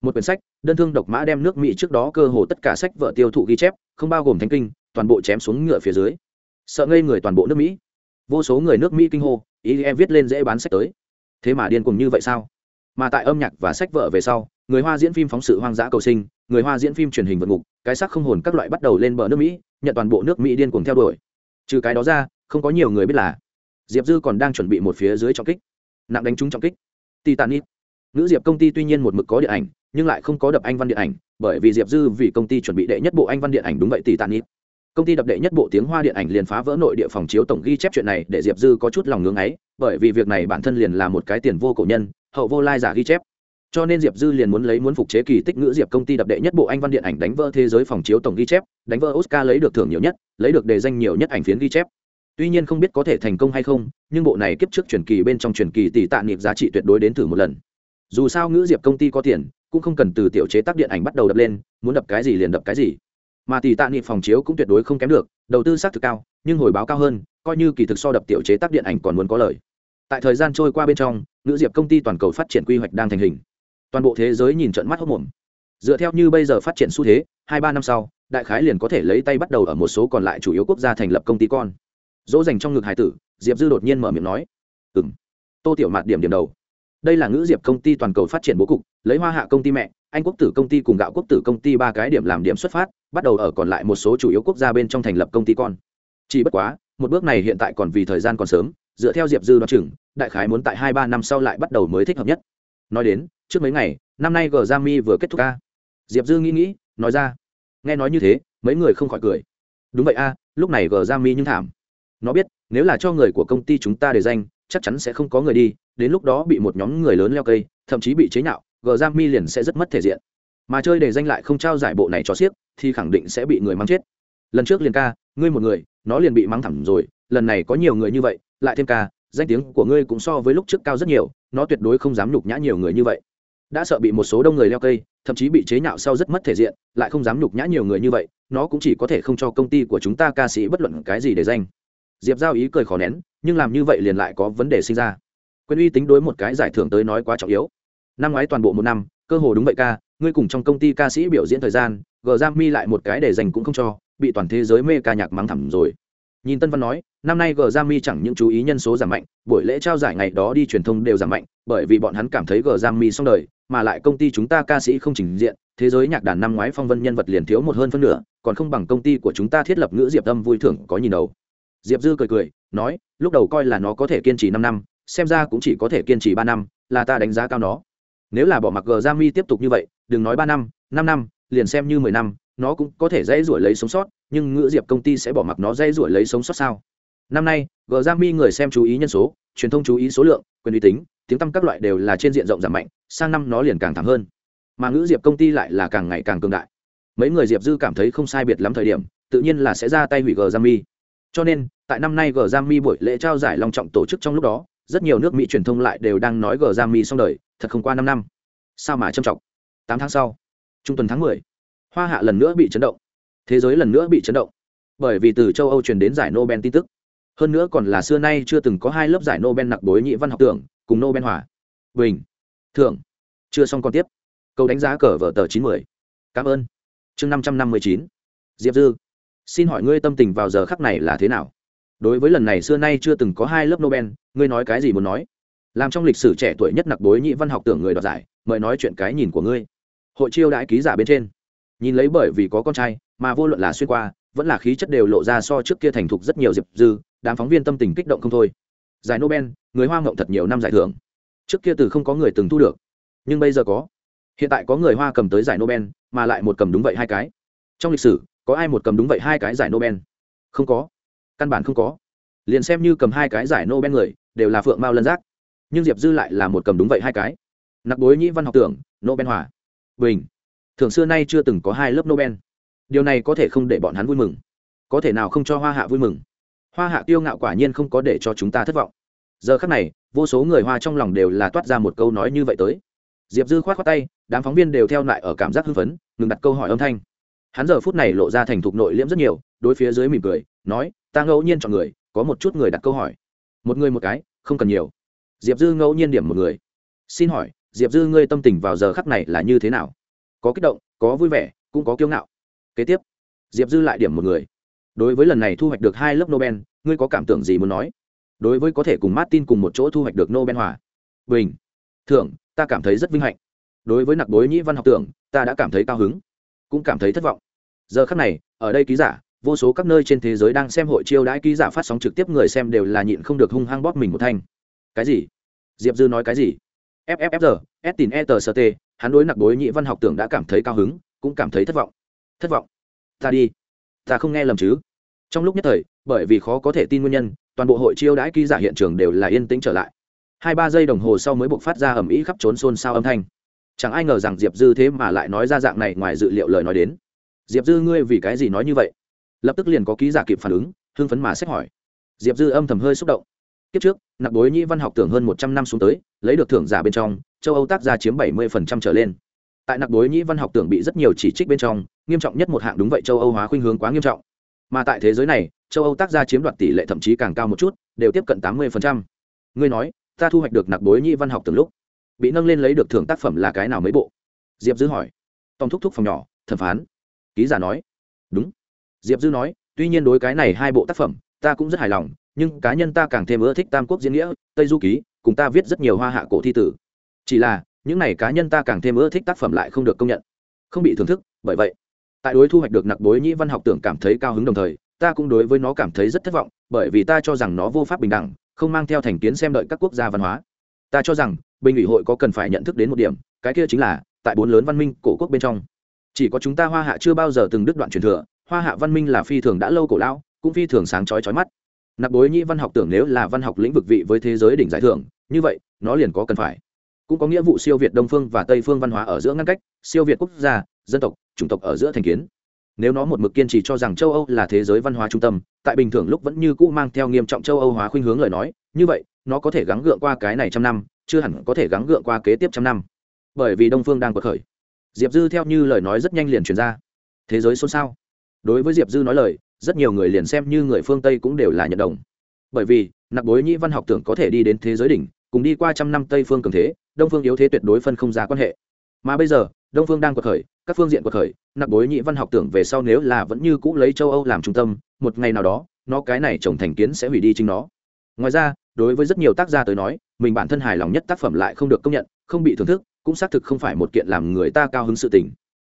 Một quyển sách, đơn thương độc mã đem nước mỹ trước đó cơ hồ tất cả sách vợ tiêu thụ ghi chép, không bao gồm thánh kinh, toàn bộ chém xuống ngựa phía dưới. Sợ ngây người toàn bộ nước mỹ. Vô số người nước mỹ kinh hô, ý em viết lên dễ bán sách tới. Thế mà điên cùng như vậy sao? Mà tại âm nhạc và sách vợ về sau người hoa diễn phim phóng sự hoang dã cầu sinh, người hoa diễn phim truyền hình vượt ngục, cái sắc không hồn các loại bắt đầu lên bờ nước mỹ, nhận toàn bộ nước mỹ điên cuồng theo đuổi. Trừ cái đó ra, không có nhiều người biết là diệp dư còn đang chuẩn bị một phía dưới trọng kích. Nặng đánh trúng trọng kích. Titanic. Nữ diệp công ty tuy nhiên một mực có điện ảnh, nhưng lại không có đập anh văn điện ảnh, bởi vì diệp dư vì công ty chuẩn bị đệ nhất bộ anh văn điện ảnh đúng vậy titanic. Công ty đập đệ nhất bộ tiếng hoa điện ảnh liền phá vỡ nội địa phòng chiếu tổng ghi chép chuyện này để diệp dư có chút lòng ngưng ấy, bởi vì việc này bản thân liền là một cái tiền vô cổ nhân, hậu vô lai giả ghi chép cho nên diệp dư liền muốn lấy muốn phục chế kỳ tích ngữ diệp công ty đập đệ nhất bộ anh văn điện ảnh đánh vỡ thế giới phòng chiếu tổng ghi chép, đánh vỡ oscar lấy được thưởng nhiều nhất, lấy được đề danh nhiều nhất ảnh phiến ghi chép. Tuy nhiên không biết có thể thành công hay không, nhưng bộ này kiếp trước truyền kỳ bên trong truyền kỳ tỷ tạ niệm giá trị tuyệt đối đến thử một lần. Dù sao ngữ diệp công ty có tiền, cũng không cần từ tiểu chế tác điện ảnh bắt đầu đập lên, muốn đập cái gì liền đập cái gì. Mà tỷ tạ niệm phòng chiếu cũng tuyệt đối không kém được, đầu tư xác thực cao, nhưng hồi báo cao hơn, coi như kỳ thực so đập tiểu chế tác điện ảnh còn muốn có lời. Tại thời gian trôi qua bên trong, ngữ diệp công ty toàn cầu phát triển quy hoạch đang thành hình toàn bộ thế giới nhìn trận mắt hốc mồm. Dựa theo như bây giờ phát triển xu thế, hai ba năm sau, đại khái liền có thể lấy tay bắt đầu ở một số còn lại chủ yếu quốc gia thành lập công ty con. Dỗ dành trong ngực hải tử, diệp dư đột nhiên mở miệng nói. Ừ m tô tiểu mạt điểm điểm đầu. Đây là ngữ diệp công ty toàn cầu phát triển bố cục, lấy hoa hạ công ty mẹ, anh quốc tử công ty cùng gạo quốc tử công ty ba cái điểm làm điểm xuất phát, bắt đầu ở còn lại một số chủ yếu quốc gia bên trong thành lập công ty con. Chỉ bất quá, một bước này hiện tại còn vì thời gian còn sớm, dựa theo diệp dư đoán chừng, đại khái muốn tại hai ba năm sau lại bắt đầu mới thích hợp nhất. Nói đến trước mấy ngày, năm nay gờ g mi vừa kết thúc ca. Diệp dư nghĩ nghĩ, nói ra. Nghe nói như thế, mấy người không khỏi cười. Đúng vậy a, lúc này gờ g mi nhưng thảm. Nó biết, nếu là cho người của công ty chúng ta để danh, chắc chắn sẽ không có người đi, đến lúc đó bị một nhóm người lớn leo cây, thậm chí bị chế nhạo gờ g mi liền sẽ rất mất thể diện. Mà chơi để danh lại không trao giải bộ này cho siếc, thì khẳng định sẽ bị người mắng chết. Lần trước liền ca, ngươi một người, nó liền bị mắng thẳng rồi, lần này có nhiều người như vậy, lại thêm ca, danh tiếng của ngươi cũng so với lúc trước cao rất nhiều, nó tuyệt đối không dám nhục nhã nhiều người như vậy đã sợ bị một số đông người leo cây, thậm chí bị chế nhạo sau rất mất thể diện, lại không dám nhục nhã nhiều người như vậy, nó cũng chỉ có thể không cho công ty của chúng ta ca sĩ bất luận cái gì để danh. Diệp giao ý cười khó nén, nhưng làm như vậy liền lại có vấn đề sinh ra. Quyền uy tính đối một cái giải thưởng tới nói quá trọng yếu. Năm ngoái toàn bộ một năm, cơ hồ đúng vậy ca, ngươi cùng trong công ty ca sĩ biểu diễn thời gian, gờ giang mi lại một cái để dành cũng không cho, bị toàn thế giới mê ca nhạc mắng thẳm rồi nhìn tân văn nói, năm nay gờ giang mi chẳng những chú ý nhân số giảm mạnh, buổi lễ trao giải ngày đó đi truyền thông đều giảm mạnh, bởi vì bọn hắn cảm thấy gờ giang mi xong đời, mà lại công ty chúng ta ca sĩ không trình diện, thế giới nhạc đàn năm ngoái phong vân nhân vật liền thiếu một hơn phân nửa, còn không bằng công ty của chúng ta thiết lập ngữ diệp Tâm vui thưởng có nhìn đầu diệp dư cười cười, nói, lúc đầu coi là nó có thể kiên trì năm năm, xem ra cũng chỉ có thể kiên trì ba năm, là ta đánh giá cao nó. Nếu là bỏ mặc gờ giang mi tiếp tục như vậy, đừng nói ba năm năm năm, liền xem như mười năm nó cũng có thể dễ ruổi lấy sống sót, nhưng ngữ diệp công ty sẽ bỏ mặc nó dễ ruổi lấy sống sót sao? Năm nay gờ g mi người xem chú ý nhân số, truyền thông chú ý số lượng, quyền uy tín tiếng tăm các loại đều là trên diện rộng giảm mạnh, sang năm nó liền càng thẳng hơn. Mà ngữ diệp công ty lại là càng ngày càng cường đại. Mấy người diệp dư cảm thấy không sai biệt lắm thời điểm, tự nhiên là sẽ ra tay hủy gờ g mi cho nên, tại năm nay gờ g mi buổi lễ trao giải long trọng tổ chức trong lúc đó, rất nhiều nước mỹ truyền thông lại đều đang nói gờ g mi xong đời, thật không qua năm năm. Sao mà trầm trọng? Tám tháng sau, trung tuần tháng mười hoa hạ lần nữa bị chấn động. Thế giới lần nữa bị chấn động. Bởi vì từ châu âu truyền đến giải nobel tin tức. Hơn nữa còn là xưa nay chưa từng có hai lớp giải nobel nặc bối nhị văn học tưởng, cùng nobel hòa. Bình. Thưởng chưa xong còn tiếp. Câu đánh giá cờ vở tờ chín mươi cảm ơn. Chương năm trăm năm mươi chín. Diệp dư. Xin hỏi ngươi tâm tình vào giờ khắc này là thế nào? Đối với lần này xưa nay chưa từng có hai lớp nobel, ngươi nói cái gì muốn nói? Làm trong lịch sử trẻ tuổi nhất nặc bối nhị văn học tưởng người đoạt giải, mời nói chuyện cái nhìn của ngươi. Hội chiêu đãi ký giả bên trên nhìn lấy bởi vì có con trai mà vô luận là xuyên qua, vẫn là khí chất đều lộ ra so trước kia thành thục rất nhiều diệp dư, đám phóng viên tâm tình kích động không thôi. Giải nobel, người hoa ngộng thật nhiều năm giải thưởng. Trước kia từ không có người từng thu được, nhưng bây giờ có. Hiện tại có người hoa cầm tới giải nobel, mà lại một cầm đúng vậy hai cái. Trong lịch sử, có ai một cầm đúng vậy hai cái giải nobel? Không có. Căn bản không có. Liền xem như cầm hai cái giải nobel người, đều là phượng mao lân giác. Nhưng diệp dư lại là một cầm đúng vậy hai cái. Nặc bối nhĩ văn học tưởng, nobel hòa. Bình thường xưa nay chưa từng có hai lớp nobel. Điều này có thể không để bọn hắn vui mừng. Có thể nào không cho hoa hạ vui mừng? Hoa hạ tiêu ngạo quả nhiên không có để cho chúng ta thất vọng. Giờ khắc này, vô số người hoa trong lòng đều là toát ra một câu nói như vậy tới. Diệp dư k h o á t khoác tay, đám phóng viên đều theo lại ở cảm giác hưng phấn, ngừng đặt câu hỏi âm thanh. Hắn giờ phút này lộ ra thành thục nội liễm rất nhiều, đối phía dưới mỉm cười, nói, ta ngẫu nhiên chọn người, có một chút người đặt câu hỏi. Một người một cái, không cần nhiều. Diệp dư ngẫu nhiên điểm một người. Xin hỏi, diệp dư ngươi tâm tình vào giờ khắc này là như thế nào? Có kích động, có vui vẻ, cũng có kiêu ngạo. Kế tiếp, diệp dư lại điểm một người. Đối với lần này thu hoạch được hai lớp nobel, ngươi có cảm tưởng gì muốn nói? Đối với có thể cùng martin cùng một chỗ thu hoạch được nobel hòa. Bình. Thưởng, ta cảm thấy rất vinh hạnh. Đối với nặc bối nhĩ văn học tưởng, ta đã cảm thấy cao hứng, cũng cảm thấy thất vọng. Giờ khắc này, ở đây ký giả, vô số các nơi trên thế giới đang xem hội chiêu đãi ký giả phát sóng trực tiếp người xem đều là nhịn không được hung hăng bóp mình một thanh. Cái gì? Diệp dư nói cái gì? Fffr s tin e t s t hắn đối nặc bối nhị văn học tưởng đã cảm thấy cao hứng, cũng cảm thấy thất vọng. Thất vọng? Ta đi. Ta không nghe lầm chứ? Trong lúc nhất thời, bởi vì khó có thể tin nguyên nhân, toàn bộ hội chiêu đãi ký giả hiện trường đều là yên tĩnh trở lại. Hai ba giây đồng hồ sau mới buộc phát ra ầm ĩ khắp trốn xôn xao âm thanh. Chẳng ai ngờ rằng diệp dư thế mà lại nói ra dạng này ngoài dự liệu lời nói đến. Diệp dư ngươi vì cái gì nói như vậy? Lập tức liền có ký giả kịp phản ứng, hưng phấn mà xét hỏi. Diệp dư âm thầm hơi xúc động kiếp trước nặc bối nhĩ văn học tưởng hơn một trăm năm xuống tới, lấy được thưởng giả bên trong, châu âu tác gia chiếm bảy mươi trở lên. Tại nặc bối nhĩ văn học tưởng bị rất nhiều chỉ trích bên trong, nghiêm trọng nhất một hạng đúng vậy châu âu hóa khuynh hướng quá nghiêm trọng. Mà tại thế giới này, châu âu tác gia chiếm đoạt tỷ lệ thậm chí càng cao một chút, đều tiếp cận tám mươi ngươi nói, ta thu hoạch được nặc bối nhĩ văn học từng lúc, bị nâng lên lấy được thưởng tác phẩm là cái nào mấy bộ? Diệp dư hỏi. Tòng thúc thúc phòng nhỏ, thẩm phán. Ký giả nói. Đúng. Diệp dư nói, tuy nhiên đối cái này hai bộ tác phẩm, ta cũng rất hài lòng nhưng cá nhân ta càng thêm ưa thích tam quốc diễn nghĩa, tây du ký, cùng ta viết rất nhiều hoa hạ cổ thi tử. Chỉ là, những này cá nhân ta càng thêm ưa thích tác phẩm lại không được công nhận. Không bị thưởng thức, bởi vậy, tại đối thu hoạch được nặc bối nhĩ văn học tưởng cảm thấy cao hứng đồng thời, ta cũng đối với nó cảm thấy rất thất vọng, bởi vì ta cho rằng nó vô pháp bình đẳng, không mang theo thành kiến xem đợi các quốc gia văn hóa. Ta cho rằng, bình ủy hội có cần phải nhận thức đến một điểm, cái kia chính là, tại bốn lớn văn minh cổ quốc bên trong, chỉ có chúng ta hoa hạ chưa bao giờ từng đứt đoạn truyền thừa, hoa hạ văn minh là phi thường đã lâu cổ lão, cũng phi thường sáng chói chói mắt nạp bối nhĩ văn học tưởng nếu là văn học lĩnh vực vị với thế giới đỉnh giải thưởng, như vậy, nó liền có cần phải. Cũng có nghĩa vụ siêu việt đông phương và tây phương văn hóa ở giữa ngăn cách, siêu việt quốc gia, dân tộc, chủng tộc ở giữa thành kiến. Nếu nó một mực kiên trì cho rằng châu âu là thế giới văn hóa trung tâm, tại bình thường lúc vẫn như cũ mang theo nghiêm trọng châu âu hóa khuynh hướng lời nói, như vậy, nó có thể gắng gượng qua cái này trăm năm, chưa hẳn có thể gắng gượng qua kế tiếp trăm năm. Bởi vì đông phương đang bật khởi. Diệp dư theo như lời nói rất nhanh liền truyền ra. Thế giới xôn xao. Đối với diệp dư nói lời rất nhiều người liền xem như người phương tây cũng đều là nhận đồng. Bởi vì, nặc bối nhĩ văn học tưởng có thể đi đến thế giới đỉnh, cùng đi qua trăm năm tây phương cường thế, đông phương yếu thế tuyệt đối phân không ra quan hệ. Mà bây giờ, đông phương đang quật khởi, các phương diện quật khởi, nặc bối nhị văn học tưởng về sau nếu là vẫn như cũ lấy châu âu làm trung tâm, một ngày nào đó, nó cái này trồng thành kiến sẽ hủy đi chính nó. Ngoài ra, đối với rất nhiều tác gia tới nói, mình bản thân hài lòng nhất tác phẩm lại không được công nhận, không bị thưởng thức, cũng xác thực không phải một kiện làm người ta cao hứng sự tình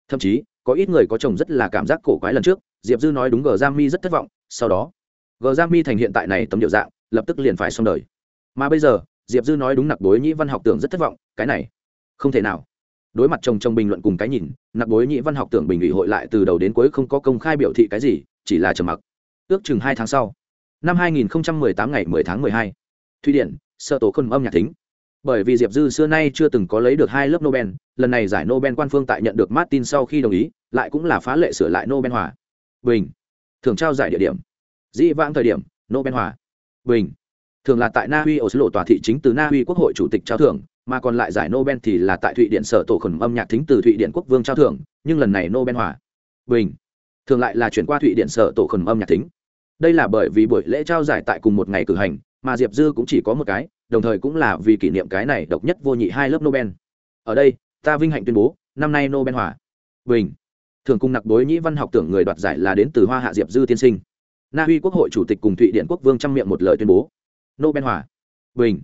thậm chí có ít người có chồng rất là cảm giác cổ quái lần trước diệp dư nói đúng gờ giang mi rất thất vọng sau đó gờ giang mi thành hiện tại này tấm điệu dạng lập tức liền phải xong đời. Mà bây giờ diệp dư nói đúng nặc bối nhĩ văn học tưởng rất thất vọng cái này không thể nào. Đối mặt chồng chồng bình luận cùng cái nhìn nặc bối nhĩ văn học tưởng bình ủy hội lại từ đầu đến cuối không có công khai biểu thị cái gì chỉ là trầm mặc. Ước chừng hai tháng sau năm 2018 ngày 10 tháng 12, thụy điển sợ tổ khôn âm nhạc thính bởi vì diệp dư xưa nay chưa từng có lấy được hai lớp nobel, lần này giải nobel quan phương tại nhận được martin sau khi đồng ý, lại cũng là phá lệ sửa lại nobel hòa. Bình. Thường trao giải địa điểm. Dĩ vãng thời điểm, nobel hòa. Bình. Thường là tại na uy oslo tòa thị chính từ na uy quốc hội chủ tịch trao thưởng, mà còn lại giải nobel thì là tại thụy điện sở tổ khẩn âm nhạc thính từ thụy điện quốc vương trao thưởng, nhưng lần này nobel hòa. Bình. Thường lại là chuyển qua thụy điện sở tổ khẩn âm nhạc thính. Đây là bởi vì buổi lễ trao giải tại cùng một ngày cử hành, mà diệp dư cũng chỉ có một cái đồng thời cũng là vì kỷ niệm cái này độc nhất vô nhị hai lớp nobel. Ở đây, ta vinh hạnh tuyên bố, năm nay nobel hòa. Bình. Thường cung nặc đối nhĩ văn học tưởng người đoạt giải là đến từ hoa hạ diệp dư tiên sinh. Na uy quốc hội chủ tịch cùng thụy điện quốc vương trăm miệng một lời tuyên bố. Nobel hòa. Bình.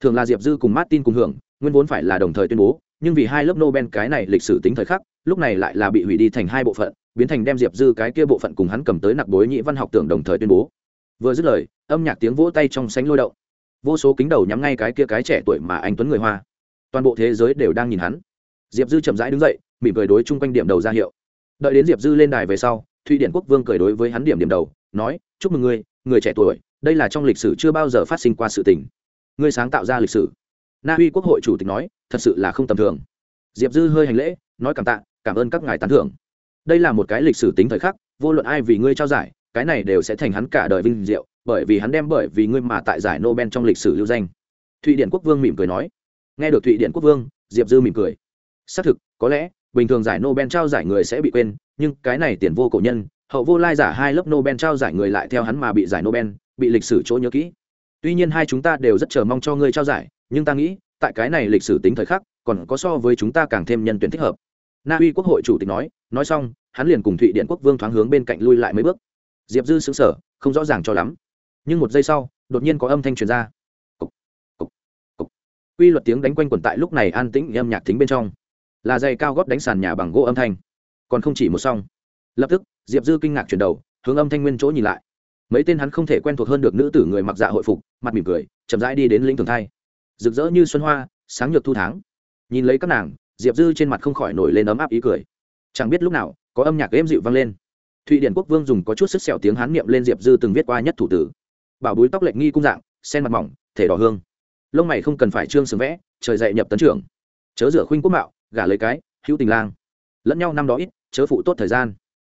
Thường là diệp dư cùng martin cùng hưởng, nguyên vốn phải là đồng thời tuyên bố, nhưng vì hai lớp nobel cái này lịch sử tính thời khắc, lúc này lại là bị hủy đi thành hai bộ phận, biến thành đem diệp dư cái kia bộ phận cùng hắn cầm tới nặc đối nhĩ văn học tưởng đồng thời tuyên bố. Vừa dứt lời, âm nhạc tiếng vỗ tay trong sánh lôi động vô số kính đầu nhắm ngay cái kia cái trẻ tuổi mà anh tuấn người hoa. Toàn bộ thế giới đều đang nhìn hắn. Diệp dư chậm rãi đứng dậy, mỉm cười đối chung quanh điểm đầu ra hiệu. Đợi đến diệp dư lên đài về sau, thụy điển quốc vương cười đối với hắn điểm điểm đầu, nói, chúc mừng ngươi, người trẻ tuổi, đây là trong lịch sử chưa bao giờ phát sinh qua sự tình. Ngươi sáng tạo ra lịch sử. Na uy quốc hội chủ tịch nói, thật sự là không tầm thường. Diệp dư hơi hành lễ, nói cảm tạ, cảm ơn các ngài tán thưởng. Đây là một cái lịch sử tính thời khắc, vô luận ai vì ngươi trao giải cái này đều sẽ thành hắn cả đời vinh diệu, bởi vì hắn đem bởi vì ngươi mà tại giải nobel trong lịch sử lưu danh. Thụy điển quốc vương mỉm cười nói. Nghe được thụy điển quốc vương, diệp dư mỉm cười. Xác thực, có lẽ, bình thường giải nobel trao giải người sẽ bị quên, nhưng cái này tiền vô cổ nhân, hậu vô lai giả hai lớp nobel trao giải người lại theo hắn mà bị giải nobel, bị lịch sử chỗ nhớ kỹ. Tuy nhiên hai chúng ta đều rất chờ mong cho ngươi trao giải, nhưng ta nghĩ, tại cái này lịch sử tính thời khắc, còn có so với chúng ta càng thêm nhân tuyển thích hợp. Na uy quốc hội chủ tịch nói nói xong, hắn liền cùng thụy điện quốc vương thoáng hướng bên cạnh lui lại mấy bước diệp dư xứng sở không rõ ràng cho lắm. Nhưng một giây sau đột nhiên có âm thanh truyền ra. Cục, cục, cục. quy luật tiếng đánh quanh quẩn tại lúc này an tĩnh âm nhạc thính bên trong. Là dây cao góp đánh sàn nhà bằng gỗ âm thanh. Còn không chỉ một xong lập tức diệp dư kinh ngạc chuyển đầu hướng âm thanh nguyên chỗ nhìn lại. Mấy tên hắn không thể quen thuộc hơn được nữ tử người mặc dạ hội phục mặt mỉm cười chậm rãi đi đến lĩnh thường thay, rực rỡ như xuân hoa sáng nhược thu tháng. Nhìn lấy các nàng diệp dư trên mặt không khỏi nổi lên ấm áp ý cười. Chẳng biết lúc nào có âm nhạc êm dịu vang lên thụy điển quốc vương dùng có chút sức sẹo tiếng hán niệm lên diệp dư từng viết qua nhất thủ tử. Bảo búi tóc lệnh nghi cung dạng, sen mặt mỏng, thể đỏ hương. Lông mày không cần phải trương sừng vẽ, trời dậy nhập tấn trưởng. Chớ rửa khuynh quốc mạo, gả lấy cái, hữu tình lang. Lẫn nhau năm đó ít, chớ phụ tốt thời gian.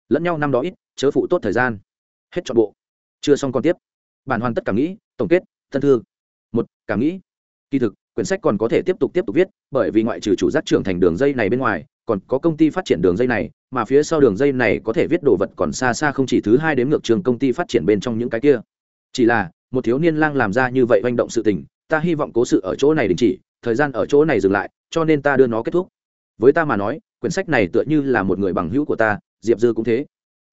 Lẫn nhau năm đó ít, chớ phụ tốt thời gian. Hết chọn bộ. Chưa xong còn tiếp. Bản hoàn tất cảm nghĩ, tổng kết, thân thư. Một cảm nghĩ. Kỳ thực, quyển sách còn có thể tiếp tục tiếp tục viết, bởi vì ngoại trừ chủ giác trưởng thành đường dây này bên ngoài còn có công ty phát triển đường dây này, mà phía sau đường dây này có thể viết đồ vật còn xa xa không chỉ thứ hai đến ngược trường công ty phát triển bên trong những cái kia. Chỉ là, một thiếu niên lang làm ra như vậy manh động sự tình, ta hy vọng cố sự ở chỗ này đình chỉ, thời gian ở chỗ này dừng lại, cho nên ta đưa nó kết thúc. Với ta mà nói, quyển sách này tựa như là một người bằng hữu của ta, diệp dư cũng thế.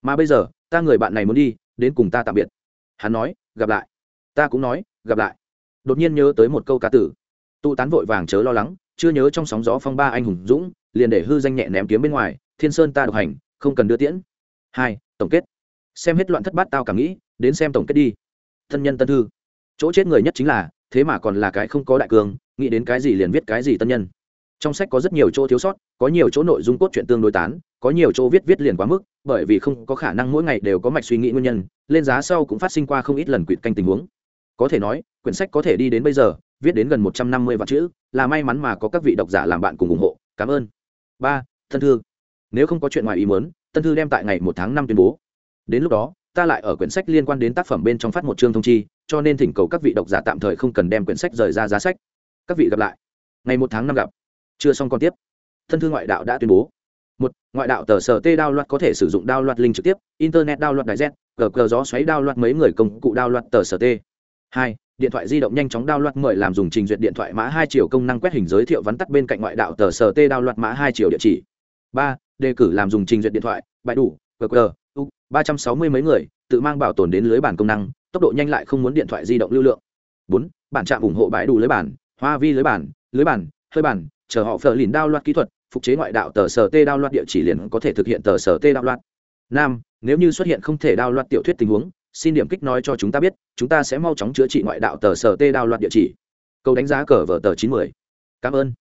Mà bây giờ, ta người bạn này muốn đi, đến cùng ta tạm biệt. Hắn nói, gặp lại. Ta cũng nói, gặp lại. Đột nhiên nhớ tới một câu ca tử. Tụ tán vội vàng chớ lo lắng, chưa nhớ trong sóng gió phong ba anh hùng dũng liền để hư danh nhẹ ném kiếm bên ngoài, thiên sơn ta độc hành, không cần đưa tiễn. Hai, tổng kết. Xem hết loạn thất bát tao cảm nghĩ, đến xem tổng kết đi. Thân nhân tân thư. Chỗ chết người nhất chính là, thế mà còn là cái không có đại cường, nghĩ đến cái gì liền viết cái gì tân nhân. Trong sách có rất nhiều chỗ thiếu sót, có nhiều chỗ nội dung cốt truyện tương đối tán, có nhiều chỗ viết viết liền quá mức, bởi vì không có khả năng mỗi ngày đều có mạch suy nghĩ nguyên nhân, lên giá sau cũng phát sinh qua không ít lần quỵt canh tình huống. Có thể nói, quyển sách có thể đi đến bây giờ, viết đến gần một trăm năm mươi vạn chữ, là may mắn mà có các vị độc giả làm bạn cùng ủng hộ, cảm ơn ba thân thư. Nếu không có chuyện ngoài ý muốn, tân thư đem tại ngày một tháng năm tuyên bố. Đến lúc đó, ta lại ở quyển sách liên quan đến tác phẩm bên trong phát một chương thông chi, cho nên thỉnh cầu các vị độc giả tạm thời không cần đem quyển sách rời ra giá sách. Các vị gặp lại. Ngày một tháng năm gặp. Chưa xong còn tiếp. Thân thư ngoại đạo đã tuyên bố. Một, ngoại đạo tờ sở t đao loạt có thể sử dụng đao loạt linh trực tiếp, internet đao loạt đại z, gờ gờ gió xoáy đao loạt mấy người công cụ đao loạt tờ sở t hai điện thoại di động nhanh chóng đao loạt mời làm dùng trình duyệt điện thoại mã hai chiều công năng quét hình giới thiệu vắn tắt bên cạnh ngoại đạo tờ sở t đao loạt mã hai chiều địa chỉ. Ba, đề cử làm dùng trình duyệt điện thoại bãi đủ, qr, u, ba trăm sáu mươi mấy người, tự mang bảo tồn đến lưới bản công năng, tốc độ nhanh lại không muốn điện thoại di động lưu lượng. Bốn, bản trạm ủng hộ bãi đủ lưới bản hoa vi lưới bản lưới bản hơi bản chờ họ phờ lìn đao loạt kỹ thuật, phục chế ngoại đạo tờ sở t đao loạt địa chỉ liền có thể thực hiện tờ sở t đao loạt. Năm, nếu như xuất hiện không thể đao loạt tiểu thuyết tình huống xin điểm kích nói cho chúng ta biết, chúng ta sẽ mau chóng chữa trị ngoại đạo tờ sở tê đao loạt địa chỉ. Câu đánh giá cờ vở tờ chín mươi. Cảm ơn.